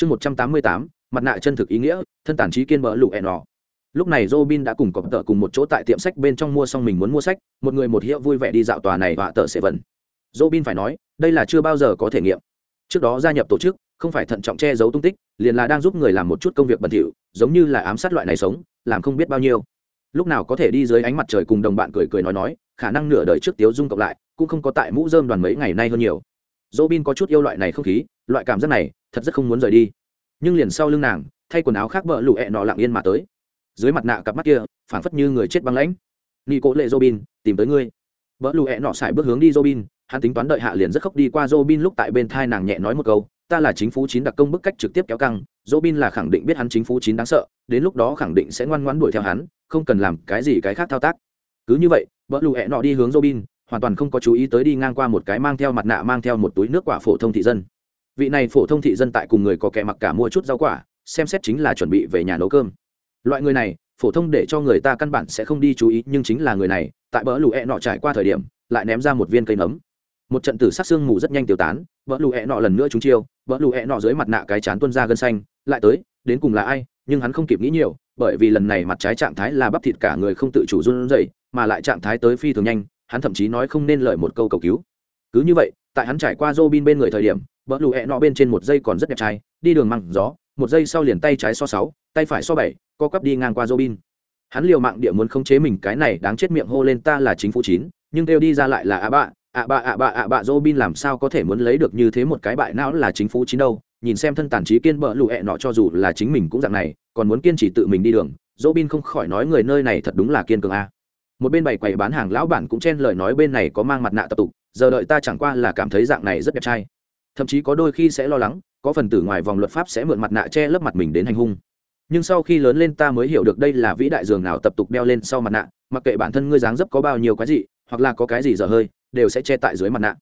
chương một trăm tám mươi tám mặt nạ chân thực ý nghĩa thân tản trí kiên bỡ lụ ẹn nọ lúc này robin đã cùng cọp tợ cùng một chỗ tại tiệm sách bên trong mua xong mình muốn mua sách một người một hiệu vui vẻ đi dạo tòa này và tợ sẽ vần. Robin phải nói đây là chưa bao giờ có thể nghiệm. Trước đó gia nhập tổ chức không phải thận trọng che giấu tung tích liền là đang giúp người làm một chút công việc bẩn thỉu giống như là ám sát loại này sống làm không biết bao nhiêu. Lúc nào có thể đi dưới ánh mặt trời cùng đồng bạn cười cười nói nói khả năng nửa đời trước tiếu dung cộng lại cũng không có tại mũ dơm đoàn mấy ngày nay hơn nhiều. Robin có chút yêu loại này không khí, loại cảm giác này, thật rất không muốn rời đi. Nhưng liền sau lưng nàng, thay quần áo khác vợ lụ hẹ nọ lặng yên mà tới. Dưới mặt nạ cặp mắt kia, phảng phất như người chết băng lãnh. Nị cố lệ Robin, tìm tới ngươi. vợ lụ hẹ nọ xài bước hướng đi Robin, hắn tính toán đợi hạ liền rất khóc đi qua Robin lúc tại bên thai nàng nhẹ nói một câu, ta là chính phủ chín đặc công bức cách trực tiếp kéo căng, Robin là khẳng định biết hắn chính phủ chín đáng sợ, đến lúc đó khẳng định sẽ ngoan ngoãn đuổi theo hắn, không cần làm cái gì cái khác thao tác. Cứ như vậy, vợ lụ hẹ nọ đi hướng Robin, hoàn toàn không có chú ý tới đi ngang qua một cái mang theo mặt nạ mang theo một túi nước quả phổ thông thị dân vị này phổ thông thị dân tại cùng người có kẻ mặc cả mua chút rau quả, xem xét chính là chuẩn bị về nhà nấu cơm. Loại người này, phổ thông để cho người ta căn bản sẽ không đi chú ý, nhưng chính là người này, tại bờ lù hẹ、e、nọ nọ trải qua thời điểm, lại ném ra một viên cây nấm. Một trận tử sát xương mù rất nhanh tiêu tán, bờ lù hẹ、e、nọ nọ lần nữa trúng chiêu, bờ lù hẹ、e、nọ nọ dưới mặt nạ cái chán tuân ra gân xanh, lại tới, đến cùng là ai, nhưng hắn không kịp nghĩ nhiều, bởi vì lần này mặt trái trạng thái là bắp thịt cả người không tự chủ run rẩy, mà lại trạng thái tới phi thường nhanh, hắn thậm chí nói không nên lời một câu cầu cứu. Cứ như vậy tại hắn trải qua Robin bên người thời điểm bỡ lù hẹ nọ bên trên một giây còn rất đẹp trai, đi đường măng gió, một giây sau liền tay trái so sáu, tay phải so bảy, co quắp đi ngang qua Robin. Hắn liều mạng địa muốn khống chế mình, cái này đáng chết miệng hô lên ta là chính phủ chín, nhưng kêu đi ra lại là ạ bạ ạ bạ ạ bạ ạ bạ, Robin làm sao có thể muốn lấy được như thế một cái bại não là chính phủ chín đâu? Nhìn xem thân tàn trí kiên bỡ lù hẹ nọ cho dù là chính mình cũng dạng này, còn muốn kiên trì tự mình đi đường, Robin không khỏi nói người nơi này thật đúng là kiên cường a. Một bên bày quầy bán hàng, lão bản cũng chen lời nói bên này có mang mặt nạ tập tục giờ đợi ta chẳng qua là cảm thấy dạng này rất đẹp trai. Thậm chí có đôi khi sẽ lo lắng, có phần tử ngoài vòng luật pháp sẽ mượn mặt nạ che lấp mặt mình đến hành hung. Nhưng sau khi lớn lên ta mới hiểu được đây là vĩ đại dường nào tập tục đeo lên sau mặt nạ, mặc kệ bản thân ngươi dáng dấp có bao nhiêu cái gì hoặc là có cái gì dở hơi, đều sẽ che tại dưới mặt nạ.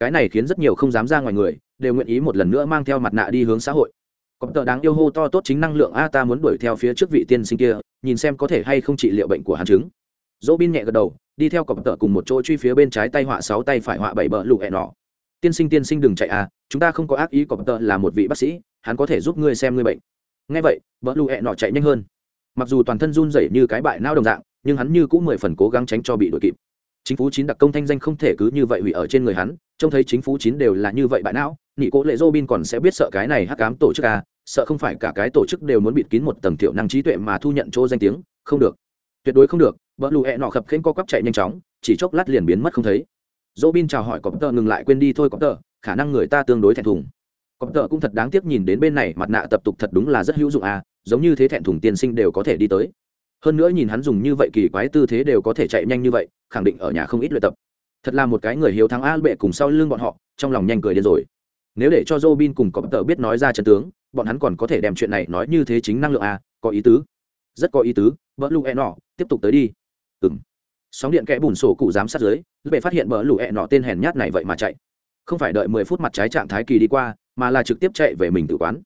Cái này khiến rất nhiều không dám ra ngoài người, đều nguyện ý một lần nữa mang theo mặt nạ đi hướng xã hội. Có tờ đáng yêu hô to tốt chính năng lượng, a, ta muốn đuổi theo phía trước vị tiên sinh kia, nhìn xem có thể hay không trị liệu bệnh của hắn chứng. Dỗ bin nhẹ gật đầu đi theo cọp tợ cùng một chỗ truy phía bên trái tay họa sáu tay phải họa bảy bờ lụ hẹn nọ. Tiên sinh tiên sinh đừng chạy à chúng ta không có ác ý, cọp tợ là một vị bác sĩ, hắn có thể giúp ngươi xem ngươi bệnh. Ngay vậy, bờ lụ hẹn nọ chạy nhanh hơn. Mặc dù toàn thân run rẩy như cái bại não đồng dạng, nhưng hắn như cũng mười phần cố gắng tránh cho bị đuổi kịp. Chính phủ chín đặc công thanh danh không thể cứ như vậy hủy ở trên người hắn, trông thấy chính phủ chín đều là như vậy bại não nhị cố lệ Robin còn sẽ biết sợ cái này hắc cám tổ chức à sợ không phải cả cái tổ chức đều muốn bịt kín một tầng thiểu năng trí tuệ mà thu nhận chỗ danh tiếng, không được. Tuyệt đối không được vợ lù hẹ nọ khập khênh co quắp chạy nhanh chóng chỉ chốc lát liền biến mất không thấy. Dỗ bin chào hỏi cọp tợ ngừng lại quên đi thôi cọp tợ khả năng người ta tương đối thẹn thùng. Cọp tợ cũng thật đáng tiếc nhìn đến bên này mặt nạ tập tục thật đúng là rất hữu dụng à giống như thế thẹn thùng tiên sinh đều có thể đi tới. Hơn nữa nhìn hắn dùng như vậy kỳ quái tư thế đều có thể chạy nhanh như vậy khẳng định ở nhà không ít luyện tập. Thật là một cái người hiếu thắng a bệ cùng sau lưng bọn họ trong lòng nhanh cười điên rồi. Nếu để cho Robin cùng cọp tợ biết nói ra trận tướng bọn hắn còn có thể đem chuyện này nói như thế chính năng lượng à, có ý tứ. Rất có ý tứ vỡ lù e nọ tiếp tục tới đi ừng sóng điện kẽ bùn sổ cụ giám sát dưới bệ phát hiện bờ lũ ẹ nọ tên hèn nhát này vậy mà chạy. Không phải đợi mười phút mặt trái trạng thái kỳ đi qua, mà là trực tiếp chạy về mình tự quán.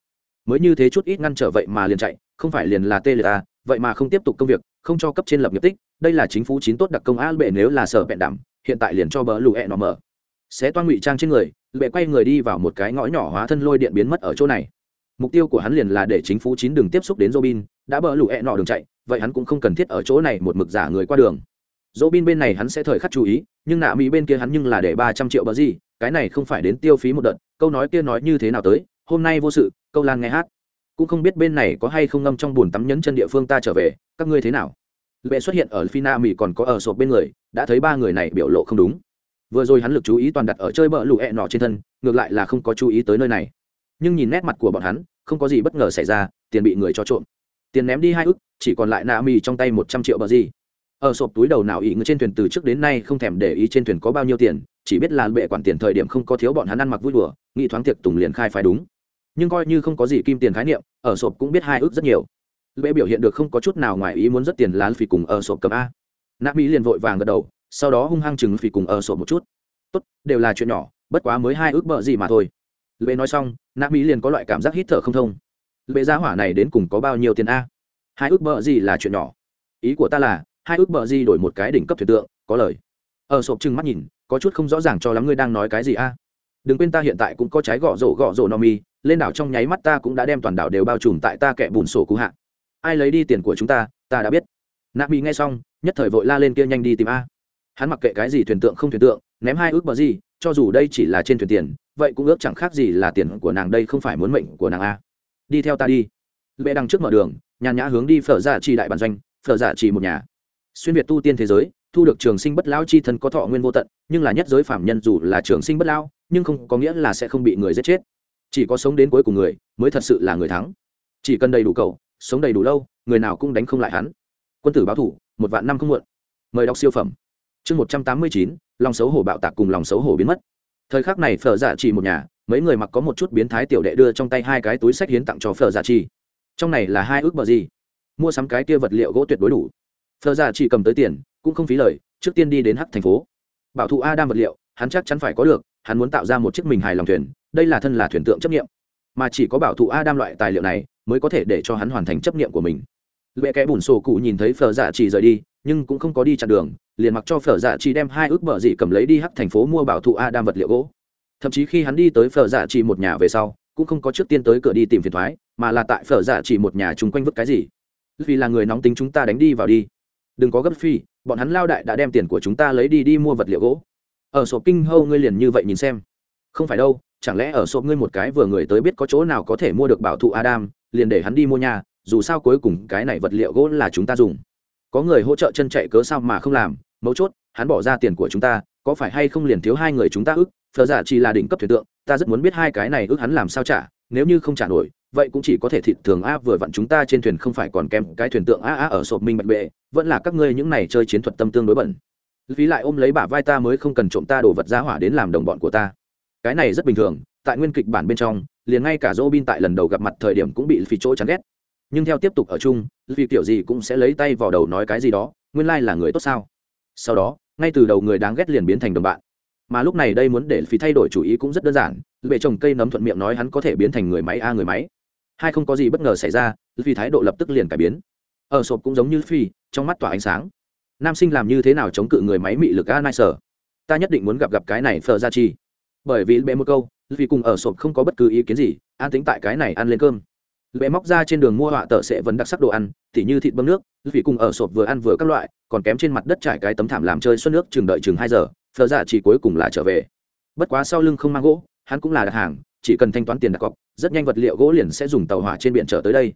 Mới như thế chút ít ngăn trở vậy mà liền chạy, không phải liền là tê liệt à vậy mà không tiếp tục công việc, không cho cấp trên lập nghiệp tích, đây là chính phủ chín tốt đặc công á bệ nếu là sở bẹn đảm hiện tại liền cho bờ lũ ẹ nọ mở. Xé toan ngụy trang trên người, bệ quay người đi vào một cái ngõ nhỏ hóa thân lôi điện biến mất ở chỗ này. Mục tiêu của hắn liền là để chính phủ chín đừng tiếp xúc đến robin, đã bờ lũ ẹ nọ đường chạy vậy hắn cũng không cần thiết ở chỗ này một mực giả người qua đường. Dỗ bin bên này hắn sẽ thời khắc chú ý, nhưng nạ mỹ bên kia hắn nhưng là để ba trăm triệu bờ gì, cái này không phải đến tiêu phí một đợt, câu nói kia nói như thế nào tới, hôm nay vô sự, câu lan nghe hát. Cũng không biết bên này có hay không ngâm trong bùn tắm nhấn chân địa phương ta trở về, các ngươi thế nào? Lệ xuất hiện ở phi na mỹ còn có ở sộp bên người, đã thấy ba người này biểu lộ không đúng. Vừa rồi hắn lực chú ý toàn đặt ở chơi bờ lụ hẹ nọ trên thân, ngược lại là không có chú ý tới nơi này. Nhưng nhìn nét mặt của bọn hắn, không có gì bất ngờ xảy ra, tiền bị người cho trộm. Tiền ném đi hai ức chỉ còn lại nạ mì trong tay một trăm triệu bờ gì. Ở sộp túi đầu nào ý người trên thuyền từ trước đến nay không thèm để ý trên thuyền có bao nhiêu tiền, chỉ biết là bệ quản tiền thời điểm không có thiếu bọn hắn ăn mặc vui đùa, nghĩ thoáng tiệc tùng liền khai phải đúng. Nhưng coi như không có gì kim tiền khái niệm, ở sộp cũng biết hai ước rất nhiều. Bệ biểu hiện được không có chút nào ngoài ý muốn rất tiền là phì cùng ở sộp cầm a. Nạ mỹ liền vội vàng gật đầu, sau đó hung hăng chừng phì cùng ở sộp một chút. Tốt, đều là chuyện nhỏ, bất quá mới hai ước bợ gì mà thôi. Bệ nói xong, nạ mỹ liền có loại cảm giác hít thở không thông. Bệ giá hỏa này đến cùng có bao nhiêu tiền a? Hai ước bờ gì là chuyện nhỏ. Ý của ta là, hai ước bờ gì đổi một cái đỉnh cấp thuyền tượng, có lời. Ở sộp chừng mắt nhìn, có chút không rõ ràng cho lắm ngươi đang nói cái gì a. Đừng quên ta hiện tại cũng có trái gõ rổ gõ rổ no mi, lên đảo trong nháy mắt ta cũng đã đem toàn đảo đều bao trùm tại ta kẻ bùn sổ cú hạ. Ai lấy đi tiền của chúng ta ta đã biết. Nạp mỹ nghe xong, nhất thời vội la lên kia nhanh đi tìm a. Hắn mặc kệ cái gì thuyền tượng không thuyền tượng, ném hai ước bờ gì, cho dù đây chỉ là trên thuyền tiền, vậy cũng ước chẳng khác gì là tiền của nàng đây không phải muốn mệnh của nàng a. Đi theo ta đi. Lệ đằng trước mở đường nhàn nhã hướng đi phở dạ giả trì đại bản doanh, phở dạ giả trì một nhà. Xuyên việt tu tiên thế giới, thu được trường sinh bất lao chi thân có thọ nguyên vô tận, nhưng là nhất giới phạm nhân dù là trường sinh bất lao nhưng không có nghĩa là sẽ không bị người giết chết. Chỉ có sống đến cuối cùng người, mới thật sự là người thắng. Chỉ cần đầy đủ cầu, sống đầy đủ lâu, người nào cũng đánh không lại hắn. Quân tử báo thủ, một vạn năm không muộn. Mời đọc siêu phẩm. Chương một trăm tám mươi chín, lòng xấu hổ bạo tạc cùng lòng xấu hổ biến mất. Thời khắc này phở giả chỉ một nhà, mấy người mặc có một chút biến thái tiểu đệ đưa trong tay hai cái túi sách hiến tặng cho phở giả chi trong này là hai ước bờ gì? Mua sắm cái kia vật liệu gỗ tuyệt đối đủ. Phở giả dạ chỉ cầm tới tiền, cũng không phí lời, trước tiên đi đến hắc thành phố. Bảo thụ a đam vật liệu, hắn chắc chắn phải có được, hắn muốn tạo ra một chiếc mình hài lòng thuyền, đây là thân là thuyền tượng chấp nghiệm. Mà chỉ có bảo thụ a đam loại tài liệu này, mới có thể để cho hắn hoàn thành chấp nghiệm của mình. Lệ kẽ bùn sổ cụ nhìn thấy phở dạ chỉ rời đi, nhưng cũng không có đi chặn đường, liền mặc cho phở dạ chỉ đem hai ước bờ dị cầm lấy đi hắc thành phố mua bảo thụ a đam vật liệu gỗ. Thậm chí khi hắn đi tới phở dạ chỉ một nhà về sau cũng không có trước tiên tới cửa đi tìm phiền thoái, mà là tại phở dạ chỉ một nhà chung quanh vứt cái gì. Vì là người nóng tính chúng ta đánh đi vào đi. Đừng có gấp phi bọn hắn lao đại đã đem tiền của chúng ta lấy đi đi mua vật liệu gỗ. Ở sổ kinh hâu ngươi liền như vậy nhìn xem. Không phải đâu, chẳng lẽ ở sổ ngươi một cái vừa người tới biết có chỗ nào có thể mua được bảo thụ adam, liền để hắn đi mua nhà, dù sao cuối cùng cái này vật liệu gỗ là chúng ta dùng. Có người hỗ trợ chân chạy cớ sao mà không làm, mấu chốt, hắn bỏ ra tiền của chúng ta, có phải hay không liền thiếu hai người chúng ta ức phờ giả chỉ là đỉnh cấp thuyền tượng, ta rất muốn biết hai cái này ước hắn làm sao trả, nếu như không trả nổi, vậy cũng chỉ có thể thịt thường a, vừa vặn chúng ta trên thuyền không phải còn kèm cái thuyền tượng a a ở sộp minh bạch bệ, vẫn là các ngươi những này chơi chiến thuật tâm tương đối bẩn. Phí lại ôm lấy bả vai ta mới không cần trộm ta đổ vật giá hỏa đến làm đồng bọn của ta. Cái này rất bình thường, tại nguyên kịch bản bên trong, liền ngay cả dỗ bin tại lần đầu gặp mặt thời điểm cũng bị phí chỗ chán ghét. Nhưng theo tiếp tục ở chung vì kiểu gì cũng sẽ lấy tay vào đầu nói cái gì đó, nguyên lai là người tốt sao? Sau đó, ngay từ đầu người đáng ghét liền biến thành đồng bạn mà lúc này đây muốn để phí thay đổi chủ ý cũng rất đơn giản, bệ trồng cây nấm thuận miệng nói hắn có thể biến thành người máy a người máy. Hai không có gì bất ngờ xảy ra vì thái độ lập tức liền cải biến. Ở sộp cũng giống như phi, trong mắt tỏa ánh sáng. Nam sinh làm như thế nào chống cự người máy mị lực a nai sở? Ta nhất định muốn gặp gặp cái này phờ ra chi. Bởi vì bé một câu vì cùng ở sộp không có bất cứ ý kiến gì, an tính tại cái này ăn lên cơm. Bé móc ra trên đường mua họa tờ sẽ vẫn đặc sắc đồ ăn, tỉ như thịt bơm nước vì cùng ở sộp vừa ăn vừa các loại, còn kém trên mặt đất trải cái tấm thảm làm chơi suốt nước chừng đợi chừng hai giờ phở dạ chỉ cuối cùng là trở về. Bất quá sau lưng không mang gỗ, hắn cũng là đặt hàng, chỉ cần thanh toán tiền đặt cọc, rất nhanh vật liệu gỗ liền sẽ dùng tàu hỏa trên biển trở tới đây.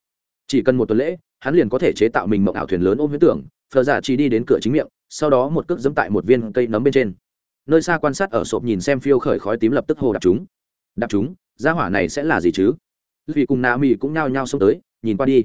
Chỉ cần một tuần lễ, hắn liền có thể chế tạo mình mộng ảo thuyền lớn ôm huyết tưởng, phở dạ chỉ đi đến cửa chính miệng, sau đó một cước dẫm tại một viên cây nấm bên trên. Nơi xa quan sát ở sộp nhìn xem phiêu khởi khói tím lập tức hồ đạp chúng. Đạp chúng, gia hỏa này sẽ là gì chứ? Vì cùng na mì cũng nhao nhao xông tới, nhìn qua đi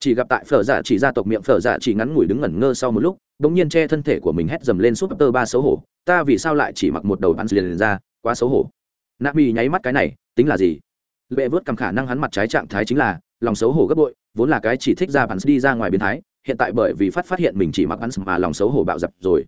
chỉ gặp tại phở giả chỉ gia tộc miệng phở giả chỉ ngắn ngủi đứng ngẩn ngơ sau một lúc đ ỗ n g nhiên che thân thể của mình hét dầm lên súp tơ ba xấu hổ, ta vì sao lại chỉ mặc một đầu bắn liền ra, quá xấu hổ? Nạp bị nháy mắt cái này, tính là gì? Lệ vớt cầm khả năng hắn mặt trái trạng thái chính là, lòng xấu hổ gấp bội, vốn là cái chỉ thích ra bắn đi ra ngoài biến thái, hiện tại bởi vì phát phát hiện mình chỉ mặc bắn mà lòng xấu hổ bạo dập rồi.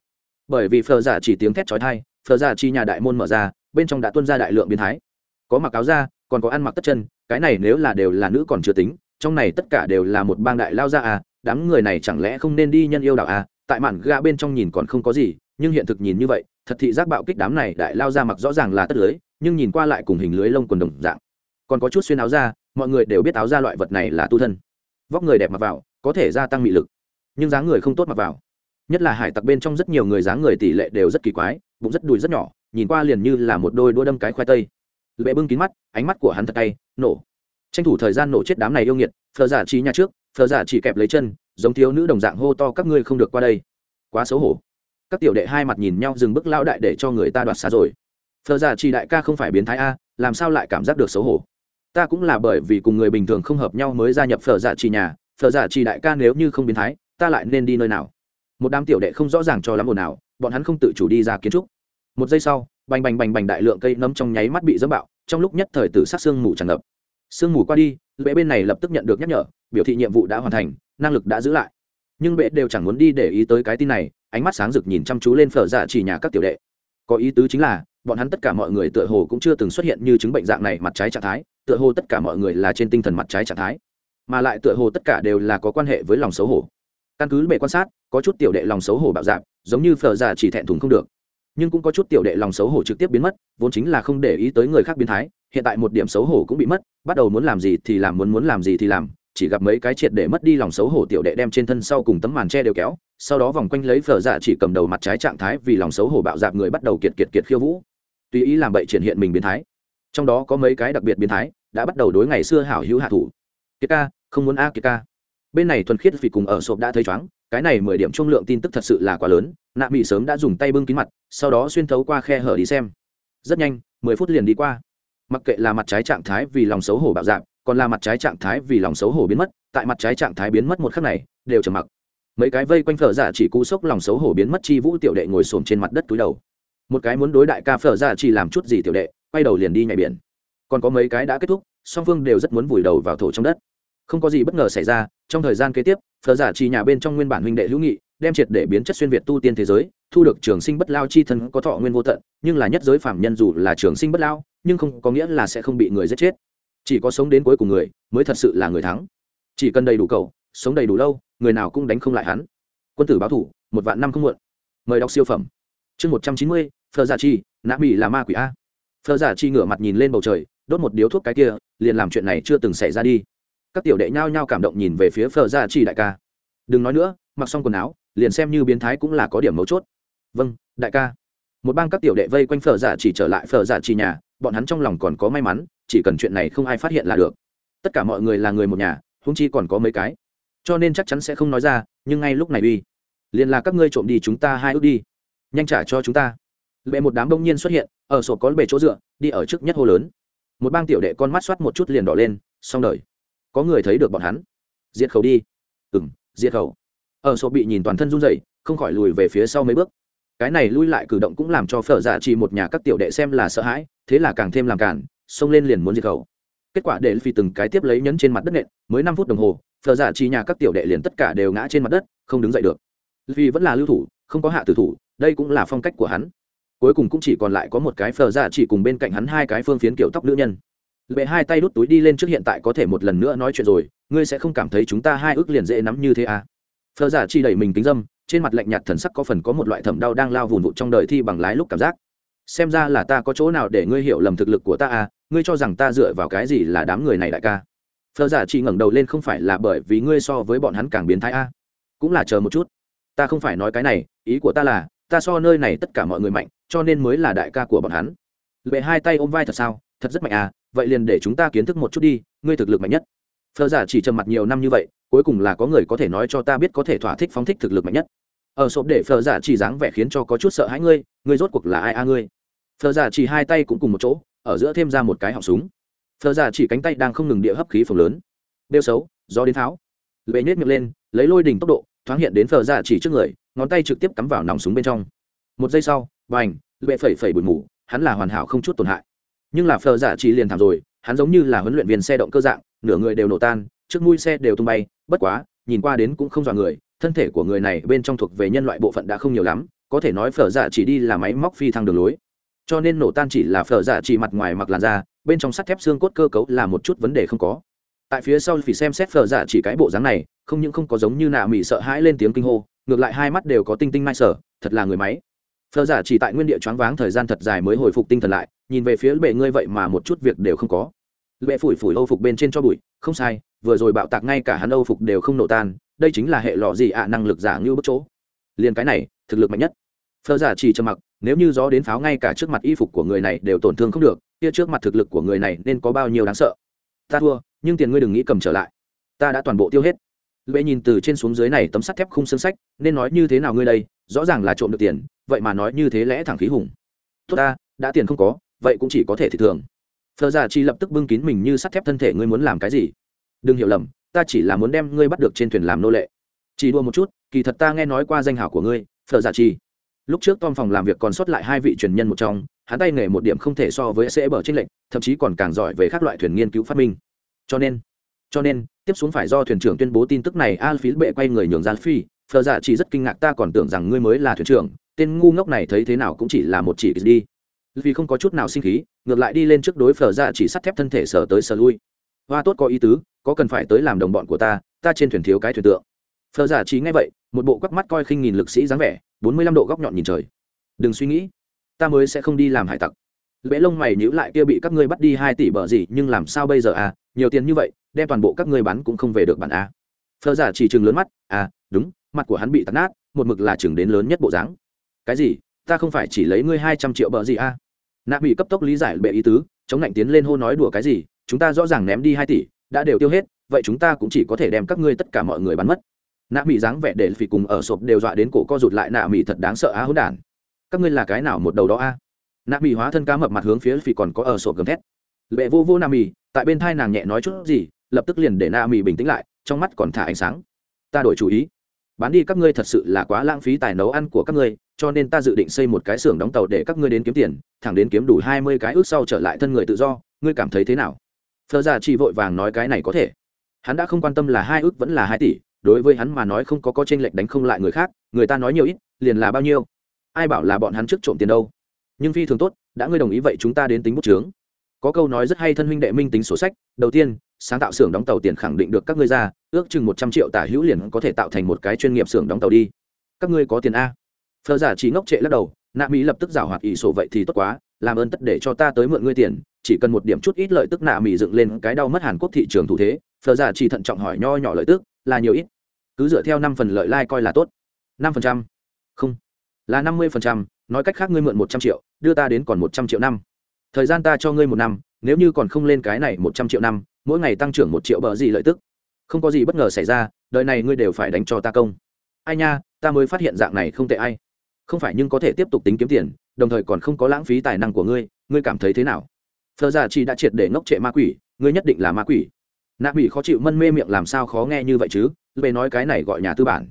Bởi vì phở giả chỉ tiếng thét chói thai phở giả chi nhà đại môn mở ra, bên trong đã tuân ra đại lượng biến thái. Có mặc áo da, còn có ăn mặc tất chân, cái này nếu là đều là nữ còn chưa tính trong này tất cả đều là một bang đại lao ra à đám người này chẳng lẽ không nên đi nhân yêu đạo à? Tại mạn ga bên trong nhìn còn không có gì, nhưng hiện thực nhìn như vậy, thật thị giác bạo kích đám này đại lao ra mặc rõ ràng là tất lưới, nhưng nhìn qua lại cùng hình lưới lông quần đồng dạng. Còn có chút xuyên áo da, mọi người đều biết áo da loại vật này là tu thân. Vóc người đẹp mặc vào, có thể gia tăng mị lực, nhưng dáng người không tốt mặc vào. Nhất là hải tặc bên trong rất nhiều người dáng người tỷ lệ đều rất kỳ quái, bụng rất đùi rất nhỏ, nhìn qua liền như là một đôi đua đâm cái khoai tây. Lệ bưng kín mắt, ánh mắt của hắn thật tay nổ tranh thủ thời gian nổ chết đám này yêu nghiệt phờ giả chỉ nhà trước phờ giả chỉ kẹp lấy chân, giống thiếu nữ đồng dạng hô to, các ngươi không được qua đây. Quá xấu hổ. Các tiểu đệ hai mặt nhìn nhau dừng bước lão đại để cho người ta đoạt xá rồi. Phờ giả chỉ đại ca không phải biến thái a, làm sao lại cảm giác được xấu hổ? Ta cũng là bởi vì cùng người bình thường không hợp nhau mới gia nhập phở dạ chỉ nhà. Phở dạ chỉ đại ca nếu như không biến thái, ta lại nên đi nơi nào? Một đám tiểu đệ không rõ ràng cho lắm ồn nào bọn hắn không tự chủ đi ra kiến trúc. Một giây sau, bành bành bành bành đại lượng cây nấm trong nháy mắt bị dẫm bạo, trong lúc nhất thời tử sát xương mù tràn ngập sương mù qua đi, bệ bên này lập tức nhận được nhắc nhở, biểu thị nhiệm vụ đã hoàn thành, năng lực đã giữ lại. Nhưng bệ đều chẳng muốn đi để ý tới cái tin này, ánh mắt sáng rực nhìn chăm chú lên phở dạ chỉ nhà các tiểu đệ. Có ý tứ chính là, bọn hắn tất cả mọi người tựa hồ cũng chưa từng xuất hiện như chứng bệnh dạng này mặt trái trạng thái, tựa hồ tất cả mọi người là trên tinh thần mặt trái trạng thái. Mà lại tựa hồ tất cả đều là có quan hệ với lòng xấu hổ. Căn cứ bệ quan sát, có chút tiểu đệ lòng xấu hổ bạo dạp giống như phở giả chỉ thẹn thùng không được. Nhưng cũng có chút tiểu đệ lòng xấu hổ trực tiếp biến mất, vốn chính là không để ý tới người khác biến thái hiện tại một điểm xấu hổ cũng bị mất, bắt đầu muốn làm gì thì làm, muốn muốn làm gì thì làm. Chỉ gặp mấy cái triệt để mất đi lòng xấu hổ tiểu đệ đem trên thân sau cùng tấm màn tre đều kéo, sau đó vòng quanh lấy phở dạ chỉ cầm đầu mặt trái trạng thái vì lòng xấu hổ bạo dạp người bắt đầu kiệt kiệt kiệt khiêu vũ. Tùy ý làm bậy triển hiện mình biến thái, trong đó có mấy cái đặc biệt biến thái đã bắt đầu đối ngày xưa hảo hữu hạ thủ. Kiệt ca, không muốn a, kiệt ca. Bên này thuần khiết vì cùng ở sộp đã thấy chóng, cái này mười điểm trung lượng tin tức thật sự là quá lớn, nạ mỹ sớm đã dùng tay bưng kín mặt, sau đó xuyên thấu qua khe hở đi xem. Rất nhanh, mười phút liền đi qua mặc kệ là mặt trái trạng thái vì lòng xấu hổ bạo dạng còn là mặt trái trạng thái vì lòng xấu hổ biến mất, tại mặt trái trạng thái biến mất một khắc này, đều trầm mặc. Mấy cái vây quanh phở giả chỉ cú sốc lòng xấu hổ biến mất chi vũ tiểu đệ ngồi xổm trên mặt đất túi đầu. Một cái muốn đối đại ca phở giả chỉ làm chút gì tiểu đệ, quay đầu liền đi nhảy biển. Còn có mấy cái đã kết thúc, song phương đều rất muốn vùi đầu vào thổ trong đất. Không có gì bất ngờ xảy ra, trong thời gian kế tiếp, phở giả chỉ nhà bên trong nguyên bản huynh đệ hữu nghị đem triệt để biến chất xuyên việt tu tiên thế giới, thu được trường sinh bất lao chi thân có thọ nguyên vô tận, nhưng là nhất giới phạm nhân dù là trường sinh bất lao, nhưng không có nghĩa là sẽ không bị người giết chết. Chỉ có sống đến cuối cùng người mới thật sự là người thắng. Chỉ cần đầy đủ cầu, sống đầy đủ lâu, người nào cũng đánh không lại hắn. Quân tử báo thủ, một vạn năm không muộn. Mời đọc siêu phẩm. Chương một trăm chín mươi phờ giả chi, nã mỹ là ma quỷ a. Phờ giả chi ngửa mặt nhìn lên bầu trời, đốt một điếu thuốc cái kia, liền làm chuyện này chưa từng xảy ra đi. Các tiểu đệ nhao nhao cảm động nhìn về phía phờ giả chi đại ca. Đừng nói nữa, mặc xong quần áo liền xem như biến thái cũng là có điểm mấu chốt. Vâng đại ca. Một bang các tiểu đệ vây quanh phở giả chỉ trở lại phở giả chỉ nhà, bọn hắn trong lòng còn có may mắn, chỉ cần chuyện này không ai phát hiện là được. Tất cả mọi người là người một nhà húng chi còn có mấy cái. Cho nên chắc chắn sẽ không nói ra, nhưng ngay lúc này uy, liền là các ngươi trộm đi chúng ta hai ước đi. Nhanh trả cho chúng ta. Bệ một đám đông nhiên xuất hiện, ở sổ có bề chỗ dựa, đi ở trước nhất hô lớn. Một bang tiểu đệ con mắt soát một chút liền đỏ lên, xong đời. Có người thấy được bọn hắn. Diệt khẩu đi. Ừ m diệt khẩu ở sổ bị nhìn toàn thân run rẩy, không khỏi lùi về phía sau mấy bước. Cái này lui lại cử động cũng làm cho phở dạ chỉ một nhà các tiểu đệ xem là sợ hãi, thế là càng thêm làm cản, xông lên liền muốn diệt khẩu. Kết quả để phi từng cái tiếp lấy nhấn trên mặt đất nện, mới năm phút đồng hồ, phở dạ chỉ nhà các tiểu đệ liền tất cả đều ngã trên mặt đất, không đứng dậy được. Vì vẫn là lưu thủ, không có hạ tử thủ, đây cũng là phong cách của hắn. Cuối cùng cũng chỉ còn lại có một cái phở dạ chỉ cùng bên cạnh hắn hai cái phương phiến kiểu tóc nữ nhân. Lệ hai tay đút túi đi lên trước hiện tại có thể một lần nữa nói chuyện rồi, ngươi sẽ không cảm thấy chúng ta hai ước liền dễ nắm như thế à? Phở giả chỉ đẩy mình kính dâm, trên mặt lạnh nhạt thần sắc có phần có một loại thẩm đau đang lao vùn vụt trong đời thi bằng lái lúc cảm giác. Xem ra là ta có chỗ nào để ngươi hiểu lầm thực lực của ta à ngươi cho rằng ta dựa vào cái gì là đám người này đại ca? Phờ giả chỉ ngẩng đầu lên không phải là bởi vì ngươi so với bọn hắn càng biến thái a. À. cũng là chờ một chút. Ta không phải nói cái này, ý của ta là, ta so nơi này tất cả mọi người mạnh, cho nên mới là đại ca của bọn hắn. Lệ hai tay ôm vai thật sao, thật rất mạnh à vậy liền để chúng ta kiến thức một chút đi, ngươi thực lực mạnh nhất phờ giả chỉ trầm mặt nhiều năm như vậy, cuối cùng là có người có thể nói cho ta biết có thể thỏa thích phóng thích thực lực mạnh nhất. Ở sộp để phờ giả chỉ dáng vẻ khiến cho có chút sợ hãi ngươi ngươi rốt cuộc là ai a à ngươi? Phờ giả chỉ hai tay cũng cùng một chỗ, ở giữa thêm ra một cái họng súng. Phờ giả chỉ cánh tay đang không ngừng địa hấp khí phồng lớn. Đeo xấu do đến tháo. Lệ nhét miệng lên, lấy lôi đỉnh tốc độ, thoáng hiện đến phờ giả chỉ trước người, ngón tay trực tiếp cắm vào nòng súng bên trong. Một giây sau, bành, lệ phẩy phẩy bụi mù, hắn là hoàn hảo không chút tổn hại. Nhưng là phờ giả chỉ liền thảm rồi, hắn giống như là huấn luyện viên xe động cơ dạng nửa người đều nổ tan, trước mũi xe đều tung bay, bất quá, nhìn qua đến cũng không dọa người, thân thể của người này bên trong thuộc về nhân loại bộ phận đã không nhiều lắm, có thể nói phở dạ chỉ đi là máy móc phi thăng đường lối. Cho nên nổ tan chỉ là phở dạ chỉ mặt ngoài mặc làn da, bên trong sắt thép xương cốt cơ cấu là một chút vấn đề không có. Tại phía sau vì xem xét phở dạ chỉ cái bộ dáng này, không những không có giống như nạ mỹ sợ hãi lên tiếng kinh hô, ngược lại hai mắt đều có tinh tinh mai sở, thật là người máy. Phở dạ chỉ tại nguyên địa choáng váng thời gian thật dài mới hồi phục tinh thần lại, nhìn về phía bệ ngươi vậy mà một chút việc đều không có bệ phủi phủi âu phục bên trên cho bụi, không sai, vừa rồi bạo tạc ngay cả hắn âu phục đều không nổ tan, đây chính là hệ lọ gì ạ, năng lực giả như bất chỗ. Liền cái này, thực lực mạnh nhất. Phơ giả chỉ trầm mặc, nếu như gió đến pháo ngay cả trước mặt y phục của người này đều tổn thương không được, kia trước mặt thực lực của người này nên có bao nhiêu đáng sợ. Ta thua, nhưng tiền ngươi đừng nghĩ cầm trở lại. Ta đã toàn bộ tiêu hết. Lệ nhìn từ trên xuống dưới này tấm sắt thép khung xương sách, nên nói như thế nào ngươi đây, rõ ràng là trộm được tiền, vậy mà nói như thế lẽ thẳng khí hùng. Tốt ta, đã tiền không có, vậy cũng chỉ có thể thị thường phờ giả dạ chi lập tức bưng kín mình như sắt thép thân thể, ngươi muốn làm cái gì? Đừng hiểu lầm, ta chỉ là muốn đem ngươi bắt được trên thuyền làm nô lệ. Chỉ đua một chút, kỳ thật ta nghe nói qua danh hảo của ngươi, phở giả chi. Lúc trước tom phòng làm việc còn sót lại hai vị truyền nhân một trong, hắn tay nghề một điểm không thể so với sẽ bở trên lệnh thậm chí còn càng giỏi về các loại thuyền nghiên cứu phát minh. Cho nên cho nên, tiếp xuống phải do thuyền trưởng tuyên bố tin tức này, al phí bệ quay người nhường ra phi. Phở dạ giả chỉ rất kinh ngạc, ta còn tưởng rằng ngươi mới là thuyền trưởng, tên ngu ngốc này thấy thế nào cũng chỉ là một chỉ đi vì không có chút nào sinh khí, ngược lại đi lên trước đối phở giả chỉ sắt thép thân thể sở tới sở lui. Hoa tốt có ý tứ, có cần phải tới làm đồng bọn của ta ta trên thuyền thiếu cái thuyền tượng. Phờ giả dạ chỉ ngay vậy, một bộ quắc mắt coi khinh nghìn lực sĩ dáng vẻ, bốn mươi lăm độ góc nhọn nhìn trời. Đừng suy nghĩ, ta mới sẽ không đi làm hải tặc. Lễ lông mày nhữ lại kia bị các ngươi bắt đi hai tỷ bờ gì, nhưng làm sao bây giờ à nhiều tiền như vậy, đem toàn bộ các ngươi bán cũng không về được bản a à. phờ giả dạ chỉ chừng lớn mắt à đúng, mặt của hắn bị tắt nát, một mực là chừng đến lớn nhất bộ dáng. Cái gì, ta không phải chỉ lấy ngươi hai trăm triệu bờ gì à? Nạ bị cấp tốc lý giải bệ ý tứ, chống lạnh tiến lên hô nói đùa cái gì, chúng ta rõ ràng ném đi hai tỷ, đã đều tiêu hết, vậy chúng ta cũng chỉ có thể đem các ngươi tất cả mọi người bắn mất. Nạ mỹ dáng vẻ để phỉ cùng ở sộp đều dọa đến cổ co rụt lại, nạ mỹ thật đáng sợ á, hỗn đản. Các ngươi là cái nào một đầu đó a nạ mỹ hóa thân cá mập mặt hướng phía phỉ còn có ở sộp gầm thét. Lệ vô vô nạ mỹ tại bên thai nàng nhẹ nói chút gì, lập tức liền để nạ mỹ bình tĩnh lại, trong mắt còn thả ánh sáng. Ta đổi chủ ý bán đi các ngươi thật sự là quá lãng phí tài nấu ăn của các ngươi, cho nên ta dự định xây một cái xưởng đóng tàu để các ngươi đến kiếm tiền, thẳng đến kiếm đủ hai mươi cái ước sau trở lại thân người tự do, ngươi cảm thấy thế nào? Phờ ra chỉ vội vàng nói cái này có thể. Hắn đã không quan tâm là hai ước vẫn là hai tỷ, đối với hắn mà nói không có có tranh lệch đánh không lại người khác, người ta nói nhiều ít, liền là bao nhiêu? Ai bảo là bọn hắn trước trộm tiền đâu? Nhưng phi thường tốt, đã ngươi đồng ý vậy chúng ta đến tính bút trướng có câu nói rất hay thân huynh đệ minh tính sổ sách, đầu tiên, sáng tạo xưởng đóng tàu tiền khẳng định được các ngươi ra ước chừng một trăm triệu tả hữu liền có thể tạo thành một cái chuyên nghiệp xưởng đóng tàu đi. Các ngươi có tiền a. Phờ giả chỉ ngốc trệ lắc đầu, nạ mỹ lập tức giảo hoạt ỷ sổ vậy thì tốt quá, làm ơn tất để cho ta tới mượn ngươi tiền, chỉ cần một điểm chút ít lợi tức nạ mỹ dựng lên cái đau mất hàn quốc thị trường thủ thế phờ giả chỉ thận trọng hỏi nho nhỏ lợi tức, là nhiều ít. Cứ dựa theo năm phần lợi lai、like、coi là tốt. năm phần trăm. Không. Là năm mươi phần trăm, nói cách khác ngươi mượn một trăm triệu, đưa ta đến còn một trăm triệu năm. Thời gian ta cho ngươi một năm, nếu như còn không lên cái này một trăm triệu năm, mỗi ngày tăng trưởng một triệu bờ gì lợi tức không có gì bất ngờ xảy ra, đời này ngươi đều phải đánh cho ta công. Ai nha, ta mới phát hiện dạng này không tệ ai. Không phải nhưng có thể tiếp tục tính kiếm tiền, đồng thời còn không có lãng phí tài năng của ngươi ngươi cảm thấy thế nào? Phờ giả chỉ đã triệt để ngốc trệ ma quỷ, ngươi nhất định là ma quỷ. Nạ bị khó chịu mân mê miệng làm sao khó nghe như vậy chứ? Về nói cái này gọi nhà tư bản.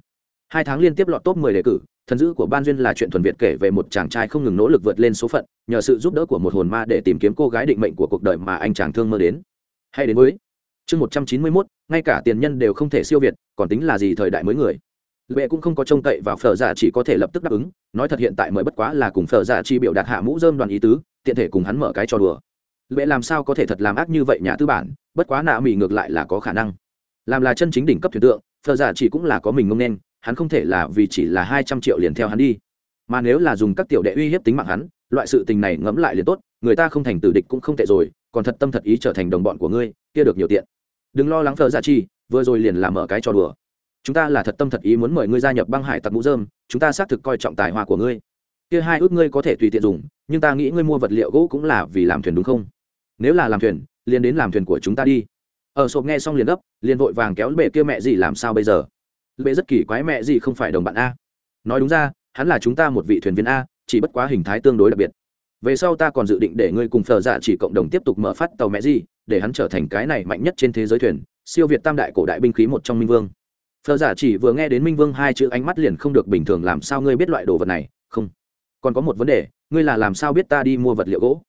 Hai tháng liên tiếp lọt top mười đề cử, thần dữ của ban duyên là chuyện thuần việt kể về một chàng trai không ngừng nỗ lực vượt lên số phận, nhờ sự giúp đỡ của một hồn ma để tìm kiếm cô gái định mệnh của cuộc đời mà anh chàng thương mơ đến. Hay đến với chương một trăm chín mươi mốt ngay cả tiền nhân đều không thể siêu việt, còn tính là gì thời đại mới người. Lệ cũng không có trông cậy vào phở giả chỉ có thể lập tức đáp ứng, nói thật hiện tại mới bất quá là cùng phở giả chi biểu đạt hạ mũ dơm đoàn ý tứ, tiện thể cùng hắn mở cái trò đùa. Lệ làm sao có thể thật làm ác như vậy nhà tư bản, bất quá nạ mỹ ngược lại là có khả năng. Làm là chân chính đỉnh cấp thuyền tượng, phở giả chỉ cũng là có mình ngông nên, hắn không thể là vì chỉ là hai trăm triệu liền theo hắn đi. Mà nếu là dùng các tiểu đệ uy hiếp tính mạng hắn, loại sự tình này ngẫm lại liền tốt, người ta không thành tử địch cũng không tệ rồi, còn thật tâm thật ý trở thành đồng bọn của ngươi, kia được nhiều tiện đừng lo lắng, phở giả chi, vừa rồi liền làm mở cái trò đùa. Chúng ta là thật tâm thật ý muốn mời ngươi gia nhập băng hải tặc mũ dơm chúng ta xác thực coi trọng tài hoa của ngươi. Kia hai ước ngươi có thể tùy tiện dùng, nhưng ta nghĩ ngươi mua vật liệu gỗ cũng là vì làm thuyền đúng không? Nếu là làm thuyền, liền đến làm thuyền của chúng ta đi. Ở sộp nghe xong liền gấp, liền vội vàng kéo bệ kia mẹ gì làm sao bây giờ? Bệ rất kỳ quái, mẹ gì không phải đồng bạn a. Nói đúng ra, hắn là chúng ta một vị thuyền viên a, chỉ bất quá hình thái tương đối đặc biệt. Về sau ta còn dự định để ngươi cùng phờ dạ chỉ cộng đồng tiếp tục mở phát tàu mẹ gì để hắn trở thành cái này mạnh nhất trên thế giới thuyền, siêu việt tam đại cổ đại binh khí một trong minh vương. Phờ giả chỉ vừa nghe đến minh vương hai chữ ánh mắt liền không được bình thường, làm sao ngươi biết loại đồ vật này? Không. Còn có một vấn đề, ngươi là làm sao biết ta đi mua vật liệu gỗ?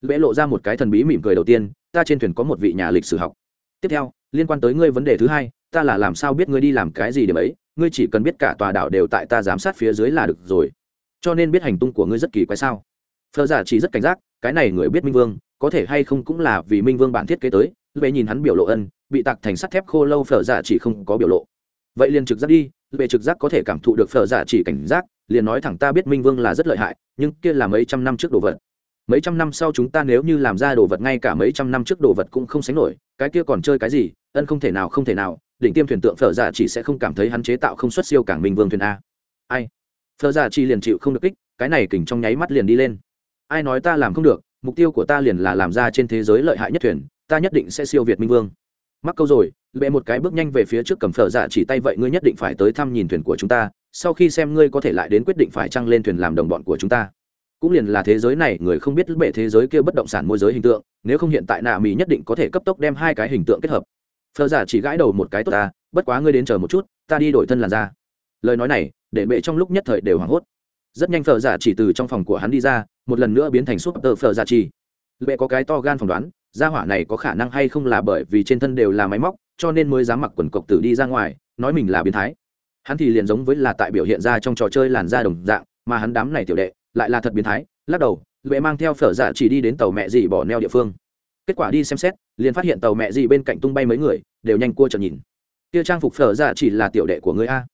Lễ lộ ra một cái thần bí mỉm cười đầu tiên, ta trên thuyền có một vị nhà lịch sử học. Tiếp theo, liên quan tới ngươi vấn đề thứ hai, ta là làm sao biết ngươi đi làm cái gì điểm ấy? Ngươi chỉ cần biết cả tòa đảo đều tại ta giám sát phía dưới là được rồi. Cho nên biết hành tung của ngươi rất kỳ quái sao? Phờ giả chỉ rất cảnh giác, cái này người biết minh vương có thể hay không cũng là vì minh vương bản thiết kế tới, lệ nhìn hắn biểu lộ ân, bị tặc thành sắt thép khô lâu phở giả chỉ không có biểu lộ. Vậy liền trực giác đi, lệ trực giác có thể cảm thụ được phở giả chỉ cảnh giác, liền nói thẳng ta biết minh vương là rất lợi hại, nhưng kia là mấy trăm năm trước đồ vật. Mấy trăm năm sau chúng ta nếu như làm ra đồ vật ngay cả mấy trăm năm trước đồ vật cũng không sánh nổi, cái kia còn chơi cái gì, ân không thể nào, không thể nào, đỉnh tiêm thuyền tượng phở giả chỉ sẽ không cảm thấy hắn chế tạo không xuất siêu cảng minh vương thuyền a. Ai? Phở giả chỉ liền chịu không được kích, cái này kỉnh trong nháy mắt liền đi lên. Ai nói ta làm không được? Mục tiêu của ta liền là làm ra trên thế giới lợi hại nhất thuyền, ta nhất định sẽ siêu việt minh vương. Mắc câu rồi, lệ một cái bước nhanh về phía trước cầm phở dạ chỉ tay vậy ngươi nhất định phải tới thăm nhìn thuyền của chúng ta, sau khi xem ngươi có thể lại đến quyết định phải trăng lên thuyền làm đồng bọn của chúng ta. Cũng liền là thế giới này, người không biết bệ thế giới kia bất động sản môi giới hình tượng, nếu không hiện tại nạ mỹ nhất định có thể cấp tốc đem hai cái hình tượng kết hợp. Phở dạ chỉ gãi đầu một cái tốt ta, bất quá ngươi đến chờ một chút, ta đi đổi thân làn ra lời nói này, để bệ trong lúc nhất thời đều hoảng hốt rất nhanh phở dạ chỉ từ trong phòng của hắn đi ra, một lần nữa biến thành súp tờ phở dạ chỉ. Lệ có cái to gan phỏng đoán, gia hỏa này có khả năng hay không là bởi vì trên thân đều là máy móc, cho nên mới dám mặc quần cộc tử đi ra ngoài, nói mình là biến thái. Hắn thì liền giống với là tại biểu hiện ra trong trò chơi làn da đồng dạng, mà hắn đám này tiểu đệ, lại là thật biến thái, lắc đầu lệ mang theo phở dạ chỉ đi đến tàu mẹ dì bỏ neo địa phương. Kết quả đi xem xét, liền phát hiện tàu mẹ dì bên cạnh tung bay mấy người, đều nhanh cua chợt nhìn. Kia trang phục phở dạ chỉ là tiểu đệ của người a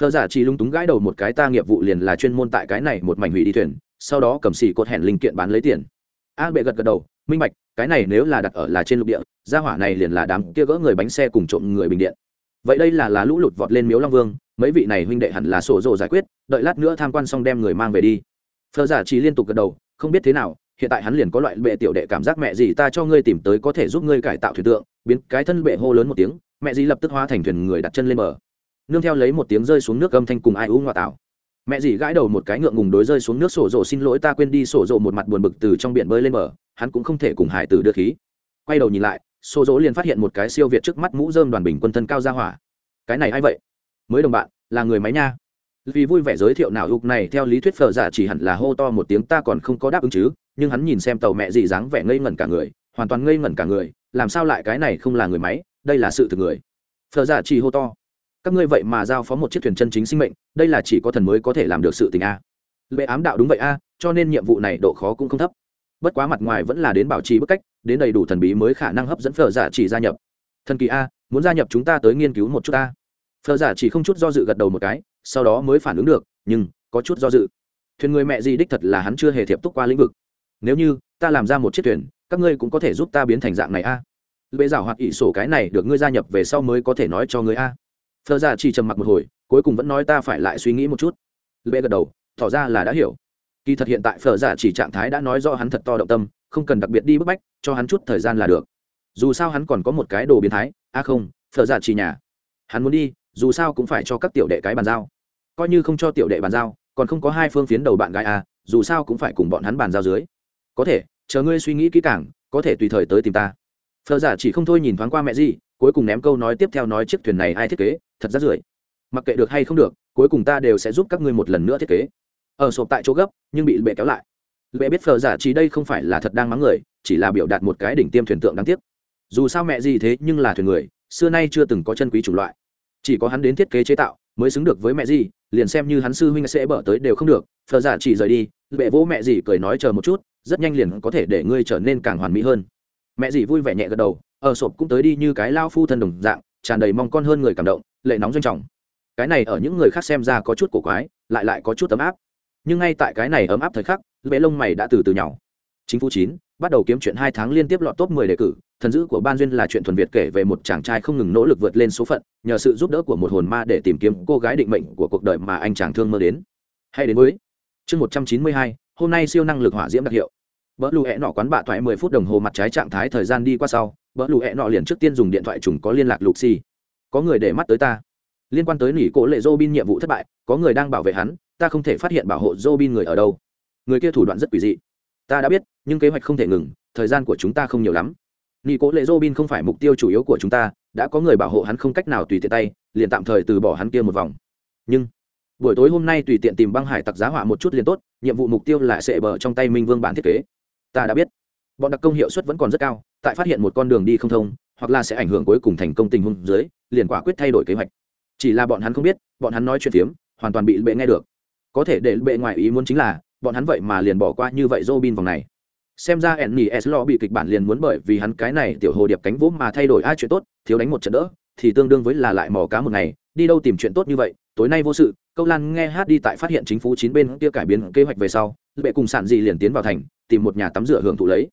phở giả chỉ lung túng gãi đầu một cái, ta nghiệp vụ liền là chuyên môn tại cái này một mảnh hủy đi thuyền, sau đó cầm xì cột hẹn linh kiện bán lấy tiền. A bệ gật gật đầu, minh bạch, cái này nếu là đặt ở là trên lục địa, gia hỏa này liền là đám kia gỡ người bánh xe cùng trộm người bình điện. Vậy đây là là lũ lụt vọt lên miếu long vương, mấy vị này huynh đệ hẳn là sổ rồ giải quyết, đợi lát nữa tham quan xong đem người mang về đi. Phờ giả chỉ liên tục gật đầu, không biết thế nào, hiện tại hắn liền có loại bệ tiểu đệ cảm giác mẹ gì ta cho ngươi tìm tới có thể giúp ngươi cải tạo thuyền tượng. Biến cái thân bệ hô lớn một tiếng, mẹ gì lập tức hóa thành thuyền người đặt chân lên bờ nương theo lấy một tiếng rơi xuống nước âm thanh cùng ai u ngoại tảo. Mẹ dì gãi đầu một cái ngượng ngùng đối rơi xuống nước sổ rộ xin lỗi, ta quên đi. Sổ rộ một mặt buồn bực từ trong biển bơi lên bờ, hắn cũng không thể cùng hải tử đưa khí. Quay đầu nhìn lại, sổ rộ liền phát hiện một cái siêu việt trước mắt mũ dơm đoàn bình quân thân cao ra hỏa. Cái này ai vậy? Mới đồng bạn, là người máy nha. Vì vui vẻ giới thiệu nào ục này, theo lý thuyết phở giả chỉ hẳn là hô to một tiếng, ta còn không có đáp ứng chứ. Nhưng hắn nhìn xem tàu mẹ dị dáng vẻ ngây ngẩn cả người, hoàn toàn ngây ngẩn cả người, làm sao lại cái này không là người máy? Đây là sự thực người. Phở giả chỉ hô to các ngươi vậy mà giao phó một chiếc thuyền chân chính sinh mệnh, đây là chỉ có thần mới có thể làm được sự tình a. Lệ ám đạo đúng vậy a, cho nên nhiệm vụ này độ khó cũng không thấp. Bất quá mặt ngoài vẫn là đến bảo trì bức cách, đến đầy đủ thần bí mới khả năng hấp dẫn phở giả chỉ gia nhập. Thần kỳ a, muốn gia nhập chúng ta tới nghiên cứu một chút a phở giả chỉ không chút do dự gật đầu một cái, sau đó mới phản ứng được, nhưng, có chút do dự. Thuyền người mẹ gì đích thật là hắn chưa hề thiệp túc qua lĩnh vực. Nếu như, ta làm ra một chiếc thuyền, các ngươi cũng có thể giúp ta biến thành dạng này a. Bệ giảo hoặc ỷ sổ cái này được ngươi gia nhập về sau mới có thể nói cho ngươi a. Phở ra chỉ trầm mặc một hồi, cuối cùng vẫn nói ta phải lại suy nghĩ một chút. Lệ gật đầu, tỏ ra là đã hiểu. Kỳ thật hiện tại Phở Dạ chỉ trạng thái đã nói do hắn thật to động tâm, không cần đặc biệt đi bức bách, cho hắn chút thời gian là được. Dù sao hắn còn có một cái đồ biến thái a à không, Phở Dạ chỉ nhà. Hắn muốn đi, dù sao cũng phải cho các tiểu đệ cái bàn giao. Coi như không cho tiểu đệ bàn giao, còn không có hai phương phiến đầu bạn gái à dù sao cũng phải cùng bọn hắn bàn giao dưới. Có thể, chờ ngươi suy nghĩ kỹ càng, có thể tùy thời tới tìm ta. Phở giả chỉ không thôi nhìn thoáng qua mẹ gì cuối cùng ném câu nói tiếp theo nói chiếc thuyền này ai thiết kế, thật rất rưởi. Mặc kệ được hay không được, cuối cùng ta đều sẽ giúp các ngươi một lần nữa thiết kế. Ở sộp tại chỗ gấp, nhưng bị bệ kéo lại. Bệ biết phờ giả chỉ đây không phải là thật đang mắng người, chỉ là biểu đạt một cái đỉnh tiêm thuyền tượng đáng tiếc. Dù sao mẹ gì thế, nhưng là thuyền người, xưa nay chưa từng có chân quý chủng loại. Chỉ có hắn đến thiết kế chế tạo, mới xứng được với mẹ gì, liền xem như hắn sư huynh sẽ bở tới đều không được. Phờ giả chỉ rời đi bệ vỗ mẹ gì cười nói chờ một chút, rất nhanh liền có thể để ngươi trở nên càng hoàn mỹ hơn. Mẹ gì vui vẻ nhẹ gật đầu ở sộp cũng tới đi như cái lao phu thân đồng dạng, tràn đầy mong con hơn người cảm động, lệ nóng doanh trọng. Cái này ở những người khác xem ra có chút cổ quái, lại lại có chút ấm áp. Nhưng ngay tại cái này ấm áp thời khắc bé lông mày đã từ từ nhỏ. Chính phủ chín, bắt đầu kiếm chuyện hai tháng liên tiếp lọt top mười đề cử, thần dữ của ban duyên là chuyện thuần việt kể về một chàng trai không ngừng nỗ lực vượt lên số phận, nhờ sự giúp đỡ của một hồn ma để tìm kiếm cô gái định mệnh của cuộc đời mà anh chàng thương mơ đến. Hay đến với chương một trăm chín mươi hai, hôm nay siêu năng lực hỏa diễm đặc hiệu. Vỡ lụ hẹ nọ quán bạ thoại mười phút đồng hồ mặt trái trạng thái thời gian đi qua sau bỡ lụ hẹ nọ liền trước tiên dùng điện thoại trùng có liên lạc lục xì có người để mắt tới ta. Liên quan tới nỉ cổ lệ dô bin nhiệm vụ thất bại, có người đang bảo vệ hắn, ta không thể phát hiện bảo hộ dô bin người ở đâu. Người kia thủ đoạn rất quỷ dị. Ta đã biết, nhưng kế hoạch không thể ngừng, thời gian của chúng ta không nhiều lắm. Nỉ cổ lệ dô bin không phải mục tiêu chủ yếu của chúng ta, đã có người bảo hộ hắn không cách nào tùy tiện tay, liền tạm thời từ bỏ hắn kia một vòng. Nhưng, buổi tối hôm nay tùy tiện tìm băng hải tặc giá họa một chút liền tốt, nhiệm vụ mục tiêu là sẽ bờ trong tay minh vương bản thiết kế. Ta đã biết bọn đặc công hiệu suất vẫn còn rất cao, tại phát hiện một con đường đi không thông, hoặc là sẽ ảnh hưởng cuối cùng thành công tình huống dưới, liền quả quyết thay đổi kế hoạch. Chỉ là bọn hắn không biết, bọn hắn nói chuyện phiếm, hoàn toàn bị bệ nghe được. Có thể để bệ ngoài ý muốn chính là, bọn hắn vậy mà liền bỏ qua như vậy Robin vòng này. Xem ra ẩn nhì s lo bị kịch bản liền muốn bởi vì hắn cái này tiểu hồ điệp cánh vỗ mà thay đổi ai chuyện tốt, thiếu đánh một trận đỡ. Thì tương đương với là lại mò cá một ngày, đi đâu tìm chuyện tốt như vậy, tối nay vô sự. Câu lan nghe hát đi tại phát hiện chính phủ chín bên kia cải biến kế hoạch về sau, bệ cùng sản dị liền tiến vào thành, tìm một nhà tắm rửa hưởng thụ lấy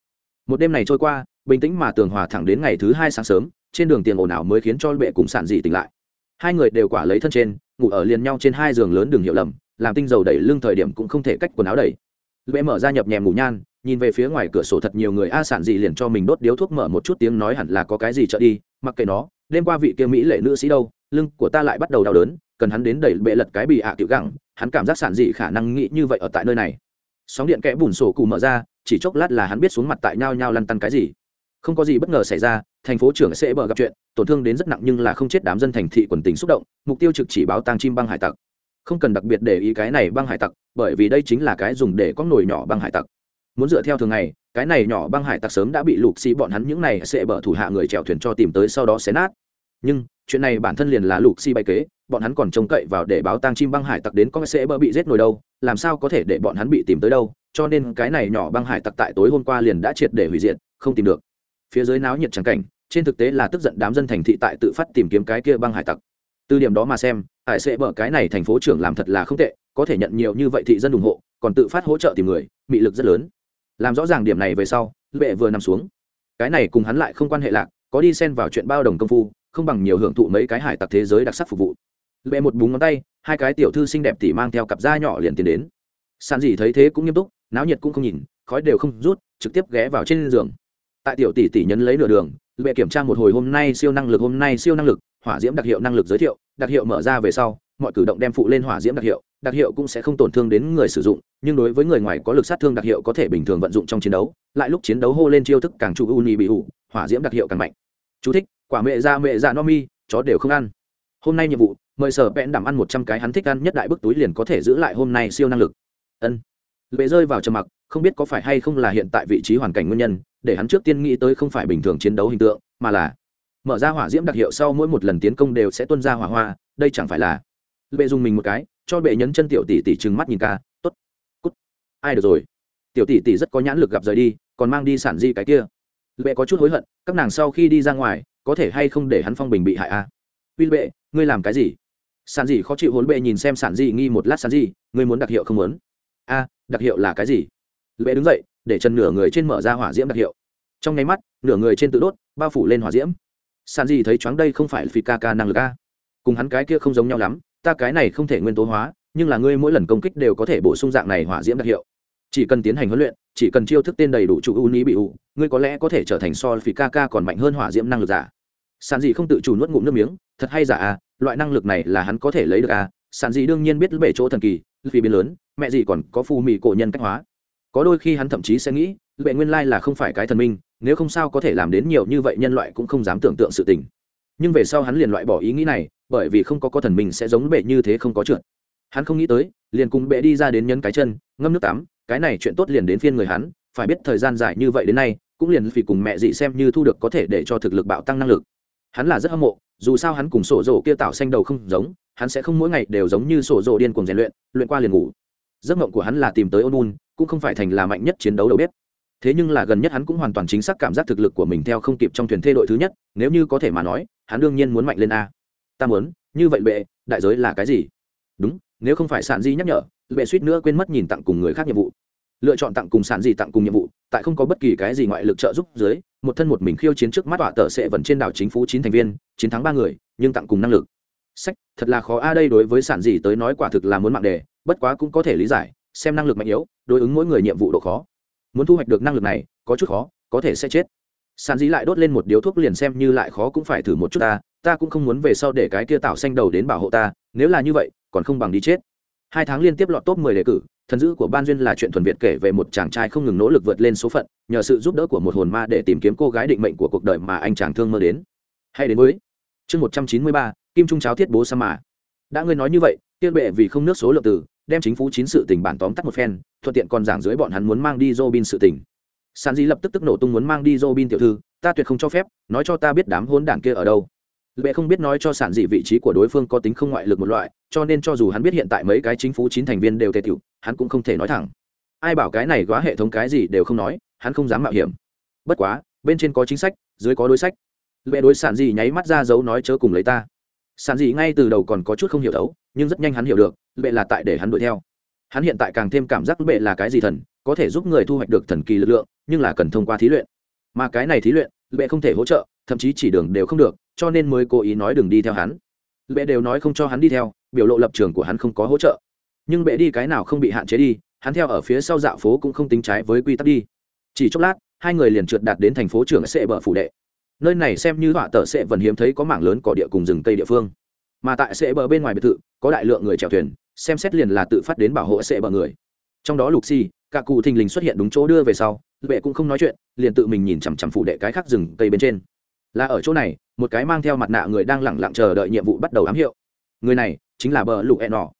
một đêm này trôi qua, bình tĩnh mà tường hòa thẳng đến ngày thứ hai sáng sớm, trên đường tiền ồn ào mới khiến cho bệ cùng sản dị tỉnh lại. Hai người đều quả lấy thân trên, ngủ ở liền nhau trên hai giường lớn đường hiệu lầm, làm tinh dầu đẩy lưng thời điểm cũng không thể cách quần áo đẩy. Bệ mở ra nhập nhèm ngủ nhan, nhìn về phía ngoài cửa sổ thật nhiều người a sản dị liền cho mình đốt điếu thuốc mở một chút tiếng nói hẳn là có cái gì chợ đi, mặc kệ nó, đêm qua vị kia mỹ lệ nữ sĩ đâu, lưng của ta lại bắt đầu đau đớn, cần hắn đến đẩy bệ lật cái bị ạ tiểu gẳng, hắn cảm giác sản dị khả năng nghĩ như vậy ở tại nơi này. Sóng điện kẽ bùn sổ cụ mở ra chỉ chốc lát là hắn biết xuống mặt tại nhau nhau lăn tăn cái gì. Không có gì bất ngờ xảy ra, thành phố trưởng sẽ bờ gặp chuyện, tổn thương đến rất nặng nhưng là không chết đám dân thành thị quần tình xúc động, mục tiêu trực chỉ báo tang chim băng hải tặc. Không cần đặc biệt để ý cái này băng hải tặc, bởi vì đây chính là cái dùng để có nồi nhỏ băng hải tặc. Muốn dựa theo thường ngày, cái này nhỏ băng hải tặc sớm đã bị lục xì bọn hắn những này sẽ bờ thủ hạ người chèo thuyền cho tìm tới sau đó xé nát. Nhưng, chuyện này bản thân liền là lục xì bay kế, bọn hắn còn trông cậy vào để báo tang chim băng hải tặc đến có sẽ bờ bị giết nổi đâu, làm sao có thể để bọn hắn bị tìm tới đâu? Cho nên cái này nhỏ băng hải tặc tại tối hôm qua liền đã triệt để hủy diệt, không tìm được. Phía dưới náo nhiệt trắng cảnh, trên thực tế là tức giận đám dân thành thị tại tự phát tìm kiếm cái kia băng hải tặc. Từ điểm đó mà xem, hải sẽ bở cái này thành phố trưởng làm thật là không tệ, có thể nhận nhiều như vậy thị dân ủng hộ, còn tự phát hỗ trợ tìm người, mị lực rất lớn. Làm rõ ràng điểm này về sau, lệ vừa nằm xuống. Cái này cùng hắn lại không quan hệ lạc, có đi xen vào chuyện bao đồng công phu, không bằng nhiều hưởng thụ mấy cái hải tặc thế giới đặc sắc phục vụ. Lệ một búng ngón tay, hai cái tiểu thư xinh đẹp tỉ mang theo cặp da nhỏ liền tiến đến. Sàn dì thấy thế cũng nghiêm túc náo nhiệt cũng không nhìn khói đều không rút trực tiếp ghé vào trên giường. Tại tiểu tỷ tỷ nhấn lấy nửa đường bệ kiểm tra một hồi hôm nay siêu năng lực hôm nay siêu năng lực hỏa diễm đặc hiệu năng lực giới thiệu đặc hiệu mở ra về sau mọi cử động đem phụ lên hỏa diễm đặc hiệu đặc hiệu cũng sẽ không tổn thương đến người sử dụng nhưng đối với người ngoài có lực sát thương đặc hiệu có thể bình thường vận dụng trong chiến đấu lại lúc chiến đấu hô lên chiêu thức càng trụ uni bị ủ hỏa diễm đặc hiệu càng mạnh. Chú thích, quả mẹ ra mẹ dạ no mi chó đều không ăn. Hôm nay nhiệm vụ mời sở bẹn đảm ăn một trăm cái hắn thích ăn nhất đại bức túi liền có thể giữ lại hôm nay siêu năng lực. Ân lệ rơi vào trầm mặc, không biết có phải hay không là hiện tại vị trí hoàn cảnh nguyên nhân, để hắn trước tiên nghĩ tới không phải bình thường chiến đấu hình tượng, mà là mở ra hỏa diễm đặc hiệu sau mỗi một lần tiến công đều sẽ tuân ra hỏa hoa, đây chẳng phải là bệ dùng mình một cái, cho bệ nhấn chân tiểu tỷ tỷ trừng mắt nhìn ca t ố t cút, ai được rồi. Tiểu tỷ tỷ rất có nhãn lực gặp rời đi, còn mang đi sản di cái kia. Bệ có chút hối hận, các nàng sau khi đi ra ngoài, có thể hay không để hắn phong bình bị hại a à? uy bệ, ngươi làm cái gì? Sản dị khó chịu hối bệ nhìn xem sản dị nghi một lát, sản dị ngươi muốn đặc hiệu không muốn? A đặc hiệu là cái gì? Lệ đứng dậy, để chân nửa người trên mở ra hỏa diễm đặc hiệu. Trong nháy mắt, nửa người trên tự đốt, bao phủ lên hỏa diễm. Sản dị thấy choáng đây không phải phi ca ca năng lực a. Cùng hắn cái kia không giống nhau lắm, ta cái này không thể nguyên tố hóa, nhưng là ngươi mỗi lần công kích đều có thể bổ sung dạng này hỏa diễm đặc hiệu. Chỉ cần tiến hành huấn luyện, chỉ cần chiêu thức tên đầy đủ chủ ưu ní bị ủ ngươi có lẽ có thể trở thành so phi ca ca còn mạnh hơn hỏa diễm năng lực giả. Sàn dị không tự chủ nuốt ngụm nước miếng, thật hay giả à loại năng lực này là hắn có thể lấy được à sàn dị đương nhiên biết bể chỗ thần kỳ vì biến lớn, mẹ gì còn có phù mì cổ nhân cách hóa. Có đôi khi hắn thậm chí sẽ nghĩ bệ nguyên lai là không phải cái thần minh, nếu không sao có thể làm đến nhiều như vậy nhân loại cũng không dám tưởng tượng sự tình. Nhưng về sau hắn liền loại bỏ ý nghĩ này, bởi vì không có có thần mình sẽ giống bệ như thế không có trượt. Hắn không nghĩ tới, liền cùng bệ đi ra đến nhấn cái chân, ngâm nước tắm, cái này chuyện tốt liền đến phiên người hắn, phải biết thời gian dài như vậy đến nay, cũng liền vì cùng mẹ dị xem như thu được có thể để cho thực lực bạo tăng năng lực hắn là rất hâm mộ, dù sao hắn cùng sổ rổ kia tạo xanh đầu không giống, hắn sẽ không mỗi ngày đều giống như sổ rổ điên cuồng rèn luyện luyện qua liền ngủ. Giấc mộng của hắn là tìm tới ôn un cũng không phải thành là mạnh nhất chiến đấu đầu bếp. Thế nhưng là gần nhất hắn cũng hoàn toàn chính xác cảm giác thực lực của mình theo không kịp trong thuyền thê đội thứ nhất, nếu như có thể mà nói, hắn đương nhiên muốn mạnh lên a. Ta muốn, như vậy bệ, đại giới là cái gì? Đúng, nếu không phải sản di nhắc nhở, bệ suýt nữa quên mất nhìn tặng cùng người khác nhiệm vụ lựa chọn tặng cùng sản gì tặng cùng nhiệm vụ, tại không có bất kỳ cái gì ngoại lực trợ giúp dưới, một thân một mình khiêu chiến trước mắt tọa tờ sẽ vẫn trên đảo chính phủ chín thành viên, chiến thắng ba người, nhưng tặng cùng năng lực. Sách, thật là khó. A, đây đối với sản gì tới nói quả thực là muốn mạng đề, bất quá cũng có thể lý giải, xem năng lực mạnh yếu, đối ứng mỗi người nhiệm vụ độ khó. Muốn thu hoạch được năng lực này, có chút khó, có thể sẽ chết. Sản dĩ lại đốt lên một điếu thuốc liền xem như lại khó cũng phải thử một chút ta ta cũng không muốn về sau để cái kia tạo xanh đầu đến bảo hộ ta, nếu là như vậy, còn không bằng đi chết. Hai tháng liên tiếp lọt top mười đề cử thần dữ của ban duyên là chuyện thuần việt kể về một chàng trai không ngừng nỗ lực vượt lên số phận nhờ sự giúp đỡ của một hồn ma để tìm kiếm cô gái định mệnh của cuộc đời mà anh chàng thương mơ đến hay đến với chương một trăm chín mươi ba kim trung cháo thiết bố sa mà đã ngươi nói như vậy tiên bệ vì không nước số lượng từ đem chính phủ chín sự tình bản tóm tắt một phen thuận tiện còn giảng dưới bọn hắn muốn mang đi Robin sự tình. Sản di lập tức tức nổ tung muốn mang đi Robin tiểu thư, ta tuyệt không cho phép, nói cho ta biết đám hôn đảng kia ở đâu. Lệ không biết nói cho sản dị vị trí của đối phương có tính không ngoại lực một loại, cho nên cho dù hắn biết hiện tại mấy cái chính phủ chín thành viên đều tề tiểu, hắn cũng không thể nói thẳng. Ai bảo cái này quá hệ thống cái gì đều không nói, hắn không dám mạo hiểm. Bất quá, bên trên có chính sách, dưới có đối sách. Lệ đối sản dị nháy mắt ra dấu nói chớ cùng lấy ta. Sản dị ngay từ đầu còn có chút không hiểu thấu, nhưng rất nhanh hắn hiểu được, lệ là tại để hắn đuổi theo hắn hiện tại càng thêm cảm giác bệ là cái gì thần có thể giúp người thu hoạch được thần kỳ lực lượng nhưng là cần thông qua thí luyện mà cái này thí luyện bệ không thể hỗ trợ thậm chí chỉ đường đều không được cho nên mới cố ý nói đừng đi theo hắn bệ đều nói không cho hắn đi theo biểu lộ lập trường của hắn không có hỗ trợ nhưng bệ đi cái nào không bị hạn chế đi, hắn theo ở phía sau dạo phố cũng không tính trái với quy tắc đi. Chỉ chốc lát, hai người liền trượt đạt đến thành phố trưởng sệ bờ phủ đệ. Nơi này xem như họa tờ sệ vần hiếm thấy có mảng lớn cỏ địa cùng rừng cây địa phương. Mà tại sệ bờ bên ngoài biệt thự, có đại lượng người chèo thuyền, xem xét liền là tự phát đến bảo hộ sệ bờ người. Trong đó lục xì cả cụ thình lình xuất hiện đúng chỗ đưa về sau vệ cũng không nói chuyện, liền tự mình nhìn chằm chằm phụ đệ cái khác rừng cây bên trên. Là ở chỗ này, một cái mang theo mặt nạ người đang lẳng lặng chờ đợi nhiệm vụ bắt đầu ám hiệu. Người này chính là bờ lục e nọ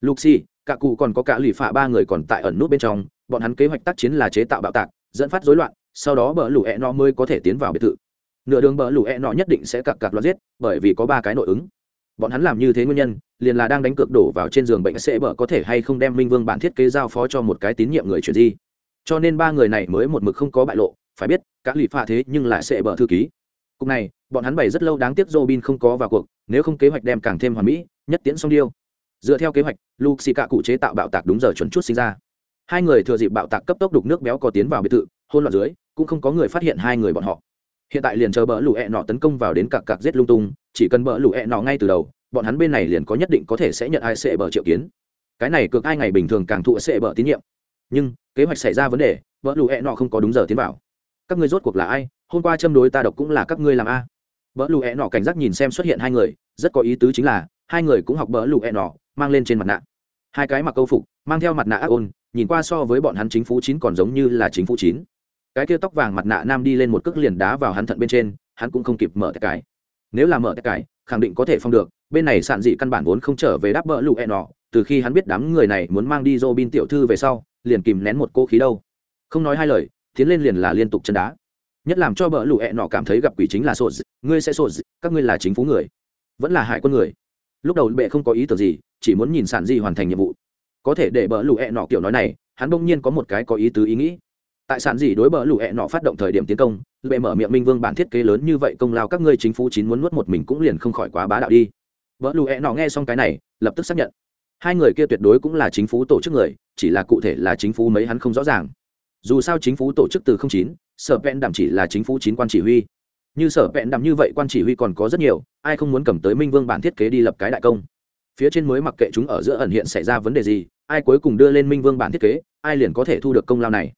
lục xì cả cụ còn có cả lì phạ ba người còn tại ẩn nút bên trong, bọn hắn kế hoạch tác chiến là chế tạo bạo tạc, dẫn phát rối loạn, sau đó bờ lũ e nọ mới có thể tiến vào biệt thự. Nửa đường bờ lũ e nọ nhất định sẽ cặc cặc loạt giết, bởi vì có ba cái nội ứng. Bọn hắn làm như thế nguyên nhân, liền là đang đánh cược đổ vào trên giường bệnh sẽ bờ có thể hay không đem minh vương bản thiết kế giao phó cho một cái tín nhiệm người chuyển di. Cho nên ba người này mới một mực không có bại lộ, phải biết các lì pha thế nhưng lại sẽ bờ thư ký. Cùng này, bọn hắn bày rất lâu đáng tiếc robin không có vào cuộc, nếu không kế hoạch đem càng thêm hoàn mỹ, nhất tiễn song điêu dựa theo kế hoạch Luxi xì cạ cụ chế tạo bạo tạc đúng giờ chuẩn chút sinh ra. Hai người thừa dịp bạo tạc cấp tốc đục nước béo có tiến vào biệt thự hôn loạn dưới, cũng không có người phát hiện hai người bọn họ. Hiện tại liền chờ bỡ lũ ẹ nọ tấn công vào đến cặp cặp giết lung tung, chỉ cần bỡ lũ ẹ nọ ngay từ đầu, bọn hắn bên này liền có nhất định có thể sẽ nhận ai sẽ bờ triệu kiến. Cái này cược ai ngày bình thường càng thụ sẽ bờ tín nhiệm. Nhưng, kế hoạch xảy ra vấn đề bỡ lũ ẹ nọ không có đúng giờ tiến vào. Các ngươi rốt cuộc là ai? Hôm qua châm đối ta độc cũng là các ngươi làm a. Bỡ lũ ẹ nọ cảnh giác nhìn xem xuất hiện hai người, rất có ý tứ chính là hai người cũng học bỡ lụ e nọ, mang lên trên mặt nạ. Hai cái mặc câu phục, mang theo mặt nạ ác ôn, nhìn qua so với bọn hắn chính phủ chín còn giống như là chính phủ chín. Cái kia tóc vàng mặt nạ nam đi lên một cước liền đá vào hắn thận bên trên, hắn cũng không kịp mở tất cái nếu là mở tất cái khẳng định có thể phong được, bên này sản dị căn bản vốn không trở về đáp bỡ lụ e nọ, từ khi hắn biết đám người này muốn mang đi dô bin tiểu thư về sau, liền kìm nén một cô khí đâu. Không nói hai lời, tiến lên liền là liên tục chân đá. Nhất làm cho bỡ lụ e nọ cảm thấy gặp quỷ chính là sột ngươi sẽ sột các ngươi là chính phủ người, vẫn là hải quân người lúc đầu bệ không có ý tưởng gì, chỉ muốn nhìn sản di hoàn thành nhiệm vụ. Có thể để bờ lụ e nọ kiểu nói này, hắn bỗng nhiên có một cái có ý tứ ý nghĩ. Tại sản gì đối bờ lũ hẹ nọ phát động thời điểm tiến công, bệ mở miệng minh vương bản thiết kế lớn như vậy công lao các ngươi chính phủ chín muốn nuốt một mình cũng liền không khỏi quá bá đạo đi. Bờ lũ hẹ nọ nghe xong cái này, lập tức xác nhận. Hai người kia tuyệt đối cũng là chính phủ tổ chức người, chỉ là cụ thể là chính phủ mấy hắn không rõ ràng. Dù sao chính phủ tổ chức từ không chín, sở vẹn đảm chỉ là chính phủ chín quan chỉ huy như sở vẹn đảm như vậy quan chỉ huy còn có rất nhiều, ai không muốn cầm tới minh vương bản thiết kế đi lập cái đại công? Phía trên mới mặc kệ chúng ở giữa ẩn hiện xảy ra vấn đề gì, ai cuối cùng đưa lên minh vương bản thiết kế, ai liền có thể thu được công lao này?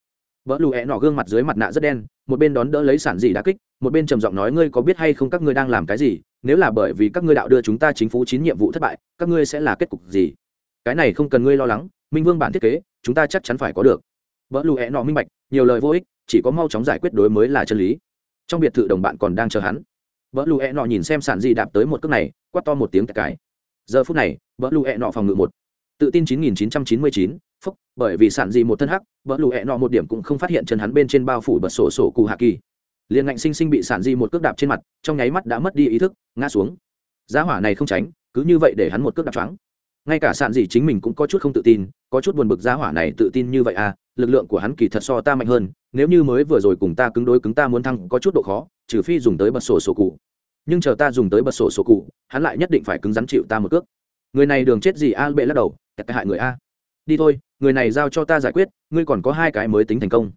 Vỡ lù hẹ nọ gương mặt dưới mặt nạ rất đen, một bên đón đỡ lấy sản gì đã kích, một bên trầm giọng nói, ngươi có biết hay không các ngươi đang làm cái gì? Nếu là bởi vì các ngươi đạo đưa chúng ta chính phủ chín nhiệm vụ thất bại, các ngươi sẽ là kết cục gì? Cái này không cần ngươi lo lắng, minh vương bản thiết kế, chúng ta chắc chắn phải có được. Vỡ lù hẹ nọ minh bạch, nhiều lời vô ích, chỉ có mau chóng giải quyết đối mới là chân lý trong biệt thự đồng bạn còn đang chờ hắn. Vợ lù hẹ nọ nhìn xem sản di đạp tới một cước này quát to một tiếng cái giờ phút này vợ lù hẹ nọ phòng ngự một. Tự tin 9999, phúc bởi vì sản di một thân hắc vợ lù hẹ nọ một điểm cũng không phát hiện chân hắn bên trên bao phủ bật sổ sổ cù hạ kỳ. Liền ngạnh sinh sinh bị sản di một cước đạp trên mặt trong nháy mắt đã mất đi ý thức ngã xuống. Giá hỏa này không tránh cứ như vậy để hắn một cước đạp choáng ngay cả sạn dị chính mình cũng có chút không tự tin, có chút buồn bực giá hỏa này tự tin như vậy à lực lượng của hắn kỳ thật so ta mạnh hơn, nếu như mới vừa rồi cùng ta cứng đối cứng ta muốn thăng có chút độ khó, trừ phi dùng tới bật sổ sổ cụ. Nhưng chờ ta dùng tới bật sổ sổ cụ, hắn lại nhất định phải cứng rắn chịu ta một cước. Người này đường chết gì a, bệ lắc đầu, kẹt hại người a. Đi thôi, người này giao cho ta giải quyết, ngươi còn có hai cái mới tính thành công.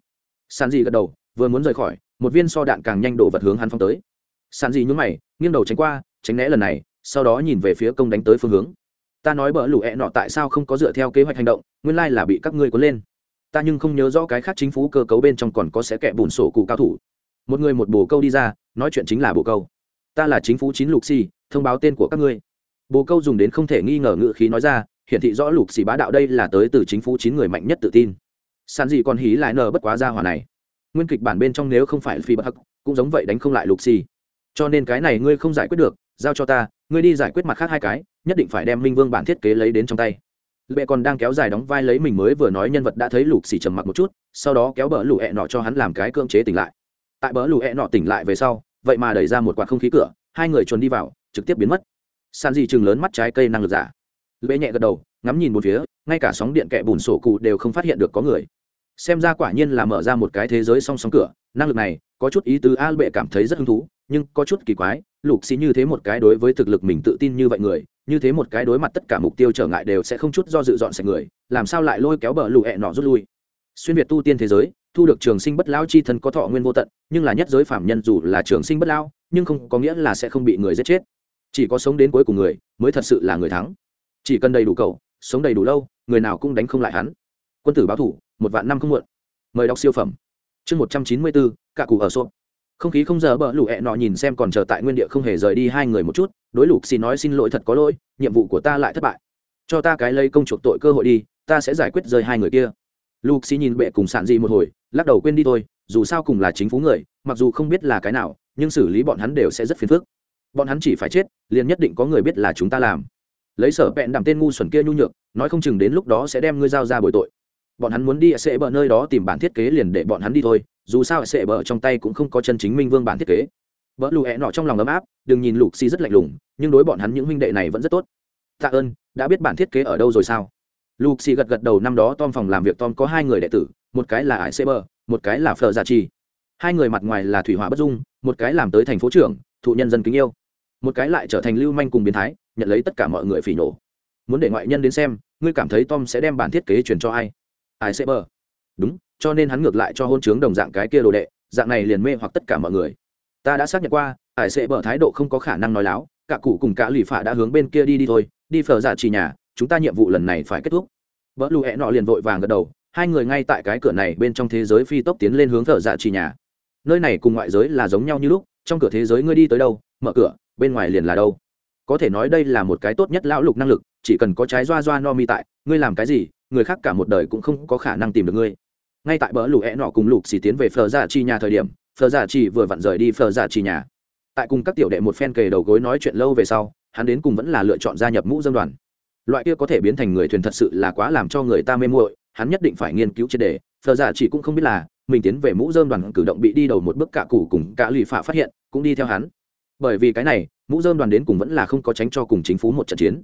Sàn dị gật đầu, vừa muốn rời khỏi, một viên so đạn càng nhanh đổ vật hướng hắn phong tới. Sàn dị nhún mày, nghiêng đầu tránh qua, tránh né lần này, sau đó nhìn về phía công đánh tới phương hướng ta nói bỡ lũ ẹ nọ tại sao không có dựa theo kế hoạch hành động, nguyên lai là bị các ngươi cuốn lên. Ta nhưng không nhớ rõ cái khác chính phủ cơ cấu bên trong còn có sẽ kẻ bùn sổ cụ cao thủ. Một người một bồ câu đi ra, nói chuyện chính là bồ câu. Ta là chính phủ chín lục xì, thông báo tên của các ngươi. Bồ câu dùng đến không thể nghi ngờ ngự khí nói ra, hiển thị rõ lục xì bá đạo đây là tới từ chính phủ chín người mạnh nhất tự tin. Sàn gì còn hí lại nờ bất quá ra hỏa này. Nguyên kịch bản bên trong nếu không phải phi bất hắc, cũng giống vậy đánh không lại lục xì. Cho nên cái này ngươi không giải quyết được, giao cho ta, ngươi đi giải quyết mặt khác hai cái nhất định phải đem minh vương bản thiết kế lấy đến trong tay. Lệ còn đang kéo dài đóng vai lấy mình mới vừa nói nhân vật đã thấy lục xì trầm mặc một chút, sau đó kéo bờ lụ hẹ nọ cho hắn làm cái cưỡng chế tỉnh lại. Tại bờ lụ hẹ nọ tỉnh lại về sau, vậy mà đẩy ra một quạt không khí cửa, hai người chuồn đi vào, trực tiếp biến mất. San di chừng lớn mắt trái cây năng lực giả. Lệ nhẹ gật đầu, ngắm nhìn một phía, ngay cả sóng điện kẹ bùn sổ cụ đều không phát hiện được có người. Xem ra quả nhiên là mở ra một cái thế giới song song cửa, năng lực này có chút ý tứ a bệ cảm thấy rất hứng thú, nhưng có chút kỳ quái, lục xì như thế một cái đối với thực lực mình tự tin như vậy người như thế một cái đối mặt tất cả mục tiêu trở ngại đều sẽ không chút do dự dọn sạch người, làm sao lại lôi kéo bờ lụ hẹ nọ rút lui? Xuyên việt tu tiên thế giới, thu được trường sinh bất lao chi thân có thọ nguyên vô tận, nhưng là nhất giới phạm nhân dù là trường sinh bất lao nhưng không có nghĩa là sẽ không bị người giết chết. Chỉ có sống đến cuối cùng người mới thật sự là người thắng. Chỉ cần đầy đủ cầu, sống đầy đủ lâu, người nào cũng đánh không lại hắn. Quân tử báo thủ, một vạn năm không muộn. Mời đọc siêu phẩm. Chương một trăm chín mươi bốn, cả cụ ở xô không khí không giờ bỡ lũ hẹ nọ nhìn xem còn chờ tại nguyên địa không hề rời đi hai người một chút, đối lục xin nói xin lỗi thật có lỗi, nhiệm vụ của ta lại thất bại. Cho ta cái lây công chuộc tội cơ hội đi, ta sẽ giải quyết rơi hai người kia. Lục xin nhìn bệ cùng sản dị một hồi, lắc đầu quên đi thôi, dù sao cùng là chính phủ người, mặc dù không biết là cái nào, nhưng xử lý bọn hắn đều sẽ rất phiền phức. Bọn hắn chỉ phải chết, liền nhất định có người biết là chúng ta làm. Lấy sở vẹn đảm tên ngu xuẩn kia nhu nhược, nói không chừng đến lúc đó sẽ đem ngươi giao ra bồi tội. Bọn hắn muốn đi sẽ bờ nơi đó tìm bản thiết kế liền để bọn hắn đi thôi dù sao sệ bờ trong tay cũng không có chân chính minh vương bản thiết kế. Vợ lù hẹ nọ trong lòng ấm áp, đừng nhìn lục xi rất lạnh lùng, nhưng đối bọn hắn những huynh đệ này vẫn rất tốt. Tạ ơn, đã biết bản thiết kế ở đâu rồi sao? Lục xi gật gật đầu năm đó tom phòng làm việc tom có hai người đệ tử, một cái là ải sệ bờ, một cái là phờ gia trì. Hai người mặt ngoài là thủy hỏa bất dung, một cái làm tới thành phố trưởng, thụ nhân dân kính yêu. Một cái lại trở thành lưu manh cùng biến thái, nhận lấy tất cả mọi người phỉ nổ. Muốn để ngoại nhân đến xem, ngươi cảm thấy tom sẽ đem bản thiết kế truyền cho ai? Ai sẽ bờ. Đúng cho nên hắn ngược lại cho hôn chướng đồng dạng cái kia đồ đệ, dạng này liền mê hoặc tất cả mọi người. Ta đã xác nhận qua, ải sẽ bở thái độ không có khả năng nói láo, cả cụ cùng cả lì phả đã hướng bên kia đi đi thôi, đi phở giả chỉ nhà, chúng ta nhiệm vụ lần này phải kết thúc. Vợ lù hẹ nọ liền vội vàng gật đầu, hai người ngay tại cái cửa này bên trong thế giới phi tốc tiến lên hướng phở giả chỉ nhà. Nơi này cùng ngoại giới là giống nhau như lúc, trong cửa thế giới ngươi đi tới đâu, mở cửa, bên ngoài liền là đâu. Có thể nói đây là một cái tốt nhất lão lục năng lực, chỉ cần có trái doa doa no mi tại, ngươi làm cái gì, người khác cả một đời cũng không có khả năng tìm được ngươi ngay tại bờ lũ hẹ nọ cùng lục xì tiến về phờ giả chi nhà thời điểm, phờ giả chi vừa vặn rời đi phờ giả chi nhà. Tại cùng các tiểu đệ một phen kề đầu gối nói chuyện lâu về sau, hắn đến cùng vẫn là lựa chọn gia nhập mũ dân đoàn. Loại kia có thể biến thành người thuyền thật sự là quá làm cho người ta mê muội, hắn nhất định phải nghiên cứu triệt đề, phờ giả chỉ cũng không biết là, mình tiến về mũ dơm đoàn cử động bị đi đầu một bước cả cụ cùng cả lụy phạ phát hiện, cũng đi theo hắn. Bởi vì cái này, mũ dơm đoàn đến cùng vẫn là không có tránh cho cùng chính phủ một trận chiến.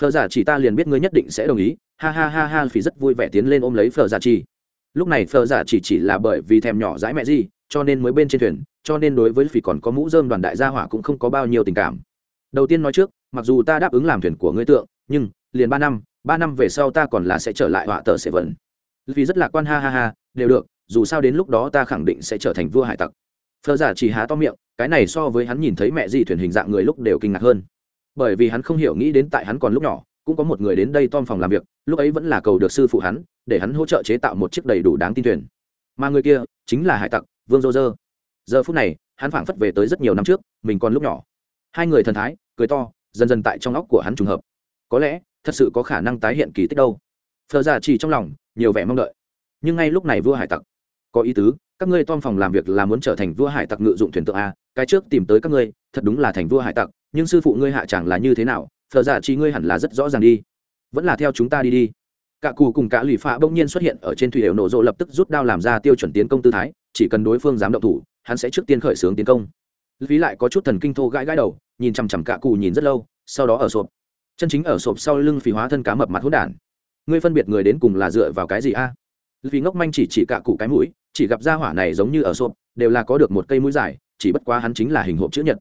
Phờ giả chỉ ta liền biết ngươi nhất định sẽ đồng ý, ha ha ha ha phí rất vui vẻ tiến lên ôm lấy phờ giả chỉ lúc này phờ giả dạ chỉ chỉ là bởi vì thèm nhỏ dãi mẹ gì, cho nên mới bên trên thuyền, cho nên đối với phỉ còn có mũ dơm đoàn đại gia hỏa cũng không có bao nhiêu tình cảm. Đầu tiên nói trước, mặc dù ta đáp ứng làm thuyền của ngươi tượng, nhưng, liền ba năm ba năm về sau ta còn là sẽ trở lại họa tờ sẽ vẫn vì rất lạc quan, ha ha ha, đều được, dù sao đến lúc đó ta khẳng định sẽ trở thành vua hải tặc. Phờ giả dạ chỉ há to miệng, cái này so với hắn nhìn thấy mẹ gì thuyền hình dạng người lúc đều kinh ngạc hơn. Bởi vì hắn không hiểu nghĩ đến tại hắn còn lúc nhỏ, cũng có một người đến đây tom phòng làm việc lúc ấy vẫn là cầu được sư phụ hắn, để hắn hỗ trợ chế tạo một chiếc đầy đủ đáng tin thuyền. Mà người kia chính là hải tặc, vương dô dơ. Giờ phút này, hắn phảng phất về tới rất nhiều năm trước, mình còn lúc nhỏ. Hai người thần thái, cười to, dần dần tại trong óc của hắn trùng hợp. Có lẽ, thật sự có khả năng tái hiện kỳ tích đâu. Phờ ra chỉ trong lòng, nhiều vẻ mong đợi. Nhưng ngay lúc này vua hải tặc. Có ý tứ, các ngươi tom phòng làm việc là muốn trở thành vua hải tặc ngự dụng thuyền tượng a, cái trước tìm tới các ngươi, thật đúng là thành vua hải tặc, nhưng sư phụ ngươi hạ chẳng là như thế nào, phờ ra chỉ ngươi hẳn là rất rõ ràng đi vẫn là theo chúng ta đi đi. Cả cù cùng cả lụy phạ bỗng nhiên xuất hiện ở trên thủy đều nổ rộ lập tức rút đao làm ra tiêu chuẩn tiến công tư thái, chỉ cần đối phương dám động thủ, hắn sẽ trước tiên khởi xướng tiến công. Phí lại có chút thần kinh thô gãi gãi đầu, nhìn chằm chằm cả cù nhìn rất lâu, sau đó ở sộp. Chân chính ở sộp sau lưng phí hóa thân cá mập mặt hỗn đản. Ngươi phân biệt người đến cùng là dựa vào cái gì a? Vì ngốc manh chỉ chỉ cả cụ cái mũi, chỉ gặp ra hỏa này giống như ở sộp, đều là có được một cây mũi dài, chỉ bất quá hắn chính là hình hộp chữ nhật.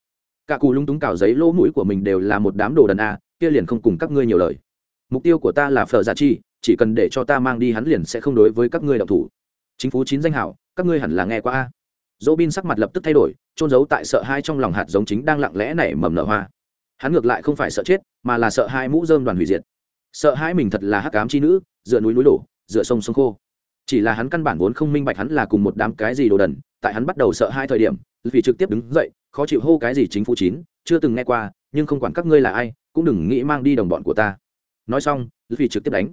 Cả cụ lung túng cào giấy lỗ mũi của mình đều là một đám đồ đần a, kia liền không cùng các ngươi nhiều lời mục tiêu của ta là phở giả chi, chỉ cần để cho ta mang đi hắn liền sẽ không đối với các ngươi đạo thủ. Chính phủ chín danh hảo, các ngươi hẳn là nghe qua a. Dỗ bin sắc mặt lập tức thay đổi trôn giấu tại sợ hai trong lòng hạt giống chính đang lặng lẽ nảy mầm nở hoa. Hắn ngược lại không phải sợ chết, mà là sợ hai mũ dơm đoàn hủy diệt. Sợ hai mình thật là hắc cám chi nữ, dựa núi núi đổ, dựa sông sông khô. Chỉ là hắn căn bản vốn không minh bạch hắn là cùng một đám cái gì đồ đần, tại hắn bắt đầu sợ hai thời điểm, vì trực tiếp đứng dậy, khó chịu hô cái gì chính phủ chín, chưa từng nghe qua, nhưng không quản các ngươi là ai, cũng đừng nghĩ mang đi đồng bọn của ta nói xong vì trực tiếp đánh.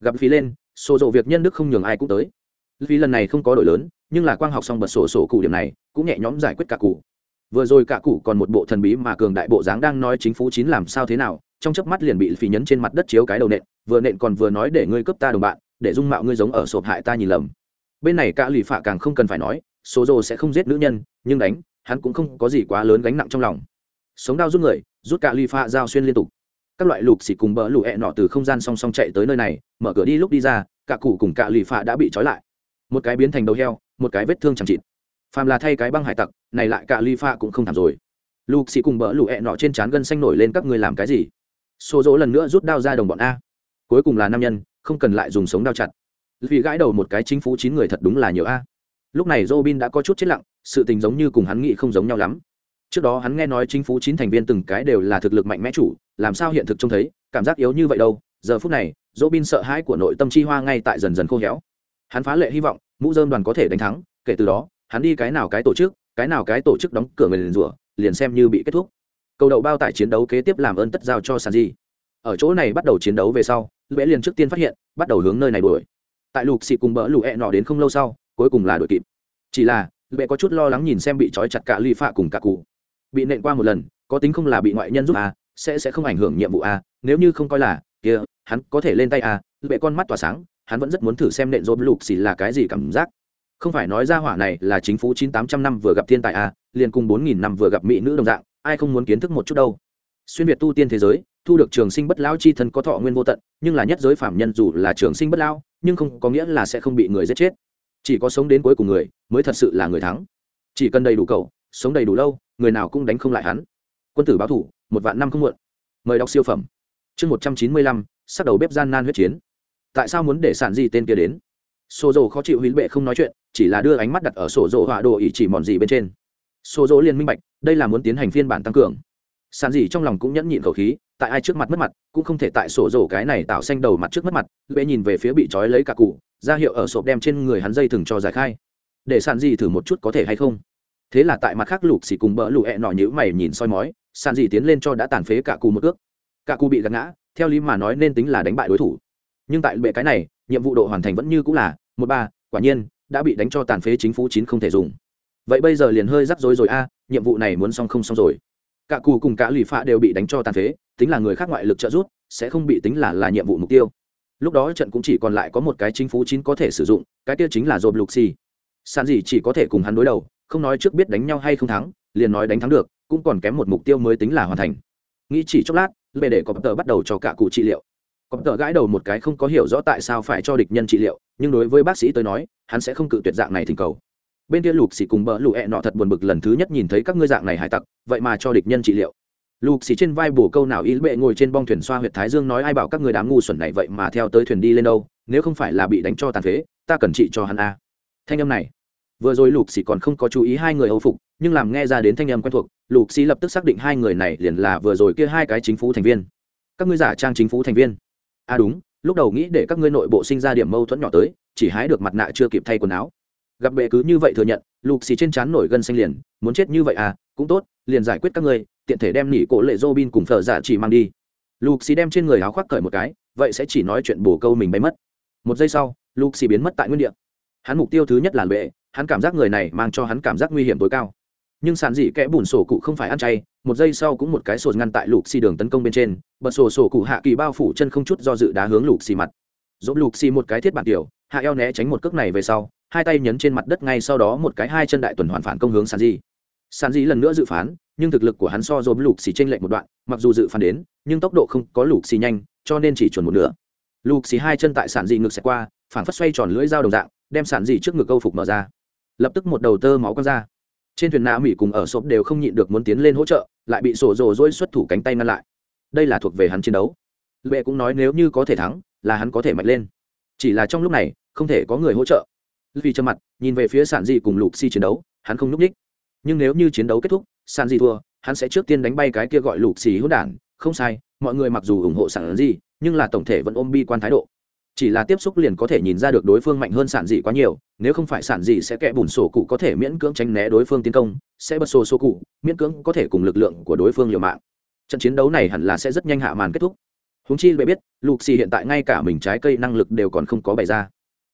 Gặp phí lên sổ dộ việc nhân đức không nhường ai cũng tới. Vì lần này không có đổi lớn, nhưng là quang học xong bật sổ sổ cụ điểm này, cũng nhẹ nhõm giải quyết cả cụ. Vừa rồi cả cụ còn một bộ thần bí mà cường đại bộ dáng đang nói chính phủ chín làm sao thế nào, trong chớp mắt liền bị phí nhấn trên mặt đất chiếu cái đầu nện, vừa nện còn vừa nói để ngươi cướp ta đồng bạn, để dung mạo ngươi giống ở sộp hại ta nhìn lầm. Bên này cả lì phạ càng không cần phải nói số dồ sẽ không giết nữ nhân, nhưng đánh, hắn cũng không có gì quá lớn gánh nặng trong lòng. Sống đau rút người rút cả lì phạ giao xuyên liên tục các loại lục xì cùng bỡ lụ hẹ nọ từ không gian song song chạy tới nơi này, mở cửa đi lúc đi ra, cả cụ cùng cả lì phạ đã bị trói lại. Một cái biến thành đầu heo, một cái vết thương chẳng chịt. Phàm là thay cái băng hải tặc, này lại cả lì phạ cũng không thảm rồi. Lục xì cùng bỡ lụ hẹ nọ trên trán gân xanh nổi lên, các người làm cái gì? Xô dỗ lần nữa rút đao ra đồng bọn a. Cuối cùng là nam nhân, không cần lại dùng sống đao chặt. Vì gãi đầu một cái chính phủ chín người thật đúng là nhiều a. Lúc này robin đã có chút chết lặng, sự tình giống như cùng hắn nghĩ không giống nhau lắm. Trước đó hắn nghe nói chính phủ chín thành viên từng cái đều là thực lực mạnh mẽ chủ làm sao hiện thực trông thấy cảm giác yếu như vậy đâu giờ phút này robin sợ hãi của nội tâm chi hoa ngay tại dần dần khô héo. Hắn phá lệ hy vọng mũ dơm đoàn có thể đánh thắng kể từ đó hắn đi cái nào cái tổ chức cái nào cái tổ chức đóng cửa người liền rủa liền xem như bị kết thúc. Cầu đậu bao tải chiến đấu kế tiếp làm ơn tất giao cho sàn di ở chỗ này bắt đầu chiến đấu về sau lũ liền trước tiên phát hiện bắt đầu hướng nơi này đuổi. Tại lục xị cùng bỡ lũ hẹ nọ đến không lâu sau cuối cùng là đuổi kịp. Chỉ là lũ có chút lo lắng nhìn xem bị trói chặt cả ly phạ cùng cả cụ. Bị nện qua một lần có tính không là bị ngoại nhân giúp à, sẽ sẽ không ảnh hưởng nhiệm vụ à, nếu như không coi là kia hắn có thể lên tay à, bệ con mắt tỏa sáng hắn vẫn rất muốn thử xem nện rộp lục xì là cái gì cảm giác. Không phải nói ra hỏa này là chính phủ chín tám trăm năm vừa gặp thiên tài à, liền cùng bốn nghìn năm vừa gặp mỹ nữ đồng dạng ai không muốn kiến thức một chút đâu. Xuyên việt tu tiên thế giới thu được trường sinh bất lao chi thân có thọ nguyên vô tận nhưng là nhất giới phạm nhân dù là trường sinh bất lao nhưng không có nghĩa là sẽ không bị người giết chết. Chỉ có sống đến cuối cùng người mới thật sự là người thắng. Chỉ cần đầy đủ cầu sống đầy đủ lâu người nào cũng đánh không lại hắn. Quân tử báo thủ một vạn năm không muộn. Mời đọc siêu phẩm. Chương một trăm chín mươi lăm, sắc đầu bếp gian nan huyết chiến. Tại sao muốn để sản gì tên kia đến? Sổ dồ khó chịu hủy bệ không nói chuyện, chỉ là đưa ánh mắt đặt ở sổ dồ họa đồ ý chỉ mòn gì bên trên. Sổ dồ liền minh bạch, đây là muốn tiến hành phiên bản tăng cường. Sản gì trong lòng cũng nhẫn nhịn khẩu khí, tại ai trước mặt mất mặt, cũng không thể tại sổ dồ cái này tạo xanh đầu mặt trước mất mặt bệ nhìn về phía bị trói lấy cả cụ, ra hiệu ở sộp đem trên người hắn dây thừng cho giải khai. Để sản gì thử một chút có thể hay không? Thế là tại mặt khác lục xì cùng bỡ lụ hẹ nọ nhữ mày nhìn soi mói sàn gì tiến lên cho đã tàn phế cả cù một ước. Cả cù bị gạt ngã, theo lý mà nói nên tính là đánh bại đối thủ. Nhưng tại bệ cái này, nhiệm vụ độ hoàn thành vẫn như cũng là, một ba, quả nhiên, đã bị đánh cho tàn phế chính phủ chín không thể dùng. Vậy bây giờ liền hơi rắc rối rồi a, nhiệm vụ này muốn xong không xong rồi. Cả cù cùng cả lì phạ đều bị đánh cho tàn phế, tính là người khác ngoại lực trợ giúp, sẽ không bị tính là là nhiệm vụ mục tiêu. Lúc đó trận cũng chỉ còn lại có một cái chính phủ chín có thể sử dụng, cái tiêu chính là dồn lục xì sàn gì chỉ có thể cùng hắn đối đầu, không nói trước biết đánh nhau hay không thắng, liền nói đánh thắng được cũng còn kém một mục tiêu mới tính là hoàn thành. Nghĩ chỉ chốc lát về để có tờ bắt đầu cho cả cụ trị liệu. Có tờ gãi đầu một cái không có hiểu rõ tại sao phải cho địch nhân trị liệu, nhưng đối với bác sĩ tới nói, hắn sẽ không cự tuyệt dạng này thỉnh cầu. Bên kia lục xì cùng bỡ lụ hẹ nọ thật buồn bực lần thứ nhất nhìn thấy các ngươi dạng này hải tặc, vậy mà cho địch nhân trị liệu. Lục xì trên vai bổ câu nào y bệ ngồi trên bong thuyền xoa huyệt thái dương nói ai bảo các người đám ngu xuẩn này vậy mà theo tới thuyền đi lên đâu, nếu không phải là bị đánh cho tàn phế, ta cần trị cho hắn a. Thanh âm này, vừa rồi lục xì còn không có chú ý hai người âu phục, nhưng làm nghe ra đến thanh âm quen thuộc lục xí lập tức xác định hai người này liền là vừa rồi kia hai cái chính phủ thành viên. Các ngươi giả trang chính phủ thành viên. À đúng, lúc đầu nghĩ để các ngươi nội bộ sinh ra điểm mâu thuẫn nhỏ tới, chỉ hái được mặt nạ chưa kịp thay quần áo. Gặp bệ cứ như vậy thừa nhận, lục xì trên trán nổi gân xanh liền, muốn chết như vậy à cũng tốt, liền giải quyết các ngươi, tiện thể đem nỉ cổ lệ dô bin cùng thợ giả chỉ mang đi. Lục xì đem trên người áo khoác cởi một cái, vậy sẽ chỉ nói chuyện bổ câu mình bay mất. Một giây sau, lục xì biến mất tại nguyên địa. Hắn mục tiêu thứ nhất là bệ, hắn cảm giác người này mang cho hắn cảm giác nguy hiểm tối cao nhưng sàn dị kẽ bùn sổ cụ không phải ăn chay, một giây sau cũng một cái sổ ngăn tại lục xì đường tấn công bên trên, bật sổ sổ cụ hạ kỳ bao phủ chân không chút do dự đá hướng lục xì mặt. Dỗ lục xì một cái thiết bản tiểu, hạ eo né tránh một cước này về sau, hai tay nhấn trên mặt đất ngay sau đó một cái hai chân đại tuần hoàn phản công hướng sàn dị sàn dị lần nữa dự phán, nhưng thực lực của hắn so dỗ lục xì t r ê n lệch một đoạn, mặc dù dự phán đến, nhưng tốc độ không có lục xì nhanh, cho nên chỉ chuẩn một nửa. Lục xì hai chân tại sàn dị ngực xẹt qua, phản phất xoay tròn lưỡi dao đồng dạng, đem sàn dị trước ngực câu phục mở ra. Lập tức một đầu tơ máu quăng ra trên thuyền nạ mỹ cùng ở sộp đều không nhịn được muốn tiến lên hỗ trợ, lại bị sổ rồ dỗi xuất thủ cánh tay ngăn lại. Đây là thuộc về hắn chiến đấu. Lệ cũng nói nếu như có thể thắng, là hắn có thể mạnh lên. Chỉ là trong lúc này, không thể có người hỗ trợ. Vì trầm mặt, nhìn về phía sản dị cùng lục si chiến đấu, hắn không n ú c ních nhưng nếu như chiến đấu kết thúc sản dị thua, hắn sẽ trước tiên đánh bay cái kia gọi lục xì hữu đản. Không sai, mọi người mặc dù ủng hộ sản dị, nhưng là tổng thể vẫn ôm bi quan thái độ chỉ là tiếp xúc liền có thể nhìn ra được đối phương mạnh hơn sản dị quá nhiều, nếu không phải sản dị sẽ kẽ bùn sổ cụ có thể miễn cưỡng tránh né đối phương tiến công, sẽ bật sổ sổ cụ, miễn cưỡng có thể cùng lực lượng của đối phương liều mạng. Trận chiến đấu này hẳn là sẽ rất nhanh hạ màn kết thúc. Húng chi bệ biết lục xì hiện tại ngay cả mình trái cây năng lực đều còn không có bày ra.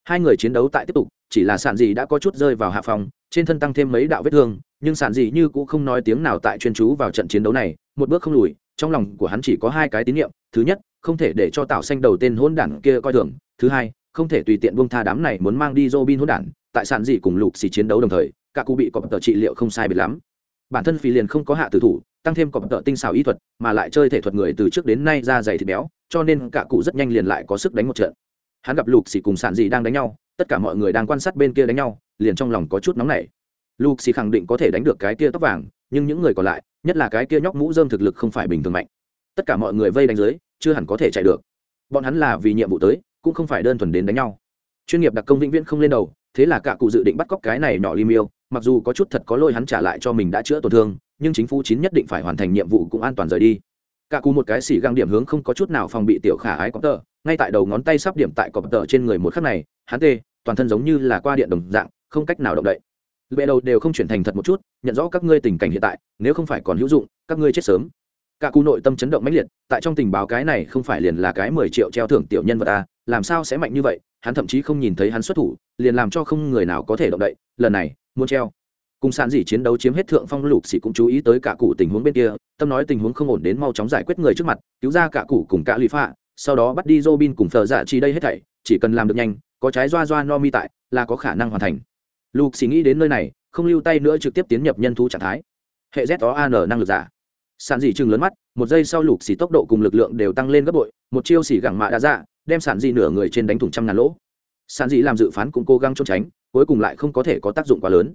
Hai người chiến đấu tại tiếp tục, chỉ là sản dị đã có chút rơi vào hạ phòng, trên thân tăng thêm mấy đạo vết thương, nhưng sản dị như cũng không nói tiếng nào tại chuyên chú vào trận chiến đấu này, một bước không lùi, trong lòng của hắn chỉ có hai cái tín nhiệm thứ nhất không thể để cho tạo xanh đầu tên hôn đản kia coi thường. Thứ hai, không thể tùy tiện buông tha đám này muốn mang đi Robin hôn đản, tại sản dị cùng lục xì chiến đấu đồng thời, cả cụ bị cọp tờ trị liệu không sai biệt lắm. Bản thân phi liền không có hạ tử thủ, tăng thêm cọp tờ tinh xảo y thuật, mà lại chơi thể thuật người từ trước đến nay ra dày thịt béo, cho nên cả cụ rất nhanh liền lại có sức đánh một trận. Hắn gặp lục xì cùng sản dị đang đánh nhau, tất cả mọi người đang quan sát bên kia đánh nhau, liền trong lòng có chút nóng nảy. Lục xì khẳng định có thể đánh được cái kia tóc vàng, nhưng những người còn lại, nhất là cái kia nhóc mũ dơm thực lực không phải bình thường mạnh. Tất cả mọi người vây đánh dưới chưa hẳn có thể chạy được. Bọn hắn là vì nhiệm vụ tới, cũng không phải đơn thuần đến đánh nhau. Chuyên nghiệp đặc công vĩnh viễn không lên đầu, thế là cả cụ dự định bắt cóc cái này nhỏ li miêu mặc dù có chút thật có lôi hắn trả lại cho mình đã chữa tổn thương, nhưng chính phủ chín nhất định phải hoàn thành nhiệm vụ cũng an toàn rời đi. Cả cụ một cái xỉ găng điểm hướng không có chút nào phòng bị tiểu khả ái có tờ, ngay tại đầu ngón tay sắp điểm tại cọp tờ trên người một khắc này, hắn tê, toàn thân giống như là qua điện đồng dạng, không cách nào động đậy. Bệ đầu đều không chuyển thành thật một chút, nhận rõ các ngươi tình cảnh hiện tại, nếu không phải còn hữu dụng, các ngươi chết sớm cả cụ nội tâm chấn động mãnh liệt, tại trong tình báo cái này không phải liền là cái mười triệu treo thưởng tiểu nhân vật ta làm sao sẽ mạnh như vậy, hắn thậm chí không nhìn thấy hắn xuất thủ, liền làm cho không người nào có thể động đậy, lần này, muốn treo. Cùng sàn dỉ chiến đấu chiếm hết thượng phong lục xỉ cũng chú ý tới cả cụ tình huống bên kia, tâm nói tình huống không ổn đến mau chóng giải quyết người trước mặt, cứu ra cả cụ cùng cả lụy phạ, sau đó bắt đi Robin cùng thờ dạ chi đây hết thảy, chỉ cần làm được nhanh, có trái doa doa no mi tại, là có khả năng hoàn thành. Lục xỉ nghĩ đến nơi này, không lưu tay nữa trực tiếp tiến nhập nhân thú trạng thái. Hệ z đó an năng lực giả sản dị chừng lớn mắt, một giây sau lục xì tốc độ cùng lực lượng đều tăng lên gấp bội, một chiêu xì gẳng mạ đã ra đem sản dị nửa người trên đánh thủng trăm ngàn lỗ. Sản dị làm dự phán cũng cố gắng trốn tránh, cuối cùng lại không có thể có tác dụng quá lớn.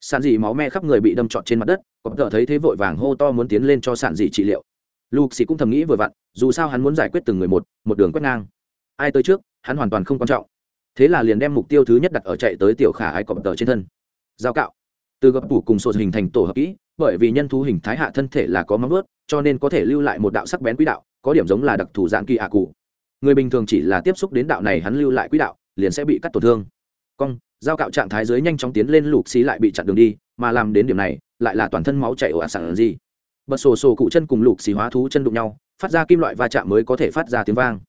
Sản dị máu me khắp người bị đâm trọt trên mặt đất, có tờ thấy thế vội vàng hô to muốn tiến lên cho sản dị trị liệu. Lục xì cũng thầm nghĩ vừa vặn, dù sao hắn muốn giải quyết từng người một một đường quét ngang. Ai tới trước, hắn hoàn toàn không quan trọng. Thế là liền đem mục tiêu thứ nhất đặt ở chạy tới tiểu khả ai cọp tờ trên thân. Giao cạo. Từ gập tủ cùng sổ hình thành tổ hợp kỹ bởi vì nhân thú hình thái hạ thân thể là có móng ướt cho nên có thể lưu lại một đạo sắc bén quỹ đạo, có điểm giống là đặc thù dạng kỳ ạ cụ. Người bình thường chỉ là tiếp xúc đến đạo này hắn lưu lại quỹ đạo, liền sẽ bị cắt tổn thương. Cong giao cạo trạng thái dưới nhanh chóng tiến lên lục xí lại bị chặn đường đi, mà làm đến điểm này, lại là toàn thân máu chảy ồ ạt sẵn gì. Bật sổ sổ cụ chân cùng lục xì hóa thú chân đụng nhau, phát ra kim loại va chạm mới có thể phát ra tiếng vang.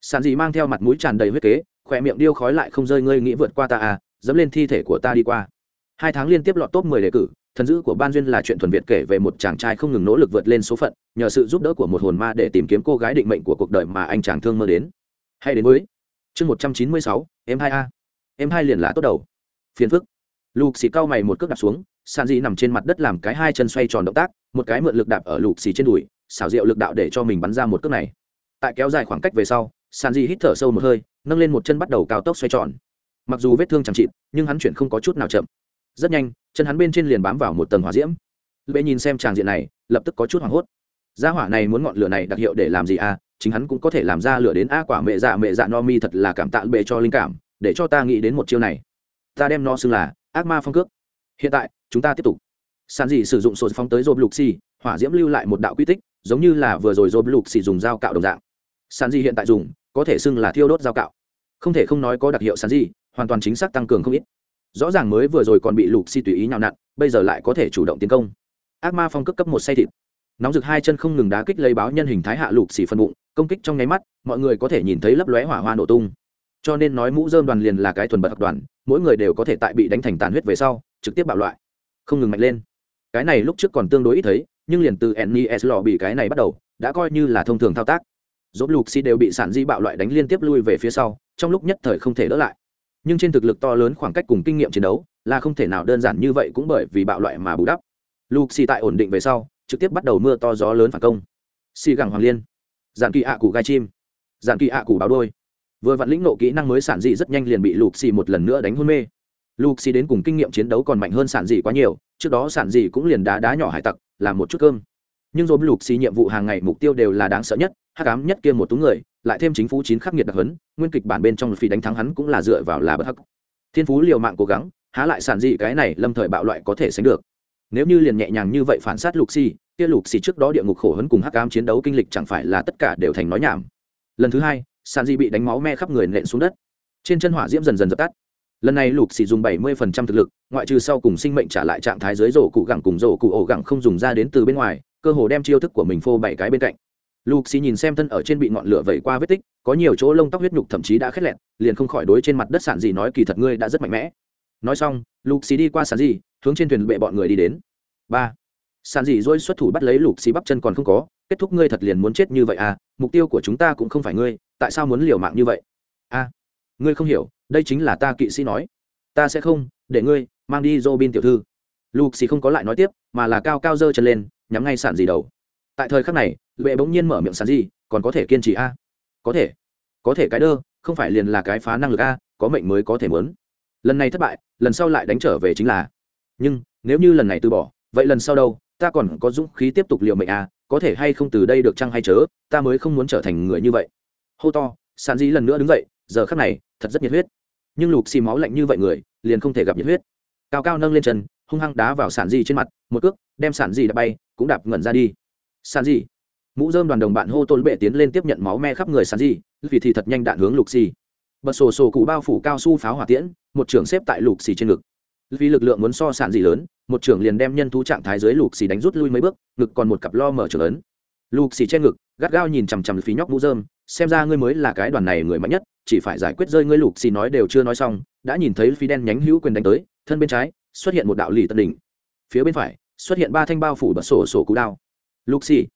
Sàn gì mang theo mặt mũi tràn đầy huyết kế, khỏe miệng điêu khói lại không rơi, ngươi nghĩ vượt qua ta à dẫm lên thi thể của ta đi qua. Hai tháng liên tiếp lọt top mười đề cử thần dữ của ban duyên là chuyện thuần việt kể về một chàng trai không ngừng nỗ lực vượt lên số phận, nhờ sự giúp đỡ của một hồn ma để tìm kiếm cô gái định mệnh của cuộc đời mà anh chàng thương mơ đến. Hay đến với chương một trăm chín mươi sáu em hai a. Em hai liền là tốt đầu. Phiền phức. Lục xì cao mày một cước đạp xuống sàn dị nằm trên mặt đất làm cái hai chân xoay tròn động tác, một cái mượn lực đạp ở lục xì trên đùi, xảo diệu lực đạo để cho mình bắn ra một cước này. Tại kéo dài khoảng cách về sau sàn dị hít thở sâu một hơi, nâng lên một chân bắt đầu cao tốc xoay tròn. Mặc dù vết thương chẳng chịt, nhưng hắn chuyển không có chút nào chậm. Rất nhanh chân hắn bên trên liền bám vào một tầng hỏa diễm. Lệ nhìn xem tràng diện này, lập tức có chút hoảng hốt. Gia hỏa này muốn ngọn lửa này đặc hiệu để làm gì à? Chính hắn cũng có thể làm ra lửa đến a quả mẹ dạ mẹ dạ no mi thật là cảm tạ bệ cho linh cảm, để cho ta nghĩ đến một chiêu này. Ta đem nó xưng là ác ma phong cước. Hiện tại, chúng ta tiếp tục. Sàn dị sử dụng sổ phong tới dồn lục xì, hỏa diễm lưu lại một đạo quy tích, giống như là vừa rồi dồn lục xì dùng dao cạo đồng dạng. Sàn dị hiện tại dùng, có thể xưng là thiêu đốt dao cạo. Không thể không nói có đặc hiệu sàn dị, hoàn toàn chính xác tăng cường không ít rõ ràng mới vừa rồi còn bị lục si tùy ý nhào nặn, bây giờ lại có thể chủ động tiến công. Ác ma phong cấp cấp một say thịt. Nóng rực hai chân không ngừng đá kích lấy báo nhân hình thái hạ lục xì phân bụng, công kích trong nháy mắt, mọi người có thể nhìn thấy lấp lóe hỏa hoa nổ tung. Cho nên nói mũ dơm đoàn liền là cái thuần bật đoàn, mỗi người đều có thể tại bị đánh thành tàn huyết về sau, trực tiếp bạo loại. Không ngừng mạnh lên. Cái này lúc trước còn tương đối ít thấy, nhưng liền từ nes lò bị cái này bắt đầu, đã coi như là thông thường thao tác. Dốt lục xì đều bị sản di bạo loại đánh liên tiếp lui về phía sau, trong lúc nhất thời không thể đỡ lại nhưng trên thực lực to lớn khoảng cách cùng kinh nghiệm chiến đấu là không thể nào đơn giản như vậy cũng bởi vì bạo loại mà bù đắp. Lục xì tại ổn định về sau, trực tiếp bắt đầu mưa to gió lớn phản công. Xì gẳng hoàng liên. Dạn kỳ ạ à cụ gai chim. Dạn kỳ ạ à cụ báo đôi vừa vặn lĩnh nộ kỹ năng mới sản dị rất nhanh liền bị lục xì một lần nữa đánh hôn mê. Lục xì đến cùng kinh nghiệm chiến đấu còn mạnh hơn sản dị quá nhiều, trước đó sản dị cũng liền đá đá nhỏ hải tặc, làm một chút cơm. Nhưng dồn lục xì nhiệm vụ hàng ngày mục tiêu đều là đáng sợ nhất, hắc ám nhất kia một tú người lại thêm chính phủ chín khắc nghiệt đặc hấn nguyên kịch bản bên trong phi đánh thắng hắn cũng là dựa vào là bất hắc. Thiên phú liều mạng cố gắng, há lại sản dị cái này lâm thời bạo loại có thể sánh được. Nếu như liền nhẹ nhàng như vậy phản sát lục xì kia lục xì trước đó địa ngục khổ hấn cùng hắc ám chiến đấu kinh lịch chẳng phải là tất cả đều thành nói nhảm. Lần thứ hai, sản dị bị đánh máu me khắp người nện xuống đất. Trên chân hỏa diễm dần dần dập tắt. Lần này lục xì dùng bảy mươi phần trăm thực lực, ngoại trừ sau cùng sinh mệnh trả lại trạng thái dưới rổ cụ gẳng cùng rổ cụ ổ gẳng không dùng ra đến từ bên ngoài, cơ hồ đem chiêu thức của mình phô bảy cái bên cạnh lục xì nhìn xem thân ở trên bị ngọn lửa vẩy qua vết tích có nhiều chỗ lông tóc huyết nhục thậm chí đã khét lẹn liền không khỏi đối trên mặt đất sản gì nói kỳ thật ngươi đã rất mạnh mẽ. Nói xong lục xì đi qua sản gì, hướng trên thuyền bệ bọn người đi đến. Ba. Sản dị dôi xuất thủ bắt lấy lục xì bắp chân còn không có kết thúc ngươi thật liền muốn chết như vậy à mục tiêu của chúng ta cũng không phải ngươi tại sao muốn liều mạng như vậy? A. Ngươi không hiểu đây chính là ta kỵ sĩ nói. Ta sẽ không để ngươi mang đi robin tiểu thư. Lục xì không có lại nói tiếp mà là cao cao dơ chân lên nhắm ngay sản dị đầu. Tại thời khắc này lệ bỗng nhiên mở miệng sàn gì, còn có thể kiên trì a? Có thể. Có thể cái đơ, không phải liền là cái phá năng lực a, có mệnh mới có thể muốn. Lần này thất bại, lần sau lại đánh trở về chính là. Nhưng, nếu như lần này từ bỏ, vậy lần sau đâu, ta còn có dũng khí tiếp tục liều mệnh à có thể hay không từ đây được chăng hay chớ, ta mới không muốn trở thành người như vậy. Hô to sàn dĩ lần nữa đứng dậy, giờ khắc này, thật rất nhiệt huyết. Nhưng lục xì máu lạnh như vậy người, liền không thể gặp nhiệt huyết. Cao cao nâng lên chân, hung hăng đá vào sàn di trên mặt, một cước, đem sàn di đã bay, cũng đạp ngẩn ra đi. Sàn di mũ dơm đoàn đồng bạn hô tôn bệ tiến lên tiếp nhận máu me khắp người sàn di, vì thì thật nhanh đạn hướng lục xì. Bật sổ sổ cụ bao phủ cao su pháo hỏa tiễn, một trưởng xếp tại lục xì trên ngực. Vì lực lượng muốn so sản gì lớn, một trưởng liền đem nhân thú trạng thái dưới lục xì đánh rút lui mấy bước, ngực còn một cặp lo mở trưởng lớn lục xì trên ngực, gắt gao nhìn chằm chằm phí nhóc mũ dơm xem ra ngươi mới là cái đoàn này người mạnh nhất, chỉ phải giải quyết rơi ngươi lục xì nói đều chưa nói xong, đã nhìn thấy phi đen nhánh hữu quyền đánh tới, thân bên trái, xuất hiện một đạo lì tân đỉnh. Phía bên phải, xuất hiện ba thanh bao phủ bật sổ sổ cụ đao. Lục xì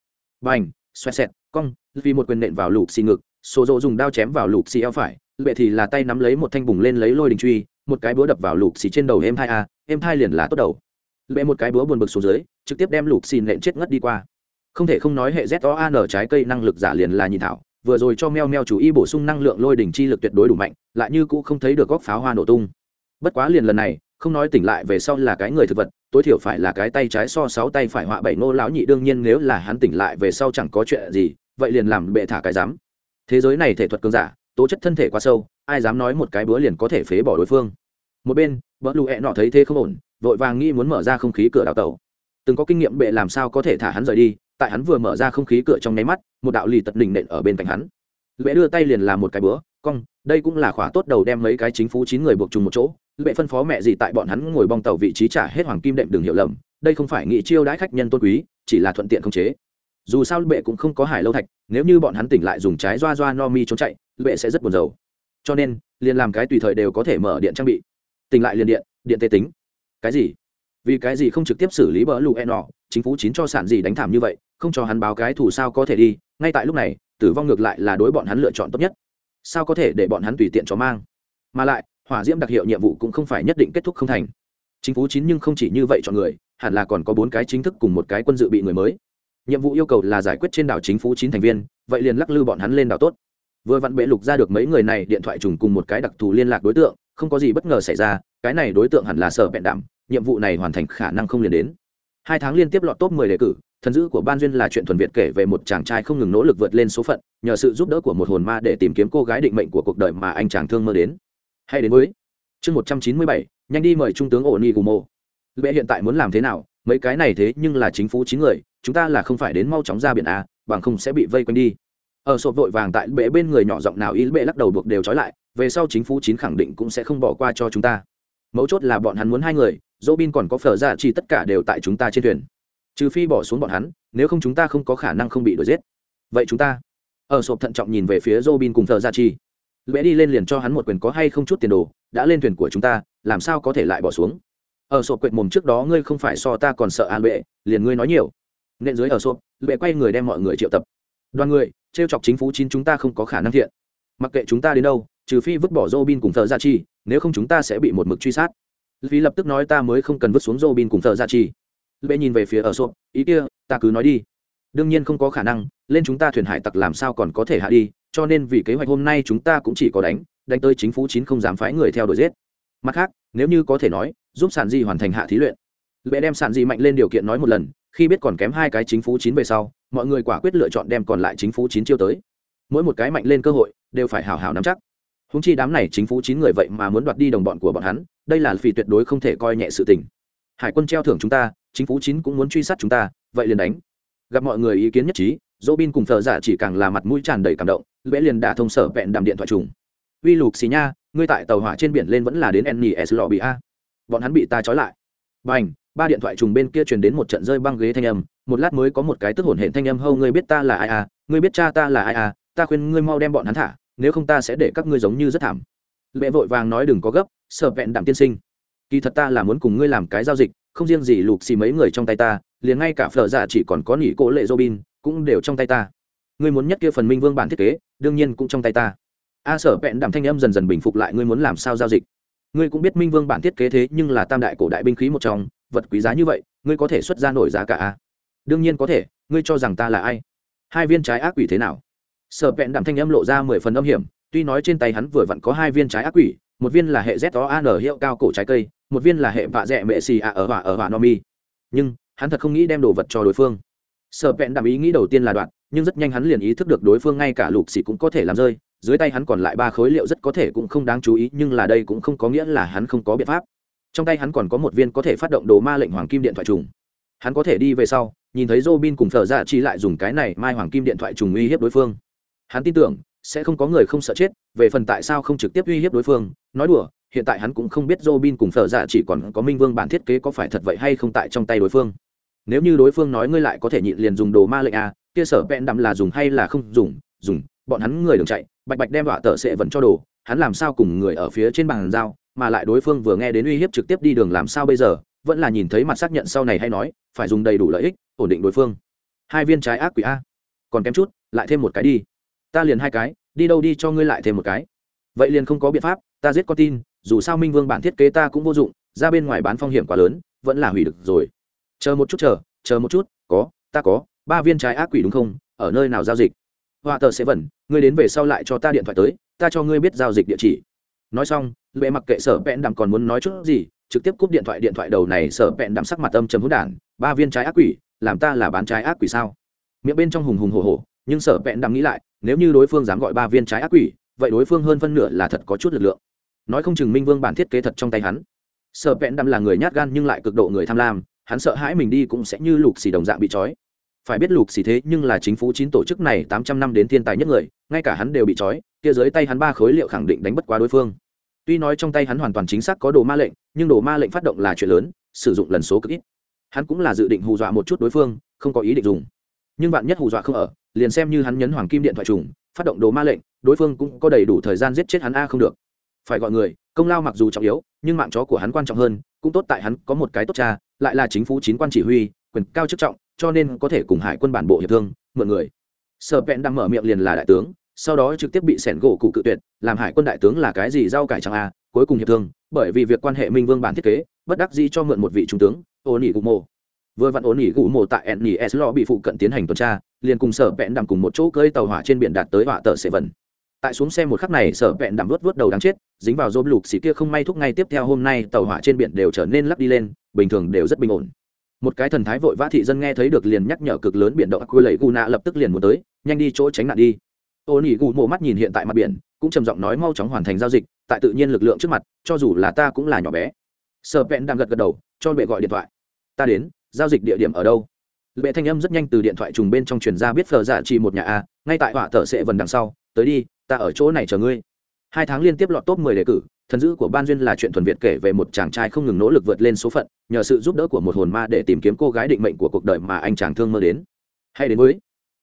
bành, xoẹt xẹt, cong, vì một quyền nện vào lục xì ngực sổ dỗ dùng đao chém vào lục xì eo phải lệ thì là tay nắm lấy một thanh bùng lên lấy lôi đình truy, một cái búa đập vào lục xì trên đầu em hai a, em hai liền là tốt đầu. Lệ một cái búa buồn bực xuống dưới, trực tiếp đem lục xì nện chết ngất đi qua. Không thể không nói hệ z o an trái cây năng lực giả liền là nhìn thảo, vừa rồi cho meo meo chú ý bổ sung năng lượng lôi đỉnh chi lực tuyệt đối đủ mạnh, lại như cũng không thấy được góc pháo hoa nổ tung. Bất quá liền lần này không nói tỉnh lại về sau là cái người thực vật, tối thiểu phải là cái tay trái so sáu tay phải họa bảy ngô lão nhị, đương nhiên nếu là hắn tỉnh lại về sau chẳng có chuyện gì, vậy liền làm bệ thả cái dám thế giới này thể thuật cường giả, tố chất thân thể quá sâu, ai dám nói một cái bữa liền có thể phế bỏ đối phương. Một bên vợ lụ hẹ nọ thấy thế không ổn, vội vàng nghĩ muốn mở ra không khí cửa đào tẩu. Từng có kinh nghiệm bệ làm sao có thể thả hắn rời đi, tại hắn vừa mở ra không khí cửa trong nháy mắt, một đạo lì tật đỉnh nện ở bên cạnh hắn. Bệ đưa tay liền làm một cái bữa, cong, đây cũng là khóa tốt đầu đem mấy cái chính phủ chín người buộc chung một chỗ bệ phân phó mẹ gì tại bọn hắn ngồi bong tàu vị trí trả hết hoàng kim đệm đường hiệu lầm, đây không phải nghị chiêu đãi khách nhân tôn quý, chỉ là thuận tiện không chế. Dù sao bệ cũng không có hải lâu thạch, nếu như bọn hắn tỉnh lại dùng trái doa doa no mi trốn chạy, bệ sẽ rất buồn rầu. Cho nên, liền làm cái tùy thời đều có thể mở điện trang bị. Tỉnh lại liền điện điện tê tính. Cái gì? Vì cái gì không trực tiếp xử lý bỡ lụ e nọ, chính phủ chín cho sản gì đánh thảm như vậy, không cho hắn báo cái thủ sao có thể đi, ngay tại lúc này, tử vong ngược lại là đối bọn hắn lựa chọn tốt nhất. Sao có thể để bọn hắn tùy tiện cho mang? Mà lại hỏa diễm đặc hiệu nhiệm vụ cũng không phải nhất định kết thúc không thành. Chính phủ chín nhưng không chỉ như vậy chọn người, hẳn là còn có bốn cái chính thức cùng một cái quân dự bị người mới. Nhiệm vụ yêu cầu là giải quyết trên đảo chính phủ chín thành viên, vậy liền lắc lư bọn hắn lên đảo tốt. Vừa vặn bệ lục ra được mấy người này điện thoại trùng cùng một cái đặc thù liên lạc đối tượng, không có gì bất ngờ xảy ra, cái này đối tượng hẳn là sở bẹn đảm nhiệm vụ này hoàn thành khả năng không liền đến. Hai tháng liên tiếp lọt top 10 đề cử, thần dữ của ban duyên là chuyện thuần việt kể về một chàng trai không ngừng nỗ lực vượt lên số phận, nhờ sự giúp đỡ của một hồn ma để tìm kiếm cô gái định mệnh của cuộc đời mà anh chàng thương mơ đến hay đến với chương 197, nhanh đi mời trung tướng oni gumo lệ hiện tại muốn làm thế nào? Mấy cái này thế nhưng là chính phủ chín người chúng ta là không phải đến mau chóng ra biển a bằng không sẽ bị vây quanh đi. Ở sộp vội vàng tại bệ bên người nhỏ giọng nào ý bệ lắc đầu buộc đều trói lại về sau chính phủ chín khẳng định cũng sẽ không bỏ qua cho chúng ta. Mấu chốt là bọn hắn muốn hai người dỗ bin còn có phở dạ ra chỉ tất cả đều tại chúng ta trên thuyền. Trừ phi bỏ xuống bọn hắn nếu không chúng ta không có khả năng không bị đuổi giết. Vậy chúng ta ở sộp thận trọng nhìn về phía dỗ bin cùng phở ra chi lẽ đi lên liền cho hắn một quyền có hay không chút tiền đồ đã lên thuyền của chúng ta làm sao có thể lại bỏ xuống ở sộp quệt mồm trước đó ngươi không phải so ta còn sợ an bệ liền ngươi nói nhiều nên dưới ở sộp lệ quay người đem mọi người triệu tập đoàn người t chọc chính phủ chín chúng ta không có khả năng thiện mặc kệ chúng ta đến đâu trừ phi vứt bỏ Robin cùng thợ gia chi, nếu không chúng ta sẽ bị một mực truy sát. Vì lập tức nói ta mới không cần vứt xuống Robin cùng thợ gia chi. Lệ nhìn về phía ở sộp, ý kia, ta cứ nói đi. Đương nhiên không có khả năng, lên chúng ta thuyền hải tặc làm sao còn có thể hạ đi, cho nên vì kế hoạch hôm nay chúng ta cũng chỉ có đánh, đánh tới chính phủ chín không dám phái người theo đuổi giết. Mặt khác, nếu như có thể nói, giúp sản di hoàn thành hạ thí luyện. Lệ đem sản di mạnh lên điều kiện nói một lần, khi biết còn kém hai cái chính phủ chín về sau, mọi người quả quyết lựa chọn đem còn lại chính phủ chín chiêu tới. Mỗi một cái mạnh lên cơ hội, đều phải hào hào nắm chắc húng chi đám này chính phủ chín người vậy mà muốn đoạt đi đồng bọn của bọn hắn đây là vì tuyệt đối không thể coi nhẹ sự tình hải quân treo thưởng chúng ta chính phủ chín cũng muốn truy sát chúng ta vậy liền đánh gặp mọi người ý kiến nhất trí dỗ bin cùng thợ giả dạ chỉ càng là mặt mũi tràn đầy cảm động lẽ liền đã thông sở vẹn đàm điện thoại trùng. Uy lục xì nha, ngươi tại tàu hỏa trên biển lên vẫn là đến nes lò bị a. Bọn hắn bị ta trói lại. B à n h ba điện thoại trùng bên kia truyền đến một trận rơi băng ghế thanh âm, một lát mới có một cái tức hổn hển thanh âm, hâu, ngươi biết ta là ai à? Ngươi biết cha ta là ai à? Ta khuyên ngươi mau đem bọn hắn thả, nếu không ta sẽ để các ngươi giống như rất thảm. Lệ vội vàng nói, đừng có gấp sợ vẹn đảm tiên sinh. Kỳ thật ta là muốn cùng ngươi làm cái giao dịch, không riêng gì lục xì mấy người trong tay ta, liền ngay cả phở giả dạ chỉ còn có nỉ cỗ lệ robin cũng đều trong tay ta ngươi muốn nhất kia phần minh vương bản thiết kế, đương nhiên cũng trong tay ta. A sở vẹn đảm thanh âm dần dần bình phục lại, ngươi muốn làm sao giao dịch? Ngươi cũng biết minh vương bản thiết kế thế nhưng là tam đại cổ đại binh khí một trong, vật quý giá như vậy, ngươi có thể xuất ra nổi giá cả a? Đương nhiên có thể, ngươi cho rằng ta là ai? Hai viên trái ác quỷ thế nào? Sở vẹn đảm thanh âm lộ ra mười phần âm hiểm, tuy nói trên tay hắn vừa vặn có hai viên trái ác quỷ, một viên là hệ z o an hiệu cao cổ trái cây, một viên là hệ vạ dẹ mệ xì a ở vạ ở vạ no mi. Nhưng, hắn thật không nghĩ đem đồ vật cho đối phương. Sở vẹn đảm ý nghĩ đầu tiên là đoạn nhưng rất nhanh hắn liền ý thức được đối phương ngay cả lục xì cũng có thể làm rơi dưới tay hắn còn lại ba khối liệu rất có thể cũng không đáng chú ý nhưng là đây cũng không có nghĩa là hắn không có biện pháp. Trong tay hắn còn có một viên có thể phát động đồ ma lệnh hoàng kim điện thoại trùng. Hắn có thể đi về sau nhìn thấy Robin cùng thờ ra dạ Chi lại dùng cái này mai hoàng kim điện thoại trùng uy hiếp đối phương. Hắn tin tưởng sẽ không có người không sợ chết về phần tại sao không trực tiếp uy hiếp đối phương nói đùa hiện tại hắn cũng không biết Robin cùng thờ ra chỉ còn có Minh Vương bản thiết kế có phải thật vậy hay không tại trong tay đối phương. Nếu như đối phương nói ngươi lại có thể nhịn liền dùng đồ ma lệnh a, kia sở vẹn đậm là dùng hay là không dùng, dùng, bọn hắn người đường chạy, bạch bạch đem vạ tờ sẽ vẫn cho đồ, hắn làm sao cùng người ở phía trên bàn giao, mà lại đối phương vừa nghe đến uy hiếp trực tiếp đi đường làm sao bây giờ, vẫn là nhìn thấy mặt xác nhận sau này hay nói, phải dùng đầy đủ lợi ích, ổn định đối phương. Hai viên trái ác quỷ a, còn kém chút, lại thêm một cái đi. Ta liền hai cái đi đâu đi cho ngươi lại thêm một cái. Vậy liền không có biện pháp ta giết con tin dù sao minh vương bản thiết kế ta cũng vô dụng ra bên ngoài bán phong hiểm quá lớn vẫn là hủy được rồi. Chờ một chút chờ chờ một chút có ta có ba viên trái ác quỷ đúng không? Ở nơi nào giao dịch? Họa tờ sẽ vẩn, ngươi đến về sau lại cho ta điện thoại tới, ta cho ngươi biết giao dịch địa chỉ. Nói xong, lệ mặc kệ sở vẹn đạm còn muốn nói chút gì, trực tiếp cúp điện thoại điện thoại đầu này sở vẹn đạm sắc mặt âm chấm hút đản, ba viên trái ác quỷ, làm ta là bán trái ác quỷ sao? Miệng bên trong hùng hùng hổ hổ, nhưng sở vẹn đạm nghĩ lại, nếu như đối phương dám gọi ba viên trái ác quỷ, vậy đối phương hơn phân nửa là thật có chút lực lượng. Nói không chừng minh vương bản thiết kế thật trong tay hắn. Sợ vẹn đạm là người nhát gan nhưng lại cực độ người tham lam, hắn sợ hãi mình đi cũng sẽ như lục xì đồng dạng bị trói phải biết lục xì thế nhưng là chính phủ chín tổ chức này tám trăm năm đến thiên tài nhất người, ngay cả hắn đều bị trói, kia dưới tay hắn ba khối liệu khẳng định đánh bất quá đối phương. Tuy nói trong tay hắn hoàn toàn chính xác có đồ ma lệnh, nhưng đồ ma lệnh phát động là chuyện lớn, sử dụng lần số cực ít. Hắn cũng là dự định hù dọa một chút đối phương, không có ý định dùng. Nhưng bạn nhất hù dọa không ở, liền xem như hắn nhấn hoàng kim điện thoại trùng, phát động đồ ma lệnh, đối phương cũng có đầy đủ thời gian giết chết hắn a không được. Phải gọi người, công lao mặc dù trọng yếu, nhưng mạng chó của hắn quan trọng hơn, cũng tốt tại hắn có một cái tốt cha, lại là chính phủ chín quan chỉ huy, quyền cao chức trọng cho nên có thể cùng hải quân bản bộ hiệp thương, mượn người. Sợ vẹn đang mở miệng liền là đại tướng, sau đó trực tiếp bị sẻn gỗ cụ cự tuyệt, làm hải quân đại tướng là cái gì rau cải chẳng a cuối cùng hiệp thương, bởi vì việc quan hệ minh vương bản thiết kế, bất đắc dĩ cho mượn một vị trung tướng ô nỉ gù mô vừa vặn ô nỉ gù mô tại enni s lo bị phụ cận tiến hành tuần tra, liền cùng sở vẹn đằm cùng một chỗ cơi tàu hỏa trên biển đạt tới hỏa tờ sệ vần tại xuống xe một khắc này, sở vẹn đằm vớt vớt đầu đáng chết, dính vào dôm lục xì kia không may thúc ngay tiếp theo hôm nay tàu hỏa trên biển đều trở nên lắp đi lên, bình thường đều rất bình ổn một cái thần thái vội vã thị dân nghe thấy được liền nhắc nhở cực lớn biển động quy lầy gu nạ lập tức liền muốn tới, nhanh đi chỗ tránh nạn đi. Ô nỉ gù mộ mắt nhìn hiện tại mặt biển, cũng trầm giọng nói mau chóng hoàn thành giao dịch, tại tự nhiên lực lượng trước mặt, cho dù là ta cũng là nhỏ bé. Sợ vẹn đang gật gật đầu, cho bệ gọi điện thoại. Ta đến, giao dịch địa điểm ở đâu? Bệ thanh âm rất nhanh từ điện thoại trùng bên trong truyền ra biết phờ dạ chỉ một nhà a, ngay tại họa thợ sẽ vần đằng sau, tới đi, ta ở chỗ này chờ ngươi. Hai tháng liên tiếp lọt top mười đề cử thần dữ của ban duyên là chuyện thuần việt kể về một chàng trai không ngừng nỗ lực vượt lên số phận, nhờ sự giúp đỡ của một hồn ma để tìm kiếm cô gái định mệnh của cuộc đời mà anh chàng thương mơ đến. Hay đến với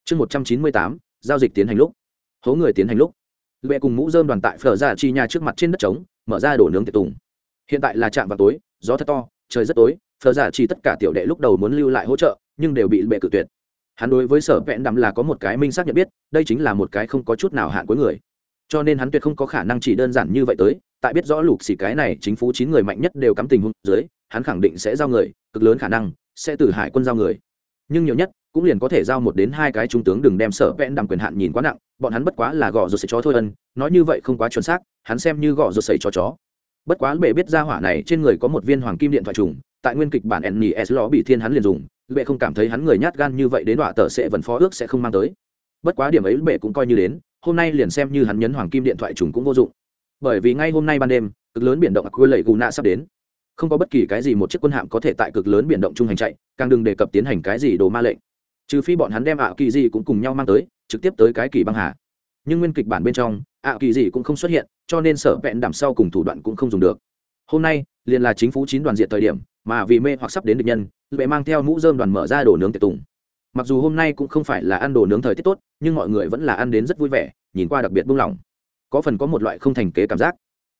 chương một trăm chín mươi tám, giao dịch tiến hành lúc. Hố người tiến hành lúc. Lệ cùng mũ dơm đoàn tại phở ra chi nhà trước mặt trên đất trống, mở ra đổ nướng tiệc tùng. Hiện tại là trạm vào tối, gió thật to, trời rất tối phở ra chi tất cả tiểu đệ lúc đầu muốn lưu lại hỗ trợ, nhưng đều bị bệ cự tuyệt. Hắn đối với sở vẹn đắm là có một cái minh xác nhận biết, đây chính là một cái không có chút nào hạn cuối người. Cho nên hắn tuyệt không có khả năng chỉ đơn giản như vậy tới tại biết rõ lục xì cái này chính phủ chín người mạnh nhất đều cắm tình huống dưới, hắn khẳng định sẽ giao người, cực lớn khả năng sẽ từ hải quân giao người. Nhưng nhiều nhất, cũng liền có thể giao một đến hai cái trung tướng đừng đem sở vẹn đằng quyền hạn nhìn quá nặng, bọn hắn bất quá là gõ rồi sẽ chó thôi ân, nói như vậy không quá chuẩn xác, hắn xem như gõ rồi sẩy chó chó. Bất quá bệ biết ra hỏa này trên người có một viên hoàng kim điện thoại trùng, tại nguyên kịch bản Enny s ló bị thiên hắn liền dùng, bệ không cảm thấy hắn người nhát gan như vậy đến đọa tờ sẽ vẫn phó ước sẽ không mang tới. Bất quá điểm ấy bệ cũng coi như đến, hôm nay liền xem như hắn nhấn hoàng kim điện thoại trùng cũng vô dụng bởi vì ngay hôm nay ban đêm, cực lớn biển động aqua lầy gù nạ sắp đến. Không có bất kỳ cái gì một chiếc quân hạm có thể tại cực lớn biển động trung hành chạy, càng đừng đề cập tiến hành cái gì đồ ma lệnh. Trừ phi bọn hắn đem ạ kỳ gì cũng cùng nhau mang tới, trực tiếp tới cái kỳ băng hà. Nhưng nguyên kịch bản bên trong ạ kỳ gì cũng không xuất hiện, cho nên sở vẹn đảm sau cùng thủ đoạn cũng không dùng được. Hôm nay, liền là chính phủ chín đoàn diện thời điểm, mà vì mê hoặc sắp đến địch nhân, lệ mang theo mũ dơm đoàn mở ra đồ nướng tiệc tùng. Mặc dù hôm nay cũng không phải là ăn đồ nướng thời tiết tốt, nhưng mọi người vẫn là ăn đến rất vui vẻ, nhìn qua đặc biệt buông lỏng có phần có một loại không thành kế cảm giác.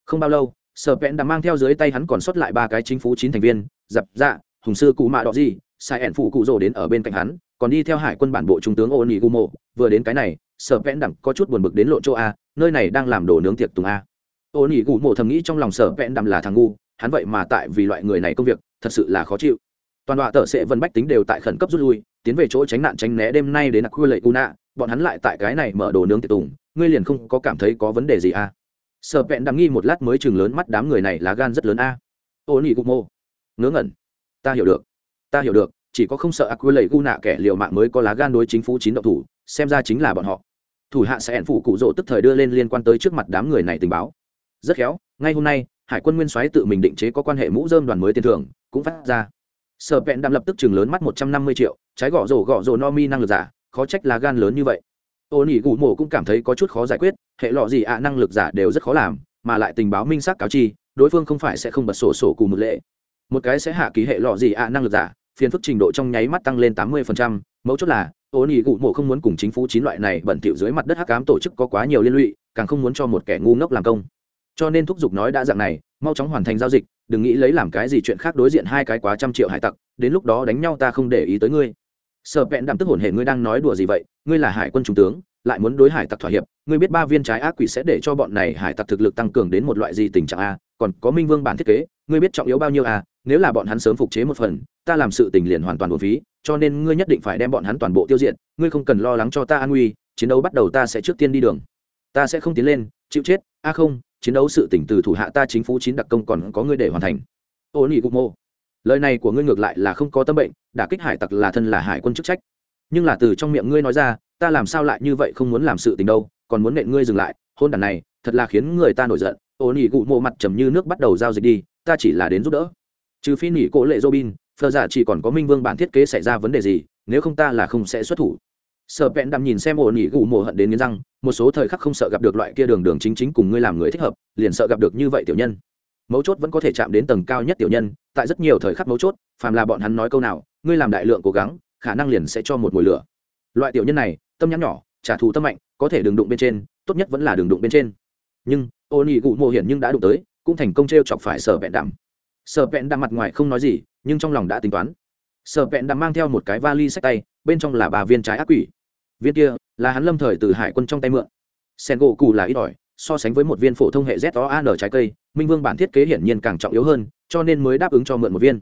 Không bao lâu, sở vẹn đã mang theo dưới tay hắn còn xuất lại ba cái chính phủ chín thành viên, dập dạ hùng sư cụ mạ đỏ gì sai ẻn phụ cụ rồ đến ở bên cạnh hắn, còn đi theo hải quân bản bộ trung tướng ô nỉ gumo vừa đến cái này, sở vẹn đẳng có chút buồn bực đến lộ chỗ a, nơi này đang làm đồ nướng tiệc tùng a. Ô nỉ gumo thầm nghĩ trong lòng sở vẹn đẳng là thằng ngu, hắn vậy mà tại vì loại người này công việc, thật sự là khó chịu. Toàn đoạn tờ sẽ vân bách tính đều tại khẩn cấp rút lui, tiến về chỗ tránh nạn tránh né đêm nay đến nặc khu lệ u nạ bọn hắn lại tại cái này mở đồ nướng tiệc tùng, ngươi liền không có cảm thấy có vấn đề gì à? Sở vẹn đằng nghi một lát mới chừng lớn mắt đám người này lá gan rất lớn a. Ô nỉ mô. Ngớ ngẩn. Ta hiểu được. Ta hiểu được, chỉ có không sợ ác quy lầy gu nạ kẻ liều mạng mới có lá gan đối chính phủ chín động thủ, xem ra chính là bọn họ. Thủ hạ sẽ hẹn phụ cụ rỗ tức thời đưa lên liên quan tới trước mặt đám người này tình báo. Rất khéo, ngay hôm nay, hải quân nguyên soái tự mình định chế có quan hệ mũ dơm đoàn mới tiền thưởng, cũng phát ra. Sở vẹn đạm lập tức chừng lớn mắt một trăm năm mươi triệu, trái gõ rổ gõ rổ no mi năng lực giả khó trách là gan lớn như vậy. Ô nỉ gù mộ cũng cảm thấy có chút khó giải quyết, hệ lọ gì ạ, năng lực giả đều rất khó làm, mà lại tình báo minh xác cáo chi, đối phương không phải sẽ không bật sổ sổ cùng một lệ. Một cái sẽ hạ ký hệ lọ gì ạ, năng lực giả, phiền phức trình độ trong nháy mắt tăng lên tám mươi phần trăm. mấu chốt là, ô nỉ gù mộ không muốn cùng chính phủ chín loại này bẩn thỉu dưới mặt đất hắc cám tổ chức có quá nhiều liên lụy, càng không muốn cho một kẻ ngu ngốc làm công. Cho nên thúc giục nói đã dạng này, mau chóng hoàn thành giao dịch, đừng nghĩ lấy làm cái gì chuyện khác đối diện hai cái quá trăm triệu hải tặc, đến lúc đó đánh nhau ta không để ý tới ngươi sợ vẹn đạm tức hồn hệ ngươi đang nói đùa gì vậy? Ngươi là hải quân trung tướng, lại muốn đối hải tặc thỏa hiệp. Ngươi biết ba viên trái ác quỷ sẽ để cho bọn này hải tặc thực lực tăng cường đến một loại gì tình trạng a? Còn có minh vương bản thiết kế, ngươi biết trọng yếu bao nhiêu a? Nếu là bọn hắn sớm phục chế một phần, ta làm sự tình liền hoàn toàn vô phí, cho nên ngươi nhất định phải đem bọn hắn toàn bộ tiêu diệt. Ngươi không cần lo lắng cho ta an nguy, chiến đấu bắt đầu ta sẽ trước tiên đi đường. Ta sẽ không tiến lên, chịu chết. A không, chiến đấu sự tỉnh từ thủ hạ ta chính phủ chín đặc công còn có ngươi để hoàn thành. Ô nỉ gục mô, lời này của ngươi ngược lại là không có tâm bệnh đả kích hải tặc là thân là hải quân chức trách. Nhưng là từ trong miệng ngươi nói ra, ta làm sao lại như vậy không muốn làm sự tình đâu, còn muốn nện ngươi dừng lại, hôn đàn này, thật là khiến người ta nổi giận. Ô nỉ cụ mộ mặt trầm như nước bắt đầu giao dịch đi, ta chỉ là đến giúp đỡ. Trừ phi nỉ cổ lệ robin, phờ giả chỉ còn có minh vương bản thiết kế xảy ra vấn đề gì, nếu không ta là không sẽ xuất thủ. Sợ vẹn đằm nhìn xem ổ nỉ gù mộ hận đến nghiến răng, một số thời khắc không sợ gặp được loại kia đường đường chính chính cùng ngươi làm người thích hợp, liền sợ gặp được như vậy tiểu nhân. Mấu chốt vẫn có thể chạm đến tầng cao nhất tiểu nhân, tại rất nhiều thời khắc mấu chốt, phàm là bọn hắn nói câu nào ngươi làm đại lượng cố gắng, khả năng liền sẽ cho một mùi lửa. Loại tiểu nhân này, tâm nhắn nhỏ, trả thù tâm mạnh, có thể đường đụng bên trên, tốt nhất vẫn là đường đụng bên trên. Nhưng ô nỉ gụ mộ hiển nhưng đã đụng tới, cũng thành công t r e o chọc phải sở vẹn đạm. Sở vẹn đạm mặt ngoài không nói gì, nhưng trong lòng đã tính toán. Sở vẹn đạm mang theo một cái vali sách tay, bên trong là ba viên trái ác quỷ. Viên kia, là hắn lâm thời từ hải quân trong tay mượn. Sen gỗ cù là ít ỏi, so sánh với một viên phổ thông hệ z o an trái cây, minh vương bản thiết kế hiển nhiên càng trọng yếu hơn, cho nên mới đáp ứng cho mượn một viên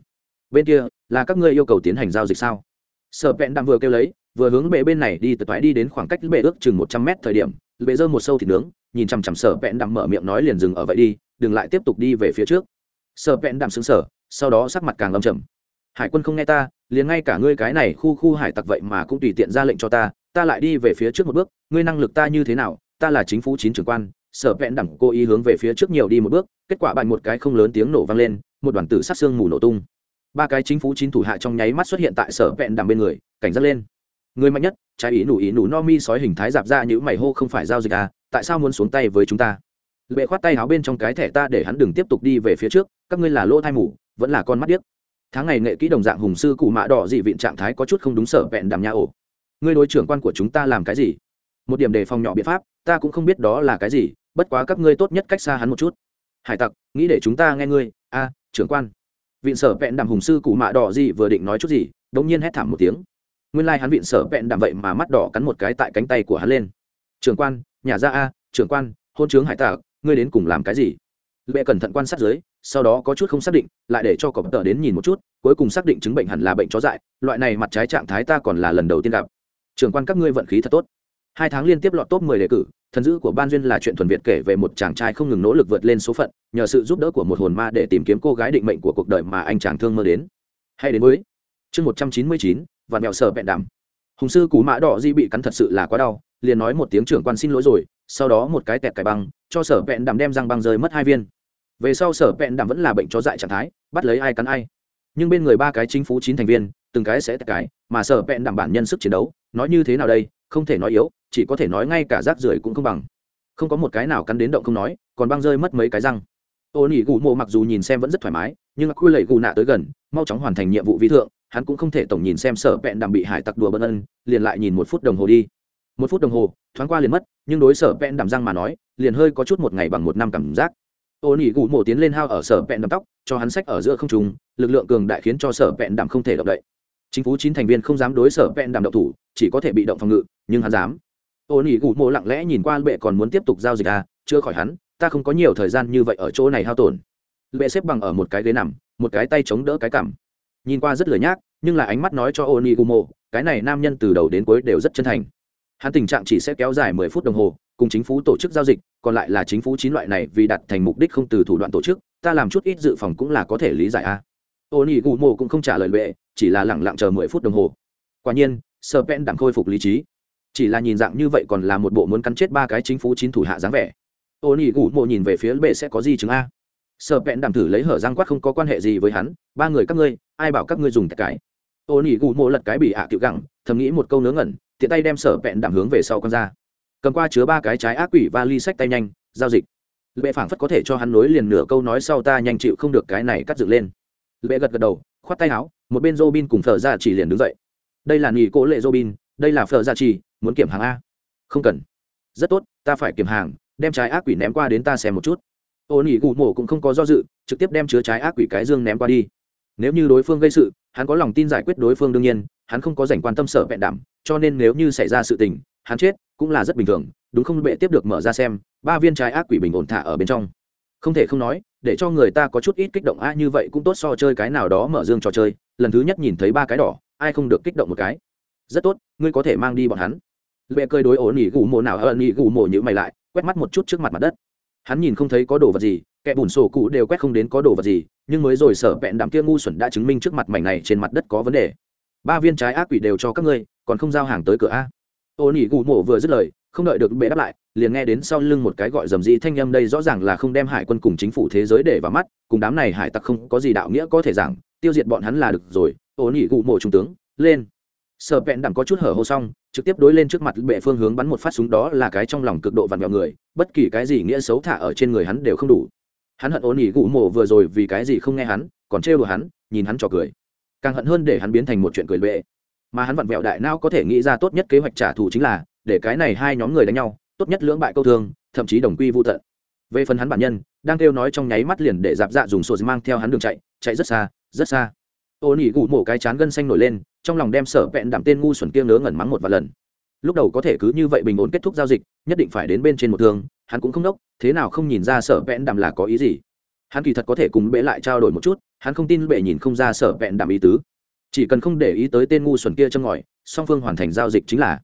bên kia, là các ngươi yêu cầu tiến hành giao dịch sao? Sở vẹn đạm vừa kêu lấy, vừa hướng bệ bên này đi từ toái đi đến khoảng cách bệ ước chừng một trăm mét thời điểm, bệ dơ một sâu thịt nướng, nhìn chằm chằm sở vẹn đạm mở miệng nói liền dừng ở vậy đi, đừng lại tiếp tục đi về phía trước. Sở vẹn đạm xứng sở sau đó sắc mặt càng lâm trầm. Hải quân không nghe ta, liền ngay cả ngươi cái này khu khu hải tặc vậy mà cũng tùy tiện ra lệnh cho ta ta lại đi về phía trước một bước, ngươi năng lực ta như thế nào, ta là chính phủ chín trưởng quan, sở vẹn đẳng cố ý hướng về phía trước nhiều đi một bước, kết quả bạn một cái không lớn tiếng nổ vang lên, một đoàn tử sát xương mù nổ tung ba cái chính phủ chín thủ hạ trong nháy mắt xuất hiện tại sở vẹn đằng bên người, cảnh giác lên. Người mạnh nhất, trái ý nủ ý nủ no mi sói hình thái dạp ra những mày hô không phải giao dịch à tại sao muốn xuống tay với chúng ta? Lệ khoát tay áo bên trong cái thẻ ta để hắn đừng tiếp tục đi về phía trước, các ngươi là lỗ thai mủ vẫn là con mắt điếc. Tháng ngày nghệ kỹ đồng dạng hùng sư cụ mạ đỏ dị vịn trạng thái có chút không đúng sở vẹn đàm nhà ổ. Ngươi đối trưởng quan của chúng ta làm cái gì? Một điểm đề phòng nhỏ biện pháp, ta cũng không biết đó là cái gì, bất quá các ngươi tốt nhất cách xa hắn một chút. Hải tặc, nghĩ để chúng ta nghe ngươi. A, trưởng quan viện sở vẹn đàm hùng sư cụ mạ đỏ gì vừa định nói chút gì, đống nhiên hét thảm một tiếng. Nguyên lai hắn viện sở vẹn đàm vậy mà mắt đỏ cắn một cái tại cánh tay của hắn lên. Trưởng quan, nhà ra a, trưởng quan, hôn trướng hải tặc ngươi đến cùng làm cái gì? Lệ cẩn thận quan sát dưới, sau đó có chút không xác định, lại để cho cọp tờ đến nhìn một chút, cuối cùng xác định chứng bệnh hẳn là bệnh chó dại, loại này mặt trái trạng thái ta còn là lần đầu tiên gặp. Trường quan, các ngươi vận khí thật tốt. Hai tháng liên tiếp lọt top mười đề cử thần dữ của ban duyên là chuyện thuần việt kể về một chàng trai không ngừng nỗ lực vượt lên số phận, nhờ sự giúp đỡ của một hồn ma để tìm kiếm cô gái định mệnh của cuộc đời mà anh chàng thương mơ đến. Hay đến với chương một trăm chín mươi chín và mèo sờ bẹn đảm hùng sư cú mã đỏ di bị cắn thật sự là quá đau, liền nói một tiếng trưởng quan xin lỗi rồi, sau đó một cái tẹt cải băng, cho sở vẹn đảm đem răng băng rơi mất hai viên. Về sau sở vẹn đảm vẫn là bệnh chó dại trạng thái, bắt lấy ai cắn ai. Nhưng bên người ba cái chính phủ chín thành viên, từng cái sẽ tẹt cái mà sở vẹn đảm bản nhân sức chiến đấu, nói như thế nào đây không thể nói yếu, chỉ có thể nói ngay cả rác rưởi cũng không bằng. Không có một cái nào cắn đến động không nói, còn băng rơi mất mấy cái răng. Ô nỉ gù mộ mặc dù nhìn xem vẫn rất thoải mái, nhưng quy lầy gù nạ tới gần, mau chóng hoàn thành nhiệm vụ vi thượng, hắn cũng không thể tổng nhìn xem sở vẹn đàm bị hải tặc đùa bân ân, liền lại nhìn một phút đồng hồ đi. Một phút đồng hồ, thoáng qua liền mất, nhưng đối sở vẹn đàm răng mà nói, liền hơi có chút một ngày bằng một năm cảm giác. Ô nỉ gù mộ tiến lên hao ở sở vẹn đàm tóc, cho hắn sách ở giữa không trùng lực lượng cường đại khiến cho sở vẹn đàm không thể động đậy chính phủ chín thành viên không dám đối sở vẹn đảm động thủ, chỉ có thể bị động phòng ngự, nhưng hắn dám. Ô nỉ gù mộ lặng lẽ nhìn qua bệ còn muốn tiếp tục giao dịch à chưa khỏi hắn, ta không có nhiều thời gian như vậy ở chỗ này hao tổn. Bệ xếp bằng ở một cái ghế nằm, một cái tay chống đỡ cái cảm nhìn qua rất lười nhác, nhưng là ánh mắt nói cho ô nỉ gù mộ, cái này nam nhân từ đầu đến cuối đều rất chân thành. Hắn tình trạng chỉ sẽ kéo dài mười phút đồng hồ, cùng chính phủ tổ chức giao dịch, còn lại là chính phủ chín loại này vì đặt thành mục đích không từ thủ đoạn tổ chức, ta làm chút ít dự phòng cũng là có thể lý giải a ô nỉ gù mộ cũng không trả lời bệ chỉ là lẳng lặng chờ mười phút đồng hồ. Quả nhiên, sơ pen đẳng khôi phục lý trí. Chỉ là nhìn dạng như vậy còn là một bộ muốn cắn chết ba cái chính phủ chín thủ hạ dáng vẻ. Ô nỉ gù mộ nhìn về phía bệ sẽ có gì chứng a? Sơ pen đẳng thử lấy hở răng quát không có quan hệ gì với hắn, ba người các ngươi, ai bảo các ngươi dùng cái? Ô nỉ gù mộ lật cái bị hạ à gẳng, thầm nghĩ một câu nướng ngẩn, tiện tay đem sở pen đẳng hướng về sau con ra. Cầm qua chứa ba cái trái ác quỷ và ly sách tay nhanh, giao dịch. Lệ phảng phất có thể cho hắn nối liền nửa câu nói sau ta nhanh chịu không được cái này cắt dựng lên lệ gật gật đầu, khoát tay áo, một bên robin cùng phở ra chỉ liền đứng dậy. Đây là nghỉ cố lệ robin, đây là phở ra chỉ, muốn kiểm hàng a. Không cần. Rất tốt, ta phải kiểm hàng, đem trái ác quỷ ném qua đến ta xem một chút. Ô nỉ gù mổ cũng không có do dự, trực tiếp đem chứa trái ác quỷ cái dương ném qua đi. Nếu như đối phương gây sự, hắn có lòng tin giải quyết đối phương đương nhiên, hắn không có dành quan tâm sở vẹn đảm cho nên nếu như xảy ra sự tình, hắn chết cũng là rất bình thường, đúng không bệ tiếp được mở ra xem, ba viên trái ác quỷ bình ổn thả ở bên trong. Không thể không nói để cho người ta có chút ít kích động, a, như vậy cũng tốt, so chơi cái nào đó mở dương trò chơi, lần thứ nhất nhìn thấy ba cái đỏ, ai không được kích động một cái? Rất tốt, ngươi có thể mang đi bọn hắn. Lệ cơi đối ổn nghỉ gù mồ nào ờ, ẩn nghỉ gù mồ như mày lại, quét mắt một chút trước mặt mặt đất. Hắn nhìn không thấy có đồ vật gì, kẻ bùn sổ cụ đều quét không đến có đồ vật gì, nhưng mới rồi sở vẹn đạm kia ngu xuẩn đã chứng minh trước mặt mảnh này trên mặt đất có vấn đề. Ba viên trái ác quỷ đều cho các ngươi, còn không giao hàng tới cửa a. Ổn nghỉ gù mồ vừa dứt lời, không đợi được bệ đáp lại liền nghe đến sau lưng một cái gọi dầm dĩ thanh âm đây rõ ràng là không đem hải quân cùng chính phủ thế giới để vào mắt, cùng đám này hải tặc không có gì đạo nghĩa có thể giảng, tiêu diệt bọn hắn là được rồi, ô nhị cụ mộ trung tướng, lên. Sợ vẹn đẳng có chút hở hô xong, trực tiếp đối lên trước mặt bệ phương hướng bắn một phát súng đó là cái trong lòng cực độ vặn vẹo người, bất kỳ cái gì nghĩa xấu thả ở trên người hắn đều không đủ. Hắn hận ôn ỉ cụ mộ vừa rồi vì cái gì không nghe hắn, còn trêu đùa hắn, nhìn hắn trò cười. Càng hận hơn để hắn biến thành một chuyện cười bệ. Mà hắn vặn vẹo đại não có thể nghĩ ra tốt nhất kế hoạch trả thù chính là, để cái này hai nhóm người đánh nhau tốt nhất lưỡng bại câu thương, thậm chí đồng quy vô tận. Về phần hắn bản nhân, đang kêu nói trong nháy mắt liền để dạp dạ dùng sổ mang theo hắn đường chạy chạy rất xa rất xa. Ô nỉ gù mổ cái chán gân xanh nổi lên, trong lòng đem sở vẹn đảm tên ngu xuẩn kia ngớ ngẩn mắng một vài lần. Lúc đầu có thể cứ như vậy bình ổn kết thúc giao dịch, nhất định phải đến bên trên một thương, hắn cũng không đốc, thế nào không nhìn ra sở vẹn đảm là có ý gì. Hắn kỳ thật có thể cùng bệ lại trao đổi một chút, hắn không tin bệ nhìn không ra sở vẹn đảm ý tứ. Chỉ cần không để ý tới tên ngu xuẩn kia châm ngòi, song phương hoàn thành giao dịch chính là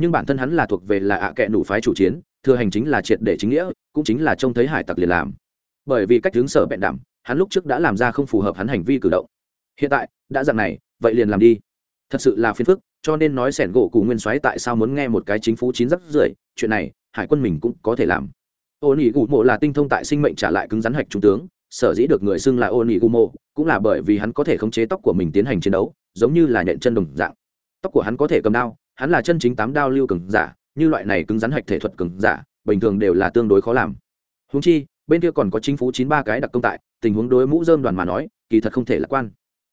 nhưng bản thân hắn là thuộc về là ạ à kệ nủ phái chủ chiến, thừa hành chính là triệt để chính nghĩa, cũng chính là trông thấy hải tặc liền làm. Bởi vì cách hướng sở bẹn đảm hắn lúc trước đã làm ra không phù hợp hắn hành vi cử động. Hiện tại, đã dặn này, vậy liền làm đi. Thật sự là phiền phức, cho nên nói sẻn gỗ cù nguyên soái tại sao muốn nghe một cái chính phủ chín rất rưởi, chuyện này, hải quân mình cũng có thể làm. Ô nỉ gù mộ là tinh thông tại sinh mệnh trả lại cứng rắn hạch trung tướng, sở dĩ được người xưng là ô nỉ gù mộ, cũng là bởi vì hắn có thể khống chế tóc của mình tiến hành chiến đấu, giống như là nhện chân đồng dạng. Tóc của hắn có thể cầm đao hắn là chân chính tám đao lưu cường giả, như loại này cứng rắn hạch thể thuật cường giả, bình thường đều là tương đối khó làm. Húng chi, bên kia còn có chính phủ chín ba cái đặc công tại, tình huống đối mũ dơm đoàn mà nói, kỳ thật không thể lạc quan.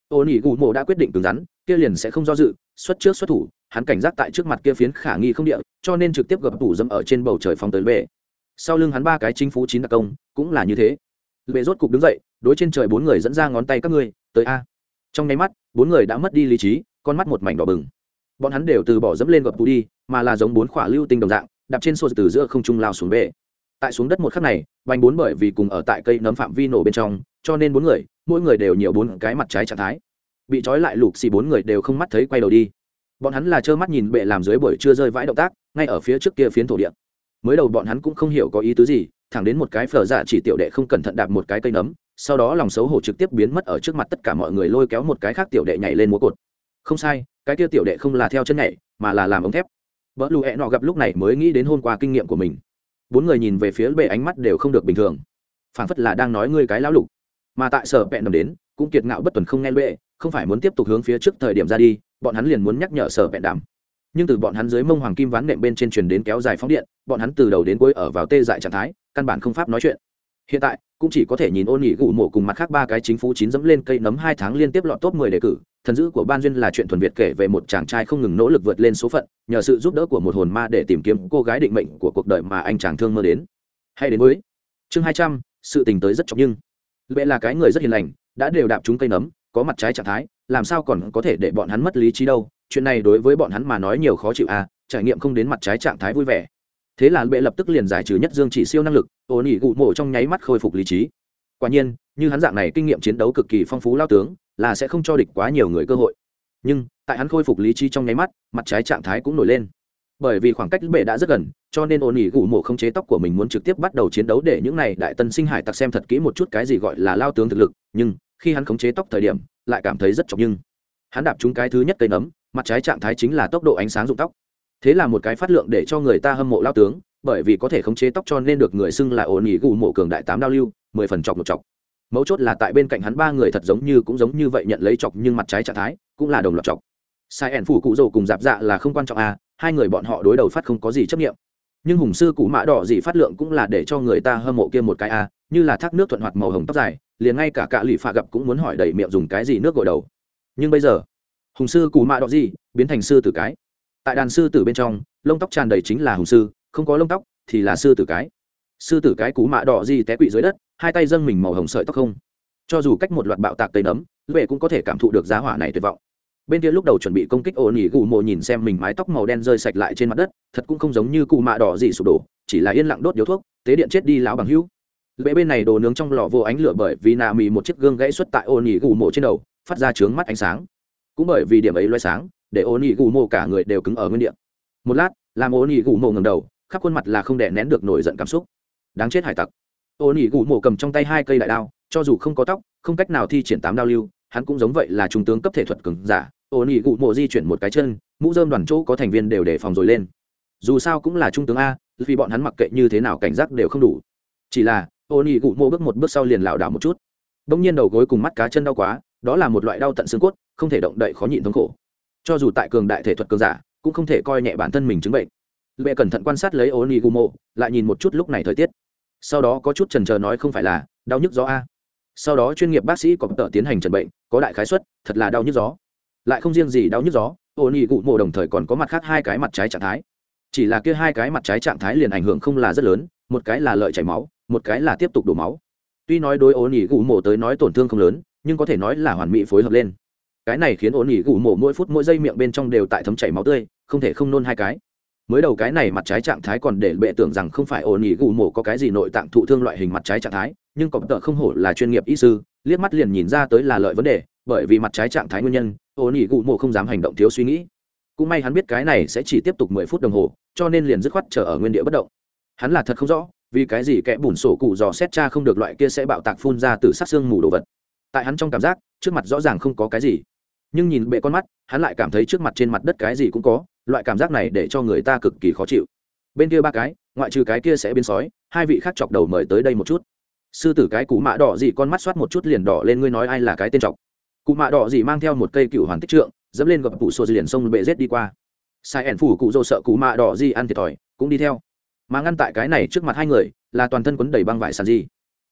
Ô nỉ gù mộ đã quyết định cứng rắn, kia liền sẽ không do dự, xuất trước xuất thủ, hắn cảnh giác tại trước mặt kia phiến khả nghi không địa, cho nên trực tiếp gập tủ dâm ở trên bầu trời phong tới bệ. Sau lưng hắn ba cái chính phủ chín đặc công, cũng là như thế. Bệ rốt cục đứng dậy, đối trên trời bốn người dẫn ra ngón tay các ngươi, tới a. Trong nháy mắt, bốn người đã mất đi lý trí, con mắt một mảnh đỏ bừng bọn hắn đều từ bỏ dẫm lên gập tủ đi, mà là giống bốn khỏa lưu tinh đồng dạng, đạp trên sô từ giữa không trung lao xuống bệ tại xuống đất một khắc này vành bốn bởi vì cùng ở tại cây nấm phạm vi nổ bên trong, cho nên bốn người, mỗi người đều nhiều bốn cái mặt trái trạng thái. Bị trói lại lục xì bốn người đều không mắt thấy quay đầu đi. Bọn hắn là trơ mắt nhìn bệ làm dưới buổi chưa rơi vãi động tác, ngay ở phía trước kia phiến thổ địa. Mới đầu bọn hắn cũng không hiểu có ý tứ gì, thẳng đến một cái phở dạ chỉ tiểu đệ không cẩn thận đạp một cái cây nấm, sau đó lòng xấu hổ trực tiếp biến mất ở trước mặt tất cả mọi người lôi kéo một cái khác tiểu đệ nhảy lên múa cột. Không sai cái kia tiểu đệ không là theo chân nhảy, mà là làm ống thép. Vợ lụ hẹ nọ gặp lúc này mới nghĩ đến hôm qua kinh nghiệm của mình. Bốn người nhìn về phía bệ ánh mắt đều không được bình thường. Phảng phất là đang nói ngươi cái lão lục. Mà tại sở vẹn nằm đến, cũng kiệt ngạo bất tuần không nghe bệ, không phải muốn tiếp tục hướng phía trước thời điểm ra đi, bọn hắn liền muốn nhắc nhở sở vẹn đảm nhưng từ bọn hắn dưới mông hoàng kim ván nệm bên trên truyền đến kéo dài phóng điện, bọn hắn từ đầu đến cuối ở vào tê dại trạng thái, căn bản không pháp nói chuyện. Hiện tại, cũng chỉ có thể nhìn ôn nghỉ gủ mổ cùng mặt khác ba cái chính phủ chín dẫm lên cây nấm hai tháng liên tiếp lọt top mười đề cử thần dữ của ban duyên là chuyện thuần việt kể về một chàng trai không ngừng nỗ lực vượt lên số phận, nhờ sự giúp đỡ của một hồn ma để tìm kiếm cô gái định mệnh của cuộc đời mà anh chàng thương mơ đến. Hay đến mới chương hai trăm, sự tình tới rất chọc nhưng. Lệ là cái người rất hiền lành, đã đều đạp chúng cây nấm, có mặt trái trạng thái, làm sao còn có thể để bọn hắn mất lý trí đâu? Chuyện này đối với bọn hắn mà nói nhiều khó chịu à trải nghiệm không đến mặt trái trạng thái vui vẻ. Thế là bệ lập tức liền giải trừ nhất dương chỉ siêu năng lực, ổn ỉ gụ mộ trong nháy mắt khôi phục lý trí. Quả nhiên, như hắn dạng này kinh nghiệm chiến đấu cực kỳ phong phú lao tướng là sẽ không cho địch quá nhiều người cơ hội. Nhưng, tại hắn khôi phục lý trí trong nháy mắt, mặt trái trạng thái cũng nổi lên. Bởi vì khoảng cách bệ đã rất gần, cho nên ổn ỉ gụ mổ không chế tóc của mình muốn trực tiếp bắt đầu chiến đấu để những này đại tân sinh hải tặc xem thật kỹ một chút cái gì gọi là lao tướng thực lực, nhưng, khi hắn khống chế tóc thời điểm, lại cảm thấy rất chọc nhưng. Hắn đạp trúng cái thứ nhất cây nấm, mặt trái trạng thái chính là tốc độ ánh sáng dụng tóc. Thế là một cái phát lượng để cho người ta hâm mộ lao tướng, bởi vì có thể khống chế tóc cho nên được người xưng là ổn ỉ gù mộ cường đại tám đao lưu, mười phần chọc một chọc mấu chốt là tại bên cạnh hắn ba người thật giống như cũng giống như vậy nhận lấy chọc nhưng mặt trái trạng thái, cũng là đồng loạt chọc. Sai ẻn phủ cụ rồ cùng dạp dạ là không quan trọng à hai người bọn họ đối đầu phát không có gì chấp nghiệm nhưng hùng sư cụ mã đỏ gì phát lượng cũng là để cho người ta hâm mộ kia một cái à như là thác nước thuận hoạt màu hồng tóc dài, liền ngay cả cạ lụy phạ gặp cũng muốn hỏi đầy miệng dùng cái gì nước gội đầu. Nhưng bây giờ, hùng sư cụ mã đỏ gì biến thành sư tử cái. Tại đàn sư tử bên trong, lông tóc tràn đầy chính là hùng sư, không có lông tóc thì là sư tử cái. Sư tử cái cú mạ đỏ gì té quỵ dưới đất hai tay dâng mình màu hồng sợi tóc không. Cho dù cách một loạt bạo tạc tây nấm, lệ cũng có thể cảm thụ được giá hỏa này tuyệt vọng. Bên kia lúc đầu chuẩn bị công kích ổn ỉ gù mộ nhìn xem mình mái tóc màu đen rơi sạch lại trên mặt đất, thật cũng không giống như cụ mạ đỏ gì sụp đổ, chỉ là yên lặng đốt điếu thuốc, tế điện chết đi láo bằng hữu. Lệ bên này đồ nướng trong lò vô ánh lửa bởi vì nà mì một chiếc gương gãy xuất tại ổn ỉ gù mộ trên đầu, phát ra trướng mắt ánh sáng. Cũng bởi vì điểm ấy loay sáng, để ổn ỉ gù mộ cả người đều cứng ở nguyên địa. Một lát, làm ổn ỉ gù mộ ngầm đầu, khắp khuôn mặt là không đè nén được nổi giận cảm xúc. Đáng chết hải tặc ô nỉ gù mổ cầm trong tay hai cây đại đao, cho dù không có tóc, không cách nào thi triển tám đao lưu, hắn cũng giống vậy là trung tướng cấp thể thuật cứng giả. Ô nỉ gù mổ di chuyển một cái chân, mũ dơm đoàn chỗ có thành viên đều đề phòng rồi lên. Dù sao cũng là trung tướng a, vì bọn hắn mặc kệ như thế nào cảnh giác đều không đủ. Chỉ là ô nỉ gù mổ bước một bước sau liền lảo đảo một chút. Bỗng nhiên đầu gối cùng mắt cá chân đau quá, đó là một loại đau tận xương cốt, không thể động đậy khó nhịn thống khổ. Cho dù tại cường đại thể thuật cường giả, cũng không thể coi nhẹ bản thân mình chứng bệnh. Lệ cẩn thận quan sát lấy ô nỉ gù mổ lại nhìn một chút lúc này thời tiết sau đó có chút trần trờ nói không phải là đau nhức gió a. Sau đó chuyên nghiệp bác sĩ có tờ tiến hành trần bệnh, có đại khái suất, thật là đau nhức gió. Lại không riêng gì đau nhức gió ô nhi cụ mộ đồng thời còn có mặt khác hai cái mặt trái trạng thái. Chỉ là kia hai cái mặt trái trạng thái liền ảnh hưởng không là rất lớn, một cái là lợi chảy máu, một cái là tiếp tục đổ máu. Tuy nói đối ô nhi cụ mộ tới nói tổn thương không lớn, nhưng có thể nói là hoàn mỹ phối hợp lên. Cái này khiến ô nhi cụ mộ mỗi phút mỗi giây miệng bên trong đều tại thấm chảy máu tươi, không thể không nôn hai cái mới đầu cái này mặt trái trạng thái còn để bệ tưởng rằng không phải ổn nỉ gù mổ có cái gì nội tạng thụ thương loại hình mặt trái trạng thái, nhưng cọp tợ không hổ là chuyên nghiệp y sư, liếc mắt liền nhìn ra tới là lợi vấn đề, bởi vì mặt trái trạng thái nguyên nhân ổn nỉ gù mổ không dám hành động thiếu suy nghĩ. Cũng may hắn biết cái này sẽ chỉ tiếp tục mười phút đồng hồ, cho nên liền dứt khoát chờ ở nguyên địa bất động. Hắn là thật không rõ, vì cái gì kẻ bùn sổ cụ dò xét cha không được loại kia sẽ bạo tạc phun ra từ sát xương mù đồ vật. Tại hắn trong cảm giác, trước mặt rõ ràng không có cái gì. Nhưng nhìn bệ con mắt, hắn lại cảm thấy trước mặt trên mặt đất cái gì cũng có loại cảm giác này để cho người ta cực kỳ khó chịu. Bên kia ba cái, ngoại trừ cái kia sẽ biến sói, hai vị khác chọc đầu mời tới đây một chút. Sư tử cái cụ mạ đỏ gì con mắt soát một chút liền đỏ lên ngươi nói ai là cái tên chọc. Cụ mạ đỏ gì mang theo một cây cựu hoàn tích trượng, dẫm lên gập cụ xô liền sông bệ rết đi qua. Sai ẻn phủ cụ dô sợ cụ mạ đỏ gì ăn thiệt thòi, cũng đi theo. Mà ngăn tại cái này trước mặt hai người, là toàn thân quấn đầy băng vải sàn gì.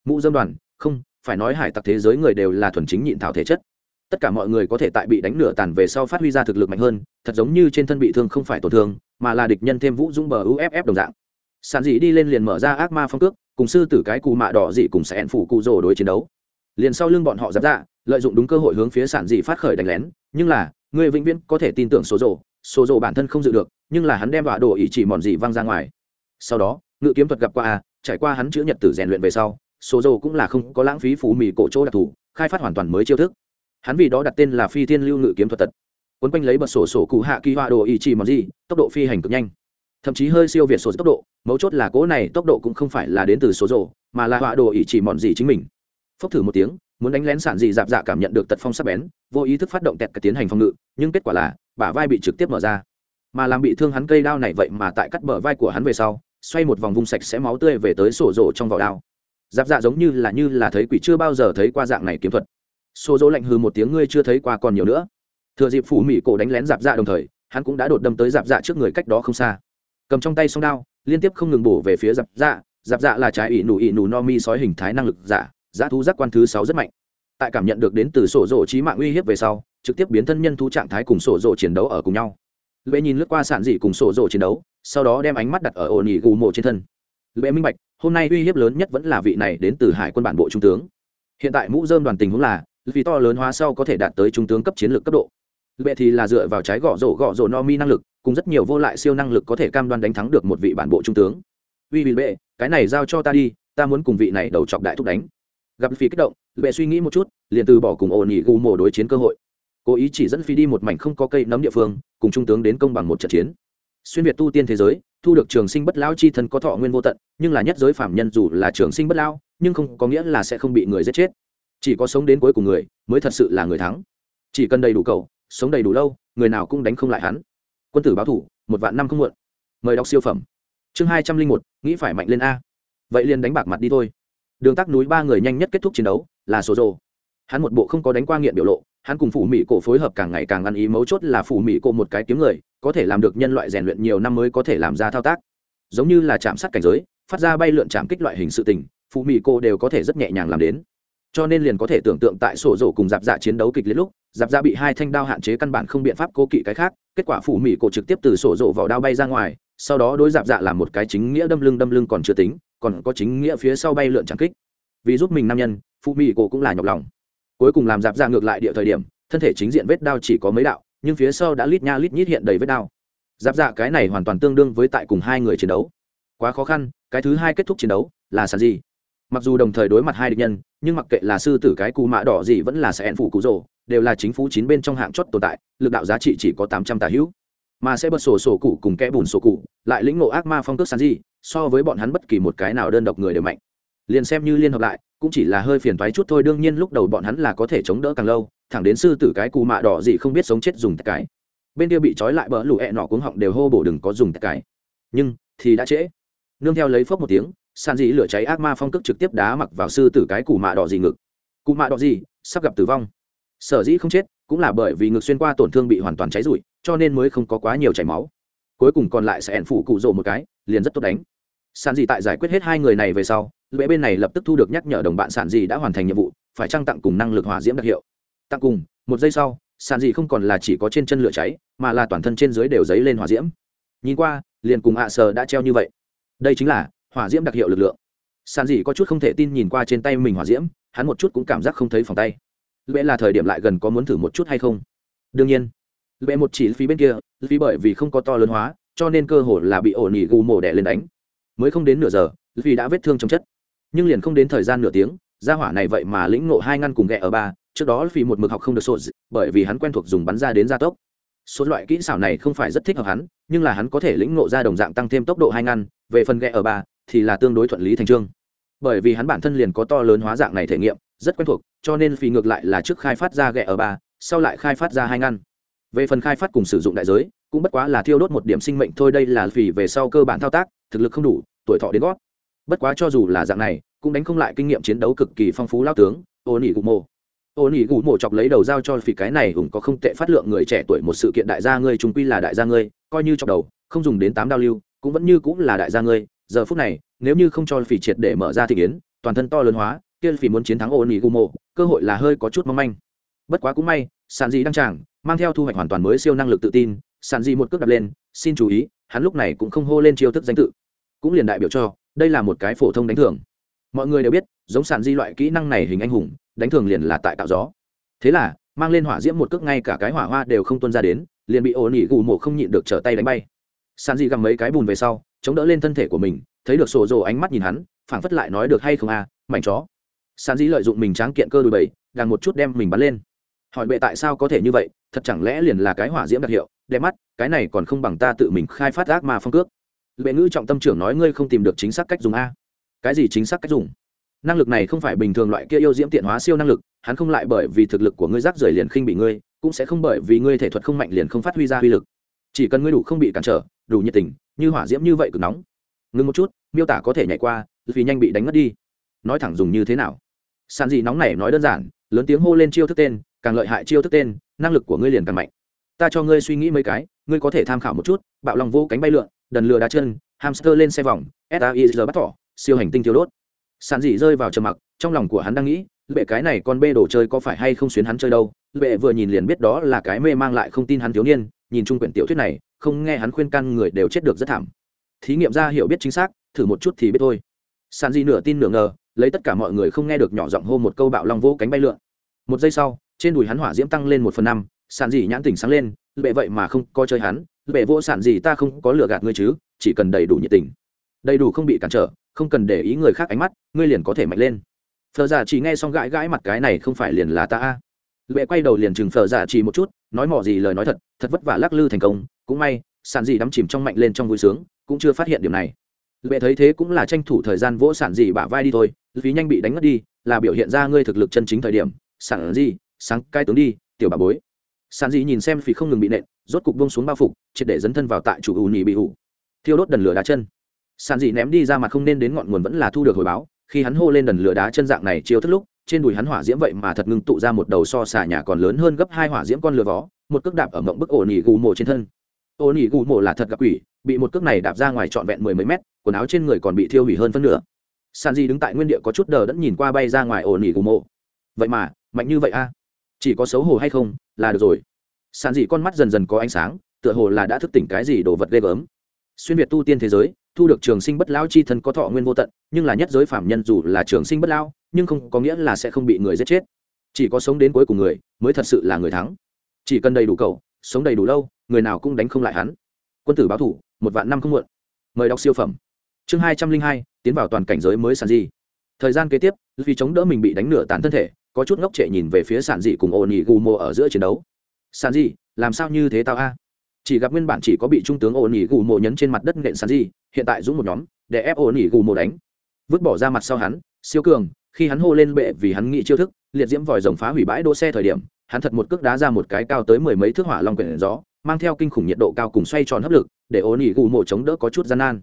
Mũ dâm đoàn, không, phải nói hải tặc thế giới người đều là thuần chính nhịn thảo thể chất tất cả mọi người có thể tại bị đánh nửa tàn về sau phát huy ra thực lực mạnh hơn, thật giống như trên thân bị thương không phải tổn thương, mà là địch nhân thêm vũ dũng bờ uff đồng dạng. Sàn dị đi lên liền mở ra ác ma phong cước, cùng sư tử cái cù mạ đỏ dị cùng sẽ ẹn phủ cụ rồ đối chiến đấu. Liền sau lưng bọn họ giáp ra, lợi dụng đúng cơ hội hướng phía sản dị phát khởi đánh lén, nhưng là, người vĩnh viễn có thể tin tưởng số rồ số rồ bản thân không dự được, nhưng là hắn đem vào đồ ý chỉ mòn dị văng ra ngoài. Sau đó, ngự kiếm thuật gặp qua a, trải qua hắn chữ nhật tử rèn luyện về sau số rồ cũng là không có lãng phí phú mì cổ chỗ đặc thù, khai phát hoàn toàn mới chiêu thức hắn vì đó đặt tên là phi thiên lưu ngự kiếm thuật tật. Quấn quanh lấy bật sổ sổ cụ hạ kỳ họa đồ ý chỉ mòn gì, tốc độ phi hành cực nhanh. Thậm chí hơi siêu việt số tốc độ, mấu chốt là cỗ này tốc độ cũng không phải là đến từ số rổ mà là họa đồ ý chỉ mòn gì chính mình. Phốc thử một tiếng, muốn đánh lén sản dị dạp dạ cảm nhận được tật phong sắc bén, vô ý thức phát động tẹt cái tiến hành phòng ngự, nhưng kết quả là, bả vai bị trực tiếp mở ra. Mà làm bị thương hắn cây đao này vậy mà tại cắt bờ vai của hắn về sau, xoay một vòng vung sạch sẽ máu tươi về tới sổ rổ trong vỏ đao. Giáp dạ giống như là như là thấy quỷ chưa bao giờ thấy qua dạng này kiếm thuật xô dỗ lạnh hư một tiếng, ngươi chưa thấy qua còn nhiều nữa. Thừa dịp phủ mỹ cổ đánh lén dạp dạ đồng thời, hắn cũng đã đột đâm tới dạp dạ trước người cách đó không xa. Cầm trong tay song đao, liên tiếp không ngừng bổ về phía dạp dạ. Dạp dạ là trái ỷ nụ ỷ nụ no mi sói hình thái năng lực giả giá thú giác quan thứ sáu rất mạnh. Tại cảm nhận được đến từ sổ rộ trí mạng uy hiếp về sau, trực tiếp biến thân nhân thú trạng thái cùng sổ rộ chiến đấu ở cùng nhau. Lệ nhìn lướt qua sản dị cùng sổ rộ chiến đấu, sau đó đem ánh mắt đặt ở ổn ỉ gù mộ trên thân. Lệ minh bạch, hôm nay uy hiếp lớn nhất vẫn là vị này đến từ hải quân bản bộ trung tướng. Hiện tại mũ dơm đoàn tình huống là vì to lớn hóa sau có thể đạt tới trung tướng cấp chiến lược cấp độ. Lệ thì là dựa vào trái gõ rổ gõ rổ no mi năng lực, cùng rất nhiều vô lại siêu năng lực có thể cam đoan đánh thắng được một vị bản bộ trung tướng. Uy vì bệ, cái này giao cho ta đi, ta muốn cùng vị này đầu chọc đại thúc đánh. Gặp phi kích động bệ suy nghĩ một chút, liền từ bỏ cùng ổn ỉ gù mổ đối chiến cơ hội. Cố ý chỉ dẫn phi đi một mảnh không có cây nấm địa phương, cùng trung tướng đến công bằng một trận chiến. Xuyên việt tu tiên thế giới, thu được trường sinh bất lão chi thân có thọ nguyên vô tận, nhưng là nhất giới phạm nhân dù là trường sinh bất lão, nhưng không có nghĩa là sẽ không bị người giết chết chỉ có sống đến cuối cùng người mới thật sự là người thắng. Chỉ cần đầy đủ cầu, sống đầy đủ lâu, người nào cũng đánh không lại hắn. Quân tử báo thủ, một vạn năm không muộn. Mời đọc siêu phẩm. Chương hai trăm linh một, nghĩ phải mạnh lên a. Vậy liền đánh bạc mặt đi thôi. Đường tắc núi ba người nhanh nhất kết thúc chiến đấu là số rồ. Hắn một bộ không có đánh qua nghiện biểu lộ, hắn cùng phủ mỹ cổ phối hợp càng ngày càng ăn ý mấu chốt là phủ mỹ cổ một cái kiếm người, có thể làm được nhân loại rèn luyện nhiều năm mới có thể làm ra thao tác. Giống như là chạm sát cảnh giới, phát ra bay lượn chạm kích loại hình sự tình, phủ mỹ cổ đều có thể rất nhẹ nhàng làm đến cho nên liền có thể tưởng tượng tại sổ rổ cùng giáp dạ chiến đấu kịch liệt lúc giáp dạ bị hai thanh đao hạn chế căn bản không biện pháp cố kỵ cái khác, kết quả phủ mỹ cổ trực tiếp từ sổ rổ vào đao bay ra ngoài, sau đó đối giáp dạ làm một cái chính nghĩa đâm lưng đâm lưng còn chưa tính, còn có chính nghĩa phía sau bay lượn chạm kích. Vì giúp mình nam nhân phụ mỹ cổ cũng là nhọc lòng. Cuối cùng làm giáp dạ ngược lại địa thời điểm, thân thể chính diện vết đao chỉ có mấy đạo, nhưng phía sau đã lít nha lít nhít hiện đầy vết đao. Giáp dạ cái này hoàn toàn tương đương với tại cùng hai người chiến đấu. Quá khó khăn, cái thứ hai kết thúc chiến đấu là sàn gì? Mặc dù đồng thời đối mặt hai địch nhân, nhưng mặc kệ là sư tử cái cù mạ đỏ gì vẫn là sẽ ẹn phủ cụ rồ, đều là chính phủ chín bên trong hạng chót tồn tại, lực đạo giá trị chỉ có tám trăm tà hữu. Mà sẽ bật sổ sổ cụ cùng kẽ bùn sổ cụ, lại lĩnh ngộ ác ma phong cước sàn gì, so với bọn hắn bất kỳ một cái nào đơn độc người đều mạnh. Liền xem như liên hợp lại, cũng chỉ là hơi phiền toái chút thôi, đương nhiên lúc đầu bọn hắn là có thể chống đỡ càng lâu, thẳng đến sư tử cái cù mạ đỏ gì không biết sống chết dùng tất cái. Bên kia bị trói lại bỡ lụ ẹ nọ cuống họng đều hô bổ đừng có dùng tất cái. Nhưng, thì đã trễ. Nương theo lấy phốc một tiếng sàn dị lửa cháy ác ma phong cước trực tiếp đá mặc vào sư tử cái cù mạ đỏ gì ngực. Cụ mạ đỏ gì sắp gặp tử vong. Sở dĩ không chết, cũng là bởi vì ngực xuyên qua tổn thương bị hoàn toàn cháy rụi, cho nên mới không có quá nhiều chảy máu. Cuối cùng còn lại sẽ ẻn phụ cụ rộ một cái, liền rất tốt đánh. Sàn dị tại giải quyết hết hai người này về sau lễ bên này lập tức thu được nhắc nhở đồng bạn Sàn dị đã hoàn thành nhiệm vụ, phải trăng tặng cùng năng lực hỏa diễm đặc hiệu. Tặng cùng, một giây sau Sàn dị không còn là chỉ có trên chân lửa cháy, mà là toàn thân trên dưới đều dấy lên hỏa diễm. Nhìn qua, liền cùng ạ sờ đã treo như vậy. Đây chính là hỏa diễm đặc hiệu lực lượng. Sàn dị có chút không thể tin nhìn qua trên tay mình hỏa diễm, hắn một chút cũng cảm giác không thấy phòng tay. Lễ là thời điểm lại gần có muốn thử một chút hay không? Đương nhiên. Lễ một chỉ phí bên kia phí bởi vì không có to lớn hóa, cho nên cơ hội là bị ổ nỉ gù mổ đẻ lên đánh. Mới không đến nửa giờ, vì đã vết thương trong chất. Nhưng liền không đến thời gian nửa tiếng, gia hỏa này vậy mà lĩnh ngộ hai ngăn cùng ghẹ ở ba, trước đó vì một mực học không được sốt, bởi vì hắn quen thuộc dùng bắn ra đến gia tốc. Số loại kỹ xảo này không phải rất thích hợp hắn, nhưng là hắn có thể lĩnh ngộ ra đồng dạng tăng thêm tốc độ hai ngăn, về phần ghẹ ở ba thì là tương đối thuận lý thành trương. Bởi vì hắn bản thân liền có to lớn hóa dạng này thể nghiệm, rất quen thuộc, cho nên phì ngược lại là trước khai phát ra ghẹ ở ba, sau lại khai phát ra hai ngăn. Về phần khai phát cùng sử dụng đại giới, cũng bất quá là thiêu đốt một điểm sinh mệnh thôi, đây là vì về sau cơ bản thao tác, thực lực không đủ, tuổi thọ đến gót. Bất quá cho dù là dạng này, cũng đánh không lại kinh nghiệm chiến đấu cực kỳ phong phú lao tướng ô nỉ gù mô ô nỉ gù mô chọc lấy đầu dao cho phì cái này hùng có không tệ phát lượng người trẻ tuổi một sự kiện đại gia ngươi, chúng quy là đại gia ngươi, coi như chọc đầu, không dùng đến tám đao lưu, cũng vẫn như cũng là đại gia ngươi giờ phút này, nếu như không cho phỉ triệt để mở ra thị kiến toàn thân to lớn hóa, kia phỉ muốn chiến thắng ô nỉ gù mộ cơ hội là hơi có chút mong manh. Bất quá cũng may, sàn gì đăng tràng, mang theo thu hoạch hoàn toàn mới siêu năng lực tự tin, sàn gì một cước đập lên, xin chú ý, hắn lúc này cũng không hô lên chiêu thức danh tự. Cũng liền đại biểu cho, đây là một cái phổ thông đánh thường mọi người đều biết, giống sàn di loại kỹ năng này hình anh hùng, đánh thường liền là tại tạo gió. Thế là, mang lên hỏa diễm một cước ngay cả cái hỏa hoa đều không tuân ra đến, liền bị ổ nỉ gù mộ không nhịn được trở tay đánh bay sàn di gặm mấy cái bùn về sau, chống đỡ lên thân thể của mình, thấy được sổ rồ ánh mắt nhìn hắn, phảng phất lại nói được hay không à mảnh chó. Sàn di lợi dụng mình tráng kiện cơ đùi bầy gàng một chút đem mình bắn lên. Hỏi bệ tại sao có thể như vậy, thật chẳng lẽ liền là cái hỏa diễm đặc hiệu, đẹp mắt, cái này còn không bằng ta tự mình khai phát ác mà phong cước. Bệ ngữ trọng tâm trưởng nói ngươi không tìm được chính xác cách dùng a. Cái gì chính xác cách dùng? Năng lực này không phải bình thường loại kia yêu diễm tiện hóa siêu năng lực, hắn không lại bởi vì thực lực của ngươi rác rời liền khinh bị ngươi, cũng sẽ không bởi vì ngươi thể thuật không mạnh liền không phát huy ra uy lực. Chỉ cần ngươi đủ không bị cản trở đủ nhiệt tình, như hỏa diễm như vậy cực nóng. Ngừng một chút, miêu tả có thể nhảy qua, vì nhanh bị đánh mất đi. Nói thẳng dùng như thế nào? Sàn dị nóng này nói đơn giản, lớn tiếng hô lên chiêu thức tên, càng lợi hại chiêu thức tên, năng lực của ngươi liền càng mạnh. Ta cho ngươi suy nghĩ mấy cái, ngươi có thể tham khảo một chút, bạo lòng vô cánh bay lượn, đần lừa đá chân, hamster lên xe vòng saiz bắt thỏ, siêu hành tinh thiếu đốt. Sàn dị rơi vào trầm mặc, trong lòng của hắn đang nghĩ bệ cái này con bê đồ chơi có phải hay không xuyến hắn chơi đâu? Bệ vừa nhìn liền biết đó là cái mê mang lại không tin hắn thiếu niên, nhìn chung quyển tiểu thuyết này không nghe hắn khuyên can người đều chết được rất thảm. Thí nghiệm ra hiểu biết chính xác, thử một chút thì biết thôi. Sàn di nửa tin nửa ngờ, lấy tất cả mọi người không nghe được nhỏ giọng hô một câu bạo long vô cánh bay lượn. Một giây sau, trên đùi hắn hỏa diễm tăng lên một phần năm, sàn gì nhãn tỉnh sáng lên, bệ vậy mà không coi chơi hắn, bệ vô sản gì ta không có lừa gạt ngươi chứ, chỉ cần đầy đủ nhiệt tình. Đầy đủ không bị cản trở, không cần để ý người khác ánh mắt, ngươi liền có thể mạnh lên. Phờ giả chỉ nghe xong gãi gãi mặt, cái này không phải liền là ta a. Bệ quay đầu liền chừng phờ giả chỉ một chút, nói mỏ gì lời nói thật thật vất vả lắc lư thành công cũng may, sản gì đắm chìm trong mạnh lên trong vui sướng, cũng chưa phát hiện điểm này. Lệ thấy thế cũng là tranh thủ thời gian vỗ sản gì bả vai đi thôi, phí nhanh bị đánh mất đi, là biểu hiện ra ngươi thực lực chân chính thời điểm. Sản gì sáng cai tướng đi, tiểu bà bối. Sản dị nhìn xem phí không ngừng bị nện, rốt cục bông xuống bao phục, triệt để dấn thân vào tại chủ ủ nhì bị ủ. Thiêu đốt đần lửa đá chân. Sản dị ném đi ra mặt không nên đến ngọn nguồn vẫn là thu được hồi báo, khi hắn hô lên đần lửa đá chân dạng này chiêu thức lúc, trên đùi hắn hỏa diễm vậy mà thật ngưng tụ ra một đầu so xà nhà còn lớn hơn gấp hai hỏa diễm con lửa vó, một cước đạp ở mộng bức ổ nhì gù mộ trên thân ô nỉ gù mộ là thật gặp quỷ, bị một cước này đạp ra ngoài trọn vẹn mười mấy mét, quần áo trên người còn bị thiêu hủy hơn phân nửa. San Di đứng tại nguyên địa có chút đờ đẫn nhìn qua bay ra ngoài ô nỉ gù mộ. Vậy mà, mạnh như vậy a? Chỉ có xấu hổ hay không, là được rồi. San Di con mắt dần dần có ánh sáng, tựa hồ là đã thức tỉnh cái gì đồ vật ghê gớm. Xuyên việt tu tiên thế giới, thu được trường sinh bất lao chi thân có thọ nguyên vô tận, nhưng là nhất giới phạm nhân dù là trường sinh bất lao nhưng không có nghĩa là sẽ không bị người giết chết. Chỉ có sống đến cuối cùng người, mới thật sự là người thắng. Chỉ cần đầy đủ cầu sống đầy đủ lâu người nào cũng đánh không lại hắn. Quân tử báo thủ, một vạn năm không muộn. Mời đọc siêu phẩm. Chương hai trăm linh hai, tiến vào toàn cảnh giới mới sàn di thời gian kế tiếp vì chống đỡ mình bị đánh nửa tàn thân thể, có chút ngốc trệ nhìn về phía sản dị cùng ổn nỉ gù ở giữa chiến đấu. Sản dị, làm sao như thế tao a? Chỉ gặp nguyên bản chỉ có bị trung tướng ổn nỉ gù nhấn trên mặt đất nện sản dị, hiện tại dũng một nhóm, để ép ổn nỉ gù đánh. Vứt bỏ ra mặt sau hắn, siêu cường, khi hắn hô lên bệ vì hắn nghĩ chiêu thức, liệt diễm vòi rồng phá hủy bãi đỗ xe thời điểm, hắn thật một cước đá ra một cái cao tới mười mấy thước hỏa long quyển gió mang theo kinh khủng nhiệt độ cao cùng xoay tròn hấp lực, để ô nỉ gù mộ chống đỡ có chút gian nan.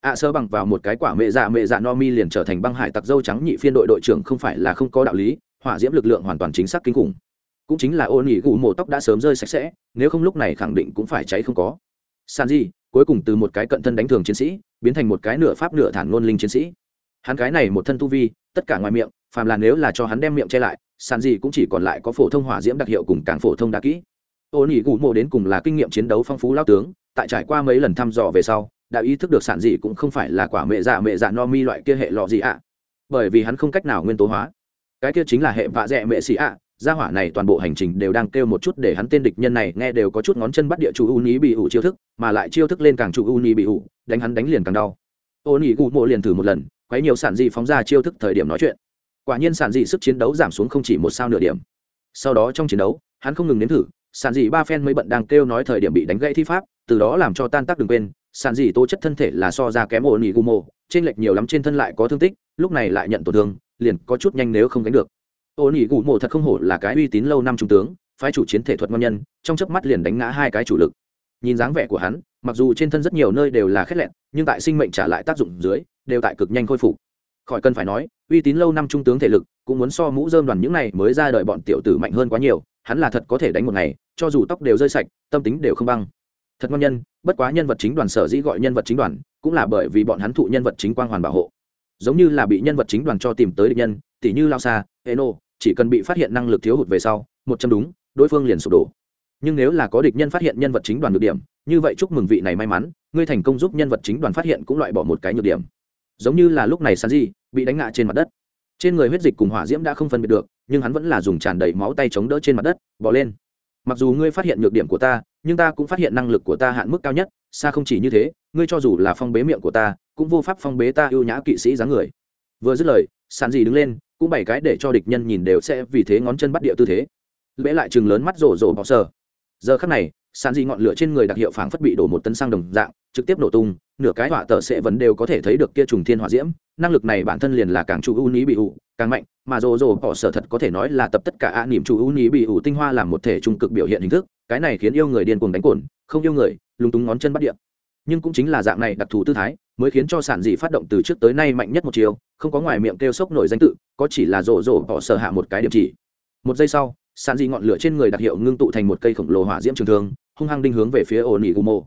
Ạ sơ bằng vào một cái quả mẹ dạ mẹ dạ no mi liền trở thành băng hải tặc dâu trắng nhị phiên đội đội trưởng không phải là không có đạo lý, hỏa diễm lực lượng hoàn toàn chính xác kinh khủng. Cũng chính là ôn nỉ gù mộ tóc đã sớm rơi sạch sẽ, nếu không lúc này khẳng định cũng phải cháy không có. San di cuối cùng từ một cái cận thân đánh thường chiến sĩ, biến thành một cái nửa pháp nửa thản ngôn linh chiến sĩ. Hắn cái này một thân tu vi, tất cả ngoài miệng, phàm là nếu là cho hắn đem miệng che lại, san di cũng chỉ còn lại có phổ thông hỏa diễm đặc hiệu cùng càng phổ thông đa kỹ ôn nghỉ gù mộ đến cùng là kinh nghiệm chiến đấu phong phú lao tướng, tại trải qua mấy lần thăm dò về sau, đã ý thức được sản dị cũng không phải là quả mẹ dạ mẹ dạ no mi loại kia hệ lọ gì ạ. Bởi vì hắn không cách nào nguyên tố hóa. Cái kia chính là hệ vạ dẹ mẹ xì ạ. Gia hỏa này toàn bộ hành trình đều đang kêu một chút để hắn tên địch nhân này nghe đều có chút ngón chân bắt địa chủ u ní bị ủ chiêu thức, mà lại chiêu thức lên càng chủ u ní bị ủ đánh hắn đánh liền càng đau. Ô ní gù mộ liền thử một lần, quấy nhiều sản dị phóng ra chiêu thức thời điểm nói chuyện. Quả nhiên sản dị sức chiến đấu giảm xuống không chỉ một sao nửa điểm. Sau đó trong chiến đấu, hắn không ngừng nếm thử sản dị ba phen mới bận đang kêu nói thời điểm bị đánh gãy thi pháp, từ đó làm cho tan tác đừng quên. Sản dị tố chất thân thể là so ra kém ổn ỉ gumo trên lệch nhiều lắm trên thân lại có thương tích, lúc này lại nhận tổn thương, liền có chút nhanh nếu không gánh được. Ổn ỉ gumo thật không hổ là cái uy tín lâu năm trung tướng, phái chủ chiến thể thuật ngon nhân, trong chớp mắt liền đánh ngã hai cái chủ lực. Nhìn dáng vẻ của hắn, mặc dù trên thân rất nhiều nơi đều là khét lẹn, nhưng tại sinh mệnh trả lại tác dụng dưới, đều tại cực nhanh khôi phục. Khỏi cần phải nói uy tín lâu năm trung tướng thể lực, cũng muốn so mũ dơm đoàn những này mới ra đời bọn tiểu tử mạnh hơn quá nhiều, hắn là thật có thể đánh một ngày, cho dù tóc đều rơi sạch, tâm tính đều không băng. Thật ngon nhân, bất quá nhân vật chính đoàn sở dĩ gọi nhân vật chính đoàn, cũng là bởi vì bọn hắn thụ nhân vật chính quang hoàn bảo hộ. Giống như là bị nhân vật chính đoàn cho tìm tới địch nhân tỷ như lao xa eno, chỉ cần bị phát hiện năng lực thiếu hụt về sau, một trăm đúng, đối phương liền sụp đổ. Nhưng nếu là có địch nhân phát hiện nhân vật chính đoàn nhược điểm, như vậy chúc mừng vị này may mắn, ngươi thành công giúp nhân vật chính đoàn phát hiện cũng loại bỏ một cái nhược điểm giống như là lúc này sanji bị đánh ngã trên mặt đất. Trên người huyết dịch cùng hỏa diễm đã không phân biệt được, nhưng hắn vẫn là dùng tràn đầy máu tay chống đỡ trên mặt đất bỏ lên. Mặc dù ngươi phát hiện nhược điểm của ta, nhưng ta cũng phát hiện năng lực của ta hạn mức cao nhất, xa không chỉ như thế, ngươi cho dù là phong bế miệng của ta, cũng vô pháp phong bế ta ưu nhã kỵ sĩ dáng người. Vừa dứt lời sàn gì đứng lên, cũng bảy cái để cho địch nhân nhìn đều sẽ vì thế ngón chân bắt địa tư thế. Lễ lại chừng lớn mắt rổ rổ bọc sờ. Giờ khắc này sàn gì ngọn lửa trên người đặc hiệu phảng phất bị đổ một tấn xăng đồng dạng trực tiếp nổ tung, nửa cái hỏa tờ sẽ vẫn đều có thể thấy được kia trùng thiên hỏa diễm, năng lực này bản thân liền là càng chủ ưu ní bị ủ, càng mạnh, mà rồ rồ bỏ sở thật có thể nói là tập tất cả ạ niệm chủ ưu ní bị ủ tinh hoa làm một thể trung cực biểu hiện hình thức, cái này khiến yêu người điên cuồng đánh cồn, không yêu người, lúng túng ngón chân bắt điện nhưng cũng chính là dạng này đặc thù tư thái, mới khiến cho sản dị phát động từ trước tới nay mạnh nhất một chiều, không có ngoài miệng kêu sốc nổi danh tự, có chỉ là rổ rổ bỏ sở hạ một cái điểm chỉ một giây sau, sản dị ngọn lửa trên người đặc hiệu ngưng tụ thành một cây khổng lồ hỏa diễm trường thương, hung hăng đinh hướng về phía ổ nỉ mô.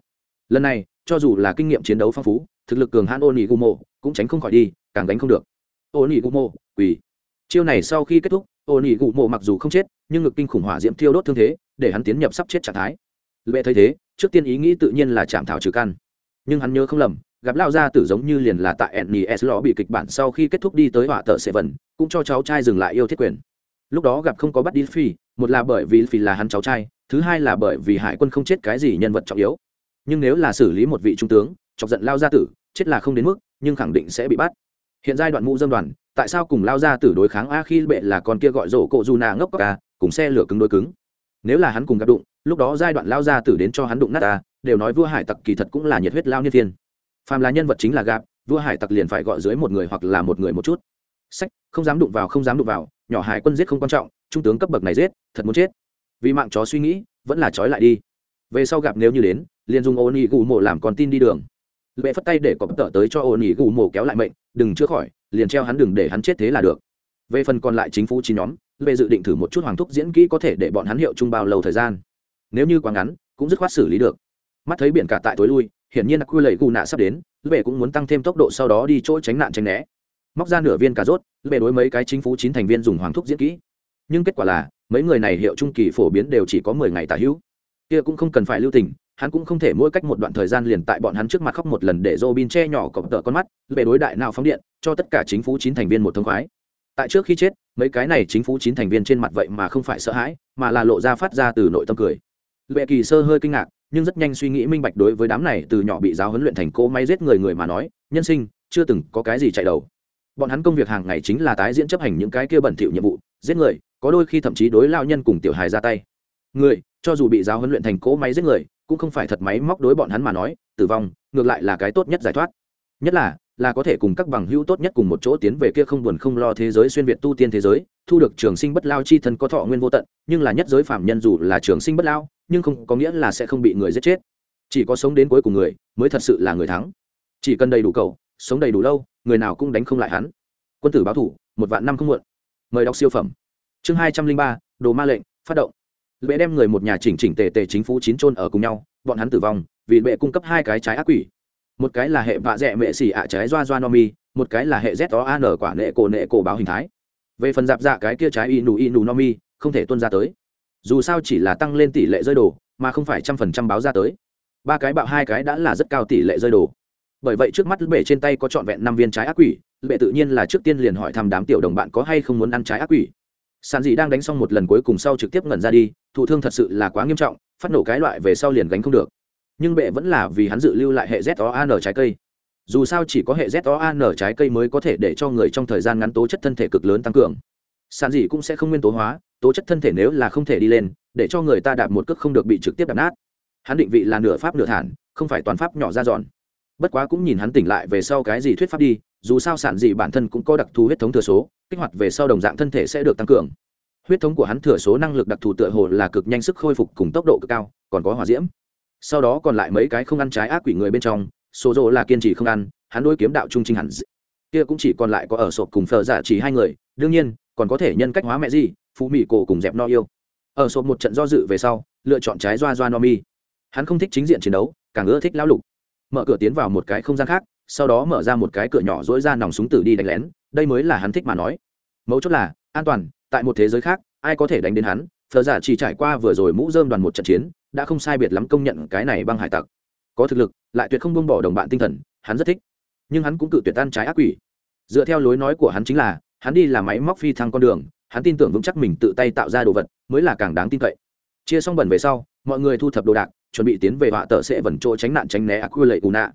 lần này cho dù là kinh nghiệm chiến đấu phong phú, thực lực cường hãn ô nỉ gumo cũng tránh không khỏi đi, càng đánh không được. Ô nỉ gumo quỳ. Chiêu này sau khi kết thúc ô nỉ gumo mặc dù không chết, nhưng ngực kinh khủng hỏa diễm thiêu đốt thương thế, để hắn tiến nhập sắp chết trạng thái. Lệ thấy thế, trước tiên ý nghĩ tự nhiên là chạm thảo trừ căn. Nhưng hắn nhớ không lầm, gặp lao ra tử giống như liền là tại ennis lò bị kịch bản sau khi kết thúc đi tới họa tợ sệ vần, cũng cho cháu trai dừng lại yêu thiết quyền. Lúc đó gặp không có bắt đi phi một là bởi vì phi là hắn cháu trai, thứ hai là bởi vì hải quân không chết cái gì nhân vật trọng yếu nhưng nếu là xử lý một vị trung tướng, chọc giận lao gia tử, chết là không đến mức, nhưng khẳng định sẽ bị bắt. Hiện giai đoạn mũ dâm đoàn, tại sao cùng lao gia tử đối kháng a khi bệ là con kia gọi rổ cộ dù nà ngốc cốc cùng xe lửa cứng đối cứng? Nếu là hắn cùng gặp đụng, lúc đó giai đoạn lao gia tử đến cho hắn đụng nát ta, đều nói vua hải tặc kỳ thật cũng là nhiệt huyết lao niên thiên. Phàm là nhân vật chính là gạp vua hải tặc liền phải gọi dưới một người hoặc là một người một chút. Sách, không dám đụng vào, không dám đụng vào, nhỏ hải quân giết không quan trọng, trung tướng cấp bậc này giết, thật muốn chết. Vì mạng chó suy nghĩ, vẫn là trói lại đi về sau gặp nếu như đến, liền dùng ô nỉ gù mộ làm con tin đi đường. Lệ phất tay để có tợ tới cho ô nỉ gù mộ kéo lại mệnh, đừng chữa khỏi, liền treo hắn đừng để hắn chết thế là được. Về phần còn lại chính phủ chín nhóm về dự định thử một chút hoàng thúc diễn kỹ có thể để bọn hắn hiệu chung bao lâu thời gian. Nếu như quá ngắn, cũng dứt khoát xử lý được. Mắt thấy biển cả tại tối lui, hiển nhiên là quy lệ gù nạ sắp đến, lệ cũng muốn tăng thêm tốc độ sau đó đi chỗ tránh nạn tránh né. Móc ra nửa viên cà rốt, lệ đối mấy cái chính phủ chín thành viên dùng hoàng thúc diễn kỹ. Nhưng kết quả là, mấy người này hiệu trung kỳ phổ biến đều chỉ có mười ngày tả hữu kia cũng không cần phải lưu tình hắn cũng không thể mỗi cách một đoạn thời gian liền tại bọn hắn trước mặt khóc một lần để Robin che nhỏ cọp tợ con mắt, về đối đại nào phóng điện, cho tất cả chính phủ chín thành viên một thông khoái. Tại trước khi chết, mấy cái này chính phủ chín thành viên trên mặt vậy mà không phải sợ hãi, mà là lộ ra phát ra từ nội tâm cười. Lệ Kỳ Sơ hơi kinh ngạc, nhưng rất nhanh suy nghĩ minh bạch đối với đám này từ nhỏ bị giáo huấn luyện thành cỗ may giết người người mà nói, nhân sinh chưa từng có cái gì chạy đầu. Bọn hắn công việc hàng ngày chính là tái diễn chấp hành những cái kia bẩn thỉu nhiệm vụ, giết người, có đôi khi thậm chí đối lao nhân cùng tiểu hài ra tay. Người, cho dù bị giáo huấn luyện thành cỗ máy giết người, cũng không phải thật máy móc đối bọn hắn mà nói tử vong ngược lại là cái tốt nhất giải thoát. Nhất là là có thể cùng các bằng hữu tốt nhất cùng một chỗ tiến về kia không buồn không lo thế giới xuyên việt tu tiên thế giới thu được trường sinh bất lao chi thân có thọ nguyên vô tận nhưng là nhất giới phạm nhân dù là trường sinh bất lao nhưng không có nghĩa là sẽ không bị người giết chết. Chỉ có sống đến cuối cùng người mới thật sự là người thắng. Chỉ cần đầy đủ cầu sống đầy đủ lâu người nào cũng đánh không lại hắn. Quân tử báo thủ một vạn năm không muộn. Mời đọc siêu phẩm. Chương hai trăm linh ba đồ ma lệnh phát động bệ đem người một nhà chỉnh chỉnh tề tề chính phủ chín chôn ở cùng nhau, bọn hắn tử vong, vì bệ cung cấp hai cái trái ác quỷ. Một cái là hệ vạ dẹ mệ xỉ ạ trái doa doa no mi, một cái là hệ z o an quả nệ cổ nệ cổ báo hình thái. Về phần dạp dạ cái kia trái inu inu no mi, không thể tuân ra tới. Dù sao chỉ là tăng lên tỷ lệ rơi đồ, mà không phải trăm phần trăm báo ra tới. Ba cái bạo hai cái đã là rất cao tỷ lệ rơi đồ. Bởi vậy trước mắt bể trên tay có trọn vẹn năm viên trái ác quỷ bệ tự nhiên là trước tiên liền hỏi thăm đám tiểu đồng bạn có hay không muốn ăn trái ác quỷ. Sàn dị đang đánh xong một lần cuối cùng sau trực tiếp ngẩn ra đi thụ thương thật sự là quá nghiêm trọng, phát nổ cái loại về sau liền gánh không được. Nhưng bệ vẫn là vì hắn dự lưu lại hệ z o an trái cây. Dù sao chỉ có hệ z o an trái cây mới có thể để cho người trong thời gian ngắn tố chất thân thể cực lớn tăng cường. Sàn gì cũng sẽ không nguyên tố hóa, tố chất thân thể nếu là không thể đi lên, để cho người ta đạp một cước không được bị trực tiếp đạp nát. Hắn định vị là nửa pháp nửa thản, không phải toàn pháp nhỏ ra giòn bất quá cũng nhìn hắn tỉnh lại về sau cái gì thuyết pháp đi, dù sao sản dị bản thân cũng có đặc thù huyết thống thừa số, kích hoạt về sau đồng dạng thân thể sẽ được tăng cường huyết thống của hắn thừa số năng lực đặc thù tựa hồ là cực nhanh sức khôi phục cùng tốc độ cực cao, còn có hỏa diễm. Sau đó còn lại mấy cái không ăn trái ác quỷ người bên trong số dỗ là kiên trì không ăn, hắn đối kiếm đạo trung trinh hẳn kia cũng chỉ còn lại có ở sộp cùng phờ giả chỉ hai người, đương nhiên, còn có thể nhân cách hóa mẹ gì, phú mỹ cổ cùng dẹp no yêu. Ở sộp một trận do dự về sau, lựa chọn trái doa doa no mi. Hắn không thích chính diện chiến đấu, càng ưa thích lão lục. Mở cửa tiến vào một cái không gian khác, sau đó mở ra một cái cửa nhỏ dỗi ra nòng súng tử đi đánh lén, đây mới là hắn thích mà nói. Mấu chốt là, an toàn tại một thế giới khác, ai có thể đánh đến hắn? Thờ giả chỉ trải qua vừa rồi mũ dơm đoàn một trận chiến, đã không sai biệt lắm công nhận cái này băng hải tặc. Có thực lực, lại tuyệt không buông bỏ đồng bạn tinh thần, hắn rất thích. Nhưng hắn cũng cự tuyệt tan trái ác quỷ. Dựa theo lối nói của hắn chính là, hắn đi là máy móc phi thăng con đường, hắn tin tưởng vững chắc mình tự tay tạo ra đồ vật, mới là càng đáng tin cậy. Chia xong bẩn về sau, mọi người thu thập đồ đạc, chuẩn bị tiến về họa tờ sẽ vẩn chỗ tránh nạn tránh né ác quy lệ cù nạ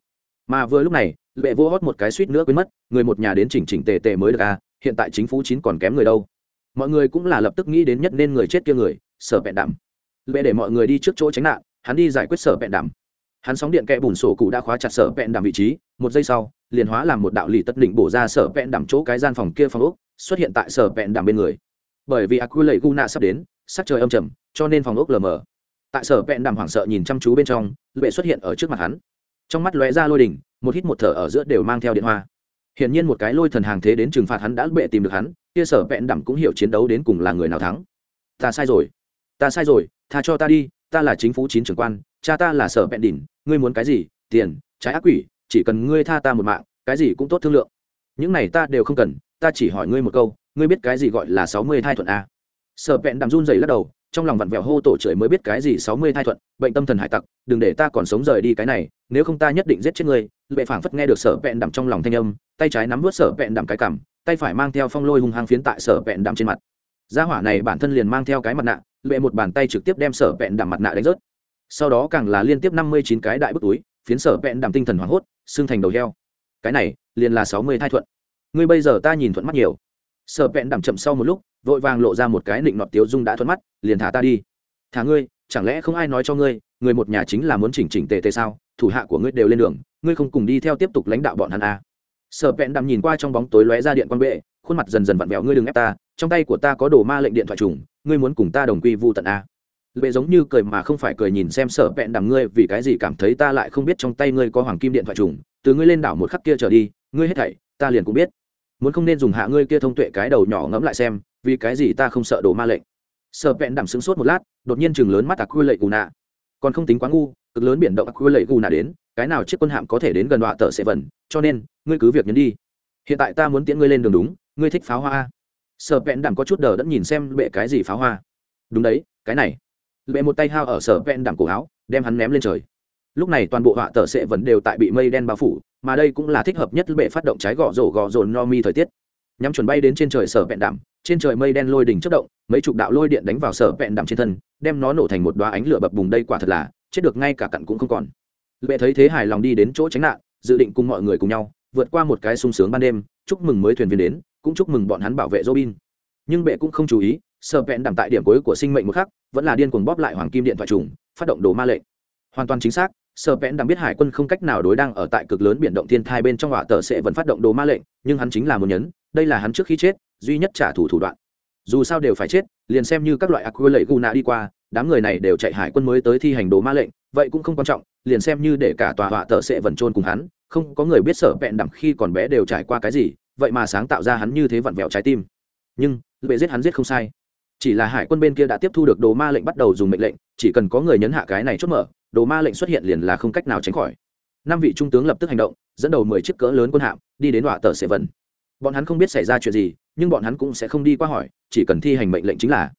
mà vừa lúc này, lệ vô hót một cái suýt nữa quên mất, người một nhà đến chỉnh chỉnh tề tề mới được à hiện tại chính phủ chín còn kém người đâu mọi người cũng là lập tức nghĩ đến nhất nên người chết kia người, sở bẹn đảm lệ để mọi người đi trước chỗ tránh nạn, hắn đi giải quyết sở bẹn đảm hắn sóng điện kẽ bùn sổ cụ đã khóa chặt sở bẹn đảm vị trí, một giây sau, liền hóa làm một đạo lì tất đỉnh bổ ra sở bẹn đảm chỗ cái gian phòng kia phòng ốc, xuất hiện tại sở bẹn đảm bên người. Bởi vì aqua lệ guna sắp đến, sắc trời âm trầm, cho nên phòng ốc lờ mờ. Tại sở vẹn đảm hoảng sợ nhìn chăm chú bên trong, lệ xuất hiện ở trước mặt hắn. Trong mắt lóe ra lôi đỉnh một hít một thở ở giữa đều mang theo điện hoa hiển nhiên một cái lôi thần hàng thế đến trừng phạt hắn đã bệ tìm được hắn, kia sở vẹn đẳng cũng hiểu chiến đấu đến cùng là người nào thắng. Ta sai rồi. Ta sai rồi, tha cho ta đi, ta là chính phủ chín trưởng quan, cha ta là sở vẹn đỉnh, ngươi muốn cái gì? Tiền, trái ác quỷ, chỉ cần ngươi tha ta một mạng, cái gì cũng tốt thương lượng. Những này ta đều không cần, ta chỉ hỏi ngươi một câu, ngươi biết cái gì gọi là sáu mươi thai thuận a? Sở vẹn đằng run rẩy lắc đầu, trong lòng vặn vẹo hô tổ trời mới biết cái gì sáu mươi thai thuận, bệnh tâm thần hải tặc, đừng để ta còn sống rời đi cái này, nếu không ta nhất định giết chết ngươi lệ phảng phất nghe được sở vẹn đạm trong lòng thanh âm, tay trái nắm vớt sở vẹn đạm cái cằm, tay phải mang theo phong lôi hung hăng phiến tại sở vẹn đạm trên mặt. Gia hỏa này bản thân liền mang theo cái mặt nạ, lệ một bàn tay trực tiếp đem sở vẹn đạm mặt nạ đánh rớt. Sau đó càng là liên tiếp năm mươi chín cái đại bức túi, phiến sở vẹn đạm tinh thần hoảng hốt, xương thành đầu heo. Cái này, liền là sáu mươi thai thuận. Ngươi bây giờ ta nhìn thuận mắt nhiều. Sở vẹn đạm chậm sau một lúc, vội vàng lộ ra một cái nịnh nọt tiếu dung đã thuận mắt, liền thả ta đi. Thả ngươi, chẳng lẽ không ai nói cho ngươi, người một nhà chính là muốn chỉnh chỉnh tề tề sao? Thủ hạ của ngươi đều lên đường ngươi không cùng đi theo tiếp tục lãnh đạo bọn hắn à. sợ vẹn đằm nhìn qua trong bóng tối lóe ra điện quan bệ, khuôn mặt dần dần vặn vẹo, ngươi đừng ép ta, trong tay của ta có đồ ma lệnh điện thoại trùng, ngươi muốn cùng ta đồng quy vu tận a à. bệ giống như cười mà không phải cười nhìn xem Sở vẹn đằng ngươi vì cái gì cảm thấy ta lại không biết trong tay ngươi có hoàng kim điện thoại trùng, từ ngươi lên đảo một khắc kia trở đi, ngươi hết thảy, ta liền cũng biết muốn không nên dùng hạ ngươi kia thông tuệ cái đầu nhỏ ngẫm lại xem, vì cái gì ta không sợ đồ ma lệnh Sở vẹn đằng sững sốt một lát, đột nhiên chừng lớn mắt à, ạc quy lệ gù nạ, còn không tính quá ngu cực lớn biển động ạc lệ gù nà đến, cái nào chiếc quân hạm có thể đến gần đọa tờ sẽ vẩn cho nên, ngươi cứ việc nhấn đi. Hiện tại ta muốn tiễn ngươi lên đường đúng, ngươi thích pháo hoa sợ vẹn đạm có chút đờ đẫn nhìn xem bệ cái gì pháo hoa. Đúng đấy, cái này. Bệ một tay hao ở sở vẹn đạm cổ áo, đem hắn ném lên trời. Lúc này toàn bộ họa tờ sẽ vẫn đều tại bị mây đen bao phủ, mà đây cũng là thích hợp nhất bệ phát động trái gõ rổ gò rồn no mi thời tiết. Nhắm chuẩn bay đến trên trời sở vẹn đạm, trên trời mây đen lôi đỉnh chất động, mấy chục đạo lôi điện đánh vào sở vẹn đạm trên thân, đem nó nổ thành một đoá ánh lửa bập bùng đây quả thật là chết được ngay cả cặn cũng không còn. Lệ thấy thế hài lòng đi đến chỗ tránh nạn, dự định cùng mọi người cùng nhau, vượt qua một cái sung sướng ban đêm, chúc mừng mới thuyền viên đến, cũng chúc mừng bọn hắn bảo vệ robin. Nhưng bệ cũng không chú ý, sợ vẹn đảm tại điểm cuối của sinh mệnh một khắc, vẫn là điên cuồng bóp lại hoàng kim điện thoại trùng, phát động đồ ma lệnh. Hoàn toàn chính xác sở vẹn đang biết hải quân không cách nào đối đang ở tại cực lớn biển động thiên thai bên trong họa tờ sẽ vẫn phát động đồ ma lệnh, nhưng hắn chính là một nhấn, đây là hắn trước khi chết, duy nhất trả thù thủ đoạn. Dù sao đều phải chết, liền xem như các loại aqua lệ gu nạ đi qua đám người này đều chạy hải quân mới tới thi hành đồ ma lệnh, vậy cũng không quan trọng, liền xem như để cả tòa họa tờ sẽ vẩn trôn cùng hắn, không có người biết sở vẹn đẳng khi còn bé đều trải qua cái gì, vậy mà sáng tạo ra hắn như thế vặn vẹo trái tim. Nhưng, bệ giết hắn giết không sai. Chỉ là hải quân bên kia đã tiếp thu được đồ ma lệnh bắt đầu dùng mệnh lệnh, chỉ cần có người nhấn hạ cái này chốt mở, đồ ma lệnh xuất hiện liền là không cách nào tránh khỏi. Năm vị trung tướng lập tức hành động, dẫn đầu mười chiếc cỡ lớn quân hạm, đi đến họa tờ sẽ vần. Bọn hắn không biết xảy ra chuyện gì, nhưng bọn hắn cũng sẽ không đi qua hỏi, chỉ cần thi hành mệnh lệnh chính là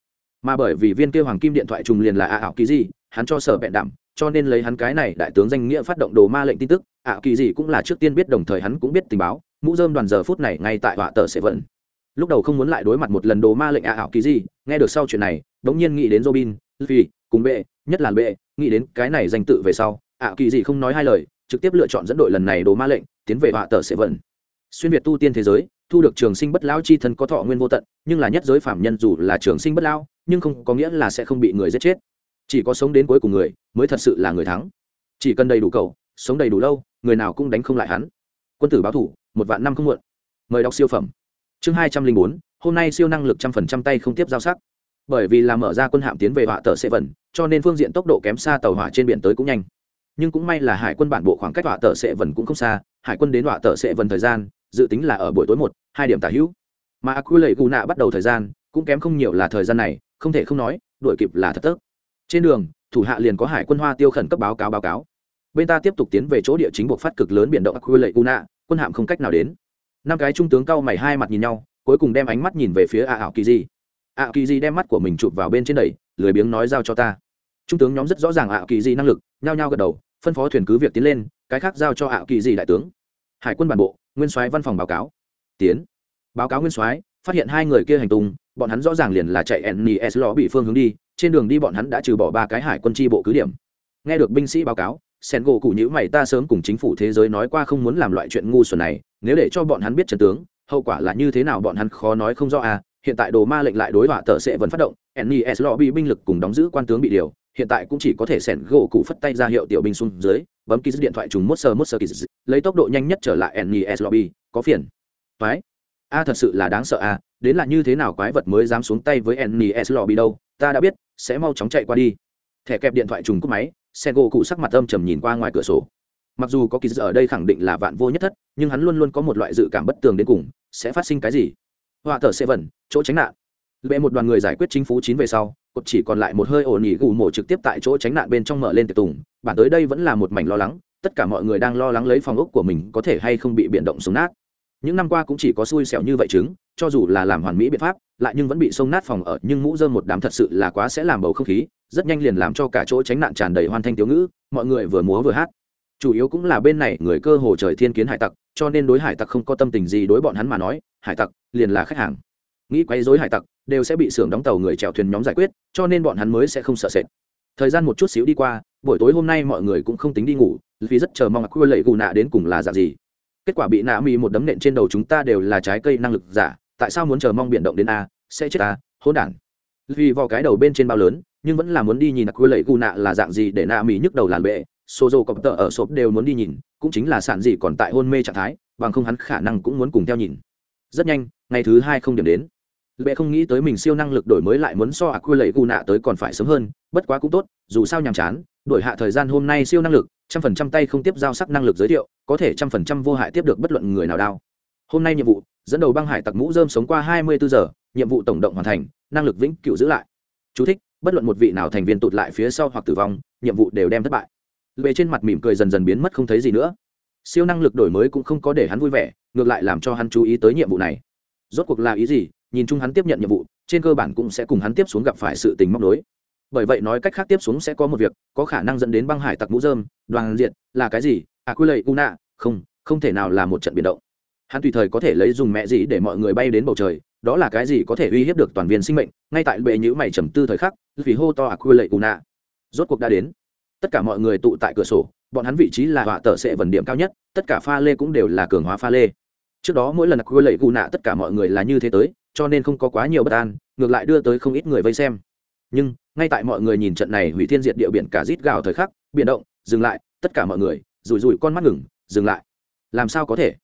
mà bởi vì viên kia hoàng kim điện thoại trùng liền là ạ ảo kỳ gì, hắn cho sở bẹn đảm, cho nên lấy hắn cái này đại tướng danh nghĩa phát động đồ ma lệnh tin tức, ạ kỳ gì cũng là trước tiên biết đồng thời hắn cũng biết tình báo, mũ dơm đoàn giờ phút này ngay tại họa tờ sẽ vận. Lúc đầu không muốn lại đối mặt một lần đồ ma lệnh ạ ảo kỳ gì, nghe được sau chuyện này đống nhiên nghĩ đến robin vì cùng bệ, nhất là bệ, nghĩ đến cái này danh tự về sau, ạ kỳ gì không nói hai lời, trực tiếp lựa chọn dẫn đội lần này đồ ma lệnh, tiến về họa tờ sẽ vận. Xuyên việt tu tiên thế giới, thu được trường sinh bất lão chi thân có thọ nguyên vô tận, nhưng là nhất giới phạm nhân dù là trường sinh bất lão nhưng không có nghĩa là sẽ không bị người giết chết. Chỉ có sống đến cuối cùng người mới thật sự là người thắng. Chỉ cần đầy đủ cầu, sống đầy đủ lâu, người nào cũng đánh không lại hắn. Quân tử báo thủ, một vạn năm không muộn. Mời đọc siêu phẩm. Chương hai trăm linh bốn, hôm nay siêu năng lực trăm phần trăm tay không tiếp giao sắc. Bởi vì là mở ra quân hạm tiến về họa tờ sẽ vần cho nên phương diện tốc độ kém xa tàu hỏa trên biển tới cũng nhanh. Nhưng cũng may là hải quân bản bộ khoảng cách họa tờ sẽ vần cũng không xa, hải quân đến họa tờ sẽ vần thời gian, dự tính là ở buổi tối một, hai điểm tả hữu. Mà quy lệ gù nạ bắt đầu thời gian, cũng kém không nhiều là thời gian này không thể không nói, đuổi kịp là thật tớp trên đường, thủ hạ liền có hải quân hoa tiêu khẩn cấp báo cáo báo cáo. Bên ta tiếp tục tiến về chỗ địa chính buộc phát cực lớn biển động aquila lệ quân hạm không cách nào đến. Năm cái trung tướng cao mày hai mặt nhìn nhau, cuối cùng đem ánh mắt nhìn về phía a ảo kỳ di. A kỳ di đem mắt của mình chụp vào bên trên đẩy, lười biếng nói giao cho ta. Trung tướng nhóm rất rõ ràng a kỳ di năng lực, nhao nhao gật đầu, phân phó thuyền cứ việc tiến lên, cái khác giao cho a kỳ di đại tướng. Hải quân bản bộ, nguyên soái văn phòng báo cáo. Tiến. Báo cáo nguyên soái phát hiện hai người kia hành tung, bọn hắn rõ ràng liền là chạy nes lò bị phương hướng đi, trên đường đi bọn hắn đã trừ bỏ ba cái hải quân tri bộ cứ điểm. Nghe được binh sĩ báo cáo, sen gỗ cụ nhữ mày ta sớm cùng chính phủ thế giới nói qua không muốn làm loại chuyện ngu xuẩn này, nếu để cho bọn hắn biết trần tướng, hậu quả là như thế nào bọn hắn khó nói không rõ à hiện tại đồ ma lệnh lại đối họa tờ sẽ vẫn phát động nes lò bị binh lực cùng đóng giữ quan tướng bị điều, hiện tại cũng chỉ có thể sẻn gỗ cụ phất tay ra hiệu tiểu binh xuống dưới, bấm ký điện thoại trùng mốt sơ mốt sơ ký lấy tốc độ nhanh nhất trở lại nes lobby có phiền. Toái a thật sự là đáng sợ a, đến là như thế nào quái vật mới dám xuống tay với ennis lò bị đâu, ta đã biết, sẽ mau chóng chạy qua đi. Thẻ kẹp điện thoại trùng cúp máy xe gỗ cụ sắc mặt âm trầm nhìn qua ngoài cửa sổ. Mặc dù có kỳ ở đây khẳng định là vạn vô nhất thất, nhưng hắn luôn luôn có một loại dự cảm bất tường đến cùng, sẽ phát sinh cái gì? Họa thở sẽ vẩn chỗ tránh nạn. Bệ một đoàn người giải quyết chính phủ chín về sau, cột chỉ còn lại một hơi ổn nghỉ gù mổ trực tiếp tại chỗ tránh nạn bên trong mở lên tiệc tùng. Bản tới đây vẫn là một mảnh lo lắng, tất cả mọi người đang lo lắng lấy phòng ốc của mình có thể hay không bị biển động xuống nát những năm qua cũng chỉ có xui xẻo như vậy chứng, cho dù là làm hoàn mỹ biện pháp, lại nhưng vẫn bị sông nát phòng ở, nhưng mũ dơm một đám thật sự là quá sẽ làm bầu không khí, rất nhanh liền làm cho cả chỗ tránh nạn tràn đầy hoan thanh tiếu ngữ, mọi người vừa múa vừa hát. Chủ yếu cũng là bên này người cơ hồ trời thiên kiến hải tặc, cho nên đối hải tặc không có tâm tình gì đối bọn hắn mà nói, hải tặc liền là khách hàng. Nghĩ quấy dối hải tặc, đều sẽ bị xưởng đóng tàu người chèo thuyền nhóm giải quyết, cho nên bọn hắn mới sẽ không sợ sệt. Thời gian một chút xíu đi qua, buổi tối hôm nay mọi người cũng không tính đi ngủ, vì rất chờ mong quy lệ gù nạ đến cùng là dạng gì kết quả bị nạ mỹ một đấm nện trên đầu chúng ta đều là trái cây năng lực giả, tại sao muốn chờ mong biển động đến a, sẽ chết a, hỗn đản. Vì vào cái đầu bên trên bao lớn, nhưng vẫn là muốn đi nhìn quy lệ gù nạ là dạng gì để nạ mỹ nhức đầu làn bệ. Xô dô cọp tợ ở sộp đều muốn đi nhìn, cũng chính là sản gì còn tại hôn mê trạng thái, bằng không hắn khả năng cũng muốn cùng theo nhìn. Rất nhanh, ngày thứ hai không điểm đến. Bệ không nghĩ tới mình siêu năng lực đổi mới lại muốn so quy lệ gu nạ tới còn phải sớm hơn, bất quá cũng tốt, dù sao nhàm chán, đổi hạ thời gian hôm nay siêu năng lực trăm phần trăm tay không tiếp giao sắc năng lực giới thiệu có thể trăm phần trăm vô hại tiếp được bất luận người nào đao. Hôm nay nhiệm vụ dẫn đầu băng hải tặc mũ dơm sống qua hai mươi bốn giờ nhiệm vụ tổng động hoàn thành năng lực vĩnh cựu giữ lại. Chú thích, bất luận một vị nào thành viên tụt lại phía sau hoặc tử vong nhiệm vụ đều đem thất bại. Về trên mặt mỉm cười dần dần biến mất không thấy gì nữa. Siêu năng lực đổi mới cũng không có để hắn vui vẻ ngược lại làm cho hắn chú ý tới nhiệm vụ này. Rốt cuộc là ý gì? Nhìn chung hắn tiếp nhận nhiệm vụ trên cơ bản cũng sẽ cùng hắn tiếp xuống gặp phải sự tình móc nối bởi vậy nói cách khác tiếp xuống sẽ có một việc, có khả năng dẫn đến băng hải tặc mũ dơm đoàn diện là cái gì? À quy lệ u nạ không không thể nào là một trận biến động. Hắn tùy thời có thể lấy dùng mẹ gì để mọi người bay đến bầu trời, đó là cái gì có thể uy hiếp được toàn viên sinh mệnh, ngay tại bệ nhữ mày trầm tư thời khắc, vì hô to à quy lệ u nạ rốt cuộc đã đến. Tất cả mọi người tụ tại cửa sổ, bọn hắn vị trí là họa tờ sẽ vần điểm cao nhất, tất cả pha lê cũng đều là cường hóa pha lê. Trước đó mỗi lần à, quy lệ u nạ tất cả mọi người là như thế tới, cho nên không có quá nhiều bất an, ngược lại đưa tới không ít người vây xem. Nhưng ngay tại mọi người nhìn trận này hủy thiên diệt địa biển cả rít gào thời khắc, biển động, dừng lại, tất cả mọi người, rủi rủi con mắt ngừng, dừng lại. Làm sao có thể?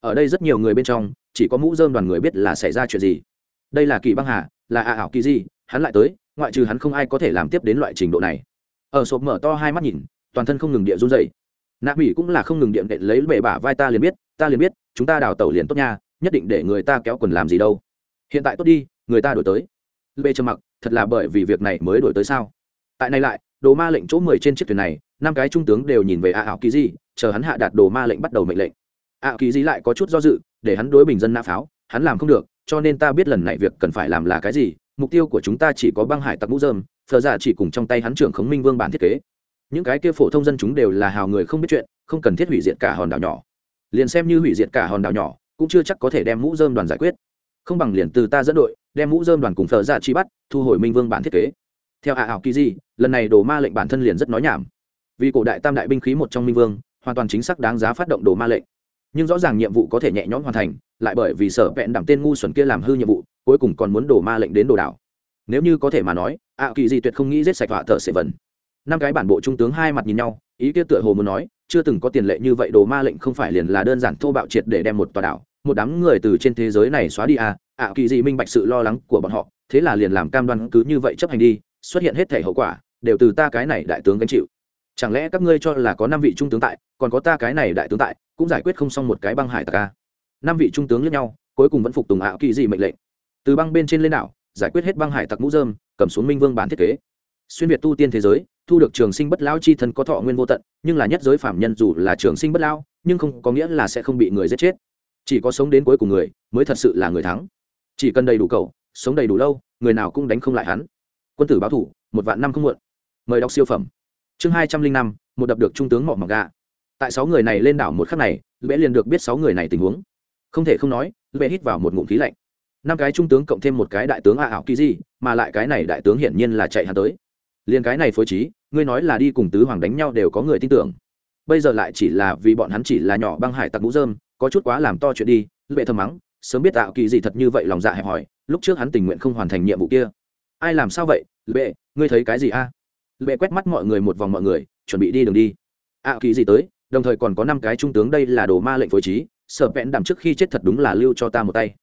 Ở đây rất nhiều người bên trong, chỉ có mũ dơm đoàn người biết là xảy ra chuyện gì. Đây là kỳ băng hà, là ả ảo kỳ gì hắn lại tới, ngoại trừ hắn không ai có thể làm tiếp đến loại trình độ này. Ở sộp mở to hai mắt nhìn, toàn thân không ngừng địa run dày nạ mỹ cũng là không ngừng điện đệm lấy bể bả vai ta liền biết, ta liền biết, chúng ta đào tẩu liền tốt nha, nhất định để người ta kéo quần làm gì đâu. Hiện tại tốt đi, người ta đổi tới. Bê trầm mặc thật là bởi vì việc này mới đổi tới sao? Tại này lại, đồ ma lệnh chỗ mười trên chiếc thuyền này, năm cái trung tướng đều nhìn về a ảo kỳ di, chờ hắn hạ đạt đồ ma lệnh bắt đầu mệnh lệnh. A kỳ di lại có chút do dự, để hắn đối bình dân nã pháo, hắn làm không được, cho nên ta biết lần này việc cần phải làm là cái gì, mục tiêu của chúng ta chỉ có băng hải tặc mũ dơm thờ giả chỉ cùng trong tay hắn trưởng khống minh vương bản thiết kế. Những cái kia phổ thông dân chúng đều là hào người không biết chuyện, không cần thiết hủy diệt cả hòn đảo nhỏ. Liền xem như hủy diệt cả hòn đảo nhỏ, cũng chưa chắc có thể đem mũ dơm đoàn giải quyết. Không bằng liền từ ta dẫn đội đem mũ dơm đoàn cùng phở ra chi bắt, thu hồi minh vương bản thiết kế. Theo ả ảo kỳ di, lần này đồ ma lệnh bản thân liền rất nói nhảm. Vì cổ đại tam đại binh khí một trong minh vương, hoàn toàn chính xác đáng giá phát động đồ ma lệnh. Nhưng rõ ràng nhiệm vụ có thể nhẹ nhõm hoàn thành, lại bởi vì sở vẹn đảm tên ngu xuẩn kia làm hư nhiệm vụ, cuối cùng còn muốn đổ ma lệnh đến đồ đảo. Nếu như có thể mà nói ạ kỳ di tuyệt không nghĩ giết sạch họa thợ sẽ vần năm cái bản bộ trung tướng hai mặt nhìn nhau, ý kia tựa hồ muốn nói, chưa từng có tiền lệ như vậy đồ ma lệnh không phải liền là đơn giản thô bạo triệt để đem một tòa đảo, một đám người từ trên thế giới này xóa đi à ạ kỳ gì minh bạch sự lo lắng của bọn họ, thế là liền làm cam đoan cứ như vậy chấp hành đi, xuất hiện hết thể hậu quả, đều từ ta cái này đại tướng gánh chịu. Chẳng lẽ các ngươi cho là có năm vị trung tướng tại, còn có ta cái này đại tướng tại, cũng giải quyết không xong một cái băng hải tặc ca năm vị trung tướng lẫn nhau, cuối cùng vẫn phục tùng ảo kỳ dị mệnh lệnh. Từ băng bên trên lên đảo, giải quyết hết băng hải tặc mũ dơm cầm xuống minh vương bản thiết kế. Xuyên việt tu tiên thế giới, thu được trường sinh bất lão chi thân có thọ nguyên vô tận, nhưng là nhất giới phạm nhân dù là trường sinh bất lão, nhưng không có nghĩa là sẽ không bị người giết chết. Chỉ có sống đến cuối cùng người, mới thật sự là người thắng chỉ cần đầy đủ cầu sống đầy đủ lâu, người nào cũng đánh không lại hắn. Quân tử báo thủ, một vạn năm không muộn. Mời đọc siêu phẩm. Chương hai trăm linh năm, một đập được trung tướng mỏ mọc gà. Tại sáu người này lên đảo một khắc này lễ liền được biết sáu người này tình huống. Không thể không nói lễ hít vào một ngụm khí lạnh. Năm cái trung tướng cộng thêm một cái đại tướng a ảo kỳ di, mà lại cái này đại tướng hiển nhiên là chạy hắn tới. Liền cái này phối trí, ngươi nói là đi cùng tứ hoàng đánh nhau đều có người tin tưởng. Bây giờ lại chỉ là vì bọn hắn chỉ là nhỏ băng hải tặc mũ dơm có chút quá làm to chuyện đi, lệ thầm mắng sớm biết tạo kỳ gì thật như vậy lòng dạ hẹp hòi, lúc trước hắn tình nguyện không hoàn thành nhiệm vụ kia. Ai làm sao vậy? Lệ, ngươi thấy cái gì a? Lệ quét mắt mọi người một vòng mọi người, chuẩn bị đi đường đi. Ạ kỳ gì tới, đồng thời còn có năm cái trung tướng đây là đồ ma lệnh phối trí, sở vẹn đảm trước khi chết thật đúng là lưu cho ta một tay.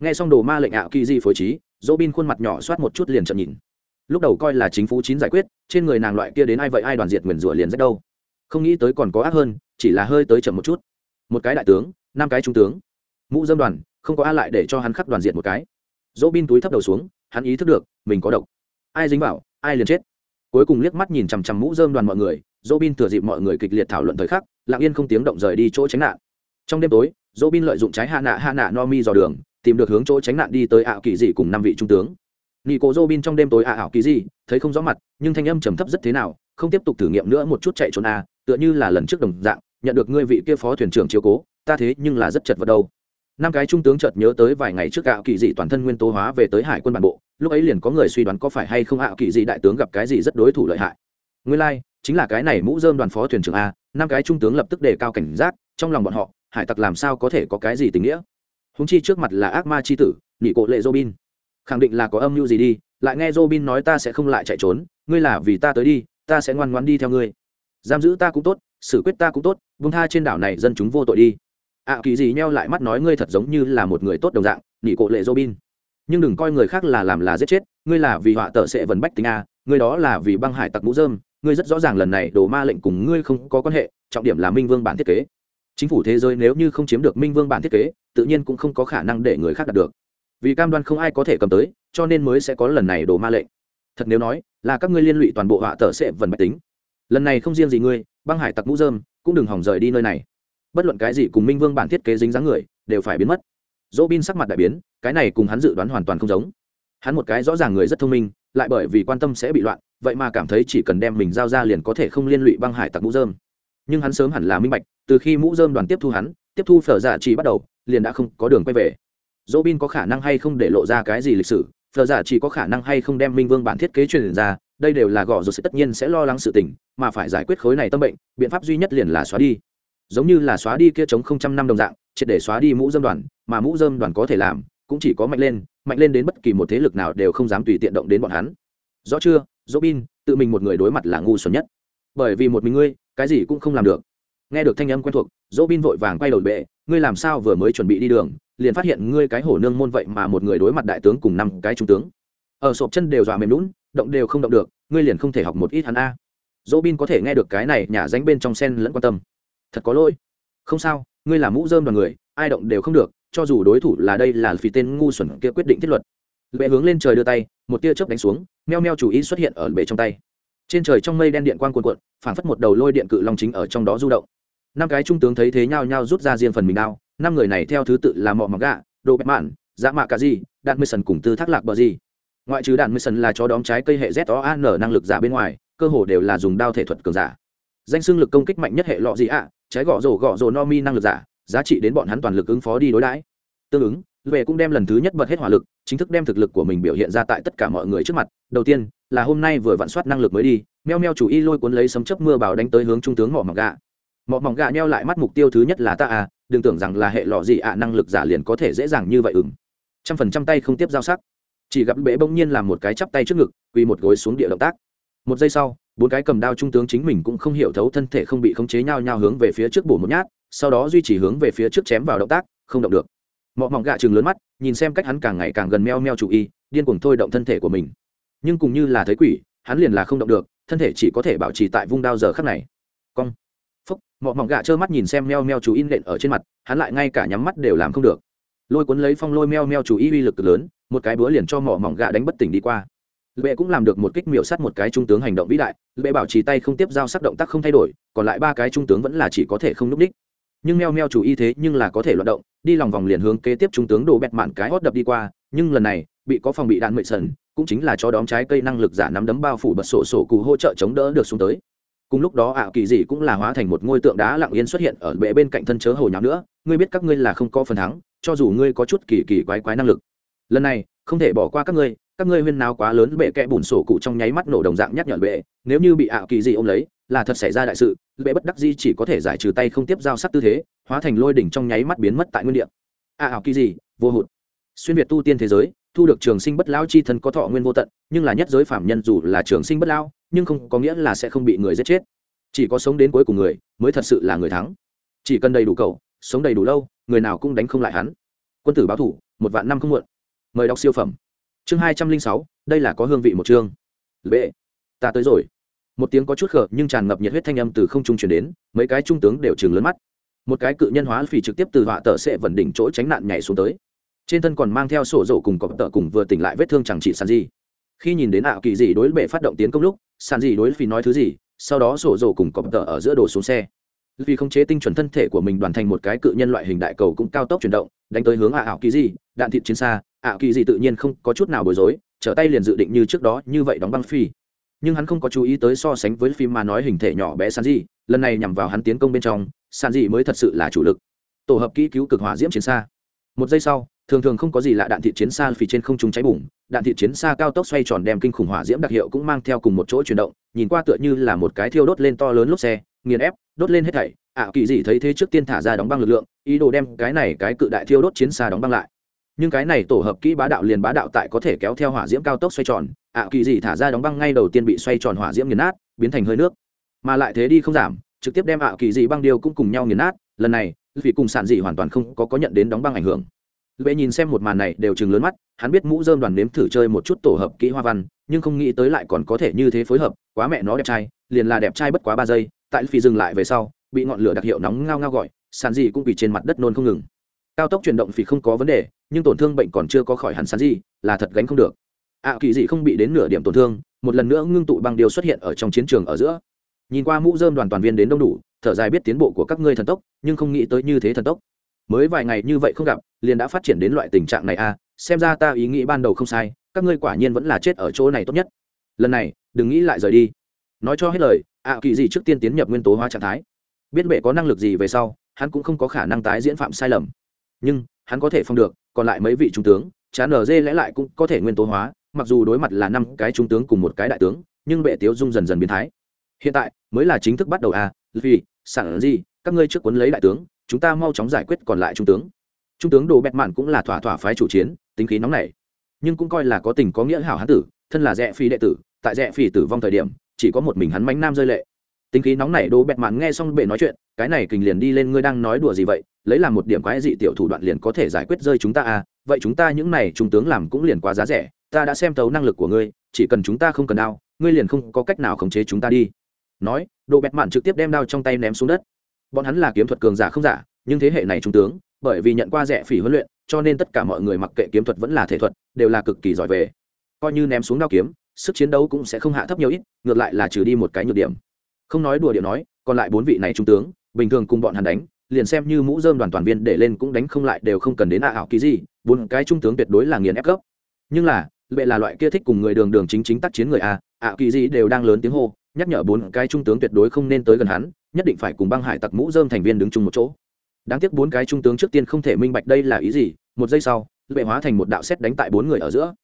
Nghe xong đồ ma lệnh ạ kỳ gì phối trí dỗ bin khuôn mặt nhỏ soát một chút liền chậm nhìn. Lúc đầu coi là chính phủ chín giải quyết, trên người nàng loại kia đến ai vậy ai đoàn diệt nguyền rủa liền rất đâu. Không nghĩ tới còn có ác hơn, chỉ là hơi tới chậm một chút. Một cái đại tướng, năm cái trung tướng. Mũ dâm đoàn không có a lại để cho hắn khắc đoàn diện một cái. Dỗ bin túi thấp đầu xuống, hắn ý thức được, mình có độc. Ai dính vào, ai liền chết. Cuối cùng liếc mắt nhìn chằm chằm mũ dơm đoàn mọi người, dỗ bin thừa dịp mọi người kịch liệt thảo luận thời khắc, lặng yên không tiếng động rời đi chỗ tránh nạn. Trong đêm tối, dỗ bin lợi dụng trái hạ nạ hạ nạ no mi dò đường, tìm được hướng chỗ tránh nạn đi tới ảo kỳ dị cùng năm vị trung tướng. Nghị cố dỗ bin trong đêm tối ảo kỳ dị, thấy không rõ mặt, nhưng thanh âm trầm thấp rất thế nào, không tiếp tục thử nghiệm nữa một chút chạy trốn a tựa như là lần trước đồng dạng, nhận được ngươi vị kia phó thuyền trưởng chiếu cố, ta thế nhưng là rất chật vật đâu năm cái trung tướng chợt nhớ tới vài ngày trước ảo kỳ dị toàn thân nguyên tố hóa về tới hải quân bản bộ, lúc ấy liền có người suy đoán có phải hay không ảo kỳ dị đại tướng gặp cái gì rất đối thủ lợi hại. Nguyên lai, chính là cái này mũ dơm đoàn phó thuyền trưởng a, năm cái trung tướng lập tức đề cao cảnh giác, trong lòng bọn họ, hải tặc làm sao có thể có cái gì tình nghĩa? Húng chi trước mặt là ác ma c h i tử, nhị cộ lệ robin. Khẳng định là có âm mưu gì đi, lại nghe robin nói ta sẽ không lại chạy trốn, ngươi là vì ta tới đi, ta sẽ ngoan ngoan đi theo ngươi. Giam giữ ta cũng tốt, xử quyết ta cũng tốt vung tha trên đảo này dân chúng vô tội đi ạ à, kỳ gì nheo lại mắt nói ngươi thật giống như là một người tốt đồng dạng nị cộ lệ robin. Nhưng đừng coi người khác là làm là giết chết ngươi là vì họa tợ sẽ vần bách tính a ngươi đó là vì băng hải tặc mũ dơm ngươi rất rõ ràng lần này đồ ma lệnh cùng ngươi không có quan hệ trọng điểm là minh vương bản thiết kế. Chính phủ thế giới nếu như không chiếm được minh vương bản thiết kế tự nhiên cũng không có khả năng để người khác đạt được. Vì cam đoan không ai có thể cầm tới cho nên mới sẽ có lần này đồ ma lệnh. Thật nếu nói là các ngươi liên lụy toàn bộ họa tờ sẽ vần bạch tính. Lần này không riêng gì ngươi băng hải tặc mũ dơm cũng đừng hỏng rời đi nơi này bất luận cái gì cùng minh vương bản thiết kế dính dáng người, đều phải biến mất. Dỗ bin sắc mặt đại biến, cái này cùng hắn dự đoán hoàn toàn không giống. Hắn một cái rõ ràng người rất thông minh, lại bởi vì quan tâm sẽ bị loạn, vậy mà cảm thấy chỉ cần đem mình giao ra liền có thể không liên lụy băng hải tặc mũ dơm. Nhưng hắn sớm hẳn là minh bạch, từ khi mũ dơm đoàn tiếp thu hắn, tiếp thu phở giả chỉ bắt đầu, liền đã không có đường quay về. Dỗ bin có khả năng hay không để lộ ra cái gì lịch sử, phở giả chỉ có khả năng hay không đem minh vương bản thiết kế truyền ra, đây đều là gõ rồi sẽ tất nhiên sẽ lo lắng sự tình, mà phải giải quyết khối này tâm bệnh, biện pháp duy nhất liền là xóa đi giống như là xóa đi kia chống không trăm năm đồng dạng, triệt để xóa đi mũ dơm đoàn, mà mũ dơm đoàn có thể làm, cũng chỉ có mạnh lên mạnh lên đến bất kỳ một thế lực nào đều không dám tùy tiện động đến bọn hắn. Rõ chưa dỗ bin tự mình một người đối mặt là ngu xuẩn nhất. Bởi vì một mình ngươi, cái gì cũng không làm được. Nghe được thanh âm quen thuộc dỗ bin vội vàng quay đầu bệ, ngươi làm sao vừa mới chuẩn bị đi đường, liền phát hiện ngươi cái hổ nương môn vậy mà một người đối mặt đại tướng cùng năm cái trung tướng. Ở sộp chân đều dọa mềm lún động đều không động được, ngươi liền không thể học một ít hắn a. Dỗ bin có thể nghe được cái này, nhà danh bên trong sen lẫn quan tâm thật có lỗi. Không sao, ngươi là mũ dơm đoàn người, ai động đều không được, cho dù đối thủ là đây là vì tên ngu xuẩn kia quyết định thiết luật. Bệ hướng lên trời đưa tay, một tia chớp đánh xuống, meo meo chủ ý xuất hiện ở bệ trong tay. Trên trời trong mây đen điện quang cuồn cuộn, phảng phất một đầu lôi điện cự long chính ở trong đó du động. Năm cái trung tướng thấy thế nhau nhau rút ra riêng phần mình đao, năm người này theo thứ tự là mọ mặc gạ đồ bẹp mạn dã mạ cả gì đạn mười sần cùng tư thác lạc bờ gì ngoại trừ đạn mười sần là chó đóm trái cây hệ z o a n năng lực giả bên ngoài, cơ hồ đều là dùng đao thể thuật cường giả. Danh xưng lực công kích mạnh nhất hệ lọ gì ạ? Trái gõ rổ gõ rổ no mi năng lực giả, giá trị đến bọn hắn toàn lực ứng phó đi đối đãi. Tương ứng về cũng đem lần thứ nhất bật hết hỏa lực, chính thức đem thực lực của mình biểu hiện ra tại tất cả mọi người trước mặt. Đầu tiên, là hôm nay vừa vạn soát năng lực mới đi, meo meo chủ y lôi cuốn lấy sấm chấp mưa bào đánh tới hướng trung tướng mỏ mỏng gà mỏ mỏng gà neo lại mắt mục tiêu thứ nhất là ta à đừng tưởng rằng là hệ lọ gì ạ, năng lực giả liền có thể dễ dàng như vậy ừng trăm phần trăm tay không tiếp giao sắc. Chỉ gặp bệ bỗng nhiên làm một cái chắp tay trước ngực, quỳ một gối xuống địa động tác. Một giây sau bốn cái cầm đao trung tướng chính mình cũng không hiểu thấu thân thể không bị khống chế nhau nhau hướng về phía trước bổ một nhát, sau đó duy trì hướng về phía trước chém vào động tác, không động được. Mọi mỏng gạ chừng lớn mắt, nhìn xem cách hắn càng ngày càng gần meo meo chủ y, điên cuồng thôi động thân thể của mình. Nhưng cùng như là thấy quỷ, hắn liền là không động được, thân thể chỉ có thể bảo trì tại vung đao giờ khắc này. Cong. Phúc, mọ mỏng gạ trơ mắt nhìn xem meo meo chủ in nện ở trên mặt, hắn lại ngay cả nhắm mắt đều làm không được. Lôi cuốn lấy phong lôi meo meo chủ y uy lực lớn, một cái búa liền cho mỏ mỏng gạ đánh bất tỉnh đi qua lệ cũng làm được một kích miểu sát một cái trung tướng hành động vĩ đại, lệ bảo trì tay không tiếp giao sắc động tác không thay đổi, còn lại ba cái trung tướng vẫn là chỉ có thể không núp đích. Nhưng meo meo chủ y thế nhưng là có thể loạn động, đi lòng vòng liền hướng kế tiếp trung tướng đổ bẹt mạn cái hót đập đi qua, nhưng lần này, bị có phòng bị đạn mệ sần, cũng chính là chó đóm trái cây năng lực giả nắm đấm bao phủ bật sổ sổ cụ hỗ trợ chống đỡ được xuống tới. Cùng lúc đó ảo kỳ dị cũng là hóa thành một ngôi tượng đá lặng yên xuất hiện ở bệ bên cạnh thân chớ hồi nháo nữa, ngươi biết các ngươi là không có phần thắng, cho dù ngươi có chút kỳ kỳ quái quái năng lực. Lần này, không thể bỏ qua các ngươi các ngươi huyên nào quá lớn, bệ kẽ bùn sổ cụ trong nháy mắt nổ đồng dạng nhắc nhở bệ, nếu như bị ảo kỳ gì ôm lấy, là thật xảy ra đại sự, bệ bất đắc di chỉ có thể giải trừ tay không tiếp giao sắc tư thế, hóa thành lôi đỉnh trong nháy mắt biến mất tại nguyên địa. À, ảo kỳ gì, vô hụt. Xuyên việt tu tiên thế giới, thu được trường sinh bất lão chi thân có thọ nguyên vô tận, nhưng là nhất giới phạm nhân dù là trường sinh bất lão, nhưng không có nghĩa là sẽ không bị người giết chết. Chỉ có sống đến cuối cùng người, mới thật sự là người thắng. Chỉ cần đầy đủ cầu, sống đầy đủ lâu, người nào cũng đánh không lại hắn. Quân tử báo thủ, một vạn năm không muộn. Mời đọc siêu phẩm chương hai trăm linh sáu, đây là có hương vị một chương. B ta tới rồi. Một tiếng có chút khờ nhưng tràn ngập nhiệt huyết thanh âm từ không trung chuyển đến, mấy cái trung tướng đều chừng lớn mắt. Một cái cự nhân hóa phỉ trực tiếp từ họa tờ sẽ vẩn đỉnh chỗ tránh nạn nhảy xuống tới. Trên thân còn mang theo sổ dầu cùng cọp tợ cùng vừa tỉnh lại vết thương chẳng trị sàn gì khi nhìn đến ảo kỳ gì đối bệ phát động tiến công lúc sàn gì đối phỉ nói thứ gì, sau đó sổ dầu cùng cọp tợ ở giữa đổ xuống xe vì không chế tinh chuẩn thân thể của mình đoàn thành một cái cự nhân loại hình đại cầu cũng cao tốc chuyển động, đánh tới hướng ạ ảo kỳ di, đạn thịt chiến xa. Ạ kỳ di tự nhiên không có chút nào bối rối, trở tay liền dự định như trước đó như vậy đóng băng phi. Nhưng hắn không có chú ý tới so sánh với phim mà nói hình thể nhỏ bé sàn di lần này nhằm vào hắn tiến công bên trong sàn di mới thật sự là chủ lực. Tổ hợp kỹ cứu cực hỏa diễm chiến xa. Một giây sau, thường thường không có gì lạ đạn thị chiến xa phì trên không trung cháy bùng, đạn thị chiến xa cao tốc xoay tròn đem kinh khủng hỏa diễm đặc hiệu cũng mang theo cùng một chỗ chuyển động, nhìn qua tựa như là một cái thiêu đốt lên to lớn lốp xe, nghiền ép đốt lên hết thảy, ạ, kỳ dị thấy thế trước tiên thả ra đóng băng lực lượng, ý đồ đem cái này cái cự đại thiêu đốt chiến xa đóng băng lại. Nhưng cái này tổ hợp kỹ bá đạo liền bá đạo tại có thể kéo theo hỏa diễm cao tốc xoay tròn, ạ, kỳ dị thả ra đóng băng ngay đầu tiên bị xoay tròn hỏa diễm nghiền nát, biến thành hơi nước. Mà lại thế đi không giảm, trực tiếp đem ạ, kỳ dị băng điêu cũng cùng nhau nghiền nát, lần này, vì cùng sản dị hoàn toàn không có có nhận đến đóng băng ảnh hưởng. Lệ nhìn xem một màn này đều chừng lớn mắt, hắn biết mũ dơm đoàn nếm thử chơi một chút tổ hợp kỹ hoa văn, nhưng không nghĩ tới lại còn có thể như thế phối hợp, quá mẹ nó đẹp trai, liền là đẹp trai bất quá ba giây tại phi dừng lại về sau bị ngọn lửa đặc hiệu nóng ngao ngao gọi sàn gì cũng bị trên mặt đất nôn không ngừng. Cao tốc chuyển động phi không có vấn đề nhưng tổn thương bệnh còn chưa có khỏi hẳn sàn gì là thật gánh không được. Ạ à, kỳ dị không bị đến nửa điểm tổn thương một lần nữa ngưng tụ băng điều xuất hiện ở trong chiến trường ở giữa. Nhìn qua mũ dơm đoàn toàn viên đến đông đủ thở dài biết tiến bộ của các ngươi thần tốc nhưng không nghĩ tới như thế thần tốc. Mới vài ngày như vậy không gặp liền đã phát triển đến loại tình trạng này à xem ra ta ý nghĩ ban đầu không sai các ngươi quả nhiên vẫn là chết ở chỗ này tốt nhất. Lần này đừng nghĩ lại rời đi. Nói cho hết lời ạ kỳ gì trước tiên tiến nhập nguyên tố hóa trạng thái. Biết bệ có năng lực gì về sau, hắn cũng không có khả năng tái diễn phạm sai lầm. Nhưng, hắn có thể phong được, còn lại mấy vị trung tướng, chán ở dê lẽ lại cũng có thể nguyên tố hóa, mặc dù đối mặt là năm cái trung tướng cùng một cái đại tướng, nhưng bệ tiếu dung dần dần biến thái. Hiện tại, mới là chính thức bắt đầu à vì sẵn gì các ngươi trước cuốn lấy đại tướng, chúng ta mau chóng giải quyết còn lại trung tướng. Trung tướng đồ bẹt mạn cũng là thỏa thỏa phái chủ chiến, tính khí nóng nảy. Nhưng cũng coi là có tình có nghĩa hảo hán tử, thân là rẽ phi đệ tử, tại rẽ phi tử vong thời điểm chỉ có một mình hắn mánh nam rơi lệ. Tính khí nóng nảy đồ bẹt mạn nghe xong bệ nói chuyện, cái này kình liền đi lên, ngươi đang nói đùa gì vậy? Lấy làm một điểm quái dị tiểu thủ đoạn liền có thể giải quyết rơi chúng ta à? Vậy chúng ta những này trung tướng làm cũng liền quá giá rẻ, ta đã xem tấu năng lực của ngươi, chỉ cần chúng ta không cần đao, ngươi liền không có cách nào khống chế chúng ta đi. Nói đồ bẹt mạn trực tiếp đem đao trong tay ném xuống đất. Bọn hắn là kiếm thuật cường giả không giả, nhưng thế hệ này trung tướng, bởi vì nhận qua rẻ phỉ huấn luyện, cho nên tất cả mọi người mặc kệ kiếm thuật vẫn là thể thuật, đều là cực kỳ giỏi về. Coi như ném xuống đao kiếm sức chiến đấu cũng sẽ không hạ thấp nhiều ít, ngược lại là trừ đi một cái nhược điểm. Không nói đùa điệu nói, còn lại bốn vị này trung tướng, bình thường cùng bọn hắn đánh, liền xem như mũ dơm đoàn toàn viên để lên cũng đánh không lại đều không cần đến ạ ảo kỳ gì, bốn cái trung tướng tuyệt đối là nghiền ép gốc. Nhưng là bệ là loại kia thích cùng người đường đường chính chính tác chiến người a, ạ kỳ gì đều đang lớn tiếng hô, nhắc nhở bốn cái trung tướng tuyệt đối không nên tới gần hắn, nhất định phải cùng băng hải tặc mũ dơm thành viên đứng chung một chỗ. Đáng tiếc bốn cái trung tướng trước tiên không thể minh bạch đây là ý gì, một giây sau bệ hóa thành một đạo xét đánh tại bốn người ở giữa.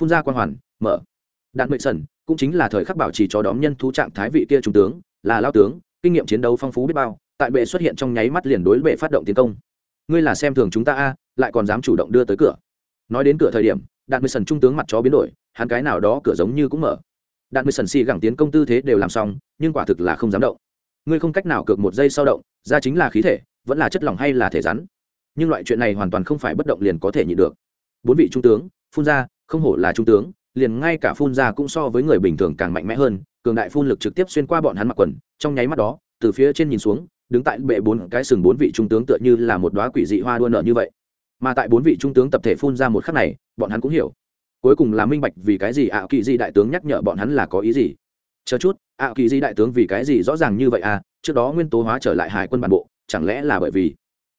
Phun ra quan hoàn, mở đạn mệnh sần cũng chính là thời khắc bảo trì cho đóm nhân thú trạng thái vị kia trung tướng, là lao tướng, kinh nghiệm chiến đấu phong phú biết bao, tại bệ xuất hiện trong nháy mắt liền đối bệ phát động tiến công. Ngươi là xem thường chúng ta a, lại còn dám chủ động đưa tới cửa. Nói đến cửa thời điểm, đạn mười sần trung tướng mặt chó biến đổi, hắn cái nào đó cửa giống như cũng mở. Đạn mười sần xì gẳng tiến công tư thế đều làm xong, nhưng quả thực là không dám động. Ngươi không cách nào cược một giây sau động, ra chính là khí thể, vẫn là chất lỏng hay là thể rắn. Nhưng loại chuyện này hoàn toàn không phải bất động liền có thể nhịn được. Bốn vị trung tướng, phun ra, không hổ là trung tướng liền ngay cả phun ra cũng so với người bình thường càng mạnh mẽ hơn, cường đại phun lực trực tiếp xuyên qua bọn hắn mặc quần, trong nháy mắt đó, từ phía trên nhìn xuống, đứng tại bệ bốn cái sừng bốn vị trung tướng tựa như là một đoá quỷ dị hoa đua nợ như vậy. Mà tại bốn vị trung tướng tập thể phun ra một khắc này, bọn hắn cũng hiểu. Cuối cùng là minh bạch vì cái gì ạ kỳ di đại tướng nhắc nhở bọn hắn là có ý gì. Chờ chút, ạ kỳ di đại tướng vì cái gì rõ ràng như vậy à trước đó nguyên tố hóa trở lại hải quân bản bộ, chẳng lẽ là bởi vì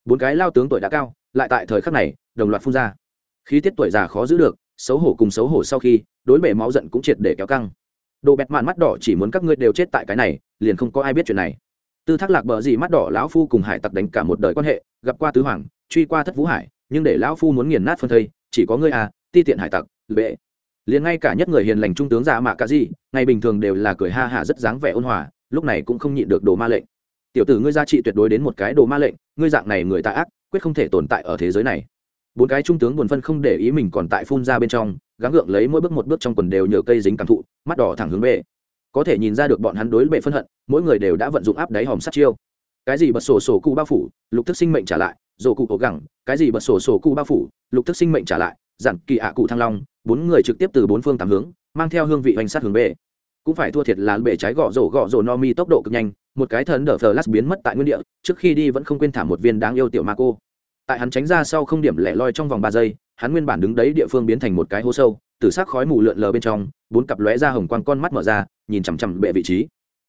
bốn cái lao tướng tuổi đã cao, lại tại thời khắc này, đồng loạt phun ra. Khí tiết tuổi già khó giữ được xấu hổ cùng xấu hổ sau khi, đối bể máu giận cũng triệt để kéo căng. Đồ bẹt mạn mắt đỏ chỉ muốn các ngươi đều chết tại cái này, liền không có ai biết chuyện này. Tư thác lạc bờ gì mắt đỏ lão phu cùng hải tặc đánh cả một đời quan hệ, gặp qua tứ hoàng, truy qua thất vũ hải, nhưng để lão phu muốn nghiền nát phân thây, chỉ có ngươi à ti tiện hải tặc, bệ. Liền ngay cả nhất người hiền lành trung tướng giả mạ cả gì ngày bình thường đều là cười ha hả rất dáng vẻ ôn hòa, lúc này cũng không nhịn được đồ ma lệnh. Tiểu tử ngươi gia trị tuyệt đối đến một cái đồ ma lệnh, ngươi dạng này người ta ác, quyết không thể tồn tại ở thế giới này bốn cái trung tướng buồn phân không để ý mình còn tại phun ra bên trong, gắng gượng lấy mỗi bước một bước trong quần đều nhờ cây dính cảm thụ, mắt đỏ thẳng hướng bệ. Có thể nhìn ra được bọn hắn đối bệ phân hận, mỗi người đều đã vận dụng áp đáy hòm sát chiêu. Cái gì bật sổ sổ cụ bao phủ, lục thức sinh mệnh trả lại, rổ cụ ổ gẳng, cái gì bật sổ sổ cụ bao phủ, lục thức sinh mệnh trả lại, giản kỳ ạ cụ thăng long, bốn người trực tiếp từ bốn phương tám hướng, mang theo hương vị hoành sát hướng bệ. Cũng phải thua thiệt là bệ trái gõ rổ gõ rổ no mi tốc độ cực nhanh, một cái thần đỡ flash biến mất tại nguyên địa, trước khi đi vẫn không quên thả một viên đáng yêu tiểu ma cô tại hắn tránh ra sau không điểm lẻ loi trong vòng ba giây, hắn nguyên bản đứng đấy địa phương biến thành một cái hố sâu, từ c khói mù lượn lờ bên trong, bốn cặp lóe ra hồng quang con mắt mở ra, nhìn chằm chằm bệ vị trí.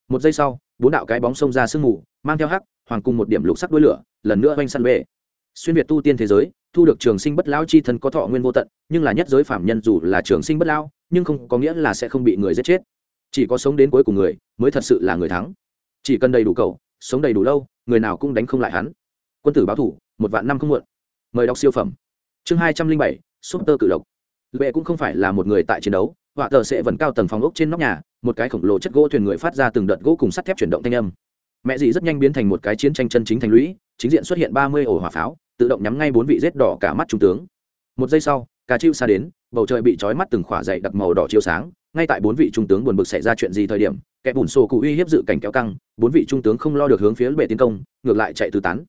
Một giây sau, bốn đạo cái bóng xông ra sương mù, mang theo hắc, hoàng cùng một điểm lục sắc đuôi lửa, lần nữa oanh săn bệ. Xuyên việt tu tiên thế giới, thu được trường sinh bất lão chi thân có thọ nguyên vô tận, nhưng là nhất giới phạm nhân dù là trường sinh bất lão, nhưng không có nghĩa là sẽ không bị người giết chết. Chỉ có sống đến cuối cùng người, mới thật sự là người thắng. Chỉ cần đầy đủ cầu, sống đầy đủ lâu, người nào cũng đánh không lại hắn. Quân tử báo thủ một vạn năm không muộn. Mời đọc siêu phẩm. Chương hai trăm linh bảy súp tơ cự độc lệ cũng không phải là một người tại chiến đấu, họa tờ sẽ vẫn cao tầng phòng ốc trên nóc nhà, một cái khổng lồ chất gỗ thuyền người phát ra từng đợt gỗ cùng sắt thép chuyển động thanh âm. Mẹ dì rất nhanh biến thành một cái chiến tranh chân chính thành lũy, chính diện xuất hiện ba mươi ổ hỏa pháo, tự động nhắm ngay bốn vị rết đỏ cả mắt trung tướng. Một giây sau, cà chiêu xa đến, bầu trời bị trói mắt từng khỏa dậy đặc màu đỏ chiếu sáng, ngay tại bốn vị trung tướng buồn bực xảy ra chuyện gì thời điểm, kẻ bùn sổ cụ uy hiếp dự cảnh kéo căng, bốn vị trung tướng không lo được hướng phía bệ tiến công, ngược lại chạy tứ tán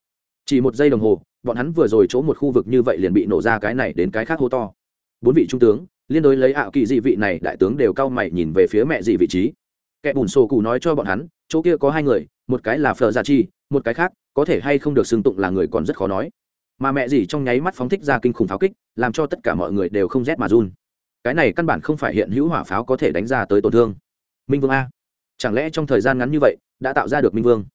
chỉ một giây đồng hồ, bọn hắn vừa rồi chỗ một khu vực như vậy liền bị nổ ra cái này đến cái khác hô to. Bốn vị trung tướng, liên đối lấy ảo kỳ dị vị này, đại tướng đều cao mày nhìn về phía mẹ dị vị trí. Kẻ bùn sổ cụ nói cho bọn hắn, chỗ kia có hai người, một cái là phờ gia chi, một cái khác, có thể hay không được xưng tụng là người còn rất khó nói. Mà mẹ gì trong nháy mắt phóng thích ra kinh khủng pháo kích, làm cho tất cả mọi người đều không rét mà run. Cái này căn bản không phải hiện hữu hỏa pháo có thể đánh ra tới tổn thương. Minh vương a. Chẳng lẽ trong thời gian ngắn như vậy, đã tạo ra được minh vương?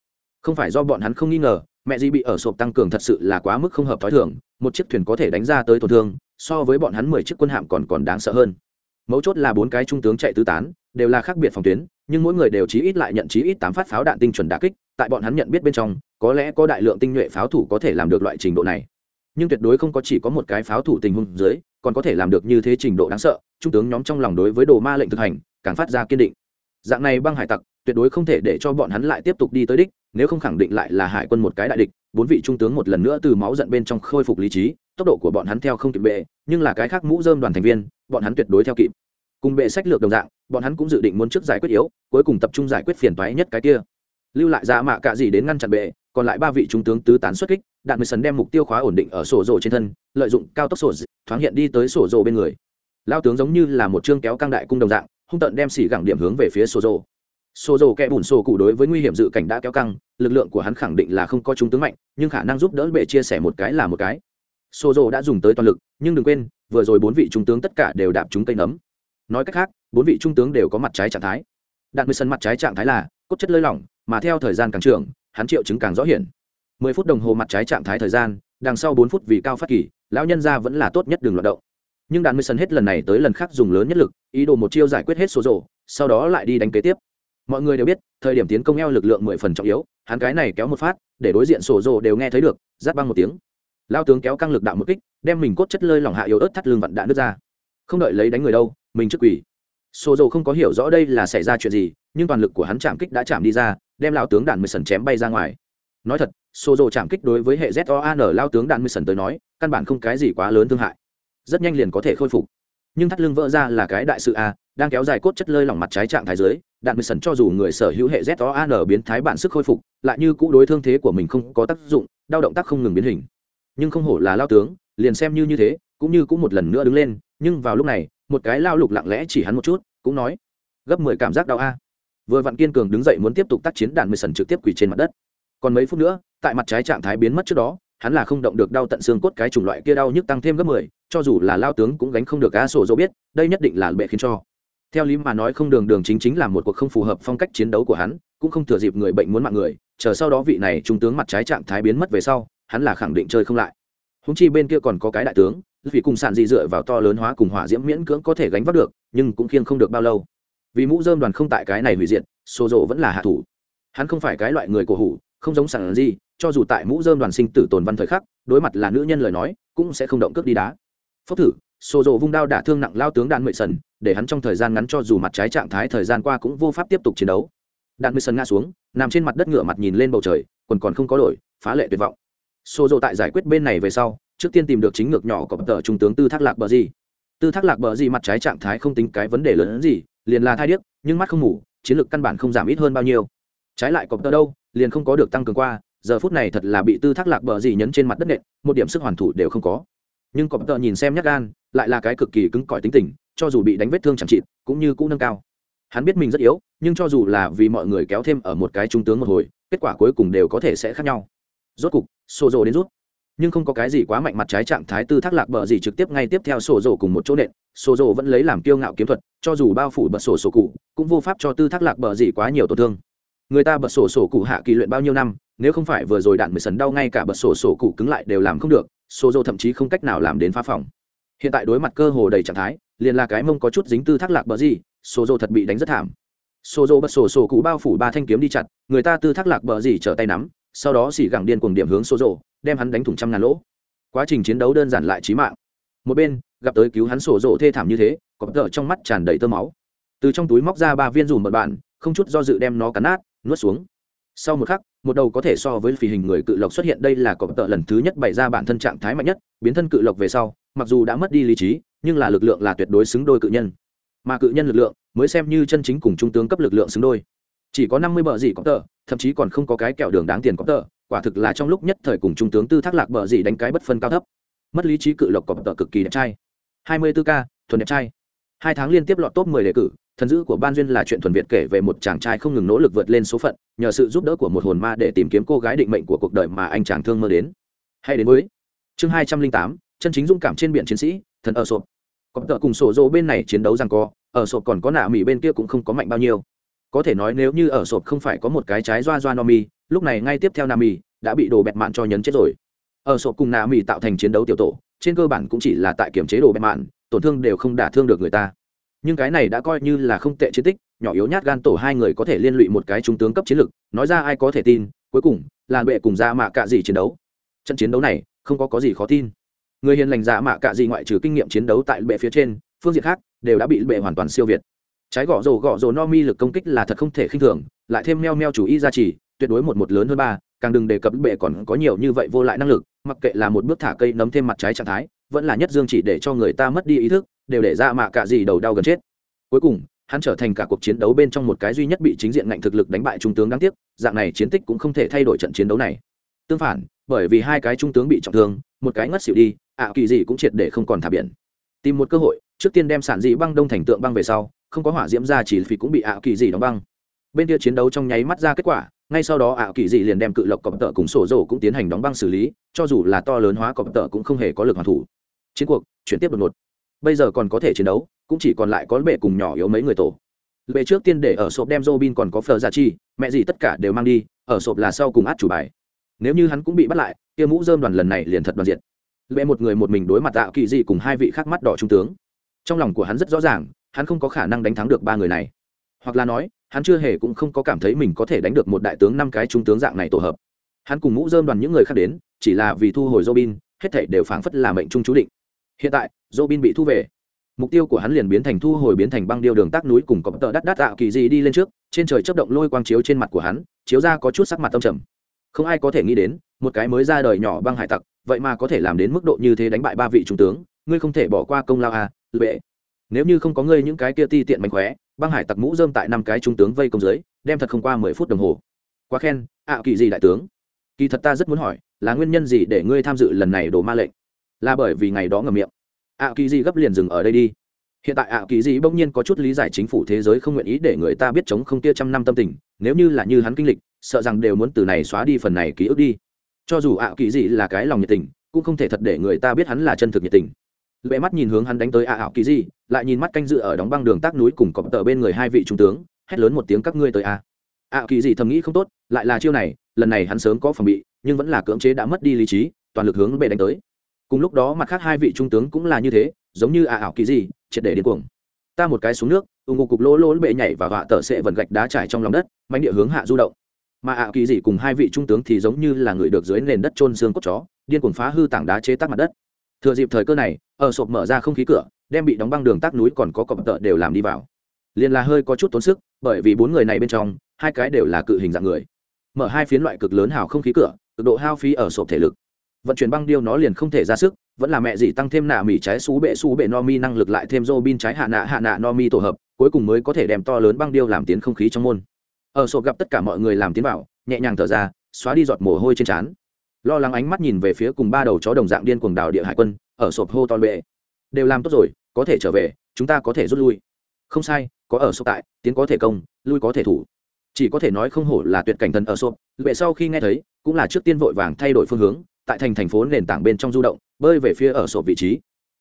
Không phải do bọn hắn không nghi ngờ mẹ gì bị ở sộp tăng cường thật sự là quá mức không hợp t h i thường, một chiếc thuyền có thể đánh ra tới tổn thương, so với bọn hắn mười chiếc quân hạm còn còn đáng sợ hơn. Mấu chốt là bốn cái trung tướng chạy tứ tán, đều là khác biệt phòng tuyến, nhưng mỗi người đều chí ít lại nhận chí ít tám phát pháo đạn tinh chuẩn đà kích, tại bọn hắn nhận biết bên trong, có lẽ có đại lượng tinh nhuệ pháo thủ có thể làm được loại trình độ này. Nhưng tuyệt đối không có chỉ có một cái pháo thủ tình huống dưới, còn có thể làm được như thế trình độ đáng sợ, trung tướng nhóm trong lòng đối với đồ ma lệnh thực hành, càng phát ra kiên định. Dạng này băng hải tặc, tuyệt đối không thể để cho bọn hắn lại tiếp tục đi tới đích nếu không khẳng định lại là hải quân một cái đại địch, bốn vị trung tướng một lần nữa từ máu giận bên trong khôi phục lý trí, tốc độ của bọn hắn theo không kịp bệ, nhưng là cái khác mũ dơm đoàn thành viên, bọn hắn tuyệt đối theo kịp. Cùng bệ sách lược đồng dạng, bọn hắn cũng dự định muốn trước giải quyết yếu, cuối cùng tập trung giải quyết phiền toái nhất cái kia. Lưu lại ra mạ cả gì đến ngăn chặn bệ, còn lại ba vị trung tướng tứ tán xuất kích, đạn mười sần đem mục tiêu khóa ổn định ở sổ rồ trên thân, lợi dụng cao tốc sổ thoáng hiện đi tới sổ rồ bên người. Lao tướng giống như là một chương kéo căng đại cung đồng dạng, hung tận đem xỉ gẳng điểm hướng về phía sổ rồ Sô dầu kẻ bùn sổ cụ đối với nguy hiểm dự cảnh đã kéo căng, lực lượng của hắn khẳng định là không có trung tướng mạnh, nhưng khả năng giúp đỡ bệ chia sẻ một cái là một cái. Sô dầu đã dùng tới toàn lực, nhưng đừng quên, vừa rồi bốn vị trung tướng tất cả đều đạp trúng cây nấm. Nói cách khác, bốn vị trung tướng đều có mặt trái trạng thái. Đạn Mười sân mặt trái trạng thái là cốt chất lơi lỏng, mà theo thời gian càng trưởng, hắn triệu chứng càng rõ hiển. Mười phút đồng hồ mặt trái trạng thái thời gian, đằng sau bốn phút vì cao phát kỳ, lão nhân gia vẫn là tốt nhất đường loạn động. Nhưng đạn Mười sân hết lần này tới lần khác dùng lớn nhất lực, ý đồ một chiêu giải quyết hết số rổ, sau đó lại đi đánh kế tiếp mọi người đều biết, thời điểm tiến công eo lực lượng mười phần trọng yếu, hắn cái này kéo một phát, để đối diện sổ rồ đều nghe thấy được giáp băng một tiếng. Lao tướng kéo căng lực đạo một kích, đem mình cốt chất lơi lỏng hạ yếu ớt thắt lưng vặn đạn nước ra. Không đợi lấy đánh người đâu, mình trước quỷ sổ rồ không có hiểu rõ đây là xảy ra chuyện gì, nhưng toàn lực của hắn chạm kích đã chạm đi ra, đem lao tướng đạn mười sần chém bay ra ngoài. Nói thật, sổ rồ chạm kích đối với hệ z o an lao tướng đạn mười sần tới nói, căn bản không cái gì quá lớn thương hại. Rất nhanh liền có thể khôi phục. Nhưng thắt lưng vỡ ra là cái đại sự a đang kéo dài cốt chất lơi lỏng mặt trái trạng thái dưới đạn mười sần cho dù người sở hữu hệ z o an biến thái bản sức khôi phục, lại như cũ đối thương thế của mình không có tác dụng, đau động tác không ngừng biến hình. Nhưng không hổ là lao tướng, liền xem như như thế, cũng như cũng một lần nữa đứng lên, nhưng vào lúc này, một cái lao lục lặng lẽ chỉ hắn một chút, cũng nói, gấp mười cảm giác đau a. Vừa vặn kiên cường đứng dậy muốn tiếp tục tác chiến, đạn mười sần trực tiếp quỳ trên mặt đất. Còn mấy phút nữa, tại mặt trái trạng thái biến mất trước đó, hắn là không động được đau tận xương cốt cái chủng loại kia đau nhức tăng thêm gấp mười, cho dù là lao tướng cũng gánh không được a sổ dỗ biết, đây nhất định là bệ khiến cho theo lý mà nói không đường đường chính chính là một cuộc không phù hợp phong cách chiến đấu của hắn, cũng không thừa dịp người bệnh muốn mạng người, chờ sau đó vị này trung tướng mặt trái trạng thái biến mất về sau, hắn là khẳng định chơi không lại. Húng chi bên kia còn có cái đại tướng, vì cùng sàn dị dựa vào to lớn hóa cùng hỏa diễm miễn cưỡng có thể gánh vác được, nhưng cũng khiêng không được bao lâu. Vì mũ dơm đoàn không tại cái này hủy diệt xô rộ vẫn là hạ thủ. Hắn không phải cái loại người cổ hủ, không giống sàn gì cho dù tại mũ dơm đoàn sinh tử tồn văn thời khắc, đối mặt là nữ nhân lời nói, cũng sẽ không động cước đi đá. Phốc thử xô rộ vung đao đả thương nặng lao tướng đạn mệ sần để hắn trong thời gian ngắn cho dù mặt trái trạng thái thời gian qua cũng vô pháp tiếp tục chiến đấu. Đạn mười sân ngã xuống, nằm trên mặt đất ngựa mặt nhìn lên bầu trời còn còn không có đổi, phá lệ tuyệt vọng. Xô rộ tại giải quyết bên này về sau, trước tiên tìm được chính ngược nhỏ của tờ trung tướng tư thác lạc bờ gì tư thác lạc bờ gì mặt trái trạng thái không tính cái vấn đề lớn hơn gì, liền là thai điếc, nhưng mắt không ngủ, chiến lược căn bản không giảm ít hơn bao nhiêu. Trái lại cọp tờ đâu, liền không có được tăng cường qua, giờ phút này thật là bị tư thác lạc bờ gì nhấn trên mặt đất nện, một điểm sức hoàn thủ đều không có. Nhưng cọp tờ nhìn xem nhắc gan, lại là cái cực kỳ cứng cỏi tính tình cho dù bị đánh vết thương chẳng chịt, cũng như cũng nâng cao. Hắn biết mình rất yếu, nhưng cho dù là vì mọi người kéo thêm ở một cái trung tướng một hồi, kết quả cuối cùng đều có thể sẽ khác nhau. Rốt cục sổ rồ đến rút. Nhưng không có cái gì quá mạnh mặt trái trạng thái tư thác lạc bờ gì trực tiếp ngay tiếp theo sổ rồ cùng một chỗ nện. Sổ rồ vẫn lấy làm kiêu ngạo kiếm thuật, cho dù bao phủ bật sổ sổ cụ, cũng vô pháp cho tư thác lạc bờ gì quá nhiều tổn thương. Người ta bật sổ sổ cụ hạ kỳ luyện bao nhiêu năm, nếu không phải vừa rồi đạn mười sấn đau ngay cả bật sổ sổ cụ cứng lại đều làm không được sổ rồ thậm chí không cách nào làm đến phá phòng. Hiện tại đối mặt cơ hồ đầy trạng thái liền là cái mông có chút dính tư thác lạc bờ gì sổ dô thật bị đánh rất thảm. Sổ dô bật sổ sổ cũ bao phủ ba thanh kiếm đi chặt, người ta tư thác lạc bờ gì trở tay nắm, sau đó xỉ gẳng điên cuồng điểm hướng sổ dô, đem hắn đánh thủng trăm ngàn lỗ. Quá trình chiến đấu đơn giản lại trí mạng. Một bên, gặp tới cứu hắn sổ dô thê thảm như thế, có tợ trong mắt tràn đầy tơ máu. Từ trong túi móc ra ba viên dùm mật bạn không chút do dự đem nó cắn nát, nuốt xuống. Sau một khắc một đầu có thể so với phi hình người cự lộc xuất hiện đây là cọp tợ lần thứ nhất bày ra bản thân trạng thái mạnh nhất, biến thân cự lộc về sau, mặc dù đã mất đi lý trí, nhưng là lực lượng là tuyệt đối xứng đôi cự nhân. Mà cự nhân lực lượng, mới xem như chân chính cùng trung tướng cấp lực lượng xứng đôi. Chỉ có năm mươi bờ gì có tờ thậm chí còn không có cái kẹo đường đáng tiền có tờ quả thực là trong lúc nhất thời cùng trung tướng tư thác lạc bờ gì đánh cái bất phân cao thấp. Mất lý trí cự lộc cọp tờ cực kỳ đẹp trai. hai mươi 24 k thuần đẹp trai hai tháng liên tiếp lọt top 10 đề cử, thần dữ của ban duyên là chuyện thuần việt kể về một chàng trai không ngừng nỗ lực vượt lên số phận, nhờ sự giúp đỡ của một hồn ma để tìm kiếm cô gái định mệnh của cuộc đời mà anh chàng thương mơ đến. Hay đến với chương hai trăm linh tám, chân chính dũng cảm trên biển chiến sĩ, thần ở sộp. Có tợ cùng sổ dỗ bên này chiến đấu rằng co ở sộp còn có nạ mỹ bên kia cũng không có mạnh bao nhiêu. Có thể nói nếu như ở sộp không phải có một cái trái doa doa no mi, lúc này ngay tiếp theo nam mỹ đã bị đồ bẹt mạn cho nhấn chết rồi. Ở sộp cùng nạ mỹ tạo thành chiến đấu tiểu tổ, trên cơ bản cũng chỉ là tại kiểm chế đồ bẹt mạn tổn thương đều không đả thương được người ta. Nhưng cái này đã coi như là không tệ chiến tích, nhỏ yếu nhát gan tổ hai người có thể liên lụy một cái trung tướng cấp chiến lực, nói ra ai có thể tin, cuối cùng, là bệ cùng ra mạ cạ gì chiến đấu. Trận chiến đấu này, không có có gì khó tin. Người hiền lành dạ mạ cạ gì ngoại trừ kinh nghiệm chiến đấu tại bệ phía trên, phương diện khác, đều đã bị bệ hoàn toàn siêu việt. Trái gõ rổ gõ rổ no mi lực công kích là thật không thể khinh thường, lại thêm meo meo chủ y gia trì, tuyệt đối một một lớn hơn ba, càng đừng đề cập bệ còn có nhiều như vậy vô lại năng lực, mặc kệ là một bước thả cây nấm thêm mặt trái trạng thái vẫn là nhất dương chỉ để cho người ta mất đi ý thức, đều để ra mạ cả gì đầu đau gần chết. Cuối cùng, hắn trở thành cả cuộc chiến đấu bên trong một cái duy nhất bị chính diện ngạnh thực lực đánh bại trung tướng đáng tiếc, dạng này chiến tích cũng không thể thay đổi trận chiến đấu này. Tương phản, bởi vì hai cái trung tướng bị trọng thương, một cái ngất xỉu đi, ạ kỳ gì cũng triệt để không còn thả biển. Tìm một cơ hội, trước tiên đem sản dị băng đông thành tượng băng về sau, không có hỏa diễm ra chỉ vì cũng bị ạ kỳ gì đóng băng. Bên kia chiến đấu trong nháy mắt ra kết quả ngay sau đó ảo kỳ dị liền đem cự lộc cọp tợ cùng sổ rổ cũng tiến hành đóng băng xử lý, cho dù là to lớn hóa cọp tợ cũng không hề có lực hoàn thủ. Chiến cuộc, chuyển tiếp đột ngột. Bây giờ còn có thể chiến đấu, cũng chỉ còn lại có bệ cùng nhỏ yếu mấy người tổ. Bệ trước tiên để ở sộp đem robin còn có phờ gia chi, mẹ gì tất cả đều mang đi, ở sộp là sau cùng át chủ bài. Nếu như hắn cũng bị bắt lại, kia mũ dơm đoàn lần này liền thật đoàn diện lệ một người một mình đối mặt tạo kỳ dị cùng hai vị khác mắt đỏ trung tướng. Trong lòng của hắn rất rõ ràng, hắn không có khả năng đánh thắng được ba người này. Hoặc là nói hắn chưa hề cũng không có cảm thấy mình có thể đánh được một đại tướng năm cái trung tướng dạng này tổ hợp. Hắn cùng mũ dơm đoàn những người khác đến, chỉ là vì thu hồi robin, hết thảy đều phảng phất là mệnh trung chú định. Hiện tại, robin bị thu về. Mục tiêu của hắn liền biến thành thu hồi biến thành băng điêu đường tác núi cùng cọp tợ đắt đắt tạo kỳ gì đi lên trước, trên trời chấp động lôi quang chiếu trên mặt của hắn, chiếu ra có chút sắc mặt tâm trầm. Không ai có thể nghĩ đến, một cái mới ra đời nhỏ băng hải tặc, vậy mà có thể làm đến mức độ như thế đánh bại ba vị trung tướng, ngươi không thể bỏ qua công lao à lệ nếu như không có ngươi những cái kia ti tiện mánh khóe, băng hải tặc mũ dơm tại năm cái trung tướng vây công dưới, đem thật không qua mười phút đồng hồ. Quá khen, ạ, kỳ gì đại tướng? Kỳ thật ta rất muốn hỏi, là nguyên nhân gì để ngươi tham dự lần này đổ ma lệnh? Là bởi vì ngày đó ngầm miệng. Ạ, kỳ gì gấp liền dừng ở đây đi. Hiện tại ạ, kỳ gì bỗng nhiên có chút lý giải chính phủ thế giới không nguyện ý để người ta biết chống không tia trăm năm tâm tình, nếu như là như hắn kinh lịch, sợ rằng đều muốn từ này xóa đi phần này ký ức đi. Cho dù ạ, kỳ gì là cái lòng nhiệt tình, cũng không thể thật để người ta biết hắn là chân thực nhiệt tình lệ mắt nhìn hướng hắn đánh tới ạ ảo kỳ gì lại nhìn mắt canh dự ở đóng băng đường tác núi cùng cọp tờ bên người hai vị trung tướng, hét lớn một tiếng, các ngươi tới a. Ạ kỳ gì thầm nghĩ không tốt, lại là chiêu này, lần này hắn sớm có phòng bị, nhưng vẫn là cưỡng chế đã mất đi lý trí, toàn lực hướng bệ đánh tới. Cùng lúc đó mặt khác hai vị trung tướng cũng là như thế, giống như ạ ảo kỳ gì triệt để điên cuồng. Ta một cái xuống nước ủng hộ cục lỗ lỗ bệ nhảy và họa tờ sẽ vần gạch đá trải trong lòng đất mạnh địa hướng hạ du động. Mà ạ kỳ gì cùng hai vị trung tướng thì giống như là người được dưới nền đất trôn xương cốt chó, điên cuồng phá hư tảng đá chế tác mặt đất thừa dịp thời cơ này, ở sộp mở ra không khí cửa, đem bị đóng băng đường tác núi còn có cọp tợ đều làm đi vào. Liền là hơi có chút tốn sức, bởi vì bốn người này bên trong, hai cái đều là cự hình dạng người. Mở hai phiến loại cực lớn hào không khí cửa, cực độ hao phí ở sộp thể lực. Vận chuyển băng điêu nó liền không thể ra sức, vẫn là mẹ gì tăng thêm nạ mỉ trái xú bệ xú bệ no mi năng lực lại thêm dô bin trái hạ nạ hạ nạ no mi tổ hợp, cuối cùng mới có thể đem to lớn băng điêu làm tiến không khí trong môn. Ở sộp gặp tất cả mọi người làm tiến vào, nhẹ nhàng thở ra, xóa đi giọt mồ hôi trên trán lo lắng ánh mắt nhìn về phía cùng ba đầu chó đồng dạng điên cuồng đảo địa hải quân, ở sộp hô to bệ đều làm tốt rồi, có thể trở về, chúng ta có thể rút lui. Không sai, có ở sộp tại, tiến có thể công, lui có thể thủ. Chỉ có thể nói không hổ là tuyệt cảnh thần ở sộp, lệ sau khi nghe thấy, cũng là trước tiên vội vàng thay đổi phương hướng, tại thành thành phố nền tảng bên trong du động, bơi về phía ở sộp vị trí.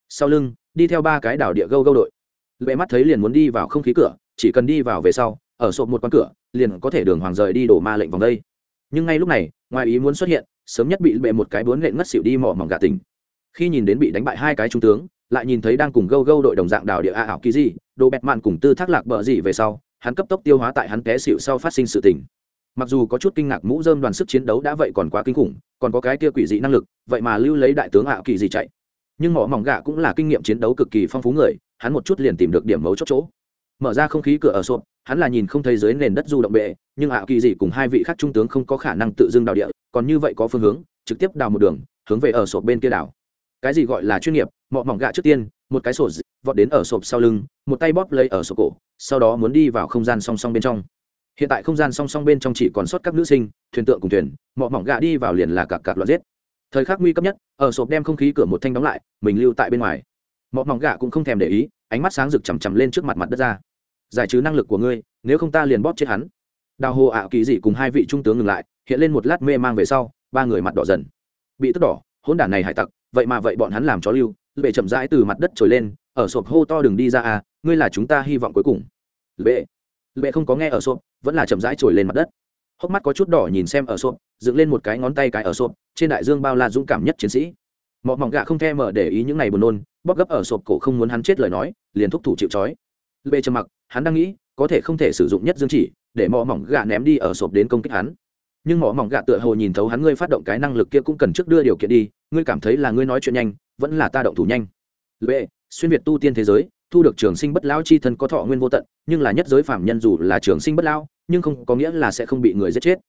Sau lưng, đi theo ba cái đảo địa gâu gâu đội. Lệ mắt thấy liền muốn đi vào không khí cửa, chỉ cần đi vào về sau, ở sộp một quán cửa, liền có thể đường hoàng rời đi đổ ma lệnh vòng đây. Nhưng ngay lúc này, ngoài ý muốn xuất hiện sớm nhất bị bệ một cái bướn lện ngất xỉu đi mỏ mỏng gà tỉnh. Khi nhìn đến bị đánh bại hai cái trung tướng, lại nhìn thấy đang cùng gâu gâu đội đồng dạng đào địa a ảo kỳ gì đồ bẹt mạn cùng tư thác lạc bờ gì về sau, hắn cấp tốc tiêu hóa tại hắn té xịu sau phát sinh sự tình. Mặc dù có chút kinh ngạc mũ dơm đoàn sức chiến đấu đã vậy còn quá kinh khủng, còn có cái kia quỷ dị năng lực, vậy mà lưu lấy đại tướng ảo kỳ gì chạy. Nhưng mỏ mỏng gạ cũng là kinh nghiệm chiến đấu cực kỳ phong phú người, hắn một chút liền tìm được điểm mấu chốt chỗ. Mở ra không khí cửa ở sộp, hắn là nhìn không thấy dưới nền đất du động bệ, nhưng ảo kỳ gì cùng hai vị khác trung tướng không có khả năng tự dưng đào địa còn như vậy có phương hướng, trực tiếp đào một đường, hướng về ở sộp bên kia đảo. Cái gì gọi là chuyên nghiệp, mọ mỏng gạ trước tiên, một cái sổ vọt đến ở sộp sau lưng, một tay bóp lấy ở sổ cổ, sau đó muốn đi vào không gian song song bên trong. Hiện tại không gian song song bên trong chỉ còn sót các nữ sinh, thuyền tượng cùng thuyền, mọ mỏng gạ đi vào liền là cặp cặp loạt giết. Thời khắc nguy cấp nhất, ở sộp đem không khí cửa một thanh đóng lại, mình lưu tại bên ngoài. Mọ mỏng gạ cũng không thèm để ý, ánh mắt sáng rực chằm chằm lên trước mặt mặt đất ra. Giải trừ năng lực của ngươi, nếu không ta liền bóp chết hắn. Đào hồ ảo kỳ dị cùng hai vị trung tướng ngừng lại hiện lên một lát mê mang về sau, ba người mặt đỏ dần. Bị tức đỏ, hỗn đản này hải tặc, vậy mà vậy bọn hắn làm chó lưu bệ chậm rãi từ mặt đất trồi lên, ở sộp hô to đừng đi ra à ngươi là chúng ta hy vọng cuối cùng. Bệ bệ không có nghe ở sộp, vẫn là chậm rãi trồi lên mặt đất. Hốc mắt có chút đỏ nhìn xem ở sộp, dựng lên một cái ngón tay cái ở sộp, trên đại dương bao la dũng cảm nhất chiến sĩ. Mọi mỏng gạ không thèm mở để ý những này buồn nôn, bóp gấp ở sộp cổ không muốn hắn chết lời nói, liền thúc thủ chịu trói. Bệ trầm mặc, hắn đang nghĩ, có thể không thể sử dụng nhất dương chỉ, để mọ mỏng gạ ném đi ở sộp đến công kích hắn nhưng mỏ mỏng gạ tựa hồ nhìn thấu hắn ngươi phát động cái năng lực kia cũng cần trước đưa điều kiện đi, ngươi cảm thấy là ngươi nói chuyện nhanh, vẫn là ta động thủ nhanh. Lệ, xuyên việt tu tiên thế giới, thu được trường sinh bất lão chi thân có thọ nguyên vô tận, nhưng là nhất giới phạm nhân dù là trường sinh bất lão, nhưng không có nghĩa là sẽ không bị người giết chết.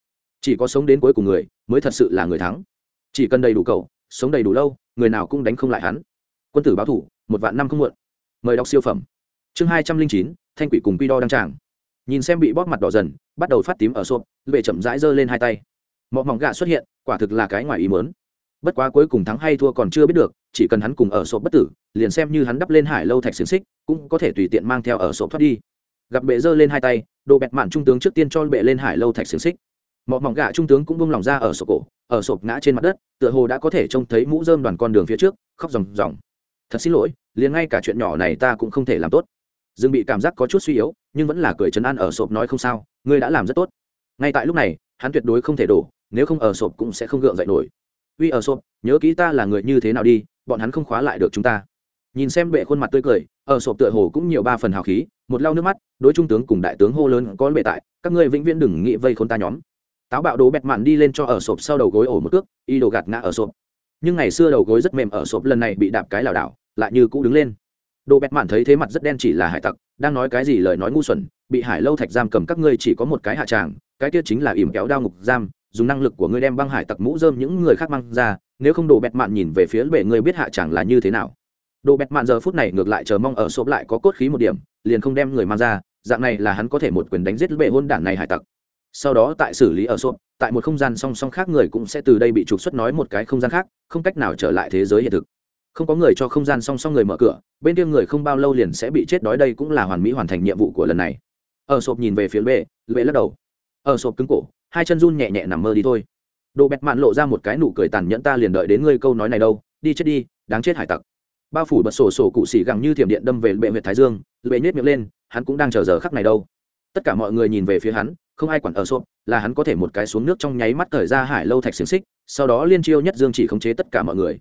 Chỉ có sống đến cuối cùng người, mới thật sự là người thắng. Chỉ cần đầy đủ cầu, sống đầy đủ lâu, người nào cũng đánh không lại hắn. Quân tử báo thủ, một vạn năm không muộn. Mời đọc siêu phẩm. Chương hai trăm linh chín, thanh quỷ cùng quy đo đăng tràng. Nhìn xem bị bóp mặt đỏ dần bắt đầu phát tím ở sộp lệ chậm rãi giơ lên hai tay. Mọ mỏng gà xuất hiện, quả thực là cái ngoài ý mớn bất quá cuối cùng thắng hay thua còn chưa biết được, chỉ cần hắn cùng ở sộp bất tử, liền xem như hắn đắp lên hải lâu thạch xiềng xích, cũng có thể tùy tiện mang theo ở sộp thoát đi. Gặp bệ giơ lên hai tay, đồ bẹt mạn trung tướng trước tiên cho bệ lên hải lâu thạch xiềng xích. Mọ mỏng gà trung tướng cũng bông lòng ra ở sổ cổ, ở sộp ngã trên mặt đất, tựa hồ đã có thể trông thấy mũ rơm đoàn con đường phía trước, khóc ròng ròng. Thật xin lỗi, liền ngay cả chuyện nhỏ này ta cũng không thể làm tốt dương bị cảm giác có chút suy yếu, nhưng vẫn là cười chấn an ở sộp nói không sao, ngươi đã làm rất tốt. Ngay tại lúc này, hắn tuyệt đối không thể đổ, nếu không ở sộp cũng sẽ không gượng dậy nổi. Uy ở sộp, nhớ kỹ ta là người như thế nào đi, bọn hắn không khóa lại được chúng ta. Nhìn xem bệ khuôn mặt tươi cười, ở sộp tựa hồ cũng nhiều ba phần hào khí, một lau nước mắt, đối trung tướng cùng đại tướng hô lớn, có bệ tại, các ngươi vĩnh viễn đừng nghĩ vây khôn ta nhóm. Táo bạo đồ bẹt mạn đi lên cho ở sộp sau đầu gối ổ một cước, y đồ gạt ngã ở sộp. Nhưng ngày xưa đầu gối rất mềm ở sộp, lần này bị đạp cái lảo đảo, lại như cũ đứng lên đồ bẹt mạn thấy thế mặt rất đen chỉ là hải tặc, đang nói cái gì lời nói ngu xuẩn, bị hải lâu thạch giam cầm các ngươi chỉ có một cái hạ tràng, cái kia chính là ỉm kéo đao ngục giam, dùng năng lực của ngươi đem băng hải tặc mũ dơm những người khác mang ra, nếu không đồ bẹt mạn nhìn về phía bể ngươi biết hạ tràng là như thế nào. Đồ bẹt mạn giờ phút này ngược lại chờ mong ở xốp lại có cốt khí một điểm, liền không đem người mang ra, dạng này là hắn có thể một quyền đánh giết bệ hôn đản này hải tặc. Sau đó tại xử lý ở xốp tại một không gian song song khác người cũng sẽ từ đây bị trục xuất nói một cái không gian khác, không cách nào trở lại thế giới hiện thực không có người cho không gian song song người mở cửa, bên kia người không bao lâu liền sẽ bị chết đói đây cũng là hoàn mỹ hoàn thành nhiệm vụ của lần này. Ở sộp nhìn về phía bệ bệ lắc đầu. Ở sộp cứng cổ, hai chân run nhẹ nhẹ nằm mơ đi thôi. Đồ bẹt mạn lộ ra một cái nụ cười tàn nhẫn ta liền đợi đến ngươi câu nói này đâu, đi chết đi, đáng chết hải tặc. Bao phủ bật sổ sổ cụ xỉ gẳng như thiểm điện đâm về bệ huyện thái dương, bệ nhét miệng lên, hắn cũng đang chờ giờ khắc này đâu. Tất cả mọi người nhìn về phía hắn, không ai quản ở sộp, là hắn có thể một cái xuống nước trong nháy mắt thời ra hải lâu thạch xiềng xích, sau đó liên chiêu nhất dương chỉ khống chế tất cả mọi người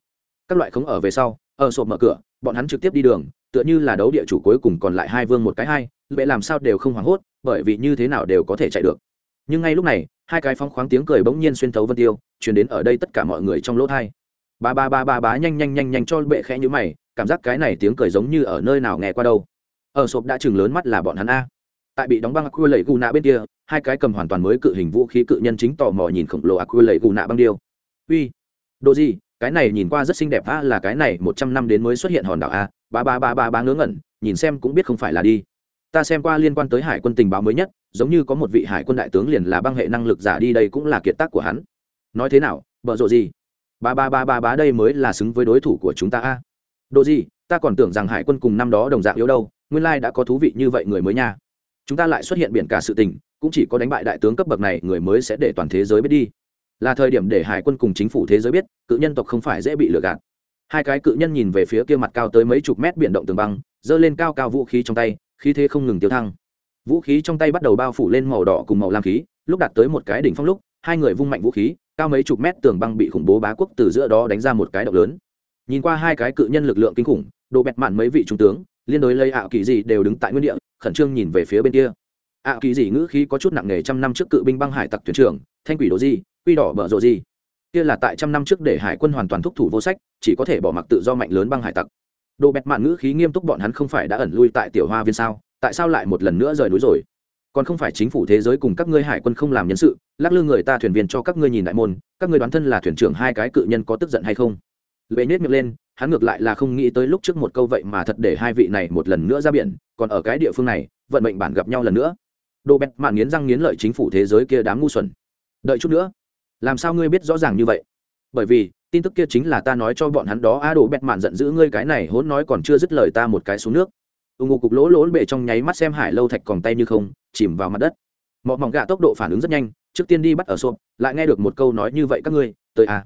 các loại khống ở về sau, ở sộp mở cửa, bọn hắn trực tiếp đi đường, tựa như là đấu địa chủ cuối cùng còn lại hai vương một cái hai bệ làm sao đều không hoảng hốt, bởi vì như thế nào đều có thể chạy được. Nhưng ngay lúc này, hai cái phong khoáng tiếng cười bỗng nhiên xuyên thấu vân tiêu, chuyển đến ở đây tất cả mọi người trong lỗ thai. Ba ba ba ba bá nhanh nhanh nhanh nhanh cho bệ khẽ như mày, cảm giác cái này tiếng cười giống như ở nơi nào nghe qua đâu. Ở sộp đã chừng lớn mắt là bọn hắn a. Tại bị đóng băng aqua lẩy gù nạ bên kia, hai cái cầm hoàn toàn mới cự hình vũ khí cự nhân chính tò mò nhìn khổng lồ aqua lẩy gù nạ băng điêu. Uy, đồ gì? Cái này nhìn qua rất xinh đẹp a là cái này một trăm năm đến mới xuất hiện hòn đảo a, ba ba ba ba ba ngớ ngẩn, nhìn xem cũng biết không phải là đi. Ta xem qua liên quan tới hải quân tình báo mới nhất, giống như có một vị hải quân đại tướng liền là băng hệ năng lực giả đi đây cũng là kiệt tác của hắn. Nói thế nào, bợ rộ gì? Ba ba ba ba ba đây mới là xứng với đối thủ của chúng ta a. Đồ gì, ta còn tưởng rằng hải quân cùng năm đó đồng dạng yếu đâu, nguyên lai đã có thú vị như vậy người mới nha. Chúng ta lại xuất hiện biển cả sự tình, cũng chỉ có đánh bại đại tướng cấp bậc này, người mới sẽ để toàn thế giới biết đi là thời điểm để hải quân cùng chính phủ thế giới biết, cự nhân tộc không phải dễ bị lừa gạt. Hai cái cự nhân nhìn về phía kia mặt cao tới mấy chục mét biển động tường băng, giơ lên cao cao vũ khí trong tay, khí thế không ngừng tiêu thăng. Vũ khí trong tay bắt đầu bao phủ lên màu đỏ cùng màu lam khí, lúc đạt tới một cái đỉnh phong lúc, hai người vung mạnh vũ khí, cao mấy chục mét tường băng bị khủng bố bá quốc từ giữa đó đánh ra một cái động lớn. Nhìn qua hai cái cự nhân lực lượng kinh khủng, đồ bẹt mạn mấy vị trung tướng, liên đối lấy ảo kỳ dị đều đứng tại nguyên địa, khẩn trương nhìn về phía bên kia. ảo kỳ dị ngữ khí có chút nặng nề trăm năm trước cự binh băng hải tặc thuyền trưởng, thanh quỷ đồ gì quy đỏ bở rộ gì? Kia là tại trăm năm trước để hải quân hoàn toàn thúc thủ vô sách, chỉ có thể bỏ mặc tự do mạnh lớn băng hải tặc. Đồ bẹt mạn ngữ khí nghiêm túc bọn hắn không phải đã ẩn lui tại tiểu hoa viên sao? Tại sao lại một lần nữa rời núi rồi? Còn không phải chính phủ thế giới cùng các ngươi hải quân không làm nhân sự, lắc lư người ta thuyền viên cho các ngươi nhìn đại môn, các ngươi đoán thân là thuyền trưởng hai cái cự nhân có tức giận hay không? Lệ nết miệng lên, hắn ngược lại là không nghĩ tới lúc trước một câu vậy mà thật để hai vị này một lần nữa ra biển, còn ở cái địa phương này, vận mệnh bản gặp nhau lần nữa. Đồ bẹt mạn nghiến răng nghiến lợi chính phủ thế giới kia đám ngu xuẩn. Đợi chút nữa làm sao ngươi biết rõ ràng như vậy? Bởi vì, tin tức kia chính là ta nói cho bọn hắn đó, a đồ bẹt mạn giận dữ ngươi cái này hỗn nói còn chưa dứt lời ta một cái xuống nước. Ưng ngô cục lỗ lỗ bệ trong nháy mắt xem hải lâu thạch còn tay như không, chìm vào mặt đất. Mọ mỏng gạ tốc độ phản ứng rất nhanh, trước tiên đi bắt ở xộp lại nghe được một câu nói như vậy các ngươi, tới à.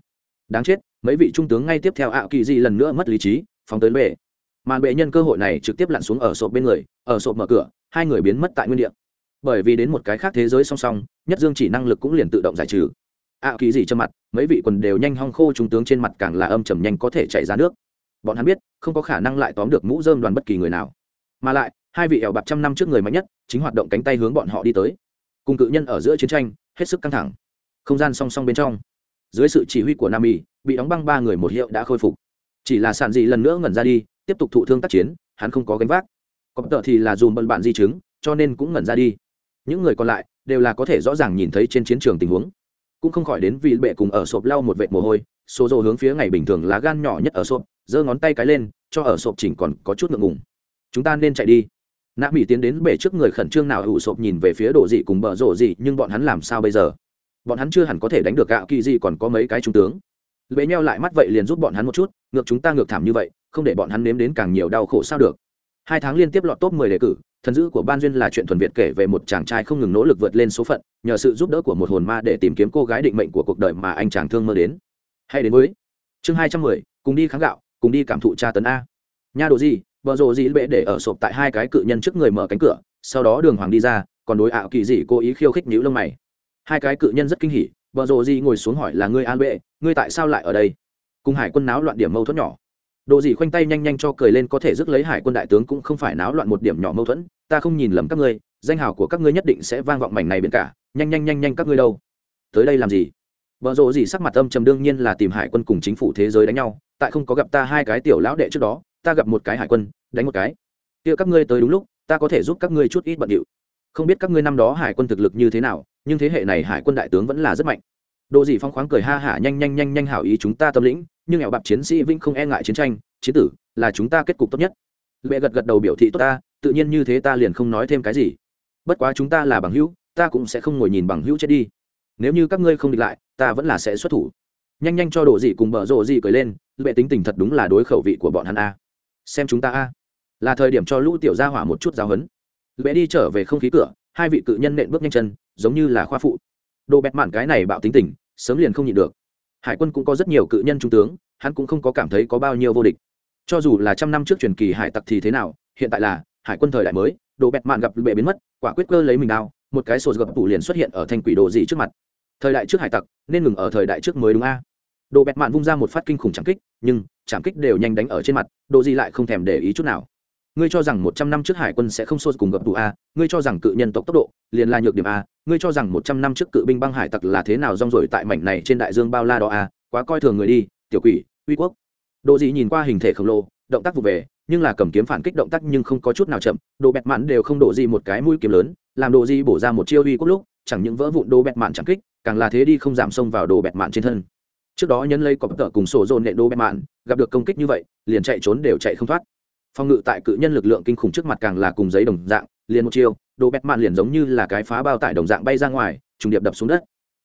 Đáng chết, mấy vị trung tướng ngay tiếp theo ạo kỳ di lần nữa mất lý trí, phóng tới bệ màn bệ nhân cơ hội này trực tiếp lặn xuống ở sộp bên người, ở sộp mở cửa, hai người biến mất tại nguyên địa. Bởi vì đến một cái khác thế giới song song, nhất dương chỉ năng lực cũng liền tự động giải trừ ạo kỳ gì trên mặt, mấy vị quần đều nhanh hong khô trung tướng trên mặt càng là âm trầm nhanh có thể chảy ra nước. Bọn hắn biết, không có khả năng lại tóm được mũ dơm đoàn bất kỳ người nào. Mà lại, hai vị ẻo bạc trăm năm trước người mạnh nhất, chính hoạt động cánh tay hướng bọn họ đi tới. Cùng cự nhân ở giữa chiến tranh, hết sức căng thẳng. Không gian song song bên trong, dưới sự chỉ huy của nam y bị đóng băng ba người một hiệu đã khôi phục. Chỉ là sản dị lần nữa ngẩn ra đi, tiếp tục thụ thương tác chiến, hắn không có gánh vác. Có tợ thì là dùm bận bạn di chứng, cho nên cũng ngẩn ra đi. Những người còn lại, đều là có thể rõ ràng nhìn thấy trên chiến trường tình huống cũng không khỏi đến vì bệ cùng ở sộp lau một vệt mồ hôi, số rồ hướng phía ngày bình thường lá gan nhỏ nhất ở sộp, giơ ngón tay cái lên, cho ở sộp chỉnh còn có chút ngượng ngùng. Chúng ta nên chạy đi. Nạ mỹ tiến đến bể trước người khẩn trương nào ủ sộp nhìn về phía đồ dị cùng bờ rộ dị, nhưng bọn hắn làm sao bây giờ? Bọn hắn chưa hẳn có thể đánh được gạo kỳ dị còn có mấy cái trung tướng. Bế nheo lại mắt vậy liền giúp bọn hắn một chút, ngược chúng ta ngược thảm như vậy, không để bọn hắn nếm đến càng nhiều đau khổ sao được. Hai tháng liên tiếp lọt top mười đề cử thần dữ của ban duyên là chuyện thuần việt kể về một chàng trai không ngừng nỗ lực vượt lên số phận, nhờ sự giúp đỡ của một hồn ma để tìm kiếm cô gái định mệnh của cuộc đời mà anh chàng thương mơ đến. Hay đến với chương hai trăm mười, cùng đi kháng gạo, cùng đi cảm thụ tra tấn a. Nha đồ gì vợ rồ gì bệ để ở sộp tại hai cái cự nhân trước người mở cánh cửa, sau đó đường hoàng đi ra, còn đối ảo kỳ dị cố ý khiêu khích nhíu lông mày. Hai cái cự nhân rất kinh hỉ vợ rồ gì ngồi xuống hỏi là ngươi an bệ, ngươi tại sao lại ở đây? Cùng hải quân náo loạn điểm mâu thuẫn nhỏ đồ gì khoanh tay nhanh nhanh cho cười lên có thể rước lấy hải quân đại tướng cũng không phải náo loạn một điểm nhỏ mâu thuẫn ta không nhìn lầm các ngươi danh hào của các ngươi nhất định sẽ vang vọng mảnh này biển cả nhanh nhanh nhanh nhanh các ngươi đâu. Tới đây làm gì? Vợ rồ gì sắc mặt âm trầm đương nhiên là tìm hải quân cùng chính phủ thế giới đánh nhau tại không có gặp ta hai cái tiểu lão đệ trước đó ta gặp một cái hải quân đánh một cái. Kia các ngươi tới đúng lúc ta có thể giúp các ngươi chút ít bận điệu. Không biết các ngươi năm đó hải quân thực lực như thế nào nhưng thế hệ này hải quân đại tướng vẫn là rất mạnh. Đồ gì phong khoáng cười ha hả nhanh nhanh nhanh nhanh hảo ý chúng ta tâm lĩnh, nhưng nghèo bạc chiến sĩ vĩnh không e ngại chiến tranh, chiến tử là chúng ta kết cục tốt nhất. Lệ gật gật đầu biểu thị tốt ta, tự nhiên như thế ta liền không nói thêm cái gì. Bất quá chúng ta là bằng hữu, ta cũng sẽ không ngồi nhìn bằng hữu chết đi. Nếu như các ngươi không địch lại, ta vẫn là sẽ xuất thủ. Nhanh nhanh cho đồ gì cùng bở rộ gì cười lên, lệ tính tình thật đúng là đối khẩu vị của bọn hắn a. Xem chúng ta a, là thời điểm cho lũ tiểu gia hỏa một chút giáo huấn. Lệ đi trở về không khí cửa, hai vị cự nhân nện bước nhanh chân, giống như là khoa phụ đồ bẹt mạn cái này bạo tính tình sớm liền không nhịn được hải quân cũng có rất nhiều cự nhân trung tướng, hắn cũng không có cảm thấy có bao nhiêu vô địch. Cho dù là trăm năm trước truyền kỳ hải tặc thì thế nào, hiện tại là hải quân thời đại mới, đồ bẹt mạn gặp bệ biến mất, quả quyết cơ lấy mình đao, một cái sổ gập tủ liền xuất hiện ở thành quỷ đồ gì trước mặt. Thời đại trước hải tặc, nên ngừng ở thời đại trước mới đúng a. Đồ bẹt mạn vung ra một phát kinh khủng trảm kích, nhưng trảm kích đều nhanh đánh ở trên mặt, đồ gì lại không thèm để ý chút nào ngươi cho rằng một trăm năm trước hải quân sẽ không xô cùng gặp tụ a, ngươi cho rằng cự nhân tộc tốc độ liền là nhược điểm a, ngươi cho rằng một trăm năm trước cự binh băng hải tặc là thế nào rong rổi tại mảnh này trên đại dương bao la đó a, quá coi thường người đi, tiểu quỷ, uy quốc. Độ dị nhìn qua hình thể khổng lồ, động tác vụ về, nhưng là cầm kiếm phản kích động tác nhưng không có chút nào chậm đồ bẹt mạn đều không đổ gì một cái mũi kiếm lớn, làm đồ gì bổ ra một chiêu uy quốc lúc, chẳng những vỡ vụn đồ bẹt mạn chẳng kích, càng là thế đi không giảm xông vào đồ bẹt mạn trên thân. Trước đó nhân lấy cọp tợ cùng sổ dồn nệ đồ bẹt mạn, gặp được công kích như vậy, liền chạy trốn đều chạy không thoát phòng ngự tại cự nhân lực lượng kinh khủng trước mặt càng là cùng giấy đồng dạng, liền một chiêu, đồ bẹt mạn liền giống như là cái phá bao tải đồng dạng bay ra ngoài, trùng điệp đập xuống đất.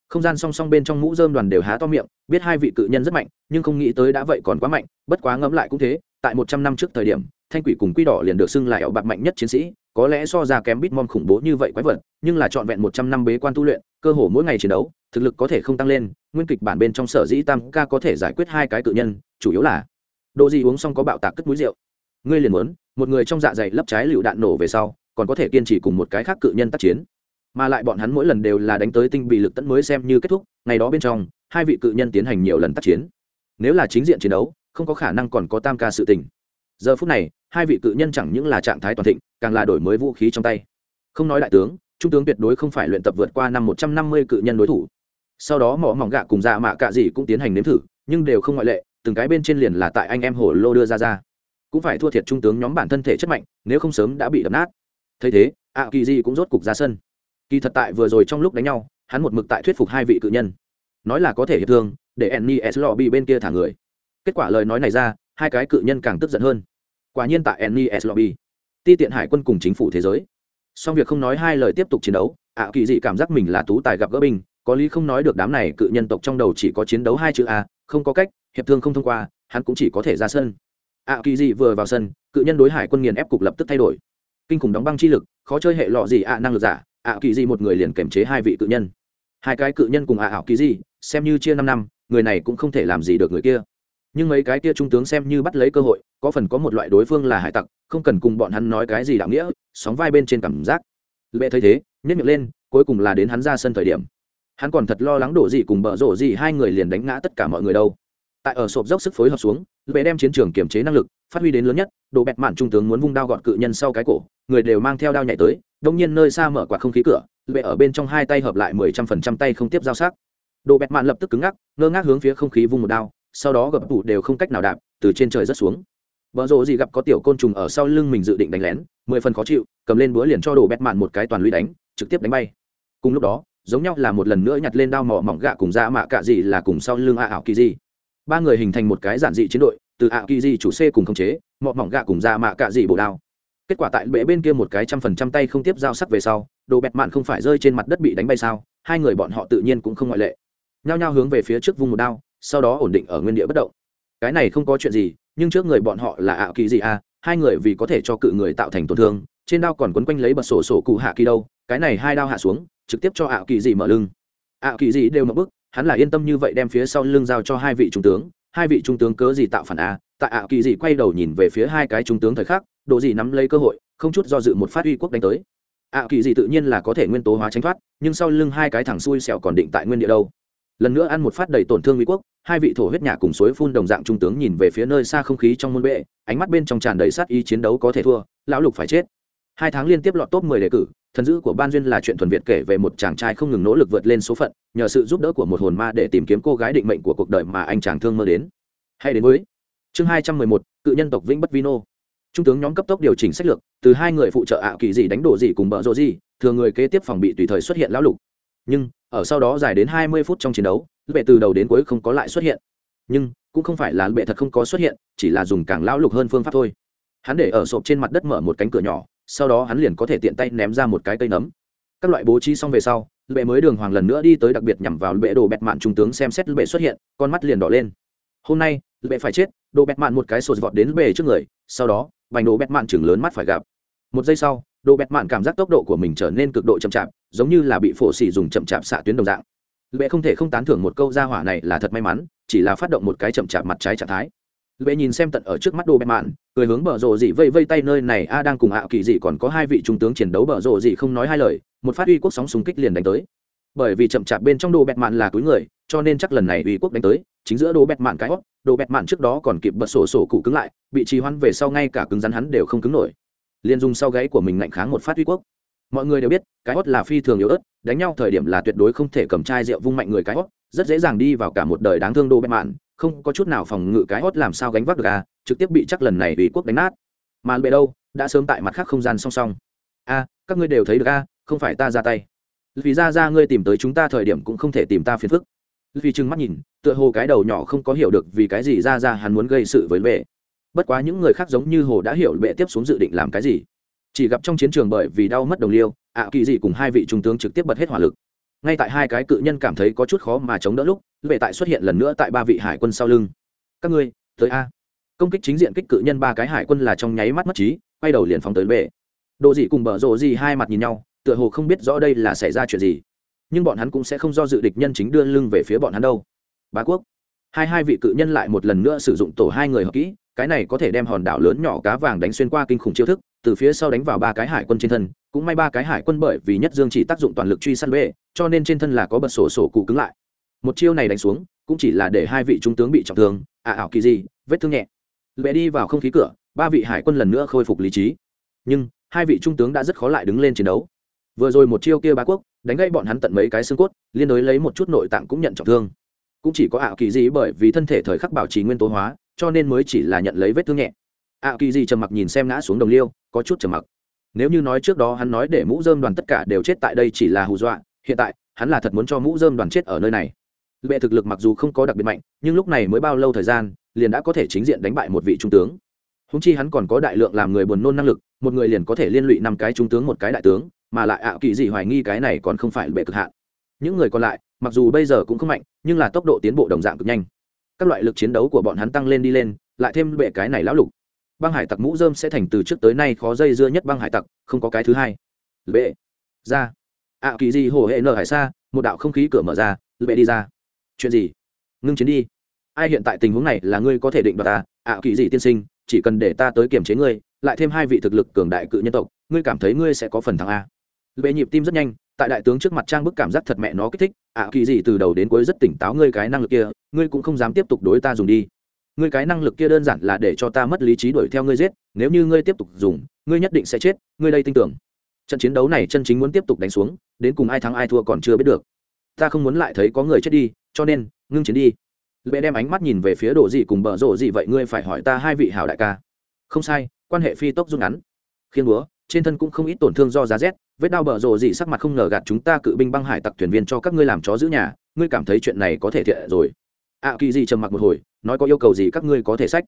Không gian song song bên trong mũ dơm đoàn đều há to miệng, biết hai vị cự nhân rất mạnh, nhưng không nghĩ tới đã vậy còn quá mạnh, bất quá ngẫm lại cũng thế, tại một trăm năm trước thời điểm, thanh quỷ cùng quy đỏ liền được xưng là ảo bạc mạnh nhất chiến sĩ, có lẽ so ra kém bít mom khủng bố như vậy quái vật, nhưng là trọn vẹn một trăm năm bế quan tu luyện, cơ hồ mỗi ngày chiến đấu, thực lực có thể không tăng lên, nguyên kịch bản bên trong sở dĩ tam ca có thể giải quyết hai cái cự nhân, chủ yếu là độ gì uống xong có bạo tạc cất mũi rượu ngươi liền muốn, một người trong dạ dày lấp trái lựu đạn nổ về sau, còn có thể kiên trì cùng một cái khác cự nhân tác chiến. Mà lại bọn hắn mỗi lần đều là đánh tới tinh bị lực tẫn mới xem như kết thúc, ngày đó bên trong, hai vị cự nhân tiến hành nhiều lần tác chiến. Nếu là chính diện chiến đấu, không có khả năng còn có tam ca sự tình. Giờ phút này, hai vị cự nhân chẳng những là trạng thái toàn thịnh, càng là đổi mới vũ khí trong tay. Không nói đại tướng, trung tướng tuyệt đối không phải luyện tập vượt qua năm một trăm năm mươi cự nhân đối thủ. Sau đó mỏ mỏng gạ cùng dạ mạ cạ gì cũng tiến hành nếm thử, nhưng đều không ngoại lệ, từng cái bên trên liền là tại anh em hổ lô đưa ra ra cũng phải thua thiệt trung tướng nhóm bản thân thể chất mạnh nếu không sớm đã bị đập nát. Thấy thế ạ kỳ di cũng rốt cục ra sân. Kỳ thật tại vừa rồi trong lúc đánh nhau hắn một mực tại thuyết phục hai vị cự nhân. Nói là có thể hiệp thương để enni s bị bên kia thả người. Kết quả lời nói này ra hai cái cự nhân càng tức giận hơn. Quả nhiên tại enni s bị, ti tiện hải quân cùng chính phủ thế giới. Song việc không nói hai lời tiếp tục chiến đấu ạ kỳ dị cảm giác mình là tú tài gặp gỡ binh có lý không nói được đám này cự nhân tộc trong đầu chỉ có chiến đấu hai chữ a không có cách hiệp thương không thông qua hắn cũng chỉ có thể ra sân ạ kỳ dị vừa vào sân, cự nhân đối hải quân nghiền ép cục lập tức thay đổi. Kinh khủng đóng băng chi lực, khó chơi hệ lọ gì ạ, năng lực giả. Ạ kỳ dị một người liền kiểm chế hai vị cự nhân. Hai cái cự nhân cùng ạ ảo kỳ dị, xem như chia năm năm, người này cũng không thể làm gì được người kia. Nhưng mấy cái kia trung tướng xem như bắt lấy cơ hội, có phần có một loại đối phương là hải tặc, không cần cùng bọn hắn nói cái gì đạo nghĩa, sóng vai bên trên cảm giác. Lệ thấy thế nhất miệng lên, cuối cùng là đến hắn ra sân thời điểm. Hắn còn thật lo lắng đổ gì cùng bợ rổ gì, hai người liền đánh ngã tất cả mọi người đâu. Tại ở sộp dốc sức phối hợp xuống lệ đem chiến trường kiểm chế năng lực, phát huy đến lớn nhất, đồ bẹt mạn trung tướng muốn vung đao gọn cự nhân sau cái cổ, người đều mang theo đao nhảy tới, đông nhiên nơi xa mở quạt không khí cửa lệ ở bên trong hai tay hợp lại mười trăm phần trăm tay không tiếp giao sát đồ bẹt mạn lập tức cứng ngắc, ngơ ngác hướng phía không khí vung một đao, sau đó gập tủ đều không cách nào đạp, từ trên trời rất xuống. Vợ rộ gì gặp có tiểu côn trùng ở sau lưng mình dự định đánh lén, mười phần khó chịu, cầm lên búa liền cho đồ bẹt mạn một cái toàn lũy đánh, trực tiếp đánh bay. Cùng lúc đó, giống nhau là một lần nữa nhặt lên đao mỏ mỏng gạ cùng da mạ cạ gì là cùng sau lưng a ảo kỳ gì ba người hình thành một cái giản dị chiến đội, từ ảo kỳ di chủ c cùng khống chế, mọ mỏng gạ cùng ra mạ cạ dị bổ đao. Kết quả tại bệ bên kia một cái trăm phần trăm tay không tiếp giao sắc về sau, đồ bẹt mạn không phải rơi trên mặt đất bị đánh bay sao, hai người bọn họ tự nhiên cũng không ngoại lệ. Nhao nhao hướng về phía trước vung một đao, sau đó ổn định ở nguyên địa bất động. Cái này không có chuyện gì, nhưng trước người bọn họ là ảo kỳ gì à hai người vì có thể cho cự người tạo thành tổn thương, trên đao còn quấn quanh lấy bật sổ sổ cụ hạ kỳ đâu, cái này hai đao hạ xuống, trực tiếp cho ạ kỳ dị mở lưng. ạ kỳ dị đều mập bức hắn là yên tâm như vậy đem phía sau lưng giao cho hai vị trung tướng, hai vị trung tướng cớ gì tạo phản a, tại ạ kỳ dị quay đầu nhìn về phía hai cái trung tướng thời khắc độ gì nắm lấy cơ hội, không chút do dự một phát uy quốc đánh tới. ạ kỳ dị tự nhiên là có thể nguyên tố hóa tránh thoát, nhưng sau lưng hai cái thằng xui xẻo còn định tại nguyên địa đâu. Lần nữa ăn một phát đầy tổn thương uy quốc, hai vị thổ huyết nhà cùng suối phun đồng dạng trung tướng nhìn về phía nơi xa không khí trong môn bệ, ánh mắt bên trong tràn đầy sát ý chiến đấu có thể thua, lão lục phải chết hai tháng liên tiếp lọt top 10 đề cử thần dữ của ban duyên là chuyện thuần việt kể về một chàng trai không ngừng nỗ lực vượt lên số phận nhờ sự giúp đỡ của một hồn ma để tìm kiếm cô gái định mệnh của cuộc đời mà anh chàng thương mơ đến. Hay đến với chương 211, cự nhân tộc vĩnh bất vino trung tướng nhóm cấp tốc điều chỉnh sách lược từ hai người phụ trợ ạ kỳ gì đánh đổ gì cùng bợ rộ gì thừa người kế tiếp phòng bị tùy thời xuất hiện lão lục. Nhưng ở sau đó dài đến 20 phút trong chiến đấu bệ từ đầu đến cuối không có lại xuất hiện. Nhưng cũng không phải là bệ thật không có xuất hiện chỉ là dùng càng lão lục hơn phương pháp thôi. Hắn để ở sộp trên mặt đất mở một cánh cửa nhỏ sau đó hắn liền có thể tiện tay ném ra một cái cây nấm. Các loại bố trí xong về sau bệ mới đường hoàng lần nữa đi tới đặc biệt nhằm vào bệ đồ bẹt mạn trung tướng xem xét bệ xuất hiện, con mắt liền đỏ lên. Hôm nay bệ phải chết, đồ bẹt mạn một cái sột vọt đến bệ trước người, sau đó, vành đồ bẹt mạn chừng lớn mắt phải gặp. Một giây sau, đồ bẹt mạn cảm giác tốc độ của mình trở nên cực độ chậm chạp, giống như là bị phổ xỉ dùng chậm chạp xạ tuyến đồng dạng. Bệ không thể không tán thưởng một câu ra hỏa này là thật may mắn, chỉ là phát động một cái chậm chạp mặt trái trạng thái lệ nhìn xem tận ở trước mắt đồ bẹt mạn, cười hướng bờ rộ dị vây vây tay nơi này, a đang cùng ạ kỳ dị còn có hai vị trung tướng chiến đấu bờ rộ dị không nói hai lời, một phát uy quốc sóng súng kích liền đánh tới. Bởi vì chậm chạp bên trong đồ bẹt mạn là túi người, cho nên chắc lần này uy quốc đánh tới, chính giữa đồ bẹt mạn cái hót đồ bẹt mạn trước đó còn kịp bật sổ sổ cụ cứng lại, bị trì hoãn về sau ngay cả cứng rắn hắn đều không cứng nổi. Liền dùng sau gáy của mình ngạnh kháng một phát uy quốc. Mọi người đều biết, cái hót là phi thường yếu ớt, đánh nhau thời điểm là tuyệt đối không thể cầm chai rượu vung mạnh người cái hót rất dễ dàng đi vào cả một đời đáng thương đồ bẹt mạn không có chút nào phòng ngự cái hót làm sao gánh vác được à trực tiếp bị chắc lần này ủy quốc đánh nát. Mà bệ đâu, đã sớm tại mặt khác không gian song song. A các ngươi đều thấy được a không phải ta ra tay. Vì ra ra ngươi tìm tới chúng ta thời điểm cũng không thể tìm ta phiền phức. Vì trừng mắt nhìn, tựa hồ cái đầu nhỏ không có hiểu được vì cái gì ra ra hắn muốn gây sự với bệ. Bất quá những người khác giống như hồ đã hiểu bệ tiếp xuống dự định làm cái gì. Chỉ gặp trong chiến trường bởi vì đau mất đồng liêu, ạ kỳ dị cùng hai vị trung tướng trực tiếp bật hết hỏa lực ngay tại hai cái cự nhân cảm thấy có chút khó mà chống đỡ lúc bệ tại xuất hiện lần nữa tại ba vị hải quân sau lưng. Các ngươi, tới a. Công kích chính diện kích cự nhân ba cái hải quân là trong nháy mắt mất trí, quay đầu liền phóng tới bệ đồ dị cùng bở rộ dị hai mặt nhìn nhau, tựa hồ không biết rõ đây là xảy ra chuyện gì. Nhưng bọn hắn cũng sẽ không do dự địch nhân chính đưa lưng về phía bọn hắn đâu. Bá quốc. Hai hai vị cự nhân lại một lần nữa sử dụng tổ hai người hợp kỹ cái này có thể đem hòn đảo lớn nhỏ cá vàng đánh xuyên qua kinh khủng chiêu thức, từ phía sau đánh vào ba cái hải quân trên thân, cũng may ba cái hải quân bởi vì nhất dương chỉ tác dụng toàn lực truy săn bệ, cho nên trên thân là có bật sổ sổ cụ cứng lại. Một chiêu này đánh xuống, cũng chỉ là để hai vị trung tướng bị trọng thương à ảo kỳ gì, vết thương nhẹ. Lệ đi vào không khí cửa, ba vị hải quân lần nữa khôi phục lý trí. Nhưng, hai vị trung tướng đã rất khó lại đứng lên chiến đấu. Vừa rồi một chiêu kia bá quốc, đánh gây bọn hắn tận mấy cái xương cốt, liên đối lấy một chút nội tạng cũng nhận trọng thương. Cũng chỉ có ảo kỳ gì bởi vì thân thể thời khắc bảo trì nguyên tố hóa cho nên mới chỉ là nhận lấy vết thương nhẹ. Ạ kỳ gì trầm mặc nhìn xem ngã xuống đồng liêu, có chút trầm mặc. Nếu như nói trước đó hắn nói để mũ dơm đoàn tất cả đều chết tại đây chỉ là hù dọa, hiện tại, hắn là thật muốn cho mũ dơm đoàn chết ở nơi này. Bệ thực lực mặc dù không có đặc biệt mạnh, nhưng lúc này mới bao lâu thời gian, liền đã có thể chính diện đánh bại một vị trung tướng. Húng chi hắn còn có đại lượng làm người buồn nôn năng lực, một người liền có thể liên lụy năm cái trung tướng một cái đại tướng, mà lại ạ kỳ gì hoài nghi cái này còn không phải bệ cực hạn. Những người còn lại, mặc dù bây giờ cũng không mạnh, nhưng là tốc độ tiến bộ đồng dạng cực nhanh các loại lực chiến đấu của bọn hắn tăng lên đi lên, lại thêm bệ cái này lão lục. Băng hải tặc mũ dơm sẽ thành từ trước tới nay khó dây dưa nhất băng hải tặc, không có cái thứ hai. Bệ ra. Ạ kỳ gì hồ hệ nở hải xa một đạo không khí cửa mở ra bệ đi ra. Chuyện gì? Ngưng chiến đi. Ai hiện tại tình huống này là ngươi có thể định đoạt ta? Ạ kỳ gì tiên sinh, chỉ cần để ta tới kiểm chế ngươi, lại thêm hai vị thực lực cường đại cự nhân tộc, ngươi cảm thấy ngươi sẽ có phần thắng a bệ nhịp tim rất nhanh, tại đại tướng trước mặt trang bức cảm giác thật mẹ nó kích thích, ạ, kỳ gì từ đầu đến cuối rất tỉnh táo ngươi cái năng lực kia, ngươi cũng không dám tiếp tục đối ta dùng đi. Ngươi cái năng lực kia đơn giản là để cho ta mất lý trí đuổi theo ngươi giết, nếu như ngươi tiếp tục dùng, ngươi nhất định sẽ chết, ngươi đây tin tưởng. Trận chiến đấu này chân chính muốn tiếp tục đánh xuống, đến cùng ai thắng ai thua còn chưa biết được. Ta không muốn lại thấy có người chết đi, cho nên, ngưng chiến đi. Lệ đem ánh mắt nhìn về phía đồ gì cùng bờ rộ gì vậy ngươi phải hỏi ta hai vị hảo đại ca. Không sai, quan hệ phi tốc rút ngắn. Khiên búa, trên thân cũng không ít tổn thương do giá rét vết đau bờ rộ gì sắc mặt không ngờ gạt chúng ta cự binh băng hải tặc thuyền viên cho các ngươi làm chó giữ nhà, ngươi cảm thấy chuyện này có thể thiện rồi. Ạ kỳ gì trầm mặc một hồi, nói có yêu cầu gì các ngươi có thể sách.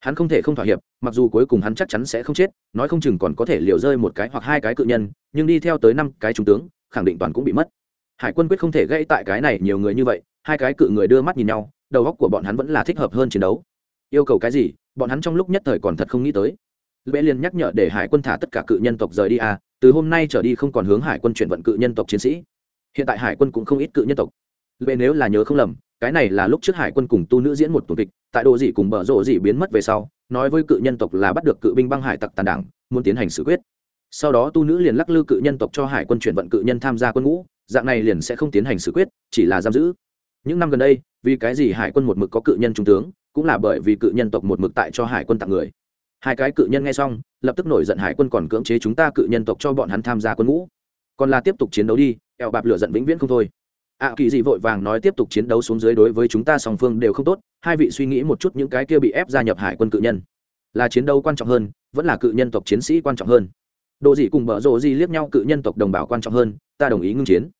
Hắn không thể không thỏa hiệp, mặc dù cuối cùng hắn chắc chắn sẽ không chết, nói không chừng còn có thể liều rơi một cái hoặc hai cái cự nhân, nhưng đi theo tới năm cái trung tướng, khẳng định toàn cũng bị mất. Hải quân quyết không thể gây tại cái này nhiều người như vậy, hai cái cự người đưa mắt nhìn nhau, đầu óc của bọn hắn vẫn là thích hợp hơn chiến đấu. Yêu cầu cái gì, bọn hắn trong lúc nhất thời còn thật không nghĩ tới. Lễ liền nhắc nhở để hải quân thả tất cả cự nhân tộc rời đi à từ hôm nay trở đi không còn hướng hải quân chuyển vận cự nhân tộc chiến sĩ. Hiện tại hải quân cũng không ít cự nhân tộc. Lệ nếu là nhớ không lầm, cái này là lúc trước hải quân cùng tu nữ diễn một tuần kịch, tại đồ dị cùng bờ rộ dị biến mất về sau, nói với cự nhân tộc là bắt được cự binh băng hải tặc tàn đảng, muốn tiến hành xử quyết. Sau đó tu nữ liền lắc lư cự nhân tộc cho hải quân chuyển vận cự nhân tham gia quân ngũ, dạng này liền sẽ không tiến hành xử quyết, chỉ là giam giữ. Những năm gần đây, vì cái gì hải quân một mực có cự nhân trung tướng, cũng là bởi vì cự nhân tộc một mực tại cho hải quân tặng người hai cái cự nhân nghe xong lập tức nổi giận hải quân còn cưỡng chế chúng ta cự nhân tộc cho bọn hắn tham gia quân ngũ. Còn là tiếp tục chiến đấu đi eo bạp lửa giận vĩnh viễn không thôi. Ạ à, kỳ dị vội vàng nói tiếp tục chiến đấu xuống dưới đối với chúng ta song phương đều không tốt hai vị suy nghĩ một chút những cái kia bị ép gia nhập hải quân cự nhân. Là chiến đấu quan trọng hơn vẫn là cự nhân tộc chiến sĩ quan trọng hơn. Đồ dị cùng bở rộ dị liếc nhau cự nhân tộc đồng bào quan trọng hơn ta đồng ý ngưng chiến.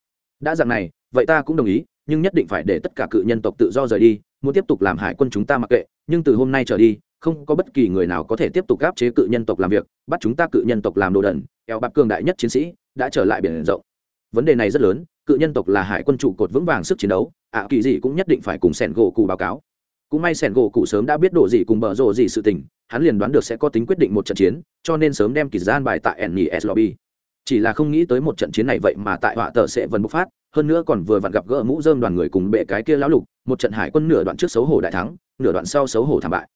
Đã dạng này vậy ta cũng đồng ý nhưng nhất định phải để tất cả cự nhân tộc tự do rời đi muốn tiếp tục làm hải quân chúng ta mặc kệ nhưng từ hôm nay trở đi không có bất kỳ người nào có thể tiếp tục gáp chế cự nhân tộc làm việc, bắt chúng ta cự nhân tộc làm đồ đần, eo bạc cường đại nhất chiến sĩ đã trở lại biển rộng. Vấn đề này rất lớn, cự nhân tộc là hải quân trụ cột vững vàng sức chiến đấu, ạ kỳ gì cũng nhất định phải cùng sẻn gỗ cụ báo cáo. Cũng may sẻn gỗ cụ sớm đã biết độ gì cùng bờ rộ gì sự tình, hắn liền đoán được sẽ có tính quyết định một trận chiến, cho nên sớm đem kỳ gian bài tại nes lobby. Chỉ là không nghĩ tới một trận chiến này vậy mà tại họa tờ sẽ vần bộc phát, hơn nữa còn vừa vặn gặp gỡ mũ dơm đoàn người cùng bệ cái kia lão lục, một trận hải quân nửa đoạn trước xấu hổ đại thắng, nửa đoạn sau xấu hổ thảm bại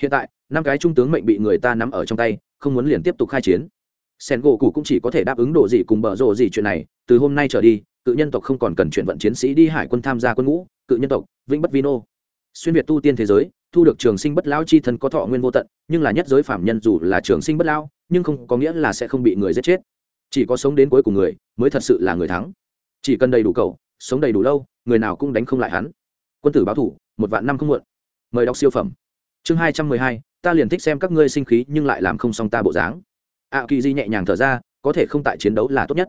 hiện tại, năm cái trung tướng mệnh bị người ta nắm ở trong tay, không muốn liền tiếp tục khai chiến. Sen gỗ cụ cũng chỉ có thể đáp ứng đồ gì cùng bờ rộ gì chuyện này, từ hôm nay trở đi, cự nhân tộc không còn cần chuyển vận chiến sĩ đi hải quân tham gia quân ngũ, cự nhân tộc, vĩnh bất vino. Xuyên việt tu tiên thế giới, thu được trường sinh bất lão chi thân có thọ nguyên vô tận, nhưng là nhất giới phạm nhân dù là trường sinh bất lão, nhưng không có nghĩa là sẽ không bị người giết chết. Chỉ có sống đến cuối cùng người, mới thật sự là người thắng. Chỉ cần đầy đủ cầu, sống đầy đủ lâu, người nào cũng đánh không lại hắn. Quân tử báo thủ, một vạn năm không muộn. Mời đọc siêu phẩm chương hai trăm mười hai, ta liền thích xem các ngươi sinh khí nhưng lại làm không xong ta bộ dáng. Ạ kỳ di nhẹ nhàng thở ra, có thể không tại chiến đấu là tốt nhất.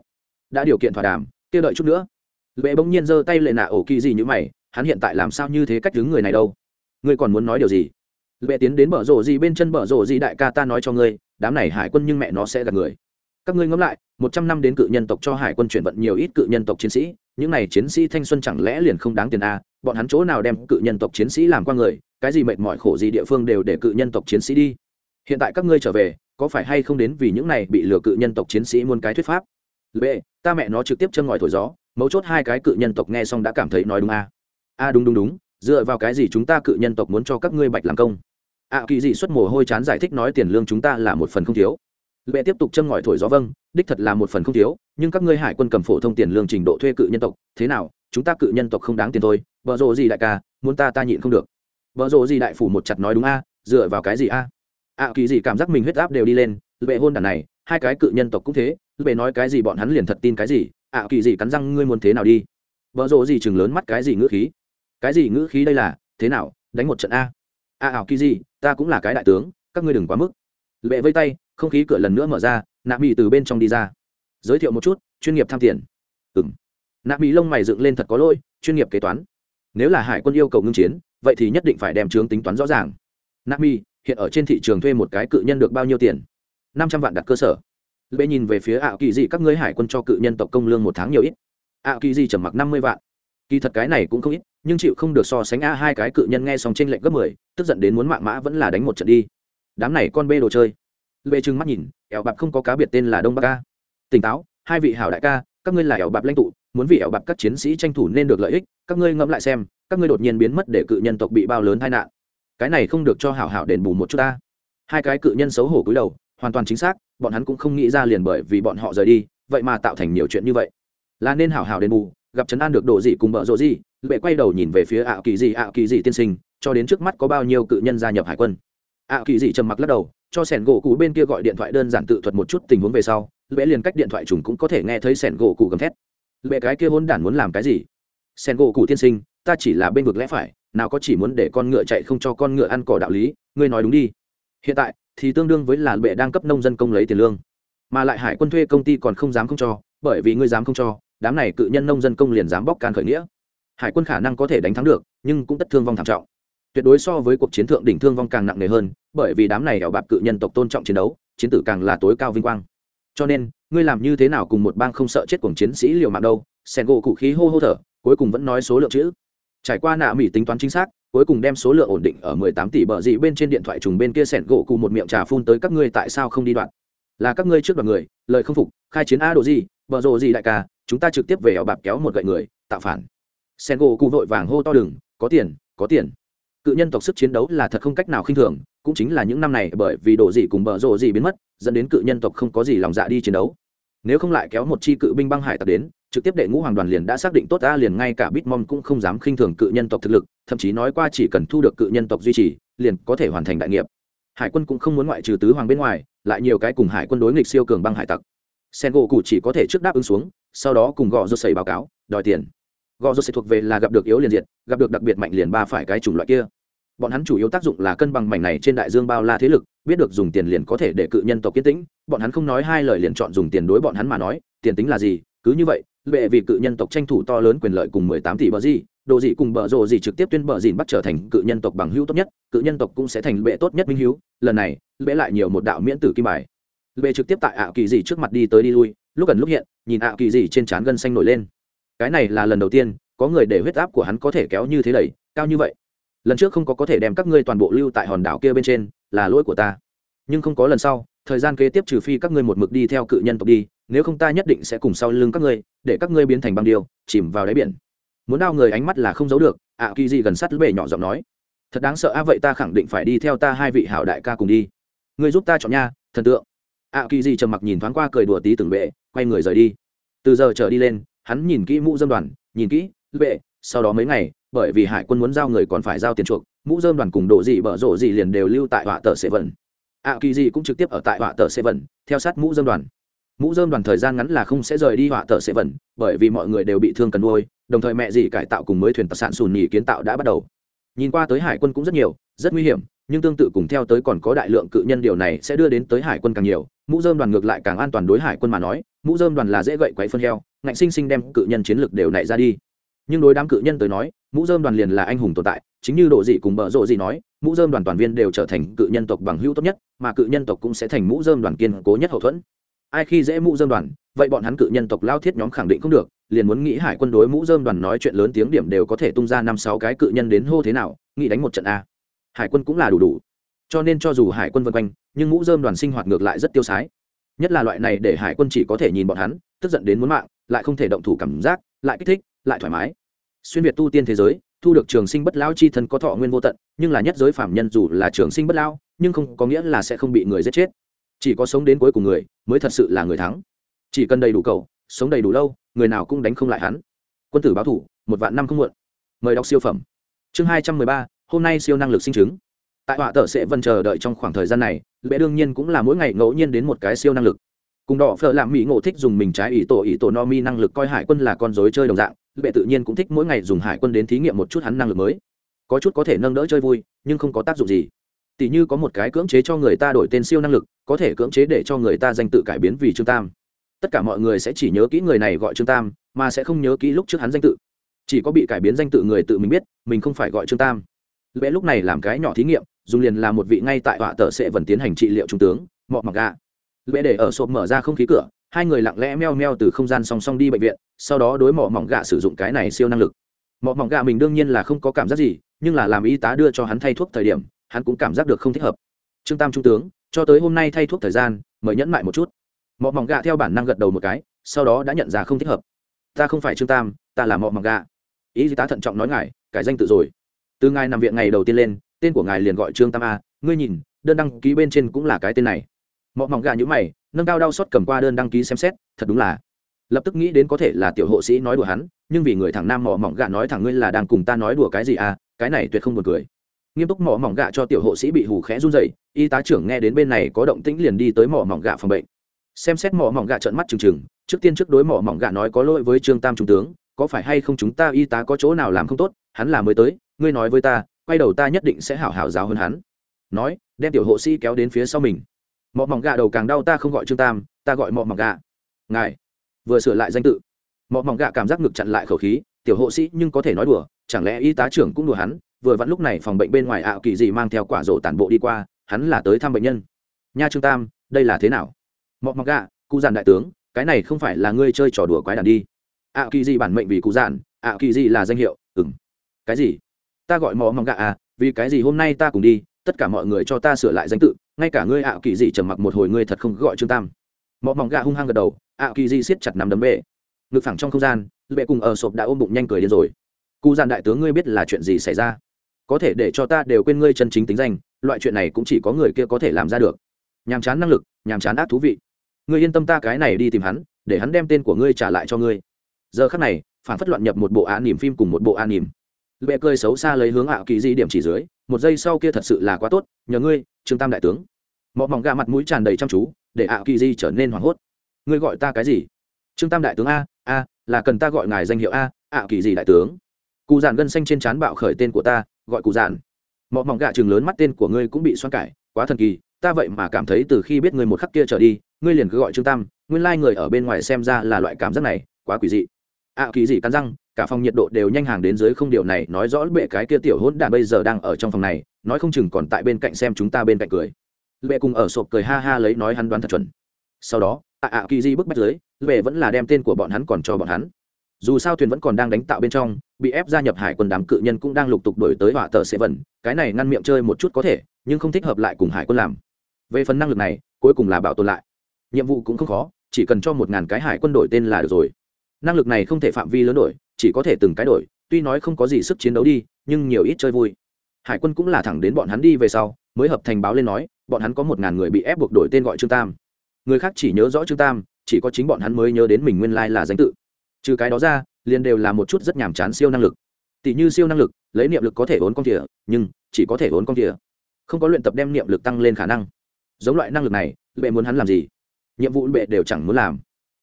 Đã điều kiện thỏa đàm, kia đợi chút nữa. Lệ bỗng nhiên giơ tay lệ nạ ổ kỳ di như mày, hắn hiện tại làm sao như thế cách đứng người này đâu? Ngươi còn muốn nói điều gì? Lệ tiến đến bờ rổ gì bên chân bờ rổ gì đại ca ta nói cho ngươi, đám này hải quân nhưng mẹ nó sẽ gạt người. Các ngươi ngẫm lại, một trăm năm đến cự nhân tộc cho hải quân chuyển vận nhiều ít cự nhân tộc chiến sĩ, những này chiến sĩ thanh xuân chẳng lẽ liền không đáng tiền a? Bọn hắn chỗ nào đem cự nhân tộc chiến sĩ làm qua người, cái gì mệt mỏi khổ gì địa phương đều để cự nhân tộc chiến sĩ đi. Hiện tại các ngươi trở về, có phải hay không đến vì những này bị lừa cự nhân tộc chiến sĩ muôn cái thuyết pháp? B ta mẹ nó trực tiếp chân ngòi thổi gió, mấu chốt hai cái cự nhân tộc nghe xong đã cảm thấy nói đúng a a đúng đúng đúng, dựa vào cái gì chúng ta cự nhân tộc muốn cho các ngươi bạch làm công? A kỳ dị xuất mồ hôi chán giải thích nói tiền lương chúng ta là một phần không thiếu. Lệ tiếp tục châm ngòi thổi gió vâng đích thật là một phần không thiếu, nhưng các ngươi hải quân cầm phổ thông tiền lương trình độ thuê cự nhân tộc, thế nào, chúng ta cự nhân tộc không đáng tiền thôi vợ rộ gì đại ca, muốn ta ta nhịn không được. Vợ rộ gì đại phủ một chặt nói đúng a, dựa vào cái gì a? Ạ kỳ gì cảm giác mình huyết áp đều đi lên lệ hôn đàn này, hai cái cự nhân tộc cũng thế lệ nói cái gì bọn hắn liền thật tin cái gì ạ kỳ gì cắn răng ngươi muốn thế nào đi? Vợ rộ gì chừng lớn mắt cái gì ngữ khí? Cái gì ngữ khí đây là, thế nào, đánh một trận a? A ảo kỳ gì, ta cũng là cái đại tướng, các ngươi đừng quá mức. Lệ vây tay, không khí cửa lần nữa mở ra, nạ mỹ từ bên trong đi ra. Giới thiệu một chút, chuyên nghiệp tham tiền. Ừ m nạ mỹ lông mày dựng lên thật có lỗi, chuyên nghiệp kế toán nếu là hải quân yêu cầu ngưng chiến, vậy thì nhất định phải đem trướng tính toán rõ ràng. Nami hiện ở trên thị trường thuê một cái cự nhân được bao nhiêu tiền? Năm trăm vạn đặt cơ sở. Lệ nhìn về phía ảo kỳ dị các ngươi hải quân cho cự nhân tộc công lương một tháng nhiều ít. Ảo kỳ dị trầm mặc năm mươi vạn. Kỳ thật cái này cũng không ít, nhưng chịu không được so sánh a hai cái cự nhân nghe xong tranh lệnh gấp mười, tức giận đến muốn mạng mã vẫn là đánh một trận đi. Đám này con bê đồ chơi. Lệ trừng mắt nhìn, ẻo bạp không có cá biệt tên là đông bắc ca tỉnh táo, hai vị hảo đại ca, các ngươi là ẻo bạp lãnh tụ muốn vì ẻo bạc các chiến sĩ tranh thủ nên được lợi ích, các ngươi ngẫm lại xem, các ngươi đột nhiên biến mất để cự nhân tộc bị bao lớn tai nạn. Cái này không được cho hảo hảo đền bù một chút ta. Hai cái cự nhân xấu hổ cúi đầu, hoàn toàn chính xác, bọn hắn cũng không nghĩ ra liền bởi vì bọn họ rời đi, vậy mà tạo thành nhiều chuyện như vậy. Là nên hảo hảo đền bù, gặp trấn an được đồ gì cùng bợ rộ gì lệ quay đầu nhìn về phía ảo kỳ dị ảo kỳ dị tiên sinh, cho đến trước mắt có bao nhiêu cự nhân gia nhập hải quân. Ảo kỳ dị trầm mặc lắc đầu, cho sẻn gỗ cụ bên kia gọi điện thoại đơn giản tự thuật một chút tình huống về sau, lệ liền cách điện thoại trùng cũng có thể nghe thấy sẻn gỗ cụ gầm thét lệ cái kia hôn đản muốn làm cái gì? Sen gỗ cụ tiên sinh, ta chỉ là bên vực lẽ phải, nào có chỉ muốn để con ngựa chạy không cho con ngựa ăn cỏ đạo lý, ngươi nói đúng đi. Hiện tại, thì tương đương với là bệ đang cấp nông dân công lấy tiền lương. Mà lại hải quân thuê công ty còn không dám không cho, bởi vì ngươi dám không cho, đám này cự nhân nông dân công liền dám bóc can khởi nghĩa. Hải quân khả năng có thể đánh thắng được, nhưng cũng tất thương vong thảm trọng. Tuyệt đối so với cuộc chiến thượng đỉnh thương vong càng nặng nề hơn, bởi vì đám này đảo bạc cự nhân tộc tôn trọng chiến đấu, chiến tử càng là tối cao vinh quang cho nên, ngươi làm như thế nào cùng một bang không sợ chết cùng chiến sĩ liều mạng đâu? Sen gỗ cụ khí hô hô thở, cuối cùng vẫn nói số lượng chữ. Trải qua nạ mỹ tính toán chính xác, cuối cùng đem số lượng ổn định ở mười tám tỷ bờ dị bên trên điện thoại trùng bên kia sẹn gỗ cụ một miệng trà phun tới các ngươi tại sao không đi đoạn? Là các ngươi trước đoàn người, lời không phục, khai chiến a đồ gì bờ rồ gì đại ca, chúng ta trực tiếp về ảo bạc kéo một gậy người, tạo phản. Sen gỗ cụ vội vàng hô to đừng, có tiền có tiền. Cự nhân tộc sức chiến đấu là thật không cách nào khinh thường, cũng chính là những năm này bởi vì đồ gì cùng bờ rồ gì biến mất dẫn đến cự nhân tộc không có gì lòng dạ đi chiến đấu. Nếu không lại kéo một chi cự binh băng hải tặc đến, trực tiếp đệ ngũ hoàng đoàn liền đã xác định tốt ta liền ngay cả bitmom cũng không dám khinh thường cự nhân tộc thực lực, thậm chí nói qua chỉ cần thu được cự nhân tộc duy trì, liền có thể hoàn thành đại nghiệp. Hải quân cũng không muốn ngoại trừ tứ hoàng bên ngoài, lại nhiều cái cùng hải quân đối nghịch siêu cường băng hải tặc. Sen gỗ cụ chỉ có thể trước đáp ứng xuống, sau đó cùng gò rô xây báo cáo, đòi tiền. Gò rô xây thuộc về là gặp được yếu liền diệt, gặp được đặc biệt mạnh liền ba phải cái chủng loại kia. Bọn hắn chủ yếu tác dụng là cân bằng mảnh này trên đại dương bao la thế lực biết được dùng tiền liền có thể để cự nhân tộc kiến tĩnh, bọn hắn không nói hai lời liền chọn dùng tiền đối bọn hắn mà nói, tiền tính là gì, cứ như vậy bệ vì cự nhân tộc tranh thủ to lớn quyền lợi cùng mười tám tỷ bờ gì, đồ gì cùng bờ rồ gì trực tiếp tuyên bờ dìn bắt trở thành cự nhân tộc bằng hữu tốt nhất, cự nhân tộc cũng sẽ thành bệ tốt nhất minh hữu lần này bệ lại nhiều một đạo miễn tử kim bài. Bệ trực tiếp tại ạ kỳ gì trước mặt đi tới đi lui, lúc gần lúc hiện, nhìn ạ kỳ gì trên trán gân xanh nổi lên. Cái này là lần đầu tiên, có người để huyết áp của hắn có thể kéo như thế đẩy, cao như vậy. Lần trước không có có thể đem các ngươi toàn bộ lưu tại hòn đảo kia bên trên là lỗi của ta. Nhưng không có lần sau, thời gian kế tiếp trừ phi các ngươi một mực đi theo cự nhân tộc đi, nếu không ta nhất định sẽ cùng sau lưng các ngươi, để các ngươi biến thành băng điêu, chìm vào đáy biển. Muốn đao người ánh mắt là không giấu được, ạ kỳ gì gần sát bể nhỏ giọng nói. Thật đáng sợ a, vậy ta khẳng định phải đi theo ta hai vị hảo đại ca cùng đi. Ngươi giúp ta chọn nha, thần tượng. Ạ kỳ gì trầm mặc nhìn thoáng qua cười đùa tí từng bệ, quay người rời đi. Từ giờ trở đi lên, hắn nhìn kỹ mũ dâm đoàn, nhìn kỹ, bệ, sau đó mấy ngày, bởi vì hải quân muốn giao người còn phải giao tiền chuộc mũ dơm đoàn cùng độ dị bở rộ dị liền đều lưu tại họa tờ sệ vần. Ạ kỳ dị cũng trực tiếp ở tại họa tờ sệ vần, theo sát mũ dơm đoàn. Mũ dơm đoàn thời gian ngắn là không sẽ rời đi họa tờ sệ vần, bởi vì mọi người đều bị thương cần nuôi, đồng thời mẹ dị cải tạo cùng mới thuyền tạc sản sùn nhì kiến tạo đã bắt đầu. Nhìn qua tới hải quân cũng rất nhiều, rất nguy hiểm, nhưng tương tự cùng theo tới còn có đại lượng cự nhân điều này sẽ đưa đến tới hải quân càng nhiều. Mũ dơm đoàn ngược lại càng an toàn đối hải quân mà nói, mũ dơm đoàn là dễ gậy quấy phân heo, ngạnh sinh sinh đem cự nhân chiến lược đều nảy ra đi nhưng đối đám cự nhân tới nói, mũ dơm đoàn liền là anh hùng tồn tại, chính như độ dị cùng bợ rộ dị nói, mũ dơm đoàn toàn viên đều trở thành cự nhân tộc bằng hữu tốt nhất, mà cự nhân tộc cũng sẽ thành mũ dơm đoàn kiên cố nhất hậu thuẫn. Ai khi dễ mũ dơm đoàn, vậy bọn hắn cự nhân tộc lao thiết nhóm khẳng định không được, liền muốn nghĩ hải quân đối mũ dơm đoàn nói chuyện lớn tiếng điểm đều có thể tung ra năm sáu cái cự nhân đến hô thế nào, nghĩ đánh một trận a. Hải quân cũng là đủ đủ. Cho nên cho dù hải quân vân quanh, nhưng mũ dơm đoàn sinh hoạt ngược lại rất tiêu sái. Nhất là loại này để hải quân chỉ có thể nhìn bọn hắn, tức giận đến muốn mạng, lại không thể động thủ cảm giác, lại kích thích lại thoải mái. Xuyên việt tu tiên thế giới, thu được trường sinh bất lao chi thân có thọ nguyên vô tận, nhưng là nhất giới phạm nhân dù là trường sinh bất lao nhưng không có nghĩa là sẽ không bị người giết chết. Chỉ có sống đến cuối cùng người mới thật sự là người thắng. Chỉ cần đầy đủ cầu, sống đầy đủ lâu, người nào cũng đánh không lại hắn. Quân tử báo thủ, một vạn năm không muộn. Mời đọc siêu phẩm. Chương hai trăm mười ba, hôm nay siêu năng lực sinh chứng. Tại họa tở sẽ vân chờ đợi trong khoảng thời gian này, lẽ đương nhiên cũng là mỗi ngày ngẫu nhiên đến một cái siêu năng lực. Cùng đỏ phở làm mỹ ngộ thích dùng mình trái ý tổ ý tổ no mi năng lực coi hải quân là con dối chơi đồng dạng lệ tự nhiên cũng thích mỗi ngày dùng hải quân đến thí nghiệm một chút hắn năng lực mới. Có chút có thể nâng đỡ chơi vui, nhưng không có tác dụng gì. Tỷ như có một cái cưỡng chế cho người ta đổi tên siêu năng lực, có thể cưỡng chế để cho người ta danh tự cải biến vì trương tam. Tất cả mọi người sẽ chỉ nhớ kỹ người này gọi trương tam, mà sẽ không nhớ kỹ lúc trước hắn danh tự. Chỉ có bị cải biến danh tự người tự mình biết, mình không phải gọi trương tam. Lẽ lúc này làm cái nhỏ thí nghiệm, dùng liền là một vị ngay tại họa tờ sẽ vẫn tiến hành trị liệu trung tướng, mọ mặc gà. Lẽ để ở sộp mở ra không khí cửa hai người lặng lẽ meo meo từ không gian song song đi bệnh viện, sau đó đối mỏ mỏng gạ sử dụng cái này siêu năng lực. Mỏ mỏng gạ mình đương nhiên là không có cảm giác gì, nhưng là làm y tá đưa cho hắn thay thuốc thời điểm, hắn cũng cảm giác được không thích hợp. Trương tam trung tướng, cho tới hôm nay thay thuốc thời gian, mời nhẫn mại một chút. Mỏ mỏng gạ theo bản năng gật đầu một cái, sau đó đã nhận ra không thích hợp. Ta không phải trương tam, ta là mỏ mỏng gạ y tá thận trọng nói ngài, cải danh tự rồi. Từ ngài nằm viện ngày đầu tiên lên, tên của ngài liền gọi trương tam a, ngươi nhìn, đơn đăng ký bên trên cũng là cái tên này. Mỏ mỏng gà nhữ mày nâng cao đau xót cầm qua đơn đăng ký xem xét, thật đúng là. Lập tức nghĩ đến có thể là tiểu hộ sĩ nói đùa hắn, nhưng vì người thằng nam mỏ mỏng gạ nói thẳng ngươi là đang cùng ta nói đùa cái gì à cái này tuyệt không buồn cười. Nghiêm túc mỏ mỏng gạ cho tiểu hộ sĩ bị hù khẽ run rẩy, y tá trưởng nghe đến bên này có động tĩnh liền đi tới mỏ mỏng gạ phòng bệnh. Xem xét mỏ mỏng gạ trợn mắt trừng trừng, trước tiên trước đối mỏ mỏng gạ nói có lỗi với trương tam trung tướng, có phải hay không chúng ta y tá có chỗ nào làm không tốt, hắn là mới tới, ngươi nói với ta, quay đầu ta nhất định sẽ hảo hảo giáo hơn hắn. Nói, đem tiểu hộ sĩ kéo đến phía sau mình mọ mỏng Gà đầu càng đau ta không gọi trương tam ta gọi mọ mỏng Gà. ngài vừa sửa lại danh tự. Mọ mỏng Gà cảm giác ngực chặn lại khẩu khí tiểu hộ sĩ nhưng có thể nói đùa chẳng lẽ y tá trưởng cũng đùa hắn? Vừa vặn lúc này phòng bệnh bên ngoài ảo kỳ gì mang theo quả rổ tản bộ đi qua hắn là tới thăm bệnh nhân. Nha trương tam đây là thế nào? Mọ mỏng Gà, cụ giản đại tướng cái này không phải là ngươi chơi trò đùa quái đàn đi. Ảo kỳ gì bản mệnh vì cụ giản ảo kỳ gì là danh hiệu ừng cái gì? Ta gọi mọ mỏng gà à vì cái gì hôm nay ta cùng đi tất cả mọi người cho ta sửa lại danh tự ngay cả ngươi ạ kỳ dị trầm mặc một hồi ngươi thật không gọi trương tam. Mọi mỏng gạ hung hăng gật đầu, ạ kỳ dị siết chặt nắm đấm bệ. Ngực phẳng trong không gian, bệ cùng ở sộp đã ôm bụng nhanh cười điên rồi. Cụ giàn đại tướng ngươi biết là chuyện gì xảy ra? Có thể để cho ta đều quên ngươi chân chính tính danh, loại chuyện này cũng chỉ có người kia có thể làm ra được. Nhàm chán năng lực, nhàm chán ác thú vị. Ngươi yên tâm ta cái này đi tìm hắn, để hắn đem tên của ngươi trả lại cho ngươi. Giờ khắc này, phản phất loạn nhập một bộ án nỉm phim cùng một bộ an nỉm bệ cười xấu xa lấy hướng ảo kỳ di điểm chỉ dưới, một giây sau kia thật sự là quá tốt, nhờ ngươi, trương tam đại tướng mọ mỏng gà mặt mũi tràn đầy chăm chú, để ảo kỳ di trở nên hoảng hốt. Ngươi gọi ta cái gì? Trương tam đại tướng a a, là cần ta gọi ngài danh hiệu a ảo kỳ gì đại tướng. Cụ giản gân xanh trên trán bạo khởi tên của ta, gọi cụ giản. Mọ mỏng gà chừng lớn mắt tên của ngươi cũng bị xoan cải, quá thần kỳ, ta vậy mà cảm thấy từ khi biết ngươi một khắc kia trở đi, ngươi liền cứ gọi trương tam, nguyên lai người ở bên ngoài xem ra là loại cảm giác này, quá quỷ dị. Ạ kỳ dị cắn răng, cả phòng nhiệt độ đều nhanh hàng đến dưới không điều này, nói rõ bệ cái kia tiểu hỗn đản bây giờ đang ở trong phòng này, nói không chừng còn tại bên cạnh xem chúng ta bên cạnh cười. Lệ cùng ở sộp cười ha ha lấy nói hắn đoán thật chuẩn. Sau đó tại ạ kỳ di bức bách dưới, Lệ vẫn là đem tên của bọn hắn còn cho bọn hắn. Dù sao thuyền vẫn còn đang đánh tạo bên trong, bị ép gia nhập hải quân đám cự nhân cũng đang lục tục đổi tới họa tờ sẽ vần cái này ngăn miệng chơi một chút có thể, nhưng không thích hợp lại cùng hải quân làm. Về phần năng lực này, cuối cùng là bảo tồn lại. Nhiệm vụ cũng không khó, chỉ cần cho một ngàn cái hải quân đổi tên là được rồi. Năng lực này không thể phạm vi lớn đổi, chỉ có thể từng cái đổi, tuy nói không có gì sức chiến đấu đi, nhưng nhiều ít chơi vui. Hải quân cũng là thẳng đến bọn hắn đi về sau, mới hợp thành báo lên nói bọn hắn có một ngàn người bị ép buộc đổi tên gọi trương tam. Người khác chỉ nhớ rõ trương tam, chỉ có chính bọn hắn mới nhớ đến mình nguyên lai là danh tự. Trừ cái đó ra, liền đều là một chút rất nhàm chán siêu năng lực. Tỷ như siêu năng lực, lấy niệm lực có thể ốn con thỉa nhưng chỉ có thể ốn con thỉa không có luyện tập đem niệm lực tăng lên khả năng. Giống loại năng lực này, bệ muốn hắn làm gì? Nhiệm vụ bệ đều chẳng muốn làm.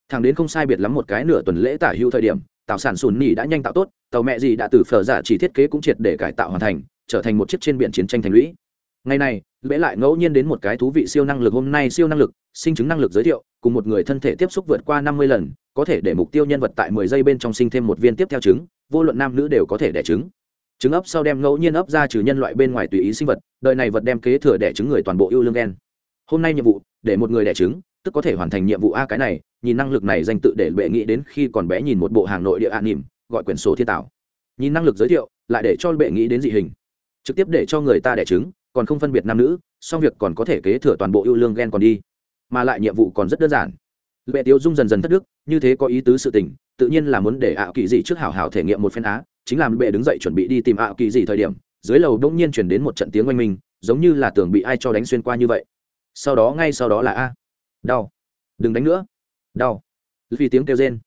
Thằng đến không sai biệt lắm một cái nửa tuần lễ tả hưu thời điểm tạo sản sùn nỉ đã nhanh tạo tốt tàu mẹ gì đã từ phở giả chỉ thiết kế cũng triệt để cải tạo hoàn thành, trở thành một chiếc trên biển chiến tranh thành lũy. Ngày này lễ lại ngẫu nhiên đến một cái thú vị siêu năng lực hôm nay siêu năng lực, sinh chứng năng lực giới thiệu, cùng một người thân thể tiếp xúc vượt qua năm mươi lần, có thể để mục tiêu nhân vật tại mười giây bên trong sinh thêm một viên tiếp theo trứng, vô luận nam nữ đều có thể đẻ trứng. Trứng ấp sau đem ngẫu nhiên ấp ra trừ nhân loại bên ngoài tùy ý sinh vật, đợi này vật đem kế thừa đẻ trứng người toàn bộ ưu lương đen hôm nay nhiệm vụ, để một người đẻ trứng, tức có thể hoàn thành nhiệm vụ a cái này, nhìn năng lực này danh tự để bệ nghĩ đến khi còn bé nhìn một bộ hàng nội địa an nỉm gọi quyển sổ thiên tạo. Nhìn năng lực giới thiệu, lại để cho bệ nghĩ đến dị hình. Trực tiếp để cho người ta đẻ trứng còn không phân biệt nam nữ song việc còn có thể kế thừa toàn bộ ưu lương ghen còn đi. Mà lại nhiệm vụ còn rất đơn giản. Bệ tiêu dung dần dần thất đức, như thế có ý tứ sự tình, tự nhiên là muốn để ảo kỳ dị trước hảo hảo thể nghiệm một phen á, chính làm bệ đứng dậy chuẩn bị đi tìm ảo kỳ dị thời điểm, dưới lầu đông nhiên chuyển đến một trận tiếng oanh minh, giống như là tường bị ai cho đánh xuyên qua như vậy. Sau đó ngay sau đó là a. Đau. Đừng đánh nữa. Đau. Vì tiếng kêu rên.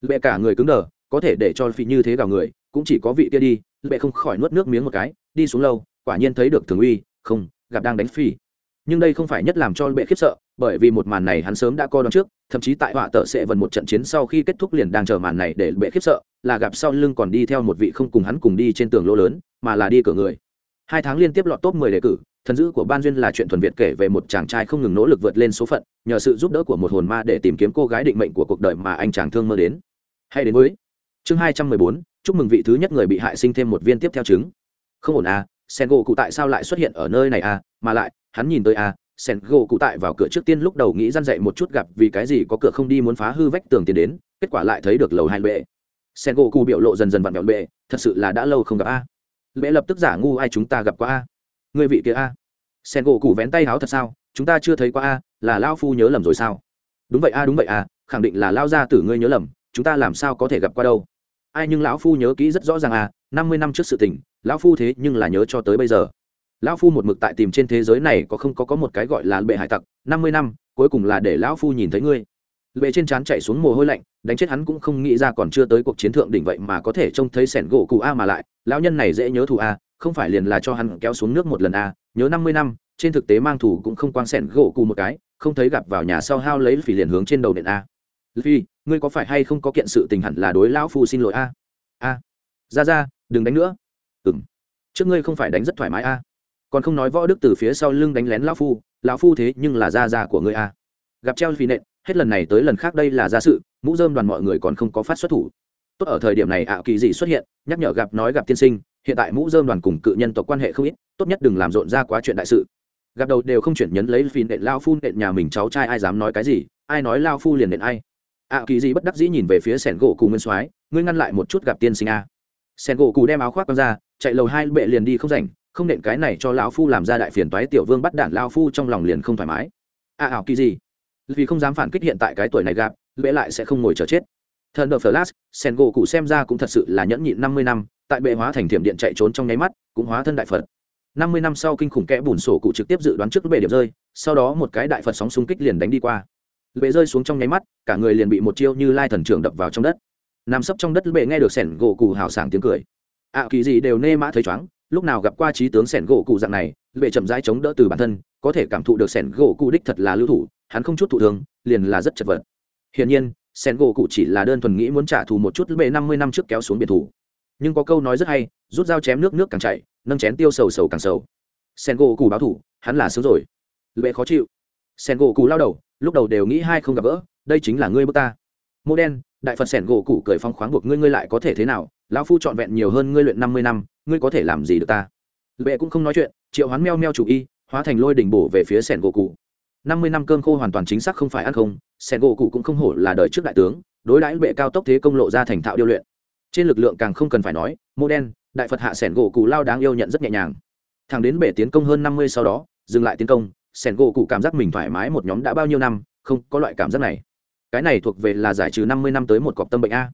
Lệ cả người cứng đờ, có thể để cho phi như thế gào người, cũng chỉ có vị kia đi, lệ không khỏi nuốt nước miếng một cái, đi xuống lâu quả nhiên thấy được thường uy không, gặp đang đánh phi. Nhưng đây không phải nhất làm cho bệ khiếp sợ, bởi vì một màn này hắn sớm đã coi đón trước, thậm chí tại họa tợ sẽ vần một trận chiến sau khi kết thúc liền đang chờ màn này để bệ khiếp sợ, là gặp sau lưng còn đi theo một vị không cùng hắn cùng đi trên tường lỗ lớn, mà là đi cửa người. Hai tháng liên tiếp lọt top 10 đề cử, thần dữ của ban duyên là chuyện thuần việt kể về một chàng trai không ngừng nỗ lực vượt lên số phận, nhờ sự giúp đỡ của một hồn ma để tìm kiếm cô gái định mệnh của cuộc đời mà anh chàng thương mơ đến. Hay đến với chương hai trăm mười bốn, chúc mừng vị thứ nhất người bị hại sinh thêm một viên tiếp theo trứng. Không ổn à sen gỗ cụ tại sao lại xuất hiện ở nơi này à? Mà lại, hắn nhìn tới à sen gỗ cụ tại vào cửa trước tiên lúc đầu nghĩ răn dậy một chút gặp vì cái gì có cửa không đi muốn phá hư vách tường tiền đến, kết quả lại thấy được lầu hai bệ. Sen gỗ cụ biểu lộ dần dần vặn vẹo bệ, thật sự là đã lâu không gặp a. À. bệ lập tức giả ngu ai chúng ta gặp qua a. Người vị kia a. Sen gỗ cụ vén tay háo thật sao? Chúng ta chưa thấy qua a, là lao phu nhớ lầm rồi sao? Đúng vậy a, đúng vậy a, khẳng định là lao ra tử ngươi nhớ lầm, chúng ta làm sao có thể gặp qua đâu? Ai nhưng lão phu nhớ kỹ rất rõ ràng à năm mươi năm trước sự tình, lão phu thế nhưng là nhớ cho tới bây giờ. Lão phu một mực tại tìm trên thế giới này có không có có một cái gọi là bệ hải tặc, năm mươi năm, cuối cùng là để lão phu nhìn thấy ngươi. Bệ trên trán chạy xuống mồ hôi lạnh, đánh chết hắn cũng không nghĩ ra còn chưa tới cuộc chiến thượng đỉnh vậy mà có thể trông thấy sẻn gỗ cụ a mà lại, lão nhân này dễ nhớ thù a, không phải liền là cho hắn kéo xuống nước một lần a, nhớ năm mươi năm, trên thực tế mang thủ cũng không quang sẻn gỗ cụ một cái, không thấy gặp vào nhà sau hao lấy phỉ liền hướng trên đầu điện a phi ngươi có phải hay không có kiện sự tình hẳn là đối lão phu xin lỗi a? A. Ra ra, đừng đánh nữa. Ừ m trước ngươi không phải đánh rất thoải mái a. Còn không nói võ đức từ phía sau lưng đánh lén lão phu lão phu thế nhưng là ra ra của ngươi a. Gặp treo phi nện, hết lần này tới lần khác đây là ra sự, mũ dơm đoàn mọi người còn không có phát xuất thủ. Tốt ở thời điểm này ảo kỳ dị xuất hiện, nhắc nhở gặp nói gặp tiên sinh, hiện tại mũ dơm đoàn cùng cự nhân tộc quan hệ không ít, tốt nhất đừng làm rộn ra quá chuyện đại sự. Gặp đầu đều không chuyển nhấn lấy phi nện lao phu nện nhà mình, cháu trai ai dám nói cái gì, ai nói lao phu liền nện ai ạ kỳ gì bất đắc dĩ nhìn về phía sẻn gỗ cù nguyên soái, ngươi ngăn lại một chút gặp tiên sinh a. Sẻn gỗ cù đem áo khoác ra, chạy lầu hai bệ liền đi không rảnh, không nện cái này cho lão phu làm ra đại phiền toái tiểu vương bắt đạn lao phu trong lòng liền không thoải mái. À ảo kỳ gì vì không dám phản kích hiện tại cái tuổi này gặp, bệ lại sẽ không ngồi chờ chết. Thần đờ flash sen gỗ cụ xem ra cũng thật sự là nhẫn nhịn năm mươi năm, tại bệ hóa thành thiểm điện chạy trốn trong nháy mắt, cũng hóa thân đại phật. năm mươi năm sau kinh khủng kẽ bùn sổ cụ trực tiếp dự đoán trước bệ điểm rơi, sau đó một cái đại phật sóng xung kích liền đánh đi qua bệ rơi xuống trong nháy mắt, cả người liền bị một chiêu như lai thần trưởng đập vào trong đất. Nằm sấp trong đất bệ nghe được sẻn gỗ cụ hào sảng tiếng cười. Ạ kỳ gì đều nê mã thấy chóng lúc nào gặp qua trí tướng sẻn gỗ cụ dạng này bệ chậm rãi chống đỡ từ bản thân, có thể cảm thụ được sẻn gỗ cụ đích thật là lưu thủ, hắn không chút thụ thường liền là rất chật vật. Hiển nhiên, sẻn gỗ cụ chỉ là đơn thuần nghĩ muốn trả thù một chút bệ năm mươi năm trước kéo xuống biệt thủ. Nhưng có câu nói rất hay, rút dao chém nước nước càng chạy nâng chén tiêu sầu sầu càng sầu. Sen gỗ cụ báo thủ, hắn là xấu rồi. Lệ khó chịu. Sen gỗ cụ lao đầu lúc đầu đều nghĩ hai không gặp gỡ, đây chính là ngươi bước ta. Mô đen, đại phật sẻn gỗ cụ cười phong khoáng buộc ngươi ngươi lại có thể thế nào? Lão phu trọn vẹn nhiều hơn ngươi luyện năm mươi năm, ngươi có thể làm gì được ta? Lệ cũng không nói chuyện, triệu hoán meo meo chủ y, hóa thành lôi đỉnh bổ về phía sẻn gỗ cụ năm mươi năm cơm khô hoàn toàn chính xác không phải ăn không, sẻn gỗ cụ cũng không hổ là đời trước đại tướng, đối đãi bệ cao tốc thế công lộ ra thành thạo điêu luyện. Trên lực lượng càng không cần phải nói, mô đen, đại phật hạ sẻn gỗ cụ lao đáng yêu nhận rất nhẹ nhàng. Thằng đến bể tiến công hơn năm mươi sau đó, dừng lại tiến công sẻn gỗ cụ cảm giác mình thoải mái một nhóm đã bao nhiêu năm, không có loại cảm giác này. Cái này thuộc về là giải trừ năm mươi năm tới một cọc tâm bệnh a.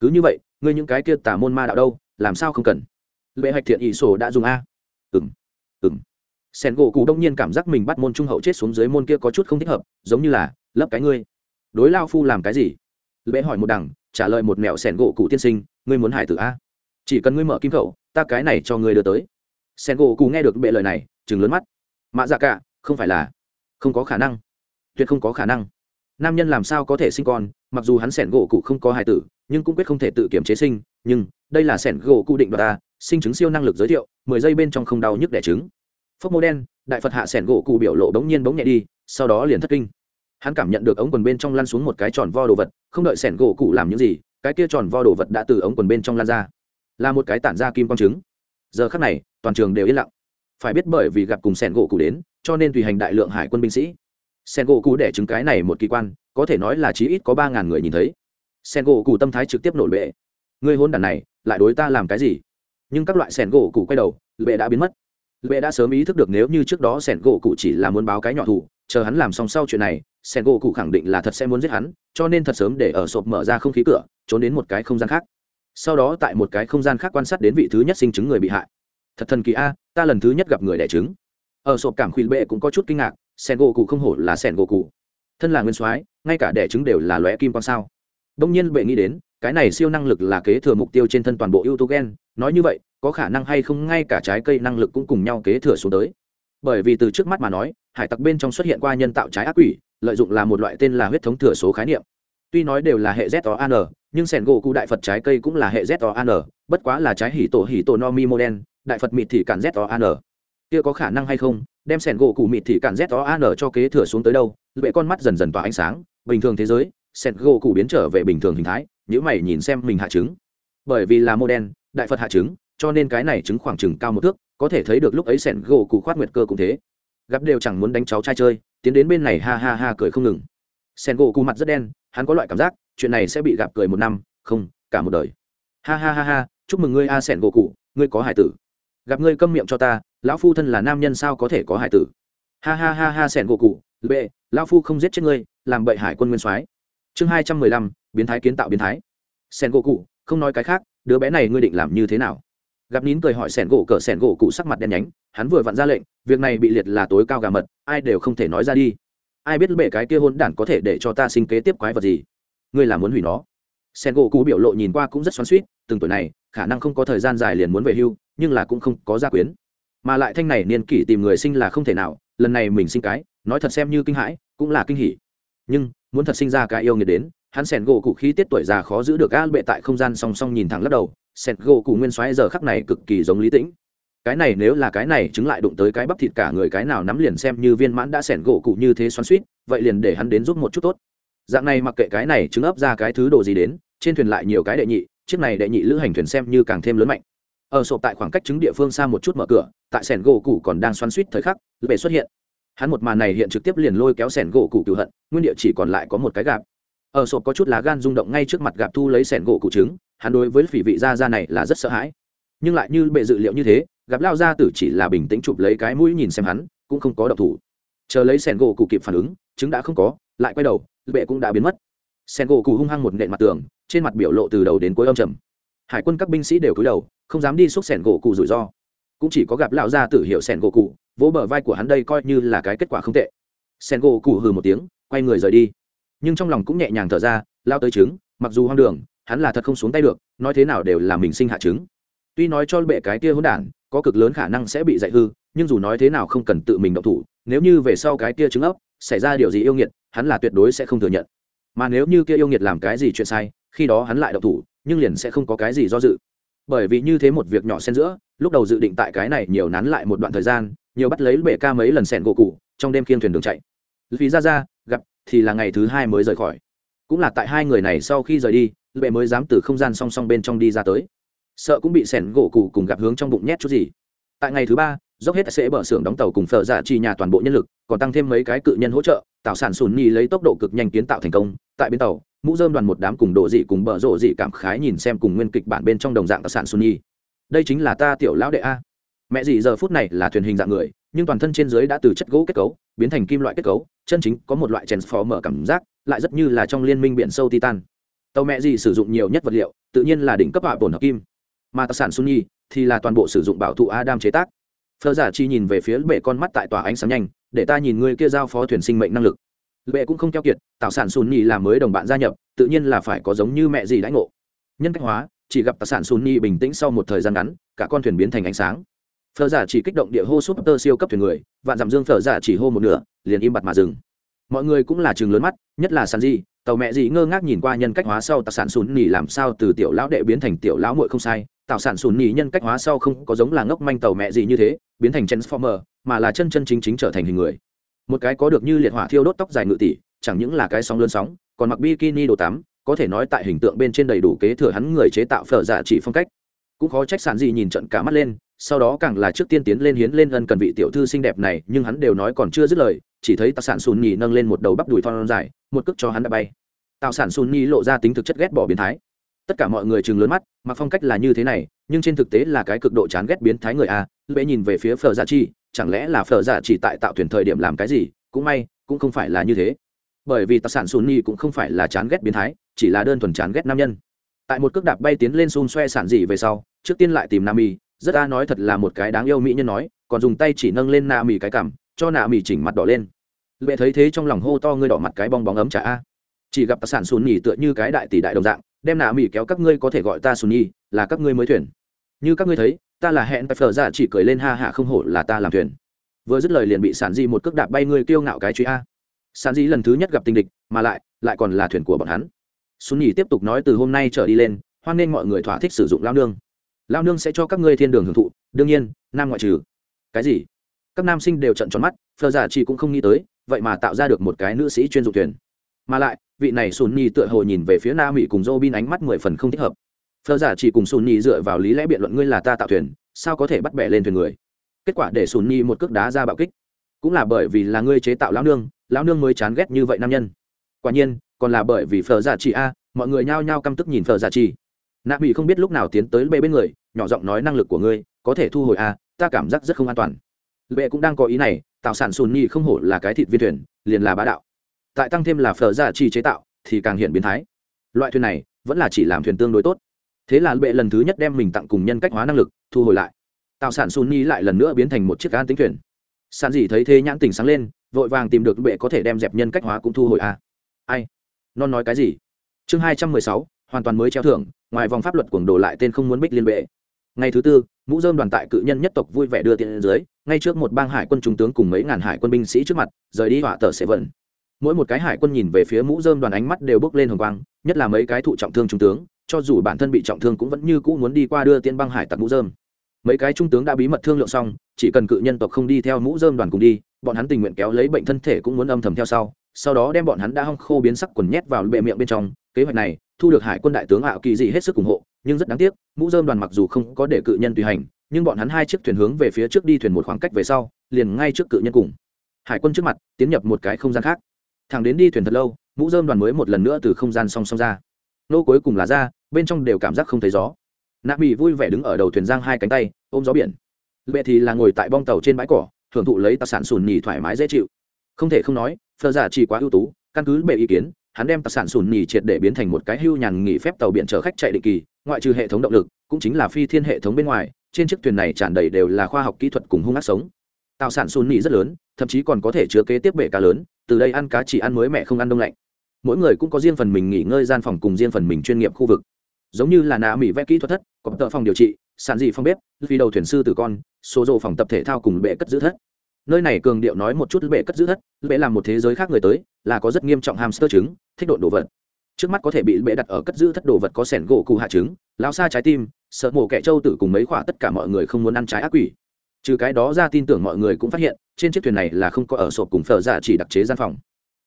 Cứ như vậy, ngươi những cái kia tả môn ma đạo đâu, làm sao không cần? Lệ hạch thiện ỷ sổ đã dùng a. Ừng ừng sẻn gỗ cụ đông nhiên cảm giác mình bắt môn trung hậu chết xuống dưới môn kia có chút không thích hợp, giống như là, lấp cái ngươi. Đối lao phu làm cái gì? Lệ hỏi một đằng, trả lời một mẹo sẻn gỗ cụ tiên sinh, ngươi muốn hải tử a. Chỉ cần ngươi mở kim khẩu, ta cái này cho ngươi đưa tới. Sen gỗ cụ nghe được bệ lời này chừng lớn mắt. Mạ dạ cả không phải là không có khả năng. Tuyệt không có khả năng. Nam nhân làm sao có thể sinh con, mặc dù hắn sẻn gỗ cụ không có hài tử, nhưng cũng quyết không thể tự kiểm chế sinh, nhưng đây là sẻn gỗ cụ định đoạt ta, sinh chứng siêu năng lực giới thiệu, mười giây bên trong không đau nhức đẻ trứng. Phốc mô đen, đại phật hạ sẻn gỗ cụ biểu lộ bỗng nhiên bỗng nhẹ đi, sau đó liền thất kinh. Hắn cảm nhận được ống quần bên trong lăn xuống một cái tròn vo đồ vật, không đợi sẻn gỗ cụ làm những gì, cái kia tròn vo đồ vật đã từ ống quần bên trong lan ra. Là một cái tản ra kim quang trứng. Giờ khắc này, toàn trường đều yên lặng. Phải biết bởi vì gặp cùng sẻn gỗ cụ đến cho nên tùy hành đại lượng hải quân binh sĩ. Sen gỗ cụ để chứng cái này một kỳ quan, có thể nói là chí ít có ba ngàn người nhìn thấy. Sen gỗ cụ tâm thái trực tiếp nổi bệ. Người hôn đàn này, lại đối ta làm cái gì? Nhưng các loại sen gỗ cụ quay đầu, bệ đã biến mất. Bệ đã sớm ý thức được nếu như trước đó sen gỗ cụ chỉ là muốn báo cái nhỏ thủ chờ hắn làm xong sau chuyện này sen gỗ cụ khẳng định là thật sẽ muốn giết hắn, cho nên thật sớm để ở sộp mở ra không khí cửa, trốn đến một cái không gian khác. Sau đó tại một cái không gian khác quan sát đến vị thứ nhất sinh chứng người bị hại. Thật thần kỳ a, ta lần thứ nhất gặp người đẻ trứng ở sộp cảm khuyên bệ cũng có chút kinh ngạc, sen gỗ cụ không hổ là sen gỗ cụ thân là nguyên soái, ngay cả đẻ trứng đều là lóe kim quan sao. Đông nhiên bệ nghĩ đến, cái này siêu năng lực là kế thừa mục tiêu trên thân toàn bộ ưu tú gen, nói như vậy, có khả năng hay không ngay cả trái cây năng lực cũng cùng nhau kế thừa xuống tới. Bởi vì từ trước mắt mà nói, hải tặc bên trong xuất hiện qua nhân tạo trái ác quỷ, lợi dụng là một loại tên là huyết thống thừa số khái niệm. Tuy nói đều là hệ z o an nhưng sẻn gỗ cụ đại phật trái cây cũng là hệ z o an bất quá là trái hỉ tổ hỉ tổ no mi mô đen đại phật mịt thì cản z o an kia có khả năng hay không? Đem sẻn gỗ cụ mịt thì cản z o an cho kế thừa xuống tới đâu? Lệ con mắt dần dần tỏa ánh sáng. Bình thường thế giới, sẻn gỗ cụ biến trở về bình thường hình thái. Nếu mày nhìn xem mình hạ trứng. Bởi vì là mô đen, đại phật hạ trứng, cho nên cái này trứng khoảng chừng cao một thước, có thể thấy được lúc ấy sẻn gỗ cụ khoát nguyệt cơ cũng thế. Gặp đều chẳng muốn đánh cháu trai chơi, tiến đến bên này ha ha ha cười không ngừng. Sẻn gỗ cụ mặt rất đen, hắn có loại cảm giác, chuyện này sẽ bị gặp cười một năm, không, cả một đời. Ha ha ha ha, chúc mừng ngươi a sẻn gỗ cụ ngươi có hải tử. Gặp ngươi câm miệng cho ta lão phu thân là nam nhân sao có thể có hải tử? Ha ha ha ha sẻn gỗ cụ bệ lão phu không giết chết ngươi, làm bậy hải quân nguyên soái. Chương hai trăm mười lăm, biến thái kiến tạo biến thái. Sẻn gỗ cụ, không nói cái khác, đứa bé này ngươi định làm như thế nào? Gặp nín cười hỏi sẻn gỗ cỡ sẻn gỗ cụ sắc mặt đen nhánh, hắn vừa vặn ra lệnh, việc này bị liệt là tối cao gà mật, ai đều không thể nói ra đi. Ai biết bệ cái kia hôn đản có thể để cho ta sinh kế tiếp quái vật gì? Ngươi là muốn hủy nó. Sen gỗ cụ biểu lộ nhìn qua cũng rất xoắn suýt từng tuổi này, khả năng không có thời gian dài liền muốn về hưu, nhưng là cũng không có gia quyến mà lại thanh này niên kỷ tìm người sinh là không thể nào, lần này mình sinh cái, nói thật xem như kinh hãi, cũng là kinh hỉ. Nhưng, muốn thật sinh ra cái yêu nghiệt đến, hắn sẻn gỗ cụ khí tiết tuổi già khó giữ được gã bệ tại không gian song song nhìn thẳng lắc đầu, sẻn gỗ cụ nguyên xoáy giờ khắc này cực kỳ giống lý tĩnh. Cái này nếu là cái này chứng lại đụng tới cái bắp thịt cả người cái nào nắm liền xem như viên mãn đã sẻn gỗ cụ như thế xoắn suýt vậy liền để hắn đến giúp một chút tốt. Dạng này mặc kệ cái này chứng ấp ra cái thứ đồ gì đến, trên thuyền lại nhiều cái đệ nhị, chiếc này đệ nhị lữ hành thuyền xem như càng thêm lớn mạnh ở sộp tại khoảng cách chứng địa phương xa một chút mở cửa, tại sẻn gỗ cụ còn đang xoắn suýt thời khắc, lệ xuất hiện. Hắn một màn này hiện trực tiếp liền lôi kéo sẻn gỗ cụ cựu hận, nguyên địa chỉ còn lại có một cái gạp. Ở sộp có chút lá gan rung động ngay trước mặt gạp thu lấy sẻn gỗ cụ trứng, hắn đối với phỉ vị da da này là rất sợ hãi. Nhưng lại như bệ dự liệu như thế gặp lao gia tử chỉ là bình tĩnh chụp lấy cái mũi nhìn xem hắn, cũng không có độc thủ. Chờ lấy sẻn gỗ cụ kịp phản ứng chứng đã không có, lại quay đầu bệ cũng đã biến mất. Sẻn gỗ cụ hung hăng một nện mặt tường, trên mặt biểu lộ từ đầu đến cuối âm trầm hải quân các binh sĩ đều cúi đầu, không dám đi xúc sẻn gỗ cụ rủi ro. Cũng chỉ có gặp lão gia tử hiệu sẻn gỗ cụ, vỗ bờ vai của hắn đây coi như là cái kết quả không tệ. Sẻn gỗ cụ hừ một tiếng, quay người rời đi. Nhưng trong lòng cũng nhẹ nhàng thở ra, lao tới trứng, mặc dù hoang đường, hắn là thật không xuống tay được, nói thế nào đều là mình sinh hạ trứng. Tuy nói cho bệ cái kia hỗn đản, có cực lớn khả năng sẽ bị dạy hư, nhưng dù nói thế nào không cần tự mình động thủ, nếu như về sau cái kia trứng ấp, xảy ra điều gì yêu nghiệt, hắn là tuyệt đối sẽ không thừa nhận. Mà nếu như kia yêu nghiệt làm cái gì chuyện sai, khi đó hắn lại động thủ nhưng liền sẽ không có cái gì do dự. Bởi vì như thế một việc nhỏ xen giữa, lúc đầu dự định tại cái này nhiều nán lại một đoạn thời gian, nhiều bắt lấy bể ca mấy lần sẹn gỗ cụ trong đêm khiêng thuyền đường chạy. Vì ra ra, gặp, thì là ngày thứ hai mới rời khỏi. Cũng là tại hai người này sau khi rời đi bệ mới dám từ không gian song song bên trong đi ra tới. Sợ cũng bị sẻn gỗ cụ cùng gặp hướng trong bụng nhét chút gì. Tại ngày thứ ba, dốc hết sẽ bờ xưởng đóng tàu cùng phở giả chi nhà toàn bộ nhân lực, còn tăng thêm mấy cái cự nhân hỗ trợ, tạo sản sùn nhi lấy tốc độ cực nhanh kiến tạo thành công, tại bến tàu mũ dơm đoàn một đám cùng độ dị cùng bờ rộ dị cảm khái nhìn xem cùng nguyên kịch bản bên trong đồng dạng tài sản sùn đây chính là ta tiểu lão đệ a. Mẹ dị giờ phút này là thuyền hình dạng người, nhưng toàn thân trên dưới đã từ chất gỗ kết cấu, biến thành kim loại kết cấu, chân chính có một loại mở cảm giác, lại rất như là trong liên minh biển sâu titan. Tàu mẹ dị sử dụng nhiều nhất vật liệu, tự nhiên là đỉnh cấp hạ bổn hợp kim. Mà tài sản sunni thì là toàn bộ sử dụng bảo thụ adam chế tác. Phơ giả chi nhìn về phía bệ con mắt tại tòa ánh sáng nhanh, để ta nhìn người kia giao phó thuyền sinh mệnh năng lực bệ cũng không keo kiệt tạo sản sunni là mới đồng bạn gia nhập, tự nhiên là phải có giống như mẹ gì đãi ngộ. Nhân cách hóa, chỉ gặp tạo sản sunni bình tĩnh sau một thời gian ngắn, cả con thuyền biến thành ánh sáng. Phở giả chỉ kích động địa hô súp tơ siêu cấp thuyền người, vạn dặm dương phở giả chỉ hô một nửa, liền im bặt mà dừng. Mọi người cũng là chừng lớn mắt, nhất là sàn di tàu mẹ gì ngơ ngác nhìn qua nhân cách hóa sau tạo sản sùn nhì làm sao từ tiểu lão đệ biến thành tiểu lão muội không sai. Tạo sản sùn nhì nhân cách hóa sau không có giống là ngốc manh tàu mẹ gì như thế, biến thành transformer, mà là chân chân chính chính trở thành hình người một cái có được như liệt hỏa thiêu đốt tóc dài ngự tỷ, chẳng những là cái sóng lớn sóng, còn mặc bikini đồ tắm, có thể nói tại hình tượng bên trên đầy đủ kế thừa hắn người chế tạo phở giả chỉ phong cách. Cũng khó trách sản gì nhìn trận cả mắt lên, sau đó càng là trước tiên tiến lên hiến lên ân cần vị tiểu thư xinh đẹp này, nhưng hắn đều nói còn chưa dứt lời, chỉ thấy tạo sản sùn nhì nâng lên một đầu bắp đùi thon dài, một cước cho hắn đã bay. Tạo sản sùn nhì lộ ra tính thực chất ghét bỏ biến thái. Tất cả mọi người chừng lớn mắt, mặc phong cách là như thế này, nhưng trên thực tế là cái cực độ chán ghét biến thái người a, lễ nhìn về phía phở dạ giả chi chẳng lẽ là phở giả chỉ tại tạo thuyền thời điểm làm cái gì? Cũng may, cũng không phải là như thế. Bởi vì tạo sản sùn nhì cũng không phải là chán ghét biến thái, chỉ là đơn thuần chán ghét nam nhân. Tại một cước đạp bay tiến lên xun xoe sản dị về sau, trước tiên lại tìm nam y rất a nói thật là một cái đáng yêu mỹ nhân nói, còn dùng tay chỉ nâng lên nạ mì cái cảm cho nạ mì chỉnh mặt đỏ lên. Lệ thấy thế trong lòng hô to ngươi đỏ mặt cái bong bóng ấm trả a. Chỉ gặp sản sùn nhì tựa như cái đại tỷ đại đồng dạng, đem nạ mì kéo các ngươi có thể gọi ta sùn nhì là các ngươi mới thuyền. Như các ngươi thấy ta là hẹn phở ra chỉ cười lên ha hạ không hổ là ta làm thuyền. Vừa dứt lời liền bị sản di một cước đạp bay ngươi kiêu ngạo cái truy a. Sản di lần thứ nhất gặp tình địch, mà lại lại còn là thuyền của bọn hắn. Xuân nhì tiếp tục nói từ hôm nay trở đi lên, hoan nên mọi người thỏa thích sử dụng lao nương. Lao nương sẽ cho các ngươi thiên đường hưởng thụ, đương nhiên, nam ngoại trừ. Cái gì? Các nam sinh đều trận tròn mắt phờ giả dạ chỉ cũng không nghĩ tới, vậy mà tạo ra được một cái nữ sĩ chuyên dụng thuyền. Mà lại, vị này sùn nhi tựa hồ nhìn về phía na mỹ cùng dô bin ánh mắt mười phần không thích hợp. Phở giả chỉ cùng sùn nhi dựa vào lý lẽ biện luận ngươi là ta tạo thuyền, sao có thể bắt bẻ lên thuyền người? Kết quả để sùn nhi một cước đá ra bạo kích. Cũng là bởi vì là ngươi chế tạo lão nương lão nương mới chán ghét như vậy nam nhân. Quả nhiên, còn là bởi vì Phở giả chỉ a, mọi người nhao nhao căm tức nhìn Phở giả chỉ. Nạ Bị không biết lúc nào tiến tới bệ bên người, nhỏ giọng nói năng lực của ngươi, có thể thu hồi a, ta cảm giác rất không an toàn. Bệ cũng đang có ý này, tạo sản sùn nhi không hổ là cái thịt viên thuyền, liền là bá đạo. Tại tăng thêm là phở giả chỉ chế tạo, thì càng hiện biến thái. Loại thuyền này, vẫn là chỉ làm thuyền tương đối tốt thế là bệ lần thứ nhất đem mình tặng cùng nhân cách hóa năng lực, thu hồi lại. Tạo sản sunni lại lần nữa biến thành một chiếc an tính thuyền. Sản dị thấy thế nhãn tình sáng lên, vội vàng tìm được bệ có thể đem dẹp nhân cách hóa cũng thu hồi a ai? Non nói cái gì? Chương hai trăm mười sáu, hoàn toàn mới treo thưởng, ngoài vòng pháp luật cuồng đồ lại tên không muốn bích liên bệ. Ngày thứ tư, mũ dơm đoàn tại cự nhân nhất tộc vui vẻ đưa tiền dưới, ngay trước một bang hải quân trung tướng cùng mấy ngàn hải quân binh sĩ trước mặt, rời đi họa tờ sẽ vận mỗi một cái hải quân nhìn về phía mũ dơm đoàn ánh mắt đều bước lên hồng quang, nhất là mấy cái thụ trọng thương trung tướng cho dù bản thân bị trọng thương cũng vẫn như cũ muốn đi qua đưa tiên băng hải tặc mũ dơm mấy cái trung tướng đã bí mật thương lượng xong, chỉ cần cự nhân tộc không đi theo mũ dơm đoàn cùng đi, bọn hắn tình nguyện kéo lấy bệnh thân thể cũng muốn âm thầm theo sau sau đó đem bọn hắn đã hong khô biến sắc quần nhét vào bệ miệng bên trong. Kế hoạch này thu được hải quân đại tướng ảo kỳ dị hết sức ủng hộ, nhưng rất đáng tiếc, mũ dơm đoàn mặc dù không có để cự nhân tùy hành, nhưng bọn hắn hai chiếc thuyền hướng về phía trước đi thuyền một khoảng cách về sau, liền ngay trước cự nhân cùng. Hải quân trước mặt, tiến nhập một cái không gian khác. Thẳng đến đi thuyền thật lâu, mũ dơm đoàn mới một lần nữa từ không gian song song ra. Nô cuối cùng là ra bên trong đều cảm giác không thấy gió. Nạ mỹ vui vẻ đứng ở đầu thuyền giang hai cánh tay, ôm gió biển. Bệ thì là ngồi tại bong tàu trên bãi cỏ, hưởng thụ lấy tài sản sùn nhì thoải mái dễ chịu. Không thể không nói phờ giả dạ chỉ quá ưu tú, căn cứ bệ ý kiến, hắn đem tài sản sùn nhì triệt để biến thành một cái hưu nhàn nghỉ phép tàu biển chở khách chạy định kỳ, ngoại trừ hệ thống động lực, cũng chính là phi thiên hệ thống bên ngoài, trên chiếc thuyền này tràn đầy đều là khoa học kỹ thuật cùng hung ác sống. Tạo sản sùn nhì rất lớn, thậm chí còn có thể chứa kế tiếp bể cá lớn, từ đây ăn cá chỉ ăn mới mẹ không ăn đông lạnh. Mỗi người cũng có riêng phần mình nghỉ ngơi gian phòng cùng riêng phần mình chuyên nghiệp khu vực giống như là nạ mỹ vẽ kỹ thuật thất, có tợ phòng điều trị, sản dị phòng bếp, vì đầu thuyền sư tử con, số rộ phòng tập thể thao cùng bệ cất giữ thất. Nơi này cường điệu nói một chút bệ cất giữ thất, bệ làm một thế giới khác người tới, là có rất nghiêm trọng hamster trứng, thích độn đồ vật. Trước mắt có thể bị bệ đặt ở cất giữ thất đồ vật có sẻn gỗ cụ hạ trứng lao xa trái tim, sợ mổ kẻ trâu tử cùng mấy khoả tất cả mọi người không muốn ăn trái ác quỷ. Trừ cái đó ra tin tưởng mọi người cũng phát hiện, trên chiếc thuyền này là không có ở sộp cùng phở giả chỉ đặc chế gian phòng.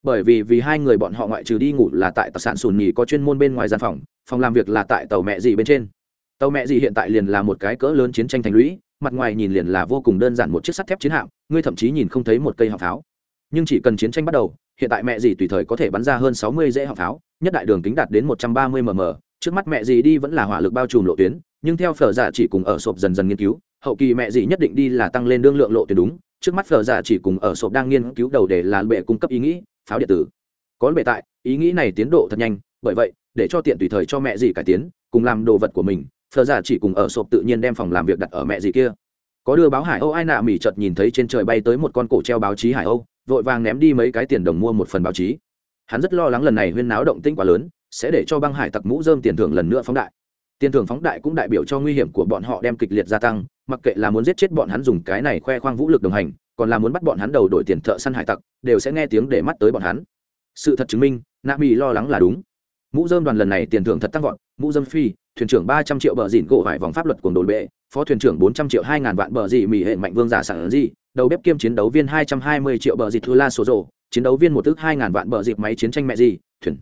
Bởi vì vì hai người bọn họ ngoại trừ đi ngủ là tại tập sản sùn nhì có chuyên môn bên ngoài gian phòng phòng làm việc là tại tàu mẹ gì bên trên. Tàu mẹ gì hiện tại liền là một cái cỡ lớn chiến tranh thành lũy, mặt ngoài nhìn liền là vô cùng đơn giản một chiếc sắt thép chiến hạm, ngươi thậm chí nhìn không thấy một cây họng pháo. Nhưng chỉ cần chiến tranh bắt đầu, hiện tại mẹ gì tùy thời có thể bắn ra hơn sáu mươi dễ họng pháo, nhất đại đường kính đạt đến một trăm ba mươi mm trước mắt mẹ gì đi vẫn là hỏa lực bao trùm lộ tuyến, nhưng theo phở giả chỉ cùng ở sộp dần dần nghiên cứu, hậu kỳ mẹ gì nhất định đi là tăng lên đương lượng lộ tuyến đúng. Trước mắt phở giả chỉ cùng ở sộp đang nghiên cứu đầu để là bệ cung cấp ý nghĩ, pháo điện tử. Có bệ tại, ý nghĩ này tiến độ thật nhanh, bởi vậy để cho tiện tùy thời cho mẹ gì cải tiến, cùng làm đồ vật của mình, thờ giả chỉ cùng ở sộp tự nhiên đem phòng làm việc đặt ở mẹ gì kia. Có đưa báo hải âu, ai nạ mỉ chợt nhìn thấy trên trời bay tới một con cổ treo báo chí hải âu, vội vàng ném đi mấy cái tiền đồng mua một phần báo chí. Hắn rất lo lắng lần này huyên náo động tinh quá lớn, sẽ để cho băng hải tặc mũ dơm tiền thưởng lần nữa phóng đại. Tiền thưởng phóng đại cũng đại biểu cho nguy hiểm của bọn họ đem kịch liệt gia tăng, mặc kệ là muốn giết chết bọn hắn dùng cái này khoe khoang vũ lực đồng hành, còn là muốn bắt bọn hắn đầu đổi tiền thợ săn hải tặc, đều sẽ nghe tiếng để mắt tới bọn hắn. Sự thật chứng minh, nạ mỹ lo lắng là đúng mũ dơm đoàn lần này tiền thưởng thật tăng vọt, mũ dơm phi, thuyền trưởng ba trăm triệu bờ dìn gỗ hải vòng pháp luật cùng đồn bệ, phó thuyền trưởng bốn trăm triệu hai ngàn vạn bờ dị mỹ hệ mạnh vương giả sản gì đầu bếp kiêm chiến đấu viên hai trăm hai mươi triệu bờ dịt thư la số rộ chiến đấu viên một tức hai ngàn vạn bờ dịp máy chiến tranh mẹ gì thuyền.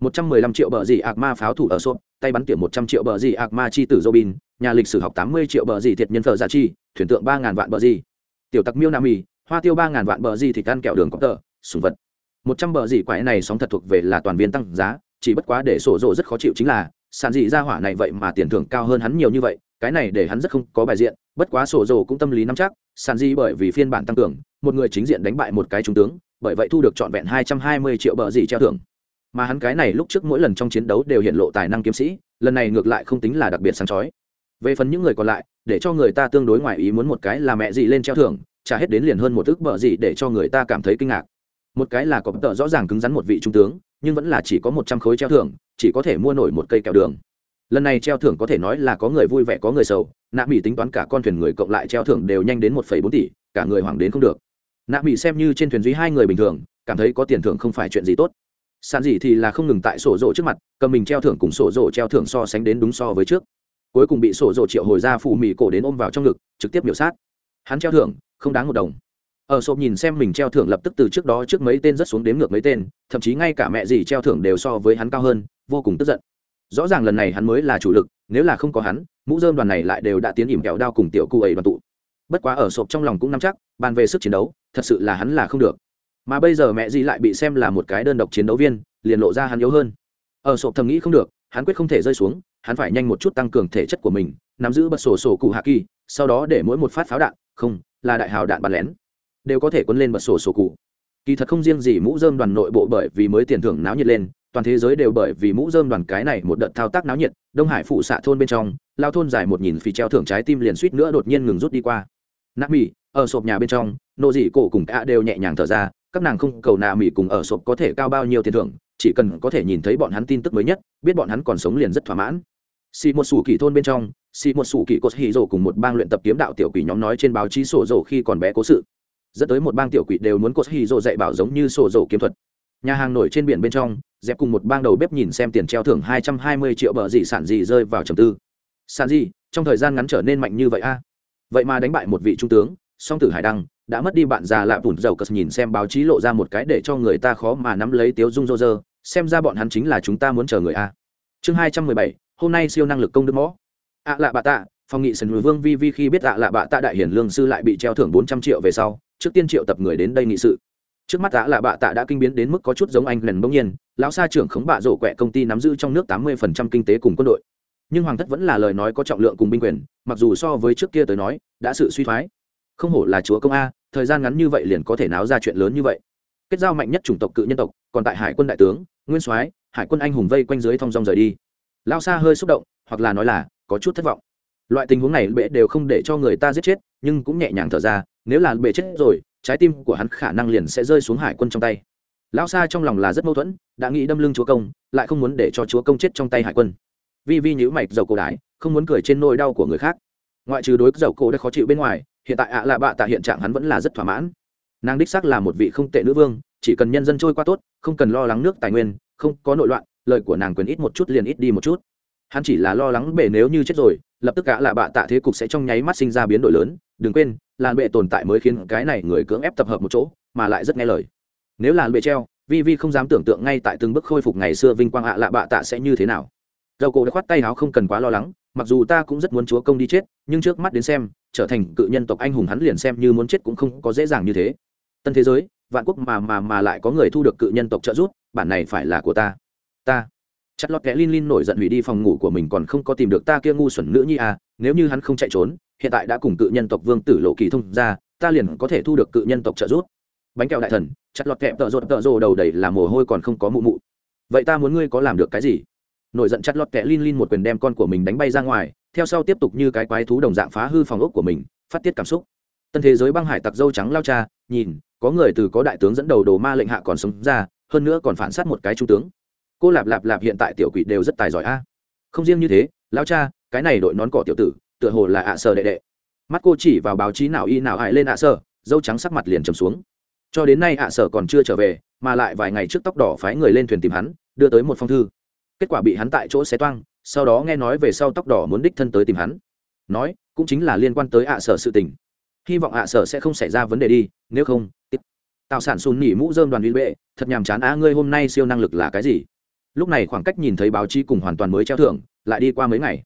Một trăm mười lăm triệu bờ dị ạc ma pháo thủ ở sộp tay bắn tiệm một trăm triệu bờ dị ạc ma chi tử robin, nhà lịch sử học tám mươi triệu bờ dị thiệt nhân thờ giả chi, thuyền tượng ba ngàn vạn bờ dị tiểu tặc miêu nam mì, hoa tiêu ba ngàn vạn bờ dị thịt ăn kẹo đường có tờ, sùng vật. Một trăm bờ dị quái này sóng thật thuộc về là toàn viên tăng giá chỉ bất quá để sổ rộ rất khó chịu chính là, sản dị ra hỏa này vậy mà tiền thưởng cao hơn hắn nhiều như vậy, cái này để hắn rất không có bài diện, bất quá sổ rộ cũng tâm lý nắm chắc, sản dị bởi vì phiên bản tăng cường, một người chính diện đánh bại một cái trung tướng, bởi vậy thu được trọn vẹn hai trăm hai mươi triệu bờ dị treo thưởng. Mà hắn cái này lúc trước mỗi lần trong chiến đấu đều hiện lộ tài năng kiếm sĩ, lần này ngược lại không tính là đặc biệt sáng chói. Về phần những người còn lại, để cho người ta tương đối ngoài ý muốn một cái là mẹ gì lên treo thưởng, trả hết đến liền hơn một ước bờ gì để cho người ta cảm thấy kinh ngạc. Một cái là có tợ rõ ràng cứng rắn một vị trung tướng nhưng vẫn là chỉ có một trăm khối treo thưởng, chỉ có thể mua nổi một cây kẹo đường. Lần này treo thưởng có thể nói là có người vui vẻ, có người sầu. Nạ mỹ tính toán cả con thuyền người cộng lại treo thưởng đều nhanh đến một phẩy bốn tỷ, cả người hoảng đến không được. Nạ mỹ xem như trên thuyền duy hai người bình thường, cảm thấy có tiền thưởng không phải chuyện gì tốt. Sàn gì thì là không ngừng tại sổ rộ trước mặt, cầm mình treo thưởng cùng sổ rộ treo thưởng so sánh đến đúng so với trước. Cuối cùng bị sổ rộ triệu hồi ra phủ mì cổ đến ôm vào trong ngực, trực tiếp biểu sát. Hắn treo thưởng, không đáng một đồng ở sộp nhìn xem mình treo thưởng lập tức từ trước đó trước mấy tên rất xuống đếm ngược mấy tên, thậm chí ngay cả mẹ gì treo thưởng đều so với hắn cao hơn, vô cùng tức giận. Rõ ràng lần này hắn mới là chủ lực, nếu là không có hắn, mũ dơm đoàn này lại đều đã tiến ỉm kẹo đao cùng tiểu cụ ấy đoàn tụ. Bất quá ở sộp trong lòng cũng nắm chắc, bàn về sức chiến đấu, thật sự là hắn là không được. Mà bây giờ mẹ gì lại bị xem là một cái đơn độc chiến đấu viên, liền lộ ra hắn yếu hơn. Ở sộp thầm nghĩ không được, hắn quyết không thể rơi xuống, hắn phải nhanh một chút tăng cường thể chất của mình, nắm giữ bật sổ sổ cụ hạ kỳ, sau đó để mỗi một phát pháo đạn, không, là đại hào đạn bắn lén đều có thể quấn lên bật sổ sổ cụ. Kỳ thật không riêng gì mũ dơm đoàn nội bộ bởi vì mới tiền thưởng náo nhiệt lên, toàn thế giới đều bởi vì mũ dơm đoàn cái này một đợt thao tác náo nhiệt, đông hải phụ xạ thôn bên trong, lao thôn dài một nhìn phì treo thưởng trái tim liền suýt nữa đột nhiên ngừng rút đi qua. Nạ mỹ ở sộp nhà bên trong, nộ dị cổ cùng cả đều nhẹ nhàng thở ra, các nàng không cầu nạ mỹ cùng ở sộp có thể cao bao nhiêu tiền thưởng, chỉ cần có thể nhìn thấy bọn hắn tin tức mới nhất, biết bọn hắn còn sống liền rất thỏa mãn. Xì một sủ kỳ thôn bên trong, xì một sủ kỳ cốt hì rồ cùng một bang luyện tập kiếm đạo tiểu quỷ nhóm nói trên báo chí sổ rồ khi còn bé cố sự dẫn tới một bang tiểu quỷ đều muốn cột hì rộ dạy bảo giống như sổ rồ kiếm thuật. Nhà hàng nổi trên biển bên trong, dẹp cùng một bang đầu bếp nhìn xem tiền treo thưởng hai trăm hai mươi triệu bờ dị sản dị rơi vào trầm tư. Sản dị trong thời gian ngắn trở nên mạnh như vậy a? Vậy mà đánh bại một vị trung tướng, song tử hải đăng, đã mất đi bạn già lạ vùn dầu cất nhìn xem báo chí lộ ra một cái để cho người ta khó mà nắm lấy tiếu dung rô rơ, xem ra bọn hắn chính là chúng ta muốn chờ người a. Chương hai trăm mười bảy, hôm nay siêu năng lực công đức mõ. Ạ lạ bà tạ phòng nghị sần vương vi vi khi biết ạ lạ bạ tạ đại hiển lương sư lại bị treo thưởng bốn trăm triệu về sau, trước tiên triệu tập người đến đây nghị sự. Trước mắt ạ lạ bạ tạ đã kinh biến đến mức có chút giống anh lần bỗng nhiên, lão sa trưởng khống bạ rổ quẹ công ty nắm giữ trong nước tám mươi phần trăm kinh tế cùng quân đội. Nhưng hoàng thất vẫn là lời nói có trọng lượng cùng binh quyền, mặc dù so với trước kia tới nói, đã sự suy thoái. Không hổ là chúa công a, thời gian ngắn như vậy liền có thể náo ra chuyện lớn như vậy. Kết giao mạnh nhất chủng tộc cự nhân tộc, còn tại hải quân đại tướng, nguyên soái, hải quân anh hùng vây quanh dưới thong dong rời đi. Lao Sa hơi xúc động, hoặc là nói là có chút thất vọng loại tình huống này bệ đều không để cho người ta giết chết, nhưng cũng nhẹ nhàng thở ra, nếu là bệ chết rồi, trái tim của hắn khả năng liền sẽ rơi xuống hải quân trong tay. Lão Sa trong lòng là rất mâu thuẫn, đã nghĩ đâm lưng chúa công, lại không muốn để cho chúa công chết trong tay hải quân. Vi vi nhữ mạch dầu cổ đái, không muốn cười trên nỗi đau của người khác. Ngoại trừ đối dầu cổ đã khó chịu bên ngoài, hiện tại ạ à là bạ tạ hiện trạng hắn vẫn là rất thỏa mãn. Nàng đích xác là một vị không tệ nữ vương, chỉ cần nhân dân trôi qua tốt, không cần lo lắng nước tài nguyên, không có nội loạn, lời của nàng quyền ít một chút liền ít đi một chút hắn chỉ là lo lắng bệ nếu như chết rồi, lập tức cả là bạ tạ thế cục sẽ trong nháy mắt sinh ra biến đổi lớn, đừng quên, làn bệ tồn tại mới khiến cái này người cưỡng ép tập hợp một chỗ, mà lại rất nghe lời. Nếu làn bệ treo, vi vi không dám tưởng tượng ngay tại từng bước khôi phục ngày xưa vinh quang ạ lạ bạ tạ sẽ như thế nào. Dầu cổ đã khoát tay áo không cần quá lo lắng, mặc dù ta cũng rất muốn chúa công đi chết, nhưng trước mắt đến xem, trở thành cự nhân tộc anh hùng hắn liền xem như muốn chết cũng không có dễ dàng như thế. Tân thế giới, vạn quốc mà mà mà lại có người thu được cự nhân tộc trợ giúp, bản này phải là của ta. Ta chặt lọt kẽ lin lin nổi giận hủy đi phòng ngủ của mình còn không có tìm được ta kia ngu xuẩn nữ nhi à nếu như hắn không chạy trốn, hiện tại đã cùng cự nhân tộc vương tử lộ kỳ thông ra ta liền có thể thu được cự nhân tộc trợ giúp. Bánh kẹo đại thần, chặt lọt kẹp tợ rột tợ rồ đầu đầy là mồ hôi còn không có mụ mụ. Vậy ta muốn ngươi có làm được cái gì? Nổi giận chặt lọt kẹ lin lin một quyền đem con của mình đánh bay ra ngoài, theo sau tiếp tục như cái quái thú đồng dạng phá hư phòng ốc của mình, phát tiết cảm xúc. Tân thế giới băng hải tặc dâu trắng lao cha, nhìn, có người từ có đại tướng dẫn đầu đồ ma lệnh hạ còn sống ra, hơn nữa còn phản s á t một cái trung tướng cô lạp lạp lạp hiện tại tiểu quỷ đều rất tài giỏi a. Không riêng như thế, lão cha, cái này đội nón cỏ tiểu tử, tựa hồ là ạ à sờ đệ đệ. Mắt cô chỉ vào báo chí nào y nào hại lên ạ à sờ, dâu trắng sắc mặt liền trầm xuống. Cho đến nay ạ à sở còn chưa trở về, mà lại vài ngày trước tóc đỏ phái người lên thuyền tìm hắn, đưa tới một phong thư. Kết quả bị hắn tại chỗ xé toang, sau đó nghe nói về sau tóc đỏ muốn đích thân tới tìm hắn. Nói, cũng chính là liên quan tới ạ sở sự tình. Hy vọng ạ sở sẽ không xảy ra vấn đề đi, nếu không, tiếp. Tạo sản xùn nỉ mũ dơm đoàn viên bệ, thật nhàm chán á, ngươi hôm nay siêu năng lực là cái gì? Lúc này khoảng cách nhìn thấy báo chí cùng hoàn toàn mới treo thưởng, lại đi qua mấy ngày.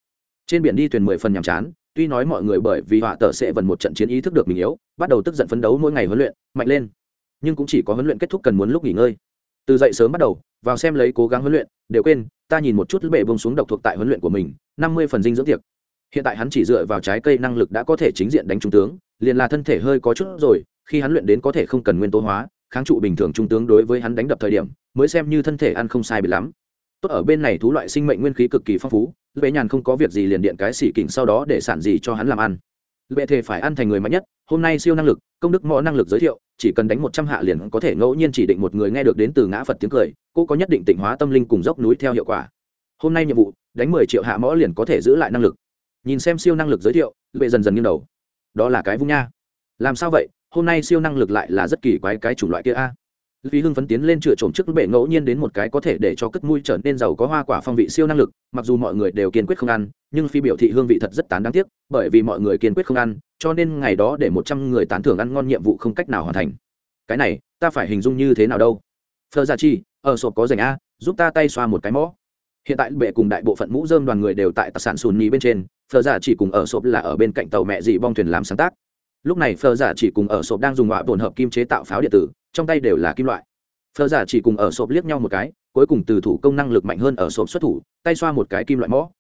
Trên biển đi thuyền mười phần nhàm chán, tuy nói mọi người bởi vì họa tờ sẽ vần một trận chiến ý thức được mình yếu, bắt đầu tức giận phấn đấu mỗi ngày huấn luyện, mạnh lên. Nhưng cũng chỉ có huấn luyện kết thúc cần muốn lúc nghỉ ngơi. Từ dậy sớm bắt đầu, vào xem lấy cố gắng huấn luyện, đều quên, ta nhìn một chút bệ bông xuống độc thuộc tại huấn luyện của mình, năm mươi phần dinh dưỡng tiệc. Hiện tại hắn chỉ dựa vào trái cây năng lực đã có thể chính diện đánh trung tướng, liền là thân thể hơi có chút rồi, khi hắn luyện đến có thể không cần nguyên tố hóa kháng trụ bình thường trung tướng đối với hắn đánh đập thời điểm, mới xem như thân thể ăn không sai bị lắm. Tốt ở bên này thú loại sinh mệnh nguyên khí cực kỳ phong phú, lệ nhàn không có việc gì liền điện cái xỉ kỉnh sau đó để sản gì cho hắn làm ăn. Lệ thể phải ăn thành người mạnh nhất, hôm nay siêu năng lực, công đức mõ năng lực giới thiệu, chỉ cần đánh một trăm hạ liền có thể ngẫu nhiên chỉ định một người nghe được đến từ ngã phật tiếng cười, cô có nhất định tịnh hóa tâm linh cùng dốc núi theo hiệu quả. Hôm nay nhiệm vụ, đánh mười triệu hạ mõ liền có thể giữ lại năng lực. Nhìn xem siêu năng lực giới thiệu, lệ dần dần nghiêng đầu. Đó là cái vung nha. Làm sao vậy? Hôm nay siêu năng lực lại là rất kỳ quái cái chủng loại kia a. Vì hưng phấn tiến lên chữa trộm trước bể ngẫu nhiên đến một cái có thể để cho cất mũi trở nên giàu có hoa quả phong vị siêu năng lực, mặc dù mọi người đều kiên quyết không ăn, nhưng phi biểu thị hương vị thật rất tán đáng tiếc, bởi vì mọi người kiên quyết không ăn, cho nên ngày đó để một trăm người tán thưởng ăn ngon nhiệm vụ không cách nào hoàn thành. Cái này, ta phải hình dung như thế nào đâu? Thơ gia chi, ở sộp có dành a, giúp ta tay xoa một cái mõ. Hiện tại bệ cùng đại bộ phận mũ dơm đoàn người đều tại tạc sản sùn nhì bên trên, phờ giả chỉ cùng ở sộp là ở bên cạnh tàu mẹ dị bong thuyền làm sáng tác lúc này phờ giả chỉ cùng ở sộp đang dùng họa bồn hợp kim chế tạo pháo điện tử, trong tay đều là kim loại. Phờ giả chỉ cùng ở sộp liếc nhau một cái, cuối cùng từ thủ công năng lực mạnh hơn ở sộp xuất thủ, tay xoa một cái kim loại mõ.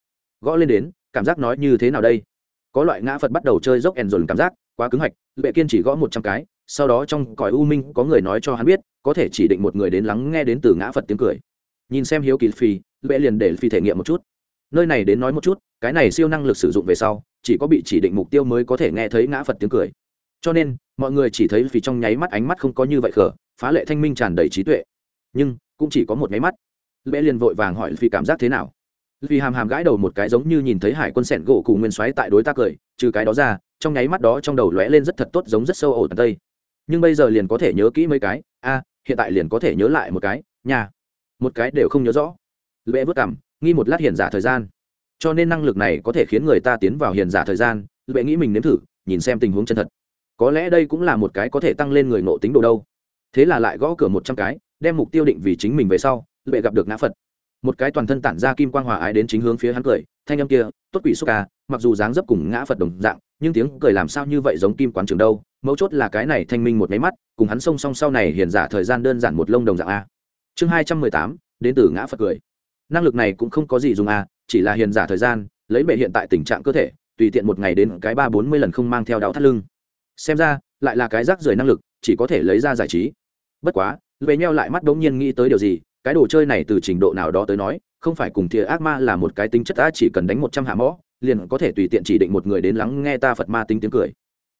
Gõ lên đến, cảm giác nói như thế nào đây? Có loại ngã phật bắt đầu chơi dốc ẻn dồn cảm giác, quá cứng hạch bệ kiên chỉ gõ một trăm cái, sau đó trong cõi u minh có người nói cho hắn biết, có thể chỉ định một người đến lắng nghe đến từ ngã phật tiếng cười. Nhìn xem hiếu kỳ phi, bệ liền để phi thể nghiệm một chút. Nơi này đến nói một chút cái này siêu năng lực sử dụng về sau, chỉ có bị chỉ định mục tiêu mới có thể nghe thấy ngã phật tiếng cười. Cho nên, mọi người chỉ thấy vì trong nháy mắt ánh mắt không có như vậy khở phá lệ thanh minh tràn đầy trí tuệ. Nhưng, cũng chỉ có một nháy mắt. Lễ liền vội vàng hỏi vì cảm giác thế nào? Vì hàm hàm gãi đầu một cái giống như nhìn thấy hải quân sẹn gỗ cụ nguyên xoáy tại đối tác cười, trừ cái đó ra, trong nháy mắt đó trong đầu lóe lên rất thật tốt giống rất sâu ổ tần tây. Nhưng bây giờ liền có thể nhớ kỹ mấy cái, a, hiện tại liền có thể nhớ lại một cái nhà một cái đều không nhớ rõ. Lễ vất cảm nghi một lát hiện giả thời gian cho nên năng lực này có thể khiến người ta tiến vào hiền giả thời gian lệ nghĩ mình nếm thử, nhìn xem tình huống chân thật. Có lẽ đây cũng là một cái có thể tăng lên người ngộ tính đồ đâu. Thế là lại gõ cửa một trăm cái, đem mục tiêu định vì chính mình về sau lệ gặp được ngã phật. Một cái toàn thân tản ra kim quang hòa ái đến chính hướng phía hắn cười, thanh âm kia, tốt quỷ xúc ca, mặc dù dáng dấp cùng ngã phật đồng dạng, nhưng tiếng cười làm sao như vậy giống kim quán trường đâu, mấu chốt là cái này thanh minh một máy mắt, cùng hắn song song sau này hiền giả thời gian đơn giản một lông đồng dạng a. Chương hai trăm mười tám, đến từ ngã phật cười. Năng lực này cũng không có gì dùng a chỉ là hiền giả thời gian, lấy bệ hiện tại tình trạng cơ thể, tùy tiện một ngày đến cái ba bốn mươi lần không mang theo đau thắt lưng. Xem ra, lại là cái rác rưởi năng lực, chỉ có thể lấy ra giải trí. Bất quá bệ nheo lại mắt đ ỗ n g nhiên nghĩ tới điều gì, cái đồ chơi này từ trình độ nào đó tới nói, không phải cùng thìa ác ma là một cái tính chất ta chỉ cần đánh một trăm hạ mõ, liền có thể tùy tiện chỉ định một người đến lắng nghe ta phật ma tính tiếng cười.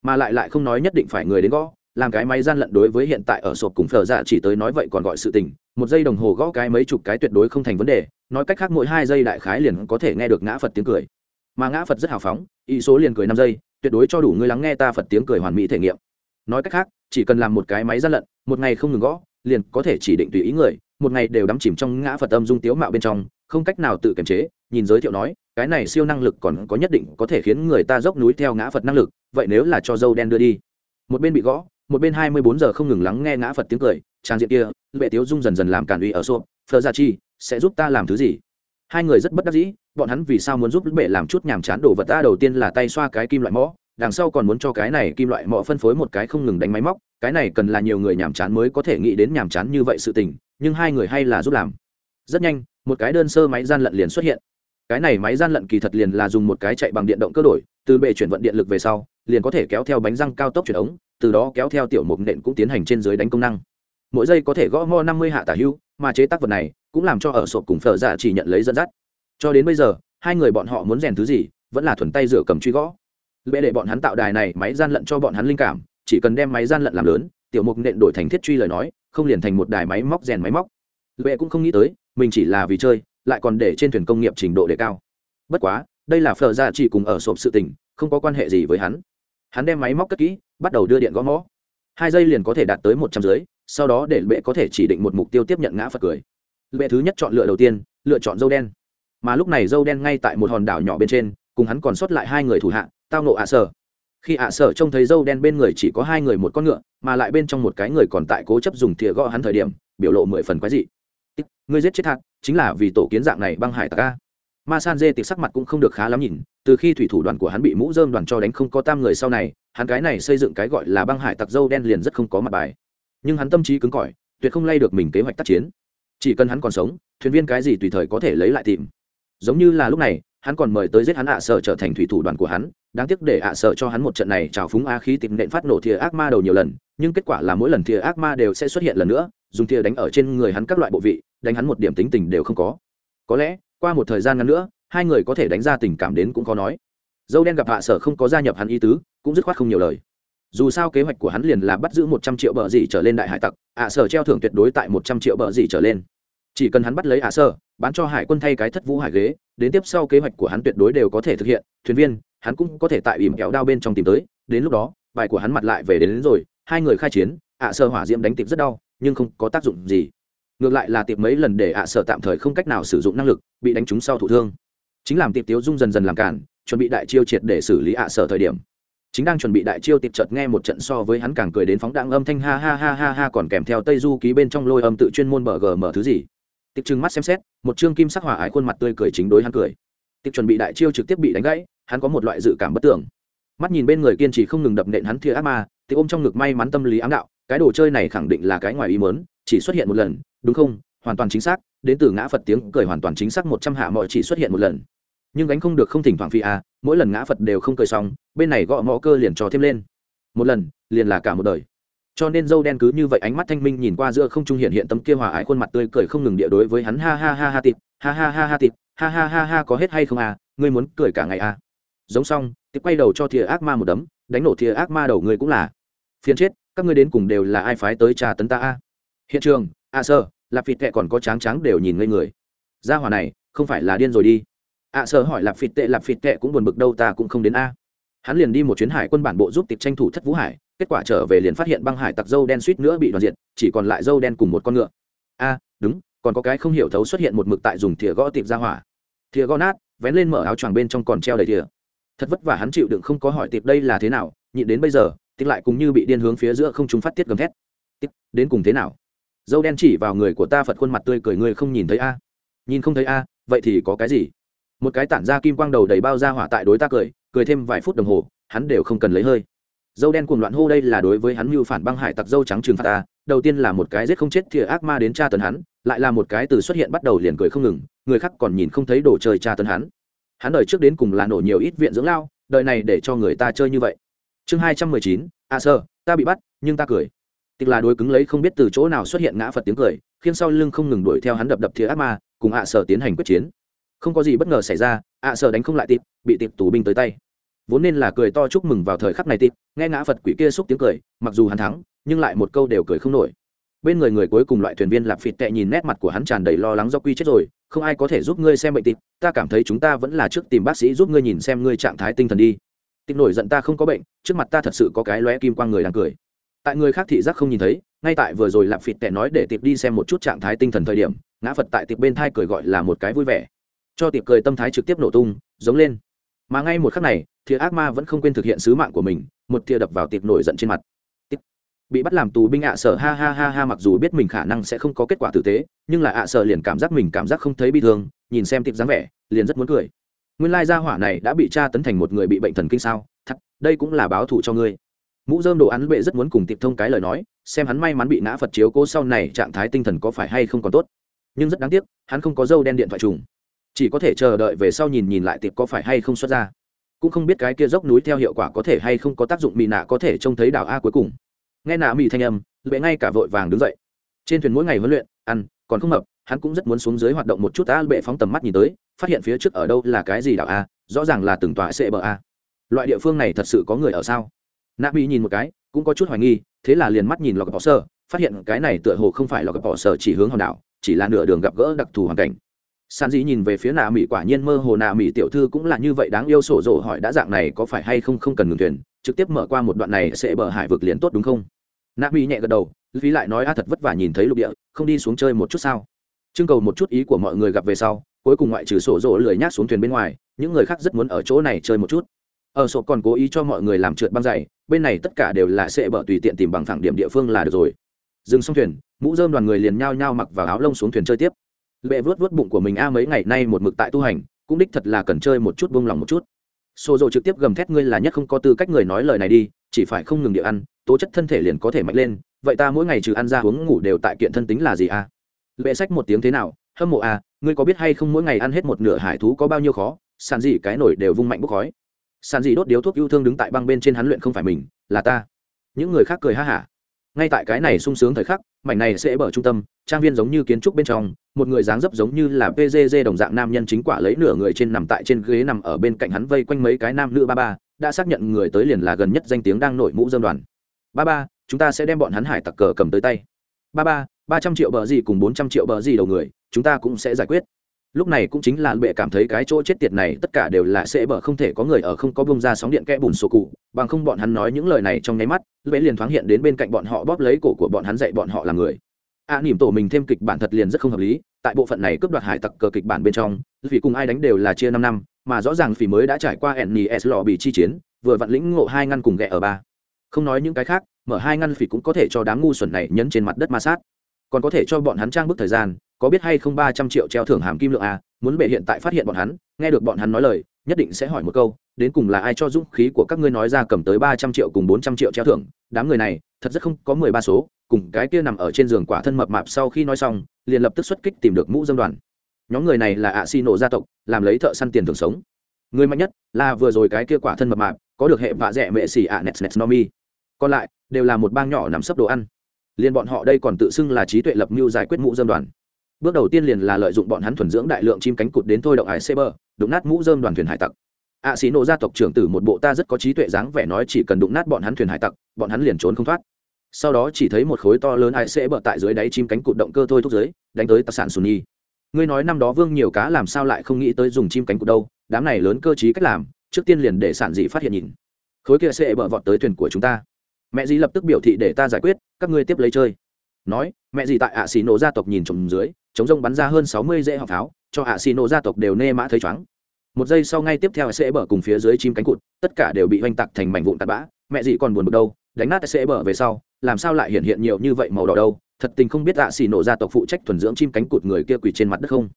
Mà lại lại không nói nhất định phải người đến gõ làm cái máy gian lận đối với hiện tại ở sộp cùng phở dạ chỉ tới nói vậy còn gọi sự tình, một giây đồng hồ gõ cái mấy chục cái tuyệt đối không thành vấn đề, nói cách khác mỗi hai giây đại khái liền có thể nghe được ngã phật tiếng cười. Mà ngã phật rất hào phóng ý số liền cười năm giây, tuyệt đối cho đủ người lắng nghe ta phật tiếng cười hoàn mỹ thể nghiệm. Nói cách khác, chỉ cần làm một cái máy gian lận, một ngày không ngừng gõ, liền có thể chỉ định tùy ý người, một ngày đều đắm chìm trong ngã phật âm dung tiếu mạo bên trong, không cách nào tự kiềm chế, nhìn giới thiệu nói, cái này siêu năng lực còn có nhất định có thể khiến người ta dốc núi theo ngã phật năng lực, vậy nếu là cho dâu đen đưa đi, một bên bị gõ một bên hai mươi bốn giờ không ngừng lắng nghe ngã phật tiếng cười, trang diện kia, vệ tiếu dung dần dần làm cản uy ở xô phờ gia chi, sẽ giúp ta làm thứ gì? Hai người rất bất đắc dĩ, bọn hắn vì sao muốn giúp bệ làm chút nhàm chán đồ vật, ta đầu tiên là tay xoa cái kim loại mõ, đằng sau còn muốn cho cái này kim loại mõ phân phối một cái không ngừng đánh máy móc, cái này cần là nhiều người nhàm chán mới có thể nghĩ đến nhàm chán như vậy sự tình, nhưng hai người hay là giúp làm. Rất nhanh, một cái đơn sơ máy gian lận liền xuất hiện. Cái này máy gian lận kỳ thật liền là dùng một cái chạy bằng điện động cơ đổi, từ bệ chuyển vận điện lực về sau, liền có thể kéo theo bánh răng cao tốc chuyển ống từ đó kéo theo tiểu mục nện cũng tiến hành trên dưới đánh công năng. Mỗi giây có thể gõ mo năm mươi hạ tả hưu, mà chế tác vật này cũng làm cho ở sộp cùng phở dạ chỉ nhận lấy dẫn dắt. Cho đến bây giờ, hai người bọn họ muốn rèn thứ gì, vẫn là thuần tay rửa cầm truy gõ. Bệ để bọn hắn tạo đài này máy gian lận cho bọn hắn linh cảm, chỉ cần đem máy gian lận làm lớn, tiểu mục nện đổi thành thiết truy lời nói, không liền thành một đài máy móc rèn máy móc. Bệ cũng không nghĩ tới, mình chỉ là vì chơi, lại còn để trên thuyền công nghiệp trình độ đề cao. Bất quá, đây là phở ra chỉ cùng ở sộp sự tình, không có quan hệ gì với hắn. Hắn đem máy móc cất kỹ bắt đầu đưa điện gõ mõ. Hai giây liền có thể đạt tới một trăm dưới, sau đó để bệ có thể chỉ định một mục tiêu tiếp nhận ngã phật cười. Bệ thứ nhất chọn lựa đầu tiên, lựa chọn dâu đen. Mà lúc này dâu đen ngay tại một hòn đảo nhỏ bên trên, cùng hắn còn sót lại hai người thủ hạ, tao nộ ạ sở. Khi ạ sở trông thấy dâu đen bên người chỉ có hai người một con ngựa, mà lại bên trong một cái người còn tại cố chấp dùng thìa gõ hắn thời điểm, biểu lộ mười phần quái dị. Ngươi giết chết thạc chính là vì tổ kiến dạng này băng hải tặc ca ma san dê tịch sắc mặt cũng không được khá lắm nhìn, từ khi thủy thủ đoàn của hắn bị mũ dơm đoàn cho đánh không có tam người sau này hắn cái này xây dựng cái gọi là băng hải tặc dâu đen liền rất không có mặt bài. Nhưng hắn tâm trí cứng cỏi, tuyệt không lay được mình kế hoạch tác chiến. Chỉ cần hắn còn sống, thuyền viên cái gì tùy thời có thể lấy lại tìm. Giống như là lúc này, hắn còn mời tới giết hắn ạ sợ trở thành thủy thủ đoàn của hắn, đáng tiếc để ạ sợ cho hắn một trận này trào phúng a khí tìm nện phát nổ thìa ác ma đầu nhiều lần, nhưng kết quả là mỗi lần thìa ác ma đều sẽ xuất hiện lần nữa, dùng thìa đánh ở trên người hắn các loại bộ vị, đánh hắn một điểm tính tình đều không có. Có lẽ, qua một thời gian ngắn nữa, hai người có thể đánh ra tình cảm đến cũng khó nói. Dâu đen gặp hạ sở không có gia nhập hắn ý tứ cũng dứt khoát không nhiều lời. Dù sao kế hoạch của hắn liền là bắt giữ một trăm triệu bờ gì trở lên đại hải tặc ạ sở treo thưởng tuyệt đối tại một trăm triệu bờ gì trở lên. Chỉ cần hắn bắt lấy ạ sở bán cho hải quân thay cái thất vũ hải ghế đến tiếp sau kế hoạch của hắn tuyệt đối đều có thể thực hiện thuyền viên hắn cũng có thể tại ìm kéo đao bên trong tìm tới đến lúc đó bài của hắn mặt lại về đến, đến rồi hai người khai chiến ạ sở hỏa diễm đánh tiệp rất đau nhưng không có tác dụng gì. Ngược lại là tiệp mấy lần để ạ sở tạm thời không cách nào sử dụng năng lực bị đánh trúng sau thụ thương. Chính làm tiệp tiếu dung dần dần làm cản chuẩn bị đại chiêu triệt để xử lý ạ sở thời điểm chính đang chuẩn bị đại chiêu tiệp chợt nghe một trận so với hắn càng cười đến phóng đạn âm thanh ha ha ha ha ha còn kèm theo tây du ký bên trong lôi âm tự chuyên môn bờ gờ mở thứ gì. Tiệp trừng mắt xem xét, một chương kim sắc hỏa ái khuôn mặt tươi cười chính đối hắn cười. Tiệp chuẩn bị đại chiêu trực tiếp bị đánh gãy, hắn có một loại dự cảm bất tưởng mắt nhìn bên người kiên trì không ngừng đập nện hắn thia ác ma, tiệp ôm trong ngực may mắn tâm lý ám đạo, cái đồ chơi này khẳng định là cái ngoài ý mớn chỉ xuất hiện một lần, đúng không? Hoàn toàn chính xác, đến từ ngã phật tiếng cười hoàn toàn chính xác một trăm hạ mọi chỉ xuất hiện một lần nhưng gánh không được không thỉnh thoảng phi à mỗi lần ngã phật đều không cười xong, bên này gõ mõ cơ liền trò thêm lên. Một lần, liền là cả một đời. Cho nên dâu đen cứ như vậy ánh mắt thanh minh nhìn qua giữa không trung hiện hiện tấm kia hòa ái khuôn mặt tươi cười không ngừng địa đối với hắn ha ha ha ha tịp ha ha ha ha tịp ha ha ha ha có hết hay không à ngươi muốn cười cả ngày à giống xong tịp quay đầu cho thìa ác ma một đấm, đánh nổ thìa ác ma đầu ngươi cũng là. Phiền chết, các ngươi đến cùng đều là ai phái tới trà tấn ta a? Hiện trường, a sơ, lạp vịt tệ còn có tráng tráng đều nhìn ngây người. Gia hỏa này, không phải là điên rồi đi ạ sợ hỏi lạp phịt tệ, lạp phịt tệ cũng buồn bực đâu, ta cũng không đến a. Hắn liền đi một chuyến hải quân bản bộ giúp tịch tranh thủ thất vũ hải, kết quả trở về liền phát hiện băng hải tặc dâu đen suýt nữa bị đoàn diện chỉ còn lại dâu đen cùng một con ngựa. A, đúng, còn có cái không hiểu thấu xuất hiện một mực tại dùng thìa gõ tiệp ra hỏa. Thìa gõ nát, vén lên mở áo choàng bên trong còn treo đầy thìa. Thật vất vả hắn chịu đựng không có hỏi tiệp đây là thế nào, nhịn đến bây giờ tiệp lại cũng như bị điên hướng phía giữa không chúng phát tiết gầm thét. Tiệp đến cùng thế nào? Dâu đen chỉ vào người của ta phật khuôn mặt tươi cười người không nhìn thấy a. Nhìn không thấy a, vậy thì có cái gì? Một cái tản ra kim quang đầu đầy bao ra hỏa tại đối ta cười cười thêm vài phút đồng hồ, hắn đều không cần lấy hơi. Dâu đen cuồng loạn hô đây là đối với hắn mưu phản băng hải tặc dâu trắng trừng phạt ta, đầu tiên là một cái giết không chết thìa ác ma đến tra tấn hắn, lại là một cái từ xuất hiện bắt đầu liền cười không ngừng, người khác còn nhìn không thấy đồ chơi tra tấn hắn. Hắn đời trước đến cùng là nổ nhiều ít viện dưỡng lao, đời này để cho người ta chơi như vậy. Chương hai trăm mười chín a sơ, ta bị bắt, nhưng ta cười. Tức là đối cứng lấy không biết từ chỗ nào xuất hiện ngã phật tiếng cười, khiến sau lưng không ngừng đuổi theo hắn đập đập thìa ác ma, cùng ạ sở tiến hành quyết chiến không có gì bất ngờ xảy ra, ạ sợ đánh không lại tịp, bị tịp tù binh tới tay. Vốn nên là cười to chúc mừng vào thời khắc này tịp, nghe ngã phật quỷ kia xúc tiếng cười, mặc dù hắn thắng, nhưng lại một câu đều cười không nổi. Bên người người cuối cùng loại thuyền viên lạp phịt tệ nhìn nét mặt của hắn tràn đầy lo lắng do quy chết rồi, không ai có thể giúp ngươi xem bệnh tịp, ta cảm thấy chúng ta vẫn là trước tìm bác sĩ giúp ngươi nhìn xem ngươi trạng thái tinh thần đi. Tịp nổi giận ta không có bệnh, trước mặt ta thật sự có cái lóe kim quang người đang cười. Tại người khác thị giác không nhìn thấy, ngay tại vừa rồi lạp phịt tệ nói để tịp đi xem một chút trạng thái tinh thần thời điểm, ngã phật tại tịp bên thai cười gọi là một cái vui vẻ cho tiệp cười tâm thái trực tiếp nổ tung, giống lên. Mà ngay một khắc này thì ác ma vẫn không quên thực hiện sứ mạng của mình, một tia đập vào tiệp nổi giận trên mặt. Bị bắt làm tù binh ạ sở, ha ha ha ha, mặc dù biết mình khả năng sẽ không có kết quả tử tế, nhưng là ạ sở liền cảm giác mình cảm giác không thấy bi thương, nhìn xem tiệp dáng vẻ, liền rất muốn cười. Nguyên lai gia hỏa này đã bị tra tấn thành một người bị bệnh thần kinh sao? Thật, đây cũng là báo thù cho ngươi. Mũ dơm đồ ăn bệ rất muốn cùng tiệp thông cái lời nói, xem hắn may mắn bị ngã phật chiếu cố sau này trạng thái tinh thần có phải hay không còn tốt. Nhưng rất đáng tiếc, hắn không có dâu đen điện thoại trùng chỉ có thể chờ đợi về sau nhìn nhìn lại tiệp có phải hay không xuất ra. Cũng không biết cái kia dốc núi theo hiệu quả có thể hay không có tác dụng mỹ nạ có thể trông thấy đảo a cuối cùng. Nghe nạ mỹ thanh âm bệ ngay cả vội vàng đứng dậy. Trên thuyền mỗi ngày huấn luyện, ăn, còn không hợp hắn cũng rất muốn xuống dưới hoạt động một chút a bệ phóng tầm mắt nhìn tới, phát hiện phía trước ở đâu là cái gì đảo a, rõ ràng là từng tòa sẽ bờ a. Loại địa phương này thật sự có người ở sao? Nạ mỹ nhìn một cái, cũng có chút hoài nghi, thế là liền mắt nhìn lọc bỏ sơ, phát hiện cái này tựa hồ không phải lọc bỏ sơ chỉ hướng hòn đảo, chỉ là nửa đường gặp gỡ đặc thù hoàn cảnh san dĩ nhìn về phía nạ mỹ quả nhiên mơ hồ nạ mỹ tiểu thư cũng là như vậy đáng yêu sổ rộ hỏi đã dạng này có phải hay không không cần ngừng thuyền, trực tiếp mở qua một đoạn này sẽ bờ hải vực liền tốt đúng không? Nạ mỹ nhẹ gật đầu phí lại nói a thật vất vả nhìn thấy lục địa, không đi xuống chơi một chút sao? Trưng cầu một chút ý của mọi người gặp về sau, cuối cùng ngoại trừ sổ rộ lười nhác xuống thuyền bên ngoài, những người khác rất muốn ở chỗ này chơi một chút. Ở sổ còn cố ý cho mọi người làm trượt băng dày, bên này tất cả đều là sẽ bờ tùy tiện tìm bằng thẳng điểm địa phương là được rồi. Dừng xong thuyền, mũ dơm đoàn người liền nhao nhao mặc vào áo lông xuống thuyền chơi tiếp bệ vớt vớt bụng của mình a, mấy ngày nay một mực tại tu hành, cũng đích thật là cần chơi một chút, buông lòng một chút. Xô dầu trực tiếp gầm thét, ngươi là nhất không có tư cách người nói lời này đi, chỉ phải không ngừng địa ăn, tố chất thân thể liền có thể mạnh lên, vậy ta mỗi ngày trừ ăn ra uống ngủ đều tại kiện thân tính là gì a? Bệ sách một tiếng thế nào, hâm mộ a, ngươi có biết hay không mỗi ngày ăn hết một nửa hải thú có bao nhiêu khó, sàn gì cái nổi đều vung mạnh bốc khói. Sàn gì đốt điếu thuốc yêu thương đứng tại băng bên trên hắn luyện không phải mình, là ta. Những người khác cười ha hả ngay tại cái này sung sướng thời khắc, mảnh này sẽ bở trung tâm, trang viên giống như kiến trúc bên trong, một người dáng dấp giống như là pgg đồng dạng nam nhân chính quả lấy nửa người trên nằm tại trên ghế nằm ở bên cạnh hắn vây quanh mấy cái nam nữ ba ba, đã xác nhận người tới liền là gần nhất danh tiếng đang nổi mũ dâm đoàn. Ba ba, chúng ta sẽ đem bọn hắn hải tặc cờ cầm tới tay. Ba ba ba trăm triệu bờ gì cùng bốn trăm triệu bờ gì đầu người, chúng ta cũng sẽ giải quyết lúc này cũng chính là bệ cảm thấy cái chỗ chết tiệt này tất cả đều là sẽ bở không thể có người ở không có bông ra sóng điện kẽ bùn sổ cụ bằng không bọn hắn nói những lời này trong nháy mắt bệ liền thoáng hiện đến bên cạnh bọn họ bóp lấy cổ của bọn hắn dạy bọn họ là người. A à, nỉm tổ mình thêm kịch bản thật liền rất không hợp lý tại bộ phận này cướp đoạt hải tặc cờ kịch bản bên trong vì cùng ai đánh đều là chia năm năm mà rõ ràng phỉ mới đã trải qua enni s lò bị chi chiến vừa vặn lĩnh ngộ hai ngăn cùng ghẹ ở ba. Không nói những cái khác mở hai ngăn phỉ cũng có thể cho đám ngu xuẩn này nhấn trên mặt đất ma sát. Còn có thể cho bọn hắn trang bức thời gian có biết hay không ba trăm triệu treo thưởng hàm kim lượng à muốn bệ hiện tại phát hiện bọn hắn, nghe được bọn hắn nói lời, nhất định sẽ hỏi một câu, đến cùng là ai cho dũng khí của các ngươi nói ra cầm tới ba trăm triệu cùng bốn trăm triệu treo thưởng, đám người này, thật rất không có mười ba số, cùng cái kia nằm ở trên giường quả thân mập mạp sau khi nói xong, liền lập tức xuất kích tìm được mũ dân đoàn. Nhóm người này là ạ xi nổ gia tộc, làm lấy thợ săn tiền thường sống. Người mạnh nhất là vừa rồi cái kia quả thân mập mạp, có được hệ vạ rẻ mệ xỉ ạ net net nomi còn lại, đều là một bang nhỏ nằm sấp đồ ăn. Liền bọn họ đây còn tự xưng là trí tuệ lập mưu giải quyết mũ dân đoàn bước đầu tiên liền là lợi dụng bọn hắn thuần dưỡng đại lượng chim cánh cụt đến thôi động hải xê bờ đụng nát mũ dơm đoàn thuyền hải tặc. Ạ xí nổ gia tộc trưởng tử một bộ ta rất có trí tuệ dáng vẻ nói chỉ cần đụng nát bọn hắn thuyền hải tặc, bọn hắn liền trốn không thoát. Sau đó chỉ thấy một khối to lớn hải xê bờ tại dưới đáy chim cánh cụt động cơ thôi thúc dưới, đánh tới tặc sản sùn nhi. Ngươi nói năm đó vương nhiều cá làm sao lại không nghĩ tới dùng chim cánh cụt đâu, đám này lớn cơ chí cách làm, trước tiên liền để sản dị phát hiện nhìn. Khối kia sẽ bờ vọt tới thuyền của chúng ta. Mẹ dì lập tức biểu thị để ta giải quyết, các ngươi tiếp lấy chơi nói, mẹ gì tại ạ xì nổ gia tộc nhìn trồng dưới, chống rông bắn ra hơn sáu mươi dễ học pháo, cho ạ xì nổ gia tộc đều nê mã thấy chóng một giây sau ngay tiếp theo sẽ bở cùng phía dưới chim cánh cụt, tất cả đều bị oanh tạc thành mảnh vụn tạt bã. Mẹ gì còn buồn bực đâu, đánh nát sẽ bở về sau, làm sao lại hiện hiện nhiều như vậy màu đỏ đâu? Thật tình không biết ạ xì nổ gia tộc phụ trách thuần dưỡng chim cánh cụt người kia quỳ trên mặt đất không?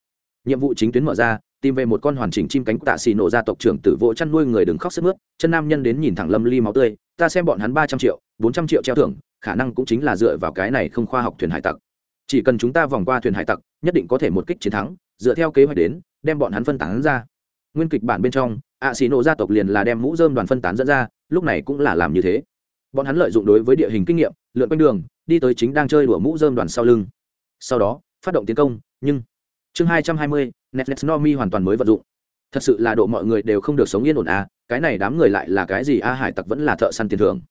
Nhiệm vụ chính tuyến mở ra, tìm về một con hoàn chỉnh chim cánh tạ xì nổ gia tộc trưởng tử vỗ chăn nuôi người đừng khóc sức mướt, chân nam nhân đến nhìn thẳng lâm ly máu tươi, ta xem bọn hắn ba trăm triệu, bốn trăm triệu treo thưởng khả năng cũng chính là dựa vào cái này không khoa học thuyền hải tặc. Chỉ cần chúng ta vòng qua thuyền hải tặc, nhất định có thể một kích chiến thắng, dựa theo kế hoạch đến, đem bọn hắn phân tán ra. Nguyên kịch bản bên trong, ạ xì nổ gia tộc liền là đem mũ dơm đoàn phân tán dẫn ra, lúc này cũng là làm như thế. Bọn hắn lợi dụng đối với địa hình kinh nghiệm, lượn quanh đường, đi tới chính đang chơi đùa mũ dơm đoàn sau lưng. Sau đó, phát động tiến công, nhưng chương hai trăm hai mươi, netflix nomi hoàn toàn mới vận dụng. Thật sự là độ mọi người đều không được sống yên ổn à cái này đám người lại là cái gì? A, hải tặc vẫn là thợ săn tiền thưởng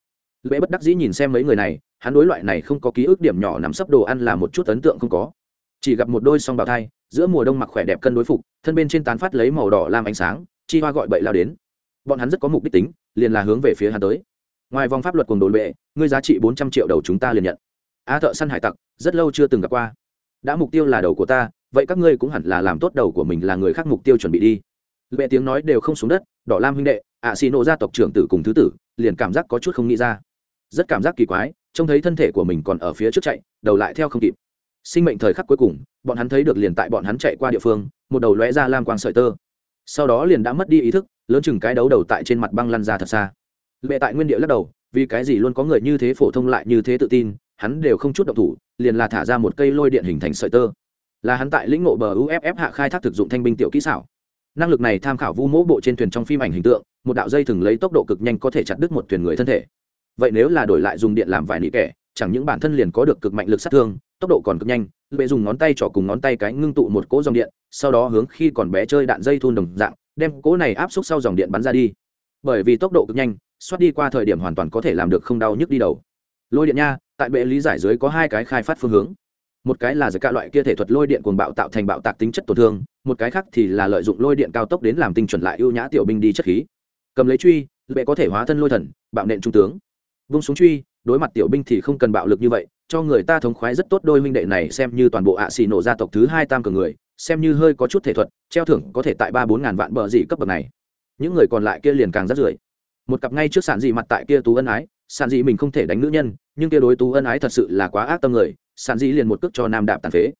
lễ bất đắc dĩ nhìn xem mấy người này, hắn đối loại này không có ký ức điểm nhỏ nắm sấp đồ ăn là một chút ấn tượng không có. Chỉ gặp một đôi song bào thai, giữa mùa đông mặc khỏe đẹp cân đối phục, thân bên trên tán phát lấy màu đỏ làm ánh sáng, chi hoa gọi bậy lao đến. Bọn hắn rất có mục đích tính, liền là hướng về phía hắn tới. Ngoài vòng pháp luật cùng đồn bệ, ngươi giá trị bốn trăm triệu đầu chúng ta liền nhận. A thợ săn hải tặc, rất lâu chưa từng gặp qua. Đã mục tiêu là đầu của ta, vậy các ngươi cũng hẳn là làm tốt đầu của mình là người khác mục tiêu chuẩn bị đi. Bệ tiếng nói đều không xuống đất, đỏ lam huynh đệ, ạ xì nộ gia tộc trưởng tử cùng thứ tử, liền cảm giác có chút không nghĩ ra rất cảm giác kỳ quái, trông thấy thân thể của mình còn ở phía trước chạy, đầu lại theo không kịp. Sinh mệnh thời khắc cuối cùng, bọn hắn thấy được liền tại bọn hắn chạy qua địa phương, một đầu lóe ra lam quang sợi tơ. Sau đó liền đã mất đi ý thức, lớn chừng cái đấu đầu tại trên mặt băng lăn ra thật xa. Lệ tại nguyên địa lắc đầu, vì cái gì luôn có người như thế phổ thông lại như thế tự tin, hắn đều không chút động thủ, liền là thả ra một cây lôi điện hình thành sợi tơ. Là hắn tại lĩnh ngộ bờ uff hạ khai thác thực dụng thanh binh tiểu kỹ xảo. Năng lực này tham khảo vu mỗ bộ trên thuyền trong phim ảnh hình tượng, một đạo dây thừng lấy tốc độ cực nhanh có thể chặt đứt một thuyền người thân thể vậy nếu là đổi lại dùng điện làm vài nỉ kẻ, chẳng những bản thân liền có được cực mạnh lực sát thương, tốc độ còn cực nhanh bệ dùng ngón tay trỏ cùng ngón tay cái ngưng tụ một cỗ dòng điện, sau đó hướng khi còn bé chơi đạn dây thun đồng dạng, đem cỗ này áp xúc sau dòng điện bắn ra đi. Bởi vì tốc độ cực nhanh, xoát đi qua thời điểm hoàn toàn có thể làm được không đau nhức đi đầu. Lôi điện nha, tại bệ lý giải dưới có hai cái khai phát phương hướng. Một cái là giải cả loại kia thể thuật lôi điện cuồng bạo tạo thành bạo tạc tính chất tổn thương, một cái khác thì là lợi dụng lôi điện cao tốc đến làm tinh chuẩn lại ưu nhã tiểu binh đi chất khí. Cầm lấy truy, bệ có thể hóa thân lôi thần, bạo nện trung tướng vung xuống truy, đối mặt tiểu binh thì không cần bạo lực như vậy, cho người ta thống khoái rất tốt đôi huynh đệ này xem như toàn bộ ạ xì nổ gia tộc thứ hai tam cường người, xem như hơi có chút thể thuật, treo thưởng có thể tại ba bốn ngàn vạn bờ dị cấp bậc này. Những người còn lại kia liền càng rất rưởi. Một cặp ngay trước sản dị mặt tại kia tú ân ái sản dị mình không thể đánh nữ nhân, nhưng kia đối tú ân ái thật sự là quá ác tâm người sản dị liền một cước cho nam đạp tàn phế.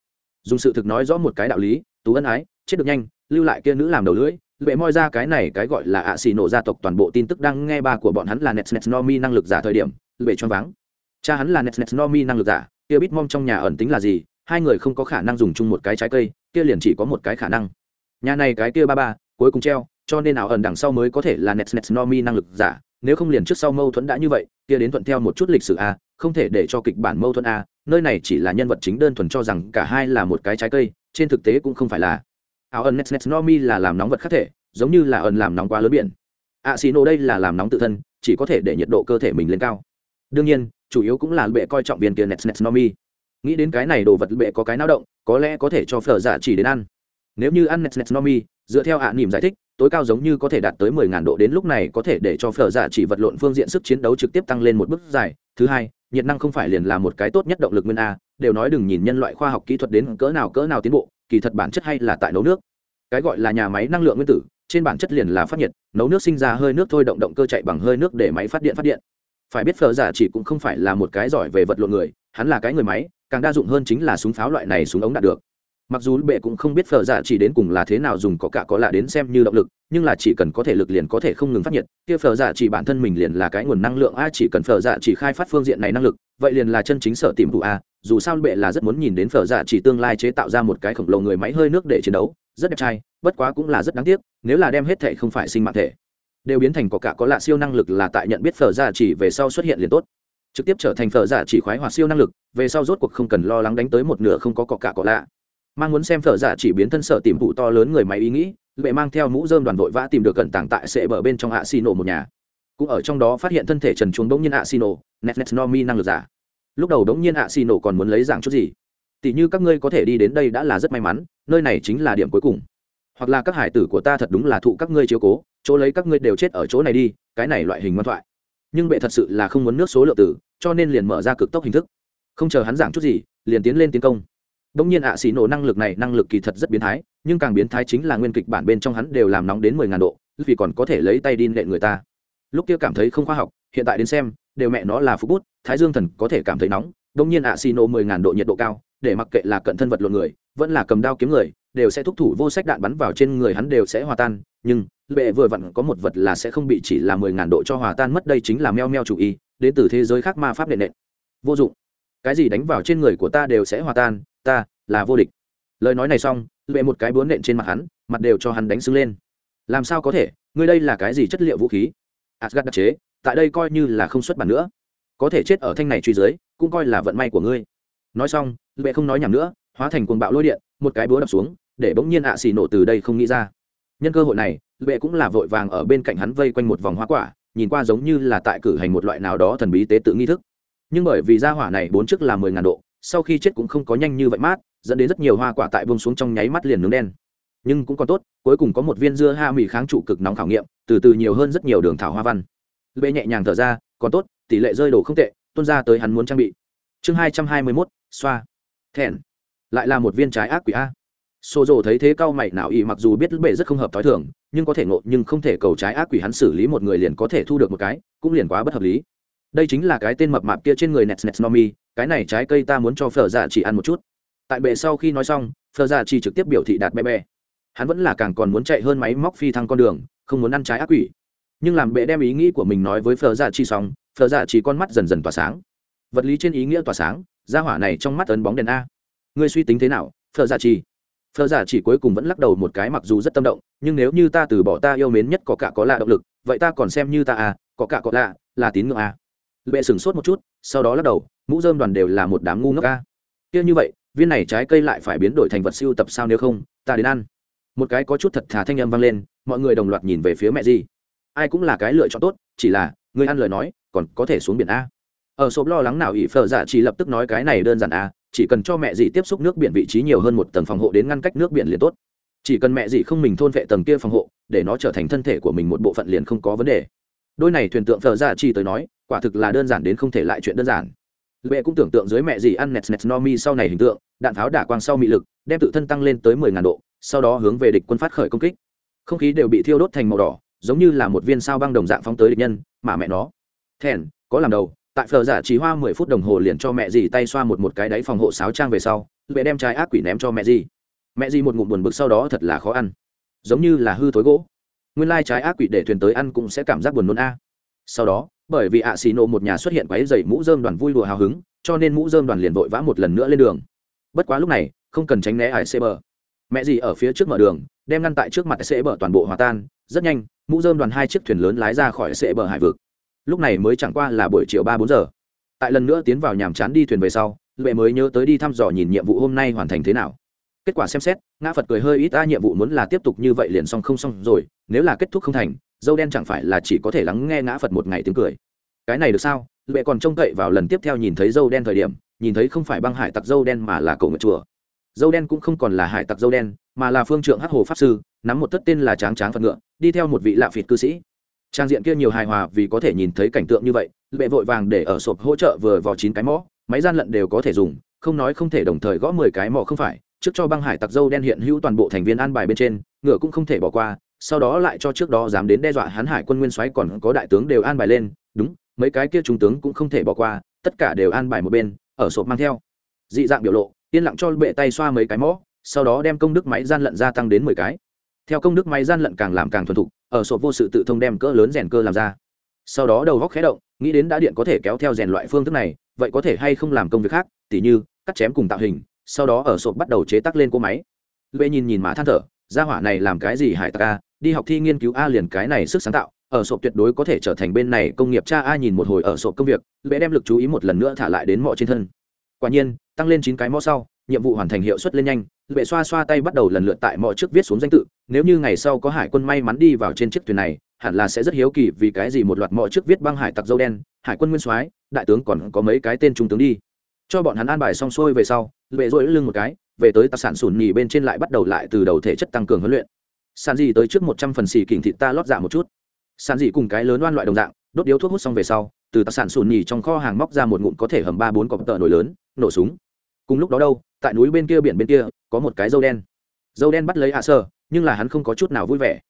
Dùng sự thực nói rõ một cái đạo lý, tú ân ái, chết được nhanh, lưu lại kia nữ làm đầu lưỡi lệ moi ra cái này cái gọi là ạ xì nổ gia tộc toàn bộ tin tức đang nghe ba của bọn hắn là net nomi năng lực giả thời điểm, lệ cho vắng cha hắn là net nomi năng lực giả, kia biết mong trong nhà ẩn tính là gì, hai người không có khả năng dùng chung một cái trái cây, kia liền chỉ có một cái khả năng. Nhà này cái kia ba ba, cuối cùng treo, cho nên nào ẩn đằng sau mới có thể là net net nomi năng lực giả, nếu không liền trước sau mâu thuẫn đã như vậy, kia đến thuận theo một chút lịch sử a, không thể để cho kịch bản mâu thuẫn a, nơi này chỉ là nhân vật chính đơn thuần cho rằng cả hai là một cái trái cây, trên thực tế cũng không phải là áo ẩn net nomi là làm nóng vật khác thể, giống như là ẩn làm nóng quá lớn biển. A xì nổ đây là làm nóng tự thân, chỉ có thể để nhiệt độ cơ thể mình lên cao. Đương nhiên, chủ yếu cũng là bệ coi trọng viên kia net nomi. Nghĩ đến cái này đồ vật bệ có cái nao động, có lẽ có thể cho phở giả chỉ đến ăn. Nếu như ăn net nomi, dựa theo ạ à nỉm giải thích, tối cao giống như có thể đạt tới 10.000 độ đến lúc này có thể để cho phở giả chỉ vật lộn phương diện sức chiến đấu trực tiếp tăng lên một bước dài. Thứ hai, nhiệt năng không phải liền là một cái tốt nhất động lực nguyên a, đều nói đừng nhìn nhân loại khoa học kỹ thuật đến cỡ nào cỡ nào tiến bộ kỳ thật bản chất hay là tại nấu nước. Cái gọi là nhà máy năng lượng nguyên tử, trên bản chất liền là phát nhiệt, nấu nước sinh ra hơi nước thôi, động động cơ chạy bằng hơi nước để máy phát điện phát điện. Phải biết phở giả chỉ cũng không phải là một cái giỏi về vật lộn người, hắn là cái người máy, càng đa dụng hơn chính là súng pháo loại này súng ống đạt được mặc dù bệ cũng không biết phở giả chỉ đến cùng là thế nào dùng có cả có lạ đến xem như động lực, nhưng là chỉ cần có thể lực liền có thể không ngừng phát nhiệt, kia phở giả chỉ bản thân mình liền là cái nguồn năng lượng, a, chỉ cần phở giả chỉ khai phát phương diện này năng lực, vậy liền là chân chính sở tìm đủ a. Dù sao bệ là rất muốn nhìn đến phở giả chỉ tương lai chế tạo ra một cái khổng lồ người máy hơi nước để chiến đấu, rất đẹp trai, bất quá cũng là rất đáng tiếc, nếu là đem hết thể không phải sinh mạng thể, đều biến thành có cả có lạ siêu năng lực là tại nhận biết phở giả chỉ về sau xuất hiện liền tốt. Trực tiếp trở thành phở giả chỉ khoái hoạt siêu năng lực, về sau rốt cuộc không cần lo lắng đánh tới một nửa không có cọ cả cọ lạ mang muốn xem phở giả chỉ biến thân sở tìm vụ to lớn người máy ý nghĩ lệ mang theo mũ dơm đoàn vội vã tìm được cẩn tàng tại sệ bờ bên trong ạ xì nổ một nhà. Cũng ở trong đó phát hiện thân thể trần chuồng bỗng nhiên ạ xì nổ net net no mi năng lực giả. Lúc đầu bỗng nhiên ạ xì nổ còn muốn lấy dạng chút gì? Tỷ như các ngươi có thể đi đến đây đã là rất may mắn, nơi này chính là điểm cuối cùng. Hoặc là các hải tử của ta thật đúng là thụ các ngươi chiếu cố, chỗ lấy các ngươi đều chết ở chỗ này đi, cái này loại hình ngoan thoại. Nhưng bệ thật sự là không muốn nước số lượng tử, cho nên liền mở ra cực tốc hình thức. Không chờ hắn giảng chút gì, liền tiến lên tiến công. Đông nhiên ạ xì nổ năng lực này năng lực kỳ thật rất biến thái, nhưng càng biến thái chính là nguyên kịch bản bên trong hắn đều làm nóng đến mười ngàn độ, vì còn có thể lấy tay đi nện người ta. Lúc kia cảm thấy không khoa học, hiện tại đến xem, đều mẹ nó là phú bút, Thái Dương thần có thể cảm thấy nóng, đông nhiên ạ xì nổ mười ngàn độ nhiệt độ cao, để mặc kệ là cận thân vật lộn người, vẫn là cầm đao kiếm người, đều sẽ thúc thủ vô sách đạn bắn vào trên người hắn đều sẽ hòa tan, nhưng bệ vừa vặn có một vật là sẽ không bị chỉ là mười ngàn độ cho hòa tan mất đây chính là meo meo chủ ý, đến từ thế giới khác ma pháp nện nện. Vô dụng. Cái gì đánh vào trên người của ta đều sẽ hòa tan, ta, là vô địch. Lời nói này xong, lệ một cái búa nện trên mặt hắn, mặt đều cho hắn đánh sưng lên. Làm sao có thể, ngươi đây là cái gì chất liệu vũ khí? Asgad đặc chế, tại đây coi như là không xuất bản nữa. Có thể chết ở thanh này truy dưới, cũng coi là vận may của ngươi. Nói xong, lệ không nói nhảm nữa, hóa thành cuồng bạo lôi điện, một cái búa đập xuống, để bỗng nhiên ạ xì nổ từ đây không nghĩ ra. Nhân cơ hội này, lệ cũng là vội vàng ở bên cạnh hắn vây quanh một vòng hoa quả, nhìn qua giống như là tại cử hành một loại nào đó thần bí tế tự nghi thức. Nhưng bởi vì gia hỏa này bốn trước là mười ngàn độ sau khi chết cũng không có nhanh như vậy mát, dẫn đến rất nhiều hoa quả tại bông xuống trong nháy mắt liền nướng đen. Nhưng cũng còn tốt, cuối cùng có một viên dưa ha mì kháng trụ cực nóng khảo nghiệm, từ từ nhiều hơn rất nhiều đường thảo hoa văn. Lệ nhẹ nhàng thở ra, còn tốt, tỷ lệ rơi đồ không tệ tuân ra tới hắn muốn trang bị. Chương hai trăm hai mươi mốt, xoa. Thẹn lại là một viên trái ác quỷ a. Xô rồ thấy thế cao mày nào y mặc dù biết bệ rất không hợp t h o i thường, nhưng có thể ngộ, nhưng không thể cầu trái ác quỷ hắn xử lý một người liền có thể thu được một cái, cũng liền quá bất hợp lý. Đây chính là cái tên mập mạp kia trên người nets nets nomi cái này trái cây ta muốn cho phở dạ chỉ ăn một chút. Tại bệ sau khi nói xong, phở dạ chỉ trực tiếp biểu thị đạt bé bé hắn vẫn là càng còn muốn chạy hơn máy móc phi thăng con đường, không muốn ăn trái ác quỷ. Nhưng làm bệ đem ý nghĩ của mình nói với phở dạ chỉ xong, phở dạ chỉ con mắt dần dần tỏa sáng. Vật lý trên ý nghĩa tỏa sáng ra hỏa này trong mắt ấn bóng đèn a. Ngươi suy tính thế nào, phở dạ chỉ? Phở dạ chỉ cuối cùng vẫn lắc đầu một cái mặc dù rất tâm động, nhưng nếu như ta từ bỏ ta yêu mến nhất có cả có lạ động lực, vậy ta còn xem như ta à có cả có lạ, là tín ngưỡng à bệ sửng sốt một chút, sau đó lắc đầu, mũ dơm đoàn đều là một đám ngu ngốc a. Kia như vậy, viên này trái cây lại phải biến đổi thành vật siêu tập sao nếu không, ta đến ăn. Một cái có chút thật thà thanh âm vang lên, mọi người đồng loạt nhìn về phía mẹ gì ai cũng là cái lựa chọn tốt, chỉ là, người ăn lời nói, còn có thể xuống biển a. Ở sộp lo lắng nào ỷ phở giả chỉ lập tức nói cái này đơn giản a, chỉ cần cho mẹ gì tiếp xúc nước biển vị trí nhiều hơn một tầng phòng hộ đến ngăn cách nước biển liền tốt. Chỉ cần mẹ gì không mình thôn vệ tầng kia phòng hộ, để nó trở thành thân thể của mình một bộ phận liền không có vấn đề đôi này thuyền tượng phở ra chỉ tới nói, quả thực là đơn giản đến không thể lại chuyện đơn giản. Lệ cũng tưởng tượng dưới mẹ gì ăn nets nets no mi sau này hình tượng, đạn pháo đả quang sau mị lực, đem tự thân tăng lên tới mười ngàn độ, sau đó hướng về địch quân phát khởi công kích. Không khí đều bị thiêu đốt thành màu đỏ, giống như là một viên sao băng đồng dạng phóng tới địch nhân, mà mẹ nó. Thèn, có làm đầu, tại phở giả chỉ hoa mười phút đồng hồ liền cho mẹ dì tay xoa một một cái đáy phòng hộ sáo trang về sau lệ đem trái ác quỷ ném cho mẹ dì mẹ dì một ngụm buồn bực sau đó thật là khó ăn. Giống như là hư thối gỗ nguyên lai trái ác quỷ để thuyền tới ăn cũng sẽ cảm giác buồn nôn a. Sau đó, bởi vì ạ xì nổ một nhà xuất hiện quáy dày mũ dơm đoàn vui đùa hào hứng, cho nên mũ dơm đoàn liền vội vã một lần nữa lên đường. Bất quá lúc này, không cần tránh né ải xê bờ mẹ gì ở phía trước mở đường, đem ngăn tại trước mặt xê bờ toàn bộ hòa tan, rất nhanh, mũ dơm đoàn hai chiếc thuyền lớn lái ra khỏi xê bờ hải vực. Lúc này mới chẳng qua là buổi chiều ba bốn giờ. Tại lần nữa tiến vào nhàm chán đi thuyền về sau, lệ mới nhớ tới đi thăm dò nhìn nhiệm vụ hôm nay hoàn thành thế nào kết quả xem xét, ngã phật cười hơi ít, ta nhiệm vụ muốn là tiếp tục như vậy liền xong không xong rồi, nếu là kết thúc không thành, dâu đen chẳng phải là chỉ có thể lắng nghe ngã phật một ngày tiếng cười. Cái này được sao? Lệ còn trông cậy vào lần tiếp theo nhìn thấy dâu đen thời điểm, nhìn thấy không phải băng hải tặc dâu đen mà là cổ ngựa chùa. Dâu đen cũng không còn là hải tặc dâu đen, mà là phương trượng hắc hồ pháp sư, nắm một tất tên là tráng tráng phật ngựa, đi theo một vị lạ phịt cư sĩ. Trang diện kia nhiều hài hòa vì có thể nhìn thấy cảnh tượng như vậy, lệ vội vàng để ở sộp hỗ trợ vừa vào chín cái mõ, máy gian lận đều có thể dùng, không nói không thể đồng thời gõ mười cái mỏ không phải trước cho băng hải tặc dâu đen hiện hữu toàn bộ thành viên an bài bên trên, ngựa cũng không thể bỏ qua, sau đó lại cho trước đó dám đến đe dọa hắn hải quân nguyên soái còn có đại tướng đều an bài lên, đúng, mấy cái kia trung tướng cũng không thể bỏ qua, tất cả đều an bài một bên, ở sộp mang theo. Dị dạng biểu lộ, yên lặng cho bệ tay xoa mấy cái mõ, sau đó đem công đức máy gian lận gia tăng đến mười cái. Theo công đức máy gian lận càng làm càng thuần thục, ở sộp vô sự tự thông đem cỡ lớn rèn cơ làm ra. Sau đó đầu góc khé động, nghĩ đến đã điện có thể kéo theo rèn loại phương thức này, vậy có thể hay không làm công việc khác, tỉ như, cắt chém cùng tạo hình sau đó ở sộp bắt đầu chế tác lên cỗ máy. Lệ nhìn nhìn mã than thở, gia hỏa này làm cái gì hải tặc a? Đi học thi nghiên cứu a liền cái này sức sáng tạo, ở sộp tuyệt đối có thể trở thành bên này công nghiệp cha a nhìn một hồi ở sộp công việc. Lệ đem lực chú ý một lần nữa thả lại đến mọ trên thân. Quả nhiên, tăng lên chín cái mõ sau, nhiệm vụ hoàn thành hiệu suất lên nhanh vệ xoa xoa tay bắt đầu lần lượt tại mọi trước viết xuống danh tự, nếu như ngày sau có hải quân may mắn đi vào trên chiếc thuyền này, hẳn là sẽ rất hiếu kỳ vì cái gì một loạt mọi trước viết băng hải tặc dâu đen, hải quân nguyên soái, đại tướng còn có mấy cái tên trung tướng đi cho bọn hắn an bài xong xuôi về sau, lệ dội lưng một cái, về tới tạp sản sủn nhì bên trên lại bắt đầu lại từ đầu thể chất tăng cường huấn luyện. Sàn gì tới trước một trăm phần xì kỉnh thịt ta lót dạ một chút. Sàn gì cùng cái lớn oan loại đồng dạng, đốt điếu thuốc hút xong về sau, từ tạp sản sủn nhì trong kho hàng móc ra một ngụm có thể hầm ba bốn cọp tợ nổi lớn, nổ súng. Cùng lúc đó đâu, tại núi bên kia biển bên kia, có một cái dâu đen. Dâu đen bắt lấy hạ sơ, nhưng là hắn không có chút nào vui vẻ.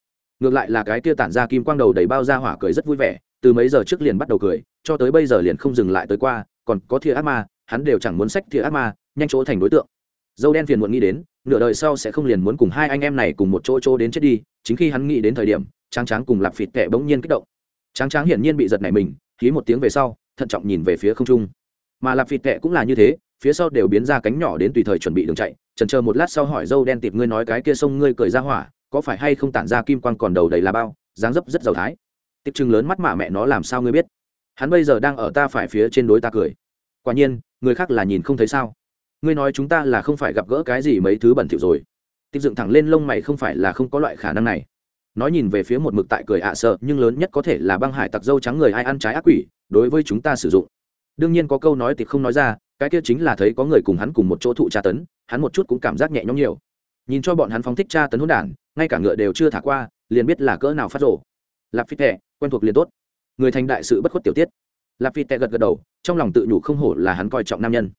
Ngược lại là cái kia tản ra kim quang đầu đầy bao ra hỏa cười rất vui vẻ, từ mấy giờ trước liền bắt đầu cười, cho tới bây giờ liền không dừng lại tới qua, còn có thia ác ma hắn đều chẳng muốn sách thìa ác ma, nhanh chỗ thành đối tượng. Dâu đen phiền muộn nghĩ đến, nửa đời sau sẽ không liền muốn cùng hai anh em này cùng một chỗ chỗ đến chết đi, chính khi hắn nghĩ đến thời điểm, tráng tráng cùng lạp phịt tệ bỗng nhiên kích động. Tráng tráng hiển nhiên bị giật nảy mình khí một tiếng về sau, thận trọng nhìn về phía không trung. Mà lạp phịt tệ cũng là như thế, phía sau đều biến ra cánh nhỏ đến tùy thời chuẩn bị đường chạy trần chờ một lát sau hỏi dâu đen tịp ngươi nói cái kia sông ngươi cười ra hỏa, có phải hay không tản ra kim quang còn đầu đầy là bao, dáng dấp rất giàu thái. Tiệp chừng lớn mắt mạ mẹ nó làm sao ngươi biết? Hắn bây giờ đang ở ta phải phía trên đối ta cười. Quả nhiên người khác là nhìn không thấy sao? Ngươi nói chúng ta là không phải gặp gỡ cái gì mấy thứ bẩn thỉu rồi. Tịch dựng thẳng lên lông mày không phải là không có loại khả năng này. Nói nhìn về phía một mực tại cười ạ sợ, nhưng lớn nhất có thể là băng hải tặc dâu trắng người ai ăn trái ác quỷ, đối với chúng ta sử dụng. Đương nhiên có câu nói thì không nói ra, cái kia chính là thấy có người cùng hắn cùng một chỗ thụ tra tấn, hắn một chút cũng cảm giác nhẹ nhõm nhiều. Nhìn cho bọn hắn phóng thích tra tấn hỗn đản, ngay cả ngựa đều chưa thả qua, liền biết là cỡ nào phát rổ lạp phích tệ quen thuộc liền tốt. Người thành đại sự bất khuất tiểu tiết lạp phi tệ gật gật đầu, trong lòng tự nhủ không hổ là hắn coi trọng nam nhân.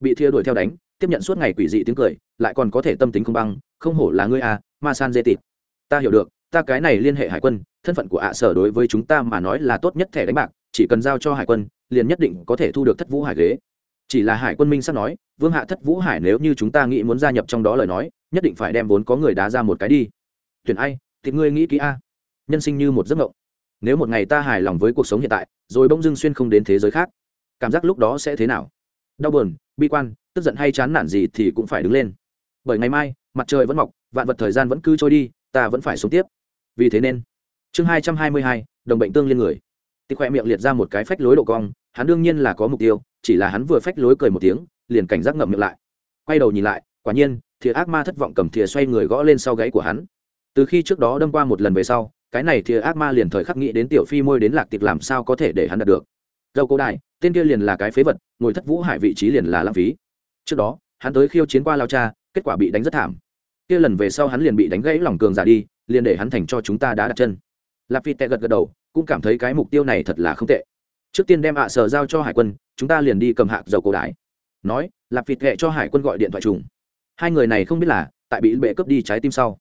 Bị thia đuổi theo đánh, tiếp nhận suốt ngày quỷ dị tiếng cười, lại còn có thể tâm tính không băng, không hổ là ngươi à ma san dê tịt. Ta hiểu được, ta cái này liên hệ hải quân, thân phận của ạ sở đối với chúng ta mà nói là tốt nhất thẻ đánh bạc, chỉ cần giao cho hải quân, liền nhất định có thể thu được thất vũ hải ghế. Chỉ là hải quân minh sắp nói, vương hạ thất vũ hải nếu như chúng ta nghĩ muốn gia nhập trong đó lời nói, nhất định phải đem vốn có người đá ra một cái đi. Tuyển ai, thì ngươi nghĩ kỹ a. Nhân sinh như một giấc mộng nếu một ngày ta hài lòng với cuộc sống hiện tại, rồi bỗng dưng xuyên không đến thế giới khác, cảm giác lúc đó sẽ thế nào? Đau buồn, bi quan, tức giận hay chán nản gì thì cũng phải đứng lên. Bởi ngày mai, mặt trời vẫn mọc, vạn vật thời gian vẫn cứ trôi đi, ta vẫn phải sống tiếp. Vì thế nên, chương hai trăm hai mươi hai, đồng bệnh tương liên người. Tịch khoe miệng liệt ra một cái phách lối độ cong, hắn đương nhiên là có mục tiêu, chỉ là hắn vừa phách lối cười một tiếng, liền cảnh giác ngậm miệng lại. Quay đầu nhìn lại, quả nhiên, thìa ác ma thất vọng cầm thìa xoay người gõ lên sau gáy của hắn. Từ khi trước đó đâm qua một lần về sau cái này thì ác ma liền thời khắc nghĩ đến tiểu phi môi đến lạc tiệp làm sao có thể để hắn đạt được. Dâu cổ đại tên kia liền là cái phế vật, ngồi thất vũ hải vị trí liền là lãng phí. Trước đó, hắn tới khiêu chiến qua lao cha, kết quả bị đánh rất thảm. Kia lần về sau hắn liền bị đánh gãy lòng cường giả đi, liền để hắn thành cho chúng ta đã đặt chân. Lạp phi tệ gật gật đầu, cũng cảm thấy cái mục tiêu này thật là không tệ. Trước tiên đem ạ sở giao cho hải quân, chúng ta liền đi cầm hạc dầu cổ đái nói lạp phi tệ cho hải quân gọi điện thoại trùng. Hai người này không biết là, tại bị bệ cướp đi trái tim sau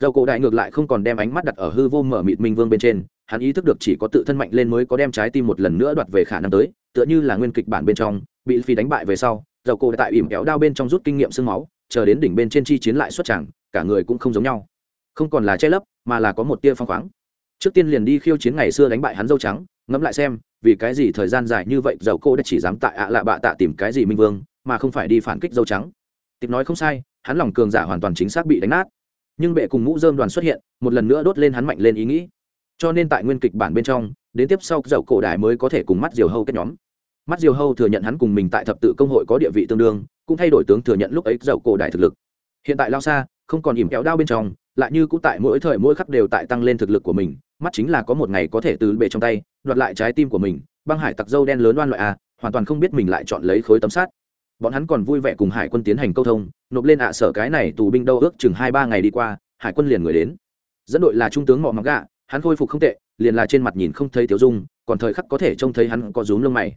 dầu cổ đại ngược lại không còn đem ánh mắt đặt ở hư vô mở mịt minh vương bên trên, hắn ý thức được chỉ có tự thân mạnh lên mới có đem trái tim một lần nữa đoạt về khả năng tới, tựa như là nguyên kịch bản bên trong, bị phi đánh bại về sau, dầu cổ tại ỉm kéo đao bên trong rút kinh nghiệm sương máu, chờ đến đỉnh bên trên chi chiến lại xuất chẳng cả người cũng không giống nhau. Không còn là che lấp, mà là có một tia phong khoáng. Trước tiên liền đi khiêu chiến ngày xưa đánh bại hắn dâu trắng, ngẫm lại xem, vì cái gì thời gian dài như vậy dầu cô đã chỉ dám tại ạ lạ bạ tạ tìm cái gì minh vương, mà không phải đi phản kích dâu trắng. Tịp nói không sai, hắn lòng cường giả hoàn toàn chính xác bị đánh nát nhưng bệ cùng mũ dơm đoàn xuất hiện, một lần nữa đốt lên hắn mạnh lên ý nghĩ. Cho nên tại nguyên kịch bản bên trong, đến tiếp sau dậu cổ đại mới có thể cùng mắt diều hâu kết nhóm. Mắt diều hâu thừa nhận hắn cùng mình tại thập tự công hội có địa vị tương đương, cũng thay đổi tướng thừa nhận lúc ấy dậu cổ đại thực lực. Hiện tại lao xa, không còn ỉm kéo đao bên trong, lại như cũng tại mỗi thời mỗi khắc đều tại tăng lên thực lực của mình, mắt chính là có một ngày có thể từ bệ trong tay, đoạt lại trái tim của mình, băng hải tặc dâu đen lớn oan loại a à, hoàn toàn không biết mình lại chọn lấy khối tấm sát bọn hắn còn vui vẻ cùng hải quân tiến hành câu thông, nộp lên ạ sở cái này tù binh đâu ước chừng hai ba ngày đi qua, hải quân liền người đến. Dẫn đội là trung tướng mọ mắng gạ, hắn khôi phục không tệ, liền là trên mặt nhìn không thấy tiểu dung, còn thời khắc có thể trông thấy hắn có rúm lông mày.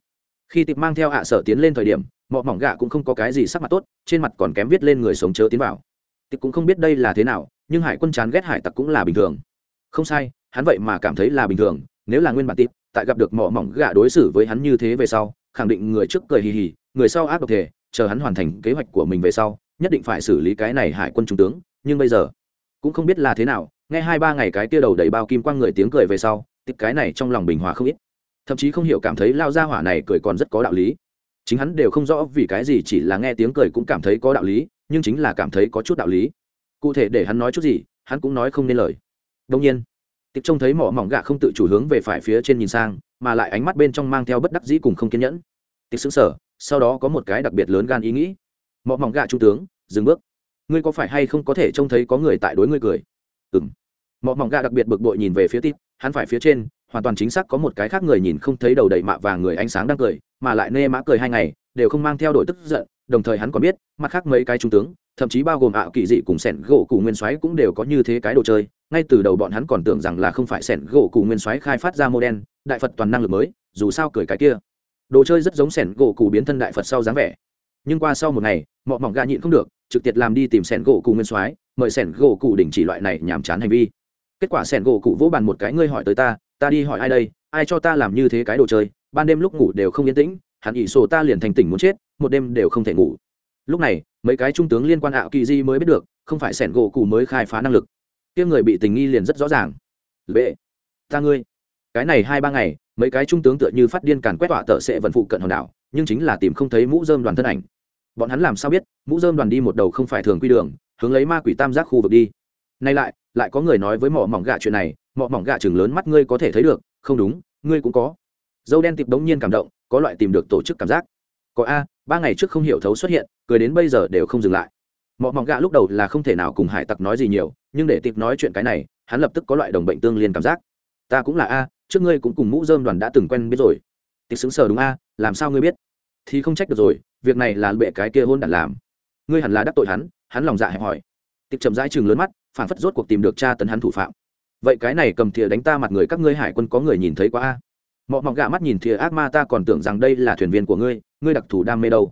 Khi tịp mang theo ạ sở tiến lên thời điểm, mọ mỏng gạ cũng không có cái gì sắc mặt tốt, trên mặt còn kém viết lên người sống chớ tiến vào. Tịp cũng không biết đây là thế nào, nhưng hải quân chán ghét hải tặc cũng là bình thường. Không sai, hắn vậy mà cảm thấy là bình thường, nếu là nguyên bản tịp, tại gặp được mỏ mỏng gạ đối xử với hắn như thế về sau, khẳng định người trước cười hì hì người sau ác độc thể, chờ hắn hoàn thành kế hoạch của mình về sau, nhất định phải xử lý cái này hải quân trung tướng, nhưng bây giờ, cũng không biết là thế nào, nghe hai ba ngày cái kia đầu đầy bao kim quang người tiếng cười về sau tiếp cái này trong lòng bình hòa không ít. Thậm chí không hiểu cảm thấy lao ra hỏa này cười còn rất có đạo lý. Chính hắn đều không rõ vì cái gì chỉ là nghe tiếng cười cũng cảm thấy có đạo lý, nhưng chính là cảm thấy có chút đạo lý. Cụ thể để hắn nói chút gì, hắn cũng nói không nên lời. Đông nhiên tiệp trông thấy mỏ mỏng gạ không tự chủ hướng về phải phía trên nhìn sang, mà lại ánh mắt bên trong mang theo bất đắc dĩ cùng không kiên nhẫn. Tiệp xứng sở sau đó có một cái đặc biệt lớn gan ý nghĩ. Mọ mỏng gạ trung tướng, dừng bước. Ngươi có phải hay không có thể trông thấy có người tại đối ngươi cười? Ừ m mỏng gạ đặc biệt bực bội nhìn về phía tít, hắn phải phía trên, hoàn toàn chính xác có một cái khác người nhìn không thấy đầu đầy mạ và người ánh sáng đang cười, mà lại nê mã cười hai ngày, đều không mang theo đội tức giận, đồng thời hắn còn biết, mặt khác mấy cái trung tướng, thậm chí bao gồm ảo kỳ dị cùng sẻn gỗ cụ nguyên soái cũng đều có như thế cái đồ chơi, ngay từ đầu bọn hắn còn tưởng rằng là không phải sẻn gỗ cụ nguyên soái khai phát ra mô đen đại phật toàn năng lực mới, dù sao cười cái kia đồ chơi rất giống sẻn gỗ cụ biến thân đại phật sau dáng vẻ. Nhưng qua sau một ngày, mọ mỏng gà nhịn không được, trực tiệt làm đi tìm sẻn gỗ cụ nguyên soái, mời sẻn gỗ cụ đình chỉ loại này nhàm chán hành vi. Kết quả sẻn gỗ cụ vỗ bàn một cái, ngươi hỏi tới ta ta đi hỏi ai đây? Ai cho ta làm như thế cái đồ chơi? Ban đêm lúc ngủ đều không yên tĩnh, hắn ỷ sổ ta liền thành tỉnh muốn chết, một đêm đều không thể ngủ. Lúc này, mấy cái trung tướng liên quan ảo kỳ di mới biết được, không phải sẻn gỗ cụ mới khai phá năng lực. Kia người bị tình nghi liền rất rõ ràng. Lệ, ta ngươi. Cái này hai ba ngày mấy cái trung tướng tựa như phát điên càn quét tọa tợ sẽ vận phụ cận hòn đảo, nhưng chính là tìm không thấy mũ dơm đoàn thân ảnh. Bọn hắn làm sao biết, mũ dơm đoàn đi một đầu không phải thường quy đường, hướng lấy ma quỷ tam giác khu vực đi. Nay lại lại có người nói với mỏ mỏng gạ chuyện này, mỏ mỏng gạ chừng lớn mắt ngươi có thể thấy được, không đúng, ngươi cũng có. Dâu đen tiệp đống nhiên cảm động, có loại tìm được tổ chức cảm giác. Có a, ba ngày trước không hiểu thấu xuất hiện, cười đến bây giờ đều không dừng lại. Mỏ mỏng gạ lúc đầu là không thể nào cùng hải tặc nói gì nhiều, nhưng để tiệp nói chuyện cái này, hắn lập tức có loại đồng bệnh tương liên cảm giác. Ta cũng là a trước ngươi cũng cùng mũ dơm đoàn đã từng quen biết rồi. Tịch xứng sờ đúng a, làm sao ngươi biết? Thì không trách được rồi, việc này là bệ cái kia hôn đản làm. Ngươi hẳn là đắc tội hắn hắn lòng dạ hẹp hỏi tịch chậm rãi chừng lớn mắt, phản phất rốt cuộc tìm được cha tấn hắn thủ phạm. Vậy cái này cầm thìa đánh ta mặt người các ngươi hải quân có người nhìn thấy quá a? Mọ mọc gạ mắt nhìn thìa ác ma ta còn tưởng rằng đây là thuyền viên của ngươi ngươi đặc thù đam mê đâu.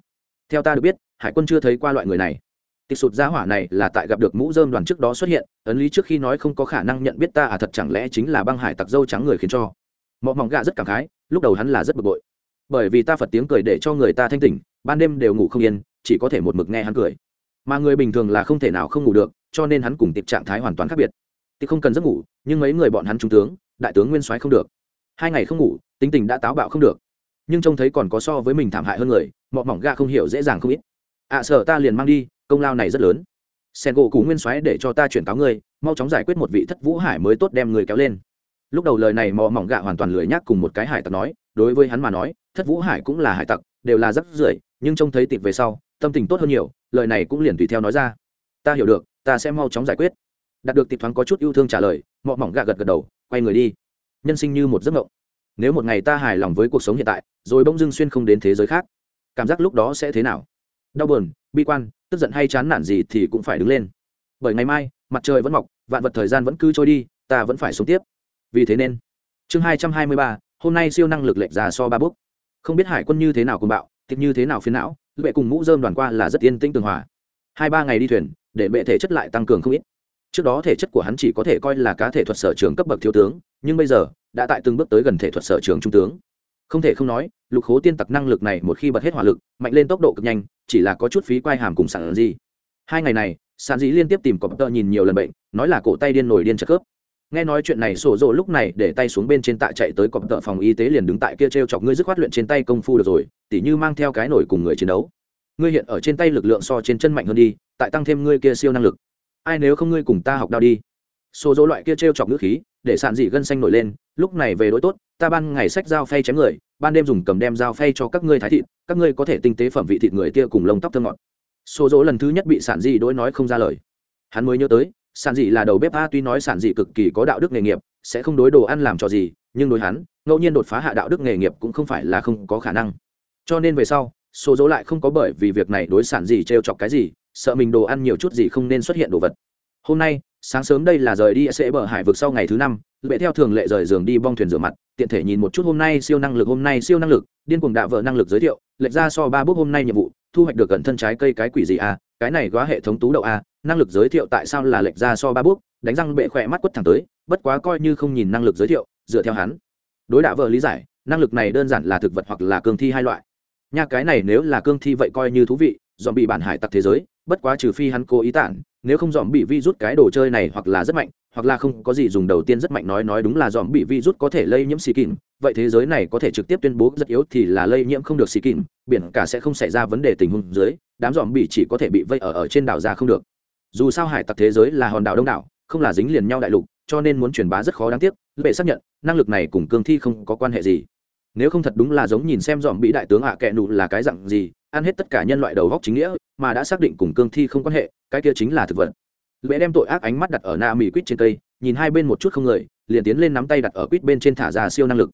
Theo ta được biết, hải quân chưa thấy qua loại người này tịch sụt gia hỏa này là tại gặp được mũ dơm đoàn trước đó xuất hiện ấn lý trước khi nói không có khả năng nhận biết ta à thật chẳng lẽ chính là băng hải tặc dâu trắng người khiến cho. Mọi mỏng gạ rất cảm khái lúc đầu hắn là rất bực bội. Bởi vì ta phật tiếng cười để cho người ta thanh tỉnh ban đêm đều ngủ không yên chỉ có thể một mực nghe hắn cười. Mà người bình thường là không thể nào không ngủ được cho nên hắn cùng tiệp trạng thái hoàn toàn khác biệt. Tịch không cần giấc ngủ nhưng mấy người bọn hắn trung tướng đại tướng nguyên soái không được. Hai ngày không ngủ tính tình đã táo bạo không được. Nhưng trông thấy còn có so với mình thảm hại hơn người mọ mỏng ga không hiểu dễ dàng không ít. Ạ à, sợ ta liền mang đi công lao này rất lớn. Sen gỗ cũ nguyên soái để cho ta chuyển cáo ngươi, mau chóng giải quyết một vị thất vũ hải mới tốt đem người kéo lên. Lúc đầu lời này mò mỏng gạ hoàn toàn lười nhác cùng một cái hải tặc nói, đối với hắn mà nói, thất vũ hải cũng là hải tặc, đều là rắc rưởi, nhưng trông thấy tịt về sau, tâm tình tốt hơn nhiều, lời này cũng liền tùy theo nói ra. Ta hiểu được, ta sẽ mau chóng giải quyết. Đạt được tịp thoáng có chút yêu thương trả lời mọ mỏng gạ gật gật đầu, quay người đi. Nhân sinh như một giấc mộng. Nếu một ngày ta hài lòng với cuộc sống hiện tại, rồi bỗng dưng xuyên không đến thế giới khác, cảm giác lúc đó sẽ thế nào? Đau buồn, bi quan, tức giận hay chán nản gì thì cũng phải đứng lên. Bởi ngày mai, mặt trời vẫn mọc, vạn vật thời gian vẫn cứ trôi đi, ta vẫn phải sống tiếp. Vì thế nên, chương hai trăm hai mươi ba, hôm nay siêu năng lực lệch già so ba bước. Không biết hải quân như thế nào cùng bạo tiếp như thế nào phiến não bệ cùng mũ dơm đoàn qua là rất yên tĩnh tường hòa. Hai ba ngày đi thuyền, để bệ thể chất lại tăng cường không ít. Trước đó thể chất của hắn chỉ có thể coi là cá thể thuật sở trường cấp bậc thiếu tướng, nhưng bây giờ, đã tại từng bước tới gần thể thuật sở trường trung tướng không thể không nói, lục khố tiên tặc năng lực này một khi bật hết hỏa lực, mạnh lên tốc độ cực nhanh, chỉ là có chút phí quai hàm cùng sản gì. Hai ngày này sản dĩ liên tiếp tìm cọp tợ nhìn nhiều lần bệnh, nói là cổ tay điên nổi điên trợ khớp. Nghe nói chuyện này, sổ rộ lúc này để tay xuống bên trên tạ chạy tới cọp tợ phòng y tế liền đứng tại kia t r e o chọc ngươi dứt khoát luyện trên tay công phu được rồi, tỉ như mang theo cái nổi cùng người chiến đấu. Ngươi hiện ở trên tay lực lượng so trên chân mạnh hơn đi, tại tăng thêm ngươi kia siêu năng lực. Ai nếu không ngươi cùng ta học đao đi? Sổ rộ loại kia t r e o chọc ngữ khí để sạn dị gân xanh nổi lên, lúc này về đối tốt, ta ban ngày sách dao phay chém người, ban đêm dùng cầm đem dao phay cho các ngươi thái thịt, các ngươi có thể tinh tế phẩm vị thịt người kia cùng lông tóc thơ ngọt. Số dỗ lần thứ nhất bị sản dị đối nói không ra lời. Hắn mới nhớ tới sản dị là đầu bếp a, tuy nói sản dị cực kỳ có đạo đức nghề nghiệp, sẽ không đối đồ ăn làm cho gì, nhưng đối hắn, ngẫu nhiên đột phá hạ đạo đức nghề nghiệp cũng không phải là không có khả năng. Cho nên về sau số dỗ lại không có bởi vì việc này đối sản dị t chọc cái gì, sợ mình đồ ăn nhiều chút gì không nên xuất hiện đồ vật. Hôm nay sáng sớm đây là rời đi sẽ bờ hải vực sau ngày thứ năm, lệ theo thường lệ rời giường đi bong thuyền rửa mặt, tiện thể nhìn một chút hôm nay siêu năng lực, hôm nay siêu năng lực, điên cuồng đạ vợ năng lực giới thiệu, lệch ra so ba bước hôm nay nhiệm vụ, thu hoạch được gần thân trái cây cái quỷ gì à cái này quá hệ thống tú đậu à? năng lực giới thiệu tại sao là lệch ra so ba bước, đánh răng bệ khỏe mắt quất thẳng tới, bất quá coi như không nhìn năng lực giới thiệu, dựa theo hắn đối đạo vợ lý giải, năng lực này đơn giản là thực vật hoặc là cương thi hai loại nha, cái này nếu là cương thi vậy coi như thú vị dọn bị bản hải tặc thế giới, bất quá trừ phi hắn cố ý tản nếu không dòm bị vi rút cái đồ chơi này hoặc là rất mạnh, hoặc là không có gì dùng đầu tiên rất mạnh nói nói đúng là dòm bị vi rút có thể lây nhiễm xì kìm, vậy thế giới này có thể trực tiếp tuyên bố rất yếu thì là lây nhiễm không được xì kìm, biển cả sẽ không xảy ra vấn đề tình huống dưới, đám dòm bị chỉ có thể bị vây ở ở trên đảo ra không được. Dù sao hải tặc thế giới là hòn đảo đông đảo, không là dính liền nhau đại lục, cho nên muốn truyền bá rất khó đáng tiếc bệ xác nhận, năng lực này cùng cương thi không có quan hệ gì. Nếu không thật đúng là giống nhìn xem dòm bị đại tướng ạ à kẹ nụ là cái dặn gì, ăn hết tất cả nhân loại đầu góc chính nghĩa mà đã xác định cùng cương thi không quan hệ, cái kia chính là thực vật. Lệ đem tội ác ánh mắt đặt ở na mỹ quýt trên cây, nhìn hai bên một chút không người, liền tiến lên nắm tay đặt ở quýt bên trên thả ra siêu năng lực.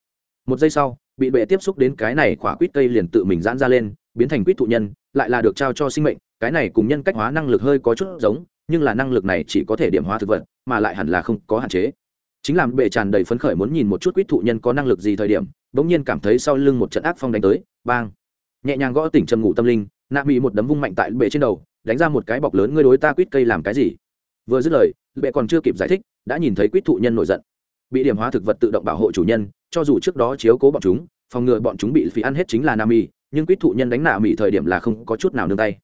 Một giây sau, bị bệ tiếp xúc đến cái này khỏa quýt cây liền tự mình giãn ra lên, biến thành quýt thụ nhân, lại là được trao cho sinh mệnh, cái này cùng nhân cách hóa năng lực hơi có chút giống, nhưng là năng lực này chỉ có thể điểm hóa thực vật, mà lại hẳn là không có hạn chế. Chính làm bệ tràn đầy phấn khởi muốn nhìn một chút quýt thụ nhân có năng lực gì thời điểm, bỗng nhiên cảm thấy sau lưng một trận ác phong đánh tới, bang. Nhẹ nhàng gõ tỉnh trầm ngủ tâm linh nạ mỹ một đấm vung mạnh tại bệ trên đầu, đánh ra một cái bọc lớn, ngươi đối ta quýt cây làm cái gì? Vừa dứt lời, bệ còn chưa kịp giải thích, đã nhìn thấy quýt thụ nhân nổi giận. Bị điểm hóa thực vật tự động bảo hộ chủ nhân, cho dù trước đó chiếu cố bọn chúng, phòng ngừa bọn chúng bị phí ăn hết chính là nam mỹ, nhưng quýt thụ nhân đánh nạ mỹ thời điểm là không có chút nào nương tay.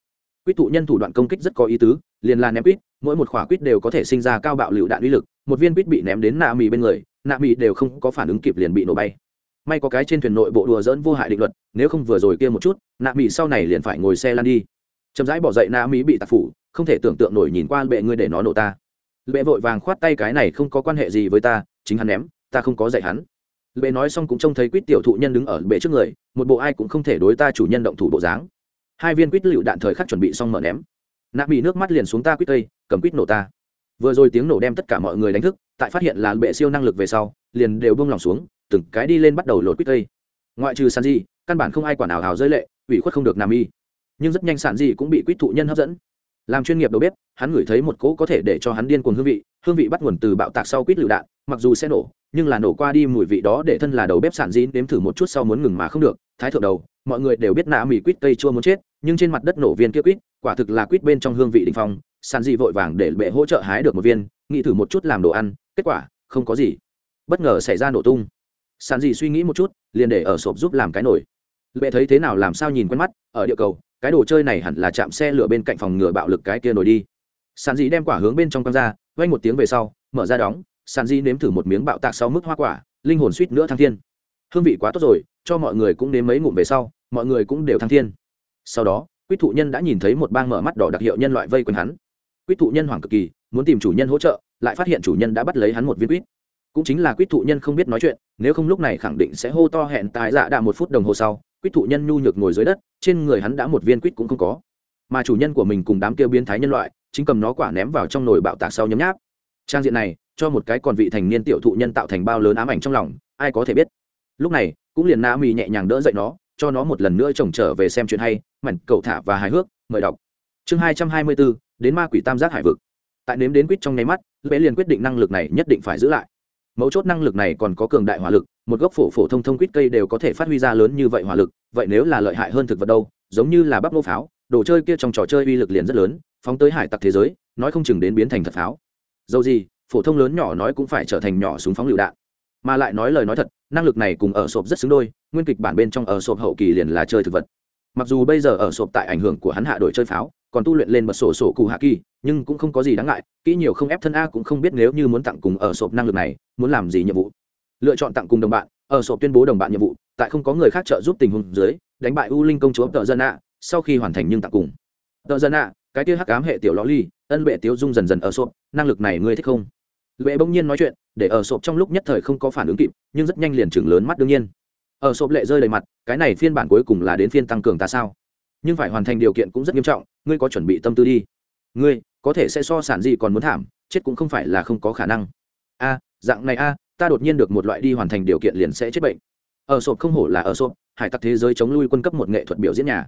Quýt thụ nhân thủ đoạn công kích rất có ý tứ, liền là ném quýt, mỗi một quả quýt đều có thể sinh ra cao bạo lựu đạn uy lực, một viên quýt bị ném đến nạ mỹ bên người, nạ mỹ đều không có phản ứng kịp liền bị nổ bay may có cái trên thuyền nội bộ đùa dỡn vô hại định luật, nếu không vừa rồi kia một chút, nạ mỹ sau này liền phải ngồi xe lăn đi. Chậm rãi bỏ dậy nạ mỹ bị tạc phủ, không thể tưởng tượng nổi nhìn qua bệ ngươi để nó nổ ta. Lệ vội vàng khoát tay cái này không có quan hệ gì với ta, chính hắn ném, ta không có dạy hắn. Lệ nói xong cũng trông thấy quýt tiểu thụ nhân đứng ở bệ trước người, một bộ ai cũng không thể đối ta chủ nhân động thủ bộ dáng. Hai viên quýt lựu đạn thời khắc chuẩn bị xong mở ném. Nạ mỹ nước mắt liền xuống ta quýt tây cầm quýt nổ ta. Vừa rồi tiếng nổ đem tất cả mọi người đánh thức, tại phát hiện là bệ siêu năng lực về sau, liền đều bông lòng xuống từng cái đi lên bắt đầu lột quýt tây. Ngoại trừ sàn di, căn bản không ai quản ảo hào rơi lệ, ủy khuất không được nam y. Nhưng rất nhanh sàn di cũng bị quýt thụ nhân hấp dẫn. Làm chuyên nghiệp đầu bếp, hắn ngửi thấy một cỗ có thể để cho hắn điên cuồng hương vị hương vị bắt nguồn từ bạo tạc sau quýt lựu đạn, mặc dù sẽ nổ, nhưng là nổ qua đi mùi vị đó để thân là đầu bếp sản dĩ nếm thử một chút sau muốn ngừng mà không được, thái thượng đầu, mọi người đều biết nạ mì quýt cây chua muốn chết, nhưng trên mặt đất nổ viên kia quýt, quả thực là quýt bên trong hương vị đình phong sản dị vội vàng để bệ hỗ trợ hái được một viên, nghĩ thử một chút làm đồ ăn, kết quả, không có gì. Bất ngờ xảy ra nổ tung. Sàn dị suy nghĩ một chút, liền để ở sộp giúp làm cái nổi. Bệ thấy thế nào làm sao nhìn quen mắt, ở địa cầu, cái đồ chơi này hẳn là chạm xe lửa bên cạnh phòng ngừa bạo lực cái kia nổi đi. Sàn dị đem quả hướng bên trong căng ra vay một tiếng về sau, mở ra đóng, Sàn dị nếm thử một miếng bạo tạc sau mức hoa quả, linh hồn suýt nữa thăng thiên. Hương vị quá tốt rồi, cho mọi người cũng nếm mấy ngụm về sau, mọi người cũng đều thăng thiên. Sau đó, quýt thụ nhân đã nhìn thấy một bang mở mắt đỏ đặc hiệu nhân loại vây quanh hắn. Quýt thụ nhân hoảng cực kỳ, muốn tìm chủ nhân hỗ trợ, lại phát hiện chủ nhân đã bắt lấy hắn một viên quýt cũng chính là quýt thụ nhân không biết nói chuyện, nếu không lúc này khẳng định sẽ hô to hẹn tài dạ đạ một phút đồng hồ sau, quýt thụ nhân nhu nhược ngồi dưới đất, trên người hắn đã một viên quýt cũng không có. Mà chủ nhân của mình cùng đám kêu biến thái nhân loại, chính cầm nó quả ném vào trong nồi bạo tạc sau nhấm nháp. Trang diện này, cho một cái còn vị thành niên tiểu thụ nhân tạo thành bao lớn ám ảnh trong lòng, ai có thể biết. Lúc này, cũng liền na mì nhẹ nhàng đỡ dậy nó, cho nó một lần nữa chồng trở về xem chuyện hay, mảnh cầu thả và hài hước, mời đọc. Chương hai trăm hai mươi bốn đến ma quỷ tam giác hải vực. Tại nếm đến quýt trong nháy mắt bé liền quyết định năng lực này nhất định phải giữ lại mấu chốt năng lực này còn có cường đại hỏa lực, một gốc phổ phổ thông thông quýt cây đều có thể phát huy ra lớn như vậy hỏa lực, vậy nếu là lợi hại hơn thực vật đâu, giống như là bắp nô pháo, đồ chơi kia trong trò chơi uy lực liền rất lớn, phóng tới hải tặc thế giới, nói không chừng đến biến thành thật pháo. Dầu gì, phổ thông lớn nhỏ nói cũng phải trở thành nhỏ súng phóng lựu đạn. Mà lại nói lời nói thật, năng lực này cùng ở sộp rất xứng đôi, nguyên kịch bản bên trong ở sộp hậu kỳ liền là chơi thực vật. Mặc dù bây giờ ở sộp tại ảnh hưởng của hắn hạ đổi chơi pháo còn tu luyện lên bật sổ sổ cụ hạ kỳ, nhưng cũng không có gì đáng ngại, kỹ nhiều không ép thân a cũng không biết nếu như muốn tặng cùng ở sộp năng lực này, muốn làm gì nhiệm vụ. Lựa chọn tặng cùng đồng bạn, ở sộp tuyên bố đồng bạn nhiệm vụ, tại không có người khác trợ giúp tình huống dưới, đánh bại u linh công chúa tợ dân ạ sau khi hoàn thành nhưng tặng cùng. Tợ dân ạ cái tia hắc ám hệ tiểu ló ly, ân bệ tiêu dung dần dần ở sộp, năng lực này ngươi thích không? Lệ bỗng nhiên nói chuyện, để ở sộp trong lúc nhất thời không có phản ứng kịp, nhưng rất nhanh liền chừng lớn mắt đương nhiên. Ở sộp lệ rơi đầy mặt, cái này phiên bản cuối cùng là đến phiên tăng cường ta sao? Nhưng phải hoàn thành điều kiện cũng rất nghiêm trọng, ngươi có chuẩn bị tâm tư đi. Ngươi, có thể sẽ so sản gì còn muốn thảm, chết cũng không phải là không có khả năng. A, dạng này a, ta đột nhiên được một loại đi hoàn thành điều kiện liền sẽ chết bệnh. Ở sộp không hổ là ở sộp, hải tặc thế giới chống lui quân cấp một nghệ thuật biểu diễn nhà.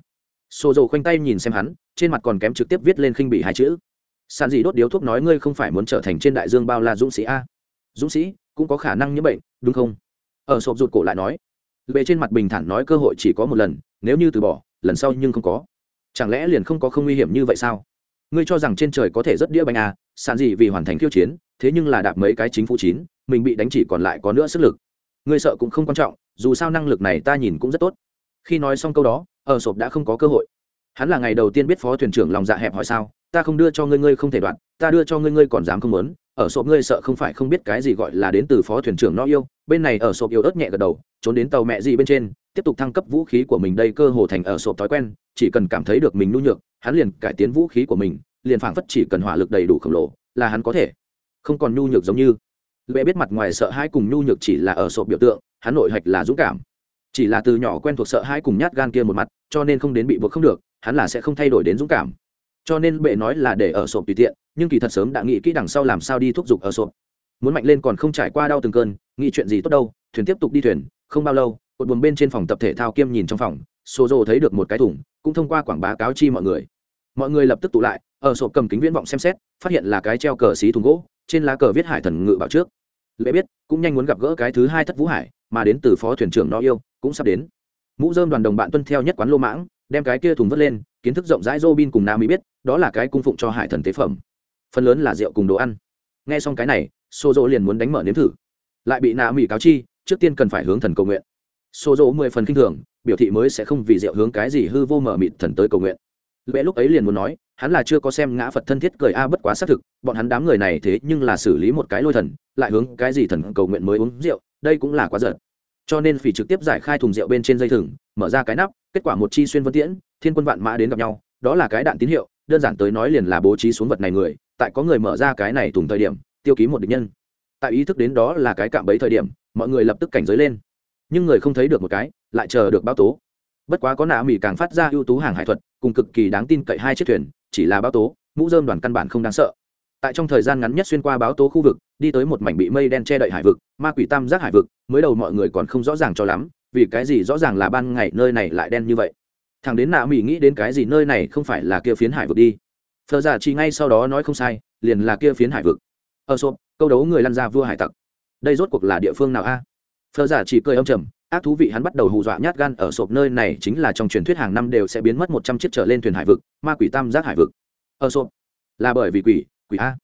Xô dầu khoanh tay nhìn xem hắn, trên mặt còn kém trực tiếp viết lên khinh bị hai chữ. Sản dị đốt điếu thuốc nói ngươi không phải muốn trở thành trên đại dương bao la dũng sĩ a. Dũng sĩ, cũng có khả năng nhiễm bệnh, đúng không? Ở sộp rụt cổ lại nói. Về trên mặt bình thản nói cơ hội chỉ có một lần, nếu như từ bỏ lần sau nhưng không có. Chẳng lẽ liền không có không nguy hiểm như vậy sao? Ngươi cho rằng trên trời có thể rất đĩa bánh à sản gì vì hoàn thành khiêu chiến, thế nhưng là đạp mấy cái chính phủ chín, mình bị đánh chỉ còn lại có nữa sức lực. Ngươi sợ cũng không quan trọng, dù sao năng lực này ta nhìn cũng rất tốt. Khi nói xong câu đó, ở sộp đã không có cơ hội. Hắn là ngày đầu tiên biết phó thuyền trưởng lòng dạ hẹp hỏi sao, ta không đưa cho ngươi ngươi không thể đoạt, ta đưa cho ngươi ngươi còn dám không muốn. Ở sộp ngươi sợ không phải không biết cái gì gọi là đến từ phó thuyền trưởng nó yêu, bên này ở sộp yêu ớt nhẹ gật đầu, trốn đến tàu mẹ gì bên trên tiếp tục thăng cấp vũ khí của mình đây cơ hồ thành ở sộp thói quen, chỉ cần cảm thấy được mình nhu nhược, hắn liền cải tiến vũ khí của mình, liền phảng phất chỉ cần hỏa lực đầy đủ khổng lồ, là hắn có thể. Không còn nhu nhược giống như. Lệ biết mặt ngoài sợ hãi cùng nhu nhược chỉ là ở sộp biểu tượng, hắn nội hạch là dũng cảm. Chỉ là từ nhỏ quen thuộc sợ hãi cùng nhát gan kia một mặt, cho nên không đến bị buộc không được, hắn là sẽ không thay đổi đến dũng cảm. Cho nên bệ nói là để ở sộp tùy tiện, nhưng kỳ thật sớm đã nghĩ kỹ đằng sau làm sao đi thúc giục ở sộp. Muốn mạnh lên còn không trải qua đau từng cơn, nghĩ chuyện gì tốt đâu, thuyền tiếp tục đi thuyền, không bao lâu cột buồng bên trên phòng tập thể thao kiêm nhìn trong phòng sổ dồ thấy được một cái thùng cũng thông qua quảng bá cáo chi mọi người mọi người lập tức tụ lại ở sổ cầm kính viễn vọng xem xét phát hiện là cái treo cờ xí thùng gỗ trên lá cờ viết hải thần ngự bảo trước lễ biết cũng nhanh muốn gặp gỡ cái thứ hai thất vũ hải mà đến từ phó thuyền trưởng no yêu cũng sắp đến mũ dơm đoàn đồng bạn tuân theo nhất quán lô mãng đem cái kia thùng vớt lên kiến thức rộng rãi Robin cùng Nam Mỹ biết, đó là cái cung phụng cho hải thần tế phẩm. Phần lớn là rượu cùng đồ ăn. Nghe xong cái này, Sozo liền muốn đánh mở nếm thử. Lại bị nạ Mỹ cáo chi, trước tiên cần phải hướng thần cầu nguyện. Sozo mười phần kinh thường, biểu thị mới sẽ không vì rượu hướng cái gì hư vô mở mịt thần tới cầu nguyện. Lẽ lúc ấy liền muốn nói, hắn là chưa có xem ngã Phật thân thiết cười a bất quá xác thực, bọn hắn đám người này thế nhưng là xử lý một cái lôi thần, lại hướng cái gì thần cầu nguyện mới uống rượu, đây cũng là quá giật. Cho nên phỉ trực tiếp giải khai thùng rượu bên trên dây thừng, mở ra cái nắp, kết quả một chi xuyên vân tiễn, thiên quân vạn mã đến gặp nhau đó là cái đạn tín hiệu đơn giản tới nói liền là bố trí xuống vật này người tại có người mở ra cái này thùng thời điểm tiêu ký một địch nhân tại ý thức đến đó là cái cạm bẫy thời điểm mọi người lập tức cảnh giới lên nhưng người không thấy được một cái, lại chờ được báo tố. Bất quá có nạ mỹ càng phát ra ưu tú hàng hải thuật, cùng cực kỳ đáng tin cậy hai chiếc thuyền, chỉ là báo tố, mũ dơm đoàn căn bản không đáng sợ. Tại trong thời gian ngắn nhất xuyên qua báo tố khu vực, đi tới một mảnh bị mây đen che đậy hải vực, ma quỷ tam giác hải vực, mới đầu mọi người còn không rõ ràng cho lắm, vì cái gì rõ ràng là ban ngày nơi này lại đen như vậy. Thằng đến nạ mỹ nghĩ đến cái gì nơi này không phải là kia phiến hải vực đi. Thờ giả chỉ ngay sau đó nói không sai, liền là kia phiến hải vực. Ờ Ở sộp câu đấu người lăn ra vua hải tặc. Đây rốt cuộc là địa phương nào a? à? Phờ giả chỉ cười âm trầm, ác thú vị hắn bắt đầu hù dọa nhát gan ở sộp nơi này chính là trong truyền thuyết hàng năm đều sẽ biến mất một trăm chiếc trở lên thuyền hải vực, ma quỷ tam giác hải vực. Ở sộp? Là bởi vì quỷ quỷ a.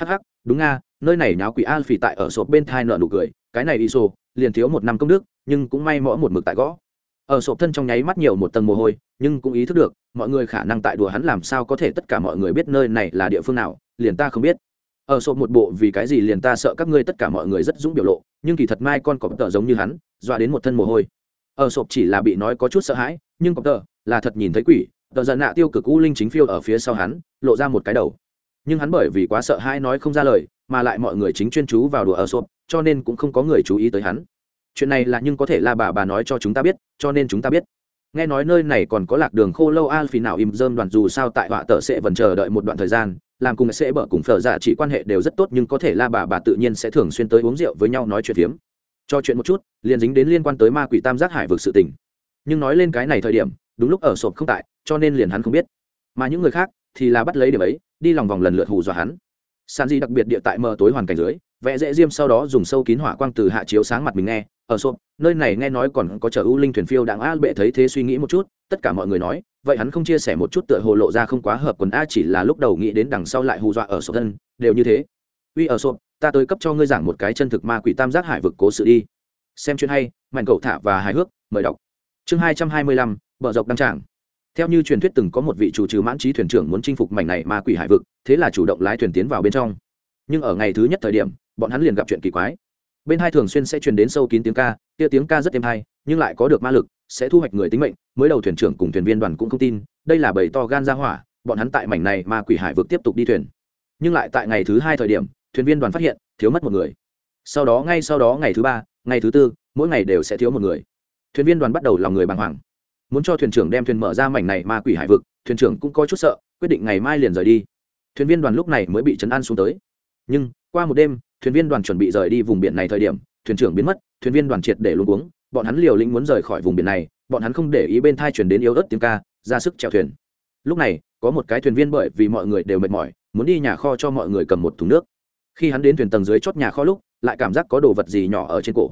Hh đúng a nơi này nháo quỷ a phỉ tại ở sộp bên thai nợ nụ cười, cái này đi liền thiếu một năm công đức, nhưng cũng may mõ một mực tại gõ. Ở sộp thân trong nháy mắt nhiều một tầng mồ hôi, nhưng cũng ý thức được, mọi người khả năng tại đùa hắn làm sao có thể tất cả mọi người biết nơi này là địa phương nào, liền ta không biết ở sộp một bộ vì cái gì liền ta sợ các ngươi tất cả mọi người rất dũng biểu lộ, nhưng kỳ thật mai con cọp tờ giống như hắn, dọa đến một thân mồ hôi. Ở sộp chỉ là bị nói có chút sợ hãi, nhưng cọp tờ là thật nhìn thấy quỷ, tờ giận nạ tiêu cực u linh chính phiêu ở phía sau hắn, lộ ra một cái đầu. Nhưng hắn bởi vì quá sợ hãi nói không ra lời, mà lại mọi người chính chuyên chú vào đùa ở sộp, cho nên cũng không có người chú ý tới hắn. Chuyện này là nhưng có thể là bà bà nói cho chúng ta biết, cho nên chúng ta biết. Nghe nói nơi này còn có lạc đường khô lâu al phì nào im dơm đoàn dù sao tại họa tờ sẽ vẫn chờ đợi một đoạn thời gian làm cùng sẽ bở cùng phở dạ chỉ quan hệ đều rất tốt nhưng có thể la bà bà tự nhiên sẽ thường xuyên tới uống rượu với nhau nói chuyện phiếm. Cho chuyện một chút, liền dính đến liên quan tới ma quỷ tam giác hải vực sự tình. Nhưng nói lên cái này thời điểm, đúng lúc ở sộp không tại, cho nên liền hắn không biết. Mà những người khác thì là bắt lấy điểm ấy, đi lòng vòng lần lượt hù dọa hắn. Sàn di đặc biệt địa tại mờ tối hoàn cảnh dưới, vẽ dễ diêm sau đó dùng sâu kín hỏa quang từ hạ chiếu sáng mặt mình nghe, ở sộp, nơi này nghe nói còn có chở ưu linh thuyền phiêu đang a bệ thấy thế suy nghĩ một chút, tất cả mọi người nói vậy hắn không chia sẻ một chút tựa hồ lộ ra không quá hợp quần a chỉ là lúc đầu nghĩ đến đằng sau lại hù dọa ở sổ thân, đều như thế. Uy ở sộp ta tới cấp cho ngươi giảng một cái chân thực ma quỷ tam giác hải vực cố sự đi. Xem chuyện hay, mạnh cầu thả và hài hước, mời đọc. Chương hai trăm hai mươi lăm bờ dọc đăng tràng. Theo như truyền thuyết từng có một vị chủ trừ mãn trí thuyền trưởng muốn chinh phục mảnh này ma quỷ hải vực, thế là chủ động lái thuyền tiến vào bên trong. Nhưng ở ngày thứ nhất thời điểm, bọn hắn liền gặp chuyện kỳ quái. Bên hai thường xuyên sẽ truyền đến sâu kín tiếng ca, kia tiếng ca rất êm hay, nhưng lại có được ma lực sẽ thu hoạch người tính mệnh, mới đầu thuyền trưởng cùng thuyền viên đoàn cũng không tin, đây là bầy to gan ra hỏa, bọn hắn tại mảnh này ma quỷ hải vực tiếp tục đi thuyền. Nhưng lại tại ngày thứ hai thời điểm, thuyền viên đoàn phát hiện, thiếu mất một người. Sau đó, ngay sau đó, ngày thứ ba, ngày thứ tư, mỗi ngày đều sẽ thiếu một người. Thuyền viên đoàn bắt đầu lòng người bàng hoàng. Muốn cho thuyền trưởng đem thuyền mở ra mảnh này ma quỷ hải vực, thuyền trưởng cũng có chút sợ, quyết định ngày mai liền rời đi. Thuyền viên đoàn lúc này mới bị chấn an xuống tới. Nhưng, qua một đêm, thuyền viên đoàn chuẩn bị rời đi vùng biển này thời điểm, thuyền trưởng biến mất, thuyền viên đoàn triệt để luôn uống bọn hắn liều lĩnh muốn rời khỏi vùng biển này, bọn hắn không để ý bên thai chuyển đến yếu ớt tiếng ca, ra sức chèo thuyền. Lúc này, có một cái thuyền viên bởi vì mọi người đều mệt mỏi, muốn đi nhà kho cho mọi người cầm một thùng nước. Khi hắn đến thuyền tầng dưới chót nhà kho lúc, lại cảm giác có đồ vật gì nhỏ ở trên cổ.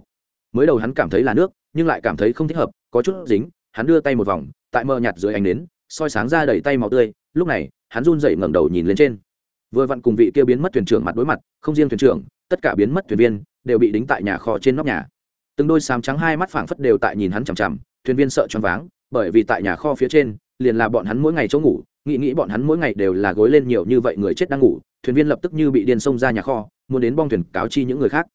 Mới đầu hắn cảm thấy là nước, nhưng lại cảm thấy không thích hợp, có chút dính, hắn đưa tay một vòng, tại mờ nhạt dưới ánh nến, soi sáng ra đầy tay màu tươi, lúc này, hắn run dậy ngẩng đầu nhìn lên trên. Vừa vặn cùng vị kia biến mất thuyền trưởng mặt đối mặt, không riêng thuyền trưởng, tất cả biến mất thuyền viên, đều bị đính tại nhà kho trên nóc nhà từng đôi sám trắng hai mắt phảng phất đều tại nhìn hắn chằm chằm, thuyền viên sợ choáng váng, bởi vì tại nhà kho phía trên, liền là bọn hắn mỗi ngày chỗ ngủ, nghĩ nghĩ bọn hắn mỗi ngày đều là gối lên nhiều như vậy người chết đang ngủ, thuyền viên lập tức như bị điên xông ra nhà kho, muốn đến bong thuyền cáo chi những người khác.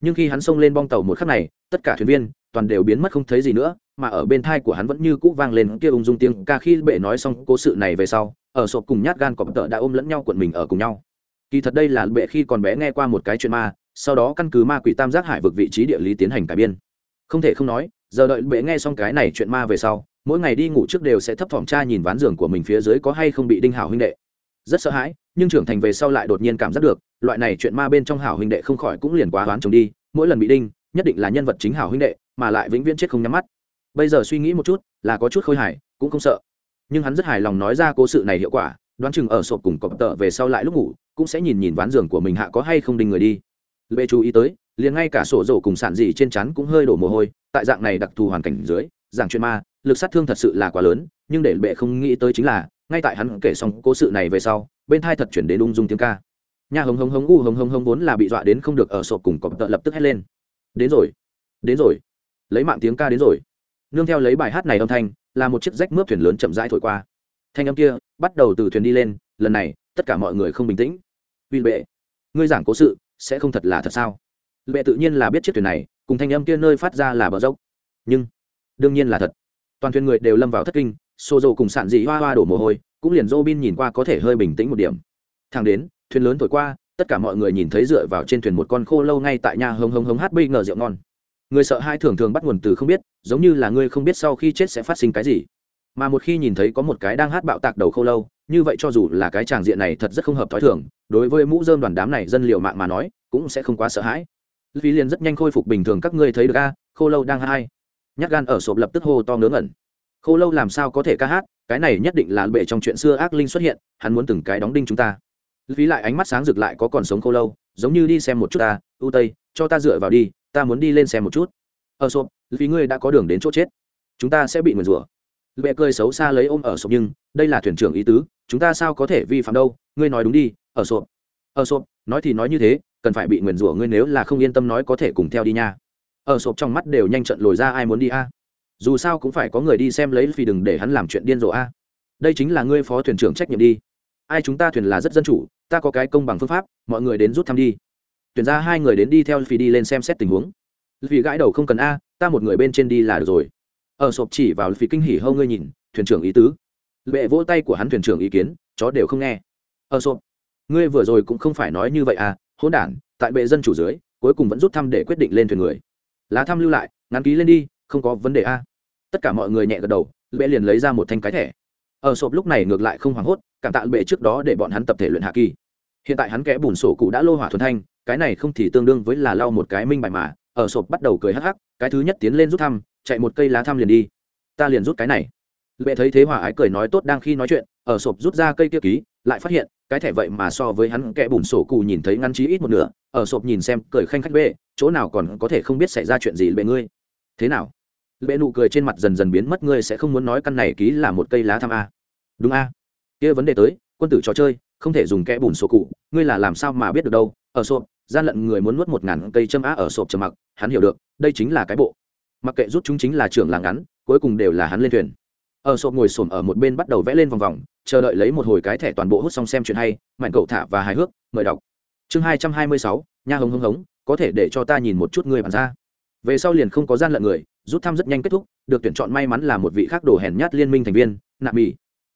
Nhưng khi hắn xông lên bong tàu một khắc này, tất cả thuyền viên toàn đều biến mất không thấy gì nữa, mà ở bên thai của hắn vẫn như cũ vang lên kia ung dung tiếng ca khi bệ nói xong cố sự này về sau, ở sộp cùng nhát gan cọp tợ đã ôm lẫn nhau cuộn mình ở cùng nhau. Kỳ thật đây là bệ khi còn bé nghe qua một cái chuyện ma sau đó căn cứ ma quỷ tam giác hải vực vị trí địa lý tiến hành cải biên. Không thể không nói, giờ đợi bệ nghe xong cái này chuyện ma về sau, mỗi ngày đi ngủ trước đều sẽ thấp thỏm tra nhìn ván giường của mình phía dưới có hay không bị đinh hảo huynh đệ. Rất sợ hãi, nhưng trưởng thành về sau lại đột nhiên cảm giác được, loại này chuyện ma bên trong hảo huynh đệ không khỏi cũng liền quá đoán chồng đi, mỗi lần bị đinh, nhất định là nhân vật chính hảo huynh đệ, mà lại vĩnh viễn chết không nhắm mắt. Bây giờ suy nghĩ một chút, là có chút khôi hài, cũng không sợ. Nhưng hắn rất hài lòng nói ra cố sự này hiệu quả, đoán chừng ở sộp cùng cọp tợ về sau lại lúc ngủ, cũng sẽ nhìn nhìn ván giường của mình hạ có hay không đinh người đi lệ chú ý tới, liền ngay cả sổ rổ cùng sản dị trên chắn cũng hơi đổ mồ hôi, tại dạng này đặc thù hoàn cảnh dưới, giảng chuyện ma, lực sát thương thật sự là quá lớn, nhưng để bệ không nghĩ tới chính là, ngay tại hắn kể xong cố sự này về sau, bên thai thật chuyển đến ung dung tiếng ca. Nhà hống hống hống u hống hống hống vốn là bị dọa đến không được ở sộp cùng cọp tợ lập tức hét lên. Đến rồi đến rồi, lấy mạng tiếng ca đến rồi. Nương theo lấy bài hát này âm thanh, là một chiếc rách mướp thuyền lớn chậm rãi thổi qua. Thanh âm kia bắt đầu từ thuyền đi lên, lần này, tất cả mọi người không bình tĩnh. Vì bệ, ngươi giảng cố sự sẽ không thật là thật sao? Bệ tự nhiên là biết chiếc thuyền này, cùng thanh âm kia nơi phát ra là bờ dốc. Nhưng, đương nhiên là thật. Toàn thuyền người đều lâm vào thất kinh xô dầu cùng sạn dị hoa hoa đổ mồ hôi, cũng liền robin nhìn qua có thể hơi bình tĩnh một điểm. Thang đến, thuyền lớn thổi qua, tất cả mọi người nhìn thấy dựa vào trên thuyền một con khô lâu ngay tại nhà hống hống hống hát bây ngờ rượu ngon. Người sợ hai thường thường bắt nguồn từ không biết, giống như là ngươi không biết sau khi chết sẽ phát sinh cái gì. Mà một khi nhìn thấy có một cái đang hát bạo tạc đầu khô lâu, như vậy cho dù là cái tràng diện này thật rất không hợp t h ó i thường đối với mũ dơm đoàn đám này dân liệu mạng mà nói, cũng sẽ không quá sợ hãi. Vì liền rất nhanh khôi phục bình thường, các ngươi thấy được a, khô lâu đang hai nhát gan ở sộp lập tức hô to ngớ ngẩn. Khô lâu làm sao có thể ca hát, cái này nhất định là bệ trong chuyện xưa ác linh xuất hiện, hắn muốn từng cái đóng đinh chúng ta. Vì lại ánh mắt sáng rực lại có còn sống khô lâu, giống như đi xem một chút ta ưu tây, cho ta dựa vào đi, ta muốn đi lên xem một chút. Ở sộp vì ngươi đã có đường đến chỗ chết. Chúng ta sẽ bị nguyền rủa. Bệ cười xấu xa lấy ôm ở sộp nhưng, đây là thuyền trưởng ý tứ, chúng ta sao có thể vi phạm đâu? Ngươi nói đúng đi, ở sộp ở sộp, nói thì nói như thế, cần phải bị nguyền rủa ngươi nếu là không yên tâm nói có thể cùng theo đi nha. Ở sộp trong mắt đều nhanh trận lồi ra ai muốn đi a. Dù sao cũng phải có người đi xem lấy vì đừng để hắn làm chuyện điên rồ a. Đây chính là ngươi phó thuyền trưởng trách nhiệm đi. Ai chúng ta thuyền là rất dân chủ, ta có cái công bằng phương pháp, mọi người đến rút thăm đi. Tuyển ra hai người đến đi theo phi đi lên xem xét tình huống. Vì gãi đầu không cần a, ta một người bên trên đi là được rồi. Ở sộp chỉ vào phi kinh hỉ hâu ngươi nhìn, thuyền trưởng ý tứ. Lệ vỗ tay của hắn thuyền trưởng ý kiến, chó đều không nghe. Ờ, ở sộp ngươi vừa rồi cũng không phải nói như vậy à hỗn đản, tại bệ dân chủ dưới, cuối cùng vẫn rút thăm để quyết định lên thuyền người. Lá thăm lưu lại, ngắn ký lên đi, không có vấn đề a tất cả mọi người nhẹ gật đầu lệ liền lấy ra một thanh cái thẻ. Ờ, ở sộp lúc này ngược lại không hoảng hốt, cảm tạ bệ trước đó để bọn hắn tập thể luyện hạ kỳ. Hiện tại hắn kẽ bùn sổ cụ đã lô hỏa thuần thanh, cái này không thì tương đương với là lau một cái minh bài mà. Ờ, ở sộp bắt đầu cười hắc hắc, cái thứ nhất tiến lên rút thăm, chạy một cây lá thăm liền đi. Ta liền rút cái này. Lệ thấy thế hòa ái cười nói tốt đang khi nói chuyện ở sộp rút ra cây kia ký, lại phát hiện cái thẻ vậy mà so với hắn kẻ bùn sổ cụ nhìn thấy ngăn trí ít một nửa, ở sộp nhìn xem, cười khanh khách bệ chỗ nào còn có thể không biết xảy ra chuyện gì bệ ngươi? Thế nào? Bệ nụ cười trên mặt dần dần biến mất, ngươi sẽ không muốn nói căn này ký là một cây lá tham a. Đúng a. Kia vấn đề tới, quân tử trò chơi, không thể dùng kẽ bùn sổ cụ ngươi là làm sao mà biết được đâu? Ở sộp, gian lận người muốn nuốt một ngàn cây châm á ở sộp trầm mặc, hắn hiểu được, đây chính là cái bộ. Mặc kệ rút chúng chính là trưởng làng ngắn, cuối cùng đều là hắn lên thuyền ở sộp ngồi xổm ở một bên bắt đầu vẽ lên vòng vòng, chờ đợi lấy một hồi cái thẻ toàn bộ hút xong xem chuyện hay, mạnh cậu thả và hài hước, mời đọc. Chương hai trăm hai mươi sáu, nha hống hống hống, có thể để cho ta nhìn một chút người bàn ra. Về sau liền không có gian lận người, rút thăm rất nhanh kết thúc, được tuyển chọn may mắn là một vị khác đồ hèn nhát liên minh thành viên, nạ mỹ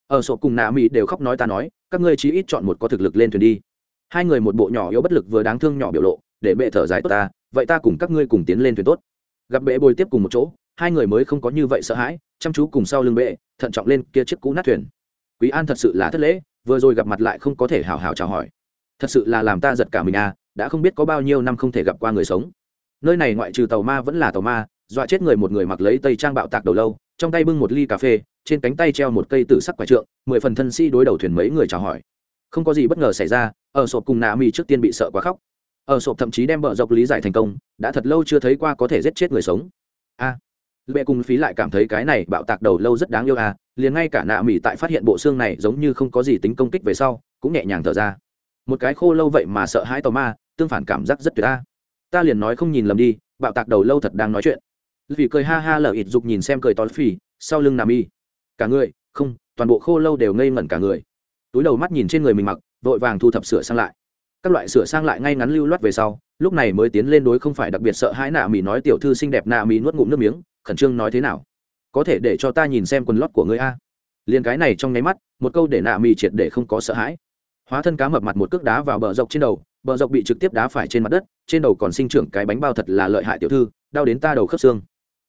ở sộp cùng nạ mỹ đều khóc nói ta nói, các ngươi chí ít chọn một có thực lực lên thuyền đi. Hai người một bộ nhỏ yếu bất lực vừa đáng thương nhỏ biểu lộ, để bệ thở dài tốt ta, vậy ta cùng các ngươi cùng tiến lên thuyền tốt. Gặp bệ bồi tiếp cùng một chỗ, hai người mới không có như vậy sợ hãi chăm chú cùng sau lưng bệ thận trọng lên kia chiếc cũ nát thuyền. Quý an thật sự là thất lễ vừa rồi gặp mặt lại không có thể hào hào chào hỏi. Thật sự là làm ta giật cả mình à đã không biết có bao nhiêu năm không thể gặp qua người sống. Nơi này ngoại trừ tàu ma vẫn là tàu ma dọa chết người một người mặc lấy tây trang bạo tạc đầu lâu trong tay bưng một ly cà phê trên cánh tay treo một cây tử sắc quả trượng mười phần thân sĩ đối đầu thuyền mấy người chào hỏi. Không có gì bất ngờ xảy ra ở sộp cùng nạ mi trước tiên bị sợ quá khóc. Ở sộp thậm chí đem vợ dọc lý giải thành công đã thật lâu chưa thấy qua có thể giết chết người sống. A à, lệ cùng phí lại cảm thấy cái này bạo tạc đầu lâu rất đáng yêu à liền ngay cả nạ mỹ tại phát hiện bộ xương này giống như không có gì tính công kích về sau, cũng nhẹ nhàng thở ra. Một cái khô lâu vậy mà sợ hãi tò ma, tương phản cảm giác rất tuyệt ta ta liền nói không nhìn lầm đi, bạo tạc đầu lâu thật đang nói chuyện. Vì cười ha ha lở ịt dục nhìn xem cười to phì, sau lưng nà y cả người, không, toàn bộ khô lâu đều ngây ngẩn cả người. Túi đầu mắt nhìn trên người mình mặc, vội vàng thu thập sửa sang lại. Các loại sửa sang lại ngay ngắn lưu loát về sau, lúc này mới tiến lên đối không phải đặc biệt sợ hãi nạ mỹ nói tiểu thư xinh đẹp nạ mỹ nuốt ngụm nước miếng khẩn trương nói thế nào? Có thể để cho ta nhìn xem quần lót của ngươi a. Liền cái này trong nháy mắt, một câu để nạ mì triệt để không có sợ hãi. Hóa thân cá mập mặt một cước đá vào bờ dọc trên đầu, bờ dọc bị trực tiếp đá phải trên mặt đất, trên đầu còn sinh trưởng cái bánh bao thật là lợi hại tiểu thư, đau đến ta đầu khớp xương.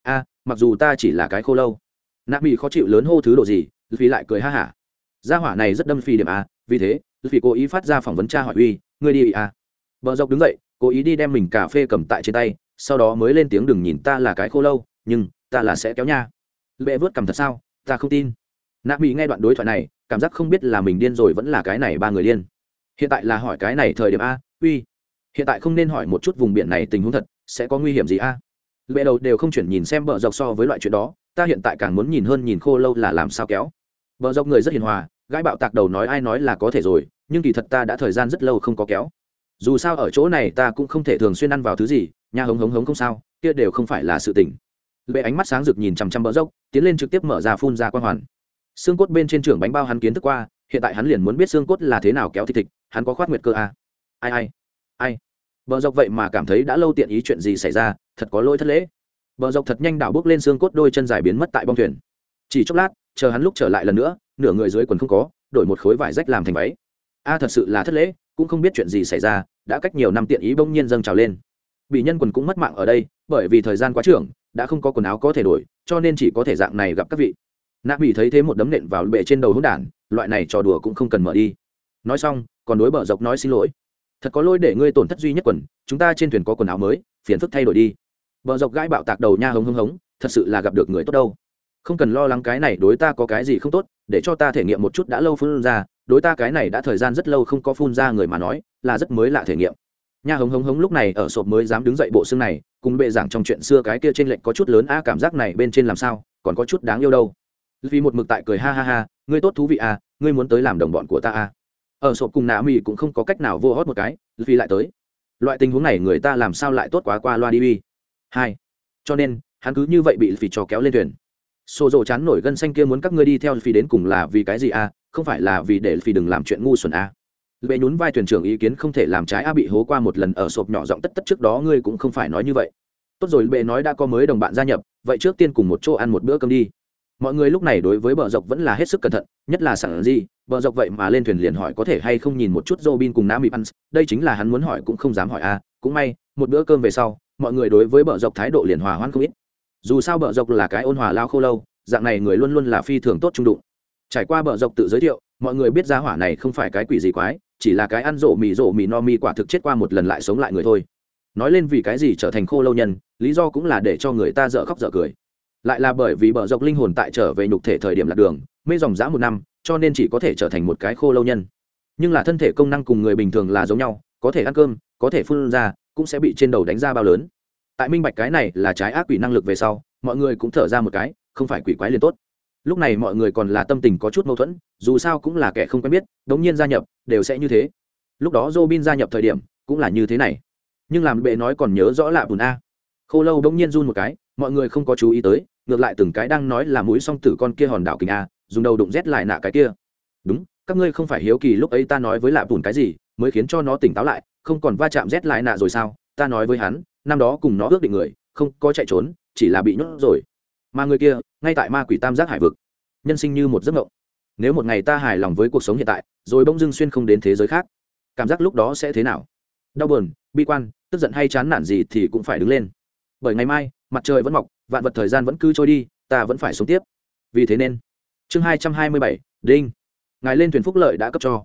A, mặc dù ta chỉ là cái khô lâu, nạ mì khó chịu lớn hô thứ đồ gì vì lại cười ha hả. Gia hỏa này rất đâm phi điểm a, vì thế vì cố ý phát ra phỏng vấn cha hỏi uy, ngươi đi a bờ dọc đứng dậy, cố ý đi đem mình cà phê cầm tại trên tay, sau đó mới lên tiếng đừng nhìn ta là cái khô lâu nhưng ta là sẽ kéo nha. Lệ vớt cầm thật sao, ta không tin. Nạ mỹ nghe đoạn đối thoại này, cảm giác không biết là mình điên rồi vẫn là cái này ba người điên. Hiện tại là hỏi cái này thời điểm a, uy. Hiện tại không nên hỏi một chút vùng biển này tình huống thật, sẽ có nguy hiểm gì a? Lệ đầu đều không chuyển nhìn xem bờ dọc so với loại chuyện đó, ta hiện tại càng muốn nhìn hơn nhìn khô lâu là làm sao kéo. Bờ dọc người rất hiền hòa gái bạo tạc đầu nói ai nói là có thể rồi, nhưng kỳ thật ta đã thời gian rất lâu không có kéo. Dù sao ở chỗ này ta cũng không thể thường xuyên ăn vào thứ gì nhà hống hống hống không sao, kia đều không phải là sự tình bệ ánh mắt sáng rực nhìn chằm chằm bờ dốc, tiến lên trực tiếp mở ra phun ra quang hoàn. Xương cốt bên trên trưởng bánh bao hắn kiến thức qua, hiện tại hắn liền muốn biết xương cốt là thế nào kéo thịt thịt, hắn có khoát nguyệt cơ à? ai ai ai? Bờ dốc vậy mà cảm thấy đã lâu tiện ý chuyện gì xảy ra, thật có lỗi thất lễ. Bờ dốc thật nhanh đảo bước lên xương cốt đôi chân dài biến mất tại bong thuyền. Chỉ chốc lát, chờ hắn lúc trở lại lần nữa, nửa người dưới quần không có, đổi một khối vải rách làm thành váy. A, thật sự là thất lễ, cũng không biết chuyện gì xảy ra, đã cách nhiều năm tiện ý bỗng nhiên dâng trào lên. Bị nhân quần cũng mất mạng ở đây, bởi vì thời gian quá trưởng đã không có quần áo có thể đổi, cho nên chỉ có thể dạng này gặp các vị. Nạ bị thấy thế một đấm nện vào bệ trên đầu hỗn đản, loại này trò đùa cũng không cần mở đi. Nói xong, còn đối bờ dọc nói xin lỗi. Thật có lỗi để ngươi tổn thất duy nhất quần, chúng ta trên thuyền có quần áo mới, phiền phức thay đổi đi. Bờ dọc gãi bạo tạc đầu nha hống hống hống, thật sự là gặp được người tốt đâu. Không cần lo lắng cái này đối ta có cái gì không tốt, để cho ta thể nghiệm một chút đã lâu phun ra, đối ta cái này đã thời gian rất lâu không có phun ra người mà nói, là rất mới lạ thể nghiệm nha hống hống hống lúc này ở sộp mới dám đứng dậy bộ xương này, cùng bệ giảng trong chuyện xưa cái kia trên lệnh có chút lớn a cảm giác này bên trên làm sao, còn có chút đáng yêu đâu. Vì một mực tại cười ha ha ha, ngươi tốt thú vị à ngươi muốn tới làm đồng bọn của ta à? Ở sộp cùng nạ mỹ cũng không có cách nào vô hót một cái, vì lại tới. Loại tình huống này người ta làm sao lại tốt quá qua loa đi uy hai. Cho nên, hắn cứ như vậy bị phì trò kéo lên thuyền. Xô rộ chán nổi gân xanh kia muốn các ngươi đi theo phì đến cùng là vì cái gì à không phải là vì để phì đừng làm chuyện ngu xuẩn à. Lệ nhún vai thuyền trưởng ý kiến không thể làm trái, a bị hố qua một lần ở sộp nhỏ giọng tất tất trước đó, ngươi cũng không phải nói như vậy. Tốt rồi, lệ nói đã có mới đồng bạn gia nhập, vậy trước tiên cùng một chỗ ăn một bữa cơm đi. Mọi người lúc này đối với bờ dọc vẫn là hết sức cẩn thận, nhất là sẵn gì bờ dọc vậy mà lên thuyền liền hỏi có thể hay không nhìn một chút robin cùng nam bị ăn đây chính là hắn muốn hỏi cũng không dám hỏi a cũng may, một bữa cơm về sau, mọi người đối với bờ dọc thái độ liền hòa hoãn không ít. Dù sao bờ dọc là cái ôn hòa lao khô lâu, dạng này người luôn luôn là phi thường tốt trung đụng. Trải qua bờ dọc tự giới thiệu, mọi người biết ra hỏa này không phải cái quỷ gì quái chỉ là cái ăn rộ mì rộ mì no mi quả thực chết qua một lần lại sống lại người thôi. Nói lên vì cái gì trở thành khô lâu nhân, lý do cũng là để cho người ta dở khóc dở cười. Lại là bởi vì bờ dọc linh hồn tại trở về nhục thể thời điểm lạc đường, mê dòng dã một năm, cho nên chỉ có thể trở thành một cái khô lâu nhân. Nhưng là thân thể công năng cùng người bình thường là giống nhau, có thể ăn cơm, có thể phun ra, cũng sẽ bị trên đầu đánh ra bao lớn. Tại minh bạch cái này là trái ác quỷ năng lực về sau, mọi người cũng thở ra một cái, không phải quỷ quái liền tốt lúc này mọi người còn là tâm tình có chút mâu thuẫn, dù sao cũng là kẻ không quen biết, đống nhiên gia nhập, đều sẽ như thế. Lúc đó robin gia nhập thời điểm, cũng là như thế này. Nhưng làm bệ nói còn nhớ rõ lạ bùn a. Khô lâu đống nhiên run một cái, mọi người không có chú ý tới, ngược lại từng cái đang nói là mũi song tử con kia hòn đảo kình a, dùng đầu đụng rét lại nạ cái kia. Đúng, các ngươi không phải hiếu kỳ lúc ấy ta nói với lạ bùn cái gì, mới khiến cho nó tỉnh táo lại, không còn va chạm rét lại nạ rồi sao? Ta nói với hắn, năm đó cùng nó ước định người, không có chạy trốn, chỉ là bị nhốt rồi. Mà người kia ngay tại ma quỷ tam giác hải vực. Nhân sinh như một giấc mộng. Nếu một ngày ta hài lòng với cuộc sống hiện tại, rồi bỗng dưng xuyên không đến thế giới khác, cảm giác lúc đó sẽ thế nào? Đau buồn, bi quan, tức giận hay chán nản gì thì cũng phải đứng lên. Bởi ngày mai, mặt trời vẫn mọc, vạn vật thời gian vẫn cứ trôi đi, ta vẫn phải sống tiếp. Vì thế nên, chương hai trăm hai mươi bảy, đinh. Ngài lên thuyền phúc lợi đã cấp cho.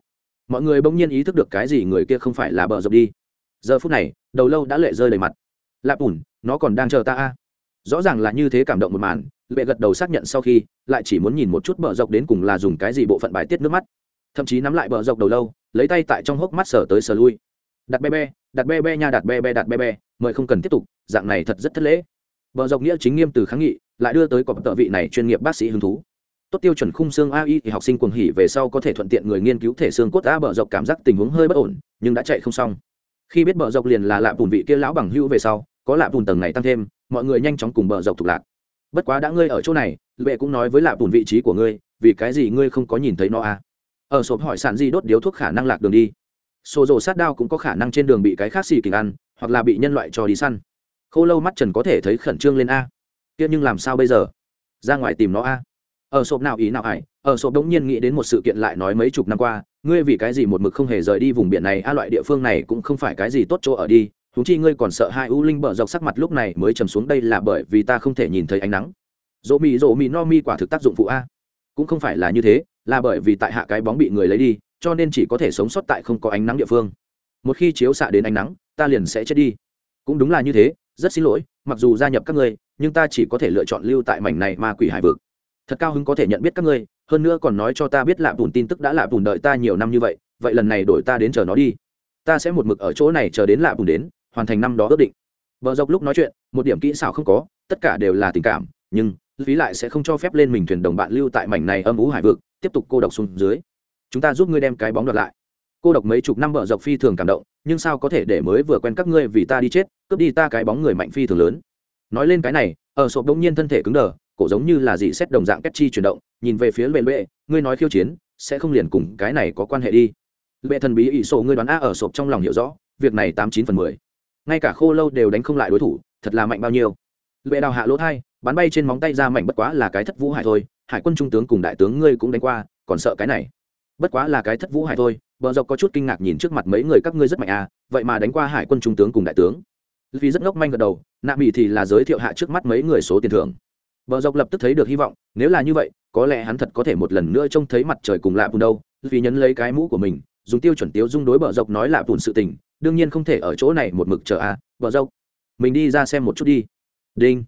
Mọi người bỗng nhiên ý thức được cái gì người kia không phải là bờ dọc đi. Giờ phút này, đầu lâu đã lệ rơi đầy mặt. Lạp ủn, nó còn đang chờ ta a. Rõ ràng là như thế cảm động một màn lệ gật đầu xác nhận sau khi, lại chỉ muốn nhìn một chút bờ dọc đến cùng là dùng cái gì bộ phận bài tiết nước mắt. Thậm chí nắm lại bờ dọc đầu lâu, lấy tay tại trong hốc mắt sở tới sở lui. Đặt be be, đặt be be nha, đặt be be, đặt be be, mời không cần tiếp tục, dạng này thật rất thất lễ. Bờ dọc nghĩa chính nghiêm từ kháng nghị, lại đưa tới cọp tợ vị này chuyên nghiệp bác sĩ hứng thú. Tốt tiêu chuẩn khung xương ai thì học sinh cuồng hỉ về sau có thể thuận tiện người nghiên cứu thể xương cốt a bờ dọc cảm giác tình huống hơi bất ổn, nhưng đã chạy không xong. Khi biết bờ dọc liền là lạ bùn vị kia lão bằng hữu về sau, có lạ bùn tầng này tăng thêm, mọi người nhanh chóng cùng bờ dọc thuộc lạc bất quá đã ngươi ở chỗ này, lệ cũng nói với lạ bùn vị trí của ngươi, vì cái gì ngươi không có nhìn thấy nó à? Ở sộp hỏi sản di đốt điếu thuốc khả năng lạc đường đi. Xô rộ sát đao cũng có khả năng trên đường bị cái khác xì kình ăn, hoặc là bị nhân loại cho đi săn. Khô lâu mắt trần có thể thấy khẩn trương lên a. Kia nhưng làm sao bây giờ? Ra ngoài tìm nó a. Ở sộp nào ý nào ải ở sộp đống nhiên nghĩ đến một sự kiện lại nói mấy chục năm qua, ngươi vì cái gì một mực không hề rời đi vùng biển này? A, loại địa phương này cũng không phải cái gì tốt chỗ ở đi huống chi ngươi còn sợ hai u linh bờ dọc sắc mặt lúc này mới trầm xuống, đây là bởi vì ta không thể nhìn thấy ánh nắng. Dỗ mị dỗ mị no mi quả thực tác dụng phụ a. Cũng không phải là như thế, là bởi vì tại hạ cái bóng bị người lấy đi, cho nên chỉ có thể sống sót tại không có ánh nắng địa phương. Một khi chiếu xạ đến ánh nắng, ta liền sẽ chết đi. Cũng đúng là như thế, rất xin lỗi, mặc dù gia nhập các ngươi, nhưng ta chỉ có thể lựa chọn lưu tại mảnh này ma quỷ hải vực. Thật cao hứng có thể nhận biết các ngươi, hơn nữa còn nói cho ta biết lạ bùn tin tức đã lạ bùn đợi ta nhiều năm như vậy vậy lần này đổi ta đến chờ nó đi. Ta sẽ một mực ở chỗ này chờ đến lạ bùn đến hoàn thành năm đó ước định. Vợ dọc lúc nói chuyện, một điểm kỹ xảo không có, tất cả đều là tình cảm, nhưng, phí lại sẽ không cho phép lên mình thuyền đồng bạn lưu tại mảnh này âm ú hải vực, tiếp tục cô độc xuống dưới. Chúng ta giúp ngươi đem cái bóng đoạt lại. Cô độc mấy chục năm vợ dọc phi thường cảm động, nhưng sao có thể để mới vừa quen các ngươi vì ta đi chết, cướp đi ta cái bóng người mạnh phi thường lớn. Nói lên cái này, ở sộp đông nhiên thân thể cứng đờ, cổ giống như là dị xét đồng dạng cách chi chuyển động, nhìn về phía lệ lệ, ngươi nói khiêu chiến, sẽ không liền cùng cái này có quan hệ đi. Bệ thần bí ỷ sổ ngươi đoán a ở sộp trong lòng hiểu rõ, việc này tám chín phần mười ngay cả khô lâu đều đánh không lại đối thủ, thật là mạnh bao nhiêu. Lệ đào hạ lỗ thai, bắn bay trên móng tay ra mảnh bất quá là cái thất vũ hải thôi, hải quân trung tướng cùng đại tướng ngươi cũng đánh qua, còn sợ cái này. Bất quá là cái thất vũ hải thôi, bờ dọc có chút kinh ngạc nhìn trước mặt mấy người các ngươi rất mạnh à vậy mà đánh qua hải quân trung tướng cùng đại tướng. Vì rất ngốc manh gật đầu, nạ mỹ thì là giới thiệu hạ trước mắt mấy người số tiền thưởng. Bờ dọc lập tức thấy được hy vọng, nếu là như vậy, có lẽ hắn thật có thể một lần nữa trông thấy mặt trời cùng lạ bùn đâu, vì nhấn lấy cái mũ của mình, dùng tiêu chuẩn tiêu dung đối bờ dọc nói lạ bùn sự tình đương nhiên không thể ở chỗ này một mực chờ à vợ dâu. Mình đi ra xem một chút đi. Đinh.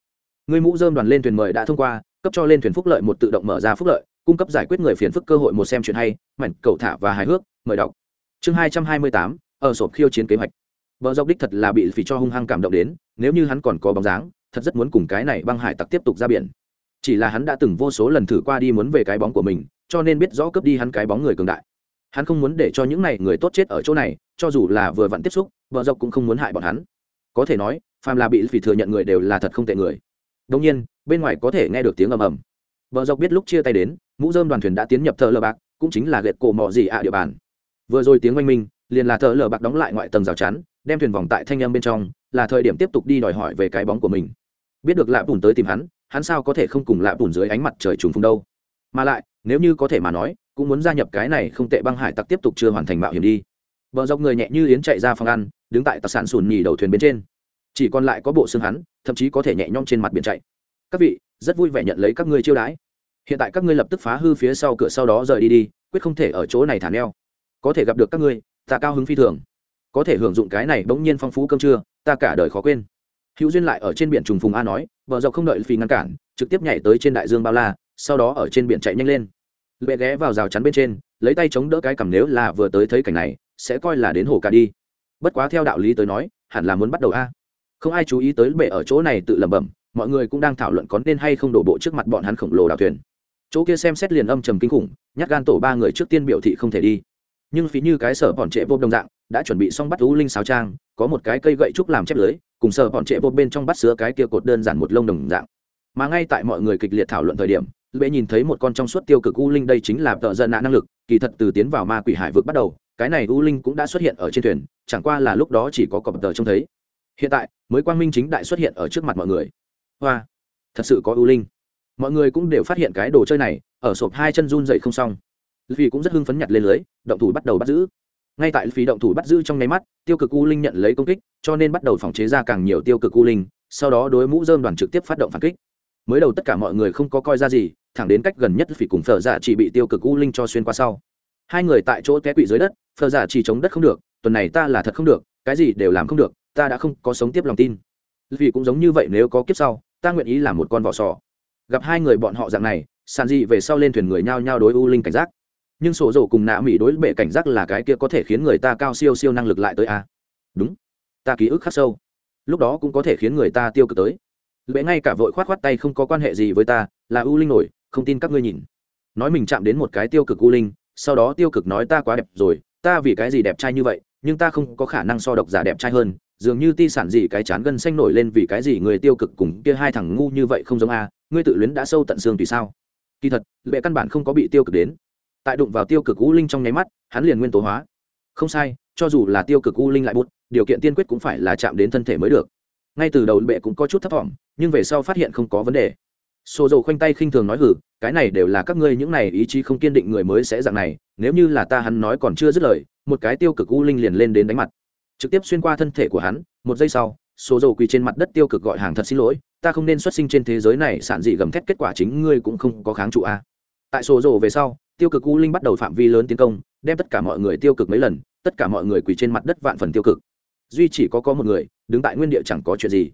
Người mũ dơm đoàn lên thuyền mời đã thông qua, cấp cho lên thuyền phúc lợi một tự động mở ra phúc lợi, cung cấp giải quyết người phiền phức cơ hội một xem chuyện hay, mảnh, cầu thả và hài hước, mời đọc. Chương hai trăm hai mươi tám, ở sộp khiêu chiến kế hoạch. Vợ dâu đích thật là bị phỉ cho hung hăng cảm động đến, nếu như hắn còn có bóng dáng, thật rất muốn cùng cái này băng hải tặc tiếp tục ra biển. Chỉ là hắn đã từng vô số lần thử qua đi muốn về cái bóng của mình, cho nên biết rõ cướp đi hắn cái bóng người cường đại. Hắn không muốn để cho những này người tốt chết ở chỗ này cho dù là vừa vặn tiếp xúc, vợ dọc cũng không muốn hại bọn hắn. Có thể nói, phàm là bị phỉ thừa nhận người đều là thật không tệ người. Đông nhiên, bên ngoài có thể nghe được tiếng ầm ầm. Vợ dọc biết lúc chia tay đến, mũ dơm đoàn thuyền đã tiến nhập thợ lờ bạc, cũng chính là gệt cổ mò gì ạ địa bàn. Vừa rồi tiếng oanh minh, liền là thợ lờ bạc đóng lại ngoại tầng rào chắn, đem thuyền vòng tại thanh âm bên trong, là thời điểm tiếp tục đi đòi hỏi về cái bóng của mình. Biết được lạ bùn tới tìm hắn hắn sao có thể không cùng lạ bùn dưới ánh mặt trời trùng phùng đâu? Mà lại, nếu như có thể mà nói, cũng muốn gia nhập cái này không tệ băng hải tặc tiếp tục chưa hoàn thành mạo hiểm đi vợ dọc người nhẹ như yến chạy ra phòng ăn, đứng tại tặc sản sùn nhì đầu thuyền bên trên. Chỉ còn lại có bộ xương hắn, thậm chí có thể nhẹ nhõm trên mặt biển chạy. Các vị, rất vui vẻ nhận lấy các ngươi chiêu đãi. Hiện tại các ngươi lập tức phá hư phía sau cửa sau đó rời đi đi, quyết không thể ở chỗ này thả neo. Có thể gặp được các ngươi, ta cao hứng phi thường. Có thể hưởng dụng cái này bỗng nhiên phong phú cơm trưa, ta cả đời khó quên. Hữu duyên lại ở trên biển trùng phùng a nói vợ dọc không đợi phi ngăn cản, trực tiếp nhảy tới trên đại dương bao la, sau đó ở trên biển chạy nhanh lên. Lệ ghé vào rào chắn bên trên, lấy tay chống đỡ cái cằm nếu là vừa tới thấy cảnh này sẽ coi là đến hồ cả đi. Bất quá theo đạo lý tới nói, hẳn là muốn bắt đầu a. Không ai chú ý tới bệ ở chỗ này tự lẩm bẩm, mọi người cũng đang thảo luận có nên hay không đổ bộ trước mặt bọn hắn khổng lồ đào thuyền. Chỗ kia xem xét liền âm trầm kinh khủng, nhát gan tổ ba người trước tiên biểu thị không thể đi. Nhưng phí như cái sở bọn trệ vô đồng dạng, đã chuẩn bị xong bắt thú linh sáo trang, có một cái cây gậy trúc làm chép lưới, cùng sở bọn trệ vô bên trong bắt sứa cái kia cột đơn giản một lông đồng dạng. Mà ngay tại mọi người kịch liệt thảo luận thời điểm lễ nhìn thấy một con trong suốt tiêu cực u linh đây chính là tợ dân nạ năng lực, kỳ thật từ tiến vào ma quỷ hải vực bắt đầu cái này u linh cũng đã xuất hiện ở trên thuyền, chẳng qua là lúc đó chỉ có cọp tờ trông thấy. Hiện tại, mới quang minh chính đại xuất hiện ở trước mặt mọi người. Hoa, thật sự có u linh. Mọi người cũng đều phát hiện cái đồ chơi này, ở sộp hai chân run dậy không xong. Vì cũng rất hưng phấn nhặt lên lưới, động thủ bắt đầu bắt giữ. Ngay tại phí động thủ bắt giữ trong nháy mắt, tiêu cực u linh nhận lấy công kích, cho nên bắt đầu phòng chế ra càng nhiều tiêu cực u linh, sau đó đối mũ dơm đoàn trực tiếp phát động phản kích. Mới đầu tất cả mọi người không có coi ra gì, thẳng đến cách gần nhất phỉ cùng phở dạ chỉ bị tiêu cực u linh cho xuyên qua sau hai người tại chỗ té quỵ dưới đất, phờ giả chỉ chống đất không được, tuần này ta là thật không được, cái gì đều làm không được, ta đã không có sống tiếp lòng tin. Vì cũng giống như vậy nếu có kiếp sau, ta nguyện ý làm một con vỏ sò. Gặp hai người bọn họ dạng này sàn dị về sau lên thuyền người nhao nhao đối u linh cảnh giác. Nhưng sổ dầu cùng nạ mỹ đối bệ cảnh giác là cái kia có thể khiến người ta cao siêu siêu năng lực lại tới a đúng. Ta ký ức khắc sâu. Lúc đó cũng có thể khiến người ta tiêu cực tới. Bệ ngay cả vội khoát khoát tay không có quan hệ gì với ta, là u linh nổi, không tin các ngươi nhìn. Nói mình chạm đến một cái tiêu cực u linh sau đó tiêu cực nói ta quá đẹp rồi, ta vì cái gì đẹp trai như vậy, nhưng ta không có khả năng so độc giả đẹp trai hơn, dường như ti sản gì cái chán gân xanh nổi lên vì cái gì người tiêu cực cùng kia hai thằng ngu như vậy không giống a, ngươi tự luyến đã sâu tận xương tùy sao? Kỳ thật, bệ căn bản không có bị tiêu cực đến. Tại đụng vào tiêu cực u linh trong nháy mắt, hắn liền nguyên tố hóa. Không sai, cho dù là tiêu cực u linh lại bút, điều kiện tiên quyết cũng phải là chạm đến thân thể mới được. Ngay từ đầu bệ cũng có chút thấp thỏm, nhưng về sau phát hiện không có vấn đề xô dầu khoanh tay khinh thường nói, hử, cái này đều là các ngươi những này ý chí không kiên định người mới sẽ dạng này, nếu như là ta hắn nói còn chưa dứt lời, một cái tiêu cực u linh liền lên đến đánh mặt. Trực tiếp xuyên qua thân thể của hắn, một giây sau số dầu quỳ trên mặt đất tiêu cực gọi hàng thật xin lỗi, ta không nên xuất sinh trên thế giới này, sản dị gầm thét kết quả chính ngươi cũng không có kháng trụ a. Tại số dầu về sau, tiêu cực u linh bắt đầu phạm vi lớn tiến công, đem tất cả mọi người tiêu cực mấy lần, tất cả mọi người quỳ trên mặt đất vạn phần tiêu cực. Duy chỉ có có một người, đứng tại nguyên địa chẳng có chuyện gì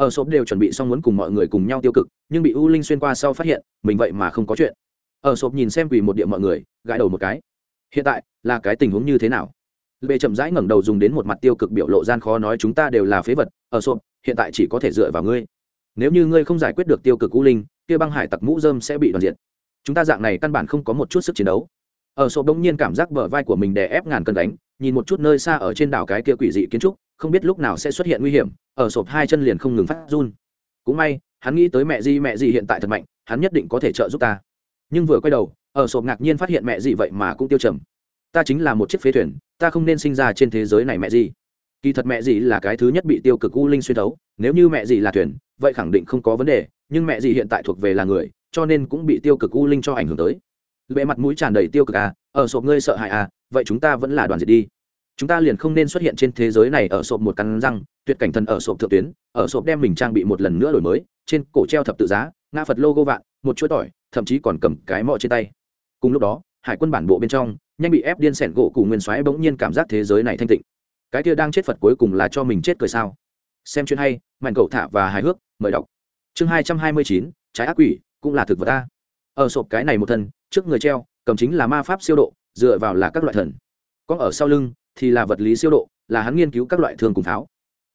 ở sộp đều chuẩn bị xong muốn cùng mọi người cùng nhau tiêu cực, nhưng bị u linh xuyên qua sau phát hiện, mình vậy mà không có chuyện. Ở sộp nhìn xem quỳ một địa mọi người, gãi đầu một cái. Hiện tại, là cái tình huống như thế nào? Bệ chậm rãi ngẩng đầu dùng đến một mặt tiêu cực biểu lộ gian khó nói chúng ta đều là phế vật, ở sộp, hiện tại chỉ có thể dựa vào ngươi. Nếu như ngươi không giải quyết được tiêu cực u linh, kia băng hải tặc mũ dơm sẽ bị đoàn diện chúng ta dạng này căn bản không có một chút sức chiến đấu. Ở sộp đông nhiên cảm giác bờ vai của mình đè ép ngàn cân đánh nhìn một chút nơi xa ở trên đảo cái kia quỷ dị kiến trúc, không biết lúc nào sẽ xuất hiện nguy hiểm, ở sộp hai chân liền không ngừng phát run. Cũng may, hắn nghĩ tới mẹ di mẹ di hiện tại thật mạnh, hắn nhất định có thể trợ giúp ta. Nhưng vừa quay đầu, ở sộp ngạc nhiên phát hiện mẹ di vậy mà cũng tiêu trầm. Ta chính là một chiếc phế thuyền, ta không nên sinh ra trên thế giới này mẹ gì. Kỳ thật mẹ gì là cái thứ nhất bị tiêu cực u linh xuyên thấu, nếu như mẹ gì là thuyền, vậy khẳng định không có vấn đề, nhưng mẹ gì hiện tại thuộc về là người, cho nên cũng bị tiêu cực u linh cho ảnh hưởng tới. Bệ mặt mũi tràn đầy tiêu cực à ở sộp ngươi sợ hãi à vậy chúng ta vẫn là đoàn diệt đi. Chúng ta liền không nên xuất hiện trên thế giới này ở sộp một căn răng, tuyệt cảnh thần ở sộp thượng tuyến, ở sộp đem mình trang bị một lần nữa đổi mới, trên cổ treo thập tự giá nga phật logo vạn, một chuỗi tỏi, thậm chí còn cầm cái mọ trên tay. Cùng lúc đó, hải quân bản bộ bên trong, nhanh bị ép điên sẻn gỗ cùng nguyên soái bỗng nhiên cảm giác thế giới này thanh tịnh. Cái kia đang chết phật cuối cùng là cho mình chết cười sao? Xem chuyện hay mạnh cậu thả và hài hước, mời đọc. Chương hai trăm hai mươi chín, trái ác quỷ, cũng là thực vật ta. Ở sộp cái này một thân, trước người treo, cầm chính là ma pháp siêu độ dựa vào là các loại thần. Có ở sau lưng thì là vật lý siêu độ, là hắn nghiên cứu các loại thương cùng pháo.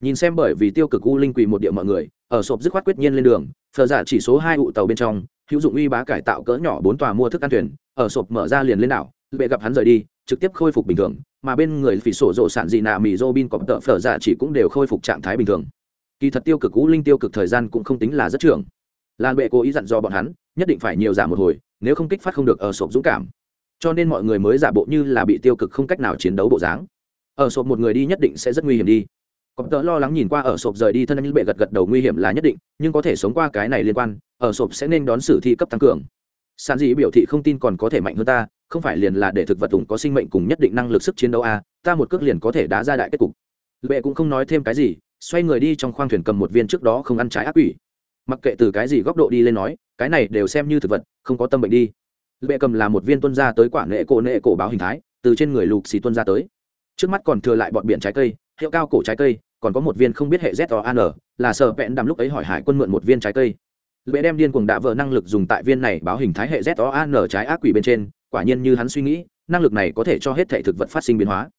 Nhìn xem bởi vì tiêu cực u linh quỳ một địa mọi người, ở sộp dứt khoát quyết nhiên lên đường thờ giả chỉ số hai ụ tàu bên trong, hữu dụng uy bá cải tạo cỡ nhỏ bốn tòa mua thức ăn thuyền, ở sộp mở ra liền lên đảo, bệ gặp hắn rời đi, trực tiếp khôi phục bình thường, mà bên người phỉ sổ rộ sản dị nạ mì dô bin cọp tợ phở giả chỉ cũng đều khôi phục trạng thái bình thường. Kỳ thật tiêu cực u linh tiêu cực thời gian cũng không tính là rất trưởng. Lan bệ cố ý dặn do bọn hắn, nhất định phải nhiều giả một hồi, nếu không kích phát không được ở sộp dũng cảm cho nên mọi người mới giả bộ như là bị tiêu cực không cách nào chiến đấu bộ dáng. Ở sộp một người đi nhất định sẽ rất nguy hiểm đi. Cọp tớ lo lắng nhìn qua ở sộp rời đi thân anh bệ gật gật đầu nguy hiểm là nhất định nhưng có thể sống qua cái này liên quan ở sộp sẽ nên đón xử thi cấp tăng cường. Sản dĩ biểu thị không tin còn có thể mạnh hơn ta không phải liền là để thực vật tùng có sinh mệnh cùng nhất định năng lực sức chiến đấu a à, ta một cước liền có thể đá ra đại kết cục. Bệ cũng không nói thêm cái gì xoay người đi trong khoang thuyền cầm một viên trước đó không ăn trái ác quỷ. Mặc kệ từ cái gì góc độ đi lên nói cái này đều xem như thực vật không có tâm bệnh đi bệ cầm là một viên tuân ra tới quả nệ cổ nệ cổ báo hình thái, từ trên người lục xì tuân ra tới. Trước mắt còn thừa lại bọn biển trái cây, hiệu cao cổ trái cây, còn có một viên không biết hệ z o an là sợ vẹn đàm lúc ấy hỏi hải quân mượn một viên trái cây. Bệ đem điên cuồng đạ vợ năng lực dùng tại viên này báo hình thái hệ z o an trái ác quỷ bên trên, quả nhiên như hắn suy nghĩ, năng lực này có thể cho hết thể thực vật phát sinh biến hóa.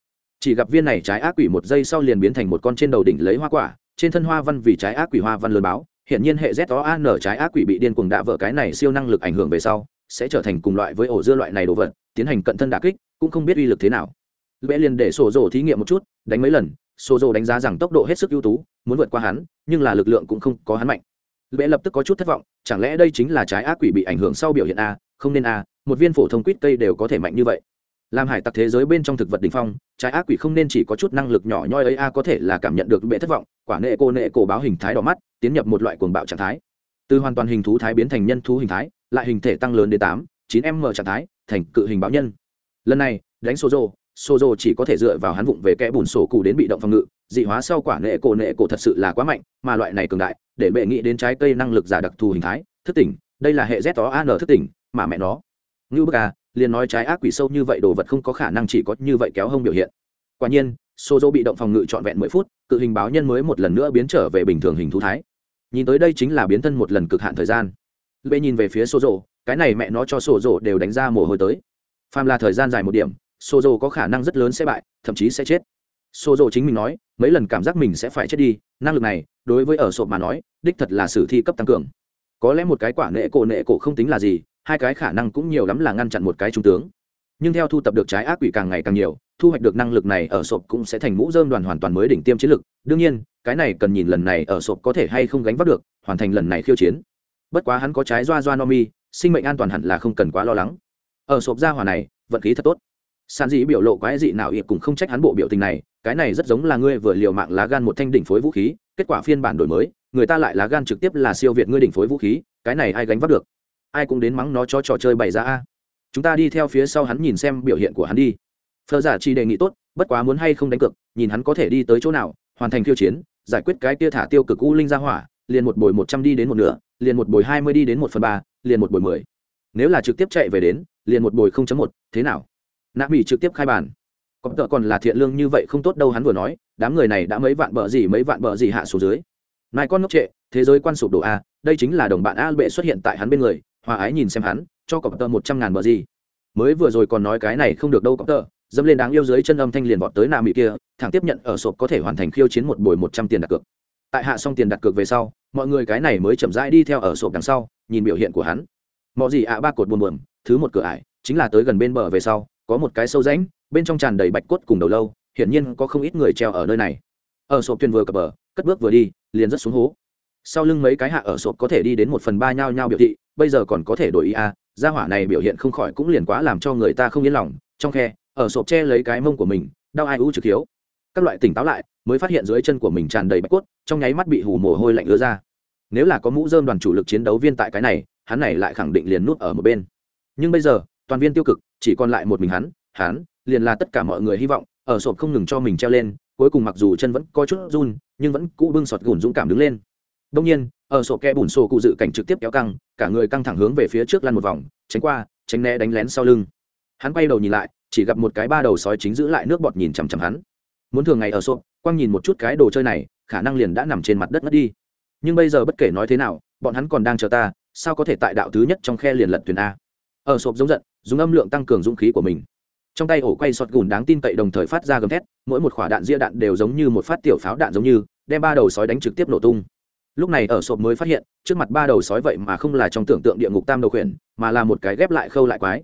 Chỉ gặp viên này trái ác quỷ một giây sau liền biến thành một con trên đầu đỉnh lấy hoa quả, trên thân hoa văn vì trái ác quỷ hoa văn lớn báo hiện nhiên hệ z o an trái ác quỷ bị điên cuồng đạ vợ cái này siêu năng lực ảnh hưởng về sau sẽ trở thành cùng loại với ổ dưa loại này đồ vật, tiến hành cận thân đà kích, cũng không biết uy lực thế nào. Lệ liền để sổ rồ thí nghiệm một chút, đánh mấy lần, sổ rồ đánh giá rằng tốc độ hết sức ưu tú, muốn vượt qua hắn, nhưng là lực lượng cũng không có hắn mạnh. Lệ lập tức có chút thất vọng, chẳng lẽ đây chính là trái ác quỷ bị ảnh hưởng sau biểu hiện a? Không nên a, một viên phổ thông quýt cây đều có thể mạnh như vậy. Làm hải tặc thế giới bên trong thực vật đ ỉ n h phong, trái ác quỷ không nên chỉ có chút năng lực nhỏ nhoi ấy a có thể là cảm nhận được bệ thất vọng, quả nệ cô nệ cổ báo hình thái đỏ mắt, tiến nhập một loại cuồng bạo trạng thái từ hoàn toàn hình thú thái biến thành nhân thú hình thái, lại hình thể tăng lớn đến tám, chín m trạng thái, thành cự hình báo nhân. Lần này, đánh sô rô sô rô chỉ có thể dựa vào hắn vụng về kẽ bùn sổ cụ đến bị động phòng ngự, dị hóa sau quả nệ cổ nệ cổ thật sự là quá mạnh, mà loại này cường đại, để bệ nghĩ đến trái cây năng lực giả đặc thù hình thái, thức tỉnh, đây là hệ z đó an thức tỉnh, mà mẹ nó. Ngưu bức à liền nói trái ác quỷ sâu như vậy đồ vật không có khả năng chỉ có như vậy kéo hông biểu hiện. Quả nhiên sô dô bị động phòng ngự trọn vẹn mười phút, cự hình báo nhân mới một lần nữa biến trở về bình thường hình thú thái nhìn tới đây chính là biến thân một lần cực hạn thời gian. Lệ nhìn về phía xô rộ cái này mẹ nó cho xô rộ đều đánh ra mồ hôi tới. Phàm là thời gian dài một điểm xô rộ có khả năng rất lớn sẽ bại, thậm chí sẽ chết. Xô rộ chính mình nói, mấy lần cảm giác mình sẽ phải chết đi, năng lực này, đối với ở sộp mà nói, đích thật là sử thi cấp tăng cường. Có lẽ một cái quả nệ cổ nệ cổ không tính là gì, hai cái khả năng cũng nhiều lắm là ngăn chặn một cái trung tướng nhưng theo thu tập được trái ác quỷ càng ngày càng nhiều, thu hoạch được năng lực này ở sộp cũng sẽ thành mũ dơm đoàn hoàn toàn mới đỉnh tiêm chiến lực. Đương nhiên, cái này cần nhìn lần này ở sộp có thể hay không gánh vác được, hoàn thành lần này khiêu chiến. Bất quá hắn có trái doa doa no mi, sinh mệnh an toàn hẳn là không cần quá lo lắng. Ở sộp gia hòa này, vận khí thật tốt. Sàn dĩ biểu lộ quái dị nào ịp cũng không trách hắn bộ biểu tình này, cái này rất giống là ngươi vừa liều mạng lá gan một thanh đỉnh phối vũ khí, kết quả phiên bản đổi mới, người ta lại lá gan trực tiếp là siêu việt ngươi đỉnh phối vũ khí, cái này ai gánh vác được? Ai cũng đến mắng nó cho trò chơi bày ra a chúng ta đi theo phía sau hắn nhìn xem biểu hiện của hắn đi. Phờ giả chỉ đề nghị tốt, bất quá muốn hay không đánh cược, nhìn hắn có thể đi tới chỗ nào, hoàn thành khiêu chiến, giải quyết cái tia thả tiêu cực u linh ra hỏa, liền một bồi một trăm đi đến một nửa, liền một bồi hai mươi đi đến một phần ba, liền một bồi mười. Nếu là trực tiếp chạy về đến, liền một bồi không chấm một, thế nào? Nạ mỹ trực tiếp khai bàn. Còn tợ còn là thiện lương như vậy không tốt đâu hắn vừa nói, đám người này đã mấy vạn bờ gì mấy vạn bờ gì hạ xuống dưới. Nai con ngốc trệ, thế giới quan sụp đổ a đây chính là đồng bạn a bệ xuất hiện tại hắn bên người, hòa ái nhìn xem hắn cho cọp tờ một trăm ngàn bờ gì. Mới vừa rồi còn nói cái này không được đâu cọp tờ dâm lên đáng yêu dưới chân âm thanh liền vọt tới nạ mỹ kia, thẳng tiếp nhận ở sộp có thể hoàn thành khiêu chiến một buổi một trăm tiền đặt cược. Tại hạ xong tiền đặt cược về sau, mọi người cái này mới chậm rãi đi theo ở sộp đằng sau, nhìn biểu hiện của hắn. Mọi gì ạ, ba cột buồn buồn, thứ một cửa ải, chính là tới gần bên bờ về sau, có một cái sâu rãnh, bên trong tràn đầy bạch cốt cùng đầu lâu, hiển nhiên có không ít người treo ở nơi này. Ở sộp thuyền vừa cập bờ, cất bước vừa đi, liền rất xuống hố. Sau lưng mấy cái hạ ở sộp có thể đi đến một phần ba nhao nhao biểu thị bây giờ còn có thể đổi ý a gia hỏa này biểu hiện không khỏi cũng liền quá làm cho người ta không yên lòng. Trong khe, ở sộp che lấy cái mông của mình, đau ai u trực hiếu. Các loại tỉnh táo lại, mới phát hiện dưới chân của mình tràn đầy bạch cốt, trong nháy mắt bị hù mồ hôi lạnh ứa ra. Nếu là có mũ dơm đoàn chủ lực chiến đấu viên tại cái này, hắn này lại khẳng định liền nút ở một bên. Nhưng bây giờ, toàn viên tiêu cực, chỉ còn lại một mình hắn hắn, liền là tất cả mọi người hy vọng, ở sộp không ngừng cho mình treo lên, cuối cùng mặc dù chân vẫn có chút run, nhưng vẫn cũ bưng sọt gùn dũng cảm đứng lên đông nhiên, ở sổ kẽ bùn sổ cụ dự cảnh trực tiếp kéo căng, cả người căng thẳng hướng về phía trước lăn một vòng, tránh qua, tránh né đánh lén sau lưng. Hắn quay đầu nhìn lại, chỉ gặp một cái ba đầu sói chính giữ lại nước bọt nhìn chằm chằm hắn. Muốn thường ngày ở sộp quang nhìn một chút cái đồ chơi này, khả năng liền đã nằm trên mặt đất mất đi. Nhưng bây giờ bất kể nói thế nào, bọn hắn còn đang chờ ta, sao có thể tại đạo thứ nhất trong khe liền lật thuyền a? Ở sộp giống giận, dùng âm lượng tăng cường dũng khí của mình. Trong tay ổ quay sọt gùn đáng tin cậy đồng thời phát ra gầm thét, mỗi một quả đạn ria đạn đều giống như một phát tiểu pháo đạn giống như, đem ba đầu sói đánh trực tiếp nổ tung lúc này ở sộp mới phát hiện, trước mặt ba đầu sói vậy mà không là trong tưởng tượng địa ngục tam đầu khuyển, mà là một cái ghép lại khâu lại quái.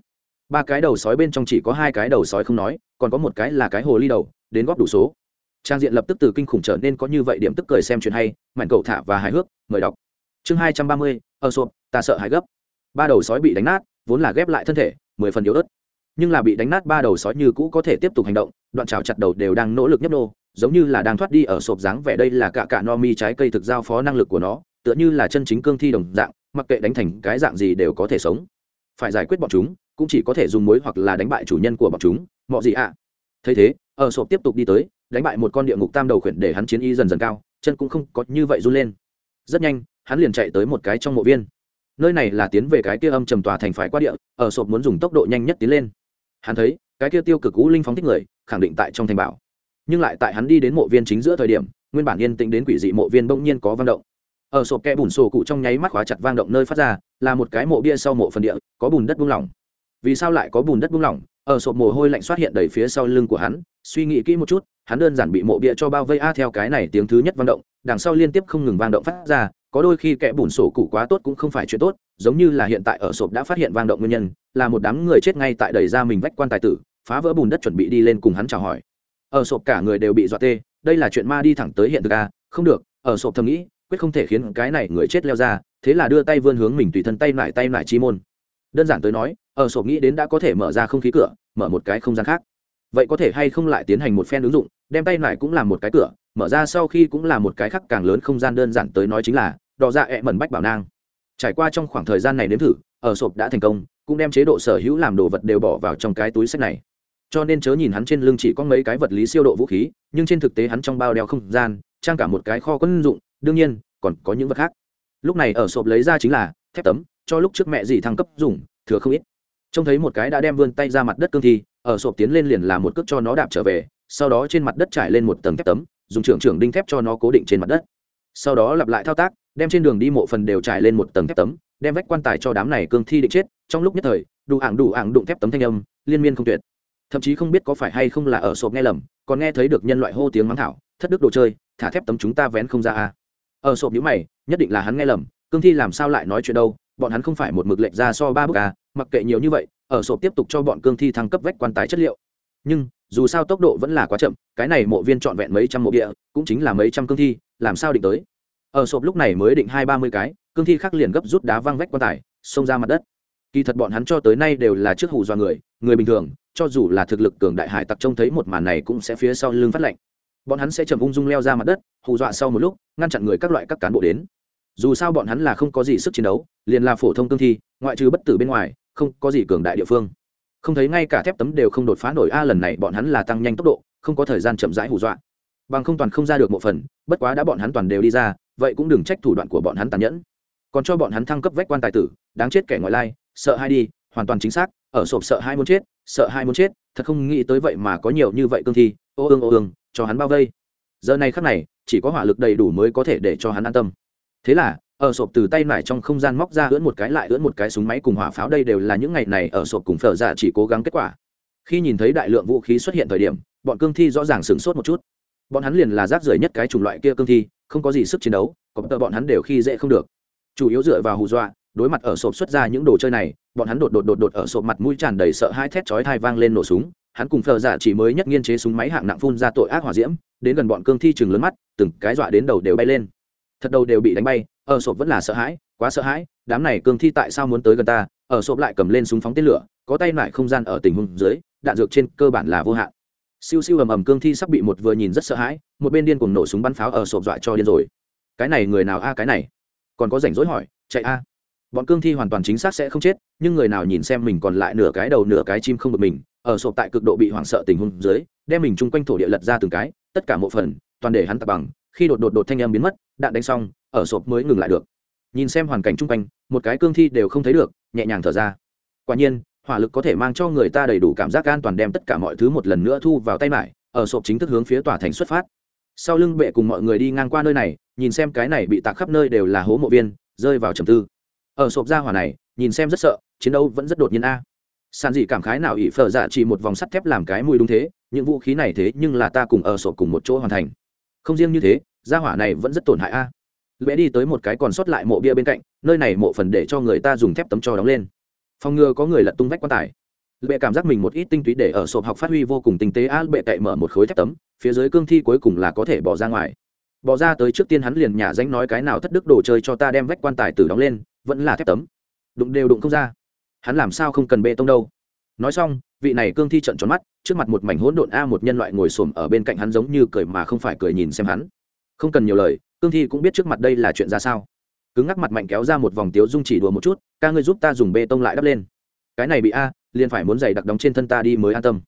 Ba cái đầu sói bên trong chỉ có hai cái đầu sói không nói, còn có một cái là cái hồ ly đầu, đến góp đủ số. Trang diện lập tức từ kinh khủng trở nên có như vậy điểm tức cười xem chuyện hay, mảnh cầu thả và hài hước, mời đọc. Chương hai trăm ba mươi, ở sộp, ta sợ hãi gấp. Ba đầu sói bị đánh nát, vốn là ghép lại thân thể, mười phần yếu ớt. Nhưng là bị đánh nát ba đầu sói như cũ có thể tiếp tục hành động, đoạn trào chặt đầu đều đang nỗ lực nhấp nô giống như là đang thoát đi ở sộp dáng vẻ đây là cả cả no mi trái cây thực giao phó năng lực của nó, tựa như là chân chính cương thi đồng dạng, mặc kệ đánh thành cái dạng gì đều có thể sống. Phải giải quyết bọn chúng, cũng chỉ có thể dùng muối hoặc là đánh bại chủ nhân của bọn chúng mọi gì ạ? À? thấy thế, ở sộp tiếp tục đi tới, đánh bại một con địa ngục tam đầu khuyển để hắn chiến y dần dần cao, chân cũng không có như vậy run lên. Rất nhanh, hắn liền chạy tới một cái trong mộ viên. Nơi này là tiến về cái kia âm trầm tòa thành phải qua địa, ở sộp muốn dùng tốc độ nhanh nhất tiến lên. Hắn thấy, cái kia tiêu cực cũ linh phóng thích người, khẳng định tại trong thành bảo nhưng lại tại hắn đi đến mộ viên chính giữa thời điểm, nguyên bản yên tĩnh đến quỷ dị mộ viên bỗng nhiên có vang động. Ở sộp kẽ bùn sổ cụ trong nháy mắt khóa chặt vang động nơi phát ra, là một cái mộ bia sau mộ phần địa, có bùn đất buông lỏng. Vì sao lại có bùn đất buông lỏng? Ở sộp mồ hôi lạnh xuất hiện đầy phía sau lưng của hắn, suy nghĩ kỹ một chút, hắn đơn giản bị mộ bia cho bao vây a theo cái này tiếng thứ nhất vang động, đằng sau liên tiếp không ngừng vang động phát ra, có đôi khi kẻ bùn sổ cụ quá tốt cũng không phải chuyện tốt, giống như là hiện tại ở sộp đã phát hiện vang động nguyên nhân, là một đám người chết ngay tại đẩy ra mình vách quan tài tử, phá vỡ bùn đất chuẩn bị đi lên cùng hắn chào hỏi ở sộp cả người đều bị dọa tê, đây là chuyện ma đi thẳng tới hiện thực à? không được, ở sộp thầm nghĩ, quyết không thể khiến cái này người chết leo ra, thế là đưa tay vươn hướng mình tùy thân tay lại tay lại chi môn. Đơn giản tới nói, ở sộp nghĩ đến đã có thể mở ra không khí cửa, mở một cái không gian khác. Vậy có thể hay không lại tiến hành một phen ứng dụng, đem tay lại cũng là một cái cửa, mở ra sau khi cũng là một cái khác càng lớn không gian đơn giản tới nói chính là, đò ra ẹ mẩn bách bảo nang. Trải qua trong khoảng thời gian này nếm thử, ở sộp đã thành công, cũng đem chế độ sở hữu làm đồ vật đều bỏ vào trong cái túi sách này cho nên chớ nhìn hắn trên lưng chỉ có mấy cái vật lý siêu độ vũ khí, nhưng trên thực tế hắn trong bao đeo không gian, trang cả một cái kho quân dụng, đương nhiên, còn có những vật khác. Lúc này ở sộp lấy ra chính là thép tấm, cho lúc trước mẹ dì thăng cấp dùng, thừa không ít. Trông thấy một cái đã đem vươn tay ra mặt đất cương thi, ở sộp tiến lên liền là một cước cho nó đạp trở về, sau đó trên mặt đất trải lên một tầng thép tấm, dùng trưởng trưởng đinh thép cho nó cố định trên mặt đất. Sau đó lặp lại thao tác, đem trên đường đi mộ phần đều trải lên một tầng thép tấm, đem vách quan tài cho đám này cương thi định chết, trong lúc nhất thời, đủ ảng đủ ảng đụng thép tấm thanh âm, liên miên không tuyệt thậm chí không biết có phải hay không là ở sộp nghe lầm, còn nghe thấy được nhân loại hô tiếng mắng thảo, thất đức đồ chơi, thả thép tấm chúng ta vén không ra à. ở sộp nhữ mày, nhất định là hắn nghe lầm, cương thi làm sao lại nói chuyện đâu, bọn hắn không phải một mực lệnh ra so ba bước à mặc kệ nhiều như vậy, ở sộp tiếp tục cho bọn cương thi thăng cấp vách quan tài chất liệu. Nhưng, dù sao tốc độ vẫn là quá chậm, cái này mộ viên trọn vẹn mấy trăm mộ địa, cũng chính là mấy trăm cương thi, làm sao định tới? Ở sộp lúc này mới định hai ba mươi cái, cương thi khác liền gấp rút đá văng vách quan tài, xông ra mặt đất. Kỳ thật bọn hắn cho tới nay đều là trước hù do người người bình thường cho dù là thực lực cường đại hải tặc trông thấy một màn này cũng sẽ phía sau lưng phát lệnh. Bọn hắn sẽ chầm ung dung leo ra mặt đất, hù dọa sau một lúc, ngăn chặn người các loại các cán bộ đến. Dù sao bọn hắn là không có gì sức chiến đấu, liền là phổ thông cương thi, ngoại trừ bất tử bên ngoài, không có gì cường đại địa phương. Không thấy ngay cả thép tấm đều không đột phá nổi a, lần này bọn hắn là tăng nhanh tốc độ, không có thời gian chậm rãi hù dọa. Bằng không toàn không ra được một phần, bất quá đã bọn hắn toàn đều đi ra, vậy cũng đừng trách thủ đoạn của bọn hắn tàn nhẫn. Còn cho bọn hắn thăng cấp vách quan tài tử, đáng chết kẻ ngoại lai, sợ hai đi, hoàn toàn chính xác, ở sộp sợ hai muốn chết sợ hai muốn chết, thật không nghĩ tới vậy mà có nhiều như vậy cương thi, ô ương ô ương, cho hắn bao vây. Giờ này khắc này, chỉ có hỏa lực đầy đủ mới có thể để cho hắn an tâm. Thế là, ở sộp từ tay nải trong không gian móc ra ưỡn một cái lại ưỡn một cái súng máy cùng hỏa pháo, đây đều là những ngày này ở sộp cùng phở dạ chỉ cố gắng kết quả. Khi nhìn thấy đại lượng vũ khí xuất hiện thời điểm, bọn cương thi rõ ràng sửng sốt một chút. Bọn hắn liền là rác rưởi nhất cái chủng loại kia cương thi, không có gì sức chiến đấu có tờ bọn hắn đều khi dễ không được. Chủ yếu dựa vào hù dọa đối mặt ở sộp xuất ra những đồ chơi này, bọn hắn đột đột đột đột ở sộp mặt mũi tràn đầy sợ hai thét chói thai vang lên nổ súng, hắn cùng phờ giả dạ chỉ mới nhất nghiên chế súng máy hạng nặng phun ra tội ác hỏa diễm, đến gần bọn cương thi chừng lớn mắt, từng cái dọa đến đầu đều bay lên. Thật đầu đều bị đánh bay, ở sộp vẫn là sợ hãi, quá sợ hãi, đám này cương thi tại sao muốn tới gần ta, ở sộp lại cầm lên súng phóng tên lửa, có tay lại không gian ở tình huống dưới, đạn dược trên cơ bản là vô hạn. Siêu siêu ầm ầm cương thi sắp bị một vừa nhìn rất sợ hãi, một bên điên cùng nổ súng bắn pháo ở sộp dọa cho điên rồi. Cái này người nào a, cái này? Còn có rảnh rỗi hỏi, chạy a bọn cương thi hoàn toàn chính xác sẽ không chết, nhưng người nào nhìn xem mình còn lại nửa cái đầu nửa cái chim không được mình, ở sộp tại cực độ bị hoảng sợ tình huống dưới, đem mình chung quanh thổ địa lật ra từng cái, tất cả mộ phần, toàn để hắn tập bằng, khi đột đột đột thanh âm biến mất, đạn đánh xong, ở sộp mới ngừng lại được. Nhìn xem hoàn cảnh chung quanh, một cái cương thi đều không thấy được, nhẹ nhàng thở ra. Quả nhiên, hỏa lực có thể mang cho người ta đầy đủ cảm giác an toàn đem tất cả mọi thứ một lần nữa thu vào tay mải ở sộp chính thức hướng phía tòa thành xuất phát. Sau lưng bệ cùng mọi người đi ngang qua nơi này, nhìn xem cái này bị tạc khắp nơi đều là hố mộ viên, rơi vào trầm tư ở sộp ra hỏa này, nhìn xem rất sợ, chiến đấu vẫn rất đột nhiên a. Sàn dị cảm khái nào ỷ phở dạ chỉ một vòng sắt thép làm cái mùi đúng thế, những vũ khí này thế nhưng là ta cùng ở sộp cùng một chỗ hoàn thành. Không riêng như thế, gia hỏa này vẫn rất tổn hại a. Lẽ đi tới một cái còn sót lại mộ bia bên cạnh, nơi này mộ phần để cho người ta dùng thép tấm cho đóng lên. Phòng ngừa có người lật tung vách quan tài. Lệ cảm giác mình một ít tinh túy để ở sộp học phát huy vô cùng tinh tế, a bệ cậy mở một khối thép tấm, phía dưới cương thi cuối cùng là có thể bỏ ra ngoài bỏ ra tới trước tiên hắn liền nhả danh nói cái nào thất đức đồ chơi cho ta đem vách quan tài tử đóng lên, vẫn là thép tấm. Đụng đều đụng không ra. Hắn làm sao không cần bê tông đâu. Nói xong, vị này cương thi trận tròn mắt, trước mặt một mảnh hỗn độn a một nhân loại ngồi xổm ở bên cạnh hắn giống như cười mà không phải cười nhìn xem hắn. Không cần nhiều lời, cương thi cũng biết trước mặt đây là chuyện ra sao. Cứng ngắc mặt mạnh kéo ra một vòng tiếu dung chỉ đùa một chút, ca ngươi giúp ta dùng bê tông lại đắp lên. Cái này bị a, liền phải muốn giày đặc đóng trên thân ta đi mới an tâm.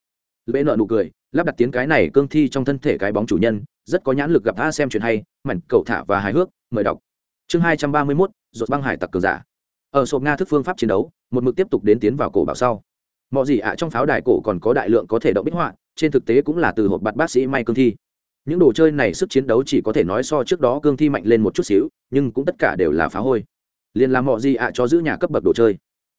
Lễ nợ nụ cười, lắp đặt tiếng cái này cương thi trong thân thể cái bóng chủ nhân rất có nhãn lực gặp a xem chuyện hay, mảnh cầu thả và hài hước, mời đọc. Chương hai trăm ba mươi mốt, ruột băng hải tặc cường giả. Ở sộp nga thức phương pháp chiến đấu, một mực tiếp tục đến tiến vào cổ bảo sau. Mọi gì ạ trong pháo đài cổ còn có đại lượng có thể động bích họa, trên thực tế cũng là từ hộp bạt bác sĩ may cương thi. Những đồ chơi này sức chiến đấu chỉ có thể nói so trước đó cương thi mạnh lên một chút xíu, nhưng cũng tất cả đều là phá hôi. Liền làm mọi gì ạ cho giữ nhà cấp bậc đồ chơi.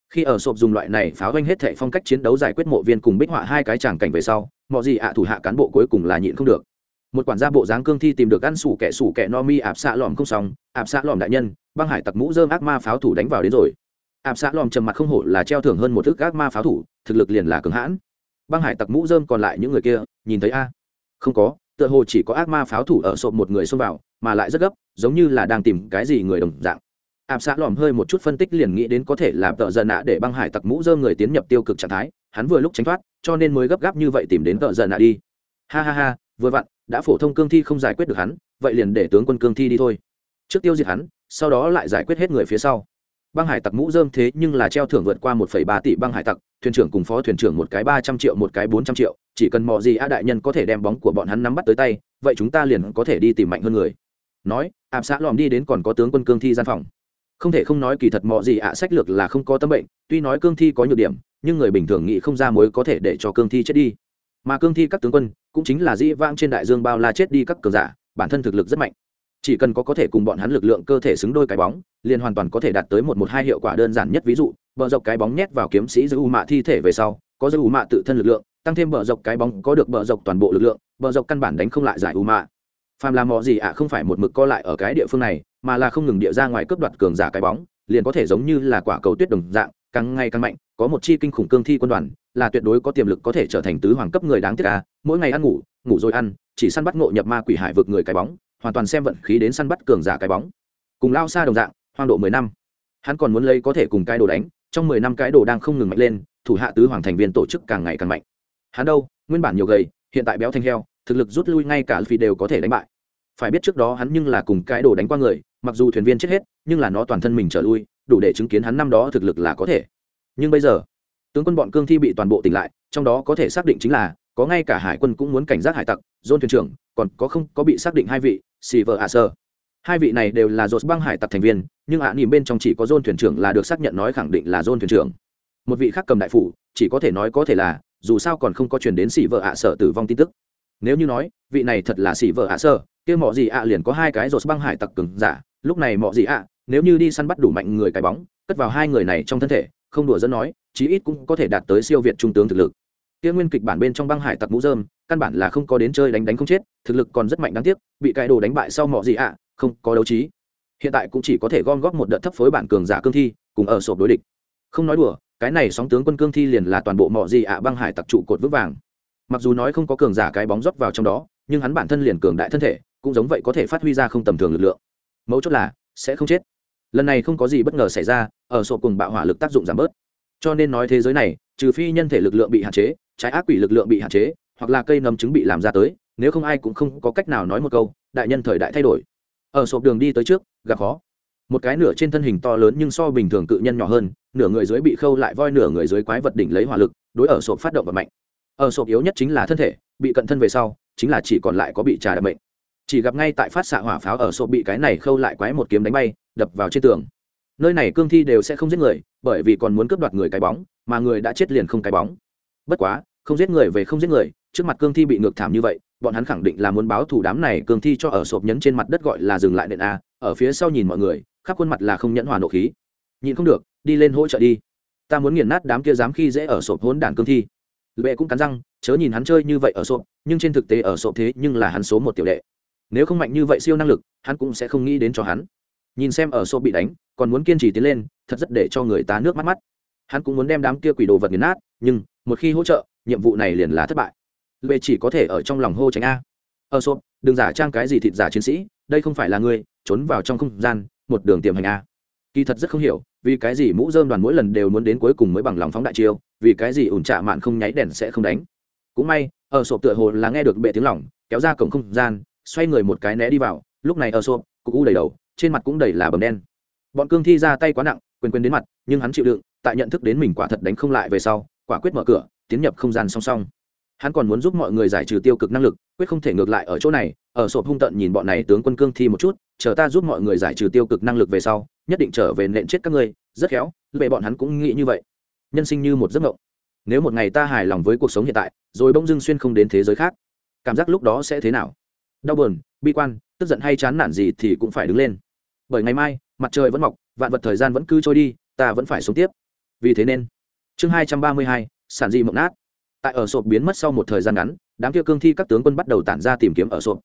Khi ở sộp dùng loại này pháo ranh hết thệ phong cách chiến đấu giải quyết mộ viên cùng bích họa hai cái tràng cảnh về sau mọi gì ạ thủ hạ cán bộ cuối cùng là nhịn không được một quản gia bộ dáng cương thi tìm được ăn sủ kẻ sủ kẻ no mi ạp xạ lòm không xong, ạp xạ lòm đại nhân, băng hải tặc mũ dơm ác ma pháo thủ đánh vào đến rồi. Ạp xạ lòm trầm mặt không hổ là treo thưởng hơn một thức ác ma pháo thủ, thực lực liền là cường hãn. Băng hải tặc mũ dơm còn lại những người kia, nhìn thấy a? Không có, tựa hồ chỉ có ác ma pháo thủ ở sộp một người xông vào, mà lại rất gấp, giống như là đang tìm cái gì người đồng dạng. Ạp xạ lòm hơi một chút phân tích liền nghĩ đến có thể làm tợ dần nạ để băng hải tặc mũ dơm người tiến nhập tiêu cực trạng thái, hắn vừa lúc tránh thoát, cho nên mới gấp gáp như vậy tìm đến tợ dần nạ đi. Ha ha ha, vừa vặn đã phổ thông cương thi không giải quyết được hắn, vậy liền để tướng quân cương thi đi thôi. Trước tiêu diệt hắn, sau đó lại giải quyết hết người phía sau. Băng hải tặc mũ dơm thế nhưng là treo thưởng vượt qua một phẩy ba tỷ băng hải tặc, thuyền trưởng cùng phó thuyền trưởng một cái ba trăm triệu, một cái bốn trăm triệu, chỉ cần mọi gì a đại nhân có thể đem bóng của bọn hắn nắm bắt tới tay, vậy chúng ta liền có thể đi tìm mạnh hơn người. Nói, ạp xã lòm đi đến còn có tướng quân cương thi gian phòng. Không thể không nói kỳ thật mọi gì ạ sách lược là không có tâm bệnh, tuy nói cương thi có nhược điểm, nhưng người bình thường nghĩ không ra mối có thể để cho cương thi chết đi mà cương thi các tướng quân cũng chính là dĩ vãng trên đại dương bao la chết đi các cường giả, bản thân thực lực rất mạnh. Chỉ cần có có thể cùng bọn hắn lực lượng cơ thể xứng đôi cái bóng, liền hoàn toàn có thể đạt tới một một hai hiệu quả đơn giản nhất ví dụ, bờ dọc cái bóng nhét vào kiếm sĩ giữ u mạ thi thể về sau, có giữ u mạ tự thân lực lượng, tăng thêm bờ dọc cái bóng có được bờ dọc toàn bộ lực lượng, bờ dọc căn bản đánh không lại giải u mạ. Phàm làm mò gì ạ, không phải một mực co lại ở cái địa phương này, mà là không ngừng địa ra ngoài cướp đoạt cường giả cái bóng liền có thể giống như là quả cầu tuyết đồng dạng, càng ngày càng mạnh, có một chi kinh khủng cương thi quân đoàn, là tuyệt đối có tiềm lực có thể trở thành tứ hoàng cấp người đáng tiếc à mỗi ngày ăn ngủ ngủ rồi ăn, chỉ săn bắt ngộ nhập ma quỷ hải vực người cái bóng, hoàn toàn xem vận khí đến săn bắt cường giả cái bóng. Cùng lao xa đồng dạng, hoang độ mười năm. Hắn còn muốn lấy có thể cùng cái đồ đánh, trong mười năm cái đồ đang không ngừng mạnh lên, thủ hạ tứ hoàng thành viên tổ chức càng ngày càng mạnh. Hắn đâu, nguyên bản nhiều gầy, hiện tại béo thanh heo, thực lực rút lui ngay cả phi đều có thể đánh bại. Phải biết trước đó hắn nhưng là cùng cái đồ đánh qua người, mặc dù thuyền viên chết hết nhưng là nó toàn thân mình trở lui đủ để chứng kiến hắn năm đó thực lực là có thể. Nhưng bây giờ tướng quân bọn cương thi bị toàn bộ tỉnh lại trong đó có thể xác định chính là có ngay cả hải quân cũng muốn cảnh giác hải tặc dôn thuyền trưởng còn có không có bị xác định hai vị xì vợ ạ sơ hai vị này đều là dột băng hải tặc thành viên nhưng ạ à, nỉm bên trong chỉ có dôn thuyền trưởng là được xác nhận nói khẳng định là dôn thuyền trưởng. Một vị khác cầm đại phủ chỉ có thể nói có thể là dù sao còn không có chuyển đến xì vợ ạ sở tử vong tin tức. Nếu như nói vị này thật là xì vợ ạ sơ kia mọ gì ạ liền có hai cái dột băng hải tặc cứng giả lúc này mọ gì ạ nếu như đi săn bắt đủ mạnh người cái bóng, cất vào hai người này trong thân thể, không đùa dẫn nói, chí ít cũng có thể đạt tới siêu việt trung tướng thực lực. Kia nguyên kịch bản bên trong băng hải tặc mũ dơm căn bản là không có đến chơi đánh đánh không chết, thực lực còn rất mạnh đáng tiếc, bị cái đồ đánh bại sau mọ gì ạ, không có đấu trí. Hiện tại cũng chỉ có thể gom góp một đợt thấp phối bản cường giả cương thi, cùng ở sộp đối địch. Không nói đùa, cái này sóng tướng quân cương thi liền là toàn bộ mọ gì ạ băng hải tặc trụ cột vững vàng. Mặc dù nói không có cường giả cái bóng rót vào trong đó, nhưng hắn bản thân liền cường đại thân thể, cũng giống vậy có thể phát huy ra không tầm thường lực lượng. Mấu chốt là, sẽ không chết lần này không có gì bất ngờ xảy ra, ở sổ cùng bạo hỏa lực tác dụng giảm bớt. Cho nên nói thế giới này, trừ phi nhân thể lực lượng bị hạn chế, trái ác quỷ lực lượng bị hạn chế, hoặc là cây nấm trứng bị làm ra tới, nếu không ai cũng không có cách nào nói một câu, đại nhân thời đại thay đổi. Ở sộp đường đi tới trước, gặp khó. Một cái nửa trên thân hình to lớn nhưng so bình thường cự nhân nhỏ hơn, nửa người dưới bị khâu lại voi, nửa người dưới quái vật đỉnh lấy hỏa lực, đối ở sộp phát động vật mạnh ở sộp yếu nhất chính là thân thể, bị cận thân về sau, chính là chỉ còn lại có bị trà đập bệnh chỉ gặp ngay tại phát xạ hỏa pháo ở sộp bị cái này khâu lại quái một kiếm đánh bay đập vào trên tường. Nơi này cương thi đều sẽ không giết người, bởi vì còn muốn cướp đoạt người cái bóng, mà người đã chết liền không cái bóng. Bất quá, không giết người về không giết người, trước mặt cương thi bị ngược thảm như vậy, bọn hắn khẳng định là muốn báo thủ đám này cương thi cho ở sộp nhấn trên mặt đất gọi là dừng lại nện a, ở phía sau nhìn mọi người, khắp khuôn mặt là không nhẫn hòa nộ khí. Nhìn không được, đi lên hỗ trợ đi. Ta muốn nghiền nát đám kia dám khi dễ ở sộp hốn đản cương thi. Lệ cũng cắn răng, chớ nhìn hắn chơi như vậy ở sộp, nhưng trên thực tế ở sộp thế nhưng là hắn số một tiểu đệ. Nếu không mạnh như vậy siêu năng lực, hắn cũng sẽ không nghĩ đến cho hắn nhìn xem ở sộp bị đánh, còn muốn kiên trì tiến lên, thật rất để cho người ta nước mắt mắt. Hắn cũng muốn đem đám kia quỷ đồ vật nghiền nát, nhưng một khi hỗ trợ, nhiệm vụ này liền là thất bại. Lệ chỉ có thể ở trong lòng hô tránh a. Ở sộp đừng giả trang cái gì thịt giả chiến sĩ, đây không phải là ngươi, trốn vào trong không gian, một đường tiềm hành a. Kỳ thật rất không hiểu, vì cái gì mũ dơm đoàn mỗi lần đều muốn đến cuối cùng mới bằng lòng phóng đại chiêu, vì cái gì ủn trạ mạn không nháy đèn sẽ không đánh. Cũng may, ở sộp tựa hồ là nghe được bệ tiếng lỏng kéo ra cổng không gian, xoay người một cái né đi vào, lúc này ở sộp cục u đầy đầu trên mặt cũng đầy là bầm đen. Bọn cương thi ra tay quá nặng quên quên đến mặt, nhưng hắn chịu đựng, tại nhận thức đến mình quả thật đánh không lại về sau, quả quyết mở cửa, tiến nhập không gian song song. Hắn còn muốn giúp mọi người giải trừ tiêu cực năng lực, quyết không thể ngược lại ở chỗ này, ở sộp hung tận nhìn bọn này tướng quân cương thi một chút, chờ ta giúp mọi người giải trừ tiêu cực năng lực về sau, nhất định trở về nện chết các ngươi, rất khéo về bọn hắn cũng nghĩ như vậy. Nhân sinh như một giấc mộng. Nếu một ngày ta hài lòng với cuộc sống hiện tại, rồi bỗng dưng xuyên không đến thế giới khác, cảm giác lúc đó sẽ thế nào? Đau buồn, bi quan, tức giận hay chán nản gì thì cũng phải đứng lên bởi ngày mai, mặt trời vẫn mọc, vạn vật thời gian vẫn cứ trôi đi, ta vẫn phải sống tiếp. Vì thế nên, chương hai trăm ba mươi hai, sản dị mộng nát. Tại ở sộp biến mất sau một thời gian ngắn, đám kia cương thi các tướng quân bắt đầu tản ra tìm kiếm ở sộp.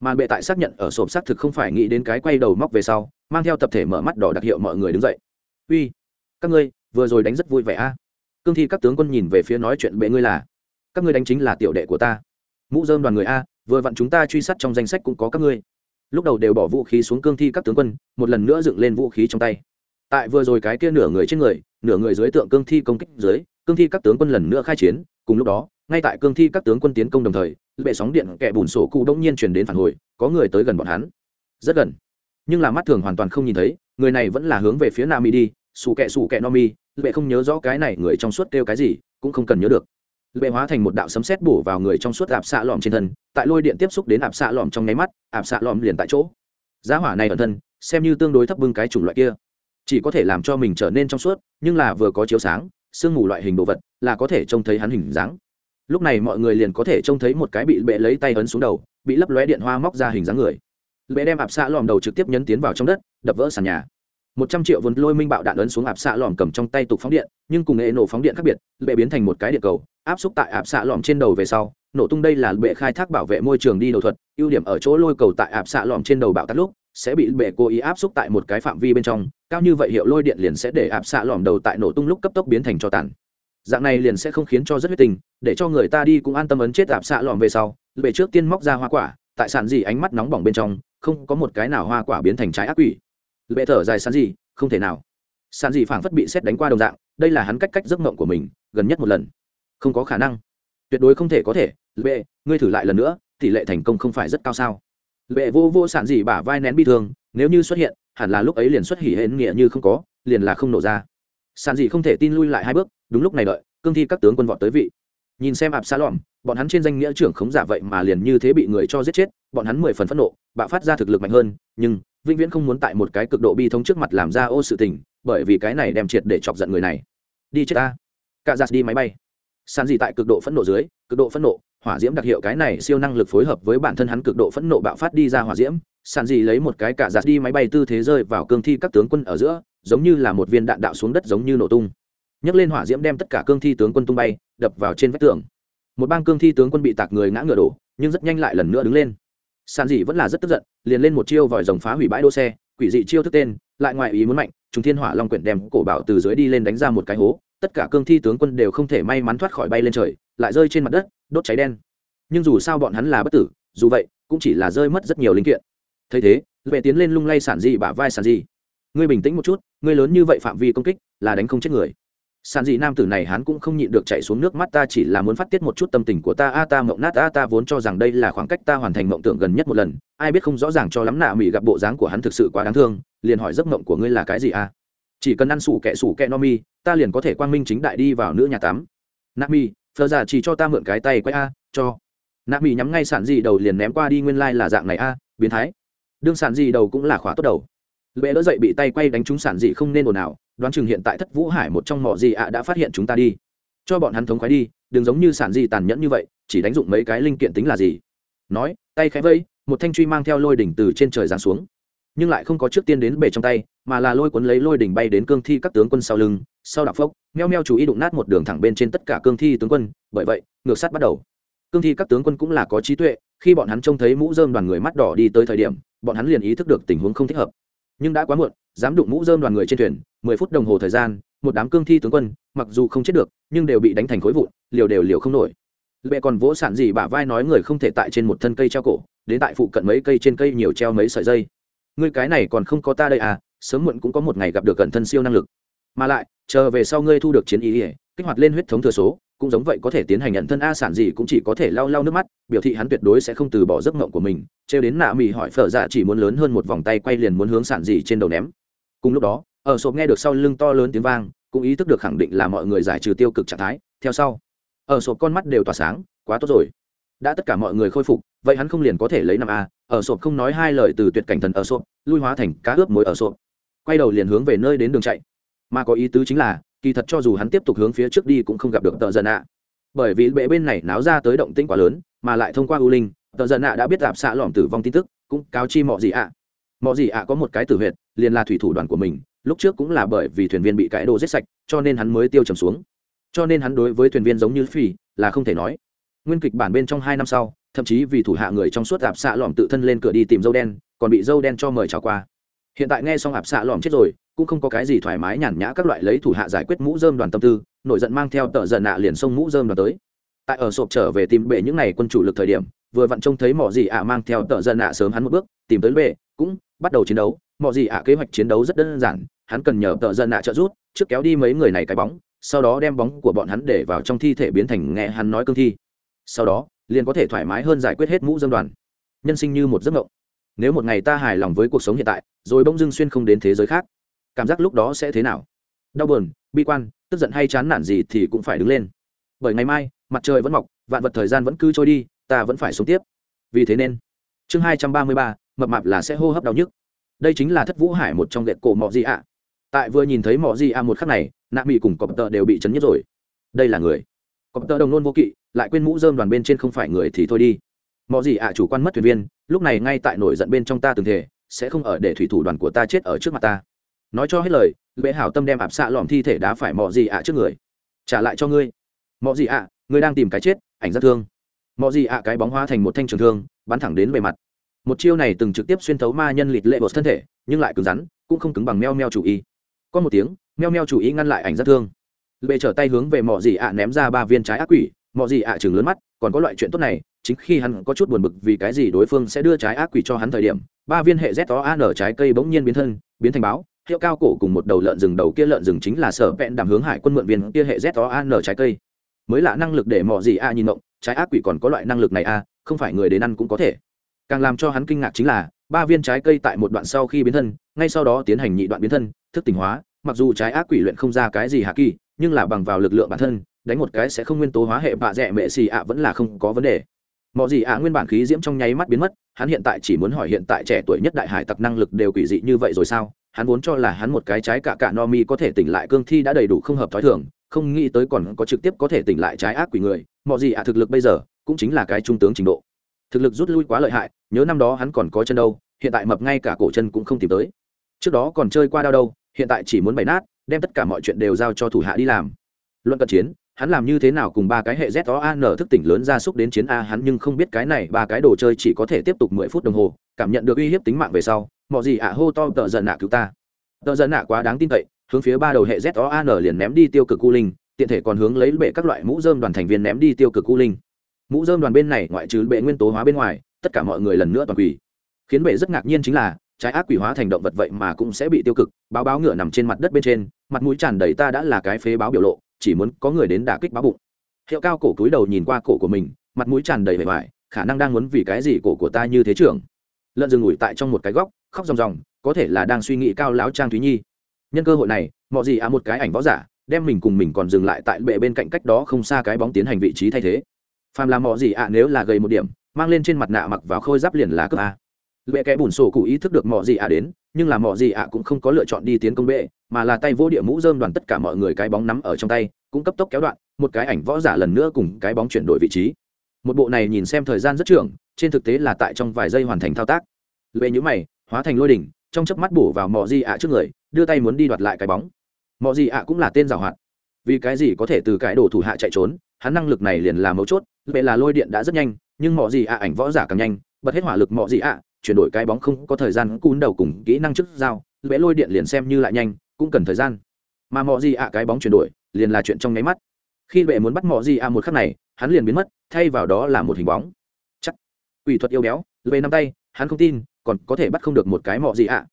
Màn bệ tại xác nhận ở sộp xác thực không phải nghĩ đến cái quay đầu móc về sau, mang theo tập thể mở mắt đỏ đặc hiệu mọi người đứng dậy. Uy, các ngươi, vừa rồi đánh rất vui vẻ a. Cương thi các tướng quân nhìn về phía nói chuyện bệ ngươi là, các ngươi đánh chính là tiểu đệ của ta. Mũ dơm đoàn người a, vừa vặn chúng ta truy sát trong danh sách cũng có các ngươi lúc đầu đều bỏ vũ khí xuống cương thi các tướng quân, một lần nữa dựng lên vũ khí trong tay. Tại vừa rồi cái kia nửa người trên người, nửa người dưới tượng cương thi công kích dưới, cương thi các tướng quân lần nữa khai chiến, cùng lúc đó, ngay tại cương thi các tướng quân tiến công đồng thời, bệ sóng điện kẻ bùn sổ cụ đông nhiên chuyển đến phản hồi, có người tới gần bọn hắn. Rất gần. Nhưng là mắt thường hoàn toàn không nhìn thấy, người này vẫn là hướng về phía nam mi đi, sủ kẹ sủ kẹ no mi, bệ không nhớ rõ cái này người trong suốt kêu cái gì, cũng không cần nhớ được bệ hóa thành một đạo sấm sét bổ vào người trong suốt ạp xạ lòm trên thân, tại lôi điện tiếp xúc đến ạp xạ lòm trong nháy mắt, ạp xạ lòm liền tại chỗ. Giá hỏa này ở thân, xem như tương đối thấp bưng cái chủng loại kia. Chỉ có thể làm cho mình trở nên trong suốt, nhưng là vừa có chiếu sáng, sương mù loại hình đồ vật, là có thể trông thấy hắn hình dáng. Lúc này mọi người liền có thể trông thấy một cái bị bệ lấy tay ấn xuống đầu, bị lấp lóe điện hoa móc ra hình dáng người. Bệ đem ạp xạ lòm đầu trực tiếp nhấn tiến vào trong đất, đập vỡ sàn nhà một trăm triệu vốn lôi minh bạo đạn ấn xuống ạp xạ lòm cầm trong tay tục phóng điện, nhưng cùng nghệ nổ phóng điện khác biệt, bệ biến thành một cái điện cầu, áp xúc tại ạp xạ lòm trên đầu về sau, nổ tung đây là bệ khai thác bảo vệ môi trường đi đầu thuật, ưu điểm ở chỗ lôi cầu tại ạp xạ lòm trên đầu bạo tắt lúc, sẽ bị bệ cố ý áp xúc tại một cái phạm vi bên trong, cao như vậy hiệu lôi điện liền sẽ để ạp xạ lòm đầu tại nổ tung lúc cấp tốc biến thành cho tàn. Dạng này liền sẽ không khiến cho rất huyết tình, để cho người ta đi cũng an tâm ấn chết ạp xạ lòm về sau, bệ trước tiên móc ra hoa quả, tại sản gì ánh mắt nóng bỏng bên trong, không có một cái nào hoa quả biến thành trái ác quỷ bệ thở dài sàn gì không thể nào. Sàn gì phảng phất bị xét đánh qua đồng dạng, đây là hắn cách cách giấc mộng của mình, gần nhất một lần. Không có khả năng. Tuyệt đối không thể có thể. Bệ ngươi thử lại lần nữa, tỷ lệ thành công không phải rất cao sao? Bệ vô vô sản gì bả vai nén bi thương, nếu như xuất hiện, hẳn là lúc ấy liền xuất hỉ hến nghĩa như không có, liền là không nổ ra. Sản gì không thể tin lui lại hai bước, đúng lúc này đợi, cương thi các tướng quân vọt tới vị. Nhìn xem ạp xa lỏm bọn hắn trên danh nghĩa trưởng khống giả vậy mà liền như thế bị người cho giết chết, bọn hắn mười phần phẫn nộ, bạo phát ra thực lực mạnh hơn, nhưng vĩnh viễn không muốn tại một cái cực độ bi thống trước mặt làm ra ô sự tình, bởi vì cái này đem triệt để chọc giận người này. Đi chết ta. Cả giặt đi máy bay. Sàn gì tại cực độ phẫn nộ dưới, cực độ phẫn nộ, hỏa diễm đặc hiệu cái này siêu năng lực phối hợp với bản thân hắn cực độ phẫn nộ bạo phát đi ra hỏa diễm. Sàn gì lấy một cái cả giặt đi máy bay tư thế rơi vào cương thi các tướng quân ở giữa, giống như là một viên đạn đạo xuống đất giống như nổ tung. Nhấc lên hỏa diễm đem tất cả cương thi tướng quân tung bay, đập vào trên vách tường một bang cương thi tướng quân bị tạc người ngã ngựa đổ, nhưng rất nhanh lại lần nữa đứng lên. Sàn dị vẫn là rất tức giận, liền lên một chiêu vòi rồng phá hủy bãi đỗ xe, quỷ dị chiêu thức tên, lại ngoại ý muốn mạnh chúng thiên hỏa long quyển đem cổ bảo từ dưới đi lên đánh ra một cái hố, tất cả cương thi tướng quân đều không thể may mắn thoát khỏi bay lên trời, lại rơi trên mặt đất, đốt cháy đen. Nhưng dù sao bọn hắn là bất tử, dù vậy, cũng chỉ là rơi mất rất nhiều linh kiện. Thấy thế, vệ tiến lên lung lay sản dị bả vai sản dị. Ngươi bình tĩnh một chút, ngươi lớn như vậy phạm vi công kích, là đánh không chết người. Sàn dị nam tử này hắn cũng không nhịn được chạy xuống nước mắt, ta chỉ là muốn phát tiết một chút tâm tình của ta. A, ta mộng nát, a, ta vốn cho rằng đây là khoảng cách ta hoàn thành mộng tưởng gần nhất một lần. Ai biết không rõ ràng cho lắm nạ mỹ gặp bộ dáng của hắn thực sự quá đáng thương. Liền hỏi giấc mộng của ngươi là cái gì, a? Chỉ cần ăn sủ kẹ sủ kẹ no mi, ta liền có thể quang minh chính đại đi vào nữ nhà tắm. Nạ mi thờ giả chỉ cho ta mượn cái tay quay, a, cho. Nạ mỹ nhắm ngay sản dị đầu liền ném qua đi, nguyên lai、like、là dạng này, a, biến thái. Đương sản dị đầu cũng là khóa tốt đầu lệ đỡ dậy bị tay quay đánh trúng sản dị không nên ồn ào, đoán chừng hiện tại thất vũ hải một trong mỏ gì ạ đã phát hiện chúng ta đi. Cho bọn hắn thống khoái đi, đừng giống như sản dị tàn nhẫn như vậy, chỉ đánh dụng mấy cái linh kiện tính là gì. Nói, tay khẽ vây một thanh truy mang theo lôi đỉnh từ trên trời giáng xuống. Nhưng lại không có trước tiên đến bể trong tay, mà là lôi cuốn lấy lôi đỉnh bay đến cương thi các tướng quân sau lưng, sau đạp phốc, meo meo chú ý đụng nát một đường thẳng bên trên tất cả cương thi tướng quân, bởi vậy, ngược sát bắt đầu. Cương thi các tướng quân cũng là có trí tuệ, khi bọn hắn trông thấy mũ dơm đoàn người mắt đỏ đi tới thời điểm, bọn hắn liền ý thức được tình huống không thích hợp nhưng đã quá muộn, dám đụng mũ dơm đoàn người trên thuyền, mười phút đồng hồ thời gian, một đám cương thi tướng quân, mặc dù không chết được, nhưng đều bị đánh thành khối vụn, liều đều liều không nổi. Lệ còn vỗ sản gì bả vai nói người không thể tại trên một thân cây treo cổ, đến tại phụ cận mấy cây trên cây nhiều treo mấy sợi dây. Ngươi cái này còn không có ta đây à sớm muộn cũng có một ngày gặp được cận thân siêu năng lực. Mà lại, chờ về sau ngươi thu được chiến ý ỉa kích hoạt lên huyết thống thừa số cũng giống vậy có thể tiến hành nhận thân a sản gì cũng chỉ có thể lau lau nước mắt, biểu thị hắn tuyệt đối sẽ không từ bỏ giấc mộng của mình, trêu đến nạ mỹ hỏi phở dạ chỉ muốn lớn hơn một vòng tay quay liền muốn hướng sản gì trên đầu ném. Cùng lúc đó, ở sộp nghe được sau lưng to lớn tiếng vang, cũng ý thức được khẳng định là mọi người giải trừ tiêu cực trạng thái, theo sau, ở sộp con mắt đều tỏa sáng, quá tốt rồi. Đã tất cả mọi người khôi phục, vậy hắn không liền có thể lấy năm a, ở sộp không nói hai lời từ tuyệt cảnh thần ở sộp, lui hóa thành cá ướp mối ở sộp. Quay đầu liền hướng về nơi đến đường chạy. Mà có ý tứ chính là kỳ thật cho dù hắn tiếp tục hướng phía trước đi cũng không gặp được tợ dần ạ bởi vì bệ bên này náo ra tới động tĩnh quá lớn, mà lại thông qua u linh tợ dần ạ đã biết đạp xạ lỏm tử vong tin tức, cũng cáo chi mọi gì ạ. À. mọi gì ạ có một cái tử huyệt, liền là thủy thủ đoàn của mình, lúc trước cũng là bởi vì thuyền viên bị cãi đồ giết sạch, cho nên hắn mới tiêu trầm xuống. Cho nên hắn đối với thuyền viên giống như phi là không thể nói. Nguyên kịch bản bên trong hai năm sau, thậm chí vì thủ hạ người trong suốt ạp xạ lỏm tự thân lên cửa đi tìm dâu đen, còn bị dâu đen cho mời trào qua. Hiện tại nghe xong ạp xạ lỏm chết rồi cũng không có cái gì thoải mái nhàn nhã các loại lấy thủ hạ giải quyết mũ dơm đoàn tâm tư, nổi giận mang theo tợ giận nạ liền xông mũ dơm đoàn tới. Tại ở sộp trở về tìm bệ những ngày quân chủ lực thời điểm, vừa vặn trông thấy mỏ gì ạ mang theo tợ giận nạ sớm hắn một bước, tìm tới bệ, cũng bắt đầu chiến đấu. Mỏ gì ạ kế hoạch chiến đấu rất đơn giản, hắn cần nhờ tợ giận nạ trợ giúp, trước kéo đi mấy người này cái bóng, sau đó đem bóng của bọn hắn để vào trong thi thể biến thành nghe hắn nói cương thi. Sau đó, liền có thể thoải mái hơn giải quyết hết mũ dơm đoàn. Nhân sinh như một giấc mộng. Nếu một ngày ta hài lòng với cuộc sống hiện tại, rồi bỗng dưng xuyên không đến thế giới khác cảm giác lúc đó sẽ thế nào? Đau buồn, bi quan, tức giận hay chán nản gì thì cũng phải đứng lên. Bởi ngày mai, mặt trời vẫn mọc, vạn vật thời gian vẫn cứ trôi đi, ta vẫn phải sống tiếp. Vì thế nên, chương hai trăm ba mươi ba, mập mạp là sẽ hô hấp đau nhức. Đây chính là thất vũ hải một trong lệch cổ mọ gì ạ. Tại vừa nhìn thấy mọ gì ạ một khắc này, nạ mỹ cùng cọp tợ đều bị chấn nhất rồi. Đây là người. Cọp tợ đồng nôn vô kỵ, lại quên mũ dơm đoàn bên trên không phải người thì thôi đi. Mọ gì ạ chủ quan mất thuyền viên, lúc này ngay tại nổi giận bên trong ta từng thể sẽ không ở để thủy thủ đoàn của ta chết ở trước mặt ta nói cho hết lời Bệ hảo tâm đem ạp xạ lòm thi thể đá phải mọ gì ạ trước người. Trả lại cho ngươi. Mọ gì ạ, ngươi đang tìm cái chết, ảnh rất thương. Mọ gì ạ, cái bóng hóa thành một thanh trường thương, bắn thẳng đến bề mặt. Một chiêu này từng trực tiếp xuyên thấu ma nhân lịt lệ bột thân thể, nhưng lại cứng rắn, cũng không cứng bằng meo meo chủ ý. Có một tiếng, meo meo chủ ý ngăn lại ảnh rất thương. Lệ trở tay hướng về mọ gì ạ ném ra ba viên trái ác quỷ. Mọ gì ạ chừng lớn mắt, còn có loại chuyện tốt này, chính khi hắn có chút buồn bực vì cái gì đối phương sẽ đưa trái ác quỷ cho hắn thời điểm, ba viên hệ z o an trái cây bỗng nhiên biến thân, biến thành báo hiệu cao cổ cùng một đầu lợn rừng đầu kia lợn rừng chính là sở vẹn đảm hướng hải quân mượn viên kia hệ z o an trái cây. Mới là năng lực để mò gì a nhìn động trái ác quỷ còn có loại năng lực này a, không phải người đến ăn cũng có thể. Càng làm cho hắn kinh ngạc chính là, ba viên trái cây tại một đoạn sau khi biến thân, ngay sau đó tiến hành nhị đoạn biến thân, thức tỉnh hóa, mặc dù trái ác quỷ luyện không ra cái gì hạ kỳ, nhưng là bằng vào lực lượng bản thân, đánh một cái sẽ không nguyên tố hóa hệ bạ rẽ mệ xì ạ vẫn là không có vấn đề. Mọi gì ạ nguyên bản khí diễm trong nháy mắt biến mất, hắn hiện tại chỉ muốn hỏi hiện tại trẻ tuổi nhất đại hải tặc năng lực đều quỷ dị như vậy rồi sao? Hắn vốn cho là hắn một cái trái cả cả no mi có thể tỉnh lại cương thi đã đầy đủ không hợp thói thường, không nghĩ tới còn có trực tiếp có thể tỉnh lại trái ác quỷ người. Mọi gì ạ thực lực bây giờ cũng chính là cái trung tướng trình độ. Thực lực rút lui quá lợi hại, nhớ năm đó hắn còn có chân đâu, hiện tại mập ngay cả cổ chân cũng không tìm tới. Trước đó còn chơi qua đau đâu, hiện tại chỉ muốn bày nát, đem tất cả mọi chuyện đều giao cho thủ hạ đi làm. Luận cận chiến, hắn làm như thế nào cùng ba cái hệ z o an thức tỉnh lớn ra xúc đến chiến a, hắn nhưng không biết cái này ba cái đồ chơi chỉ có thể tiếp tục mười phút đồng hồ, cảm nhận được uy hiếp tính mạng về sau mọi gì ạ, hô to tợ giận nạ cứu ta. Tợ giận nạ quá đáng tin cậy, hướng phía ba đầu hệ z o A N liền ném đi tiêu cực cu linh tiện thể còn hướng lấy bệ các loại mũ dơm đoàn thành viên ném đi tiêu cực cu linh mũ dơm đoàn bên này ngoại trừ bệ nguyên tố hóa bên ngoài, tất cả mọi người lần nữa toàn quỷ khiến bệ rất ngạc nhiên chính là, trái ác quỷ hóa thành động vật vậy mà cũng sẽ bị tiêu cực, báo báo ngựa nằm trên mặt đất bên trên, mặt mũi tràn đầy ta đã là cái phế báo biểu lộ, chỉ muốn có người đến đả kích báo bụng. Hiệu cao cổ cúi đầu nhìn qua cổ của mình, mặt mũi tràn đầy vẻ vải, khả năng đang muốn vì cái gì cổ của ta như thế trưởng. Lợn rừng ủi tại trong một cái góc khóc ròng ròng, có thể là đang suy nghĩ cao lão trang thúy nhi. Nhân cơ hội này, mọi gì à một cái ảnh võ giả, đem mình cùng mình còn dừng lại tại bệ bên cạnh cách đó không xa cái bóng tiến hành vị trí thay thế. Phàm làm mọi gì ạ nếu là gầy một điểm, mang lên trên mặt nạ mặc vào khôi giáp liền là cướp a. Bệ kẽ bùn sổ cụ ý thức được mọi gì ạ đến, nhưng là mọi gì ạ cũng không có lựa chọn đi tiến công bệ, mà là tay vô địa mũ dơm đoàn tất cả mọi người cái bóng nắm ở trong tay, cũng cấp tốc kéo đoạn, một cái ảnh võ giả lần nữa cùng cái bóng chuyển đổi vị trí. Một bộ này nhìn xem thời gian rất trưởng, trên thực tế là tại trong vài giây hoàn thành thao tác. Lệ nhữ mày hóa thành lôi đỉnh, trong chớp mắt bổ vào Mọ di ạ trước người, đưa tay muốn đi đoạt lại cái bóng. Mọ di ạ cũng là tên giảo hoạt. Vì cái gì có thể từ cái đồ thủ hạ chạy trốn, hắn năng lực này liền là mấu chốt vậy là lôi điện đã rất nhanh, nhưng Mọ di ạ ảnh võ giả càng nhanh, bật hết hỏa lực Mọ di ạ, chuyển đổi cái bóng không có thời gian cún đầu cùng kỹ năng trước dao vẽ lôi điện liền xem như lại nhanh, cũng cần thời gian. Mà Mọ di ạ cái bóng chuyển đổi, liền là chuyện trong nháy mắt. Khi Vệ muốn bắt Mọ di ạ một khắc này, hắn liền biến mất, thay vào đó là một hình bóng. Chắc. Quỷ thuật yêu béo Vệ năm tay hắn không tin, còn có thể bắt không được một cái mọ gì ạ.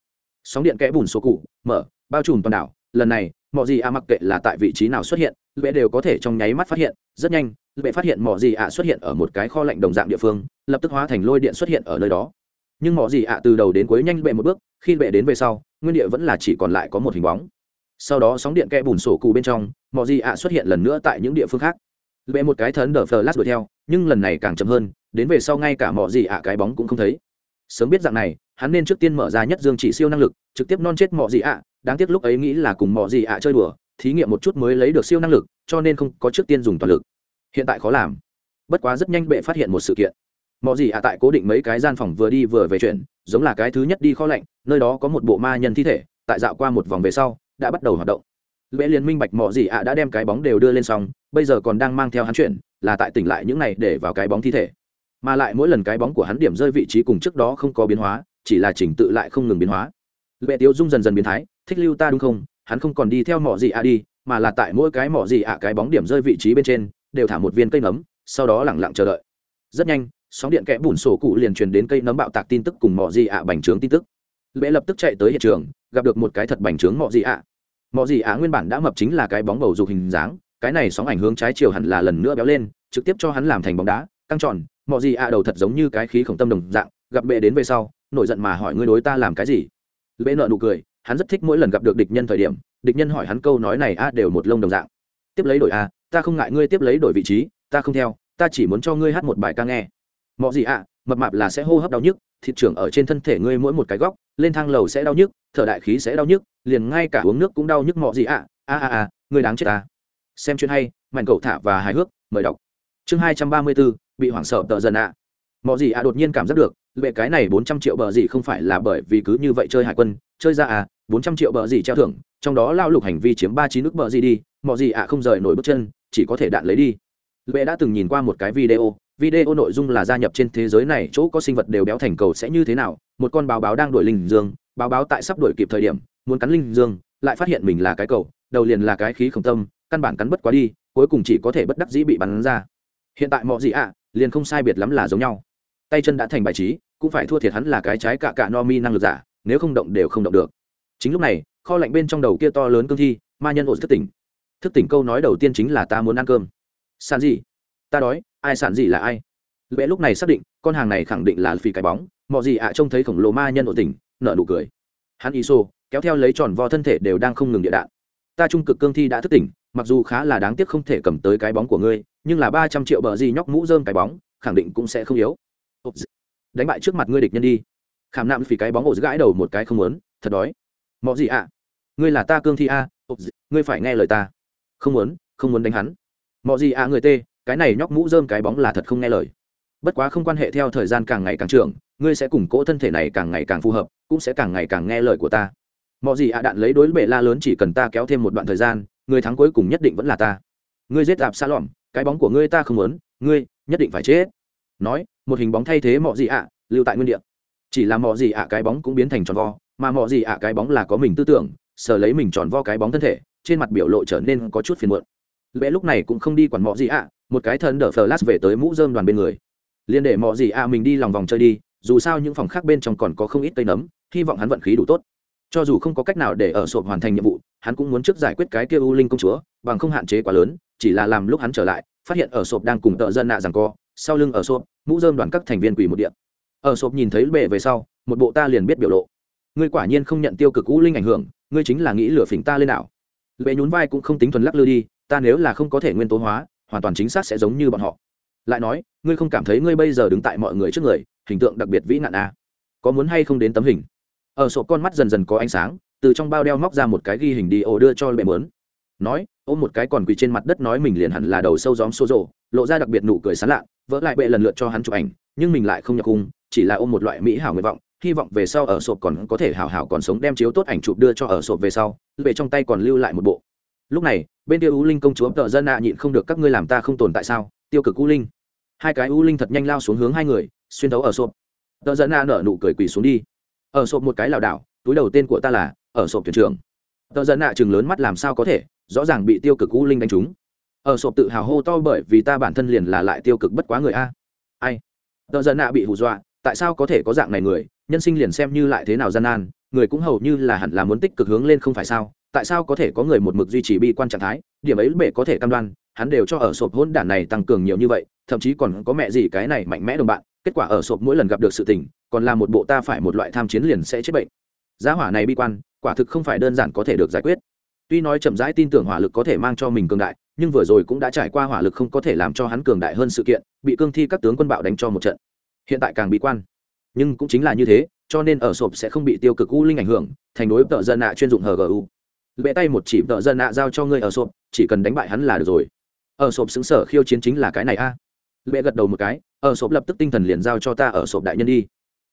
Sóng điện kẽ bùn số cụ, mở, bao trùm toàn đảo. Lần này, mọ gì ạ mặc kệ là tại vị trí nào xuất hiện, lệ đều có thể trong nháy mắt phát hiện. Rất nhanh, lệ phát hiện mọ gì ạ xuất hiện ở một cái kho lạnh đồng dạng địa phương, lập tức hóa thành lôi điện xuất hiện ở nơi đó. Nhưng mọ gì ạ từ đầu đến cuối nhanh bệ một bước, khi bệ đến về sau, nguyên địa vẫn là chỉ còn lại có một hình bóng. Sau đó sóng điện kẽ bùn sổ cụ bên trong, mọ gì ạ xuất hiện lần nữa tại những địa phương khác. Lệ một cái thấn đờ lát đuổi theo, nhưng lần này càng chậm hơn, đến về sau ngay cả mọ gì ạ cái bóng cũng không thấy sớm biết dạng này, hắn nên trước tiên mở ra nhất dương chỉ siêu năng lực, trực tiếp non chết mọ gì ạ. Đáng tiếc lúc ấy nghĩ là cùng mọ gì ạ chơi đùa, thí nghiệm một chút mới lấy được siêu năng lực, cho nên không có trước tiên dùng toàn lực. Hiện tại khó làm. Bất quá rất nhanh bệ phát hiện một sự kiện. Mọ gì ạ tại cố định mấy cái gian phòng vừa đi vừa về chuyện, giống là cái thứ nhất đi kho lạnh, nơi đó có một bộ ma nhân thi thể, tại dạo qua một vòng về sau, đã bắt đầu hoạt động. Lễ liên minh bạch mọ gì ạ đã đem cái bóng đều đưa lên xong, bây giờ còn đang mang theo hắn chuyển là tại tỉnh lại những này để vào cái bóng thi thể mà lại mỗi lần cái bóng của hắn điểm rơi vị trí cùng trước đó không có biến hóa, chỉ là chỉnh tự lại không ngừng biến hóa. Lệ tiêu dung dần dần biến thái, thích lưu ta đúng không? Hắn không còn đi theo mỏ gì ạ đi, mà là tại mỗi cái mỏ gì ạ cái bóng điểm rơi vị trí bên trên, đều thả một viên cây nấm, sau đó lẳng lặng chờ đợi. Rất nhanh, sóng điện kẽ bùn sổ cụ liền truyền đến cây nấm bạo tạc tin tức cùng mỏ gì ạ bành trướng tin tức. Lệ lập tức chạy tới hiện trường, gặp được một cái thật bành trướng mỏ gì ạ. Mỏ gì ạ nguyên bản đã mập chính là cái bóng bầu dục hình dáng, cái này sóng ảnh hướng trái chiều hẳn là lần nữa béo lên, trực tiếp cho hắn làm thành bóng đá, căng tròn mọi gì ạ, đầu thật giống như cái khí khổng tâm đồng dạng, gặp bệ đến về sau, nổi giận mà hỏi ngươi đối ta làm cái gì? Bệ nợ nụ cười, hắn rất thích mỗi lần gặp được địch nhân thời điểm, địch nhân hỏi hắn câu nói này a đều một lông đồng dạng. Tiếp lấy đổi a ta không ngại ngươi tiếp lấy đổi vị trí, ta không theo, ta chỉ muốn cho ngươi hát một bài ca nghe. Mọi gì ạ, mập mạp là sẽ hô hấp đau nhức, thịt trưởng ở trên thân thể ngươi mỗi một cái góc, lên thang lầu sẽ đau nhức, thở đại khí sẽ đau nhức, liền ngay cả uống nước cũng đau nhức mọi gì ạ, a a a, ngươi đáng chết ta. Xem chuyện hay mạnh cậu thả và hài hước, mời đọc. Chương hai trăm ba mươi bốn bị hoảng sợ tợ dần ạ à. mọi gì ạ đột nhiên cảm giác được, bệ cái này bốn trăm triệu bờ gì không phải là bởi vì cứ như vậy chơi hải quân, chơi ra à bốn trăm triệu bờ gì treo thưởng, trong đó lao lục hành vi chiếm ba chín nước bờ gì đi mọi gì ạ không rời nổi bước chân, chỉ có thể đạn lấy đi bệ đã từng nhìn qua một cái video video nội dung là gia nhập trên thế giới này, chỗ có sinh vật đều béo thành cầu sẽ như thế nào, một con báo báo đang đuổi linh dương, báo báo tại sắp đuổi kịp thời điểm, muốn cắn linh dương, lại phát hiện mình là cái cầu, đầu liền là cái khí không tâm, căn bản cắn bất quá đi, cuối cùng chỉ có thể bất đắc dĩ bị bắn ra hiện tại mọi gì ạ liền không sai biệt lắm là giống nhau. Tay chân đã thành bài trí, cũng phải thua thiệt hắn là cái trái cạ cạ no mi năng lực giả, nếu không động đều không động được. Chính lúc này, kho lạnh bên trong đầu kia to lớn cương thi, ma nhân ổn thức tỉnh. Thức tỉnh câu nói đầu tiên chính là ta muốn ăn cơm. Sản gì? Ta đói, ai sản gì là ai? Lẽ lúc này xác định, con hàng này khẳng định là phi cái bóng. Mọi gì ạ trông thấy khổng lồ ma nhân ổn tỉnh, nở nụ cười. Hắn iso, kéo theo lấy tròn vo thân thể đều đang không ngừng địa đạn. Ta trung cực cương thi đã thức tỉnh mặc dù khá là đáng tiếc không thể cầm tới cái bóng của ngươi, nhưng là ba trăm triệu bờ gì nhóc mũ dơm cái bóng, khẳng định cũng sẽ không yếu. Đánh bại trước mặt ngươi địch nhân đi. Khảm nạm vì cái bóng ổ gãi đầu một cái không muốn. Thật đói. Mọi gì ạ? À? ngươi là ta cương thi a? À? ngươi phải nghe lời ta. Không muốn không muốn đánh hắn. Mọi gì ạ à người tê, cái này nhóc mũ dơm cái bóng là thật không nghe lời. Bất quá không quan hệ theo thời gian càng ngày càng trưởng, ngươi sẽ củng cố thân thể này càng ngày càng phù hợp, cũng sẽ càng ngày càng nghe lời của ta. Mọi gì ạ, đạn lấy đối bệ la lớn chỉ cần ta kéo thêm một đoạn thời gian người thắng cuối cùng nhất định vẫn là ta. Ngươi giết dạp xa lỏm cái bóng của ngươi ta không muốn, ngươi nhất định phải chết. Nói, một hình bóng thay thế mọi gì ạ, lưu tại nguyên địa. Chỉ là mọi gì ạ cái bóng cũng biến thành tròn vo, mà mọi gì ạ cái bóng là có mình tư tưởng sờ lấy mình tròn vo cái bóng thân thể, trên mặt biểu lộ trở nên có chút phiền muộn. Lẽ lúc này cũng không đi quản mọi gì ạ, một cái thân đỡ flash về tới mũ dơm đoàn bên người. Liên để mọi gì ạ mình đi lòng vòng chơi đi, dù sao những phòng khác bên trong còn có không ít cây nấm, hy vọng hắn vận khí đủ tốt. Cho dù không có cách nào để ở sộp hoàn thành nhiệm vụ hắn cũng muốn trước giải quyết cái kia u linh công chúa, bằng không hạn chế quá lớn, chỉ là làm lúc hắn trở lại, phát hiện ở sộp đang cùng tợ dân nạ rằng co, sau lưng ở sộp, mũ dơm đoàn các thành viên quỷ một điện ở sộp nhìn thấy bệ về sau, một bộ ta liền biết biểu lộ. Ngươi quả nhiên không nhận tiêu cực u linh ảnh hưởng, ngươi chính là nghĩ lửa phỉnh ta lên nào. Lệ nhún vai cũng không tính thuần lắc lư đi, ta nếu là không có thể nguyên tố hóa, hoàn toàn chính xác sẽ giống như bọn họ. Lại nói, ngươi không cảm thấy ngươi bây giờ đứng tại mọi người trước người, hình tượng đặc biệt vĩ nạn à? có muốn hay không đến tấm hình? Ở sổ con mắt dần dần có ánh sáng từ trong bao đeo móc ra một cái ghi hình đi ổ đưa cho bệ mớn. Nói, ôm một cái còn quỳ trên mặt đất nói mình liền hẳn là đầu sâu gióm xô rộ lộ ra đặc biệt nụ cười sán lạ, vỡ lại bệ lần lượt cho hắn chụp ảnh, nhưng mình lại không nhập cung chỉ là ôm một loại mỹ hảo nguyện vọng, hy vọng về sau ở sộp còn có thể hảo hảo còn sống đem chiếu tốt ảnh chụp đưa cho ở sộp về sau về trong tay còn lưu lại một bộ. Lúc này, bên tiêu u linh công chúa tợ dân nạ nhịn không được các ngươi làm ta không tồn tại sao, tiêu cực u linh. Hai cái u linh thật nhanh lao xuống hướng hai người, xuyên thấu ở sộp. Tợ dân nạ nở nụ cười quỳ xuống đi. Ở sộp một cái lảo đảo, túi đầu tên của ta là ở sộp thuyền trưởng. Tờ dân nạ chừng lớn mắt làm sao có thể, rõ ràng bị tiêu cực u linh đánh trúng. Ở sộp tự hào hô to bởi vì ta bản thân liền là lại tiêu cực bất quá người a. Ai? Tờ dân nạ bị hù dọa, tại sao có thể có dạng này người, nhân sinh liền xem như lại thế nào gian nan, người cũng hầu như là hẳn là muốn tích cực hướng lên không phải sao, tại sao có thể có người một mực duy trì bi quan trạng thái, điểm ấy bệ có thể cam đoan, hắn đều cho ở sộp hôn đản này tăng cường nhiều như vậy, thậm chí còn có mẹ gì cái này mạnh mẽ đồng bạn, kết quả ở sộp mỗi lần gặp được sự tình, còn là một bộ ta phải một loại tham chiến liền sẽ chết bệnh. Giá hỏa này bi quan quả thực không phải đơn giản có thể được giải quyết. Tuy nói chậm rãi tin tưởng hỏa lực có thể mang cho mình cường đại, nhưng vừa rồi cũng đã trải qua hỏa lực không có thể làm cho hắn cường đại hơn sự kiện, bị cương thi các tướng quân bạo đánh cho một trận. Hiện tại càng bị quan. Nhưng cũng chính là như thế, cho nên ở sộp sẽ không bị tiêu cực u linh ảnh hưởng, thành đối tợ dân nạ chuyên dụng hgu bệ tay một chỉ tợ dân nạ giao cho ngươi ở sộp, chỉ cần đánh bại hắn là được rồi. Ở sộp xứng sở khiêu chiến chính là cái này a. À. bệ gật đầu một cái, ở sộp lập tức tinh thần liền giao cho ta ở sộp đại nhân đi.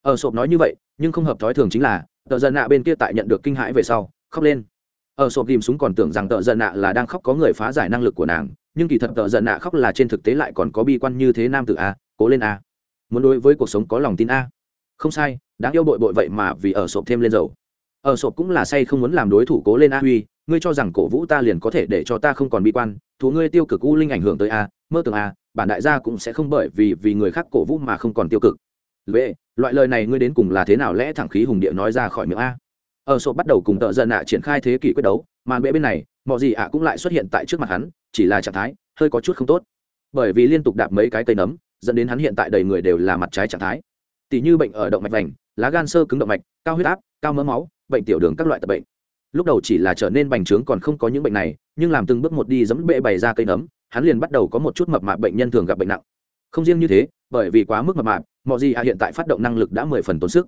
Ở sộp nói như vậy, nhưng không hợp thói thường chính là tợ dân nạ bên kia tại nhận được kinh hãi về sau, khóc lên. Ở sộp tìm súng còn tưởng rằng tợ dân nạ là đang khóc có người phá giải năng lực của nàng, nhưng kỳ thật tợ dân nạ khóc là trên thực tế lại còn có bi quan như thế nam tử a, cố lên a. Muốn đối với cuộc sống có lòng tin a. Không sai, đáng yêu bội bội vậy mà vì ở sộp thêm lên dầu. Ở sộp cũng là say không muốn làm đối thủ cố lên a huy, ngươi cho rằng cổ vũ ta liền có thể để cho ta không còn bi quan, thú ngươi tiêu cực u linh ảnh hưởng tới a, mơ tưởng a, bản đại gia cũng sẽ không bởi vì vì người khác cổ vũ mà không còn tiêu cực lệ loại lời này ngươi đến cùng là thế nào lẽ thẳng khí hùng địa nói ra khỏi miệng a? Ở sộp bắt đầu cùng tợ dân ạ triển khai thế kỷ quyết đấu, mà bệ bên này, mọi gì ạ cũng lại xuất hiện tại trước mặt hắn, chỉ là trạng thái hơi có chút không tốt. Bởi vì liên tục đạp mấy cái cây nấm, dẫn đến hắn hiện tại đầy người đều là mặt trái trạng thái. Tỷ như bệnh ở động mạch vành, lá gan sơ cứng động mạch, cao huyết áp, cao mỡ máu, bệnh tiểu đường các loại tập bệnh. Lúc đầu chỉ là trở nên bành trướng còn không có những bệnh này, nhưng làm từng bước một đi dẫm bệ bày ra cây nấm, hắn liền bắt đầu có một chút mập mạp bệnh nhân thường gặp bệnh nặng. Không riêng như thế, bởi vì quá mức mập mạp mọi gì à hiện tại phát động năng lực đã mười phần tốn sức.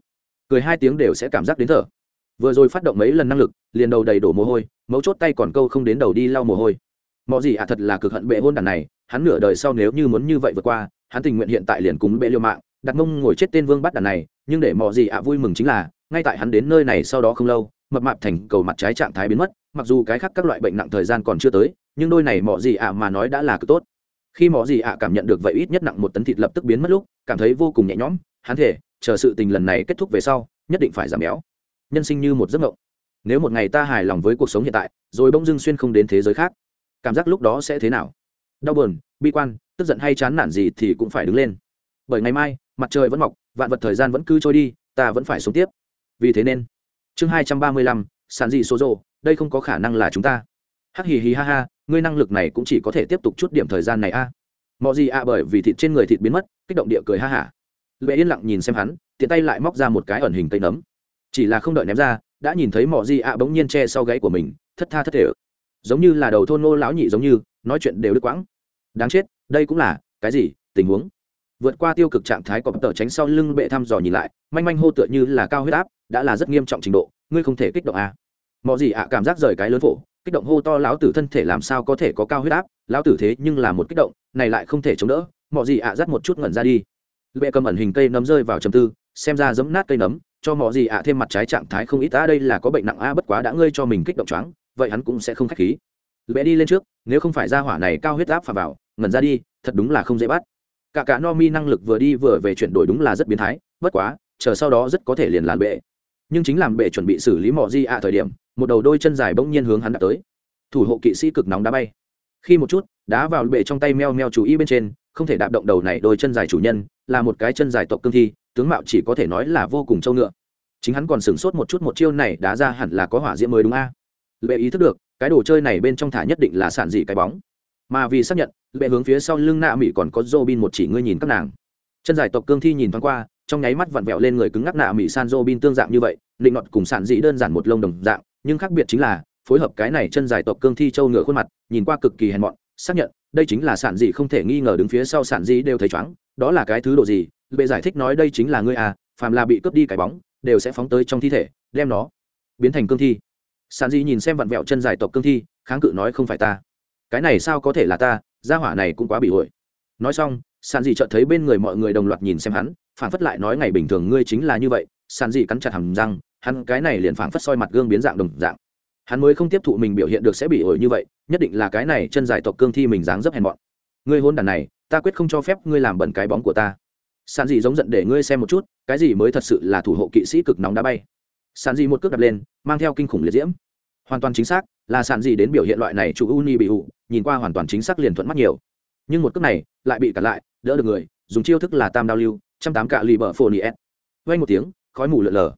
Cười hai tiếng đều sẽ cảm giác đến thở. Vừa rồi phát động mấy lần năng lực, liền đầu đầy đổ mồ hôi, mấu chốt tay còn câu không đến đầu đi lau mồ hôi. Mọi gì à thật là cực hận bệ hôn đàn này, hắn nửa đời sau nếu như muốn như vậy vượt qua, hắn tình nguyện hiện tại liền cúng bệ liêu mạng, đặt mông ngồi chết tên vương bắt đàn này, nhưng để mọi gì ạ vui mừng chính là, ngay tại hắn đến nơi này sau đó không lâu, mập mạp thành cầu mặt trái trạng thái biến mất, mặc dù cái khác các loại bệnh nặng thời gian còn chưa tới, nhưng đôi này mọi gì ạ mà nói đã là cực tốt khi mọi gì ạ cảm nhận được vậy ít nhất nặng một tấn thịt lập tức biến mất lúc, cảm thấy vô cùng nhẹ nhõm, hắn thể chờ sự tình lần này kết thúc về sau, nhất định phải giảm béo. Nhân sinh như một giấc mộng. Nếu một ngày ta hài lòng với cuộc sống hiện tại, rồi bỗng dưng xuyên không đến thế giới khác, cảm giác lúc đó sẽ thế nào? Đau buồn, bi quan, tức giận hay chán nản gì thì cũng phải đứng lên. Bởi ngày mai, mặt trời vẫn mọc, vạn vật thời gian vẫn cứ trôi đi, ta vẫn phải sống tiếp. Vì thế nên, chương hai trăm ba mươi lăm sàn dị số rộ đây không có khả năng là chúng ta. Hắc hì hì ha ha ngươi năng lực này cũng chỉ có thể tiếp tục chút điểm thời gian này a. À. mọi gì a bởi vì thịt trên người thịt biến mất, kích động địa cười ha hả. Lệ yên lặng nhìn xem hắn, tiện tay lại móc ra một cái ẩn hình cây nấm. Chỉ là không đợi ném ra, đã nhìn thấy mỏ gì ạ bỗng nhiên che sau gáy của mình, thất tha thất thể. Giống như là đầu thôn nô lão nhị giống như, nói chuyện đều đứt quãng. Đáng chết, đây cũng là, cái gì, tình huống? Vượt qua tiêu cực trạng thái cọp tờ tránh sau lưng bệ thăm dò nhìn lại, manh manh hô tựa như là cao huyết áp, đã là rất nghiêm trọng trình độ, ngươi không thể kích động à. mọi gì ạ cảm giác rời cái lớn phổ kích động hô to lão tử thân thể làm sao có thể có cao huyết áp, lão tử thế nhưng là một kích động, này lại không thể chống đỡ mọi gì ạ dắt một chút ngẩn ra đi. Bệ cầm ẩn hình cây nấm rơi vào trầm tư, xem ra giấm nát cây nấm, cho mọi gì ạ thêm mặt trái trạng thái không ít ta đây là có bệnh nặng a, bất quá đã ngươi cho mình kích động choáng, vậy hắn cũng sẽ không khách khí. Bệ đi lên trước, nếu không phải ra hỏa này cao huyết áp phà vào, ngẩn ra đi, thật đúng là không dễ bắt. Cả cả no mi năng lực vừa đi vừa về chuyển đổi đúng là rất biến thái, bất quá, chờ sau đó rất có thể liền làn bệ. Nhưng chính làm bệ chuẩn bị xử lý mỏ gì ạ thời điểm một đầu đôi chân dài bỗng nhiên hướng hắn đã tới. Thủ hộ kỵ sĩ cực nóng đá bay. Khi một chút, đá vào bệ trong tay meo meo chú ý bên trên, không thể đạp động đầu này đôi chân dài chủ nhân, là một cái chân dài tộc cương thi, tướng mạo chỉ có thể nói là vô cùng trâu ngựa. Chính hắn còn sửng sốt một chút một chiêu này đá ra hẳn là có hỏa diễm mới đúng a. À? lệ ý thức được, cái đồ chơi này bên trong thả nhất định là sản dị cái bóng. Mà vì xác nhận, lệ hướng phía sau lưng nạ mỹ còn có dô bin một chỉ ngươi nhìn các nàng. Chân giải tộc cương thi nhìn thoáng qua, trong nháy mắt vặn vẹo lên người cứng ngắc nạ mỹ san dô bin tương dạng như vậy định ngọt cùng sản dị đơn giản một lông đồng dạng nhưng khác biệt chính là, phối hợp cái này chân dài tộc cương thi châu ngựa khuôn mặt, nhìn qua cực kỳ hèn mọn, xác nhận, đây chính là sản dị không thể nghi ngờ đứng phía sau sản dị đều thấy chóng, đó là cái thứ độ gì? Bệ giải thích nói đây chính là ngươi à phàm là bị cướp đi cái bóng, đều sẽ phóng tới trong thi thể, đem nó biến thành cương thi. Sản dị nhìn xem vặn vẹo chân dài tộc cương thi, kháng cự nói không phải ta. Cái này sao có thể là ta, gia hỏa này cũng quá bị hội. Nói xong, sản dị chợt thấy bên người mọi người đồng loạt nhìn xem hắn, phản phất lại nói ngày bình thường ngươi chính là như vậy, sản dị cắn chặt hầm răng hắn cái này liền phảng phất soi mặt gương biến dạng đồng dạng. Hắn mới không tiếp thụ mình biểu hiện được sẽ bị ổi như vậy, nhất định là cái này chân dài tộc cương thi mình dáng dấp hèn mọn. Ngươi hôn đàn này, ta quyết không cho phép ngươi làm bẩn cái bóng của ta. Sàn dị giống giận để ngươi xem một chút, cái gì mới thật sự là thủ hộ kỵ sĩ cực nóng đá bay. Sàn dị một cước đập lên, mang theo kinh khủng liệt diễm. Hoàn toàn chính xác, là sàn dị đến biểu hiện loại này chủ uni bị hụ nhìn qua hoàn toàn chính xác liền thuận mắt nhiều. Nhưng một cước này, lại bị cản lại, đỡ được người, dùng chiêu thức là tam đao lưu, trăm tám cạ lì bờ phổ niet vay một tiếng, khói mù lượn lờ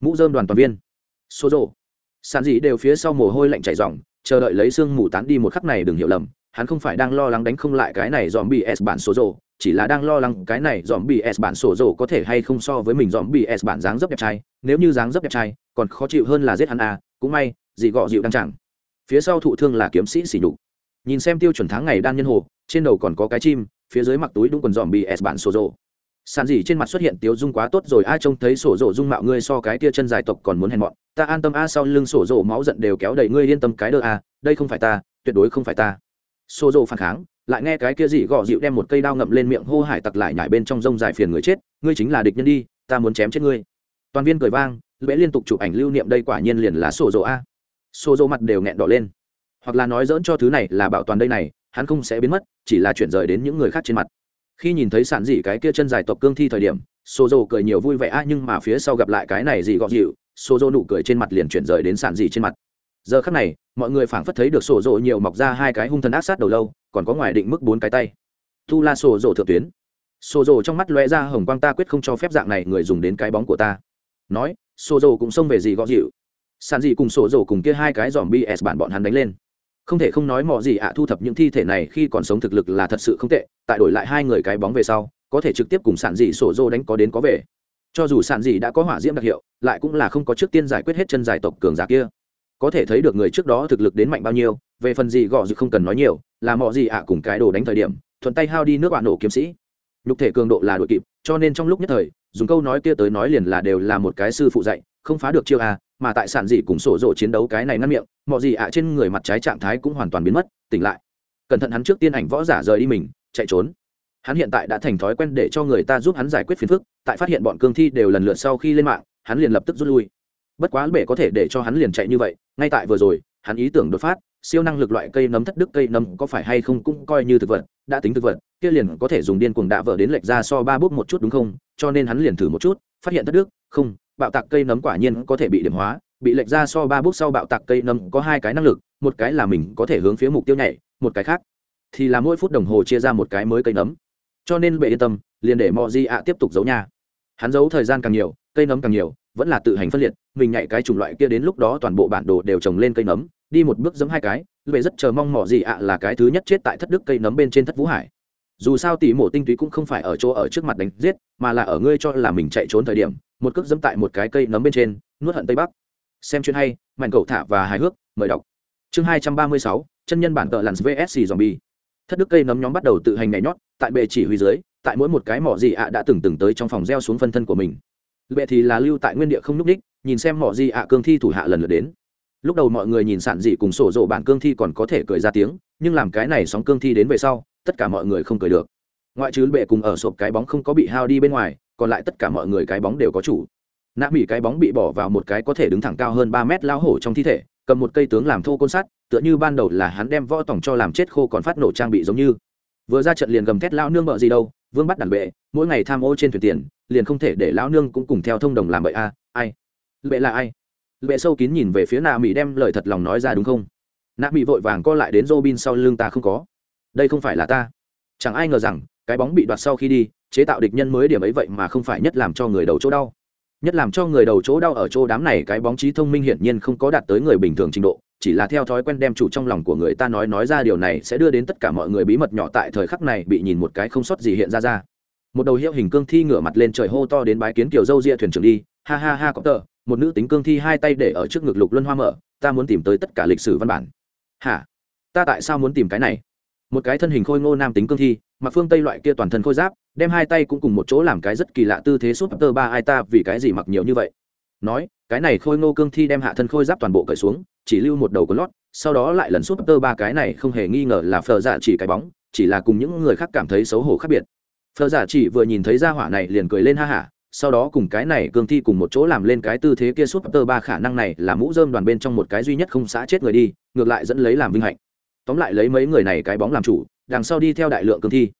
mũ dơm đoàn toàn viên. Số rộ sàn dị đều phía sau mồ hôi lạnh chảy ròng, chờ đợi lấy xương mù tán đi một khắc này đừng hiểu lầm, hắn không phải đang lo lắng đánh không lại cái này dòm bị s bản số rộ chỉ là đang lo lắng cái này dòm bị s bản sổ rộ có thể hay không so với mình dòm bị s bản dáng dấp đẹp trai, nếu như dáng dấp đẹp trai, còn khó chịu hơn là giết hắn à cũng may dị gọ dịu đang chẳng. Phía sau thụ thương là kiếm sĩ xỉ nhục. Nhìn xem tiêu chuẩn tháng ngày đan nhân hồ, trên đầu còn có cái chim, phía dưới mặc túi đúng quần dòm bị s bản sổ rộ sàn dỉ trên mặt xuất hiện tiếu dung quá tốt rồi, ai trông thấy sổ rộ dung mạo ngươi so cái tia chân dài tộc còn muốn hèn mọn. Ta an tâm a, sau lưng sổ rộ máu giận đều kéo đầy ngươi, yên tâm cái đơ a, đây không phải ta, tuyệt đối không phải ta. Sổ rộ phản kháng, lại nghe cái kia gì gõ dịu đem một cây đao ngậm lên miệng hô hải tặc lại nhảy bên trong rông dài phiền người chết, ngươi chính là địch nhân đi, ta muốn chém chết ngươi. Toàn viên cười vang, lễ liên tục chụp ảnh lưu niệm đây quả nhiên liền là sổ rộ a. Sổ rộ mặt đều nghẹn đỏ lên. Hoặc là nói dỡn cho thứ này là bảo toàn đây này, hắn không sẽ biến mất, chỉ là chuyển rời đến những người khác trên mặt khi nhìn thấy sản dị cái kia chân dài tộc cương thi thời điểm, sô dô cười nhiều vui vẻ, a, nhưng mà phía sau gặp lại cái này gì gọt dịu? Sô dô nụ cười trên mặt liền chuyển rời đến sản dị trên mặt. Giờ khắc này, mọi người phảng phất thấy được sổ Dô nhiều mọc ra hai cái hung thần ác sát đầu lâu, còn có ngoài định mức bốn cái tay. Tu la sổ dỗ thượng tuyến. Sổ Dô trong mắt lóe ra hồng quang, ta quyết không cho phép dạng này người dùng đến cái bóng của ta. Nói sổ Dô cũng xông về gì gọt dịu. Sản dị cùng sổ Dô cùng kia hai cái dòm bs bản bọn hắn đánh lên không thể không nói mò gì ạ, thu thập những thi thể này khi còn sống thực lực là thật sự không tệ, tại đổi lại hai người cái bóng về sau, có thể trực tiếp cùng sản dị sổ dô đánh có đến có về. Cho dù sản dị đã có hỏa diễm đặc hiệu, lại cũng là không có trước tiên giải quyết hết chân giải tộc cường giả kia. Có thể thấy được người trước đó thực lực đến mạnh bao nhiêu, về phần gì gọ dự không cần nói nhiều, là mò gì ạ cùng cái đồ đánh thời điểm, thuận tay hao đi nước bạn nổ kiếm sĩ. Nhục thể cường độ là đội kịp, cho nên trong lúc nhất thời, dùng câu nói kia tới nói liền là đều là một cái sư phụ dạy, không phá được chiêu a mà tại sản dị cùng sổ rộ chiến đấu cái này ngăn miệng mọi gì ạ trên người mặt trái trạng thái cũng hoàn toàn biến mất, tỉnh lại. Cẩn thận hắn trước tiên ảnh võ giả rời đi mình, chạy trốn. Hắn hiện tại đã thành thói quen để cho người ta giúp hắn giải quyết phiền phức, tại phát hiện bọn cương thi đều lần lượt sau khi lên mạng, hắn liền lập tức rút lui. Bất quá bể có thể để cho hắn liền chạy như vậy, ngay tại vừa rồi, hắn ý tưởng đột phát, siêu năng lực loại cây nấm thất đức cây nấm có phải hay không cũng coi như thực vật, đã tính thực vật, kia liền có thể dùng điên cuồng đạ vợ đến lệch ra so ba bước một chút đúng không? Cho nên hắn liền thử một chút, phát hiện thất đức, không bạo tạc cây nấm quả nhiên có thể bị điểm hóa, bị lệch ra so ba bước sau bạo tạc cây nấm có hai cái năng lực, một cái là mình có thể hướng phía mục tiêu nhảy, một cái khác thì là mỗi phút đồng hồ chia ra một cái mới cây nấm. Cho nên bệ yên tâm, liền để mọi di ạ tiếp tục giấu nhà hắn giấu thời gian càng nhiều, cây nấm càng nhiều, vẫn là tự hành phân liệt, mình nhảy cái chủng loại kia đến lúc đó toàn bộ bản đồ đều trồng lên cây nấm, đi một bước giấm hai cái bệ rất chờ mong mỏ gì ạ là cái thứ nhất chết tại thất đức cây nấm bên trên thất vũ hải. Dù sao tỉ mổ tinh túy cũng không phải ở chỗ ở trước mặt đánh giết, mà là ở ngươi cho là mình chạy trốn thời điểm một cước dẫm tại một cái cây nấm bên trên, nuốt hận tây bắc. Xem chuyện hay mạnh cầu thả và hài hước, mời đọc. Chương hai trăm ba mươi sáu, chân nhân bản tợ lặn vsc zombie. Thất đức cây nấm nhóm bắt đầu tự hành nhảy nhót, tại bệ chỉ huy dưới, tại mỗi một cái mỏ gì ạ đã từng từng tới trong phòng gieo xuống phân thân của mình. Bệ thì là lưu tại nguyên địa không n ú c đích nhìn xem mỏ gì ạ cương thi thủ hạ lần lượt đến. Lúc đầu mọi người nhìn sạn dị cùng sổ rộ bản cương thi còn có thể cười ra tiếng, nhưng làm cái này sóng cương thi đến về sau, tất cả mọi người không cười được. Ngoại trừ bệ cùng ở sộp cái bóng không có bị hao đi bên ngoài còn lại tất cả mọi người cái bóng đều có chủ. Nạ mỹ cái bóng bị bỏ vào một cái có thể đứng thẳng cao hơn ba mét lao hổ trong thi thể, cầm một cây tướng làm thô côn sắt, tựa như ban đầu là hắn đem võ tổng cho làm chết khô còn phát nổ trang bị giống như. Vừa ra trận liền gầm thét lao nương bợ gì đâu, vương bắt đàn bệ, mỗi ngày tham ô trên thuyền tiền, liền không thể để lão nương cũng cùng theo thông đồng làm bậy a, ai? Bệ là ai? Bệ sâu kín nhìn về phía nạ mỹ đem lời thật lòng nói ra đúng không? Nạ mỹ vội vàng co lại đến robin sau lưng ta không có. Đây không phải là ta. Chẳng ai ngờ rằng cái bóng bị đoạt sau khi đi, chế tạo địch nhân mới điểm ấy vậy mà không phải nhất làm cho người đầu chỗ đau. Nhất làm cho người đầu chỗ đau ở chỗ đám này cái bóng trí thông minh hiển nhiên không có đạt tới người bình thường trình độ, chỉ là theo thói quen đem chủ trong lòng của người ta nói nói ra điều này sẽ đưa đến tất cả mọi người bí mật nhỏ tại thời khắc này bị nhìn một cái không sót gì hiện ra ra. Một đầu hiệu hình cương thi ngửa mặt lên trời hô to đến bái kiến kiểu dâu ria thuyền trưởng đi, ha ha ha có tờ, một nữ tính cương thi hai tay để ở trước ngực lục luân hoa mở, ta muốn tìm tới tất cả lịch sử văn bản. Hả? Ta tại sao muốn tìm cái này? Một cái thân hình khôi ngô nam tính cương thi, mặc phương tây loại kia toàn thân khôi giáp, đem hai tay cũng cùng một chỗ làm cái rất kỳ lạ tư thế súp tơ ba ai ta vì cái gì mặc nhiều như vậy. Nói, cái này khôi ngô cương thi đem hạ thân khôi giáp toàn bộ cởi xuống, chỉ lưu một đầu có lót, sau đó lại lần súp tơ ba cái này không hề nghi ngờ là phờ giả dạ chỉ cái bóng, chỉ là cùng những người khác cảm thấy xấu hổ khác biệt. Phờ giả dạ chỉ vừa nhìn thấy ra hỏa này liền cười lên ha hả, sau đó cùng cái này cương thi cùng một chỗ làm lên cái tư thế kia súp tơ ba khả năng này là mũ dơm đoàn bên trong một cái duy nhất không xã chết người đi, ngược lại dẫn lấy làm vinh hạnh tóm lại lấy mấy người này cái bóng làm chủ, đằng sau đi theo đại lượng cương thi.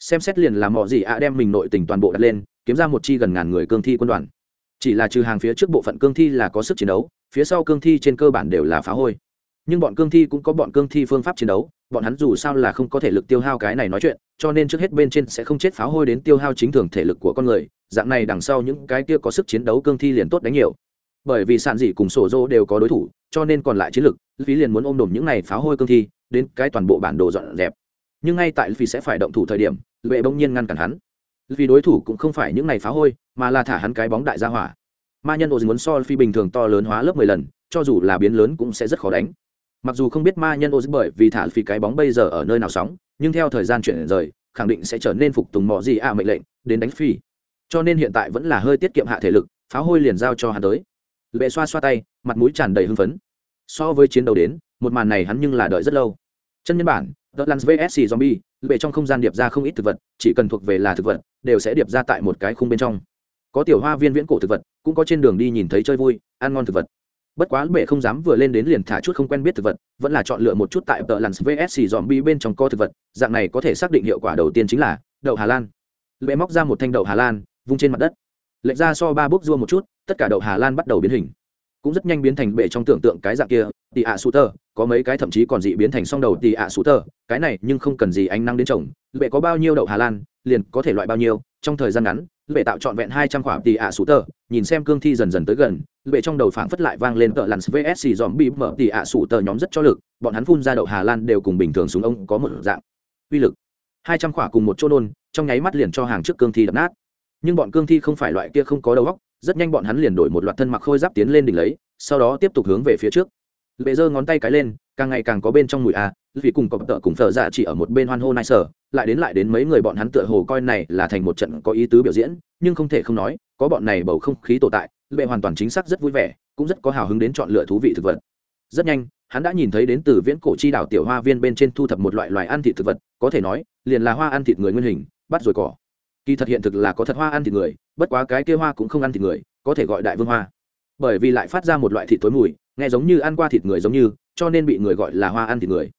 Xem xét liền làm mọi gì ạ đem mình nội tình toàn bộ đặt lên, kiếm ra một chi gần ngàn người cương thi quân đoàn. Chỉ là trừ hàng phía trước bộ phận cương thi là có sức chiến đấu, phía sau cương thi trên cơ bản đều là phá hôi. Nhưng bọn cương thi cũng có bọn cương thi phương pháp chiến đấu, bọn hắn dù sao là không có thể lực tiêu hao cái này nói chuyện, cho nên trước hết bên trên sẽ không chết phá hôi đến tiêu hao chính thường thể lực của con người, dạng này đằng sau những cái kia có sức chiến đấu cương thi liền tốt đánh nhiều. Bởi vì sạn dị cùng sổ dô đều có đối thủ, cho nên còn lại chiến lực, phí liền muốn ôm đồm những này phá hôi cương thi đến cái toàn bộ bản đồ dọn dẹp. Nhưng ngay tại vì sẽ phải động thủ thời điểm, lệ bỗng nhiên ngăn cản hắn. Vì đối thủ cũng không phải những này phá hôi, mà là thả hắn cái bóng đại gia hỏa. Ma nhân ô muốn so phi bình thường to lớn hóa lớp mười lần, cho dù là biến lớn cũng sẽ rất khó đánh. Mặc dù không biết ma nhân ô bởi vì thả phi cái bóng bây giờ ở nơi nào sóng, nhưng theo thời gian chuyển rời, khẳng định sẽ trở nên phục tùng mọi gì ạ mệnh lệnh, đến đánh phi cho nên hiện tại vẫn là hơi tiết kiệm hạ thể lực, phá hôi liền giao cho hắn tới. Lệ xoa xoa tay, mặt mũi tràn đầy hưng phấn so với chiến đấu đến một màn này hắn nhưng là đợi rất lâu chân nhân bản The Lance VSC Zombie, bệ trong không gian điệp ra không ít thực vật, chỉ cần thuộc về là thực vật, đều sẽ điệp ra tại một cái khung bên trong. Có tiểu hoa viên viễn cổ thực vật, cũng có trên đường đi nhìn thấy chơi vui, ăn ngon thực vật. Bất quá bệ không dám vừa lên đến liền thả chút không quen biết thực vật, vẫn là chọn lựa một chút tại The Lance VSC Zombie bên trong có thực vật, dạng này có thể xác định hiệu quả đầu tiên chính là đậu Hà Lan. Bệ móc ra một thanh đậu Hà Lan, vung trên mặt đất. Lệch ra so ba bước rua một chút, tất cả đậu Hà Lan bắt đầu biến hình cũng rất nhanh biến thành bệ trong tưởng tượng cái dạng kia tị ạ sụ tơ có mấy cái thậm chí còn dị biến thành song đầu tị ạ sụ tơ cái này nhưng không cần gì ánh năng đến trồng bệ có bao nhiêu đậu hà lan, liền có thể loại bao nhiêu, trong thời gian ngắn bệ tạo trọn vẹn hai trăm quả tị ạ sụ tơ nhìn xem cương thi dần dần tới gần bệ trong đầu phảng phất lại vang lên tợ lặn vsc dòm bị mở tị ạ sụ tơ nhóm rất cho lực, bọn hắn phun ra đậu hà lan đều cùng bình thường súng ông có một dạng. Uy lực, hai trăm quả cùng một chỗ nôn, trong nháy mắt liền cho hàng trước cương thi đập nát. Nhưng bọn cương thi không phải loại kia không có đầu óc rất nhanh bọn hắn liền đổi một loạt thân mặc khôi giáp tiến lên đỉnh lấy, sau đó tiếp tục hướng về phía trước. Bệ giơ ngón tay cái lên, càng ngày càng có bên trong mùi a vì cùng cọp tợ cùng phở dạ chỉ ở một bên hoan hô nai sở, lại đến lại đến mấy người bọn hắn tựa hồ coi này là thành một trận có ý tứ biểu diễn, nhưng không thể không nói, có bọn này bầu không khí tồn tại bệ hoàn toàn chính xác rất vui vẻ, cũng rất có hào hứng đến chọn lựa thú vị thực vật. Rất nhanh, hắn đã nhìn thấy đến từ viễn cổ chi đảo tiểu hoa viên bên trên thu thập một loại loài ăn thịt thực vật, có thể nói, liền là hoa ăn thịt người nguyên hình, bắt rồi cỏ kỳ thật hiện thực là có thật hoa ăn thịt người, bất quá cái kia hoa cũng không ăn thịt người, có thể gọi đại vương hoa. Bởi vì lại phát ra một loại thịt tối mùi, nghe giống như ăn qua thịt người giống như, cho nên bị người gọi là hoa ăn thịt người.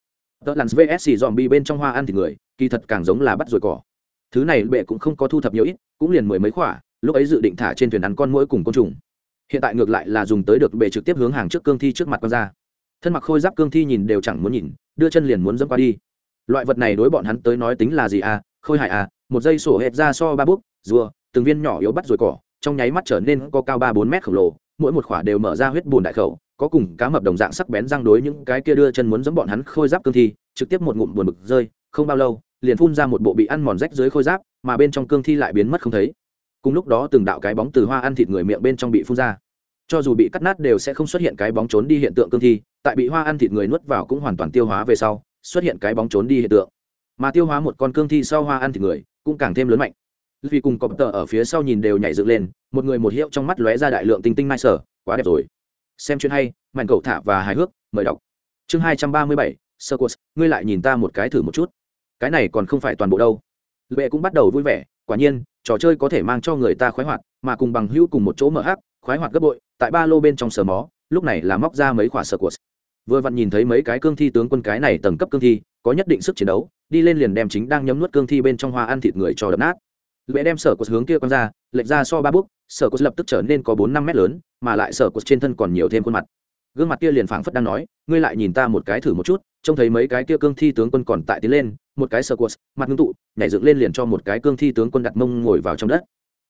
Tớ lặn vsc dòm bi bên trong hoa ăn thịt người, kỳ thật càng giống là bắt rồi cỏ. Thứ này bệ cũng không có thu thập nhiều ít, cũng liền mười mấy khoả lúc ấy dự định thả trên thuyền ăn con mũi cùng côn trùng. Hiện tại ngược lại là dùng tới được bệ trực tiếp hướng hàng trước cương thi trước mặt con ra. Thân mặc khôi giáp cương thi nhìn đều chẳng muốn nhìn, đưa chân liền muốn dẫm qua đi. Loại vật này đối bọn hắn tới nói tính là gì à? Khôi hại à? Một dây sổ hệt ra so ba bút rùa, từng viên nhỏ yếu bắt rồi cỏ, trong nháy mắt trở nên có cao ba bốn mét khổng lồ, mỗi một khỏa đều mở ra huyết bùn đại khẩu, có cùng cá mập đồng dạng sắc bén răng đối những cái kia đưa chân muốn giẫm bọn hắn khôi giáp cương thi, trực tiếp một ngụm buồn bực rơi, không bao lâu, liền phun ra một bộ bị ăn mòn rách dưới khôi giáp, mà bên trong cương thi lại biến mất không thấy. Cùng lúc đó từng đạo cái bóng từ hoa ăn thịt người miệng bên trong bị phun ra. Cho dù bị cắt nát đều sẽ không xuất hiện cái bóng trốn đi hiện tượng cương thi, tại bị hoa ăn thịt người nuốt vào cũng hoàn toàn tiêu hóa về sau, xuất hiện cái bóng trốn đi hiện tượng. Mà tiêu hóa một con cương thi sau hoa ăn thịt người cũng càng thêm lớn mạnh. Vì cùng cọp tờ ở phía sau nhìn đều nhảy dựng lên, một người một hiệu trong mắt lóe ra đại lượng tinh tinh mai sở, quá đẹp rồi. Xem chuyện hay mạnh cậu thả và hài hước, mời đọc. Chương hai trăm ba mươi bảy sơ cốt ngươi lại nhìn ta một cái thử một chút. Cái này còn không phải toàn bộ đâu. Lệ cũng bắt đầu vui vẻ, quả nhiên, trò chơi có thể mang cho người ta khoái hoạt, mà cùng bằng hữu cùng một chỗ mở hắc, khoái hoạt gấp bội, tại ba lô bên trong sờ mó, lúc này là móc ra mấy khoả sơ cốt vừa vặn nhìn thấy mấy cái cương thi tướng quân cái này tầng cấp cương thi, có nhất định sức chiến đấu đi lên liền đem chính đang nhấm nuốt cương thi bên trong hoa ăn thịt người cho đập nát. Lệ đem sở cột hướng kia quăng ra, lệch ra so ba bước, sở cột lập tức trở nên có bốn năm mét lớn, mà lại sở cột trên thân còn nhiều thêm khuôn mặt. Gương mặt kia liền phảng phất đang nói, ngươi lại nhìn ta một cái thử một chút, trông thấy mấy cái kia cương thi tướng quân còn tại tiến lên, một cái sở cột mặt ngưng tụ, nhảy dựng lên liền cho một cái cương thi tướng quân đặt mông ngồi vào trong đất.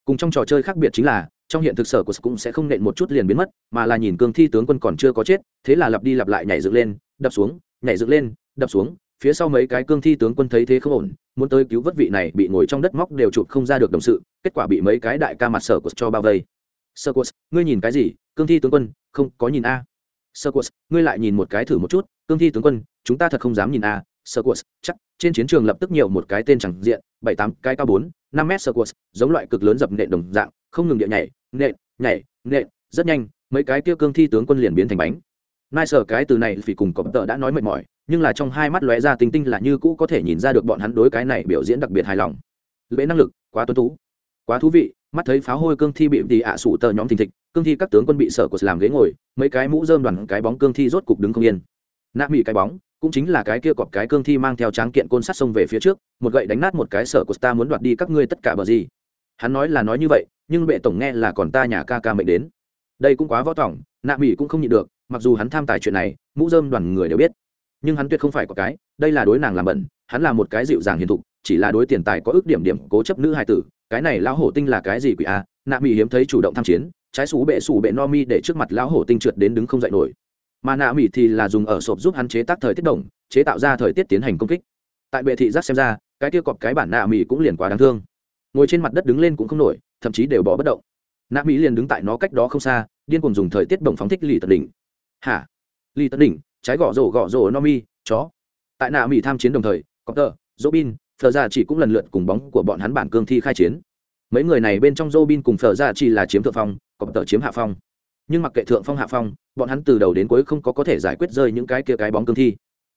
Cùng trong trò chơi khác biệt chính là, trong hiện thực sở của cũng sẽ không nện một chút liền biến mất, mà là nhìn cương thi tướng quân còn chưa có chết, thế là lặp đi lặp lại nhảy dựng lên, đập xuống, nhảy dựng lên, đập xuống phía sau mấy cái cương thi tướng quân thấy thế không ổn, muốn tới cứu vớt vị này bị ngồi trong đất móc đều chụp không ra được đồng sự, kết quả bị mấy cái đại ca mặt sở của cho bao vây. Sơ cốt ngươi nhìn cái gì? Cương thi tướng quân, không có nhìn a. Sơ cốt ngươi lại nhìn một cái thử một chút, cương thi tướng quân, chúng ta thật không dám nhìn a. Sơ cốt chắc, trên chiến trường lập tức nhiều một cái tên chẳng diện, bảy tám cái cao bốn, năm mét sơ cốt giống loại cực lớn dập nện đồng dạng, không ngừng địa nhảy, nện nhảy, nện, rất nhanh, mấy cái kia cương thi tướng quân liền biến thành bánh. Nai sở cái từ này vì cùng cọp tợ đã nói mệt mỏi nhưng là trong hai mắt lóe ra tinh tinh là như cũ có thể nhìn ra được bọn hắn đối cái này biểu diễn đặc biệt hài lòng. Lễ năng lực, quá tuân tú, quá thú vị, mắt thấy pháo hôi cương thi bị đi ạ à sủ tờ nhóm thình thịch, cương thi các tướng quân bị sở của làm ghế ngồi, mấy cái mũ dơm đoàn cái bóng cương thi rốt cục đứng không yên. Nạ mỹ cái bóng, cũng chính là cái kia cọp cái cương thi mang theo tráng kiện côn sắt sông về phía trước, một gậy đánh nát một cái sở của ta muốn đoạt đi các ngươi tất cả bờ gì. Hắn nói là nói như vậy, nhưng bệ tổng nghe là còn ta nhà ca ca mệnh đến. Đây cũng quá võ tỏng nạ mỹ cũng không nhịn được, mặc dù hắn tham tài chuyện này, mũ dơm đoàn người đều biết nhưng hắn tuyệt không phải có cái, đây là đối nàng làm bẩn, hắn là một cái dịu dàng hiền thục, chỉ là đối tiền tài có ước điểm điểm cố chấp nữ hài tử, cái này lão hổ tinh là cái gì quỷ a? À? nạ mỹ hiếm thấy chủ động tham chiến, trái xú bệ xù bệ no mi để trước mặt lão hổ tinh trượt đến đứng không dậy nổi. Mà nạ mỹ thì là dùng ở sộp giúp hắn chế tác thời tiết đồng, chế tạo ra thời tiết tiến hành công kích. Tại bệ thị giác xem ra, cái kia cọp cái bản nạ mỹ cũng liền quá đáng thương. Ngồi trên mặt đất đứng lên cũng không nổi, thậm chí đều bỏ bất động. Nạ mỹ liền đứng tại nó cách đó không xa, điên cùng dùng thời tiết bổng phóng thích lì tận đỉnh. Hả? Lì tận đỉnh? Trái gõ rổ gõ rổ no mi, chó. Tại nạ mỹ tham chiến đồng thời, có tờ dỗ bin phờ ra dạ chỉ cũng lần lượt cùng bóng của bọn hắn bản cương thi khai chiến. Mấy người này bên trong dỗ bin cùng phờ ra dạ chỉ là chiếm thượng phong, có tờ chiếm hạ phong. Nhưng mặc kệ thượng phong hạ phong, bọn hắn từ đầu đến cuối không có có thể giải quyết rơi những cái kia cái bóng cương thi.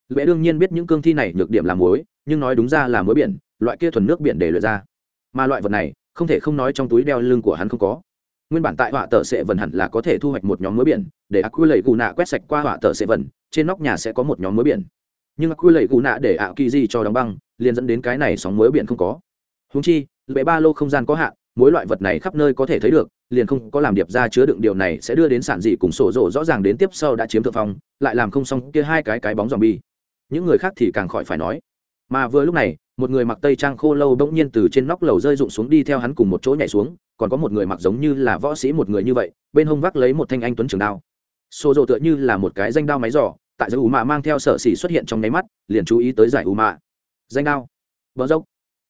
Lẽ đương nhiên biết những cương thi này nhược điểm là muối, nhưng nói đúng ra là muối biển, loại kia thuần nước biển để luyện ra. Mà loại vật này, không thể không nói trong túi đeo lưng của hắn không có nguyên bản tại họa tờ sẽ vần hẳn là có thể thu hoạch một nhóm muối biển, để ác quy lầy gù nạ quét sạch qua họa tờ sẽ vần, trên nóc nhà sẽ có một nhóm muối biển. Nhưng ác quy lầy gù nạ để ảo kỳ di cho đóng băng, liền dẫn đến cái này sóng muối biển không có. Húng chi bệ ba lô không gian có hạn, mỗi loại vật này khắp nơi có thể thấy được, liền không có làm điệp ra chứa đựng điều này sẽ đưa đến sản dị cùng sổ rộ rõ ràng đến tiếp sau đã chiếm thượng phong, lại làm không xong kia hai cái cái bóng dòm bi những người khác thì càng khỏi phải nói. Mà vừa lúc này một người mặc tây trang khô lâu bỗng nhiên từ trên nóc lầu rơi rụng xuống đi theo hắn cùng một chỗ nhảy xuống, còn có một người mặc giống như là võ sĩ một người như vậy, bên hông vác lấy một thanh anh tuấn trường đao. Xô rộ tựa như là một cái danh đao máy giỏ tại giải ủ mạ mang theo sở xỉ xuất hiện trong nháy mắt, liền chú ý tới giải ủ mạ. Danh đao. Bờ dốc.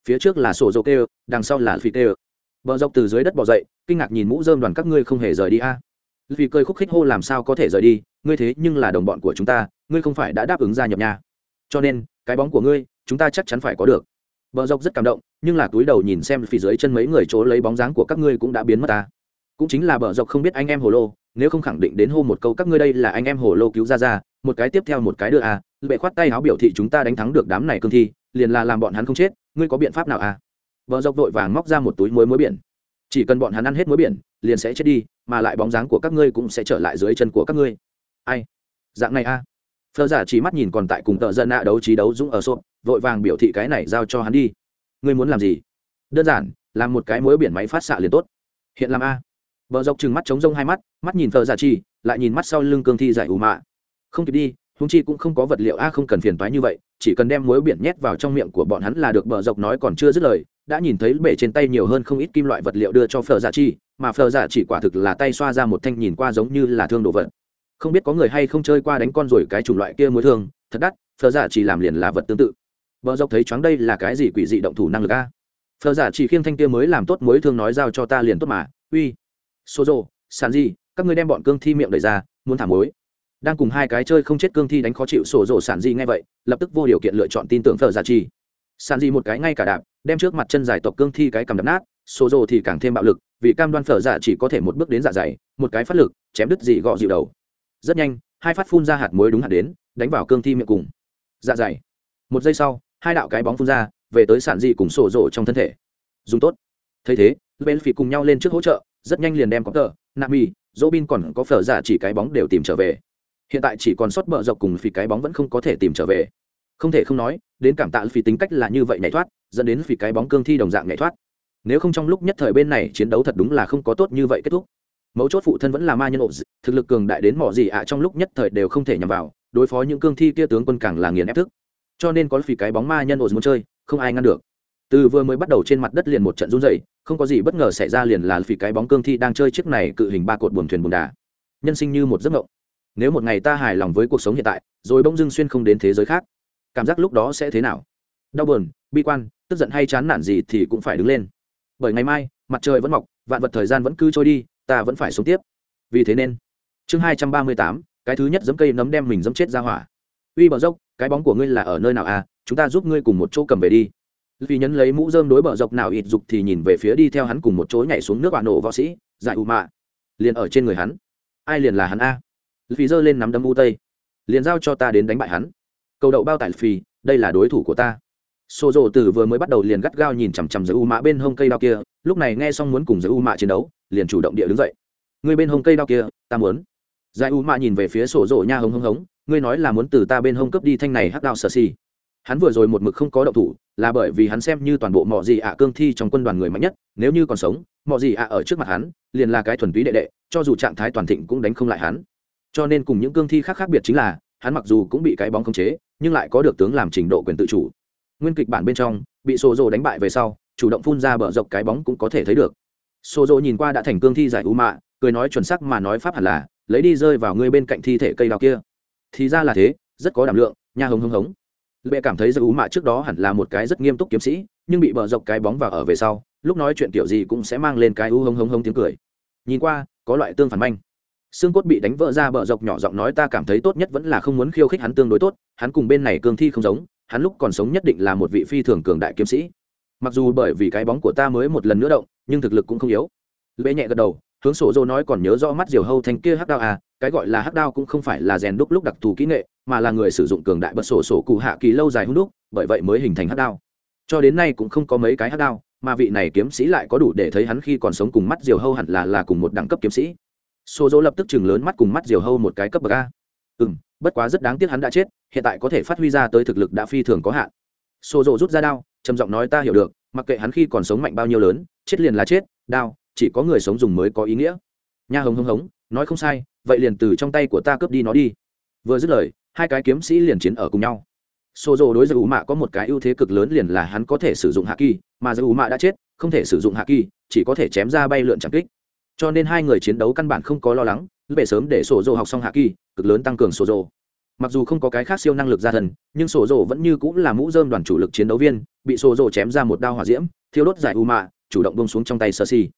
Phía trước là sổ dầu kêu, đằng sau là phi kêu. Bờ dốc từ dưới đất bỏ dậy, kinh ngạc nhìn mũ dơm đoàn các ngươi không hề rời đi a. À. vì cơi khúc khích hô làm sao có thể rời đi, ngươi thế nhưng là đồng bọn của chúng ta, ngươi không phải đã đáp ứng gia nhập nhà. Cho nên, cái bóng của ngươi chúng ta chắc chắn phải có được. Bờ dốc rất cảm động nhưng là túi đầu nhìn xem phía dưới chân mấy người chỗ lấy bóng dáng của các ngươi cũng đã biến mất ta. Cũng chính là bờ dọc không biết anh em hồ lô nếu không khẳng định đến hô một câu các ngươi đây là anh em hồ lô cứu ra ra một cái tiếp theo một cái đưa à, bệ khoát tay áo biểu thị chúng ta đánh thắng được đám này cương thi liền là làm bọn hắn không chết ngươi có biện pháp nào à? Vợ dọc vội vàng móc ra một túi muối muối biển. Chỉ cần bọn hắn ăn hết muối biển liền sẽ chết đi mà lại bóng dáng của các ngươi cũng sẽ trở lại dưới chân của các ngươi. Ai? Dạng này à? Phờ giả chỉ mắt nhìn còn tại cùng tợ dân nạ đấu trí đấu dũng ở sộp vội vàng biểu thị cái này giao cho hắn đi. Ngươi muốn làm gì? Đơn giản, làm một cái muối biển máy phát xạ liền tốt. Hiện làm a. Vợ dọc chừng mắt chống rông hai mắt mắt nhìn phờ giả chi lại nhìn mắt sau lưng cương thi giải ủ mạ. Không kịp đi húng chi cũng không có vật liệu a không cần phiền toái như vậy, chỉ cần đem muối biển nhét vào trong miệng của bọn hắn là được, bờ dọc nói còn chưa dứt lời, đã nhìn thấy bể trên tay nhiều hơn không ít kim loại vật liệu đưa cho phờ giả chi mà phờ giả chỉ quả thực là tay xoa ra một thanh nhìn qua giống như là thương đồ vật không biết có người hay không chơi qua đánh con rồi cái chủng loại kia muối thương, thật đắt phờ giả dạ chỉ làm liền là vật tương tự. Bờ dọc thấy choáng đây là cái gì quỷ dị động thủ năng lực a? Phờ giả dạ chỉ khiêng thanh kia mới làm tốt muối thương nói giao cho ta liền tốt mà, uy. Xô rồ sàn gì các ngươi đem bọn cương thi miệng đẩy ra, muốn thả muối. Đang cùng hai cái chơi không chết cương thi đánh khó chịu sổ rổ sản di ngay vậy, lập tức vô điều kiện lựa chọn tin tưởng thợ giả chi sản di một cái ngay cả đạp, đem trước mặt chân dài tộc cương thi cái cầm đập nát sổ rổ thì càng thêm bạo lực, vì cam đoan phở giả chỉ có thể một bước đến dạ dày, một cái phát lực, chém đứt dị gọ dịu đầu rất nhanh, hai phát phun ra hạt muối đúng hạt đến, đánh vào cương thi miệng cùng. Dạ dày. Một giây sau, hai đạo cái bóng phun ra, về tới sản dị cùng sổ rộ trong thân thể. Dùng tốt. Thấy thế bên phì cùng nhau lên trước hỗ trợ, rất nhanh liền đem có tờ nami dỗ bin còn có phở giả chỉ cái bóng đều tìm trở về. Hiện tại chỉ còn sót bờ dọc cùng phì cái bóng vẫn không có thể tìm trở về. Không thể không nói, đến cảm tạ phì tính cách là như vậy nhảy thoát, dẫn đến phì cái bóng cương thi đồng dạng nhảy thoát. Nếu không trong lúc nhất thời bên này chiến đấu thật đúng là không có tốt như vậy kết thúc mấu chốt phụ thân vẫn là ma nhân ộ thực lực cường đại đến mỏ gì ạ trong lúc nhất thời đều không thể nhằm vào, đối phó những cương thi kia tướng quân càng là nghiền ép thức. Cho nên có phỉ cái bóng ma nhân ộ muốn chơi, không ai ngăn được. Từ vừa mới bắt đầu trên mặt đất liền một trận run dày không có gì bất ngờ xảy ra liền là vì cái bóng cương thi đang chơi chiếc này cự hình ba cột buồm thuyền buồm đà. Nhân sinh như một giấc mộng. Nếu một ngày ta hài lòng với cuộc sống hiện tại, rồi bỗng dưng xuyên không đến thế giới khác, cảm giác lúc đó sẽ thế nào? Đau buồn, bi quan, tức giận hay chán nản gì thì cũng phải đứng lên. Bởi ngày mai, mặt trời vẫn mọc, vạn vật thời gian vẫn cứ trôi đi ta vẫn phải sống tiếp. Vì thế nên, chương hai trăm ba mươi tám, cái thứ nhất giấm cây nấm đem mình giấm chết ra hỏa. Uy bờ dốc, cái bóng của ngươi là ở nơi nào à? Chúng ta giúp ngươi cùng một chỗ cầm về đi. Vì nhấn lấy mũ dơm đối bờ dọc nào ịt dục thì nhìn về phía đi theo hắn cùng một chỗ nhảy xuống nước bạn nổ võ sĩ, giải u mạ. Liền ở trên người hắn. Ai liền là hắn a? Vì giơ lên nắm đấm u tây. Liền giao cho ta đến đánh bại hắn. Cầu đậu bao tải phì, đây là đối thủ của ta. Xô rộ từ vừa mới bắt đầu liền gắt gao nhìn chằm chằm giữ u mạ bên hông cây đao kia, lúc này nghe xong muốn cùng giữ u mạ chiến đấu liền chủ động địa đứng dậy. Người bên hông cây đao kia, ta muốn. Giải u mạ nhìn về phía sổ rộ nha hống hống hống, ngươi nói là muốn từ ta bên hông cướp đi thanh này hắc đao sơ xì hắn vừa rồi một mực không có động thủ, là bởi vì hắn xem như toàn bộ mọi gì ạ cương thi trong quân đoàn người mạnh nhất, nếu như còn sống mọi gì ạ ở trước mặt hắn, liền là cái thuần túy đệ đệ, cho dù trạng thái toàn thịnh cũng đánh không lại hắn. Cho nên cùng những cương thi khác khác biệt chính là, hắn mặc dù cũng bị cái bóng khống chế, nhưng lại có được tướng làm trình độ quyền tự chủ. Nguyên kịch bản bên trong, bị sổ rồ đánh bại về sau, chủ động phun ra bờ dọc cái bóng cũng có thể thấy được. Sô rồ nhìn qua đã thành cương thi giải u mạ cười nói chuẩn sắc mà nói pháp hẳn là, lấy đi rơi vào ngươi bên cạnh thi thể cây đào kia. Thì ra là thế, rất có đảm lượng, nha hống hống hống. Lệ cảm thấy giải u mạ trước đó hẳn là một cái rất nghiêm túc kiếm sĩ, nhưng bị bờ dọc cái bóng vào ở về sau, lúc nói chuyện kiểu gì cũng sẽ mang lên cái u hống hống hống tiếng cười. Nhìn qua, có loại tương phản manh. Xương cốt bị đánh vỡ ra bờ dọc nhỏ giọng nói ta cảm thấy tốt nhất vẫn là không muốn khiêu khích hắn tương đối tốt, hắn cùng bên này cương thi không giống, hắn lúc còn sống nhất định là một vị phi thường cường đại kiếm sĩ. Mặc dù bởi vì cái bóng của ta mới một lần nữa động nhưng thực lực cũng không yếu. Lễ nhẹ gật đầu, hướng sổ dô nói còn nhớ rõ mắt diều hâu thanh kia hắc đao à cái gọi là hắc đao cũng không phải là rèn đúc lúc đặc thù kỹ nghệ, mà là người sử dụng cường đại bật sổ sổ cụ hạ kỳ lâu dài hung đúc, bởi vậy mới hình thành hắc đao. Cho đến nay cũng không có mấy cái hắc đao, mà vị này kiếm sĩ lại có đủ để thấy hắn khi còn sống cùng mắt diều hâu hẳn là là cùng một đẳng cấp kiếm sĩ. Sổ dô lập tức chừng lớn mắt cùng mắt diều hâu một cái cấp bậc a. Ừ bất quá rất đáng tiếc hắn đã chết, hiện tại có thể phát huy ra tới thực lực đã phi thường có hạn. Sổ dô rút ra đao, trầm giọng nói ta hiểu được mặc kệ hắn khi còn sống mạnh bao nhiêu lớn, chết liền là chết, đao, chỉ có người sống dùng mới có ý nghĩa. Nha hống hống hống, nói không sai, vậy liền từ trong tay của ta cướp đi nó đi. Vừa dứt lời, hai cái kiếm sĩ liền chiến ở cùng nhau. Xô rộ đối với ủ mạ có một cái ưu thế cực lớn liền là hắn có thể sử dụng hạ kỳ mà dù ủ mạ đã chết, không thể sử dụng hạ kỳ chỉ có thể chém ra bay lượn chẳng kích. Cho nên hai người chiến đấu căn bản không có lo lắng về sớm để sổ dồ học xong hạ kỳ cực lớn tăng cường sổ dồ mặc dù không có cái khác siêu năng lực gia thần, nhưng sổ rồ vẫn như cũng là mũ dơm đoàn chủ lực chiến đấu viên, bị sổ rồ chém ra một đao hỏa diễm, thiêu đốt giải u mạ, chủ động bông xuống trong tay sơ si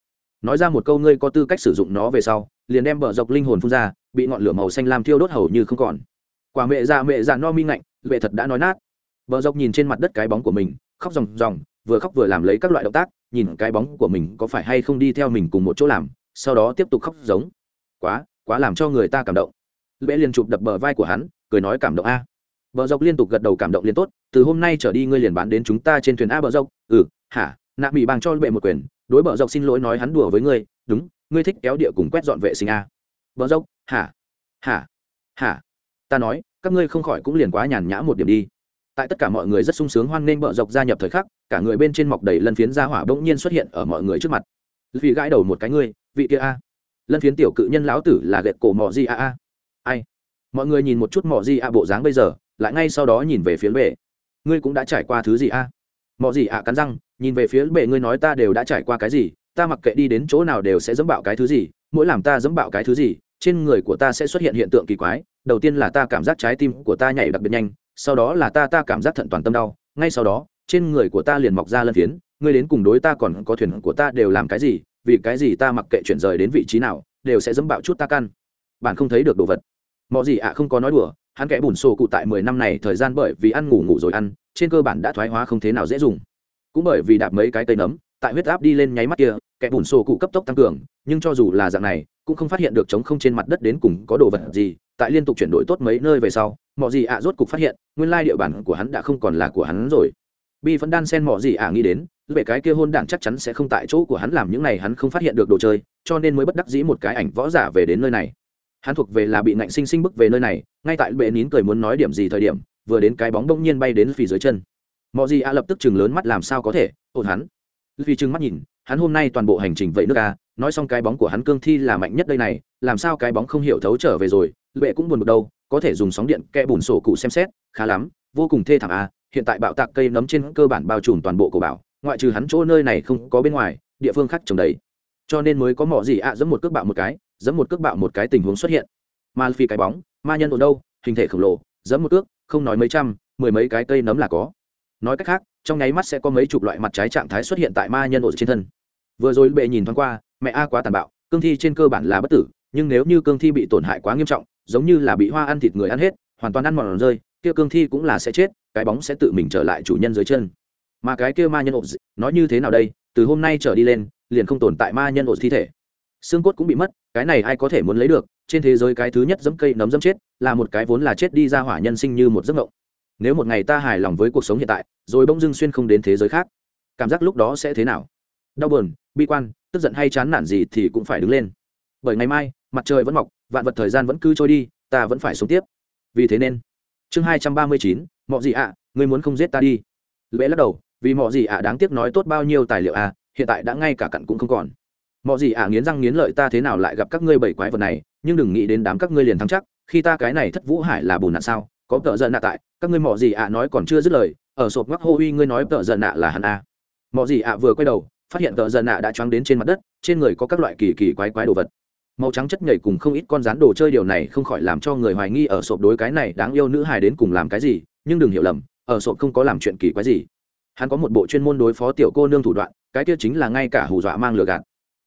nói ra một câu ngươi có tư cách sử dụng nó về sau, liền đem bờ dọc linh hồn phun ra, bị ngọn lửa màu xanh lam thiêu đốt hầu như không còn. Quả mẹ già mẹ già no mi ngạnh vệ thật đã nói nát. Bờ dọc nhìn trên mặt đất cái bóng của mình, khóc ròng ròng, vừa khóc vừa làm lấy các loại động tác, nhìn cái bóng của mình có phải hay không đi theo mình cùng một chỗ làm, sau đó tiếp tục khóc giống. Quá quá làm cho người ta cảm động. Lệ liền chụp đập bờ vai của hắn cười nói cảm động a. Bờ dọc liên tục gật đầu cảm động liên tốt, từ hôm nay trở đi ngươi liền bán đến chúng ta trên thuyền a bờ dọc. Ừ hả? Nạ mỹ bằng cho bệ một quyền, đối bờ dọc xin lỗi nói hắn đùa với ngươi, đúng, ngươi thích kéo địa cùng quét dọn vệ sinh a. Bờ dọc, hả? Hả? Hả? Ta nói, các ngươi không khỏi cũng liền quá nhàn nhã một điểm đi. Tại tất cả mọi người rất sung sướng hoan nghênh bờ dọc gia nhập thời khắc, cả người bên trên mọc đầy lân phiến ra hỏa bỗng nhiên xuất hiện ở mọi người trước mặt. Vì gãi đầu một cái ngươi, vị kia a. Lân phiến tiểu cự nhân lão tử là gậy cổ mò gì a a. Ai? Mọi người nhìn một chút mỏ gì a bộ dáng bây giờ, lại ngay sau đó nhìn về phía bệ. Ngươi cũng đã trải qua thứ gì a? À? mỏ gì a cắn răng, nhìn về phía bệ, ngươi nói ta đều đã trải qua cái gì, ta mặc kệ đi đến chỗ nào đều sẽ dẫm bạo cái thứ gì, mỗi làm ta dẫm bạo cái thứ gì, trên người của ta sẽ xuất hiện hiện tượng kỳ quái, đầu tiên là ta cảm giác trái tim của ta nhảy đặc biệt nhanh, sau đó là ta ta cảm giác thận toàn tâm đau, ngay sau đó, trên người của ta liền mọc ra lân phiến, ngươi đến cùng đối ta còn có thuyền của ta đều làm cái gì, vì cái gì ta mặc kệ chuyển rời đến vị trí nào, đều sẽ dẫm bạo chút ta căn. Bạn không thấy được đồ vật mọi gì ạ, không có nói đùa, hắn kẽ bùn sổ cụ tại mười năm này thời gian bởi vì ăn ngủ ngủ rồi ăn, trên cơ bản đã thoái hóa không thế nào dễ dùng. Cũng bởi vì đạp mấy cái tây nấm, tại huyết áp đi lên nháy mắt kia, kẻ bùn sổ cụ cấp tốc tăng cường, nhưng cho dù là dạng này, cũng không phát hiện được trống không trên mặt đất đến cùng có đồ vật gì. Tại liên tục chuyển đổi tốt mấy nơi về sau mọi gì ạ rốt cục phát hiện, nguyên lai địa bàn của hắn đã không còn là của hắn rồi. Bi vẫn đan sen mọi gì ạ nghĩ đến, về cái kia hôn đảng chắc chắn sẽ không tại chỗ của hắn làm những này hắn không phát hiện được đồ chơi, cho nên mới bất đắc dĩ một cái ảnh võ giả về đến nơi này hắn thuộc về là bị ngạnh sinh sinh bức về nơi này ngay tại bệ nín cười muốn nói điểm gì thời điểm vừa đến cái bóng bỗng nhiên bay đến phì dưới chân. Mọi gì a lập tức chừng lớn mắt làm sao có thể ổn hắn. Vì chừng mắt nhìn hắn hôm nay toàn bộ hành trình vậy nước a nói xong cái bóng của hắn cương thi là mạnh nhất đây này làm sao cái bóng không hiểu thấu trở về rồi bệ cũng buồn một đâu có thể dùng sóng điện kẽ bùn sổ cụ xem xét khá lắm vô cùng thê thảm a hiện tại bạo tạc cây nấm trên cơ bản bao trùm toàn bộ cổ bảo ngoại trừ hắn chỗ nơi này không có bên ngoài địa phương khác trồng đầy. Cho nên mới có mỏ gì ạ à, một cước bạo một cái giẫm một cước bạo một cái tình huống xuất hiện. Mà phi cái bóng, ma nhân ở đâu, hình thể khổng lồ, giẫm một cước, không nói mấy trăm, mười mấy cái cây nấm là có. Nói cách khác, trong nháy mắt sẽ có mấy chục loại mặt trái trạng thái xuất hiện tại ma nhân ổ trên thân. Vừa rồi bệ nhìn thoáng qua, mẹ a quá tàn bạo, cương thi trên cơ bản là bất tử, nhưng nếu như cương thi bị tổn hại quá nghiêm trọng, giống như là bị hoa ăn thịt người ăn hết, hoàn toàn ăn mòn rơi, kia cương thi cũng là sẽ chết, cái bóng sẽ tự mình trở lại chủ nhân dưới chân. Mà cái kia ma nhân ổ nói như thế nào đây? Từ hôm nay trở đi lên, liền không tồn tại ma nhân ổ thi thể xương cốt cũng bị mất cái này ai có thể muốn lấy được? Trên thế giới cái thứ nhất dẫm cây nấm dẫm chết là một cái vốn là chết đi ra hỏa nhân sinh như một giấc mộng. Nếu một ngày ta hài lòng với cuộc sống hiện tại rồi bỗng dưng xuyên không đến thế giới khác cảm giác lúc đó sẽ thế nào? Đau buồn bi quan tức giận hay chán nản gì thì cũng phải đứng lên. Bởi ngày mai mặt trời vẫn mọc vạn vật thời gian vẫn cứ trôi đi ta vẫn phải sống tiếp. Vì thế nên chương hai trăm ba mươi chín mọi gì ạ à, ngươi muốn không giết ta đi. Lễ lắc đầu vì mọi gì ạ đáng tiếc nói tốt bao nhiêu tài liệu à hiện tại đã ngay cả cặn cũng không còn mọi gì ạ, nghiến răng nghiến lợi ta thế nào lại gặp các ngươi bảy quái vật này, nhưng đừng nghĩ đến đám các ngươi liền thắng chắc, khi ta cái này thất vũ hải là bùn nạn sao? Có tợ giận nạ tại, các ngươi mọi gì ạ nói còn chưa dứt lời, ở sộp ngắc hô uy ngươi nói tợ giận nạ là hắn a. Mọi gì ạ vừa quay đầu, phát hiện tợ giận nạ đã choáng đến trên mặt đất, trên người có các loại kỳ kỳ quái quái đồ vật. Màu trắng chất nhảy cùng không ít con rán đồ chơi điều này không khỏi làm cho người hoài nghi ở sộp đối cái này đáng yêu nữ hài đến cùng làm cái gì, nhưng đừng hiểu lầm, ở sộp không có làm chuyện kỳ quái gì. Hắn có một bộ chuyên môn đối phó tiểu cô nương thủ đoạn, cái kia chính là ngay cả hù dọa mang lừa gạt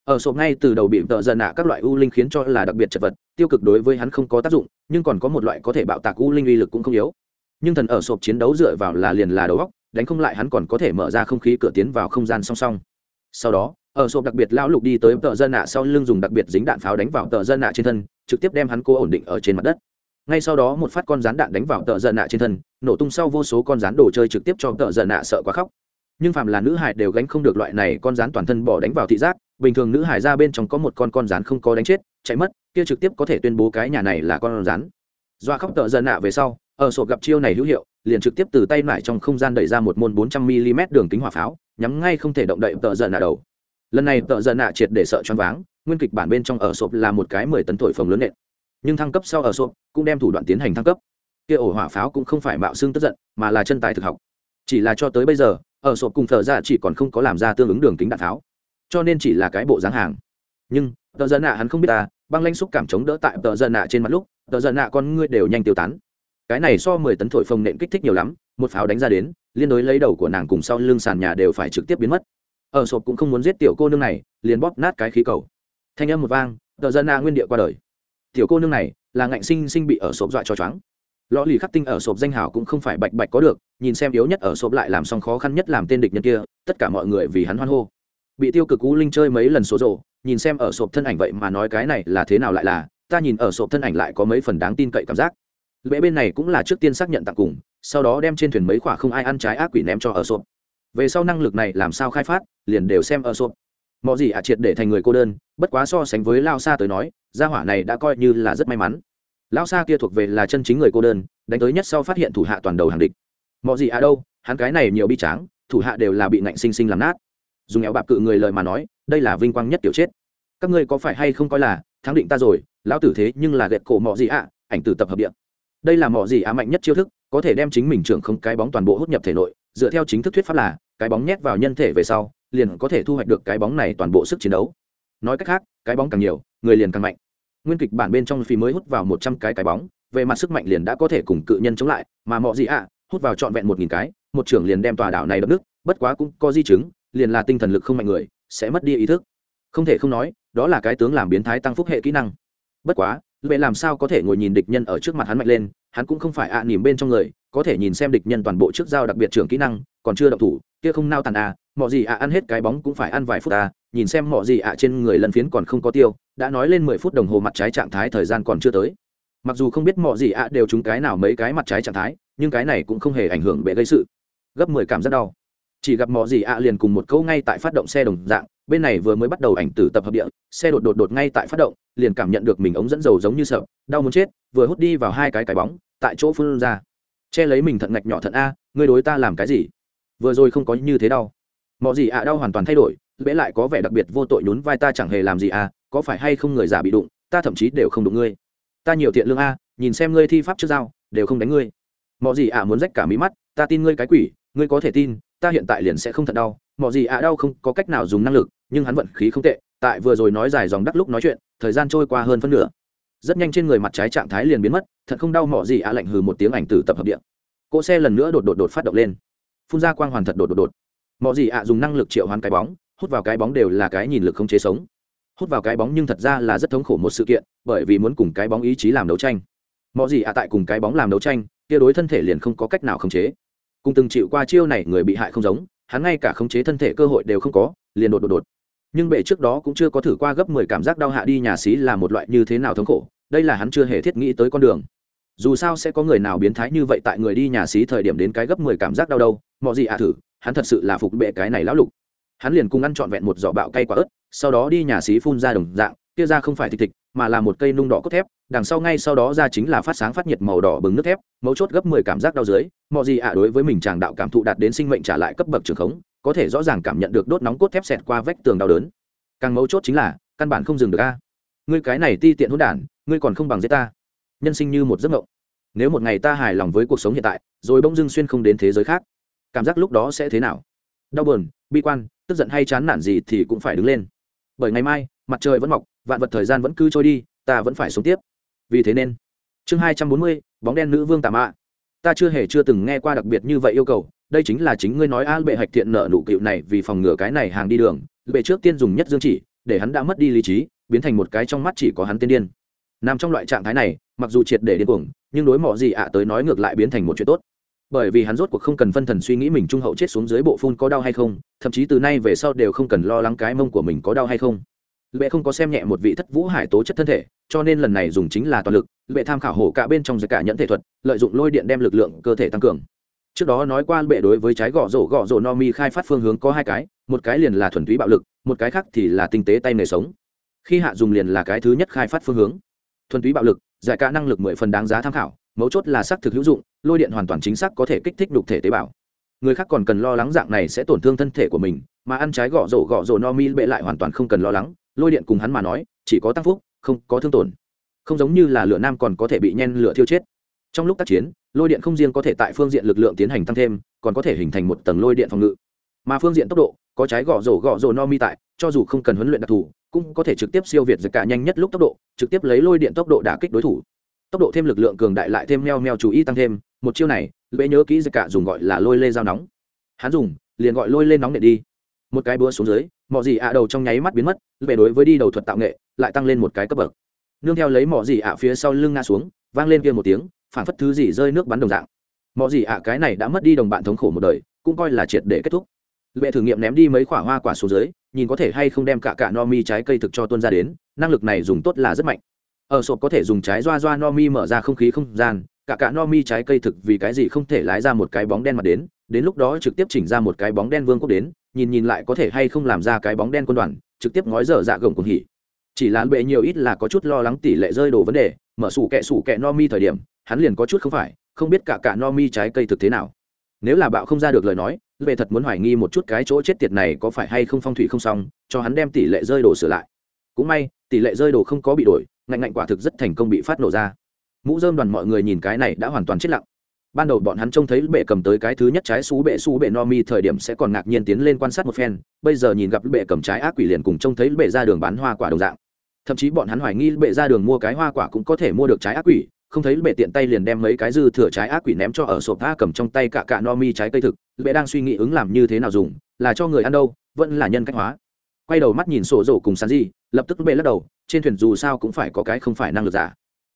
ở sộp ngay từ đầu bị tợ dần nạ các loại u linh khiến cho là đặc biệt chật vật, tiêu cực đối với hắn không có tác dụng, nhưng còn có một loại có thể bạo tạc u linh uy lực cũng không yếu. Nhưng thần ở sộp chiến đấu dựa vào là liền là đầu góc đánh không lại hắn còn có thể mở ra không khí cửa tiến vào không gian song song. Sau đó, ở sộp đặc biệt lão lục đi tới tợ dân nạ sau lưng dùng đặc biệt dính đạn pháo đánh vào tợ dân nạ trên thân, trực tiếp đem hắn cô ổn định ở trên mặt đất. Ngay sau đó một phát con rán đạn đánh vào tợ dân nạ trên thân, nổ tung sau vô số con rán đồ chơi trực tiếp cho tợ dân nạ sợ quá khóc. Nhưng phàm là nữ hải đều gánh không được loại này con rán toàn thân bỏ đánh vào thị giác bình thường nữ hải ra bên trong có một con con rán không có đánh chết, chạy mất, kia trực tiếp có thể tuyên bố cái nhà này là con rán doa khóc tợ dần nạ về sau, ở sổ gặp chiêu này hữu hiệu, liền trực tiếp từ tay lại trong không gian đẩy ra một môn 400 mm đường kính hỏa pháo, nhắm ngay không thể động đậy tợ dần nạ đầu. Lần này tợ dần nạ triệt để sợ choáng váng, nguyên kịch bản bên trong ở sộp là một cái mười tấn thổi phồng lớn nện. Nhưng thăng cấp sau ở sộp cũng đem thủ đoạn tiến hành thăng cấp. Kia ổ hỏa pháo cũng không phải mạo xương tức giận, mà là chân tài thực học. Chỉ là cho tới bây giờ, ở sộp cùng thợ ra chỉ còn không có làm ra tương ứng đường kính đạn pháo cho nên chỉ là cái bộ dáng hàng. Nhưng, tờ dân nạ hắn không biết ta, băng lanh xúc cảm chống đỡ tại tờ dân nạ trên mặt lúc, tờ dân nạ con ngươi đều nhanh tiêu tán. Cái này so mười tấn thổi phồng nện kích thích nhiều lắm, một pháo đánh ra đến, liên đối lấy đầu của nàng cùng sau lưng sàn nhà đều phải trực tiếp biến mất. Ở sộp cũng không muốn giết tiểu cô nương này, liền bóp nát cái khí cầu. Thanh âm một vang, tờ dân nạ nguyên địa qua đời. Tiểu cô nương này, là ngạnh sinh sinh bị ở sộp dọa cho choáng. Lõ lì khắc tinh ở sộp danh hảo cũng không phải bạch bạch có được, nhìn xem yếu nhất ở sộp lại làm xong khó khăn nhất làm tên địch nhân kia, tất cả mọi người vì hắn hoan hô bị tiêu cực cú linh chơi mấy lần số rộ nhìn xem ở sộp thân ảnh vậy mà nói cái này là thế nào lại là, ta nhìn ở sộp thân ảnh lại có mấy phần đáng tin cậy cảm giác. Lễ bên này cũng là trước tiên xác nhận tặng cùng, sau đó đem trên thuyền mấy khoả không ai ăn trái ác quỷ ném cho ở sộp. Về sau năng lực này làm sao khai phát, liền đều xem ở sộp. Mọi gì ạ triệt để thành người cô đơn, bất quá so sánh với lao xa tới nói, gia hỏa này đã coi như là rất may mắn. Lao xa kia thuộc về là chân chính người cô đơn, đánh tới nhất sau phát hiện thủ hạ toàn đầu hàng địch. Mọi gì ạ đâu, hắn cái này nhiều bi tráng, thủ hạ đều là bị nạnh sinh sinh làm nát dùng éo bạc cự người lời mà nói, đây là vinh quang nhất tiểu chết. Các ngươi có phải hay không coi là, thắng định ta rồi, lão tử thế nhưng là ghẹt cổ mọ gì ạ, ảnh tử tập hợp điện đây là mọ gì ạ mạnh nhất chiêu thức, có thể đem chính mình trưởng không cái bóng toàn bộ hút nhập thể nội, dựa theo chính thức thuyết pháp là, cái bóng nhét vào nhân thể về sau, liền có thể thu hoạch được cái bóng này toàn bộ sức chiến đấu. Nói cách khác, cái bóng càng nhiều, người liền càng mạnh. Nguyên kịch bản bên trong phi mới hút vào một trăm cái cái bóng, về mặt sức mạnh liền đã có thể cùng cự nhân chống lại, mà mọ gì ạ, hút vào trọn vẹn một nghìn cái, một trưởng liền đem tòa đảo này đập nước bất quá cũng có di chứng liền là tinh thần lực không mạnh người, sẽ mất đi ý thức. Không thể không nói, đó là cái tướng làm biến thái tăng phúc hệ kỹ năng. Bất quá lệ làm sao có thể ngồi nhìn địch nhân ở trước mặt hắn mạnh lên, hắn cũng không phải ạ à bên trong người, có thể nhìn xem địch nhân toàn bộ trước dao đặc biệt trưởng kỹ năng, còn chưa động thủ, kia không nao tàn à mọi gì ạ ăn hết cái bóng cũng phải ăn vài phút à nhìn xem mọi gì ạ trên người lần phiến còn không có tiêu, đã nói lên mười phút đồng hồ mặt trái trạng thái thời gian còn chưa tới. Mặc dù không biết mọi gì ạ đều trúng cái nào mấy cái mặt trái trạng thái, nhưng cái này cũng không hề ảnh hưởng bệ gây sự. Gấp mười cảm rất đau chỉ gặp mò gì ạ liền cùng một câu ngay tại phát động xe đồng dạng, bên này vừa mới bắt đầu ảnh tử tập hợp địa, xe đột đột đột ngay tại phát động, liền cảm nhận được mình ống dẫn dầu giống như sợ, đau muốn chết, vừa hút đi vào hai cái cái bóng, tại chỗ phun ra. Che lấy mình thận ngạch nhỏ thận a, ngươi đối ta làm cái gì? Vừa rồi không có như thế đau. Mọi gì ạ đau hoàn toàn thay đổi bẽ lại có vẻ đặc biệt vô tội nhún vai ta chẳng hề làm gì à có phải hay không người giả bị đụng, ta thậm chí đều không đụng ngươi. Ta nhiều thiện lương a, nhìn xem ngươi thi pháp trước dao đều không đánh ngươi. Mọi gì ạ muốn rách cả mí mắt, ta tin ngươi cái quỷ, ngươi có thể tin ta hiện tại liền sẽ không thật đau, mọi gì ạ đau không có cách nào dùng năng lực, nhưng hắn vận khí không tệ, tại vừa rồi nói dài dòng đắc lúc nói chuyện, thời gian trôi qua hơn phân nửa. Rất nhanh trên người mặt trái trạng thái liền biến mất, thật không đau mỏ gì ạ lạnh hừ một tiếng ảnh từ tập hợp điện cỗ xe lần nữa đột đột đột phát động lên. Phun ra quang hoàn thật đột đột đột. Mọi gì ạ dùng năng lực triệu hoán cái bóng, hút vào cái bóng đều là cái nhìn lực không chế sống. Hút vào cái bóng nhưng thật ra là rất thống khổ một sự kiện, bởi vì muốn cùng cái bóng ý chí làm đấu tranh. Mọi gì ạ tại cùng cái bóng làm đấu tranh, kia đối thân thể liền không có cách nào khống chế cùng từng chịu qua chiêu này người bị hại không giống, hắn ngay cả khống chế thân thể cơ hội đều không có, liền đột đột đột. Nhưng bệ trước đó cũng chưa có thử qua gấp mười cảm giác đau hạ đi nhà xí là một loại như thế nào thống khổ, đây là hắn chưa hề thiết nghĩ tới con đường. Dù sao sẽ có người nào biến thái như vậy tại người đi nhà xí thời điểm đến cái gấp mười cảm giác đau đâu, mọi gì ạ thử, hắn thật sự là phục bệ cái này lão lục. Hắn liền cùng ăn trọn vẹn một giỏ bạo cay quả ớt, sau đó đi nhà xí phun ra đồng dạng, kia ra không phải thịt thịt mà là một cây nung đỏ cốt thép, đằng sau ngay sau đó ra chính là phát sáng phát nhiệt màu đỏ bừng nước thép, mấu chốt gấp mười cảm giác đau dưới, mọi gì ạ đối với mình chàng đạo cảm thụ đạt đến sinh mệnh trả lại cấp bậc trường khống, có thể rõ ràng cảm nhận được đốt nóng cốt thép xẹt qua vách tường đau đớn. Càng mấu chốt chính là, căn bản không dừng được a. Ngươi cái này ti tiện hỗn đản, ngươi còn không bằng giết ta. Nhân sinh như một giấc mộng. Nếu một ngày ta hài lòng với cuộc sống hiện tại, rồi bỗng dưng xuyên không đến thế giới khác, cảm giác lúc đó sẽ thế nào? Đau buồn, bi quan, tức giận hay chán nản gì thì cũng phải đứng lên. Bởi ngày mai, mặt trời vẫn mọc vạn vật thời gian vẫn cứ trôi đi, ta vẫn phải sống tiếp. Vì thế nên, chương hai trăm bốn mươi, bóng đen nữ vương tà mạ. Ta chưa hề chưa từng nghe qua đặc biệt như vậy yêu cầu, đây chính là chính ngươi nói a bệ hạch thiện nợ nụ cựu này vì phòng ngừa cái này hàng đi đường bệ trước tiên dùng nhất dương chỉ, để hắn đã mất đi lý trí, biến thành một cái trong mắt chỉ có hắn tiên điên. Nằm trong loại trạng thái này, mặc dù triệt để điên cuồng, nhưng đối mọ gì ạ tới nói ngược lại biến thành một chuyện tốt. Bởi vì hắn rốt cuộc không cần phân thần suy nghĩ mình trung hậu chết xuống dưới bộ phun có đau hay không, thậm chí từ nay về sau đều không cần lo lắng cái mông của mình có đau hay không lệ không có xem nhẹ một vị thất vũ hải tố chất thân thể, cho nên lần này dùng chính là toàn lực lệ tham khảo hổ cả bên trong giới cả nhẫn thể thuật, lợi dụng lôi điện đem lực lượng cơ thể tăng cường. Trước đó nói qua bệ đối với trái gõ rổ gõ rổ no mi khai phát phương hướng có hai cái, một cái liền là thuần túy bạo lực, một cái khác thì là tinh tế tay nghề sống. Khi hạ dùng liền là cái thứ nhất khai phát phương hướng. Thuần túy bạo lực, giải cả năng lực mười phần đáng giá tham khảo, mấu chốt là xác thực hữu dụng, lôi điện hoàn toàn chính xác có thể kích thích đục thể tế bào. Người khác còn cần lo lắng dạng này sẽ tổn thương thân thể của mình, mà ăn trái gõ rổ gõ rổ no mi bệ lại hoàn toàn không cần lo lắng lôi điện cùng hắn mà nói, chỉ có tăng phúc, không có thương tổn. Không giống như là lửa nam còn có thể bị nhen lửa thiêu chết. Trong lúc tác chiến, lôi điện không riêng có thể tại phương diện lực lượng tiến hành tăng thêm, còn có thể hình thành một tầng lôi điện phòng ngự. Mà phương diện tốc độ, có trái gõ rổ gõ rổ no mi tại, cho dù không cần huấn luyện đặc thù, cũng có thể trực tiếp siêu việt giật cả nhanh nhất lúc tốc độ, trực tiếp lấy lôi điện tốc độ đả kích đối thủ. Tốc độ thêm lực lượng cường đại lại thêm meo meo chú ý tăng thêm, một chiêu này lễ nhớ kỹ giật cả dùng gọi là lôi lê dao nóng. Hắn dùng, liền gọi lôi lên nóng điện đi một cái búa xuống dưới mọi gì ạ đầu trong nháy mắt biến mất, về đối với đi đầu thuật tạo nghệ, lại tăng lên một cái cấp bậc. Nương theo lấy mọi gì ạ phía sau lưng ngã xuống, vang lên kia một tiếng, phản phất thứ gì rơi nước bắn đồng dạng. Mọi gì ạ cái này đã mất đi đồng bạn thống khổ một đời, cũng coi là triệt để kết thúc. Lệ thử nghiệm ném đi mấy quả hoa quả xuống dưới, nhìn có thể hay không đem cả cả no mi trái cây thực cho tuân ra đến, năng lực này dùng tốt là rất mạnh. Ở sộp có thể dùng trái doa doa no mi mở ra không khí không gian, cả cả no mi trái cây thực vì cái gì không thể lái ra một cái bóng đen mặt đến đến lúc đó trực tiếp chỉnh ra một cái bóng đen vương quốc đến, nhìn nhìn lại có thể hay không làm ra cái bóng đen quân đoàn, trực tiếp ngói dở dạ gồng cùng hỉ. Chỉ là bệ nhiều ít là có chút lo lắng tỷ lệ rơi đồ vấn đề, mở sủ kẹ sủ kẹ no mi thời điểm, hắn liền có chút không phải, không biết cả cả no mi trái cây thực thế nào. Nếu là bạo không ra được lời nói về thật muốn hoài nghi một chút cái chỗ chết tiệt này có phải hay không phong thủy không xong, cho hắn đem tỷ lệ rơi đồ sửa lại. Cũng may, tỷ lệ rơi đồ không có bị đổi, ngạnh ngạnh quả thực rất thành công bị phát nổ ra. Mũ dơm đoàn mọi người nhìn cái này đã hoàn toàn chết lặng ban đầu bọn hắn trông thấy bệ cầm tới cái thứ nhất trái xú bệ xú bệ no mi thời điểm sẽ còn ngạc nhiên tiến lên quan sát một phen, bây giờ nhìn gặp bệ cầm trái ác quỷ liền cùng trông thấy bệ ra đường bán hoa quả đồng dạng. Thậm chí bọn hắn hoài nghi bệ ra đường mua cái hoa quả cũng có thể mua được trái ác quỷ, không thấy bệ tiện tay liền đem mấy cái dư thừa trái ác quỷ ném cho ở sộp tha cầm trong tay cả cả no mi trái cây thực, bệ đang suy nghĩ ứng làm như thế nào dùng, là cho người ăn đâu, vẫn là nhân cách hóa. Quay đầu mắt nhìn sổ rổ cùng sàn di lập tức bệ lắc đầu, trên thuyền dù sao cũng phải có cái không phải năng lực giả.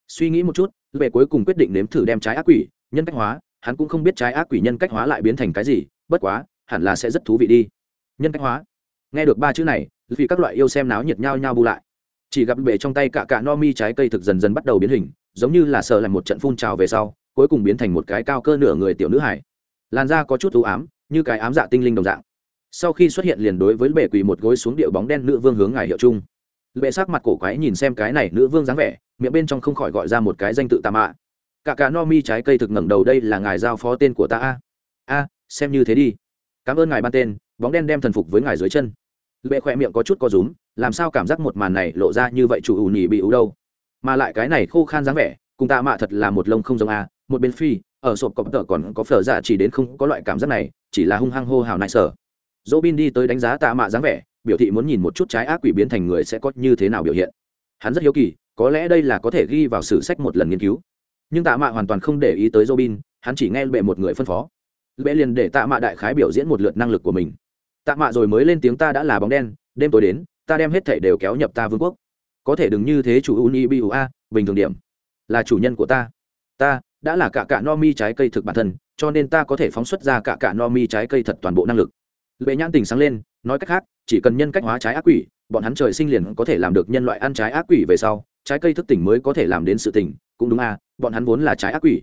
Suy nghĩ một chút, bệ cuối cùng quyết định nếm thử đem trái ác quỷ nhân cách hóa, hắn cũng không biết trái ác quỷ nhân cách hóa lại biến thành cái gì, bất quá, hẳn là sẽ rất thú vị đi. Nhân cách hóa. Nghe được ba chữ này vì các loại yêu xem náo nhiệt nhau nhau bu lại. Chỉ gặp bể trong tay cả cả no mi trái cây thực dần dần bắt đầu biến hình, giống như là sợ làm một trận phun trào về sau, cuối cùng biến thành một cái cao cơ nửa người tiểu nữ hải làn da có chút ưu ám, như cái ám dạ tinh linh đồng dạng. Sau khi xuất hiện liền đối với bể quỳ một gối xuống điệu bóng đen nữ vương hướng ngài hiệu chung. Bệ sắc mặt cổ quái nhìn xem cái này nữ vương dáng vẻ, miệng bên trong không khỏi gọi ra một cái danh tự tà mạ cả cả no mi trái cây thực ngẩng đầu đây là ngài giao phó tên của ta a. A, xem như thế đi. Cảm ơn ngài ban tên, bóng đen đem thần phục với ngài dưới chân. Lệ khỏe miệng có chút có rúm, làm sao cảm giác một màn này lộ ra như vậy chủ ủ nhì bị ủ đâu. Mà lại cái này khô khan dáng vẻ, cùng ta mạ thật là một lông không giống a, một bên phi, ở sộp cọp tợ còn có phở dạ chỉ đến không có loại cảm giác này, chỉ là hung hăng hô hào nại sở. Dỗ bin đi tới đánh giá tạ mạ dáng vẻ, biểu thị muốn nhìn một chút trái ác quỷ biến thành người sẽ có như thế nào biểu hiện. Hắn rất hiếu kỳ, có lẽ đây là có thể ghi vào sử sách một lần nghiên cứu nhưng tạ mạ hoàn toàn không để ý tới robin, hắn chỉ nghe bệ một người phân phó. Bệ liền để tạ mạ đại khái biểu diễn một lượt năng lực của mình. Tạ mạ rồi mới lên tiếng ta đã là bóng đen, đêm tối đến, ta đem hết thảy đều kéo nhập ta vương quốc. Có thể đừng như thế chủ uni bi a, bình thường điểm. Là chủ nhân của ta. Ta đã là cả cả no mi trái cây thực bản thân, cho nên ta có thể phóng xuất ra cả cả no mi trái cây thật toàn bộ năng lực. Bệ nhãn tình sáng lên, nói cách khác, chỉ cần nhân cách hóa trái ác quỷ, bọn hắn trời sinh liền có thể làm được nhân loại ăn trái ác quỷ về sau, trái cây thức tỉnh mới có thể làm đến sự tỉnh cũng đúng à bọn hắn vốn là trái ác quỷ.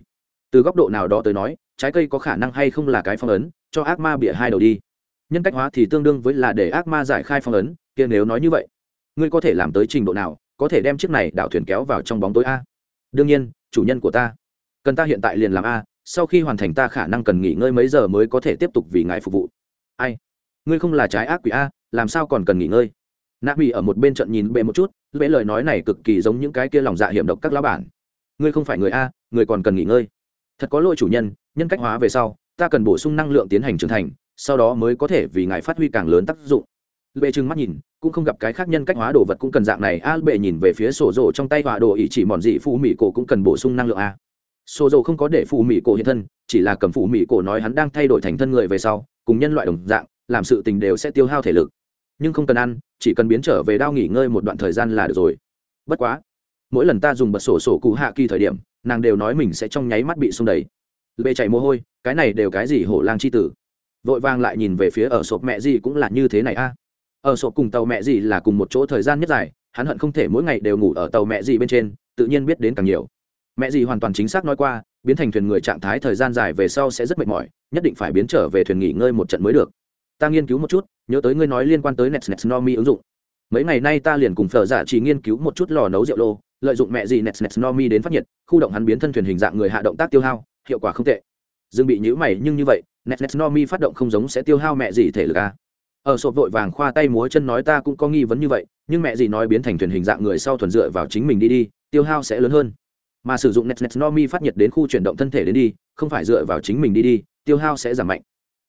Từ góc độ nào đó tới nói, trái cây có khả năng hay không là cái phong ấn, cho ác ma bịa hai đầu đi. Nhân cách hóa thì tương đương với là để ác ma giải khai phong ấn, kia nếu nói như vậy, ngươi có thể làm tới trình độ nào, có thể đem chiếc này đảo thuyền kéo vào trong bóng tối a? Đương nhiên, chủ nhân của ta, cần ta hiện tại liền làm a, sau khi hoàn thành ta khả năng cần nghỉ ngơi mấy giờ mới có thể tiếp tục vì ngài phục vụ. Ai? Ngươi không là trái ác quỷ a, làm sao còn cần nghỉ ngơi? Nạp bị ở một bên trận nhìn bệ một chút, bệ lời nói này cực kỳ giống những cái kia lòng dạ hiểm độc các lão bản ngươi không phải người a, người còn cần nghỉ ngơi. Thật có lỗi chủ nhân nhân cách hóa về sau, ta cần bổ sung năng lượng tiến hành trưởng thành, sau đó mới có thể vì ngài phát huy càng lớn tác dụng. Bệ trừng mắt nhìn, cũng không gặp cái khác nhân cách hóa đồ vật cũng cần dạng này, a bệ nhìn về phía sổ rồ trong tay hòa đồ ý chỉ mòn dị phụ mỹ cổ cũng cần bổ sung năng lượng a. Sổ rồ không có để phụ mỹ cổ hiện thân, chỉ là cầm phụ mỹ cổ nói hắn đang thay đổi thành thân người về sau, cùng nhân loại đồng dạng, làm sự tình đều sẽ tiêu hao thể lực. Nhưng không cần ăn, chỉ cần biến trở về đao nghỉ ngơi một đoạn thời gian là được rồi. Bất quá mỗi lần ta dùng bật sổ sổ cụ hạ kỳ thời điểm, nàng đều nói mình sẽ trong nháy mắt bị xung đầy Bê chạy mồ hôi, cái này đều cái gì hổ lang c h i tử. Vội vàng lại nhìn về phía ở sộp mẹ gì cũng là như thế này a. Ở sộp cùng tàu mẹ gì là cùng một chỗ thời gian nhất dài, hắn hận không thể mỗi ngày đều ngủ ở tàu mẹ gì bên trên, tự nhiên biết đến càng nhiều. Mẹ gì hoàn toàn chính xác nói qua, biến thành thuyền người trạng thái thời gian dài về sau sẽ rất mệt mỏi, nhất định phải biến trở về thuyền nghỉ ngơi một trận mới được. Ta nghiên cứu một chút, nhớ tới ngươi nói liên quan tới nets nets nomi ứng dụng. Mấy ngày nay ta liền cùng phở giả chỉ nghiên cứu một chút lò nấu rượu lô lợi dụng mẹ gì nets nets nomi đến phát nhiệt, khu động hắn biến thân thuyền hình dạng người hạ động tác tiêu hao, hiệu quả không tệ. Dương bị nhữ mày nhưng như vậy nets nets nomi phát động không giống sẽ tiêu hao mẹ gì thể lực à. ở sộp vội vàng khoa tay múa chân nói ta cũng có nghi vấn như vậy, nhưng mẹ gì nói biến thành thuyền hình dạng người sau thuần dựa vào chính mình đi đi, tiêu hao sẽ lớn hơn. Mà sử dụng nets nets nomi phát nhiệt đến khu chuyển động thân thể đến đi, không phải dựa vào chính mình đi đi, tiêu hao sẽ giảm mạnh.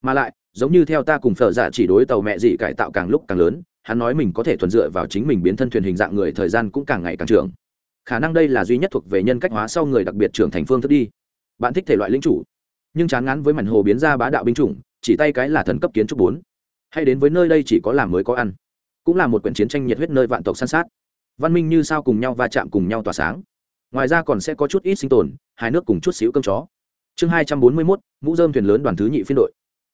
Mà lại, giống như theo ta cùng phở dạ chỉ đối tàu mẹ gì cải tạo càng lúc càng lớn, hắn nói mình có thể thuần dựa vào chính mình biến thân thuyền hình dạng người thời gian cũng càng ngày càng trường khả năng đây là duy nhất thuộc về nhân cách hóa sau người đặc biệt trưởng thành phương thức đi. Bạn thích thể loại lính chủ, nhưng chán ngắn với mảnh hồ biến ra bá đạo binh chủng, chỉ tay cái là thần cấp kiến trúc bốn. Hay đến với nơi đây chỉ có làm mới có ăn, cũng là một quyển chiến tranh nhiệt huyết nơi vạn tộc san sát. Văn minh như sao cùng nhau va chạm cùng nhau tỏa sáng. Ngoài ra còn sẽ có chút ít sinh tồn, hai nước cùng chút xíu cơm chó. Chương hai trăm bốn mươi mốt, mũ dơm thuyền lớn đoàn thứ nhị phiên đội.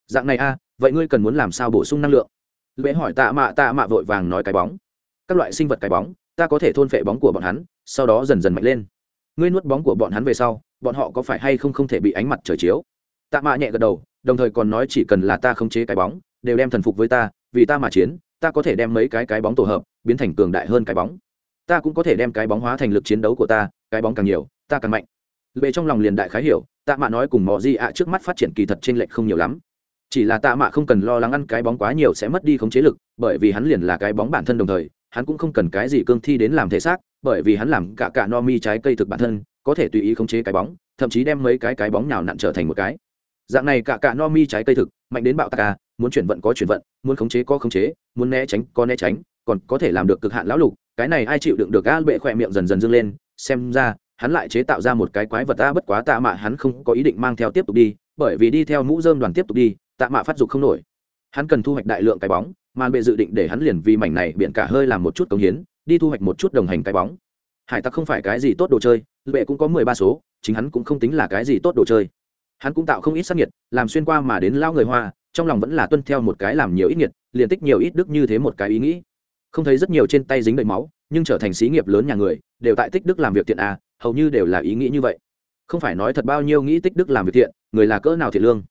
Dạng này a, vậy ngươi cần muốn làm sao bổ sung năng lượng? Lễ hỏi tạ mạ tạ mạ vội vàng nói cái bóng. Các loại sinh vật cái bóng ta có thể thôn phệ bóng của bọn hắn, sau đó dần dần mạnh lên. Ngươi nuốt bóng của bọn hắn về sau, bọn họ có phải hay không không thể bị ánh mặt trời chiếu? Tạ mạ nhẹ gật đầu, đồng thời còn nói chỉ cần là ta khống chế cái bóng, đều đem thần phục với ta, vì ta mà chiến, ta có thể đem mấy cái cái bóng tổ hợp, biến thành cường đại hơn cái bóng. Ta cũng có thể đem cái bóng hóa thành lực chiến đấu của ta, cái bóng càng nhiều, ta càng mạnh. Lệ trong lòng liền đại khái hiểu, tạ mạ nói cùng mọi di ạ trước mắt phát triển kỳ thật trên lệch không nhiều lắm. Chỉ là tạ mạ không cần lo lắng ăn cái bóng quá nhiều sẽ mất đi khống chế lực, bởi vì hắn liền là cái bóng bản thân đồng thời hắn cũng không cần cái gì cương thi đến làm thể xác, bởi vì hắn làm cả cả no mi trái cây thực bản thân, có thể tùy ý khống chế cái bóng, thậm chí đem mấy cái cái bóng nào nặn trở thành một cái. Dạng này cả cả no mi trái cây thực, mạnh đến bạo tạc à muốn chuyển vận có chuyển vận, muốn khống chế có khống chế, muốn né tránh có né tránh, còn có thể làm được cực hạn lão lục, cái này ai chịu đựng được a bệ khỏe miệng dần dần dâng lên, xem ra, hắn lại chế tạo ra một cái quái vật a bất quá tạ mạ hắn không có ý định mang theo tiếp tục đi, bởi vì đi theo mũ dơm đoàn tiếp tục đi, tạ mạ phát dục không nổi. Hắn cần thu hoạch đại lượng cái bóng mà bệ dự định để hắn liền vì mảnh này biện cả hơi làm một chút công hiến, đi thu hoạch một chút đồng hành cái bóng. Hải tặc không phải cái gì tốt đồ chơi, bệ cũng có mười ba số, chính hắn cũng không tính là cái gì tốt đồ chơi. Hắn cũng tạo không ít sắc nhiệt, làm xuyên qua mà đến lao người hoa, trong lòng vẫn là tuân theo một cái làm nhiều ít nhiệt, liền tích nhiều ít đức như thế một cái ý nghĩ. Không thấy rất nhiều trên tay dính đầy máu, nhưng trở thành xí nghiệp lớn nhà người, đều tại tích đức làm việc thiện à hầu như đều là ý nghĩ như vậy. Không phải nói thật bao nhiêu nghĩ tích đức làm việc thiện, người là cỡ nào thiện lương.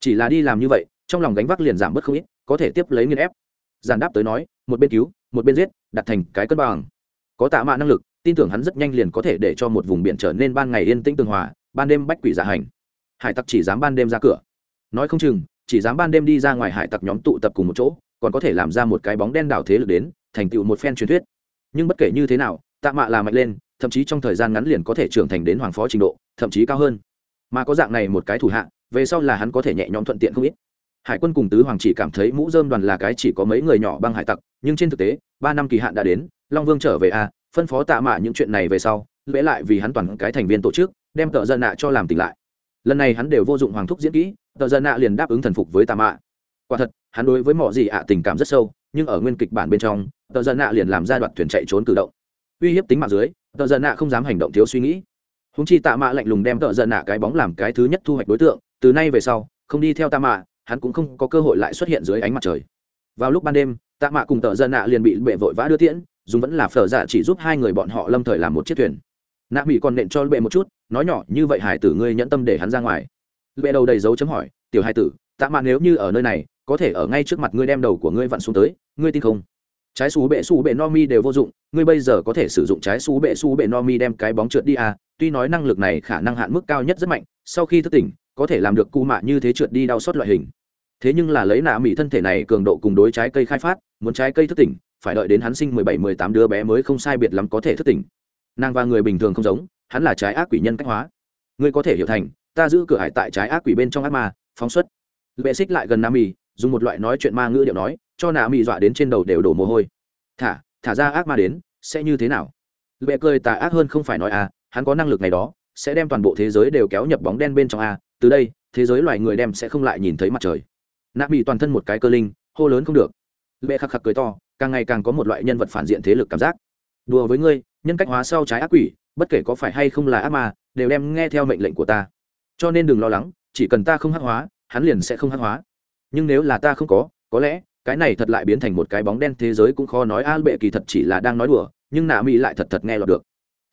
Chỉ là đi làm như vậy, trong lòng gánh vác liền giảm bớt không ít, có thể tiếp lấy nghiên ép giản đáp tới nói, một bên cứu, một bên giết, đặt thành cái cân bằng. Có tạ mạ năng lực, tin tưởng hắn rất nhanh liền có thể để cho một vùng biển trở nên ban ngày yên tĩnh tường hòa, ban đêm bách quỷ giả hành. Hải tặc chỉ dám ban đêm ra cửa. Nói không chừng, chỉ dám ban đêm đi ra ngoài hải tặc nhóm tụ tập cùng một chỗ, còn có thể làm ra một cái bóng đen đảo thế lực đến, thành tựu một phen truyền thuyết. Nhưng bất kể như thế nào, tạ mạ là mạnh lên, thậm chí trong thời gian ngắn liền có thể trưởng thành đến hoàng phó trình độ, thậm chí cao hơn. Mà có dạng này một cái thủ hạ, về sau là hắn có thể nhẹ nhõm thuận tiện không ít hải quân cùng tứ hoàng chỉ cảm thấy mũ dơm đoàn là cái chỉ có mấy người nhỏ băng hải tặc, nhưng trên thực tế, ba năm kỳ hạn đã đến, long vương trở về a phân phó tạ mạ những chuyện này về sau, lễ lại vì hắn toàn cái thành viên tổ chức, đem tợ dân nạ cho làm tỉnh lại. Lần này hắn đều vô dụng hoàng thúc diễn kỹ, tợ dân nạ liền đáp ứng thần phục với tạ mạ. Quả thật, hắn đối với mọi gì ạ tình cảm rất sâu, nhưng ở nguyên kịch bản bên trong, tợ dân nạ liền làm ra đoạn thuyền chạy trốn cử động. Uy hiếp tính mạng dưới, tợ dân nạ không dám hành động thiếu suy nghĩ. Húng chi tạ mạ lạnh lùng đem tợ dân nạ cái bóng làm cái thứ nhất thu hoạch đối tượng, từ nay về sau, không đi theo tạ mạ hắn cũng không có cơ hội lại xuất hiện dưới ánh mặt trời. Vào lúc ban đêm, tạ mạ cùng tợ dân dạ nạ liền bị bệ vội vã đưa tiễn, dùng vẫn là phở dạ chỉ giúp hai người bọn họ lâm thời làm một chiếc thuyền. Nạ mỹ còn nện cho bệ một chút, nói nhỏ, như vậy hải tử ngươi nhẫn tâm để hắn ra ngoài. Bệ đầu đầy dấu chấm hỏi, tiểu hải tử, tạ mạ nếu như ở nơi này, có thể ở ngay trước mặt ngươi đem đầu của ngươi vặn xuống tới, ngươi tin không? Trái xú bệ xú bệ no mi đều vô dụng, ngươi bây giờ có thể sử dụng trái xú bệ xú bệ no mi đem cái bóng trượt đi à tuy nói năng lực này khả năng hạn mức cao nhất rất mạnh, sau khi thức tỉnh, có thể làm được cu mạ như thế trượt đi đau xót loại hình thế nhưng là lấy nạ mỹ thân thể này cường độ cùng đối trái cây khai phát, muốn trái cây thức tỉnh, phải đợi đến hắn sinh mười bảy, mười tám đứa bé mới không sai biệt lắm có thể thức tỉnh. Nàng và người bình thường không giống, hắn là trái ác quỷ nhân cách hóa. Ngươi có thể hiểu thành, ta giữ cửa hải tại trái ác quỷ bên trong ác ma, phóng xuất. Bệ xích lại gần nam mì dùng một loại nói chuyện ma ngữ điệu nói, cho nạ mì dọa đến trên đầu đều đổ mồ hôi. Thả thả ra ác ma đến, sẽ như thế nào? Bệ cười tà ác hơn không phải nói à hắn có năng lực này đó, sẽ đem toàn bộ thế giới đều kéo nhập bóng đen bên trong a, từ đây, thế giới loài người đem sẽ không lại nhìn thấy mặt trời nạ bị toàn thân một cái cơ linh, hô lớn không được. Bệ khắc khắc cười to, càng ngày càng có một loại nhân vật phản diện thế lực cảm giác. Đùa với ngươi, nhân cách hóa sau trái ác quỷ, bất kể có phải hay không là ác ma, đều đem nghe theo mệnh lệnh của ta. Cho nên đừng lo lắng, chỉ cần ta không hắc hóa, hắn liền sẽ không hắc hóa. Nhưng nếu là ta không có có lẽ, cái này thật lại biến thành một cái bóng đen thế giới cũng khó nói. A bệ kỳ thật chỉ là đang nói đùa, nhưng nạ mỹ lại thật thật nghe lọt được.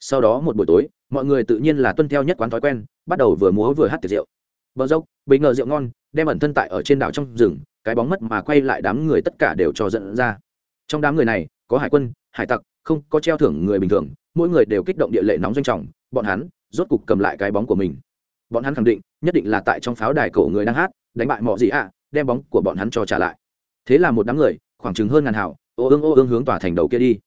Sau đó một buổi tối, mọi người tự nhiên là tuân theo nhất quán thói quen, bắt đầu vừa múa vừa hát tiệc rượu bờ dốc, bấy ngờ rượu ngon, đem ẩn thân tại ở trên đảo trong rừng, cái bóng mất mà quay lại đám người tất cả đều cho dẫn ra. Trong đám người này, có hải quân, hải tặc, không có treo thưởng người bình thường, mỗi người đều kích động địa lệ nóng doanh trọng, bọn hắn rốt cục cầm lại cái bóng của mình. Bọn hắn khẳng định, nhất định là tại trong pháo đài cổ người đang hát, đánh bại mọi gì ạ, đem bóng của bọn hắn cho trả lại. Thế là một đám người, khoảng chừng hơn ngàn hảo ô ương ô ương hướng tòa thành đầu kia đi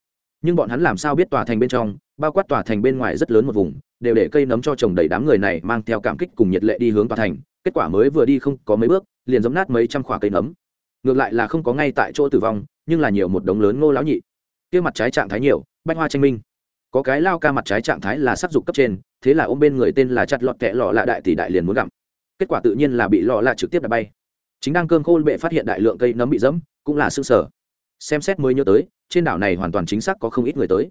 nhưng bọn hắn làm sao biết tòa thành bên trong, bao quát tòa thành bên ngoài rất lớn một vùng, đều để cây nấm cho trồng đầy đám người này mang theo cảm kích cùng nhiệt lệ đi hướng tòa thành. Kết quả mới vừa đi không có mấy bước, liền giống nát mấy trăm khoả cây nấm. Ngược lại là không có ngay tại chỗ tử vong, nhưng là nhiều một đống lớn ngô lão nhị. Kia mặt trái trạng thái nhiều, bách hoa tranh minh. Có cái lao ca mặt trái trạng thái là sắc dục cấp trên, thế là ôm bên người tên là chặt lọt kẹ lọ lạ đại tỷ đại liền muốn gặm. Kết quả tự nhiên là bị lọ lạ trực tiếp đã bay. Chính đang cơn khô bệ phát hiện đại lượng cây nấm bị dẫm cũng là xương sở xem xét mới nhớ tới, trên đảo này hoàn toàn chính xác có không ít người tới.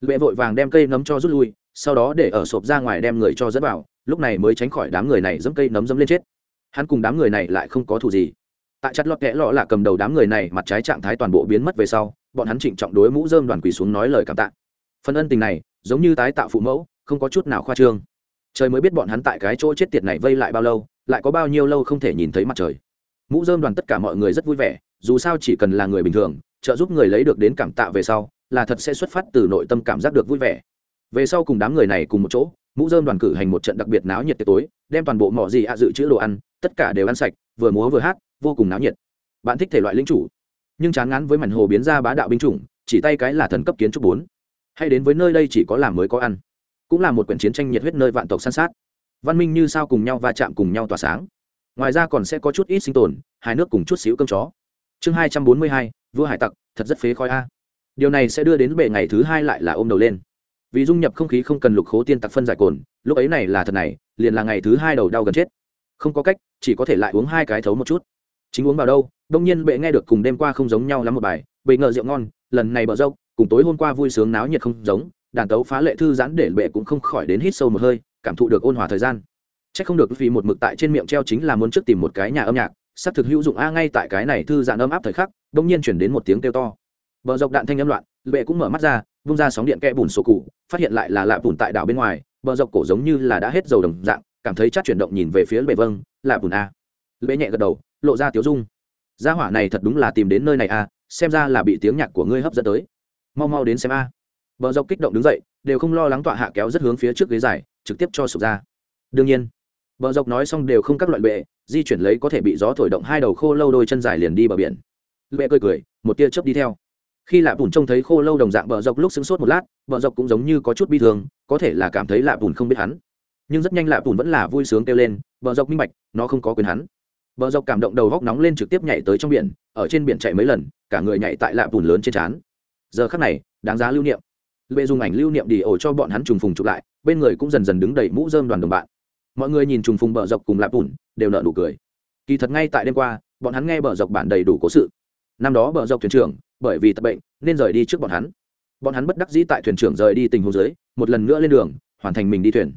Lệ vội vàng đem cây nấm cho rút lui, sau đó để ở sộp ra ngoài đem người cho dẫn vào, lúc này mới tránh khỏi đám người này dẫm cây nấm dẫm lên chết. Hắn cùng đám người này lại không có thù gì. Tại chặt lọt kẽ lọ là cầm đầu đám người này, mặt trái trạng thái toàn bộ biến mất về sau, bọn hắn trịnh trọng đối mũ dơm đoàn quỳ xuống nói lời cảm tạ. Phần ân tình này, giống như tái tạo phụ mẫu, không có chút nào khoa trương. Trời mới biết bọn hắn tại cái chỗ chết tiệt này vây lại bao lâu, lại có bao nhiêu lâu không thể nhìn thấy mặt trời. Mũ dơm đoàn tất cả mọi người rất vui vẻ, dù sao chỉ cần là người bình thường trợ giúp người lấy được đến cảm tạ về sau, là thật sẽ xuất phát từ nội tâm cảm giác được vui vẻ. Về sau cùng đám người này cùng một chỗ, mũ dơm đoàn cử hành một trận đặc biệt náo nhiệt tối, đem toàn bộ mỏ gì ạ dự trữ đồ ăn, tất cả đều ăn sạch, vừa múa vừa hát, vô cùng náo nhiệt. Bạn thích thể loại lính chủ, nhưng chán ngán với mảnh hồ biến ra bá đạo binh chủng, chỉ tay cái là thần cấp kiến trúc bốn. Hay đến với nơi đây chỉ có làm mới có ăn. Cũng là một quyển chiến tranh nhiệt huyết nơi vạn tộc san sát. Văn minh như sao cùng nhau va chạm cùng nhau tỏa sáng. Ngoài ra còn sẽ có chút ít sinh tồn hai nước cùng chút xíu cơm chó. Chương hai trăm bốn mươi hai vua hải tặc, thật rất phế khói a. Điều này sẽ đưa đến bệ ngày thứ hai lại là ôm đầu lên. Vì dung nhập không khí không cần lục khố tiên tặc phân giải cồn, lúc ấy này là thật này, liền là ngày thứ hai đầu đau gần chết. Không có cách, chỉ có thể lại uống hai cái thấu một chút. Chính uống vào đâu, đông nhiên bệ nghe được cùng đêm qua không giống nhau lắm một bài, bệ ngờ rượu ngon, lần này bờ dâu cùng tối hôm qua vui sướng náo nhiệt không giống, đàn tấu phá lệ thư giãn để bệ cũng không khỏi đến hít sâu một hơi, cảm thụ được ôn hòa thời gian. Chắc không được vì một mực tại trên miệng treo chính là muốn trước tìm một cái nhà âm nhạc, sắp thực hữu dụng a, ngay tại cái này thư giãn ấm áp thời khắc đông nhiên chuyển đến một tiếng kêu to. Bờ dọc đạn thanh âm loạn bệ cũng mở mắt ra, vung ra sóng điện kẽ bùn sổ cụ, phát hiện lại là lạ bùn tại đảo bên ngoài, bờ dọc cổ giống như là đã hết dầu đồng dạng, cảm thấy chắc chuyển động nhìn về phía bệ vâng lạ bùn a. Bệ nhẹ gật đầu, lộ ra tiếu dung. Gia hỏa này thật đúng là tìm đến nơi này a, xem ra là bị tiếng nhạc của ngươi hấp dẫn tới. Mau mau đến xem a. Bờ dọc kích động đứng dậy, đều không lo lắng tọa hạ kéo rất hướng phía trước ghế dài, trực tiếp cho sụp ra. Đương nhiên, bờ dọc nói xong đều không các loại bệ, di chuyển lấy có thể bị gió thổi động hai đầu khô lâu đôi chân dài liền đi bờ biển bệ cười cười, một tia chớp đi theo. Khi lạ bùn trông thấy khô lâu đồng dạng bờ dọc lúc sững sốt một lát, bờ dọc cũng giống như có chút bi thương, có thể là cảm thấy lạ bùn không biết hắn. Nhưng rất nhanh lạ bùn vẫn là vui sướng kêu lên, bờ dọc minh bạch, nó không có quyền hắn. Bờ dọc cảm động đầu góc nóng lên trực tiếp nhảy tới trong biển, ở trên biển chạy mấy lần, cả người nhảy tại lạ bùn lớn trên trán. Giờ khắc này, đáng giá lưu niệm. Bệ dùng ảnh lưu niệm đi ổ cho bọn hắn trùng phùng chụp lại, bên người cũng dần dần đứng đầy mũ dơm đoàn đồng bạn. Mọi người nhìn trùng phùng bờ dọc cùng lạ bùn, đều nợ nụ cười. Kỳ thật ngay tại đêm qua, bọn hắn nghe bờ dọc bản đầy đủ cố sự năm đó bờ dọc thuyền trưởng, bởi vì tập bệnh, nên rời đi trước bọn hắn. Bọn hắn bất đắc dĩ tại thuyền trưởng rời đi tình huống dưới, một lần nữa lên đường, hoàn thành mình đi thuyền.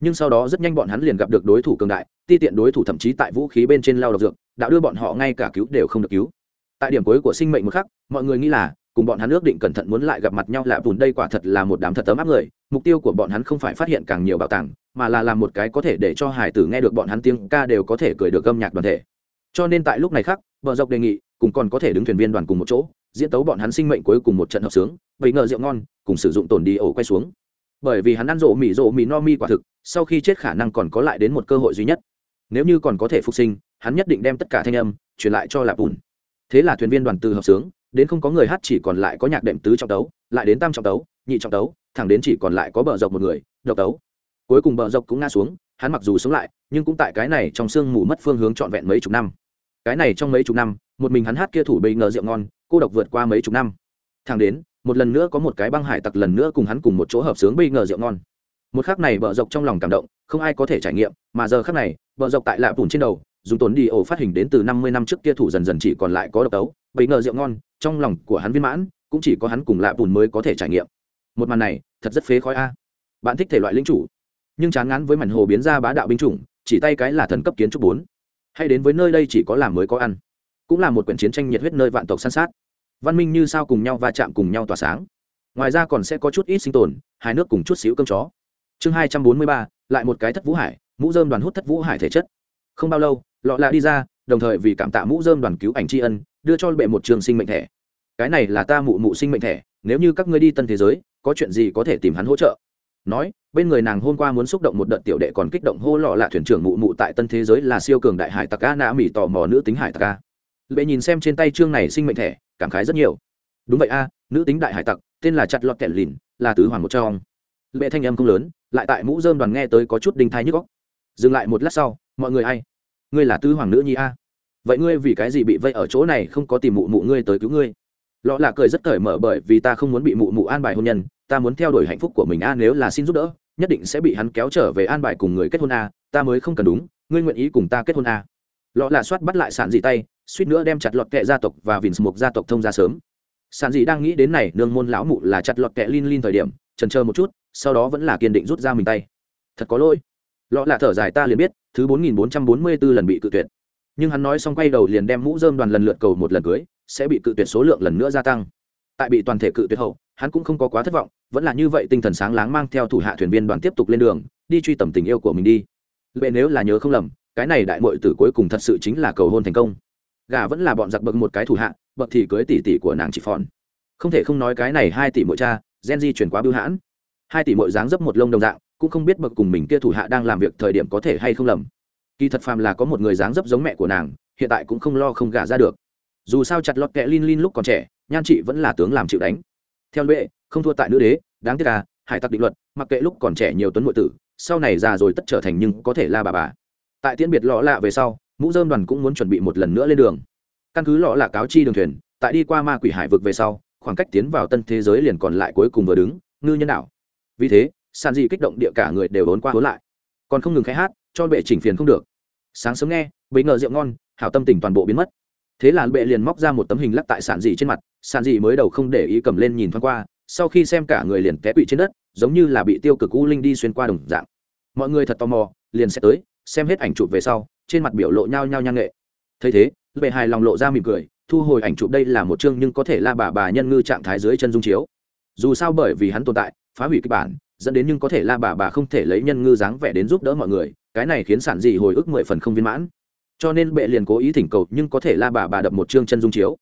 Nhưng sau đó rất nhanh bọn hắn liền gặp được đối thủ cường đại, ti tiện đối thủ thậm chí tại vũ khí bên trên lao độc dược, đã đưa bọn họ ngay cả cứu đều không được cứu. Tại điểm cuối của sinh mệnh một khắc, mọi người nghĩ là, cùng bọn hắn ước định cẩn thận muốn lại gặp mặt nhau lạ bùn đây quả thật là một đám thật tấm áp người, mục tiêu của bọn hắn không phải phát hiện càng nhiều bảo tàng, mà là làm một cái có thể để cho hải tử nghe được bọn hắn tiếng ca đều có thể cười được âm nhạc đoàn thể. Cho nên tại lúc này khác vợ dọc đề nghị cùng còn có thể đứng thuyền viên đoàn cùng một chỗ, diễn tấu bọn hắn sinh mệnh cuối cùng một trận hợp sướng bậy ngờ rượu ngon, cùng sử dụng tổn đi ổ quay xuống. Bởi vì hắn ăn rộ mì rộ mì no mi quả thực, sau khi chết khả năng còn có lại đến một cơ hội duy nhất. Nếu như còn có thể phục sinh, hắn nhất định đem tất cả thanh âm truyền lại cho lạp bùn. Thế là thuyền viên đoàn từ hợp sướng, đến không có người hát chỉ còn lại có nhạc đệm tứ trọng tấu, lại đến tam trọng tấu, nhị trọng tấu, thẳng đến chỉ còn lại có bờ dọc một người, độc tấu. Cuối cùng bờ dọc cũng ngã xuống, hắn mặc dù sống lại, nhưng cũng tại cái này trong sương mù mất phương hướng trọn vẹn mấy chục năm. Cái này trong mấy chục năm một mình hắn hát kia thủ bầy ngờ rượu ngon, cô độc vượt qua mấy chục năm. Thang đến, một lần nữa có một cái băng hải tặc lần nữa cùng hắn cùng một chỗ hợp sướng bầy ngờ rượu ngon. Một khắc này bờ dọc trong lòng cảm động, không ai có thể trải nghiệm, mà giờ khắc này bờ dọc tại lạ bùn trên đầu, dùng tốn đi ổ phát hình đến từ năm mươi năm trước kia thủ dần dần chỉ còn lại có độc tấu, bầy ngờ rượu ngon, trong lòng của hắn viên mãn, cũng chỉ có hắn cùng lạ bùn mới có thể trải nghiệm. Một màn này, thật rất phế khói a. Bạn thích thể loại lính chủ, nhưng chán ngán với mảnh hồ biến ra bá đạo binh chủng, chỉ tay cái là thần cấp kiến trúc bốn. Hay đến với nơi đây chỉ có làm mới có ăn cũng là một quyển chiến tranh nhiệt huyết nơi vạn tộc săn sát. Văn minh như sao cùng nhau va chạm cùng nhau tỏa sáng. Ngoài ra còn sẽ có chút ít sinh tồn hai nước cùng chút xíu cơm chó. Chương hai trăm bốn mươi ba, lại một cái thất vũ hải, mũ dơm đoàn hút thất vũ hải thể chất. Không bao lâu, lọ lạ đi ra, đồng thời vì cảm tạ mũ dơm đoàn cứu ảnh tri ân, đưa cho bệ một trường sinh mệnh thẻ. Cái này là ta mụ mụ sinh mệnh thẻ, nếu như các ngươi đi tân thế giới, có chuyện gì có thể tìm hắn hỗ trợ. Nói, bên người nàng hôm qua muốn xúc động một đợt tiểu đệ còn kích động hô lọ lạ thuyền trưởng mụ mụ tại tân thế giới là siêu cường đại hải tặc ca nã mỹ tò mò nữ tính hải tặc ca bệ nhìn xem trên tay chương này sinh mệnh thẻ, cảm khái rất nhiều. Đúng vậy a, nữ tính đại hải tặc, tên là chặt lọt kẹt lìn, là tứ hoàng một trong. Bệ thanh âm không lớn, lại tại mũ dơm đoàn nghe tới có chút đinh thai nhức góc dừng lại một lát sau, mọi người ai? Ngươi là tứ hoàng nữ nhi a. Vậy ngươi vì cái gì bị vây ở chỗ này không có tìm mụ mụ ngươi tới cứu ngươi? Lọ là cười rất cởi mở bởi vì ta không muốn bị mụ mụ an bài hôn nhân, ta muốn theo đuổi hạnh phúc của mình a, nếu là xin giúp đỡ, nhất định sẽ bị hắn kéo trở về an bài cùng người kết hôn a, ta mới không cần đúng, ngươi nguyện ý cùng ta kết hôn a. Lọ là soát bắt lại sản dị tay suýt nữa đem chặt lọt kệ gia tộc và vìn mục gia tộc thông ra sớm. Sản dị đang nghĩ đến này, nương môn lão mụ là chặt lọt kệ lin lin thời điểm trần chờ một chút, sau đó vẫn là kiên định rút ra mình tay. Thật có lỗi. Lọ là thở dài, ta liền biết, thứ bốn nghìn bốn trăm bốn mươi bốn lần bị cự tuyệt. Nhưng hắn nói xong quay đầu liền đem mũ dơm đoàn lần lượt cầu một lần cưới, sẽ bị cự tuyệt số lượng lần nữa gia tăng. Tại bị toàn thể cự tuyệt hậu, hắn cũng không có quá thất vọng, vẫn là như vậy tinh thần sáng láng mang theo thủ hạ thuyền viên đoàn tiếp tục lên đường, đi truy tầm tình yêu của mình đi. Vậy nếu là nhớ không lầm, cái này đại mội tử cuối cùng thật sự chính là cầu hôn thành công gà vẫn là bọn giặc bậc một cái thủ hạ, bậc thì cưới tỷ tỷ của nàng chị phòn không thể không nói cái này hai tỷ mỗi cha, gen di chuyển quá bưu hãn. Hai tỷ mỗi dáng dấp một lông đồng dạng, cũng không biết bậc cùng mình kia thủ hạ đang làm việc thời điểm có thể hay không lầm. Kỳ thật phàm là có một người dáng dấp giống mẹ của nàng, hiện tại cũng không lo không gả ra được. Dù sao chặt lọt kẹ lin lin lúc còn trẻ, nhan chị vẫn là tướng làm chịu đánh. Theo lệ, không thua tại nữ đế, đáng tiếc à hải tặc định luật, mặc kệ lúc còn trẻ nhiều tuấn nội tử, sau này già rồi tất trở thành nhưng có thể la bà bà. Tại tiễn biệt lọ lạ về sau mũ dơm đoàn cũng muốn chuẩn bị một lần nữa lên đường. Căn cứ lọ là cáo chi đường thuyền, tại đi qua ma quỷ hải vực về sau, khoảng cách tiến vào tân thế giới liền còn lại cuối cùng vừa đứng, ngư nhân đạo vì thế sàn dị kích động địa cả người đều ốn qua hối lại. Còn không ngừng khai hát, cho bệ chỉnh phiền không được. Sáng sớm nghe bấy ngờ rượu ngon, hảo tâm tình toàn bộ biến mất. Thế là bệ liền móc ra một tấm hình lắc tại sản dị trên mặt sản dị mới đầu không để ý cầm lên nhìn thoáng qua, sau khi xem cả người liền té quỵ trên đất, giống như là bị tiêu cực u linh đi xuyên qua đồng dạng. Mọi người thật tò mò, liền sẽ tới, xem hết ảnh chụp về sau trên mặt biểu lộ nhao nhao nhang nghệ. Thấy thế bệ hài lòng lộ ra mỉm cười, thu hồi ảnh chụp đây là một chương nhưng có thể la bà bà nhân ngư trạng thái dưới chân dung chiếu. Dù sao bởi vì hắn tồn tại, phá hủy kịch bản, dẫn đến nhưng có thể la bà bà không thể lấy nhân ngư dáng vẻ đến giúp đỡ mọi người, cái này khiến sản dị hồi ức mười phần không viên mãn. Cho nên bệ liền cố ý thỉnh cầu nhưng có thể la bà bà đập một chương chân dung chiếu.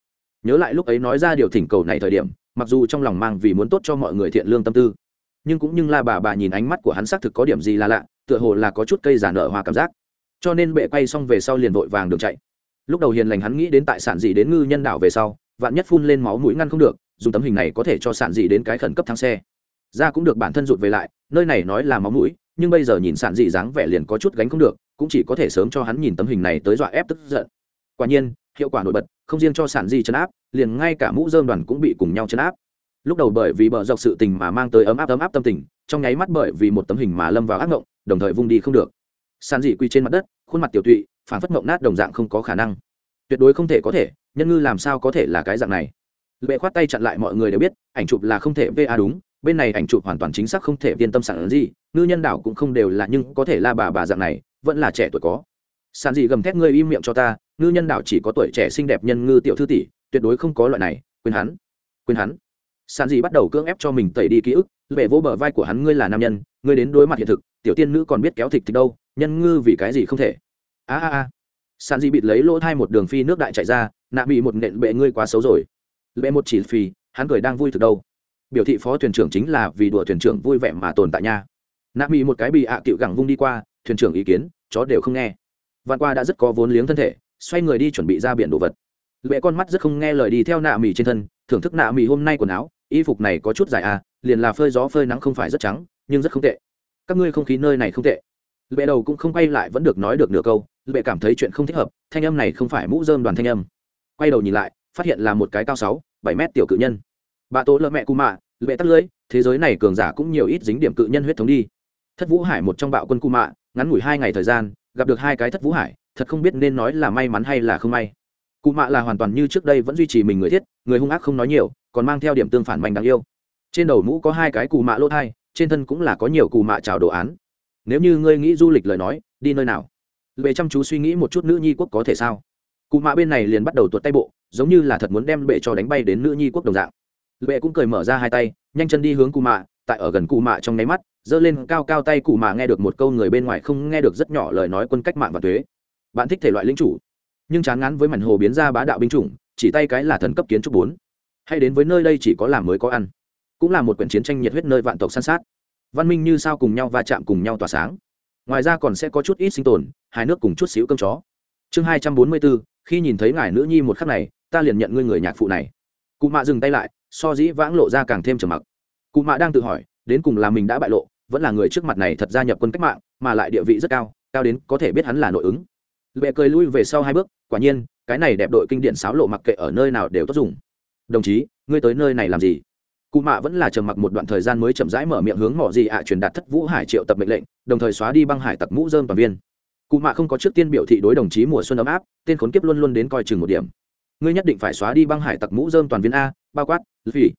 Nhớ lại lúc ấy nói ra điều thỉnh cầu này thời điểm, mặc dù trong lòng mang vì muốn tốt cho mọi người thiện lương tâm tư, nhưng cũng nhưng la bà bà nhìn ánh mắt của hắn xác thực có điểm gì là lạ, tựa hồ là có chút cây giả nở hoa cảm giác cho nên bệ quay xong về sau liền vội vàng đường chạy. Lúc đầu hiền lành hắn nghĩ đến tại sản dị đến ngư nhân đảo về sau, vạn nhất phun lên máu mũi ngăn không được, dùng tấm hình này có thể cho sản dị đến cái khẩn cấp thang xe. Ra cũng được bản thân rụt về lại, nơi này nói là máu mũi, nhưng bây giờ nhìn sản dị dáng vẻ liền có chút gánh không được, cũng chỉ có thể sớm cho hắn nhìn tấm hình này tới dọa ép tức giận. Quả nhiên, hiệu quả nổi bật, không riêng cho sản dị chấn áp, liền ngay cả mũ dơm đoàn cũng bị cùng nhau chấn áp. Lúc đầu bởi vì bờ dọc sự tình mà mang tới ấm áp ấm áp tâm tình, trong nháy mắt bởi vì một tấm hình mà lâm vào ác ngộng, đồng thời vung đi không được. Sản dị quy trên mặt đất khuôn mặt tiểu tụy phản phất mộng nát đồng dạng không có khả năng. Tuyệt đối không thể có thể, nhân ngư làm sao có thể là cái dạng này? Lệ khoát tay chặn lại mọi người đều biết, ảnh chụp là không thể va đúng, bên này ảnh chụp hoàn toàn chính xác không thể viên tâm sản gì, ngư nhân đảo cũng không đều là nhưng có thể la bà bà dạng này, vẫn là trẻ tuổi có. Sản gì gầm thét ngươi im miệng cho ta, ngư nhân đảo chỉ có tuổi trẻ xinh đẹp nhân ngư tiểu thư tỷ, tuyệt đối không có loại này, quên hắn quên hắn. Sản dị bắt đầu cưỡng ép cho mình tẩy đi ký ức, lệ vỗ bờ vai của hắn, ngươi là nam nhân, ngươi đến đối mặt hiện thực tiểu tiên nữ còn biết kéo thịt thì đâu, nhân ngư vì cái gì không thể? A a a. San Di bịt lấy lỗ thai một đường phi nước đại chạy ra, nạ bị một nện bệ ngươi quá xấu rồi. Bệ một chỉ phì, hắn cười đang vui thực đâu? Biểu thị phó thuyền trưởng chính là vì đùa thuyền trưởng vui vẻ mà tồn tại nha. Nạ bị một cái bị ạ à cựu gẳng vung đi qua, thuyền trưởng ý kiến, chó đều không nghe. Vạn qua đã rất có vốn liếng thân thể, xoay người đi chuẩn bị ra biển đồ vật. Lệ con mắt rất không nghe lời đi theo nạ mì trên thân, thưởng thức nạ mì hôm nay quần áo, y phục này có chút dài à liền là phơi gió phơi nắng không phải rất trắng, nhưng rất không tệ các ngươi không khí nơi này không tệ. Lệ đầu cũng không quay lại vẫn được nói được nửa câu lệ cảm thấy chuyện không thích hợp, thanh âm này không phải mũ dơm đoàn thanh âm. Quay đầu nhìn lại, phát hiện là một cái cao sáu, bảy mét tiểu cự nhân. Bà tố lợ mẹ cù mạ lệ tắt lưới, thế giới này cường giả cũng nhiều ít dính điểm cự nhân huyết thống đi. Thất vũ hải một trong bạo quân cù mạ, ngắn ngủi hai ngày thời gian, gặp được hai cái thất vũ hải, thật không biết nên nói là may mắn hay là không may. Cụ mạ là hoàn toàn như trước đây vẫn duy trì mình người thiết, người hung ác không nói nhiều, còn mang theo điểm tương phản mạnh đáng yêu. Trên đầu mũ có hai cái cù mạ lỗ thai trên thân cũng là có nhiều cù mạ trào đồ án. Nếu như ngươi nghĩ du lịch lời nói, đi nơi nào? Về chăm chú suy nghĩ một chút nữ nhi quốc có thể sao? Cụ mạ bên này liền bắt đầu tuột tay bộ, giống như là thật muốn đem bệ cho đánh bay đến nữ nhi quốc đồng dạng. Bệ cũng cười mở ra hai tay, nhanh chân đi hướng cụ mạ, tại ở gần cụ mạ trong nháy mắt, giơ lên cao cao tay cụ mạ nghe được một câu người bên ngoài không nghe được rất nhỏ lời nói quân cách mạng và thuế. Bạn thích thể loại lính chủ, nhưng chán ngán với mảnh hồ biến ra bá đạo binh chủng, chỉ tay cái là thần cấp kiến trúc bốn. Hay đến với nơi đây chỉ có làm mới có ăn cũng là một quyển chiến tranh nhiệt huyết nơi vạn tộc san sát. Văn minh như sao cùng nhau va chạm cùng nhau tỏa sáng. Ngoài ra còn sẽ có chút ít sinh tồn hai nước cùng chút xíu cơm chó. Chương hai trăm bốn mươi bốn, khi nhìn thấy ngài nữ nhi một khắc này, ta liền nhận ngươi người nhạc phụ này. Cụ mạ dừng tay lại, so dĩ vãng lộ ra càng thêm trầm mặc. Cụ mạ đang tự hỏi, đến cùng là mình đã bại lộ, vẫn là người trước mặt này thật gia nhập quân cách mạng, mà lại địa vị rất cao cao đến có thể biết hắn là nội ứng. Lệ cười lui về sau hai bước, quả nhiên, cái này đẹp đội kinh điển sáo lộ mặc kệ ở nơi nào đều tốt dùng. Đồng chí, ngươi tới nơi này làm gì? Cụ mạ vẫn là trầm mặc một đoạn thời gian mới chậm rãi mở miệng hướng mỏ gì ạ truyền đạt thất vũ hải triệu tập mệnh lệnh, đồng thời xóa đi băng hải tặc mũ dơm toàn viên. Cụ mạ không có trước tiên biểu thị đối đồng chí mùa xuân ấm áp, tên khốn kiếp luôn luôn đến coi chừng một điểm. Ngươi nhất định phải xóa đi băng hải tặc mũ dơm toàn viên a, bao quát vì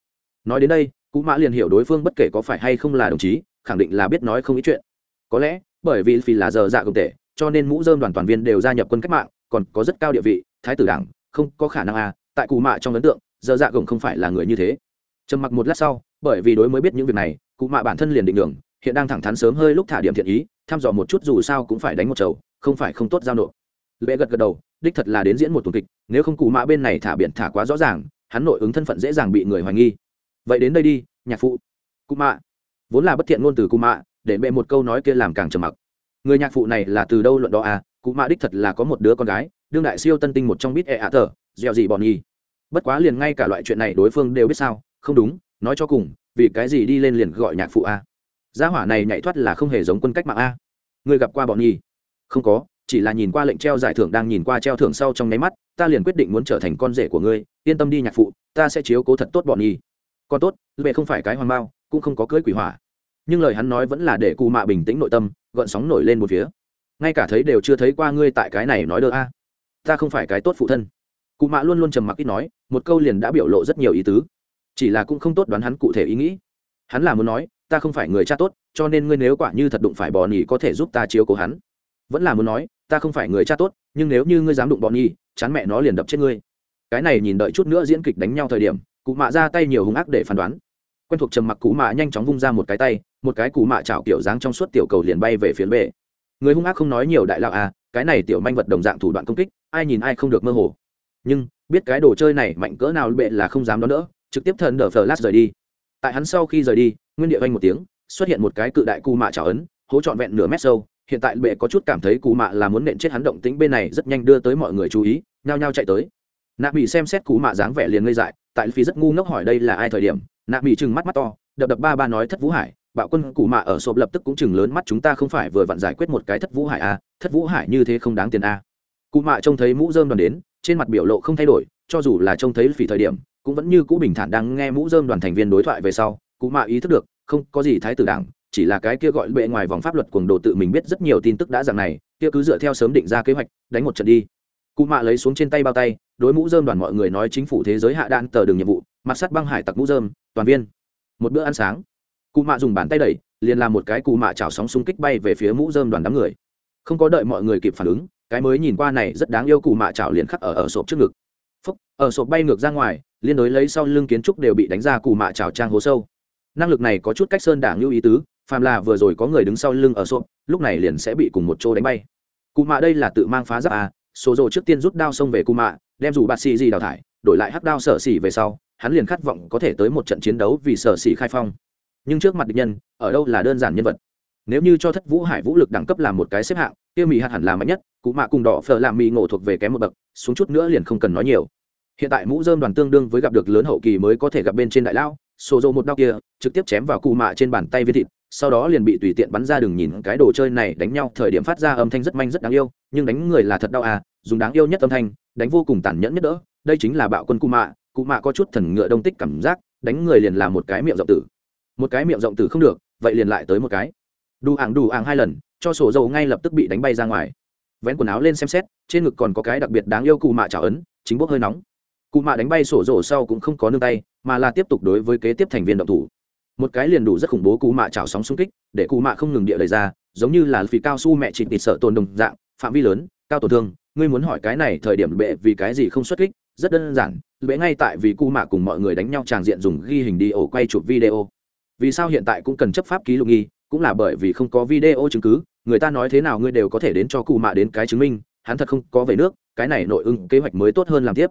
nói đến đây, cụ mạ liền hiểu đối phương bất kể có phải hay không là đồng chí, khẳng định là biết nói không ý chuyện. Có lẽ, bởi vì vì là giờ dạ công tệ, cho nên mũ dơm đoàn toàn viên đều gia nhập quân cách mạng, còn có rất cao địa vị, thái tử đảng, không có khả năng a. Tại cụ mạ trong ấn tượng, giờ dạ gồng không phải là người như thế trầm mặc một lát sau, bởi vì đối mới biết những việc này, cụ mạ bản thân liền định đường hiện đang thẳng thắn sớm hơi lúc thả điểm thiện ý, thăm dò một chút dù sao cũng phải đánh một chầu, không phải không tốt giao nộp. Lệ gật gật đầu, đích thật là đến diễn một tuần kịch, nếu không cụ mạ bên này thả biển thả quá rõ ràng, hắn nội ứng thân phận dễ dàng bị người hoài nghi. Vậy đến đây đi, nhạc phụ. Cụ mạ. Vốn là bất thiện ngôn từ cụ mạ, để bệ một câu nói kia làm càng trầm mặc. Người nhạc phụ này là từ đâu luận đó à? Cụ mạ đích thật là có một đứa con gái, đương đại siêu tân tinh một trong bít e ạ tờ dẻo gì bọn nhi. Bất quá liền ngay cả loại chuyện này đối phương đều biết sao? Không đúng, nói cho cùng, vì cái gì đi lên liền gọi nhạc phụ a? Gia hỏa này nhảy thoát là không hề giống quân cách mạng a. Người gặp qua bọn nhi không có, chỉ là nhìn qua lệnh treo giải thưởng đang nhìn qua treo thưởng sau trong nháy mắt, ta liền quyết định muốn trở thành con rể của ngươi, yên tâm đi nhạc phụ, ta sẽ chiếu cố thật tốt bọn nhi con tốt về không phải cái hoàng bao, cũng không có cưới quỷ hỏa. Nhưng lời hắn nói vẫn là để cụ mạ bình tĩnh nội tâm, gợn sóng nổi lên một phía. Ngay cả thấy đều chưa thấy qua ngươi tại cái này nói đỡ a. Ta không phải cái tốt phụ thân. Cụ mạ luôn luôn trầm mặc ít nói, một câu liền đã biểu lộ rất nhiều ý tứ chỉ là cũng không tốt đoán hắn cụ thể ý nghĩ. Hắn là muốn nói, ta không phải người cha tốt, cho nên ngươi nếu quả như thật đụng phải bò nhì có thể giúp ta chiếu cố hắn. Vẫn là muốn nói, ta không phải người cha tốt, nhưng nếu như ngươi dám đụng bò nhì chán mẹ nó liền đập chết ngươi. Cái này nhìn đợi chút nữa diễn kịch đánh nhau thời điểm, cụ mạ ra tay nhiều hung ác để phán đoán. Quen thuộc trầm mặc cụ mạ nhanh chóng vung ra một cái tay, một cái cụ mạ chảo kiểu dáng trong suốt tiểu cầu liền bay về phía bệ. Người hung ác không nói nhiều đại lão à cái này tiểu manh vật đồng dạng thủ đoạn công kích, ai nhìn ai không được mơ hồ. Nhưng, biết cái đồ chơi này mạnh cỡ nào bệ là không dám đó nữa trực tiếp thần đờ phờ lát rời đi. Tại hắn sau khi rời đi, nguyên địa vanh một tiếng, xuất hiện một cái cự đại cù mạ trả ấn, hố trọn vẹn nửa mét sâu, hiện tại bệ có chút cảm thấy cù mạ là muốn nện chết hắn động tính bên này rất nhanh đưa tới mọi người chú ý, nhao nhao chạy tới. Nạp bị xem xét cù mạ dáng vẻ liền ngây dại, tại phi rất ngu ngốc hỏi đây là ai thời điểm nạp bị chừng mắt mắt to, đập đập ba ba nói thất vũ hải, bạo quân cù mạ ở sộp lập tức cũng chừng lớn mắt chúng ta không phải vừa vặn giải quyết một cái thất vũ hải à thất vũ hải như thế không đáng tiền a cù mạ trông thấy mũ dơm đoàn đến, trên mặt biểu lộ không thay đổi, cho dù là trông thấy phỉ thời điểm cũng vẫn như cũ bình thản đang nghe mũ dơm đoàn thành viên đối thoại về sau, cụ mạ ý thức được, không có gì thái tử đảng, chỉ là cái kia gọi bệ ngoài vòng pháp luật cuồng đồ tự mình biết rất nhiều tin tức đã rằng này, kia cứ dựa theo sớm định ra kế hoạch, đánh một trận đi. Cụ mạ lấy xuống trên tay bao tay, đối mũ dơm đoàn mọi người nói chính phủ thế giới hạ đạn tờ đường nhiệm vụ, mặt sắt băng hải tặc mũ dơm toàn viên. Một bữa ăn sáng. Cụ mạ dùng bàn tay đẩy, liền làm một cái cụ mạ chảo sóng xung kích bay về phía mũ dơm đoàn đám người. Không có đợi mọi người kịp phản ứng, cái mới nhìn qua này rất đáng yêu cụ mạ chảo liền khắc ở ở sộp trước ngực. Phúc, ở sộp bay ngược ra ngoài liên đối lấy sau lưng kiến trúc đều bị đánh ra cù mạ trào trang hố sâu. Năng lực này có chút cách sơn đảng lưu ý tứ, phàm là vừa rồi có người đứng sau lưng ở sộp lúc này liền sẽ bị cùng một chỗ đánh bay. Cụ mạ đây là tự mang phá giáp à số rồ trước tiên rút đao xông về cụ mạ, đem dù bạt xì gì đào thải, đổi lại hắc đao sở xỉ về sau, hắn liền khát vọng có thể tới một trận chiến đấu vì sở xỉ khai phong. Nhưng trước mặt địch nhân, ở đâu là đơn giản nhân vật. Nếu như cho thất vũ hải vũ lực đẳng cấp làm một cái xếp hạng, kia mỹ hạt hẳn là mạnh nhất cụ mạ cùng đỏ phở làm mỹ ngộ thuộc về kém một bậc, xuống chút nữa liền không cần nói nhiều hiện tại mũ dơm đoàn tương đương với gặp được lớn hậu kỳ mới có thể gặp bên trên đại lao sổ dô một đao kia, trực tiếp chém vào cụ mạ trên bàn tay viên thịt, sau đó liền bị tùy tiện bắn ra đường nhìn cái đồ chơi này đánh nhau, thời điểm phát ra âm thanh rất manh rất đáng yêu, nhưng đánh người là thật đau à dùng đáng yêu nhất âm thanh, đánh vô cùng tàn nhẫn nhất đỡ, đây chính là bạo quân cụ mạ cụ mạ có chút thần ngựa đông tích cảm giác, đánh người liền là một cái miệng rộng tử. Một cái miệng rộng tử không được, vậy liền lại tới một cái. Đủ ảng đủ ảng hai lần, cho sổ dầu ngay lập tức bị đánh bay ra ngoài. Vén quần áo lên xem xét, trên ngực còn có cái đặc biệt đáng yêu cụ mạ trả ấn, chính bốc hơi nóng cụ mạ đánh bay sổ rổ sau cũng không có nương tay, mà là tiếp tục đối với kế tiếp thành viên động thủ. Một cái liền đủ rất khủng bố cụ mạ chảo sóng xung kích, để cụ mạ không ngừng địa lời ra, giống như là phì cao su mẹ chỉ tịt sợ tồn đồng dạng, phạm vi lớn, cao tổn thương, ngươi muốn hỏi cái này thời điểm bệ vì cái gì không xuất kích, rất đơn giản, bệ ngay tại vì cụ mạ cùng mọi người đánh nhau tràng diện dùng ghi hình đi ổ quay chụp video. Vì sao hiện tại cũng cần chấp pháp ký lục nghi, cũng là bởi vì không có video chứng cứ, người ta nói thế nào ngươi đều có thể đến cho cụ mạ đến cái chứng minh, hắn thật không có về nước, cái này nội ứng kế hoạch mới tốt hơn làm tiếp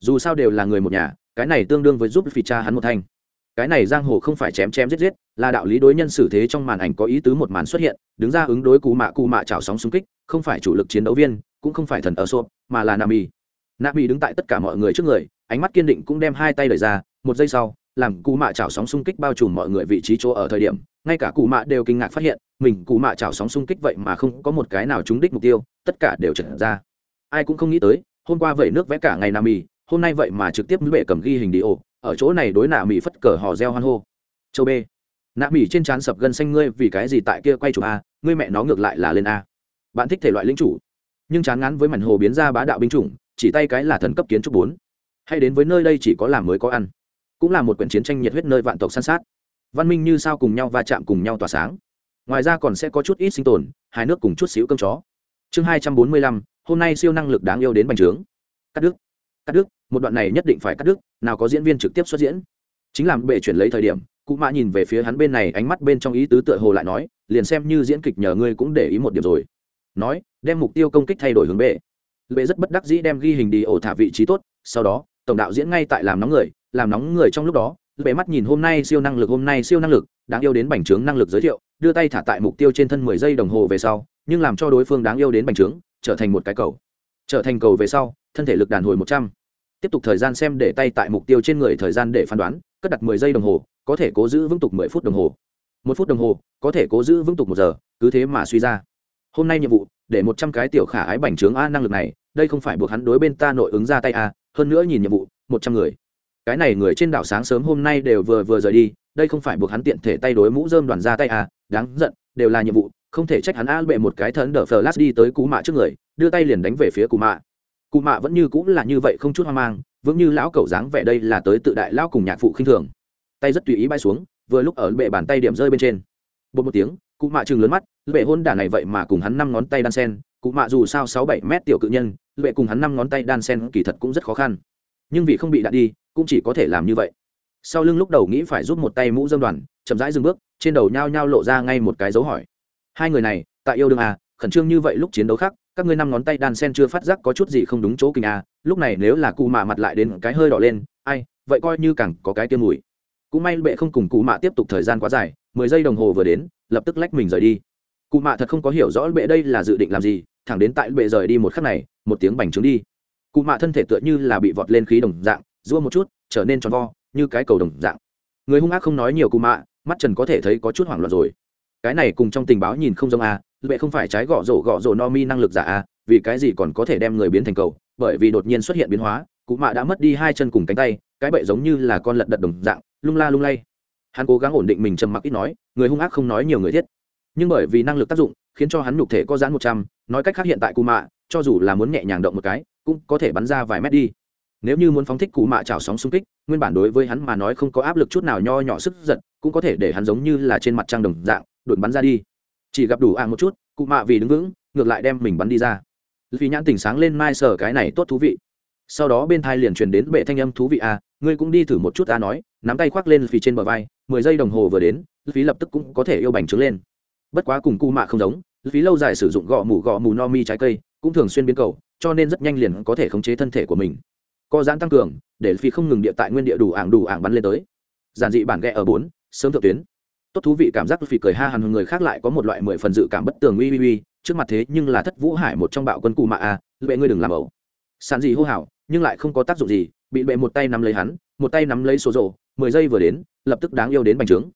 dù sao đều là người một nhà, cái này tương đương với giúp phi cha hắn một thanh. Cái này giang hồ không phải chém chém giết giết, là đạo lý đối nhân xử thế trong màn ảnh có ý tứ một màn xuất hiện, đứng ra ứng đối cù mạ cù mạ chảo sóng xung kích, không phải chủ lực chiến đấu viên, cũng không phải thần ở xô, mà là nam y nam y đứng tại tất cả mọi người trước người, ánh mắt kiên định cũng đem hai tay đẩy ra, một giây sau, làm cù mạ chảo sóng xung kích bao trùm mọi người vị trí chỗ ở thời điểm, ngay cả cù mạ đều kinh ngạc phát hiện, mình cù mạ chảo sóng xung kích vậy mà không có một cái nào trúng đích mục tiêu, tất cả đều trở ra. Ai cũng không nghĩ tới, hôm qua vẩy nước vẽ cả ngày nam y hôm nay vậy mà trực tiếp bệ cầm ghi hình đi ổ ở chỗ này đối nạ mỹ phất cờ hò reo hoan hô. Châu b nạ mỹ trên trán sập gân xanh ngươi vì cái gì tại kia quay chụp a, ngươi mẹ nó ngược lại là lên a. Bạn thích thể loại lính chủ. Nhưng chán ngắn với mảnh hồ biến ra bá đạo binh chủng, chỉ tay cái là thần cấp kiến trúc bốn. Hay đến với nơi đây chỉ có làm mới có ăn. Cũng là một quyển chiến tranh nhiệt huyết nơi vạn tộc san sát. Văn minh như sao cùng nhau va chạm cùng nhau tỏa sáng. Ngoài ra còn sẽ có chút ít sinh tồn hai nước cùng chút xíu cơm chó. Chương hai trăm bốn mươi lăm, hôm nay siêu năng lực đáng yêu đến bành trướng. Cắt đứt. Cắt đứt một đoạn này nhất định phải cắt đứt, nào có diễn viên trực tiếp xuất diễn. Chính làm bệ chuyển lấy thời điểm, cụ mã nhìn về phía hắn bên này, ánh mắt bên trong ý tứ tựa hồ lại nói, liền xem như diễn kịch nhờ ngươi cũng để ý một điểm rồi. Nói, đem mục tiêu công kích thay đổi hướng bệ. Bệ rất bất đắc dĩ đem ghi hình đi ổ thả vị trí tốt, sau đó, tổng đạo diễn ngay tại làm nóng người, làm nóng người trong lúc đó, bệ mắt nhìn hôm nay siêu năng lực, hôm nay siêu năng lực, đáng yêu đến bành trướng năng lực giới thiệu, đưa tay thả tại mục tiêu trên thân mười giây đồng hồ về sau, nhưng làm cho đối phương đáng yêu đến bành trướng, trở thành một cái cầu. Trở thành cầu về sau, thân thể lực đàn hồi một trăm tiếp tục thời gian xem để tay tại mục tiêu trên người thời gian để phán đoán, cất đặt mười giây đồng hồ, có thể cố giữ vững tục mười phút đồng hồ. Một phút đồng hồ, có thể cố giữ vững tục một giờ, cứ thế mà suy ra. Hôm nay nhiệm vụ, để một trăm cái tiểu khả ái bành trướng a năng lực này, đây không phải buộc hắn đối bên ta nội ứng ra tay a, hơn nữa nhìn nhiệm vụ, một trăm người. Cái này người trên đảo sáng sớm hôm nay đều vừa vừa rời đi, đây không phải buộc hắn tiện thể tay đối mũ dơm đoàn ra tay a, đáng giận, đều là nhiệm vụ, không thể trách hắn a bệ một cái thần đỡ phờ lát đi tới cú mạ trước người, đưa tay liền đánh về phía cú mạ cụ mạ vẫn như cũng là như vậy không chút hoang mang, vững như lão cẩu dáng vẻ đây là tới tự đại lão cùng nhạc phụ khinh thường. Tay rất tùy ý bay xuống, vừa lúc ở bệ bàn tay điểm rơi bên trên. Bột một tiếng, cụ mạ chừng lớn mắt, bệ hôn đả này vậy mà cùng hắn năm ngón tay đan sen, cụ mạ dù sao sáu bảy mét tiểu cự nhân, bệ cùng hắn năm ngón tay đan sen kỳ thật cũng rất khó khăn. Nhưng vì không bị đạn đi, cũng chỉ có thể làm như vậy. Sau lưng lúc đầu nghĩ phải giúp một tay mũ dâm đoàn, chậm rãi dừng bước, trên đầu nhao nhao lộ ra ngay một cái dấu hỏi. Hai người này, tại yêu đương à khẩn trương như vậy lúc chiến đấu khác các ngươi năm ngón tay đan sen chưa phát giác có chút gì không đúng chỗ kinh à lúc này nếu là cụ mạ mặt lại đến cái hơi đỏ lên, ai, vậy coi như càng có cái tiêm mùi. Cũng may bệ không cùng cụ mạ tiếp tục thời gian quá dài, mười giây đồng hồ vừa đến, lập tức lách mình rời đi. Cụ mạ thật không có hiểu rõ bệ đây là dự định làm gì, thẳng đến tại bệ rời đi một khắc này, một tiếng bành trướng đi. Cụ mạ thân thể tựa như là bị vọt lên khí đồng dạng, rua một chút, trở nên tròn vo, như cái cầu đồng dạng. Người hung ác không nói nhiều cụ mạ, mắt trần có thể thấy có chút hoảng loạn rồi. Cái này cùng trong tình báo nhìn không giống a bệ không phải trái gõ rổ gõ rổ no mi năng lực giả à? vì cái gì còn có thể đem người biến thành cầu? Bởi vì đột nhiên xuất hiện biến hóa, cụ mạ đã mất đi hai chân cùng cánh tay, cái bệ giống như là con lật đật đồng dạng, lung la lung lay. Hắn cố gắng ổn định mình trầm mặc ít nói, người hung ác không nói nhiều người thiết. Nhưng bởi vì năng lực tác dụng, khiến cho hắn nhục thể có giãn một trăm, nói cách khác hiện tại cụ mạ, cho dù là muốn nhẹ nhàng động một cái, cũng có thể bắn ra vài mét đi. Nếu như muốn phóng thích cụ mạ trào sóng xung kích, nguyên bản đối với hắn mà nói không có áp lực chút nào nho nhỏ sức giật, cũng có thể để hắn giống như là trên mặt trăng đồng dạng, đột bắn ra đi chỉ gặp đủ ạng một chút, cụ mạ vì đứng vững, ngược lại đem mình bắn đi ra. Vì nhãn tình sáng lên mai sở cái này tốt thú vị. Sau đó bên thai liền truyền đến bệ thanh âm thú vị à ngươi cũng đi thử một chút, ta nói. Nắm tay khoác lên phì trên bờ vai, mười giây đồng hồ vừa đến phí lập tức cũng có thể yêu bành trướng lên. Bất quá cùng cụ mạ không giống phí lâu dài sử dụng gõ mù gõ mù no mi trái cây, cũng thường xuyên biến cầu, cho nên rất nhanh liền có thể khống chế thân thể của mình. Co giãn tăng cường, để phí không ngừng địa tại nguyên địa đủ ảng đủ ảng bắn lên tới. Giản dị bản ghẹ ở bốn, sớm thượng tuyến tốt thú vị cảm giác vì cười ha hằn người khác lại có một loại mười phần dự cảm bất tường uy uy uy trước mặt thế nhưng là thất vũ hải một trong bạo quân cù mạ a à, bệ ngươi đừng làm ẩu. Sàn gì hô hào nhưng lại không có tác dụng gì bị bệ một tay nắm lấy hắn một tay nắm lấy số rộ mười giây vừa đến lập tức đáng yêu đến bành trướng.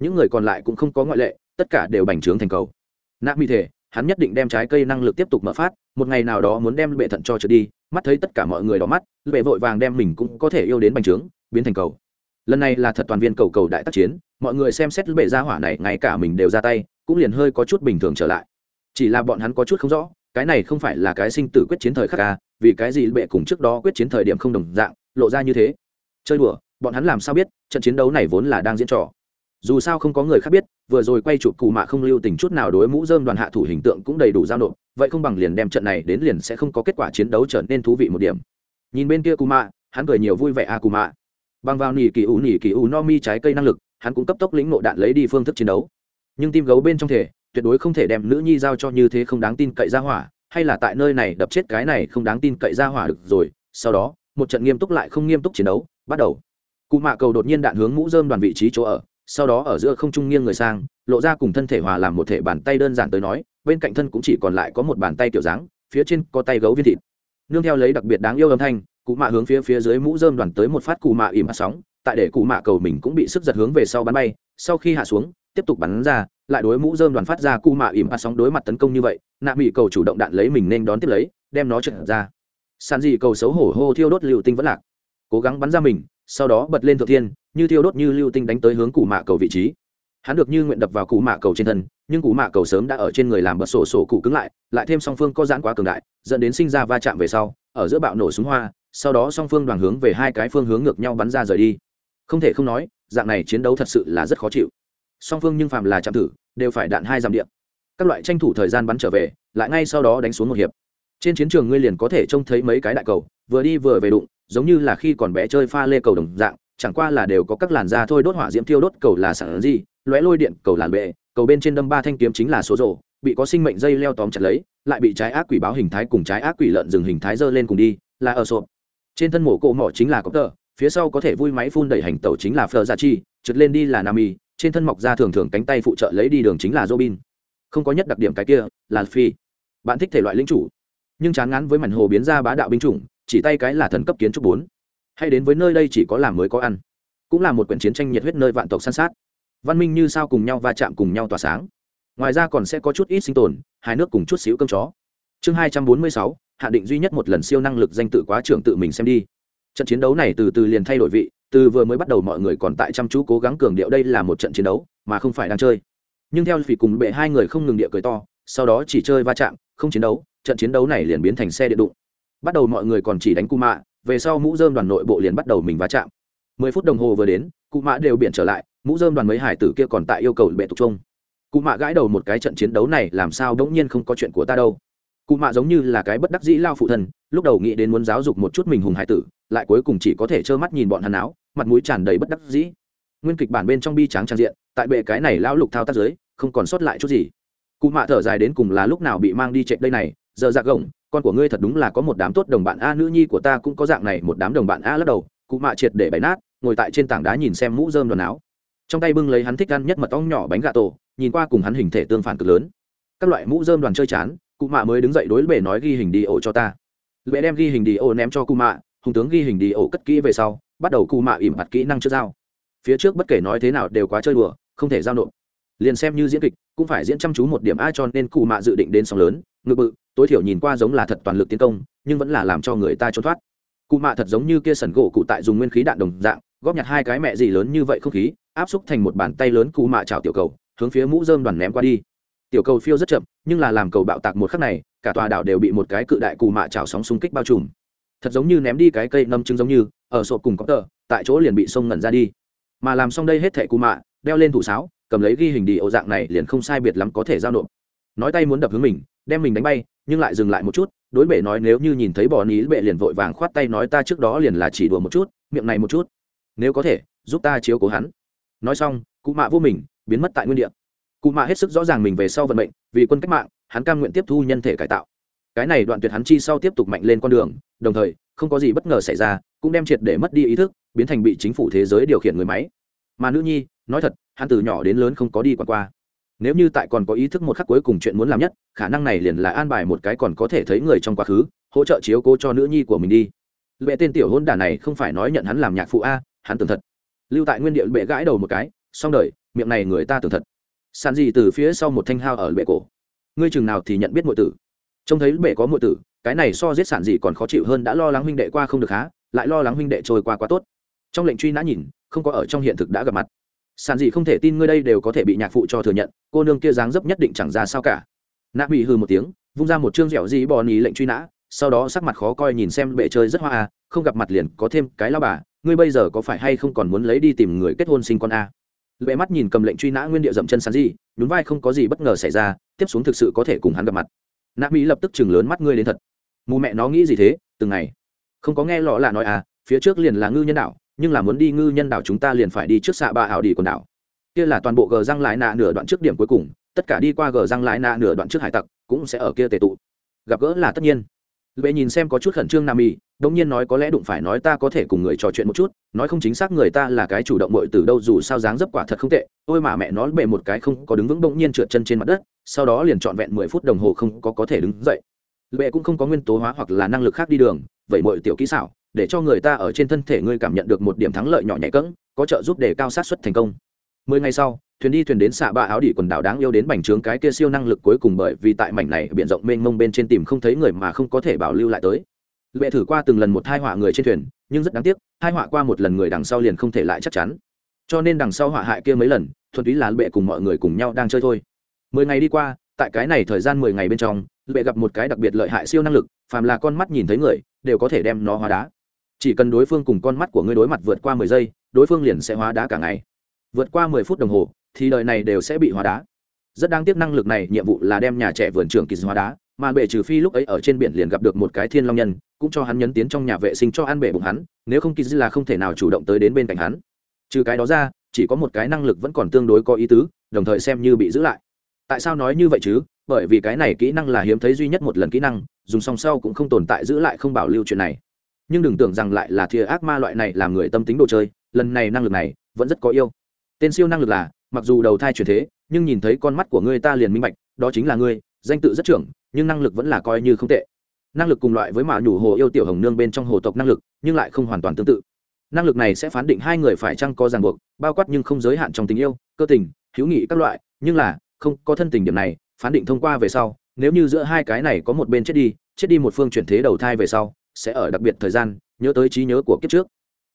Những người còn lại cũng không có ngoại lệ tất cả đều bành trướng thành cầu. Nạp mi thể hắn nhất định đem trái cây năng lực tiếp tục mở phát một ngày nào đó muốn đem bệ thận cho trở đi mắt thấy tất cả mọi người đỏ mắt bệ vội vàng đem mình cũng có thể yêu đến bành trướng biến thành cầu. Lần này là thật toàn viên cầu cầu đại tác chiến mọi người xem xét bệ ra hỏa này ngay cả mình đều ra tay cũng liền hơi có chút bình thường trở lại. Chỉ là bọn hắn có chút không rõ cái này không phải là cái sinh tử quyết chiến thời khắc ca à, vì cái gì bệ cùng trước đó quyết chiến thời điểm không đồng dạng lộ ra như thế. Chơi đùa bọn hắn làm sao biết trận chiến đấu này vốn là đang diễn trò. Dù sao không có người khác biết vừa rồi quay chụp cụ mạ không lưu tình chút nào đối mũ dơm đoàn hạ thủ hình tượng cũng đầy đủ giao nộp vậy không bằng liền đem trận này đến liền sẽ không có kết quả chiến đấu trở nên thú vị một điểm. Nhìn bên kia cụ mạ hắn cười nhiều vui vẻ a à cụ mạ. Bằng vào nỉ kỳ ủ nỉ kỳ ủ no mi trái cây năng lực hắn cũng cấp tốc lĩnh nộ đạn lấy đi phương thức chiến đấu. Nhưng tim gấu bên trong thể, tuyệt đối không thể đem nữ nhi giao cho như thế không đáng tin cậy ra hỏa, hay là tại nơi này đập chết cái này không đáng tin cậy ra hỏa được rồi. Sau đó, một trận nghiêm túc lại không nghiêm túc chiến đấu, bắt đầu. Cụ mạ cầu đột nhiên đạn hướng mũ dơm đoàn vị trí chỗ ở, sau đó ở giữa không trung nghiêng người sang, lộ ra cùng thân thể hòa làm một thể bàn tay đơn giản tới nói, bên cạnh thân cũng chỉ còn lại có một bàn tay kiểu dáng, phía trên có tay gấu viên thịt. Nương theo lấy đặc biệt đáng yêu âm thanh, cụ mạ hướng phía phía dưới mũ dơm đoàn tới một phát cụ mạ ỉm sóng tại để cụ mạ cầu mình cũng bị sức giật hướng về sau bắn bay, sau khi hạ xuống, tiếp tục bắn ra, lại đối mũ dơm đoàn phát ra cụ mạ ỉm a sóng đối mặt tấn công như vậy, nạ mỹ cầu chủ động đạn lấy mình nên đón tiếp lấy, đem nó trượt ra. Sàn dị cầu xấu hổ hô thiêu đốt liệu tinh vẫn lạc. Cố gắng bắn ra mình, sau đó bật lên thượng thiên, như thiêu đốt như lưu tinh đánh tới hướng cụ mạ cầu vị trí. Hắn được như nguyện đập vào cụ mạ cầu trên thân, nhưng cụ mạ cầu sớm đã ở trên người làm bật sổ sổ cụ cứng lại lại thêm song phương có giãn quá cường đại, dẫn đến sinh ra va chạm về sau, ở giữa bạo nổ súng hoa, sau đó song phương đoàn hướng về hai cái phương hướng ngược nhau bắn ra rời đi không thể không nói, dạng này chiến đấu thật sự là rất khó chịu. Song phương nhưng phàm là chạm thử, đều phải đạn hai dặm điện các loại tranh thủ thời gian bắn trở về, lại ngay sau đó đánh xuống một hiệp. Trên chiến trường ngươi liền có thể trông thấy mấy cái đại cầu, vừa đi vừa về đụng, giống như là khi còn bé chơi pha lê cầu đồng dạng, chẳng qua là đều có các làn da thôi, đốt hỏa diễm tiêu đốt cầu là sản gì, lóe lôi điện, cầu làn bệ, cầu bên trên đâm ba thanh kiếm chính là số rổ bị có sinh mệnh dây leo tóm chặt lấy, lại bị trái ác quỷ báo hình thái cùng trái ác quỷ lợn rừng hình thái dơ lên cùng đi, là ở sộp. Trên thân mổ cộ mỏ chính là có tờ phía sau có thể vui máy phun đẩy hành tẩu chính là phờ gia chi, trượt lên đi là nami, trên thân mọc ra thường thường cánh tay phụ trợ lấy đi đường chính là robin. Không có nhất đặc điểm cái kia, là phi bạn thích thể loại lính chủ. Nhưng chán ngán với mảnh hồ biến ra bá đạo binh chủng, chỉ tay cái là thần cấp kiến trúc bốn. Hay đến với nơi đây chỉ có làm mới có ăn. Cũng là một quyển chiến tranh nhiệt huyết nơi vạn tộc san sát. Văn minh như sao cùng nhau va chạm cùng nhau tỏa sáng. Ngoài ra còn sẽ có chút ít sinh tồn hai nước cùng chút xíu cơm chó. Chương hai trăm bốn mươi sáu, hạ định duy nhất một lần siêu năng lực danh tự quá trưởng tự mình xem đi trận chiến đấu này từ từ liền thay đổi vị, từ vừa mới bắt đầu mọi người còn tại chăm chú cố gắng cường điệu đây là một trận chiến đấu, mà không phải đang chơi. Nhưng theo vì cùng bệ hai người không ngừng địa cười to, sau đó chỉ chơi va chạm, không chiến đấu, trận chiến đấu này liền biến thành xe điện đụng. Bắt đầu mọi người còn chỉ đánh cụ mạ về sau mũ dơm đoàn nội bộ liền bắt đầu mình va chạm. Mười phút đồng hồ vừa đến cụ mạ đều biển trở lại, mũ dơm đoàn mấy hải tử kia còn tại yêu cầu bệ tục trông cụ mạ gãi đầu một cái trận chiến đấu này làm sao đống nhiên không có chuyện của ta đâu cụ mạ giống như là cái bất đắc dĩ lao phụ thân, lúc đầu nghĩ đến muốn giáo dục một chút mình hùng hải tử, lại cuối cùng chỉ có thể trơ mắt nhìn bọn hắn áo, mặt mũi tràn đầy bất đắc dĩ. Nguyên kịch bản bên trong bi tráng trang diện, tại bệ cái này lao lục thao tác giới không còn sót lại chút gì. Cụ mạ thở dài đến cùng là lúc nào bị mang đi chạy đây này, giờ dạc gồng, con của ngươi thật đúng là có một đám tốt đồng bạn a, nữ nhi của ta cũng có dạng này, một đám đồng bạn a lắc đầu, cụ mạ triệt để bày nát, ngồi tại trên tảng đá nhìn xem mũ rơm đòn áo. Trong tay bưng lấy hắn thích ăn nhất mật ong nhỏ bánh gà tổ, nhìn qua cùng hắn hình thể tương phản cực lớn. Các loại mũ rơm đoàn chơi chán cụ mạ mới đứng dậy đối bể nói ghi hình đi ổ cho ta. Bệ đem ghi hình đi ổ ném cho cụ mạ, hùng tướng ghi hình đi ổ cất kỹ về sau, bắt đầu cụ mạ ỉm mặt kỹ năng trước dao phía trước bất kể nói thế nào đều quá chơi đùa, không thể giao nộp. Liền xem như diễn kịch, cũng phải diễn chăm chú một điểm ai cho nên cụ mạ dự định đến sóng lớn ngự bự, tối thiểu nhìn qua giống là thật toàn lực tiến công, nhưng vẫn là làm cho người ta trốn thoát. Cụ mạ thật giống như kia sần gỗ cụ tại dùng nguyên khí đạn đồng dạng, góp nhặt hai cái mẹ gì lớn như vậy không khí, áp xúc thành một bàn tay lớn cụ mạ chảo tiểu cầu, hướng phía mũ dơm đoàn ném qua đi tiểu cầu phiêu rất chậm, nhưng là làm cầu bạo tạc một khắc này, cả tòa đảo đều bị một cái cự đại cù mạ chảo sóng xung kích bao trùm. Thật giống như ném đi cái cây nâm trứng giống như, ở sộp cùng có tờ, tại chỗ liền bị sông ngẩn ra đi. Mà làm xong đây hết thẻ cù mạ, đeo lên thủ sáo, cầm lấy ghi hình đi ổ dạng này liền không sai biệt lắm có thể giao nộp. Nói tay muốn đập hướng mình, đem mình đánh bay, nhưng lại dừng lại một chút, đối bệ nói nếu như nhìn thấy bò ní, bệ liền vội vàng khoát tay nói ta trước đó liền là chỉ đùa một chút, miệng này một chút. Nếu có thể, giúp ta chiếu cố hắn. Nói xong cụ mạ vô mình, biến mất tại nguyên địa cụ mạ hết sức rõ ràng mình về sau vận mệnh, vì quân cách mạng, hắn cam nguyện tiếp thu nhân thể cải tạo. Cái này đoạn tuyệt hắn chi sau tiếp tục mạnh lên con đường, đồng thời, không có gì bất ngờ xảy ra, cũng đem triệt để mất đi ý thức, biến thành bị chính phủ thế giới điều khiển người máy. Mà nữ nhi, nói thật, hắn từ nhỏ đến lớn không có đi qua qua. Nếu như tại còn có ý thức một khắc cuối cùng chuyện muốn làm nhất, khả năng này liền là an bài một cái còn có thể thấy người trong quá khứ, hỗ trợ chiếu cố cho nữ nhi của mình đi. Lệ tên tiểu hôn đả này không phải nói nhận hắn làm nhạc phụ a, hắn tưởng thật. Lưu tại nguyên địa bệ gãi đầu một cái, xong đời, miệng này người ta tưởng thật sàn gì từ phía sau một thanh hao ở bệ cổ. Ngươi chừng nào thì nhận biết mọi tử. Trông thấy bệ có mọi tử, cái này so giết sản gì còn khó chịu hơn đã lo lắng huynh đệ qua không được há, lại lo lắng huynh đệ trôi qua quá tốt. Trong lệnh truy nã nhìn, không có ở trong hiện thực đã gặp mặt. Sản dị không thể tin ngươi đây đều có thể bị nhạc phụ cho thừa nhận, cô nương kia dáng dấp nhất định chẳng ra sao cả. Nạ bị hư một tiếng, vung ra một chương dẻo dí bò nì lệnh truy nã, sau đó sắc mặt khó coi nhìn xem bệ chơi rất hoa à không gặp mặt liền có thêm cái lao bà, ngươi bây giờ có phải hay không còn muốn lấy đi tìm người kết hôn sinh con a à? Lệ mắt nhìn cầm lệnh truy nã nguyên địa dậm chân sàn gì nhún vai không có gì bất ngờ xảy ra tiếp xuống thực sự có thể cùng hắn gặp mặt. Nạ mỹ lập tức chừng lớn mắt ngươi đến thật. Mù mẹ nó nghĩ gì thế? Từng ngày. Không có nghe lọ là nói à phía trước liền là ngư nhân đảo, nhưng là muốn đi ngư nhân đảo chúng ta liền phải đi trước xạ ba ảo đi quần đảo. Kia là toàn bộ gờ răng lại nạ nửa đoạn trước điểm cuối cùng tất cả đi qua gờ răng lại nạ nửa đoạn trước hải tặc cũng sẽ ở kia tề tụ. Gặp gỡ là tất nhiên. Lệ nhìn xem có chút khẩn trương nam đống nhiên nói có lẽ đụng phải nói ta có thể cùng người trò chuyện một chút, nói không chính xác người ta là cái chủ động bội từ đâu dù sao dáng dấp quả thật không tệ, ôi mà mẹ nó bề một cái không có đứng vững bỗng nhiên trượt chân trên mặt đất, sau đó liền trọn vẹn mười phút đồng hồ không có có thể đứng dậy. Lệ cũng không có nguyên tố hóa hoặc là năng lực khác đi đường, vậy mọi tiểu kỹ xảo, để cho người ta ở trên thân thể ngươi cảm nhận được một điểm thắng lợi nhỏ nhẹ cỡng có trợ giúp để cao sát xuất thành công. Mười ngày sau, thuyền đi thuyền đến xạ ba áo đỉ quần đảo đáng yêu đến bành trướng cái kia siêu năng lực cuối cùng bởi vì tại mảnh này biển rộng mênh mông bên trên tìm không thấy người mà không có thể bảo lưu lại tới lệ thử qua từng lần một thai họa người trên thuyền, nhưng rất đáng tiếc hai họa qua một lần người đằng sau liền không thể lại chắc chắn. Cho nên đằng sau họa hại kia mấy lần, thuần túy là bệ cùng mọi người cùng nhau đang chơi thôi. Mười ngày đi qua, tại cái này thời gian mười ngày bên trong bệ gặp một cái đặc biệt lợi hại siêu năng lực, phàm là con mắt nhìn thấy người, đều có thể đem nó hóa đá. Chỉ cần đối phương cùng con mắt của ngươi đối mặt vượt qua mười giây, đối phương liền sẽ hóa đá cả ngày. Vượt qua mười phút đồng hồ, thì đời này đều sẽ bị hóa đá. Rất đáng tiếc năng lực này, nhiệm vụ là đem nhà trẻ vườn trường kỳ hóa đá mà bệ trừ phi lúc ấy ở trên biển liền gặp được một cái thiên long nhân, cũng cho hắn nhấn tiến trong nhà vệ sinh cho ăn bể bụng hắn, nếu không kỳ là không thể nào chủ động tới đến bên cạnh hắn. Trừ cái đó ra, chỉ có một cái năng lực vẫn còn tương đối có ý tứ, đồng thời xem như bị giữ lại. Tại sao nói như vậy chứ? Bởi vì cái này kỹ năng là hiếm thấy duy nhất một lần kỹ năng, dùng song sau cũng không tồn tại giữ lại không bảo lưu chuyện này. Nhưng đừng tưởng rằng lại là thìa ác ma loại này làm người tâm tính đồ chơi, lần này năng lực này vẫn rất có yêu. Tên siêu năng lực là, mặc dù đầu thai chuyển thế, nhưng nhìn thấy con mắt của ngươi ta liền minh bạch, đó chính là ngươi danh tự rất trưởng, nhưng năng lực vẫn là coi như không tệ. Năng lực cùng loại với mạ nhủ hồ yêu tiểu hồng nương bên trong hồ tộc năng lực, nhưng lại không hoàn toàn tương tự. Năng lực này sẽ phán định hai người phải chăng có ràng buộc, bao quát nhưng không giới hạn trong tình yêu, cơ tình, hữu nghị các loại, nhưng là, không có thân tình điểm này, phán định thông qua về sau, nếu như giữa hai cái này có một bên chết đi chết đi một phương chuyển thế đầu thai về sau, sẽ ở đặc biệt thời gian, nhớ tới trí nhớ của kiếp trước.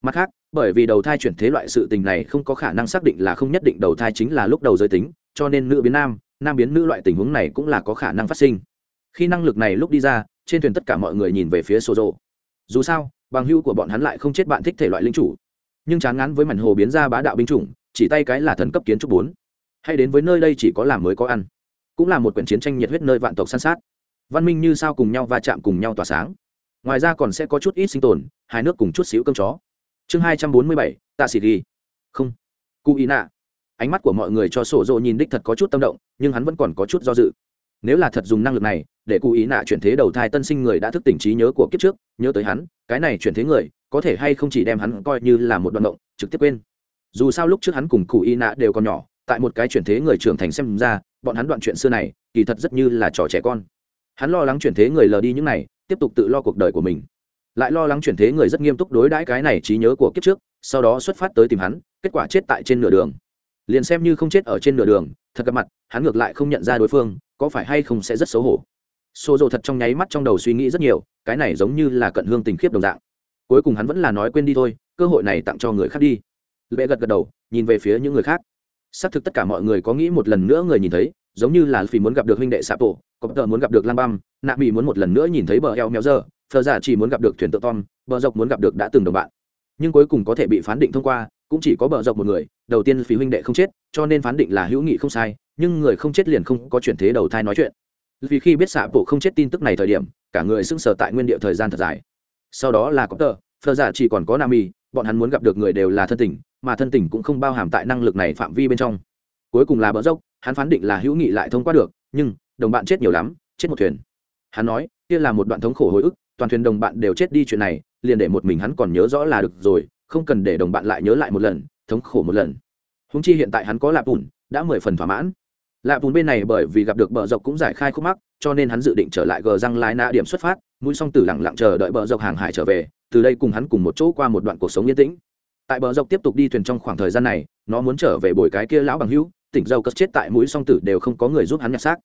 Mặt khác, bởi vì đầu thai chuyển thế loại sự tình này không có khả năng xác định là không nhất định đầu thai chính là lúc đầu giới tính cho nên nữ biến nam nam biến nữ loại tình huống này cũng là có khả năng phát sinh. Khi năng lực này lúc đi ra, trên thuyền tất cả mọi người nhìn về phía sổ rộ dù sao, bằng hưu của bọn hắn lại không chết bạn thích thể loại linh chủ. Nhưng chán ngán với mảnh hồ biến ra bá đạo binh chủng, chỉ tay cái là thần cấp kiến trúc bốn. Hay đến với nơi đây chỉ có làm mới có ăn. Cũng là một quyển chiến tranh nhiệt huyết nơi vạn tộc săn sát. Văn minh như sao cùng nhau va chạm cùng nhau tỏa sáng. Ngoài ra còn sẽ có chút ít sinh tồn, hai nước cùng chút xíu cơm chó. Chương hai trăm bốn mươi bảy, tạ xịt ghi. Không. Cụ ý nạ ánh mắt của mọi người cho sổ dỗ nhìn đích thật có chút tâm động, nhưng hắn vẫn còn có chút do dự. Nếu là thật dùng năng lực này, để cụ ý nạ chuyển thế đầu thai tân sinh người đã thức tỉnh trí nhớ của kiếp trước, nhớ tới hắn, cái này chuyển thế người, có thể hay không chỉ đem hắn coi như là một đoạn động trực tiếp quên. Dù sao lúc trước hắn cùng cụ ý nạ đều còn nhỏ, tại một cái chuyển thế người trưởng thành xem ra, bọn hắn đoạn chuyện xưa này, kỳ thật rất như là trò trẻ con. Hắn lo lắng chuyển thế người lờ đi những này, tiếp tục tự lo cuộc đời của mình. Lại lo lắng chuyển thế người rất nghiêm túc đối đãi cái này trí nhớ của kiếp trước, sau đó xuất phát tới tìm hắn, kết quả chết tại trên nửa đường liền xem như không chết ở trên nửa đường, thật gặp mặt, hắn ngược lại không nhận ra đối phương, có phải hay không sẽ rất xấu hổ. Xô rộ thật trong nháy mắt trong đầu suy nghĩ rất nhiều, cái này giống như là cận hương tình khiếp đồng dạng. Cuối cùng hắn vẫn là nói quên đi thôi, cơ hội này tặng cho người khác đi. Lệ gật gật đầu, nhìn về phía những người khác. Xác thực tất cả mọi người có nghĩ một lần nữa người nhìn thấy, giống như là vì muốn gặp được huynh đệ sạp tổ có tờ muốn gặp được Lang băm, nạ mỹ muốn một lần nữa nhìn thấy bờ eo méo dơ thờ giả chỉ muốn gặp được thuyền tự tom, bờ dọc muốn gặp được đã từng đồng bạn. Nhưng cuối cùng có thể bị phán định thông qua, cũng chỉ có bờ dọc một người đầu tiên phí huynh đệ không chết, cho nên phán định là hữu nghị không sai, nhưng người không chết liền không có chuyển thế đầu thai nói chuyện. Vì khi biết xạ bộ không chết tin tức này thời điểm, cả người sững sờ tại nguyên địa thời gian thật dài. Sau đó là có tờ, phờ giả chỉ còn có nam y bọn hắn muốn gặp được người đều là thân tình, mà thân tình cũng không bao hàm tại năng lực này phạm vi bên trong. Cuối cùng là bỡ dốc, hắn phán định là hữu nghị lại thông qua được, nhưng, đồng bạn chết nhiều lắm, chết một thuyền. Hắn nói, kia là một đoạn thống khổ hồi ức, toàn thuyền đồng bạn đều chết đi chuyện này, liền để một mình hắn còn nhớ rõ là được rồi, không cần để đồng bạn lại nhớ lại một lần thống khổ một lần. Húng chi hiện tại hắn có lạp bùn đã mười phần thỏa mãn. Lạp bùn bên này bởi vì gặp được bờ dọc cũng giải khai khúc mắc, cho nên hắn dự định trở lại gờ răng lái nạ điểm xuất phát, mũi song tử lặng lặng chờ đợi bờ dọc hàng hải trở về, từ đây cùng hắn cùng một chỗ qua một đoạn cuộc sống yên tĩnh. Tại bờ dọc tiếp tục đi thuyền trong khoảng thời gian này, nó muốn trở về bồi cái kia lão bằng hữu, tỉnh dâu cất chết tại mũi song tử đều không có người giúp hắn nhặt xác.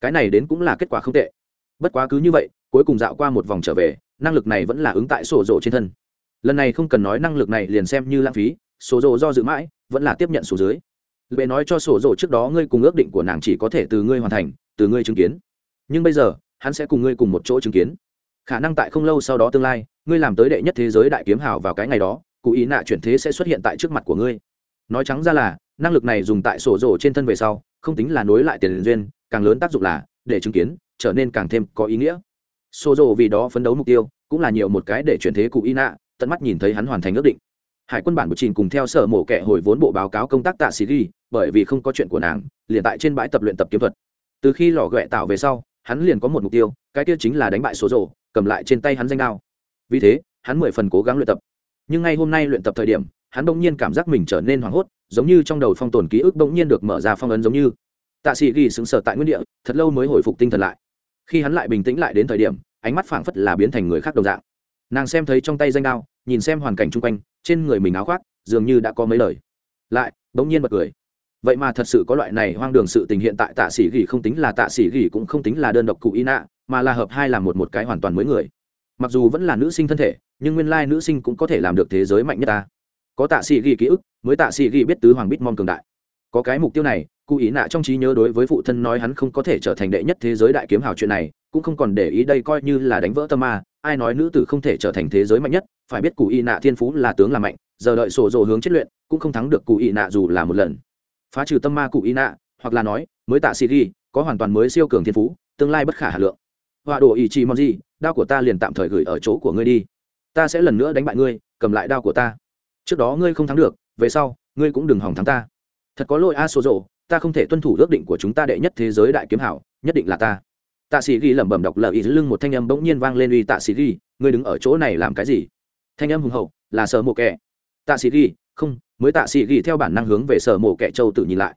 Cái này đến cũng là kết quả không tệ. Bất quá cứ như vậy, cuối cùng dạo qua một vòng trở về, năng lực này vẫn là ứng tại sổ rộ trên thân. Lần này không cần nói năng lực này liền xem như lãng phí sổ rồ do dự mãi, vẫn là tiếp nhận số dưới. Lệ nói cho sổ rồ trước đó ngươi cùng ước định của nàng chỉ có thể từ ngươi hoàn thành, từ ngươi chứng kiến. Nhưng bây giờ, hắn sẽ cùng ngươi cùng một chỗ chứng kiến. Khả năng tại không lâu sau đó tương lai, ngươi làm tới đệ nhất thế giới đại kiếm hào vào cái ngày đó, cụ ý nạ chuyển thế sẽ xuất hiện tại trước mặt của ngươi. Nói trắng ra là, năng lực này dùng tại sổ rồ trên thân về sau, không tính là nối lại tiền duyên, càng lớn tác dụng là, để chứng kiến, trở nên càng thêm có ý nghĩa. Sổ rồ vì đó phấn đấu mục tiêu, cũng là nhiều một cái để chuyển thế cụ ý nạ, tận mắt nhìn thấy hắn hoàn thành ước định hải quân bản một trình cùng theo sở mổ kẻ hồi vốn bộ báo cáo công tác tạ sĩ ghi, bởi vì không có chuyện của nàng, liền tại trên bãi tập luyện tập kiếm thuật. Từ khi lò ghẹ tạo về sau, hắn liền có một mục tiêu, cái tiêu chính là đánh bại số rổ cầm lại trên tay hắn danh đao. Vì thế, hắn mười phần cố gắng luyện tập. Nhưng ngay hôm nay luyện tập thời điểm, hắn bỗng nhiên cảm giác mình trở nên hoảng hốt, giống như trong đầu phong tồn ký ức bỗng nhiên được mở ra phong ấn giống như. Tạ sĩ ghi xứng sở tại nguyên địa, thật lâu mới hồi phục tinh thần lại. Khi hắn lại bình tĩnh lại đến thời điểm, ánh mắt phảng phất là biến thành người khác đồng dạng. Nàng xem thấy trong tay danh đao nhìn xem hoàn cảnh chung quanh, trên người mình áo khoác, dường như đã có mấy lời. Lại, bỗng nhiên bật cười. Vậy mà thật sự có loại này hoang đường sự tình hiện tại tạ sĩ gỉ không tính là tạ sĩ gỉ cũng không tính là đơn độc cụ y nạ mà là hợp hai là một một cái hoàn toàn mới người. Mặc dù vẫn là nữ sinh thân thể, nhưng nguyên lai nữ sinh cũng có thể làm được thế giới mạnh nhất ta. Có tạ sĩ gỉ ký ức, mới tạ sĩ gỉ biết tứ hoàng bít mong cường đại. Có cái mục tiêu này, cụ ý nạ trong trí nhớ đối với phụ thân nói hắn không có thể trở thành đệ nhất thế giới đại kiếm hào chuyện này, cũng không còn để ý đây coi như là đánh vỡ tâm ma, ai nói nữ tử không thể trở thành thế giới mạnh nhất phải biết cụ Y nạ thiên phú là tướng là mạnh, giờ đợi sổ dồ hướng chết luyện, cũng không thắng được cụ Y nạ dù là một lần. Phá trừ tâm ma cụ Y nạ, hoặc là nói, mới tạ sĩ ghi, có hoàn toàn mới siêu cường thiên phú, tương lai bất khả hà lượng. Họa đồ ý chí mong gì, đao của ta liền tạm thời gửi ở chỗ của ngươi đi. Ta sẽ lần nữa đánh bại ngươi, cầm lại đao của ta. Trước đó ngươi không thắng được, về sau, ngươi cũng đừng hòng thắng ta. Thật có lỗi a số rộ ta không thể tuân thủ ước định của chúng ta đệ nhất thế giới đại kiếm hảo, nhất định là ta. Tạ sĩ ghi lẩm bẩm đọc lờ ý lưng một thanh âm bỗng nhiên vang lên uy tạ sĩ ghi, ngươi đứng ở chỗ này làm cái gì? Thanh âm hùng hậu, là sở mộ kẻ. Tạ sĩ ghi, không, mới tạ sĩ ghi theo bản năng hướng về sở mộ kẻ châu tự nhìn lại.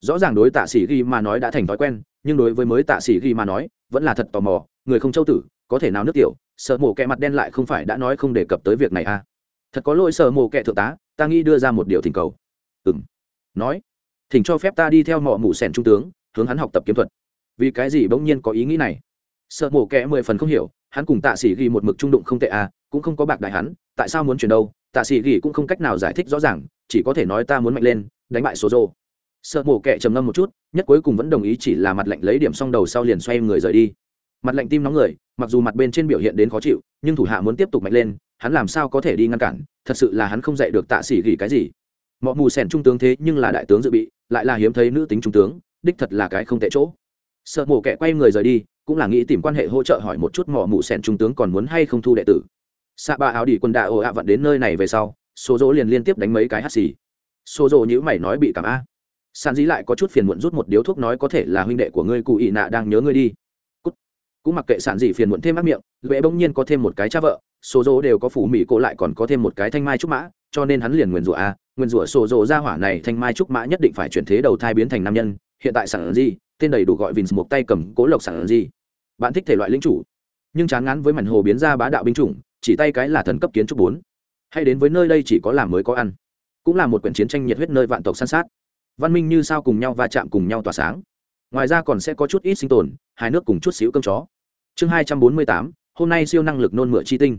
Rõ ràng đối tạ sĩ ghi mà nói đã thành thói quen, nhưng đối với mới tạ sĩ ghi mà nói, vẫn là thật tò mò, người không châu tử, có thể nào nước tiểu, sở mộ kẹ mặt đen lại không phải đã nói không đề cập tới việc này à? Thật có lỗi sở mộ kẹ thượng tá, ta nghĩ đưa ra một điều thỉnh cầu. Ừ m nói. Thỉnh cho phép ta đi theo mọ mụ sẻn trung tướng, hướng hắn học tập kiếm thuật. Vì cái gì bỗng nhiên có ý nghĩ này? Sợ mổ kẹ mười phần không hiểu, hắn cùng tạ sĩ ghi một mực trung đụng không tệ à cũng không có bạc đại hắn, tại sao muốn chuyển đâu? Tạ sĩ ghi cũng không cách nào giải thích rõ ràng, chỉ có thể nói ta muốn mạnh lên, đánh bại số rô sợ mổ kẹ trầm ngâm một chút, nhất cuối cùng vẫn đồng ý chỉ là mặt lạnh lấy điểm xong đầu sau liền xoay người rời đi. Mặt lạnh tim nóng người, mặc dù mặt bên trên biểu hiện đến khó chịu, nhưng thủ hạ muốn tiếp tục mạnh lên, hắn làm sao có thể đi ngăn cản? Thật sự là hắn không dạy được tạ sĩ gỉ cái gì. Mọi mù sẻn trung tướng thế nhưng là đại tướng dự bị, lại là hiếm thấy nữ tính trung tướng, đích thật là cái không tệ chỗ. Sợ mổ kệ quay người rời đi, cũng là nghĩ tìm quan hệ hỗ trợ hỏi một chút mỏ mù sẻn trung tướng còn muốn hay không thu đệ tử xạ ba áo đi quân đạ ồ ạ vận đến nơi này về sau số dỗ liền liên tiếp đánh mấy cái hắt xì. Số dỗ nhữ mày nói bị cảm a. Sàn dí lại có chút phiền muộn rút một điếu thuốc nói có thể là huynh đệ của ngươi cụ ị nạ đang nhớ ngươi đi. Cũng mặc kệ sản gì phiền muộn thêm ác miệng, lệ bỗng nhiên có thêm một cái cha vợ số dỗ đều có phủ mỹ cô lại còn có thêm một cái thanh mai trúc mã, cho nên hắn liền nguyền rủa a, nguyền rủa sổ dỗ ra hỏa này thanh mai trúc mã nhất định phải chuyển thế đầu thai biến thành nam nhân, hiện tại sản gì tên đầy đủ gọi vins một tay cầm cố lộc sản gì bạn thích thể loại linh chủ, nhưng chán ngán với mảnh hồ biến ra bá đạo binh chủng chỉ tay cái là thần cấp kiến trúc bốn. Hay đến với nơi đây chỉ có làm mới có ăn. Cũng là một quyển chiến tranh nhiệt huyết nơi vạn tộc săn sát. Văn minh như sao cùng nhau va chạm cùng nhau tỏa sáng. Ngoài ra còn sẽ có chút ít sinh tồn, hai nước cùng chút xíu cơm chó. Chương hai trăm bốn mươi tám, hôm nay siêu năng lực nôn mửa chi tinh.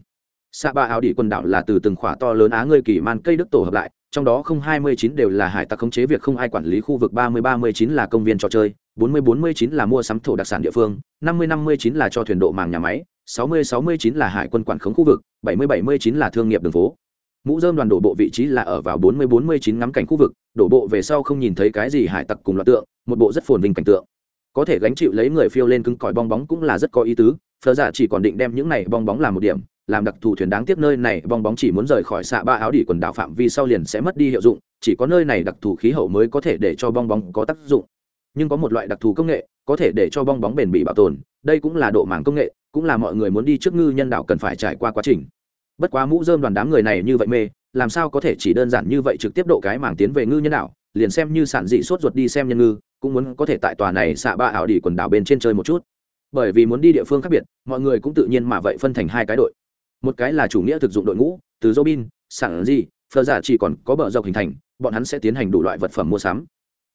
Xạ ba áo đỉ quần đảo là từ từng khỏa to lớn á ngươi kỳ man cây đức tổ hợp lại, trong đó không hai mươi chín đều là hải tặc khống chế việc không ai quản lý khu vực ba mươi ba mươi chín là công viên trò chơi, bốn mươi bốn mươi chín là mua sắm thổ đặc sản địa phương, năm mươi năm mươi chín là cho thuyền độ màng nhà máy sáu mươi sáu mươi chín là hải quân quản khống khu vực, bảy mươi bảy mươi chín là thương nghiệp đường phố. Mũ dơm đoàn đổ bộ vị trí là ở vào bốn mươi bốn mươi chín ngắm cảnh khu vực, đổ bộ về sau không nhìn thấy cái gì hải tặc cùng loạt tượng, một bộ rất phồn vinh cảnh tượng. Có thể gánh chịu lấy người phiêu lên cứng cỏi bong bóng cũng là rất có ý tứ phờ giả dạ chỉ còn định đem những này bong bóng làm một điểm, làm đặc thù thuyền đáng tiếc nơi này bong bóng chỉ muốn rời khỏi xạ ba áo đỉ quần đảo phạm vi sau liền sẽ mất đi hiệu dụng, chỉ có nơi này đặc thù khí hậu mới có thể để cho bong bóng có tác dụng. Nhưng có một loại đặc thù công nghệ, có thể để cho bong bóng bền bỉ bảo tồn đây cũng là độ màng công nghệ, cũng là mọi người muốn đi trước ngư nhân đạo cần phải trải qua quá trình. Bất quá mũ dơm đoàn đám người này như vậy mê, làm sao có thể chỉ đơn giản như vậy trực tiếp độ cái màng tiến về ngư nhân đạo liền xem như sản dị sốt ruột đi xem nhân ngư, cũng muốn có thể tại tòa này xạ ba ảo đi quần đảo bên trên chơi một chút. Bởi vì muốn đi địa phương khác biệt, mọi người cũng tự nhiên mà vậy phân thành hai cái đội. Một cái là chủ nghĩa thực dụng đội ngũ, từ robin, sản dị, phờ giả chỉ còn có bờ dọc hình thành, bọn hắn sẽ tiến hành đủ loại vật phẩm mua sắm.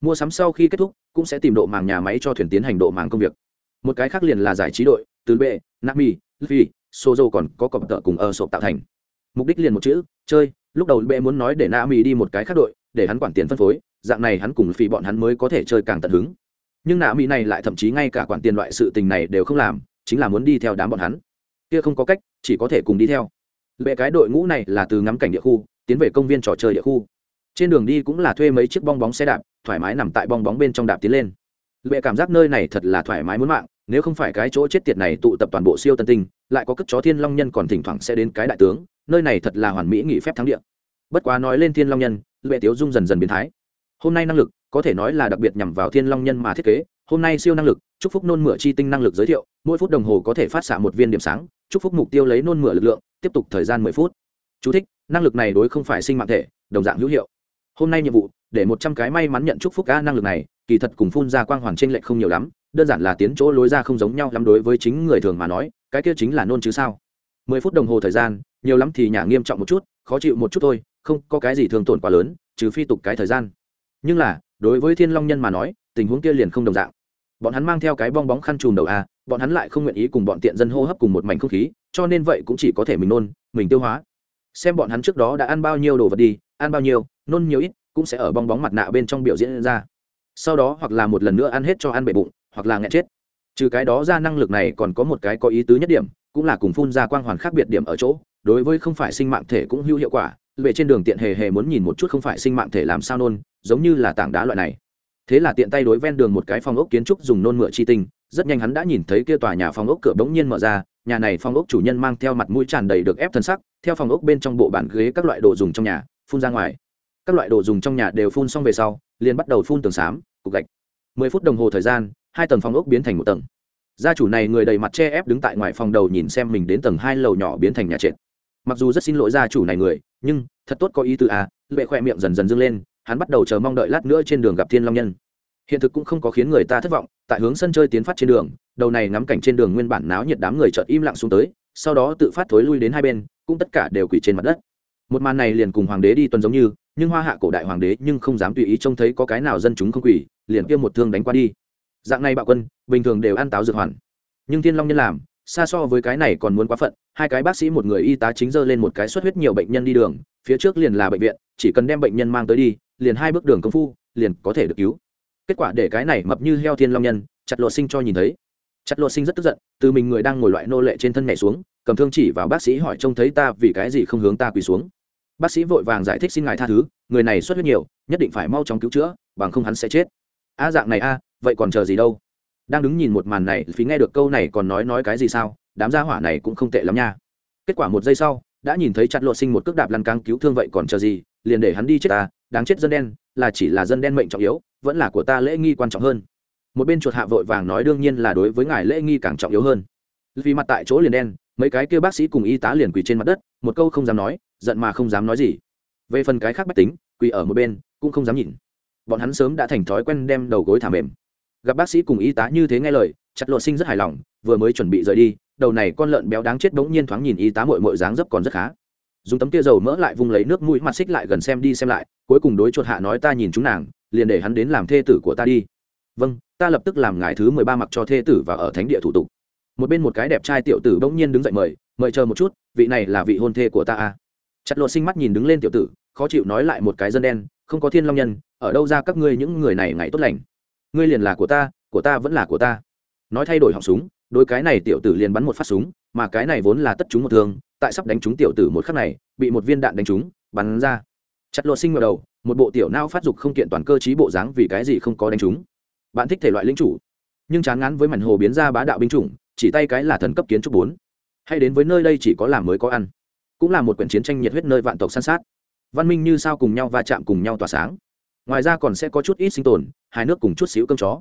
Mua sắm sau khi kết thúc, cũng sẽ tìm độ màng nhà máy cho thuyền tiến hành độ màng công việc một cái khác liền là giải trí đội, từ bệ, nami, luffy, sozo còn có cọp tợ cùng ở sộp tạo thành. Mục đích liền một chữ, chơi, lúc đầu bệ muốn nói để nami đi một cái khác đội, để hắn quản tiền phân phối, dạng này hắn cùng phi bọn hắn mới có thể chơi càng tận hứng. Nhưng nạ mỹ này lại thậm chí ngay cả quản tiền loại sự tình này đều không làm, chính là muốn đi theo đám bọn hắn. Kia không có cách, chỉ có thể cùng đi theo. Bệ cái đội ngũ này là từ ngắm cảnh địa khu, tiến về công viên trò chơi địa khu. Trên đường đi cũng là thuê mấy chiếc bong bóng xe đạp, thoải mái nằm tại bong bóng bên trong đạp tiến lên. Lệ cảm giác nơi này thật là thoải mái muốn mạng nếu không phải cái chỗ chết tiệt này tụ tập toàn bộ siêu tân tinh lại có cất chó thiên long nhân còn thỉnh thoảng sẽ đến cái đại tướng nơi này thật là hoàn mỹ nghỉ phép thắng địa. Bất quá nói lên thiên long nhân lệ tiếu dung dần dần biến thái. Hôm nay năng lực có thể nói là đặc biệt nhằm vào thiên long nhân mà thiết kế hôm nay siêu năng lực chúc phúc nôn mửa chi tinh năng lực giới thiệu mỗi phút đồng hồ có thể phát xạ một viên điểm sáng chúc phúc mục tiêu lấy nôn mửa lực lượng tiếp tục thời gian mười phút. Chú thích, năng lực này đối không phải sinh mạng thể đồng dạng hữu hiệu. Hôm nay nhiệm vụ để một trăm cái may mắn nhận chúc phúc ca năng lực này kỳ thật cùng phun ra quang hoàn trên lệch không nhiều lắm đơn giản là tiến chỗ lối ra không giống nhau lắm đối với chính người thường mà nói, cái kia chính là nôn chứ sao? Mười phút đồng hồ thời gian, nhiều lắm thì nhà nghiêm trọng một chút, khó chịu một chút thôi, không có cái gì thường tổn quá lớn, trừ phi tục cái thời gian. Nhưng là, đối với thiên long nhân mà nói, tình huống kia liền không đồng dạng. Bọn hắn mang theo cái bong bóng khăn chùm đầu a bọn hắn lại không nguyện ý cùng bọn tiện dân hô hấp cùng một mảnh không khí, cho nên vậy cũng chỉ có thể mình nôn, mình tiêu hóa. Xem bọn hắn trước đó đã ăn bao nhiêu đồ vật đi, ăn bao nhiêu, nôn nhiều ít, cũng sẽ ở bong bóng mặt nạ bên trong biểu diễn ra. Sau đó hoặc là một lần nữa ăn hết cho ăn bệ bụng hoặc là nghẹn chết. Trừ cái đó ra năng lực này còn có một cái có ý tứ nhất điểm, cũng là cùng phun ra quang hoàn khác biệt điểm ở chỗ, đối với không phải sinh mạng thể cũng hữu hiệu quả về trên đường tiện hề hề muốn nhìn một chút không phải sinh mạng thể làm sao nôn, giống như là tảng đá loại này. Thế là tiện tay đối ven đường một cái phòng ốc kiến trúc dùng nôn mửa chi tinh, rất nhanh hắn đã nhìn thấy kia tòa nhà phòng ốc cửa bỗng nhiên mở ra, nhà này phòng ốc chủ nhân mang theo mặt mũi tràn đầy được ép thân sắc, theo phòng ốc bên trong bộ bàn ghế các loại đồ dùng trong nhà, phun ra ngoài. Các loại đồ dùng trong nhà đều phun xong về sau, liền bắt đầu phun tường xám, cục gạch mười phút đồng hồ thời gian, hai tầng phòng ốc biến thành một tầng. Gia chủ này người đầy mặt che ép đứng tại ngoài phòng đầu nhìn xem mình đến tầng hai lầu nhỏ biến thành nhà trệt. Mặc dù rất xin lỗi gia chủ này người, nhưng thật tốt có ý tư à lệ khoe miệng dần dần dâng lên, hắn bắt đầu chờ mong đợi lát nữa trên đường gặp thiên long nhân. Hiện thực cũng không có khiến người ta thất vọng, tại hướng sân chơi tiến phát trên đường, đầu này ngắm cảnh trên đường nguyên bản náo nhiệt đám người chợt im lặng xuống tới, sau đó tự phát thối lui đến hai bên, cũng tất cả đều quỳ trên mặt đất. Một màn này liền cùng hoàng đế đi tuần giống như nhưng hoa hạ cổ đại hoàng đế nhưng không dám tùy ý trông thấy có cái nào dân chúng không quỳ, liền kia một thương đánh qua đi. Dạng này bạo quân, bình thường đều ăn táo dược hoàn. Nhưng thiên long nhân làm, xa so với cái này còn muốn quá phận, hai cái bác sĩ một người y tá chính dơ lên một cái xuất huyết nhiều bệnh nhân đi đường, phía trước liền là bệnh viện, chỉ cần đem bệnh nhân mang tới đi, liền hai bước đường công phu, liền có thể được cứu. Kết quả để cái này mập như heo thiên long nhân, chặt lộ sinh cho nhìn thấy. Chặt lộ sinh rất tức giận, từ mình người đang ngồi loại nô lệ trên thân nhảy xuống, cầm thương chỉ vào bác sĩ hỏi trông thấy ta vì cái gì không hướng ta quỳ xuống bác sĩ vội vàng giải thích xin ngài tha thứ, người này xuất huyết nhiều, nhất định phải mau chóng cứu chữa, bằng không hắn sẽ chết. A, dạng này a, vậy còn chờ gì đâu? Đang đứng nhìn một màn này, phí nghe được câu này còn nói nói cái gì sao, đám gia hỏa này cũng không tệ lắm nha. Kết quả một giây sau, đã nhìn thấy chặt lộ sinh một cước đạp lăn căng cứu thương vậy còn chờ gì, liền để hắn đi chết ta, đáng chết dân đen, là chỉ là dân đen mệnh trọng yếu, vẫn là của ta lễ nghi quan trọng hơn. Một bên chuột hạ vội vàng nói đương nhiên là đối với ngài lễ nghi càng trọng yếu hơn. Vì mặt tại chỗ liền đen mấy cái kia bác sĩ cùng y tá liền quỳ trên mặt đất, một câu không dám nói, giận mà không dám nói gì. Về phần cái khác bách tính, quỳ ở một bên, cũng không dám nhìn. Bọn hắn sớm đã thành thói quen đem đầu gối thả mềm. Gặp bác sĩ cùng y tá như thế nghe lời, chặt lộ sinh rất hài lòng, vừa mới chuẩn bị rời đi, đầu này con lợn béo đáng chết bỗng nhiên thoáng nhìn y tá mội mội dáng dấp còn rất khá. Dùng tấm kia dầu mỡ lại vung lấy nước mũi mặt xích lại gần xem đi xem lại, cuối cùng đối chuột hạ nói ta nhìn chúng nàng, liền để hắn đến làm thê tử của ta đi. Vâng ta lập tức làm ngài thứ mười ba mặc cho thê tử và ở thánh địa thủ tục một bên một cái đẹp trai tiểu tử bỗng nhiên đứng dậy mời mời chờ một chút, vị này là vị hôn thê của ta à. chặt lột sinh mắt nhìn đứng lên tiểu tử, khó chịu nói lại một cái dân đen, không có thiên long nhân, ở đâu ra các ngươi những người này ngày tốt lành? Ngươi liền là của ta của ta vẫn là của ta. Nói thay đổi họng súng, đôi cái này tiểu tử liền bắn một phát súng, mà cái này vốn là tất chúng một thương, tại sắp đánh trúng tiểu tử một khắc này, bị một viên đạn đánh trúng, bắn ra. Chặt lột sinh ngờ đầu, một bộ tiểu não phát dục không kiện toàn cơ trí bộ dáng vì cái gì không có đánh trúng. Bạn thích thể loại lính chủ, nhưng chán ngán với mảnh hồ biến ra bá đạo binh chủng chỉ tay cái là thần cấp kiến trúc bốn. Hay đến với nơi đây chỉ có làm mới có ăn. Cũng là một quyển chiến tranh nhiệt huyết nơi vạn tộc san sát. Văn minh như sao cùng nhau va chạm cùng nhau tỏa sáng. Ngoài ra còn sẽ có chút ít sinh tồn hai nước cùng chút xíu cơm chó.